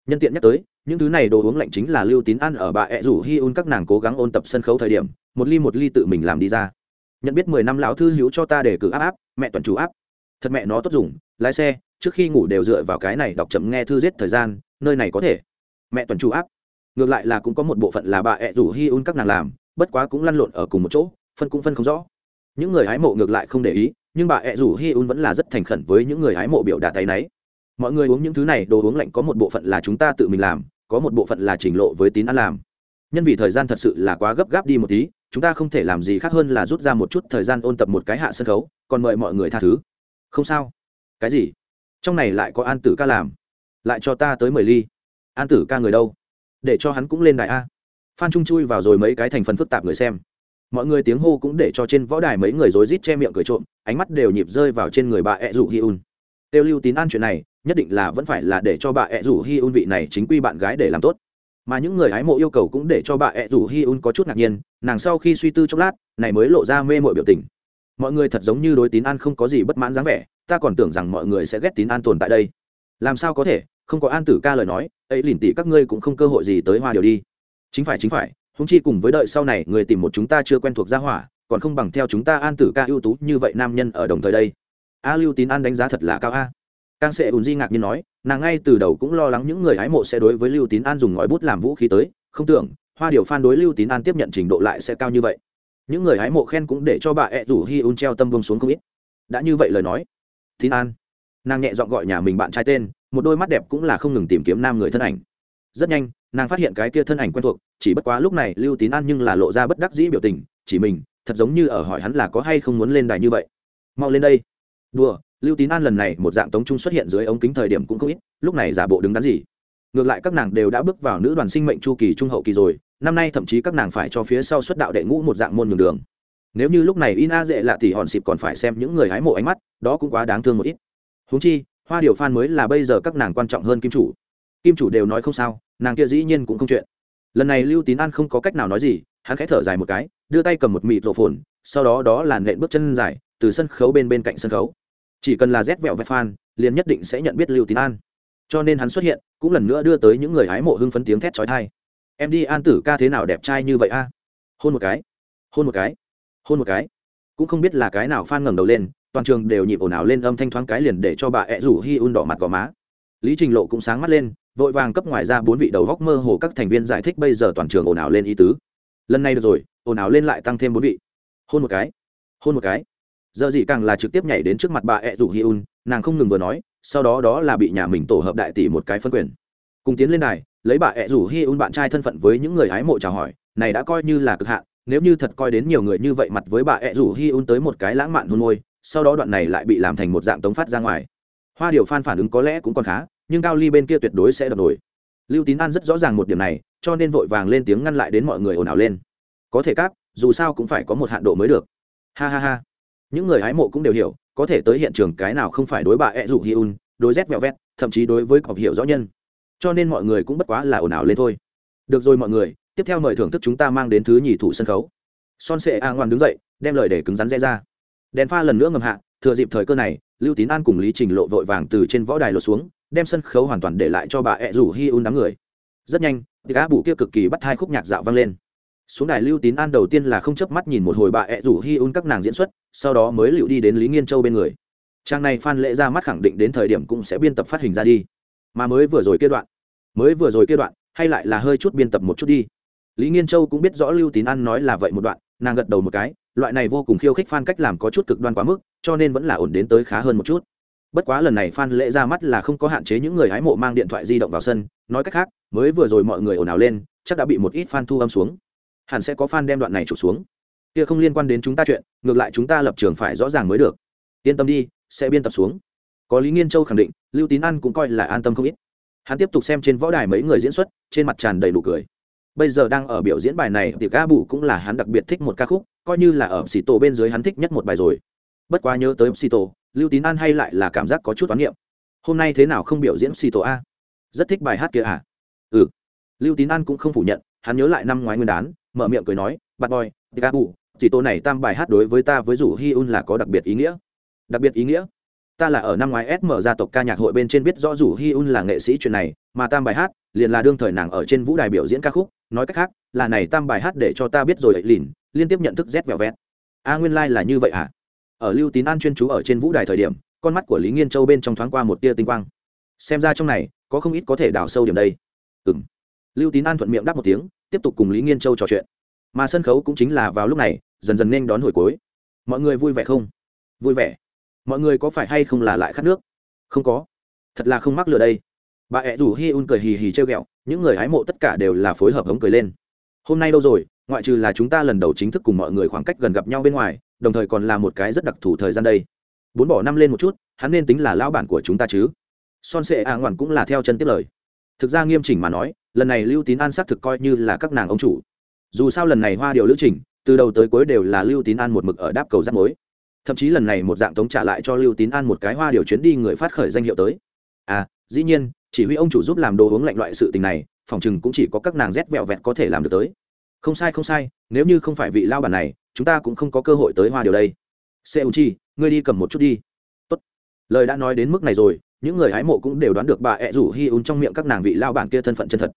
Nhân tiện nhắc tới, những thứ này đồ uống lạnh chính là lưu tín ăn ở bà ẹ rủ hi un các nàng cố gắng ôn tập sân khấu thời điểm, một ly một ly tự mình làm đi ra. Nhận biết mười năm lão thư hữu cho ta để cử áp áp, mẹ toàn chủ áp. Thật mẹ nó tốt dùng, lái xe, trước khi ngủ đều dựa vào cái này đọc chậm nghe thư giết thời gian, nơi này có thể. Mẹ tuần chủ áp. Ngược lại là cũng có một bộ phận là bà ẹ rủ hi un các nàng làm, bất quá cũng lăn lộn ở cùng một chỗ, phân cũng phân không rõ những người hái mộ ngược lại không để ý, nhưng bà ẹ rủ hi un vẫn là rất thành khẩn với những người hái mộ biểu đạt tay náy. Mọi người uống những thứ này, đồ uống lạnh có một bộ phận là chúng ta tự mình làm, có một bộ phận là trình lộ với tín ăn làm. Nhân vì thời gian thật sự là quá gấp gáp đi một tí, chúng ta không thể làm gì khác hơn là rút ra một chút thời gian ôn tập một cái hạ sân khấu, còn mời mọi người tha thứ. Không sao. Cái gì? Trong này lại có an tử ca làm. Lại cho ta tới mười ly. An tử ca người đâu? Để cho hắn cũng lên đại a. Phan trung chui vào rồi mấy cái thành phần phức tạp người xem mọi người tiếng hô cũng để cho trên võ đài mấy người rối rít che miệng cười trộm, ánh mắt đều nhịp rơi vào trên người bà ẹ rủ hi un. Tiêu lưu tín an chuyện này, nhất định là vẫn phải là để cho bà ẹ rủ hi un vị này chính quy bạn gái để làm tốt. Mà những người hái mộ yêu cầu cũng để cho bà ẹ rủ hi un có chút ngạc nhiên, nàng sau khi suy tư chốc lát, này mới lộ ra mê mội biểu tình. Mọi người thật giống như đối tín an không có gì bất mãn dáng vẻ, ta còn tưởng rằng mọi người sẽ ghét tín an tồn tại đây. Làm sao có thể, không có an tử ca lời nói, ấy lìn tỉ các ngươi cũng không cơ hội gì tới hoa điều đi. Chính phải chính phải húng chi cùng với đợi sau này người tìm một chúng ta chưa quen thuộc gia hỏa, còn không bằng theo chúng ta an tử ca ưu tú như vậy nam nhân ở đồng thời đây. A lưu tín an đánh giá thật là cao a. Càng sẽ ùn di ngạc nhiên nói, nàng ngay từ đầu cũng lo lắng những người hái mộ sẽ đối với lưu tín an dùng ngòi bút làm vũ khí tới, không tưởng, hoa điều phan đối lưu tín an tiếp nhận trình độ lại sẽ cao như vậy. Những người hái mộ khen cũng để cho bà ẹ rủ hi un treo tâm bông xuống không ít. Đã như vậy lời nói, tín an, nàng nhẹ dọn gọi nhà mình bạn trai tên, một đôi mắt đẹp cũng là không ngừng tìm kiếm nam người thân ảnh. Rất nhanh nàng phát hiện cái kia thân ảnh quen thuộc, chỉ bất quá lúc này lưu tín an nhưng là lộ ra bất đắc dĩ biểu tình, chỉ mình, thật giống như ở hỏi hắn là có hay không muốn lên đài như vậy. Mau lên đây. Đùa, lưu tín an lần này một dạng tống trung xuất hiện dưới ống kính thời điểm cũng không ít, lúc này giả bộ đứng đắn gì. Ngược lại các nàng đều đã bước vào nữ đoàn sinh mệnh chu kỳ trung hậu kỳ rồi, năm nay thậm chí các nàng phải cho phía sau xuất đạo đệ ngũ một dạng môn nhường đường. Nếu như lúc này in a dễ lạ thì hòn xịp còn phải xem những người hái mộ ánh mắt, đó cũng quá đáng thương một ít. Húng chi, hoa điều phan mới là bây giờ các nàng quan trọng hơn kim chủ. Kim chủ đều nói không sao nàng kia dĩ nhiên cũng không chuyện. Lần này lưu tín an không có cách nào nói gì, hắn khẽ thở dài một cái, đưa tay cầm một mịt rổ phồn, sau đó đó là nện bước chân dài, từ sân khấu bên bên cạnh sân khấu. Chỉ cần là rét vẹo vẹt phan liền nhất định sẽ nhận biết lưu tín an. Cho nên hắn xuất hiện, cũng lần nữa đưa tới những người hái mộ hưng phấn tiếng thét trói thai em đi, an tử ca thế nào đẹp trai như vậy a? Hôn một cái, hôn một cái, hôn một cái. Cũng không biết là cái nào phan ngẩng đầu lên, toàn trường đều nhịp ồn ào lên âm thanh thoáng cái liền để cho bà ẹ rủ hi un đỏ mặt gò má lý trình lộ cũng sáng mắt lên, vội vàng cấp ngoài ra bốn vị đầu góc mơ hồ các thành viên giải thích bây giờ toàn trường ồn ào lên ý tứ. Lần này được rồi, ồn ào lên lại tăng thêm bốn vị. Hôn một cái, hôn một cái. Giờ gì càng là trực tiếp nhảy đến trước mặt bà ẹ rủ hi un, nàng không ngừng vừa nói, sau đó đó là bị nhà mình tổ hợp đại tỷ một cái phân quyền. Cùng tiến lên đài, lấy bà ẹ rủ hi un bạn trai thân phận với những người hái mộ chào hỏi, này đã coi như là cực hạn, nếu như thật coi đến nhiều người như vậy mặt với bà ẹ rủ hi un tới một cái lãng mạn hôn môi, sau đó đoạn này lại bị làm thành một dạng tống phát ra ngoài hoa điều phan phản ứng có lẽ cũng còn khá, nhưng cao ly bên kia tuyệt đối sẽ đập nổi. Lưu tín an rất rõ ràng một điểm này, cho nên vội vàng lên tiếng ngăn lại đến mọi người ồn ào lên. Có thể cáp, dù sao cũng phải có một hạn độ mới được. Ha ha ha. Những người hái mộ cũng đều hiểu, có thể tới hiện trường cái nào không phải đối bà ẹ rủ hi un, đối rét vẹo vét thậm chí đối với học hiệu rõ nhân. Cho nên mọi người cũng bất quá là ồn ào lên thôi. Được rồi mọi người, tiếp theo mời thưởng thức chúng ta mang đến thứ nhì thủ sân khấu. Son sệ a ngoan đứng dậy, đem lời để cứng rắn rẽ ra đèn pha lần nữa ngầm hạ, thừa dịp thời cơ này, lưu tín an cùng lý trình lộ vội vàng từ trên võ đài lột xuống, đem sân khấu hoàn toàn để lại cho bà ẹ rủ hi un đám người. Rất nhanh, thì cá bù kia cực kỳ bắt hai khúc nhạc dạo vang lên. Xuống đài lưu tín an đầu tiên là không chớp mắt nhìn một hồi bà ẹ rủ hi un các nàng diễn xuất, sau đó mới liệu đi đến lý nghiên châu bên người. Trang này phan lễ ra mắt khẳng định đến thời điểm cũng sẽ biên tập phát hình ra đi. Mà mới vừa rồi kia đoạn, mới vừa rồi kia đoạn, hay lại là hơi chút biên tập một chút đi. Lý nghiên châu cũng biết rõ lưu tín an nói là vậy một đoạn, nàng gật đầu một cái loại này vô cùng khiêu khích f cách làm có chút cực đoan quá mức, cho nên vẫn là ổn đến tới khá hơn một chút. Bất quá lần này f lễ ra mắt là không có hạn chế những người hái mộ mang điện thoại di động vào sân, nói cách khác, mới vừa rồi mọi người ồn ào lên, chắc đã bị một ít fan thu âm xuống. Hẳn sẽ có fan đem đoạn này chụp xuống. Kia không liên quan đến chúng ta chuyện, ngược lại chúng ta lập trường phải rõ ràng mới được. Yên tâm đi, sẽ biên tập xuống. Có lý nghiên châu khẳng định, lưu tín ăn cũng coi là an tâm không ít. Hắn tiếp tục xem trên võ đài mấy người diễn xuất, trên mặt tràn đầy đủ cười. Bây giờ đang ở biểu diễn bài này, thì ca bù cũng là hắn đặc biệt thích một ca khúc coi như là ở xì tổ bên dưới hắn thích nhất một bài rồi. Bất quá nhớ tới xì tổ lưu tín an hay lại là cảm giác có chút toán niệm hôm nay thế nào không biểu diễn xì tổ a? Rất thích bài hát kia à? Ừ. Lưu tín an cũng không phủ nhận, hắn nhớ lại năm ngoái nguyên đán, mở miệng cười nói, bad boy tika bù chỉ tô này tam bài hát đối với ta với rủ hi un là có đặc biệt ý nghĩa. Đặc biệt ý nghĩa? Ta là ở năm ngoái sm gia tộc ca nhạc hội bên trên biết rõ rủ hi un là nghệ sĩ chuyện này, mà tam bài hát liền là đương thời nàng ở trên vũ đài biểu diễn ca khúc. Nói cách khác, là này tam bài hát để cho ta biết rồi ấy lìn liên tiếp nhận thức rét vẹo vẹt. A nguyên lai、like、là như vậy à? Ở lưu tín an chuyên chú ở trên vũ đài thời điểm, con mắt của lý nghiên châu bên trong thoáng qua một tia tinh quang. Xem ra trong này, có không ít có thể đào sâu điểm đây. Ừ m lưu tín an thuận miệng đáp một tiếng, tiếp tục cùng lý nghiên châu trò chuyện. Mà sân khấu cũng chính là vào lúc này, dần dần nên đón hồi cuối. Mọi người vui vẻ không? Vui vẻ. Mọi người có phải hay không là lại khát nước? Không có. Thật là không mắc lừa đây. Bà ẹ rủ hi un cười hì hì trêu ghẹo, những người hái mộ tất cả đều là phối hợp hống cười lên. Hôm nay đâu rồi? Ngoại trừ là chúng ta lần đầu chính thức cùng mọi người khoảng cách gần gặp nhau bên ngoài, đồng thời còn là một cái rất đặc thù thời gian đây. Bốn bỏ năm lên một chút, hắn nên tính là lão bản của chúng ta chứ. Son sệ a ngoằn cũng là theo chân tiếp lời. Thực ra nghiêm chỉnh mà nói, lần này lưu tín an xác thực coi như là các nàng ông chủ. Dù sao lần này hoa điệu lữ trình, từ đầu tới cuối đều là lưu tín an một mực ở đáp cầu rắt mối. Thậm chí lần này một dạng tống trả lại cho lưu tín an một cái hoa điều chuyến đi người phát khởi danh hiệu tới. À dĩ nhiên, chỉ huy ông chủ giúp làm đồ uống lạnh loại sự tình này, phòng chừng cũng chỉ có các nàng rét vẹo vẹt có thể làm được tới không sai không sai, nếu như không phải vị lao bản này, chúng ta cũng không có cơ hội tới hoa điều đây. Seu chi, ngươi đi cầm một chút đi. Tốt. lời đã nói đến mức này rồi, những người hái mộ cũng đều đoán được bà ẹ rủ hi un trong miệng các nàng vị lao bản kia thân phận chân thật.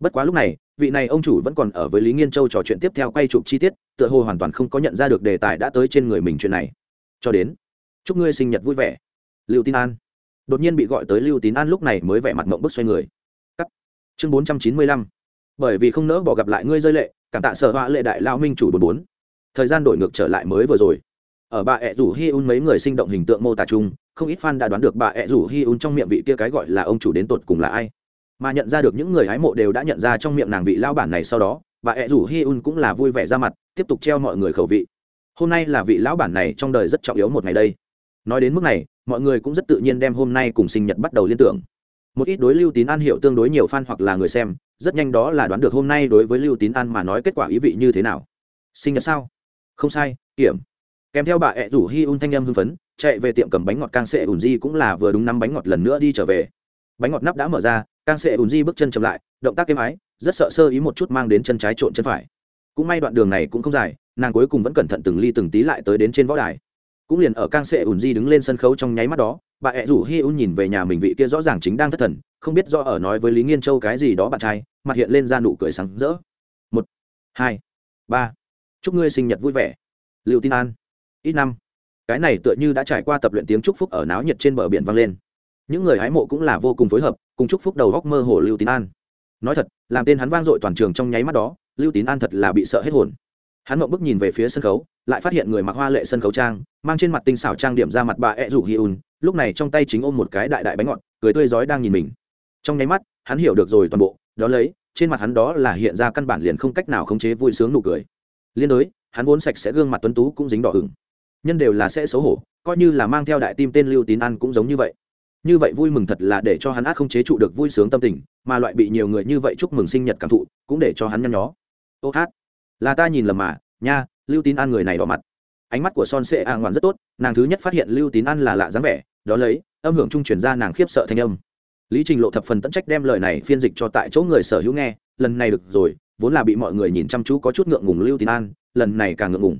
Bất quá lúc này, vị này ông chủ vẫn còn ở với lý nghiên châu trò chuyện tiếp theo quay chụp chi tiết, tựa hồ hoàn toàn không có nhận ra được đề tài đã tới trên người mình chuyện này. Cho đến, chúc ngươi sinh nhật vui vẻ. Lưu tín an. Đột nhiên bị gọi tới lưu tín an lúc này mới vẻ mặt mộng bức xoay người. Cắt. Chương bốn trăm chín mươi lăm. Bởi vì không nỡ bỏ gặp lại ngươi rơi lệ cảm tạ sở họa lệ đại lao minh chủ bốn bốn. Thời gian đổi ngược trở lại mới vừa rồi. Ở bà ẹ rủ hi un mấy người sinh động hình tượng mô tả chung, không ít fan đã đoán được bà ẹ rủ hi un trong miệng vị kia cái gọi là ông chủ đến tột cùng là ai. Mà nhận ra được những người hái mộ đều đã nhận ra trong miệng nàng vị lao bản này sau đó, bà ẹ rủ hi un cũng là vui vẻ ra mặt, tiếp tục treo mọi người khẩu vị. Hôm nay là vị lão bản này trong đời rất trọng yếu một ngày đây. Nói đến mức này, mọi người cũng rất tự nhiên đem hôm nay cùng sinh nhật bắt đầu liên tưởng một ít đối lưu tín an hiệu tương đối nhiều fan hoặc là người xem, rất nhanh đó là đoán được hôm nay đối với lưu tín an mà nói kết quả ý vị như thế nào. Sinh nhật sao? Không sai, kiểm. Kèm theo bà ẹ rủ hi un thanh em hưng phấn, chạy về tiệm cầm bánh ngọt càng sệ ùn di cũng là vừa đúng năm bánh ngọt lần nữa đi trở về. Bánh ngọt nắp đã mở ra càng sệ ùn di bước chân chậm lại, động tác êm ái, rất sợ sơ ý một chút mang đến chân trái trộn chân phải. Cũng may đoạn đường này cũng không dài, nàng cuối cùng vẫn cẩn thận từng ly từng tí lại tới đến trên võ đài cũng liền ở cang sệ ùn di đứng lên sân khấu trong nháy mắt đó, bà ẹ rủ hi un nhìn về nhà mình vị kia rõ ràng chính đang thất thần, không biết do ở nói với lý nghiên châu cái gì đó bạn trai, mặt hiện lên ra nụ cười sáng rỡ. Một, hai, ba. Chúc ngươi sinh nhật vui vẻ. Liệu tin an. Ít năm. Cái này tựa như đã trải qua tập luyện tiếng chúc phúc ở náo nhiệt trên bờ biển vang lên. Những người hái mộ cũng là vô cùng phối hợp, cùng chúc phúc đầu góc mơ hồ lưu tín an. Nói thật, làm tên hắn vang dội toàn trường trong nháy mắt đó, lưu tín an thật là bị sợ hết hồn. Hắn mộng bức nhìn về phía sân khấu lại phát hiện người mặc hoa lệ sân khấu trang, mang trên mặt tinh xảo trang điểm ra mặt bà ed rủ hi un, lúc này trong tay chính ôm một cái đại đại bánh ngọt, cười tươi rói đang nhìn mình. Trong nháy mắt, hắn hiểu được rồi toàn bộ, đó lấy, trên mặt hắn đó là hiện ra căn bản liền không cách nào khống chế vui sướng nụ cười. Liên đối, hắn vốn sạch sẽ gương mặt tuấn tú cũng dính đỏ ửng. Nhân đều là sẽ xấu hổ, coi như là mang theo đại tim tên lưu tín ăn cũng giống như vậy. Như vậy vui mừng thật là để cho hắn át không chế trụ được vui sướng tâm tình, mà loại bị nhiều người như vậy chúc mừng sinh nhật cảm thụ, cũng để cho hắn nhăn nhó. Ô hát, là ta nhìn lầm mà, nha lưu tín an người này đỏ mặt. Ánh mắt của son sệ a ngoan rất tốt, nàng thứ nhất phát hiện lưu tín an là lạ dáng vẻ, đó lấy, âm hưởng trung chuyển ra nàng khiếp sợ thanh âm. Lý trình lộ thập phần tẫn trách đem lời này phiên dịch cho tại chỗ người sở hữu nghe, lần này được rồi, vốn là bị mọi người nhìn chăm chú có chút ngượng ngùng lưu tín an, lần này càng ngượng ngùng.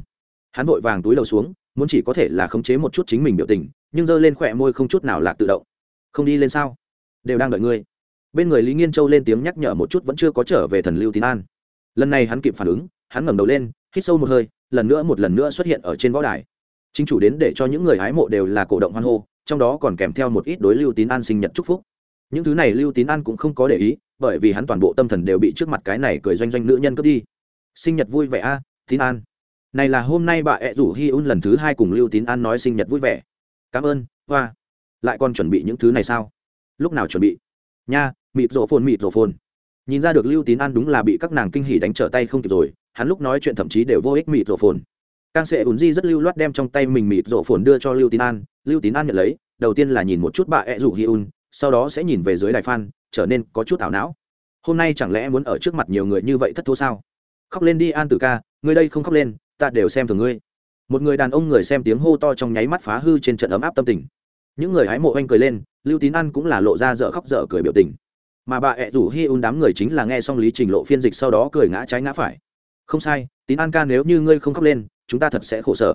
Hắn vội vàng túi đầu xuống, muốn chỉ có thể là khống chế một chút chính mình biểu tình, nhưng giơ lên khỏe môi không chút nào lạc tự động. Không đi lên sao? Đều đang đợi ngươi. Bên người lý nghiên châu lên tiếng nhắc nhở một chút vẫn chưa có trở về thần lưu tín an. Lần này hắn kịp phản ứng, hắn ngẩng đầu lên hít sâu một hơi, lần nữa một lần nữa xuất hiện ở trên võ đài. Chính chủ đến để cho những người hái mộ đều là cổ động hoan hô, trong đó còn kèm theo một ít đối lưu tín an sinh nhật chúc phúc. Những thứ này lưu tín an cũng không có để ý, bởi vì hắn toàn bộ tâm thần đều bị trước mặt cái này cười doanh doanh nữ nhân cướp đi. Sinh nhật vui vẻ a, tín an. Này là hôm nay bà ẹ rủ hi un lần thứ hai cùng lưu tín an nói sinh nhật vui vẻ. Cảm ơn, hoa. Lại còn chuẩn bị những thứ này sao? Lúc nào chuẩn bị? Nha, mịt rổ phồn, mịt rổ phồn. Nhìn ra được lưu tín an đúng là bị các nàng kinh hỉ đánh trở tay không kịp rồi hắn lúc nói chuyện thậm chí đều vô ích mịt rổ phồn. Càng sẽ ùn di rất lưu loát đem trong tay mình mịt rổ phồn đưa cho lưu tín an. Lưu tín an nhận lấy, đầu tiên là nhìn một chút bà ẹ rủ hi un, sau đó sẽ nhìn về dưới đài phan trở nên có chút ảo não. Hôm nay chẳng lẽ muốn ở trước mặt nhiều người như vậy thất thố sao? Khóc lên đi an tử ca ngươi đây không khóc lên, ta đều xem thường ngươi. Một người đàn ông người xem tiếng hô to trong nháy mắt phá hư trên trận ấm áp tâm tình. Những người hái mộ anh cười lên, lưu tín ăn cũng là lộ ra dở khóc dở cười biểu tình. Mà bà ẹ rủ hi un đám người chính là nghe xong lý trình lộ phiên dịch sau đó cười ngã trái ngã phải không sai, tín an ca nếu như ngươi không khóc lên, chúng ta thật sẽ khổ sở.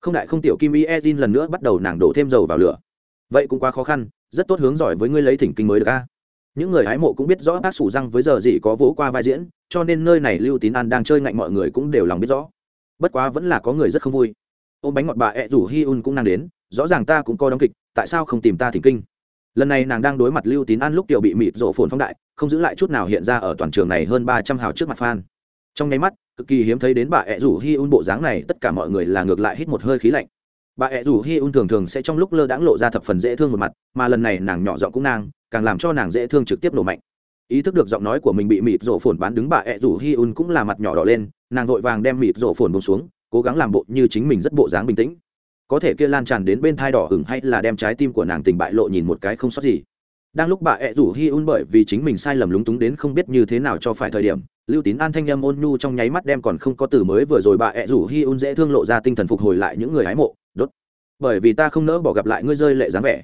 Không đại không tiểu kim y edin lần nữa bắt đầu nàng đổ thêm dầu vào lửa. Vậy cũng quá khó khăn, rất tốt hướng giỏi với ngươi lấy thỉnh kinh mới được ca những người hái mộ cũng biết rõ bác sủ răng với giờ gì có vỗ qua vai diễn, cho nên nơi này lưu tín an đang chơi ngạnh mọi người cũng đều lòng biết rõ. Bất quá vẫn là có người rất không vui. Ôm bánh ngọt bà ẹ rủ hi un cũng đang đến, rõ ràng ta cũng coi đóng kịch, tại sao không tìm ta thỉnh kinh? Lần này nàng đang đối mặt lưu tín an lúc tiểu bị mịt rộ phồn phóng đại, không giữ lại chút nào hiện ra ở toàn trường này hơn ba trăm hào trước mặt fan. Trong nháy mắt cực kỳ hiếm thấy đến bà ẹ rủ hi un bộ dáng này, tất cả mọi người là ngược lại hít một hơi khí lạnh. Bà ẹ rủ hi un thường thường sẽ trong lúc lơ đãng lộ ra thập phần dễ thương một mặt, mà lần này nàng nhỏ giọng cũng nàng càng làm cho nàng dễ thương trực tiếp nổ mạnh. Ý thức được giọng nói của mình bị mịt rổ phồn bán đứng, bà ẹ rủ hi un cũng là mặt nhỏ đỏ lên, nàng vội vàng đem mịt rổ phồn bông xuống, cố gắng làm bộ như chính mình rất bộ dáng bình tĩnh. Có thể kia lan tràn đến bên thai đỏ hửng hay là đem trái tim của nàng tình bại lộ nhìn một cái không sót gì đang lúc bà ẹ rủ hi un bởi vì chính mình sai lầm lúng túng đến không biết như thế nào cho phải thời điểm, lưu tín an thanh â m ôn nhu trong nháy mắt đem còn không có từ mới vừa rồi bà ẹ rủ hi un dễ thương lộ ra tinh thần phục hồi lại những người hái mộ, đốt, bởi vì ta không nỡ bỏ gặp lại ngươi rơi lệ dáng vẻ.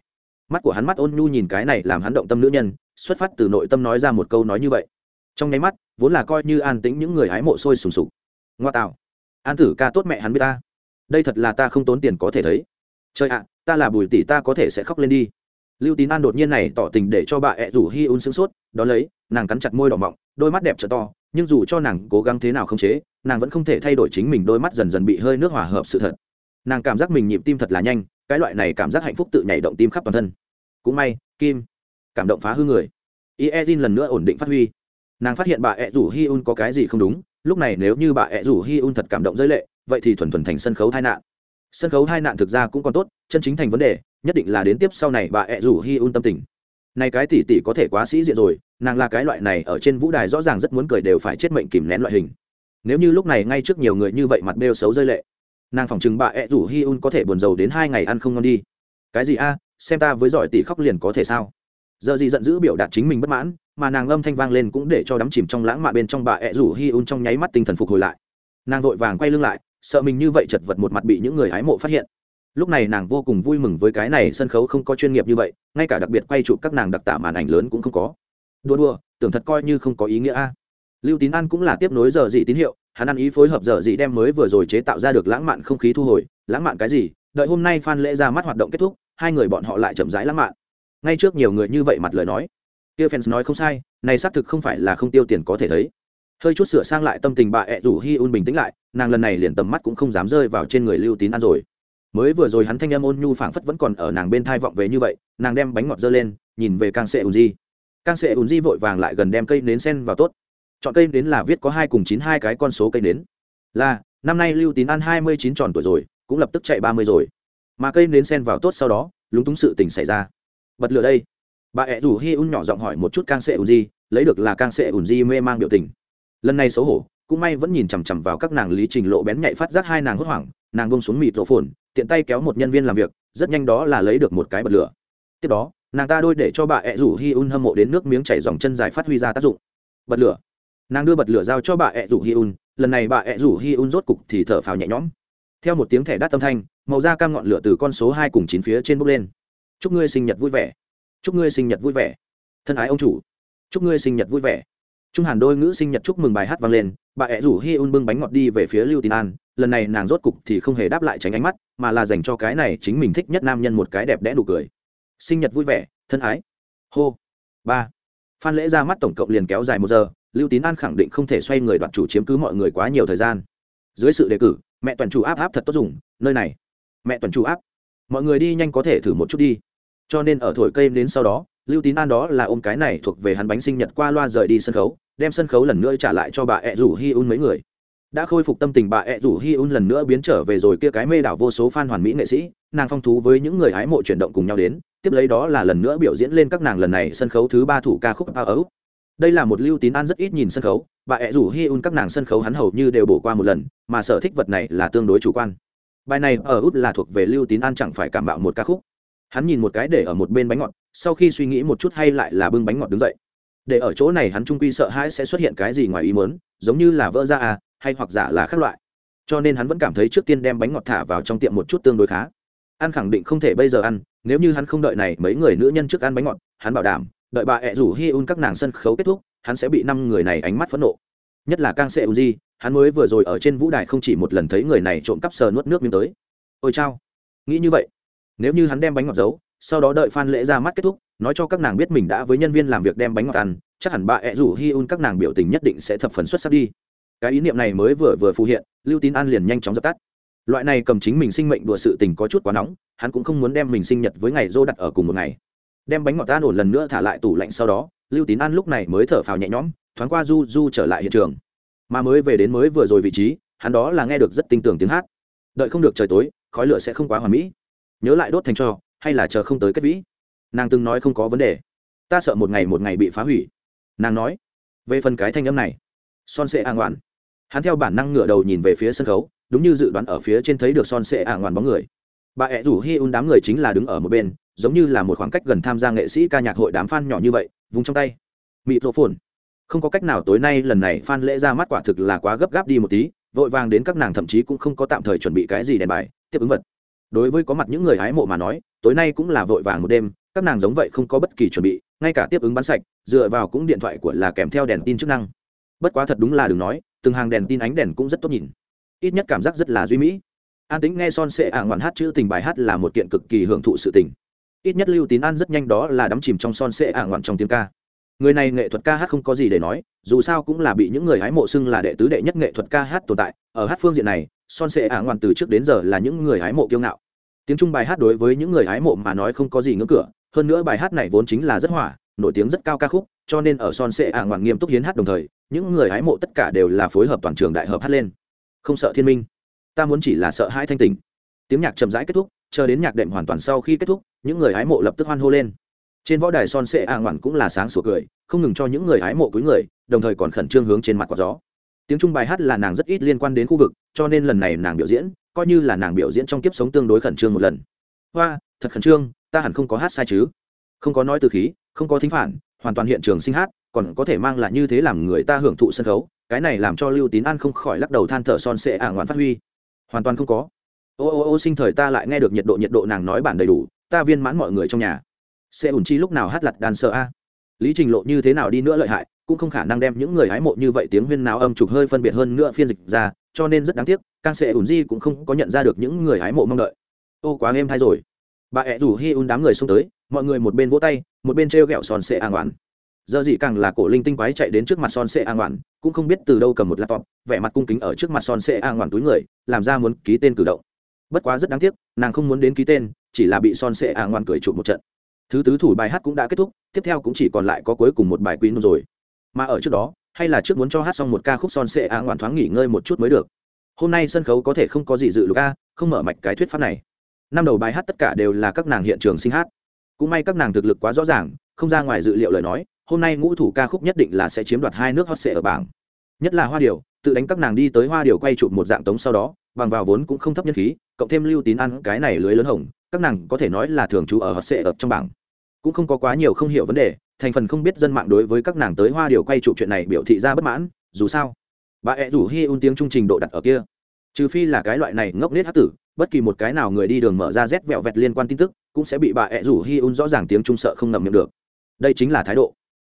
Mắt của hắn mắt ôn nhu nhìn cái này làm hắn động tâm nữ nhân, xuất phát từ nội tâm nói ra một câu nói như vậy. Trong nháy mắt, vốn là coi như an tĩnh những người hái mộ sôi sùng sục. Ngoa tạo, an tử ca tốt mẹ hắn với ta. Đây thật là ta không tốn tiền có thể thấy. Trời ạ, ta là bùi tỷ ta có thể sẽ khóc lên đi lưu tín an đột nhiên này tỏ tình để cho bà ẹ rủ hi un sướng sốt, đó lấy, nàng cắn chặt môi đỏ mọng, đôi mắt đẹp trở to, nhưng dù cho nàng cố gắng thế nào không chế, nàng vẫn không thể thay đổi chính mình đôi mắt dần dần bị hơi nước hòa hợp sự thật. Nàng cảm giác mình nhịp tim thật là nhanh, cái loại này cảm giác hạnh phúc tự nhảy động tim khắp toàn thân. Cũng may, kim, cảm động phá hư người. Y e lần nữa ổn định phát huy. Nàng phát hiện bà ẹ rủ hi un có cái gì không đúng, lúc này nếu như bà ẹ rủ hi un thật cảm động giới lệ, vậy thì thuần thuần thành sân khấu tai nạn. Sân khấu tai nạn thực ra cũng còn tốt, chân chính thành vấn đề nhất định là đến tiếp sau này bà ẹ rủ hi un tâm tình. Này cái tỷ tỷ có thể quá sĩ diện rồi, nàng là cái loại này ở trên vũ đài rõ ràng rất muốn cười đều phải chết mệnh kìm nén loại hình. Nếu như lúc này ngay trước nhiều người như vậy mặt bêu xấu rơi lệ, nàng phỏng chừng bà ẹ rủ hi un có thể buồn rầu đến hai ngày ăn không ngon đi. Cái gì a, xem ta với giỏi tỷ khóc liền có thể sao? Giờ gì giận dữ biểu đạt chính mình bất mãn, mà nàng âm thanh vang lên cũng để cho đắm chìm trong lãng mạn bên trong bà ẹ rủ hi un trong nháy mắt tinh thần phục hồi lại. Nàng vội vàng quay lưng lại, sợ mình như vậy chật vật một mặt bị những người hái mộ phát hiện lúc này nàng vô cùng vui mừng với cái này sân khấu không có chuyên nghiệp như vậy, ngay cả đặc biệt quay chụp các nàng đặc tả màn ảnh lớn cũng không có. Đua đua tưởng thật coi như không có ý nghĩa a. Lưu tín an cũng là tiếp nối giờ dị tín hiệu, hắn ăn ý phối hợp giờ dị đem mới vừa rồi chế tạo ra được lãng mạn không khí thu hồi. Lãng mạn cái gì? Đợi hôm nay phan lễ ra mắt hoạt động kết thúc, hai người bọn họ lại chậm rãi lãng mạn. Ngay trước nhiều người như vậy mặt lời nói. Kia fans nói không sai, này xác thực không phải là không tiêu tiền có thể thấy. Hơi chút sửa sang lại tâm tình bà ẹ rủ hi un bình tĩnh lại, nàng lần này liền tầm mắt cũng không dám rơi vào trên người lưu tín an rồi mới vừa rồi hắn thanh âm ôn nhu phảng phất vẫn còn ở nàng bên thai vọng về như vậy, nàng đem bánh ngọt dơ lên, nhìn về càng sệ ùn di. Càng sệ ùn di vội vàng lại gần đem cây nến sen vào tốt. Chọn cây nến là viết có hai cùng chín hai cái con số cây nến. Là, năm nay lưu tín ăn hai mươi chín tròn tuổi rồi, cũng lập tức chạy ba mươi rồi. Mà cây nến sen vào tốt sau đó, lúng túng sự tình xảy ra. Bật lửa đây. Bà ẹ rủ hi un nhỏ giọng hỏi một chút càng sệ ùn di, lấy được là càng sệ ùn di mê mang biểu tình. Lần này xấu hổ, cũng may vẫn nhìn chằm chằm vào các nàng lý trình lộ bén nhạy phát giác hai nàng hốt hoảng, nàng bông xuống mịt rổ phồn tiện tay kéo một nhân viên làm việc, rất nhanh đó là lấy được một cái bật lửa. Tiếp đó, nàng ta đôi để cho bà ẹ rủ hi un hâm mộ đến nước miếng chảy dòng chân dài phát huy ra tác dụng. Bật lửa. Nàng đưa bật lửa giao cho bà ẹ rủ hi un, lần này bà ẹ rủ hi un rốt cục thì thở phào nhẹ nhõm. Theo một tiếng thẻ đắt tâm thanh, màu da cam ngọn lửa từ con số hai cùng chín phía trên bốc lên. Chúc ngươi sinh nhật vui vẻ. Chúc ngươi sinh nhật vui vẻ. Thân ái ông chủ. Chúc ngươi sinh nhật vui vẻ. Trung hàn đôi ngữ sinh nhật chúc mừng bài hát vang lên, bà ẹ rủ hi un bưng bánh ngọt đi về phía lưu tín an lần này nàng rốt cục thì không hề đáp lại tránh ánh mắt, mà là dành cho cái này chính mình thích nhất nam nhân một cái đẹp đẽ nụ cười. Sinh nhật vui vẻ, thân ái. Hô. Ba. Phan lễ ra mắt tổng cộng liền kéo dài một giờ, lưu tín an khẳng định không thể xoay người đoạt chủ chiếm cứ mọi người quá nhiều thời gian. Dưới sự đề cử, mẹ toàn chủ áp áp thật tốt dùng, nơi này. Mẹ toàn chủ áp. Mọi người đi nhanh có thể thử một chút đi. Cho nên ở thổi cây đến sau đó, lưu tín an đó là ôm cái này thuộc về hắn bánh sinh nhật qua loa rời đi sân khấu, đem sân khấu lần nữa trả lại cho bà ẹ rủ hi un mấy người đã khôi phục tâm tình bà ẹ rủ hi un lần nữa biến trở về rồi kia cái mê đảo vô số f a n hoàn mỹ nghệ sĩ, nàng phong thú với những người hái mộ chuyển động cùng nhau đến, tiếp lấy đó là lần nữa biểu diễn lên các nàng lần này sân khấu thứ ba thủ ca khúc bao ấu đây là một lưu tín an rất ít nhìn sân khấu, bà ẹ rủ hi un các nàng sân khấu hắn hầu như đều bổ qua một lần, mà sở thích vật này là tương đối chủ quan. Bài này ở út là thuộc về lưu tín an chẳng phải cảm bạo một ca khúc. Hắn nhìn một cái để ở một bên bánh ngọt, sau khi suy nghĩ một chút hay lại là bưng bánh ngọt đứng dậy. Để ở chỗ này hắn trung quy sợ hãi sẽ xuất hiện cái gì ngoài ý mớn giống như là vỡ ra à hay hoặc giả là khác loại. Cho nên hắn vẫn cảm thấy trước tiên đem bánh ngọt thả vào trong tiệm một chút tương đối khá. Ăn khẳng định không thể bây giờ ăn, nếu như hắn không đợi này mấy người nữ nhân trước ăn bánh ngọt, hắn bảo đảm, đợi bà ẹ rủ hi un các nàng sân khấu kết thúc, hắn sẽ bị năm người này ánh mắt phẫn nộ. Nhất là Kang sệ un di hắn mới vừa rồi ở trên vũ đài không chỉ một lần thấy người này trộm cắp sờ nuốt nước miếng tới. Ôi chao, nghĩ như vậy. Nếu như hắn đem bánh ngọt giấu, sau đó đợi phan lễ ra mắt kết thúc, nói cho các nàng biết mình đã với nhân viên làm việc đem bánh ngọt ăn, chắc hẳn bà ẹ rủ hi un các nàng biểu tình nhất định sẽ thập phần xuất sắc đi cái ý niệm này mới vừa vừa phù hiện, lưu tín an liền nhanh chóng dập tắt. Loại này cầm chính mình sinh mệnh đùa sự tình có chút quá nóng, hắn cũng không muốn đem mình sinh nhật với ngày dô đặt ở cùng một ngày. Đem bánh ngọt tan ổn lần nữa thả lại tủ lạnh sau đó, lưu tín an lúc này mới thở phào nhẹ nhõm, thoáng qua du du trở lại hiện trường. Mà mới về đến mới vừa rồi vị trí, hắn đó là nghe được rất tinh tường tiếng hát. Đợi không được trời tối, khói lửa sẽ không quá hoà mỹ. Nhớ lại đốt thành cho, hay là chờ không tới kết vĩ? Nàng từng nói không có vấn đề. Ta sợ một ngày một ngày bị phá hủy. Nàng nói, về phần cái thanh âm này, son sệ an ngoạn hắn theo bản năng ngửa đầu nhìn về phía sân khấu, đúng như dự đoán ở phía trên thấy được son sệ a ngoan bóng người. Bà ẹ rủ hi un đám người chính là đứng ở một bên, giống như là một khoảng cách gần tham gia nghệ sĩ ca nhạc hội đám f a n nhỏ như vậy, vùng trong tay. Mịt rộ phồn không có cách nào tối nay lần này f a n lễ ra mắt quả thực là quá gấp gáp đi một tí, vội vàng đến các nàng thậm chí cũng không có tạm thời chuẩn bị cái gì đèn bài, tiếp ứng vật. Đối với có mặt những người hái mộ mà nói, tối nay cũng là vội vàng một đêm, các nàng giống vậy không có bất kỳ chuẩn bị, ngay cả tiếp ứng bán sạch, dựa vào cũng điện thoại của là kèm theo đèn tin chức năng. Bất quá thật đúng là đừng nói từng hàng đèn tin ánh đèn cũng rất tốt nhìn. Ít nhất cảm giác rất là duy mỹ. An tính nghe son sệ ả ngoạn hát chữ tình bài hát là một kiện cực kỳ hưởng thụ sự tình. Ít nhất lưu tín an rất nhanh đó là đắm chìm trong son sệ ả ngoạn trong tiếng ca. Người này nghệ thuật ca hát không có gì để nói, dù sao cũng là bị những người hái mộ xưng là đệ tứ đệ nhất nghệ thuật ca hát tồn tại. Ở hát phương diện này, son sệ ả ngoạn từ trước đến giờ là những người hái mộ kiêu ngạo. Tiếng trung bài hát đối với những người hái mộ mà nói không có gì ngưỡng cửa. Hơn nữa bài hát này vốn chính là rất hỏa, nổi tiếng rất cao ca khúc cho nên ở son sệ ả ngoạn nghiêm túc hiến hát đồng thời, những người hái mộ tất cả đều là phối hợp toàn trường đại hợp hát lên. Không sợ thiên minh. Ta muốn chỉ là sợ hai thanh tình. Tiếng nhạc chậm rãi kết thúc, chờ đến nhạc đệm hoàn toàn sau khi kết thúc, những người hái mộ lập tức hoan hô lên. Trên võ đài son sệ ả ngoạn cũng là sáng sủa cười, không ngừng cho những người hái mộ cúi người, đồng thời còn khẩn trương hướng trên mặt quả gió. Tiếng trung bài hát là nàng rất ít liên quan đến khu vực, cho nên lần này nàng biểu diễn, coi như là nàng biểu diễn trong kiếp sống tương đối khẩn trương một lần. Hoa, thật khẩn trương, ta hẳn không có hát sai chứ. Không có nói từ khí, không có thính phản hoàn toàn hiện trường sinh hát, còn có thể mang lại như thế làm người ta hưởng thụ sân khấu, cái này làm cho lưu tín an không khỏi lắc đầu than thở son sệ ả ngoạn phát huy. Hoàn toàn không có. Ô ô ô, sinh thời ta lại nghe được nhiệt độ nhiệt độ nàng nói bản đầy đủ, ta viên mãn mọi người trong nhà. Sẽ ủn chi lúc nào hát lặt đàn sợ a? Lý trình lộ như thế nào đi nữa lợi hại, cũng không khả năng đem những người hái mộ như vậy tiếng huyên nào âm trục hơi phân biệt hơn nữa phiên dịch ra, cho nên rất đáng tiếc càng sẽ ủn di cũng không có nhận ra được những người hái mộ mong đợi. Ô, quá êm thay rồi. Bà ẹ rủ hi un đám người xông tới mọi người một bên vỗ tay, một bên t r e o g ẹ o son sệ an oản. Giờ gì càng là cổ linh tinh quái chạy đến trước mặt son sệ an oản, cũng không biết từ đâu cầm một laptop, vẻ mặt cung kính ở trước mặt son sệ an oản túi người, làm ra muốn ký tên cử động. Bất quá rất đáng tiếc, nàng không muốn đến ký tên, chỉ là bị son sệ an oản cười chụp một trận. Thứ tứ thủ bài hát cũng đã kết thúc, tiếp theo cũng chỉ còn lại có cuối cùng một bài quý nôn rồi. Mà ở trước đó, hay là trước muốn cho hát xong một ca khúc son sệ an oản thoáng nghỉ ngơi một chút mới được. Hôm nay sân khấu có thể không có gì dự lục a, không mở mạch cái thuyết pháp này. Năm đầu bài hát tất cả đều là các nàng hiện trường sinh hát cũng may các nàng thực lực quá rõ ràng, không ra ngoài dự liệu lời nói, hôm nay ngũ thủ ca khúc nhất định là sẽ chiếm đoạt hai nước hot sệ ở bảng. Nhất là hoa điều, tự đánh các nàng đi tới hoa điều quay chụp một dạng tống sau đó, bằng vào vốn cũng không thấp nhân khí, cộng thêm lưu tín ăn cái này lưới lớn hồng, các nàng có thể nói là thường trú ở hot sệ ở trong bảng. Cũng không có quá nhiều không hiểu vấn đề, thành phần không biết dân mạng đối với các nàng tới hoa điều quay chụp chuyện này biểu thị ra bất mãn, dù sao, bà ẹ rủ hi un tiếng trung trình độ đặt ở kia. Trừ phi là cái loại này ngốc nết hát tử, bất kỳ một cái nào người đi đường mở ra rét vẹo vẹt liên quan tin tức cũng sẽ bị bà ẹ rủ hi un rõ ràng tiếng trung sợ không ngầm miệng được. Đây chính là thái độ.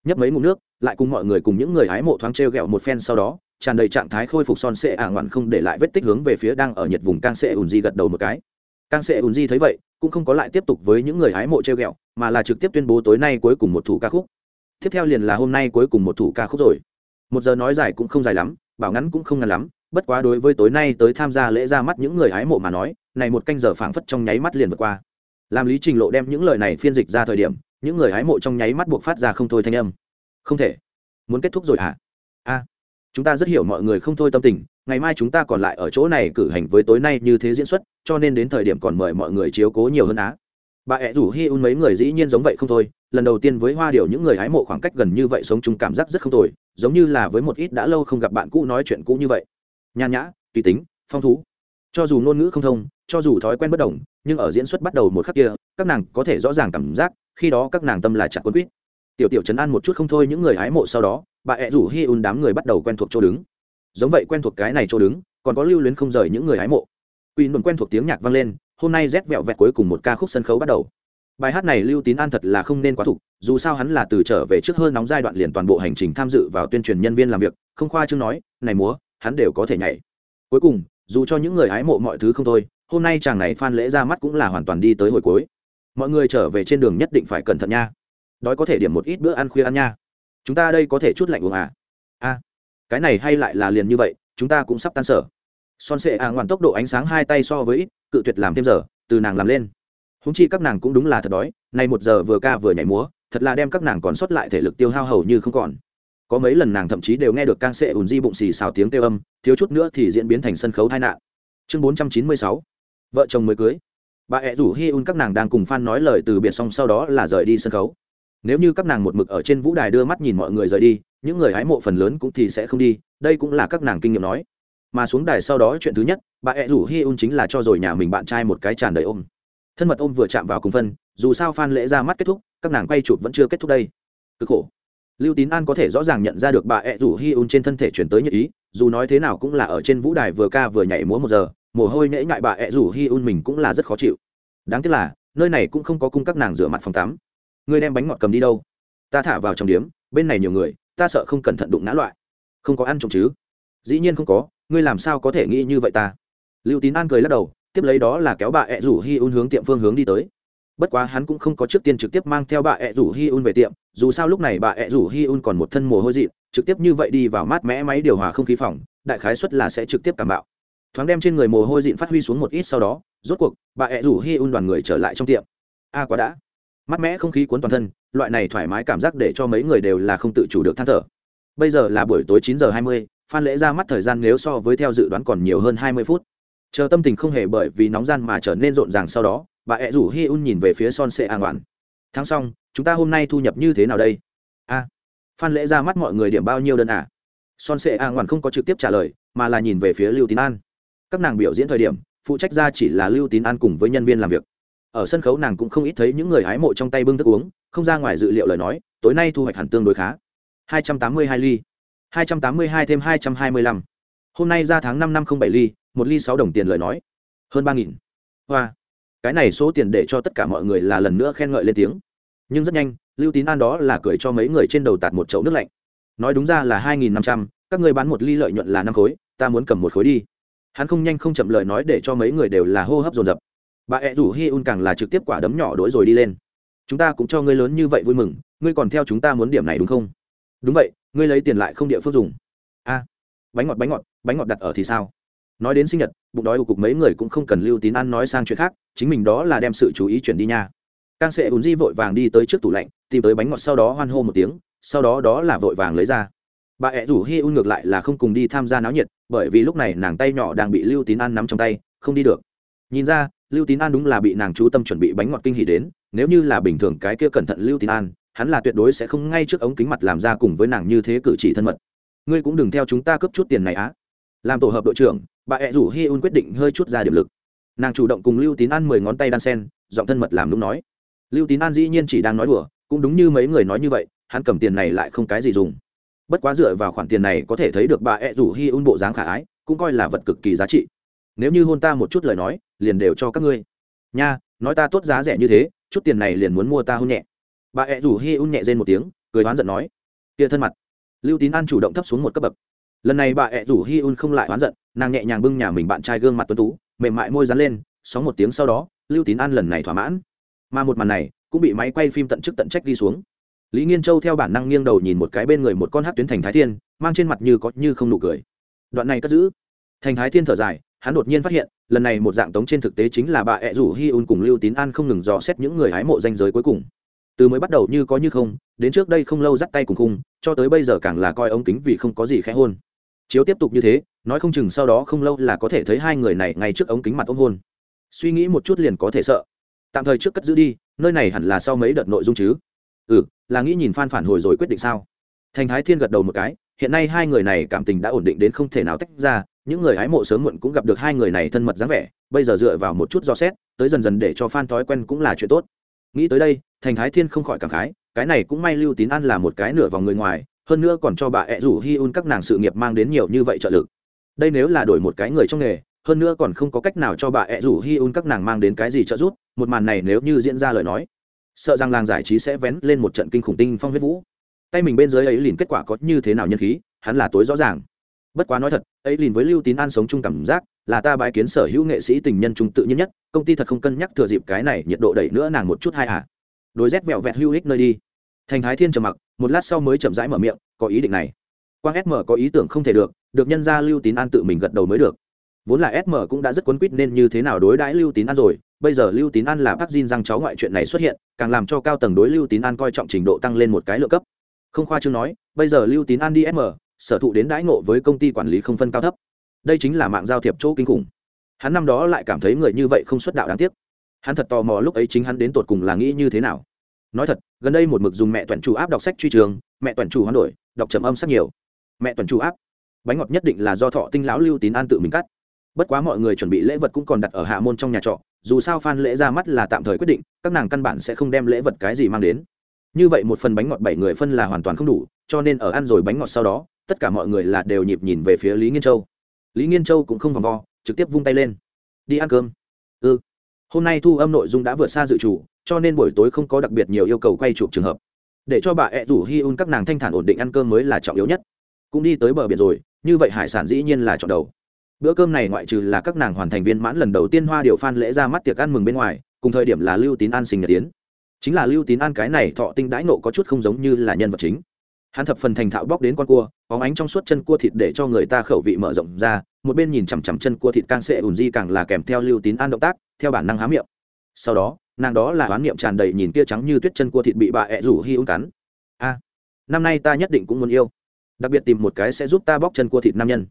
Nhấp mấy ngụm nước, lại cùng mọi người cùng những người hái mộ thoáng t r e o g ẹ o một phen sau đó, tràn đầy trạng thái khôi phục son sệ ả ngoạn không để lại vết tích hướng về phía đang ở nhiệt vùng cang sệ ùn di gật đầu một cái. Cang sệ ùn di thấy vậy, cũng không có lại tiếp tục với những người hái mộ t r e o g ẹ o mà là trực tiếp tuyên bố tối nay cuối cùng một thủ ca khúc. Tiếp theo liền là hôm nay cuối cùng một thủ ca khúc rồi. Một giờ nói dài cũng không dài lắm, bảo ngắn cũng không ngắn lắm, bất quá đối với tối nay tới tham gia lễ ra mắt những người hái mộ mà nói, này một canh giờ phảng phất trong nháy mắt liền vượt qua làm lý trình lộ đem những lời này phiên dịch ra thời điểm, những người hái mộ trong nháy mắt buộc phát ra không thôi thanh âm. Không thể. Muốn kết thúc rồi hả? A. Chúng ta rất hiểu mọi người không thôi tâm tình, ngày mai chúng ta còn lại ở chỗ này cử hành với tối nay như thế diễn xuất, cho nên đến thời điểm còn mời mọi người chiếu cố nhiều hơn á. Bà ẹ rủ hi un mấy người dĩ nhiên giống vậy không thôi, lần đầu tiên với hoa điều những người hái mộ khoảng cách gần như vậy sống chung cảm giác rất không tồi, giống như là với một ít đã lâu không gặp bạn cũ nói chuyện cũ như vậy. Nhàn nhã, tùy tính, phong thú. Cho dù ngôn ngữ không thông cho dù thói quen bất đồng, nhưng ở diễn xuất bắt đầu một khắc kia, các nàng có thể rõ ràng cảm giác, khi đó các nàng tâm là chặt quân quýt. Tiểu tiểu chấn an một chút không thôi những người hái mộ sau đó, bà ẹ rủ hi un đám người bắt đầu quen thuộc chỗ đứng. Giống vậy quen thuộc cái này chỗ đứng, còn có lưu luyến không rời những người hái mộ. Quy luận quen thuộc tiếng nhạc vang lên, hôm nay rét vẹo vẹt cuối cùng một ca khúc sân khấu bắt đầu. Bài hát này lưu tín an thật là không nên quá thục, dù sao hắn là từ trở về trước hơn nóng giai đoạn liền toàn bộ hành trình tham dự vào tuyên truyền nhân viên làm việc, không khoa chương nói, này múa, hắn đều có thể nhảy. Cuối cùng, dù cho những người hái mộ mọi thứ không thôi hôm nay chàng này phan lễ ra mắt cũng là hoàn toàn đi tới hồi cuối. Mọi người trở về trên đường nhất định phải cẩn thận nha. Đói có thể điểm một ít bữa ăn khuya ăn nha. Chúng ta đây có thể chút lạnh uống à? A cái này hay lại là liền như vậy, chúng ta cũng sắp tan sở. Son sệ à ngoạn tốc độ ánh sáng hai tay so với ít, cự tuyệt làm thêm giờ, từ nàng làm lên. Húng chi các nàng cũng đúng là thật đói, nay một giờ vừa ca vừa nhảy múa, thật là đem các nàng còn sót lại thể lực tiêu hao hầu như không còn. Có mấy lần nàng thậm chí đều nghe được can sệ ùn di bụng xì xào tiếng kêu âm, thiếu chút nữa thì diễn biến thành sân khấu tai nạn. Chương bốn trăm chín mươi sáu vợ chồng mới cưới. Bà ẹ rủ hi un các nàng đang cùng f nói lời từ biệt xong sau đó là rời đi sân khấu. Nếu như các nàng một mực ở trên vũ đài đưa mắt nhìn mọi người rời đi, những người hái mộ phần lớn cũng thì sẽ không đi, đây cũng là các nàng kinh nghiệm nói. Mà xuống đài sau đó chuyện thứ nhất, bà ẹ rủ hi un chính là cho rồi nhà mình bạn trai một cái tràn đầy ôm. Thân mật ôm vừa chạm vào cùng phân, dù sao phan lễ ra mắt kết thúc, các nàng quay chụp vẫn chưa kết thúc đây. Cực khổ. Lưu tín an có thể rõ ràng nhận ra được bà ẹ rủ hi un trên thân thể chuyển tới nhật ý, dù nói thế nào cũng là ở trên vũ đài vừa ca vừa nhảy múa một giờ mồ hôi nễ ngại bà ẹ rủ hi un mình cũng là rất khó chịu. Đáng tiếc là, nơi này cũng không có cung các nàng rửa mặt phòng tắm. Ngươi đem bánh ngọt cầm đi đâu? Ta thả vào trong điếm, bên này nhiều người, ta sợ không cẩn thận đụng ngã loại. Không có ăn trộm chứ? Dĩ nhiên không có, ngươi làm sao có thể nghĩ như vậy ta? Lưu tín an cười lắc đầu, tiếp lấy đó là kéo bà ẹ rủ hi un hướng tiệm phương hướng đi tới. Bất quá hắn cũng không có trước tiên trực tiếp mang theo bà ẹ rủ hi un về tiệm, dù sao lúc này bà ẹ rủ hi un còn một thân mồ hôi dị trực tiếp như vậy đi vào mát mẽ máy điều hòa không khí phòng, đại khái suất là sẽ trực tiếp cảm bạo thoáng đem trên người mồ hôi dịn phát huy xuống một ít sau đó, rốt cuộc, bà ẹ rủ hi un đoàn người trở lại trong tiệm. A quá đã. Mát mẽ không khí cuốn toàn thân, loại này thoải mái cảm giác để cho mấy người đều là không tự chủ được than thở. Bây giờ là buổi tối chín giờ hai mươi, phan lễ ra mắt thời gian nếu so với theo dự đoán còn nhiều hơn hai mươi phút. Chờ tâm tình không hề bởi vì nóng gian mà trở nên rộn ràng sau đó, bà ẹ rủ hi un nhìn về phía son sệ an oản. Tháng xong, chúng ta hôm nay thu nhập như thế nào đây? A, phan lễ ra mắt mọi người điểm bao nhiêu đơn à? Son sệ an oản không có trực tiếp trả lời, mà là nhìn về phía lưu tín an các nàng biểu diễn thời điểm, phụ trách ra chỉ là lưu tín an cùng với nhân viên làm việc. Ở sân khấu nàng cũng không ít thấy những người hái mộ trong tay bưng thức uống, không ra ngoài dự liệu lời nói, tối nay thu hoạch hẳn tương đối khá. 282 ly. 282 thêm 225. hôm nay ra tháng năm năm không bảy ly, một ly sáu đồng tiền lời nói. Hơn ba nghìn. Hoa. Cái này số tiền để cho tất cả mọi người là lần nữa khen ngợi lên tiếng. Nhưng rất nhanh, lưu tín an đó là cười cho mấy người trên đầu tạt một chậu nước lạnh. Nói đúng ra là hai nghìn năm trăm, các người bán một ly lợi nhuận là năm khối, ta muốn cầm một khối đi hắn không nhanh không chậm lời nói để cho mấy người đều là hô hấp dồn dập. Bà ẹ rủ hi un càng là trực tiếp quả đấm nhỏ đỗi rồi đi lên. Chúng ta cũng cho ngươi lớn như vậy vui mừng, ngươi còn theo chúng ta muốn điểm này đúng không? Đúng vậy, ngươi lấy tiền lại không địa phương dùng. A, bánh ngọt bánh ngọt bánh ngọt đặt ở thì sao? Nói đến sinh nhật, bụng đói của cục mấy người cũng không cần lưu tín ăn nói sang chuyện khác, chính mình đó là đem sự chú ý chuyển đi nha. Càng sẽ ùn di vội vàng đi tới trước tủ lạnh, tìm tới bánh ngọt sau đó hoan hô một tiếng, sau đó đó là vội vàng lấy ra. Bà ẹ rủ hi un ngược lại là không cùng đi tham gia náo nhiệt bởi vì lúc này nàng tay nhỏ đang bị lưu tín an nắm trong tay, không đi được. Nhìn ra, lưu tín an đúng là bị nàng chú tâm chuẩn bị bánh ngọt kinh hỉ đến, nếu như là bình thường cái kia cẩn thận lưu tín an, hắn là tuyệt đối sẽ không ngay trước ống kính mặt làm ra cùng với nàng như thế cử chỉ thân mật. Ngươi cũng đừng theo chúng ta cướp chút tiền này á. Làm tổ hợp đội trưởng, bà ẹ rủ hi un quyết định hơi chút ra điểm lực. Nàng chủ động cùng lưu tín an mười ngón tay đan sen, giọng thân mật làm đúng nói. Lưu tín an dĩ nhiên chỉ đang nói đùa, cũng đúng như mấy người nói như vậy, hắn cầm tiền này lại không cái gì dùng bất quá dựa vào khoản tiền này có thể thấy được bà ẹ rủ hi un bộ dáng khả ái, cũng coi là vật cực kỳ giá trị. Nếu như hôn ta một chút lời nói, liền đều cho các ngươi. Nha, nói ta tốt giá rẻ như thế, chút tiền này liền muốn mua ta hôn nhẹ. Bà ẹ rủ hi un nhẹ rên một tiếng, cười oán giận nói, kia thân mặt. Lưu tín an chủ động thấp xuống một cấp bậc. Lần này bà ẹ rủ hi un không lại oán giận, nàng nhẹ nhàng bưng nhà mình bạn trai gương mặt tuấn tú, mềm mại môi dán lên, sóng một tiếng sau đó, lưu tín an lần này thỏa mãn. Mà một màn này, cũng bị máy quay phim tận chức tận trách đi xuống lý nghiên châu theo bản năng nghiêng đầu nhìn một cái bên người một con hát tuyến thành thái thiên, mang trên mặt như có như không nụ cười. Đoạn này cất giữ. Thành thái thiên thở dài, hắn đột nhiên phát hiện, lần này một dạng tống trên thực tế chính là bà ẹ rủ hi un cùng lưu tín an không ngừng dò xét những người hái mộ danh giới cuối cùng. Từ mới bắt đầu như có như không, đến trước đây không lâu dắt tay cùng khung, cho tới bây giờ càng là coi ống kính vì không có gì khẽ hôn. Chiếu tiếp tục như thế, nói không chừng sau đó không lâu là có thể thấy hai người này ngay trước ống kính mặt ôm hôn. Suy nghĩ một chút liền có thể sợ. Tạm thời trước cất giữ đi, nơi này hẳn là sau mấy đợt nội dung chứ? Ừ là nghĩ nhìn phan phản hồi rồi quyết định sao? Thành thái thiên gật đầu một cái, hiện nay hai người này cảm tình đã ổn định đến không thể nào tách ra, những người hái mộ sớm muộn cũng gặp được hai người này thân mật dáng vẻ, bây giờ dựa vào một chút do xét, tới dần dần để cho phan thói quen cũng là chuyện tốt. Nghĩ tới đây, thành thái thiên không khỏi cảm khái, cái này cũng may lưu tín an là một cái nửa vòng người ngoài, hơn nữa còn cho bà ẹ rủ hi un các nàng sự nghiệp mang đến nhiều như vậy trợ lực. Đây nếu là đổi một cái người trong nghề, hơn nữa còn không có cách nào cho bà ẹ rủ hi un các nàng mang đến cái gì trợ giúp, một màn này nếu như diễn ra lời nói sợ rằng làng giải trí sẽ vén lên một trận kinh khủng tinh phong huyết vũ. Tay mình bên dưới ấy liền kết quả có như thế nào nhân khí, hắn là tối rõ ràng. Bất quá nói thật, ấy liền với lưu tín an sống chung cảm giác, là ta bái kiến sở hữu nghệ sĩ tình nhân trung tự nhiên nhất, công ty thật không cân nhắc thừa dịp cái này nhiệt độ đẩy nữa nàng một chút hai à đối rét vẹo vẹt hữu ích nơi đi. Thành thái thiên trầm mặc, một lát sau mới chậm rãi mở miệng, có ý định này. Quang sm có ý tưởng không thể được được nhân ra lưu tín an tự mình gật đầu mới được vốn là sm cũng đã rất quấn quýt nên như thế nào đối đãi lưu tín an rồi. Bây giờ lưu tín an là bác diên rằng cháu ngoại chuyện này xuất hiện, càng làm cho cao tầng đối lưu tín an coi trọng trình độ tăng lên một cái lượng cấp. Không khoa chương nói, bây giờ lưu tín an đi sm sở thụ đến đãi ngộ với công ty quản lý không phân cao thấp. Đây chính là mạng giao thiệp chỗ kinh khủng. Hắn năm đó lại cảm thấy người như vậy không xuất đạo đáng tiếc. Hắn thật tò mò lúc ấy chính hắn đến tột cùng là nghĩ như thế nào. Nói thật, gần đây một mực dùng mẹ tuần chủ áp đọc sách truy trường, mẹ tuần chủ hoán đổi, đọc trầm âm sắc nhiều. Mẹ tuần chủ áp. Bánh ngọt nhất định là do thọ tinh lão lưu tín an tự mình cắt bất quá mọi người chuẩn bị lễ vật cũng còn đặt ở hạ môn trong nhà trọ, dù sao phan lễ ra mắt là tạm thời quyết định, các nàng căn bản sẽ không đem lễ vật cái gì mang đến. Như vậy một phần bánh ngọt bảy người phân là hoàn toàn không đủ, cho nên ở ăn rồi bánh ngọt sau đó, tất cả mọi người là đều nhịp nhìn về phía lý nghiên châu. Lý nghiên châu cũng không vòng vo, trực tiếp vung tay lên. Đi ăn cơm. Ừ. Hôm nay thu âm nội dung đã vượt xa dự chủ cho nên buổi tối không có đặc biệt nhiều yêu cầu quay chụp trường hợp. Để cho bà ẹ rủ hi un các nàng thanh thản ổn định ăn cơm mới là trọng yếu nhất. Cũng đi tới bờ biển rồi, như vậy hải sản dĩ nhiên là chọn đầu bữa cơm này ngoại trừ là các nàng hoàn thành viên mãn lần đầu tiên hoa điệu phan lễ ra mắt tiệc ăn mừng bên ngoài, cùng thời điểm là lưu tín an sinh nhật tiến. Chính là lưu tín an cái này thọ tinh đãi nộ có chút không giống như là nhân vật chính. Hắn thập phần thành thạo bóc đến con cua có ánh trong suốt chân cua thịt để cho người ta khẩu vị mở rộng ra, một bên nhìn chằm chằm chân cua thịt càng sệ ùn di càng là kèm theo lưu tín an động tác, theo bản năng há miệng. Sau đó, nàng đó là oán niệm tràn đầy nhìn kia trắng như tuyết chân cua thịt bị bà ẹ rủ hi un cắn. A, năm nay ta nhất định cũng muốn yêu. Đặc biệt tìm một cái sẽ giúp ta bóc chân cua thịt nam nhân.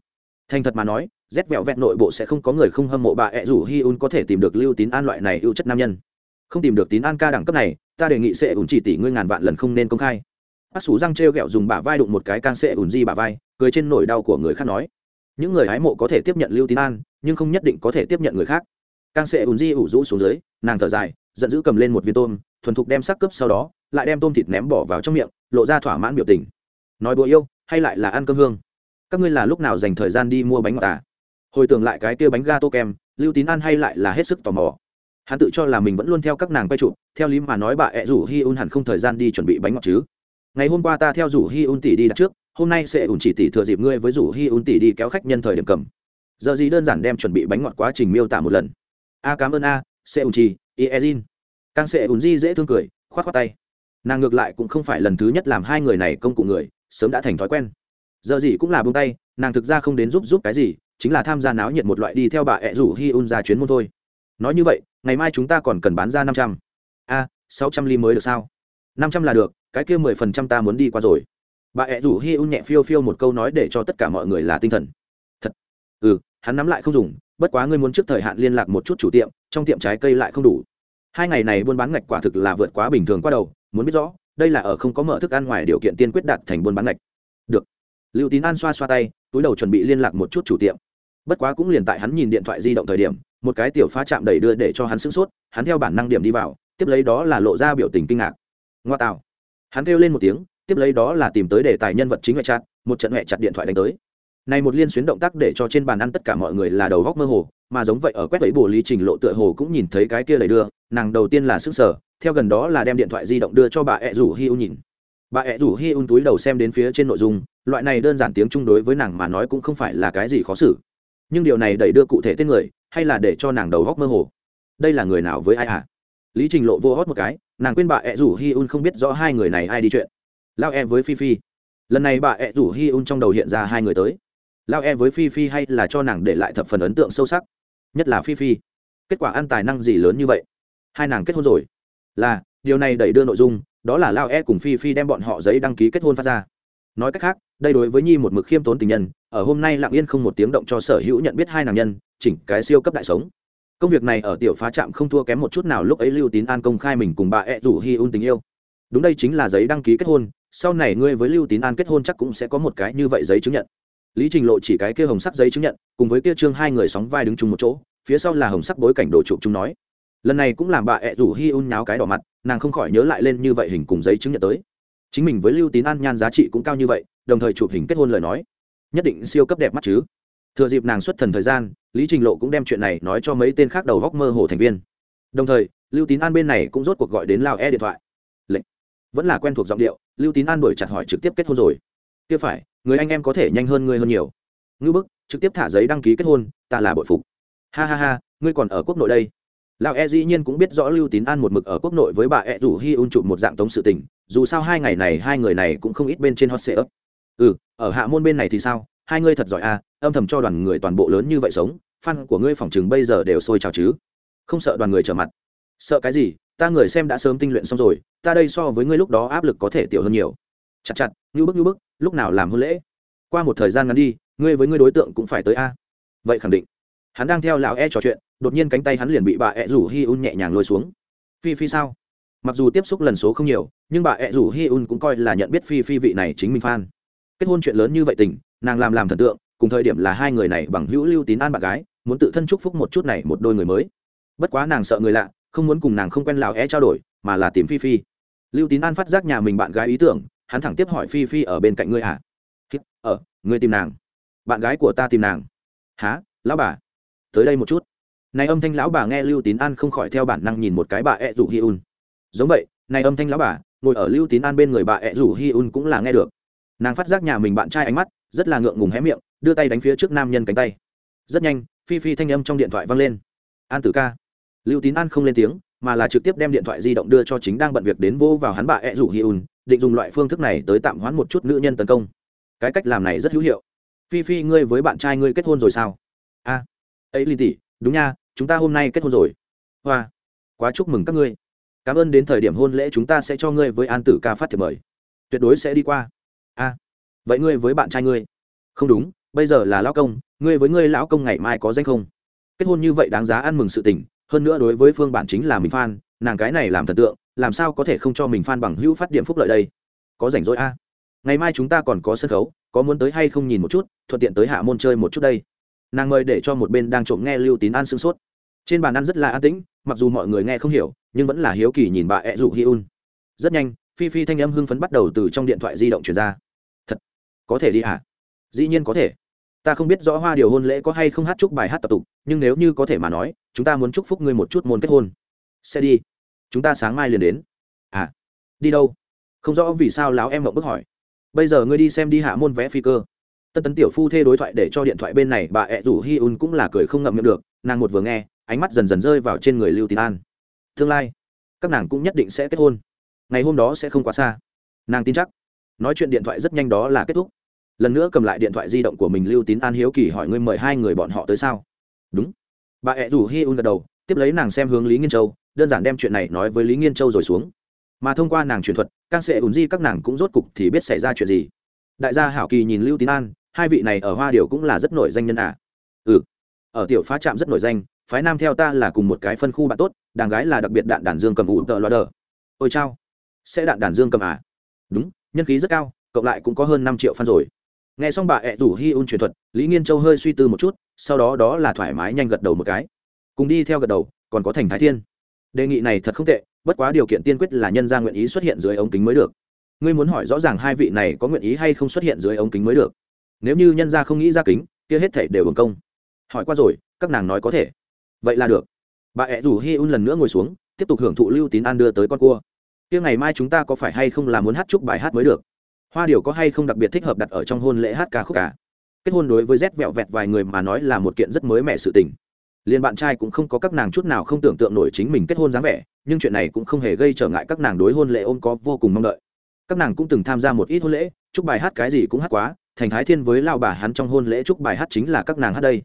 Thành thật mà nói rét vẹo vẹn nội bộ sẽ không có người không hâm mộ bà ẹ rủ hi un có thể tìm được lưu tín an loại này ưu chất nam nhân. Không tìm được tín an ca đẳng cấp này, ta đề nghị sẽ ủn chỉ tỷ ngươi ngàn vạn lần không nên công khai. Bác sủ răng t r e o g ẹ o dùng bả vai đụng một cái can sẽ ủn di bả vai, cười trên nỗi đau của người khác nói. Những người hái mộ có thể tiếp nhận lưu tín an, nhưng không nhất định có thể tiếp nhận người khác. Can sẽ ủn di ủ rũ xuống dưới, nàng thở dài, giận dữ cầm lên một viên tôm, thuần thục đem sắc cướp sau đó, lại đem tôm thịt ném bỏ vào trong miệng, lộ ra thỏa mãn biểu tình. Nói bữa yêu, hay lại là ăn cơm hương? Các ngươi là lúc nào dành thời gian đi mua bánh ngọt à? Hồi tưởng lại cái kia bánh ga tô kem, lưu tín ăn hay lại là hết sức tò mò. Hắn tự cho là mình vẫn luôn theo các nàng quay chụp, theo lý mà nói bà ẹ rủ hi un hẳn không thời gian đi chuẩn bị bánh ngọt chứ. Ngày hôm qua ta theo rủ hi un tỷ đi đặt trước, hôm nay sẽ ủn chỉ tỷ thừa dịp ngươi với rủ hi un tỷ đi kéo khách nhân thời điểm cầm. Giờ gì đơn giản đem chuẩn bị bánh ngọt quá trình miêu tả một lần. A, cảm ơn a, sẽ ủn chỉ iezin càng sẽ ủn di dễ thương cười, khoát khoát tay. Nàng ngược lại cũng không phải lần thứ nhất làm hai người này công cụ người, sớm đã thành thói quen. Giờ gì cũng là bông tay, nàng thực ra không đến giúp giúp cái gì chính là tham gia náo nhiệt một loại đi theo bà ẹ rủ hi un ra chuyến môn thôi. Nói như vậy, ngày mai chúng ta còn cần bán ra năm trăm. A, sáu trăm ly mới được sao? Năm trăm là được, cái kia mười phần trăm ta muốn đi qua rồi. Bà ẹ rủ hi un nhẹ phiêu phiêu một câu nói để cho tất cả mọi người là tinh thần. Thật. Ừ hắn nắm lại không dùng, bất quá ngươi muốn trước thời hạn liên lạc một chút chủ tiệm, trong tiệm trái cây lại không đủ. Hai ngày này buôn bán ngạch quả thực là vượt quá bình thường qua đầu, muốn biết rõ, đây là ở không có mở thức ăn ngoài điều kiện tiên quyết đạt thành buôn bán ngạch. Được. Lưu tín an xoa xoa tay, túi đầu chuẩn bị liên lạc một chút chủ tiệm bất quá cũng liền tại hắn nhìn điện thoại di động thời điểm, một cái tiểu phá chạm đẩy đưa để cho hắn sửng sốt, hắn theo bản năng điểm đi vào, tiếp lấy đó là lộ ra biểu tình kinh ngạc. Ngoa tạo. Hắn kêu lên một tiếng, tiếp lấy đó là tìm tới đề tài nhân vật chính ngoại chặt một trận ngoại chặt điện thoại đánh tới. Này một liên xuyến động tác để cho trên bàn ăn tất cả mọi người là đầu góc mơ hồ, mà giống vậy ở quét ấy bồ lý trình lộ tựa hồ cũng nhìn thấy cái kia đẩy đưa, nàng đầu tiên là sức sở theo gần đó là đem điện thoại di động đưa cho bà ẹ rủ hi un nhìn. Bà ẹ rủ hi un túi đầu xem đến phía trên nội dung, loại này đơn giản tiếng chung đối với nàng mà nói cũng không phải là cái gì khó xử nhưng điều này đẩy đưa cụ thể tên người, hay là để cho nàng đầu góc mơ hồ? Đây là người nào với ai à lý trình lộ vô hót một cái, nàng quên bà ẹ rủ hi un không biết rõ hai người này ai đi chuyện. Lao e với phi phi. Lần này bà ẹ rủ hi un trong đầu hiện ra hai người tới. Lao e với phi phi hay là cho nàng để lại thập phần ấn tượng sâu sắc? Nhất là phi phi. Kết quả ăn tài năng gì lớn như vậy? Hai nàng kết hôn rồi. Là, điều này đẩy đưa nội dung, đó là lao e cùng phi phi đem bọn họ giấy đăng ký kết hôn phát ra nói cách khác, đây đối với nhi một mực khiêm tốn tình nhân, ở hôm nay lặng yên không một tiếng động cho sở hữu nhận biết hai nàng nhân, chỉnh cái siêu cấp đại sống. Công việc này ở tiểu phá trạm không thua kém một chút nào lúc ấy lưu tín an công khai mình cùng bà ẹ rủ hi un tình yêu. Đúng đây chính là giấy đăng ký kết hôn, sau này ngươi với lưu tín an kết hôn chắc cũng sẽ có một cái như vậy giấy chứng nhận. Lý trình lộ chỉ cái kia hồng sắc giấy chứng nhận, cùng với kia trương hai người sóng vai đứng chung một chỗ, phía sau là hồng sắc bối cảnh đồ chụp chúng nói. Lần này cũng làm bà ẹ rủ hi un nháo cái đỏ mặt, nàng không khỏi nhớ lại lên như vậy hình cùng giấy chứng nhận tới chính mình với lưu tín an nhan giá trị cũng cao như vậy, đồng thời chụp hình kết hôn lời nói. Nhất định siêu cấp đẹp mắt chứ. Thừa dịp nàng xuất thần thời gian, lý trình lộ cũng đem chuyện này nói cho mấy tên khác đầu góc mơ hồ thành viên. Đồng thời, lưu tín an bên này cũng rốt cuộc gọi đến lao e điện thoại. Lệnh. Vẫn là quen thuộc giọng điệu, lưu tín an đổi chặt hỏi trực tiếp kết hôn rồi. Kia phải, người anh em có thể nhanh hơn ngươi hơn nhiều. Ngư bức, trực tiếp thả giấy đăng ký kết hôn, ta là bội phục. Ha ha ha, ngươi còn ở quốc nội đây. Lao e dĩ nhiên cũng biết rõ lưu tín an một mực ở quốc nội với bà e rủ hi un chụp một dạng tống sự tình dù sao hai ngày này hai người này cũng không ít bên trên hot ấp. ừ ở hạ môn bên này thì sao? Hai ngươi thật giỏi à âm thầm cho đoàn người toàn bộ lớn như vậy sống, fan của ngươi phòng chừng bây giờ đều sôi trào chứ? Không sợ đoàn người trở mặt. Sợ cái gì? Ta người xem đã sớm tinh luyện xong rồi, ta đây so với ngươi lúc đó áp lực có thể tiểu hơn nhiều. Chặt chặt, như bức như bức, lúc nào làm hôn lễ? Qua một thời gian ngắn đi, ngươi với ngươi đối tượng cũng phải tới a. Vậy khẳng định. Hắn đang theo lão e trò chuyện, đột nhiên cánh tay hắn liền bị bà e rủ hi un nhẹ nhàng lôi xuống. Phi phi sao? Mặc dù tiếp xúc lần số không nhiều nhưng bà ẹ rủ hi un cũng coi là nhận biết phi phi vị này chính mình phan kết hôn chuyện lớn như vậy tình nàng làm làm thần tượng cùng thời điểm là hai người này bằng hữu lưu tín an bạn gái muốn tự thân chúc phúc một chút này một đôi người mới. Bất quá nàng sợ người lạ không muốn cùng nàng không quen lào é trao đổi mà là tìm phi phi. Lưu tín an phát giác nhà mình bạn gái ý tưởng hắn thẳng tiếp hỏi phi phi ở bên cạnh ngươi à? Ở ờ, ngươi tìm nàng. Bạn gái của ta tìm nàng. Há lão bà? Tới đây một chút. Này âm thanh lão bà nghe lưu tín an không khỏi theo bản năng nhìn một cái bà ẹ rủ hi un giống vậy, này âm thanh lão bà, ngồi ở lưu tín an bên người bà ẹ rủ hi un cũng là nghe được. Nàng phát giác nhà mình bạn trai ánh mắt, rất là ngượng ngùng hé miệng, đưa tay đánh phía trước nam nhân cánh tay. Rất nhanh, phi phi thanh âm trong điện thoại vang lên. An tử ca. Lưu tín an không lên tiếng, mà là trực tiếp đem điện thoại di động đưa cho chính đang bận việc đến vô vào hắn bà ẹ rủ hi un, định dùng loại phương thức này tới tạm hoãn một chút nữ nhân tấn công. Cái cách làm này rất hữu hiệu. Phi phi, ngươi với bạn trai ngươi kết hôn rồi sao? A. Ấy linh tỷ, đúng nha, chúng ta hôm nay kết hôn rồi. Hoa. Quá chúc mừng các ngươi cảm ơn đến thời điểm hôn lễ chúng ta sẽ cho ngươi với an tử ca phát thiệp mời. Tuyệt đối sẽ đi qua. A. Vậy ngươi với bạn trai ngươi? Không đúng, bây giờ là lão công, ngươi với ngươi lão công ngày mai có danh không? Kết hôn như vậy đáng giá ăn mừng sự tình, hơn nữa đối với phương bản chính là mình phan nàng cái này làm thần tượng, làm sao có thể không cho mình phan bằng hữu phát điểm phúc lợi đây? Có rảnh rỗi a. Ngày mai chúng ta còn có sân khấu, có muốn tới hay không nhìn một chút, thuận tiện tới hạ môn chơi một chút đây. Nàng mời để cho một bên đang trộm nghe lưu tín an sương sốt. Trên bàn ăn rất là an tĩnh, mặc dù mọi người nghe không hiểu nhưng vẫn là hiếu kỳ nhìn bà ẹ dụ hi un. Rất nhanh, phi phi thanh âm hưng phấn bắt đầu từ trong điện thoại di động chuyển ra. Thật? Có thể đi hả? Dĩ nhiên có thể. Ta không biết rõ hoa điều hôn lễ có hay không hát chúc bài hát tập tục, nhưng nếu như có thể mà nói, chúng ta muốn chúc phúc ngươi một chút môn kết hôn. Sẽ đi. Chúng ta sáng mai liền đến. À đi đâu? Không rõ vì sao láo em mộng bức hỏi. Bây giờ ngươi đi xem đi hạ môn vé phi cơ. Tân tấn tiểu phu thê đối thoại để cho điện thoại bên này, bà ẹ rủ hi un cũng là cười không ngậm miệng được, nàng một vừa nghe, ánh mắt dần dần rơi vào trên người lưu tín an tương lai, các nàng cũng nhất định sẽ kết hôn. Ngày hôm đó sẽ không quá xa. Nàng tin chắc. Nói chuyện điện thoại rất nhanh đó là kết thúc. Lần nữa cầm lại điện thoại di động của mình lưu tín an hiếu kỳ hỏi ngươi mời hai người bọn họ tới sao? Đúng. Bà ẹ rủ hi un gật đầu, tiếp lấy nàng xem hướng lý nghiên châu, đơn giản đem chuyện này nói với lý nghiên châu rồi xuống. Mà thông qua nàng truyền thuật càng sẽ ủn di các nàng cũng rốt cục thì biết xảy ra chuyện gì. Đại gia hảo kỳ nhìn lưu tín an, hai vị này ở hoa điều cũng là rất nổi danh nhân à. ừ. Ở tiểu phá trạm rất nổi danh phái nam theo ta là cùng một cái phân khu bạn tốt, đàn gái là đặc biệt đạn đàn dương cầm ủ tợ loa đờ. Ôi chao, sẽ đạn đàn dương cầm à? Đúng, nhân khí rất cao, cộng lại cũng có hơn năm triệu fan rồi. Nghe xong bà ẹ rủ hi un truyền thuật, lý nghiên châu hơi suy tư một chút, sau đó đó là thoải mái nhanh gật đầu một cái. Cùng đi theo gật đầu, còn có thành thái thiên. Đề nghị này thật không tệ, bất quá điều kiện tiên quyết là nhân gia nguyện ý xuất hiện dưới ống kính mới được. Ngươi muốn hỏi rõ ràng hai vị này có nguyện ý hay không xuất hiện dưới ống kính mới được. Nếu như nhân gia không nghĩ ra kính, kia hết thể đều hưởng công. Hỏi qua rồi, các nàng nói có thể vậy là được. Bà ẹ rủ hi un lần nữa ngồi xuống, tiếp tục hưởng thụ lưu tín an đưa tới con cua. Kia ngày mai chúng ta có phải hay không là muốn hát chúc bài hát mới được? Hoa điều có hay không đặc biệt thích hợp đặt ở trong hôn lễ hát ca khúc cả kết hôn đối với rét vẹo vẹt vài người mà nói là một kiện rất mới mẻ sự tình. Liền bạn trai cũng không có các nàng chút nào không tưởng tượng nổi chính mình kết hôn dáng vẻ, nhưng chuyện này cũng không hề gây trở ngại các nàng đối hôn lễ ôm có vô cùng mong đợi. Các nàng cũng từng tham gia một ít hôn lễ, chúc bài hát cái gì cũng hát quá, thành thái thiên với lao bà hắn trong hôn lễ chúc bài hát chính là các nàng hát đây.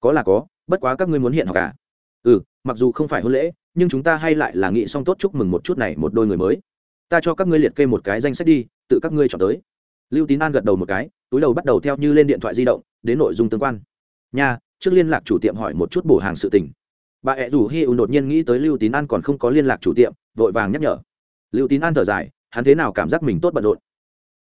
Có là có bất quá các ngươi muốn hiện học cả ừ mặc dù không phải hôn lễ, nhưng chúng ta hay lại là nghĩ xong tốt chúc mừng một chút này một đôi người mới. Ta cho các ngươi liệt kê một cái danh sách đi, tự các ngươi chọn tới. Lưu tín an gật đầu một cái, túi đầu bắt đầu theo như lên điện thoại di động, đến nội dung tương quan. Nha, trước liên lạc chủ tiệm hỏi một chút bổ hàng sự tình. Bà ẹ rủ hi ùn đột nhiên nghĩ tới lưu tín an còn không có liên lạc chủ tiệm, vội vàng nhắc nhở. Lưu tín an thở dài, hắn thế nào cảm giác mình tốt bận rộn?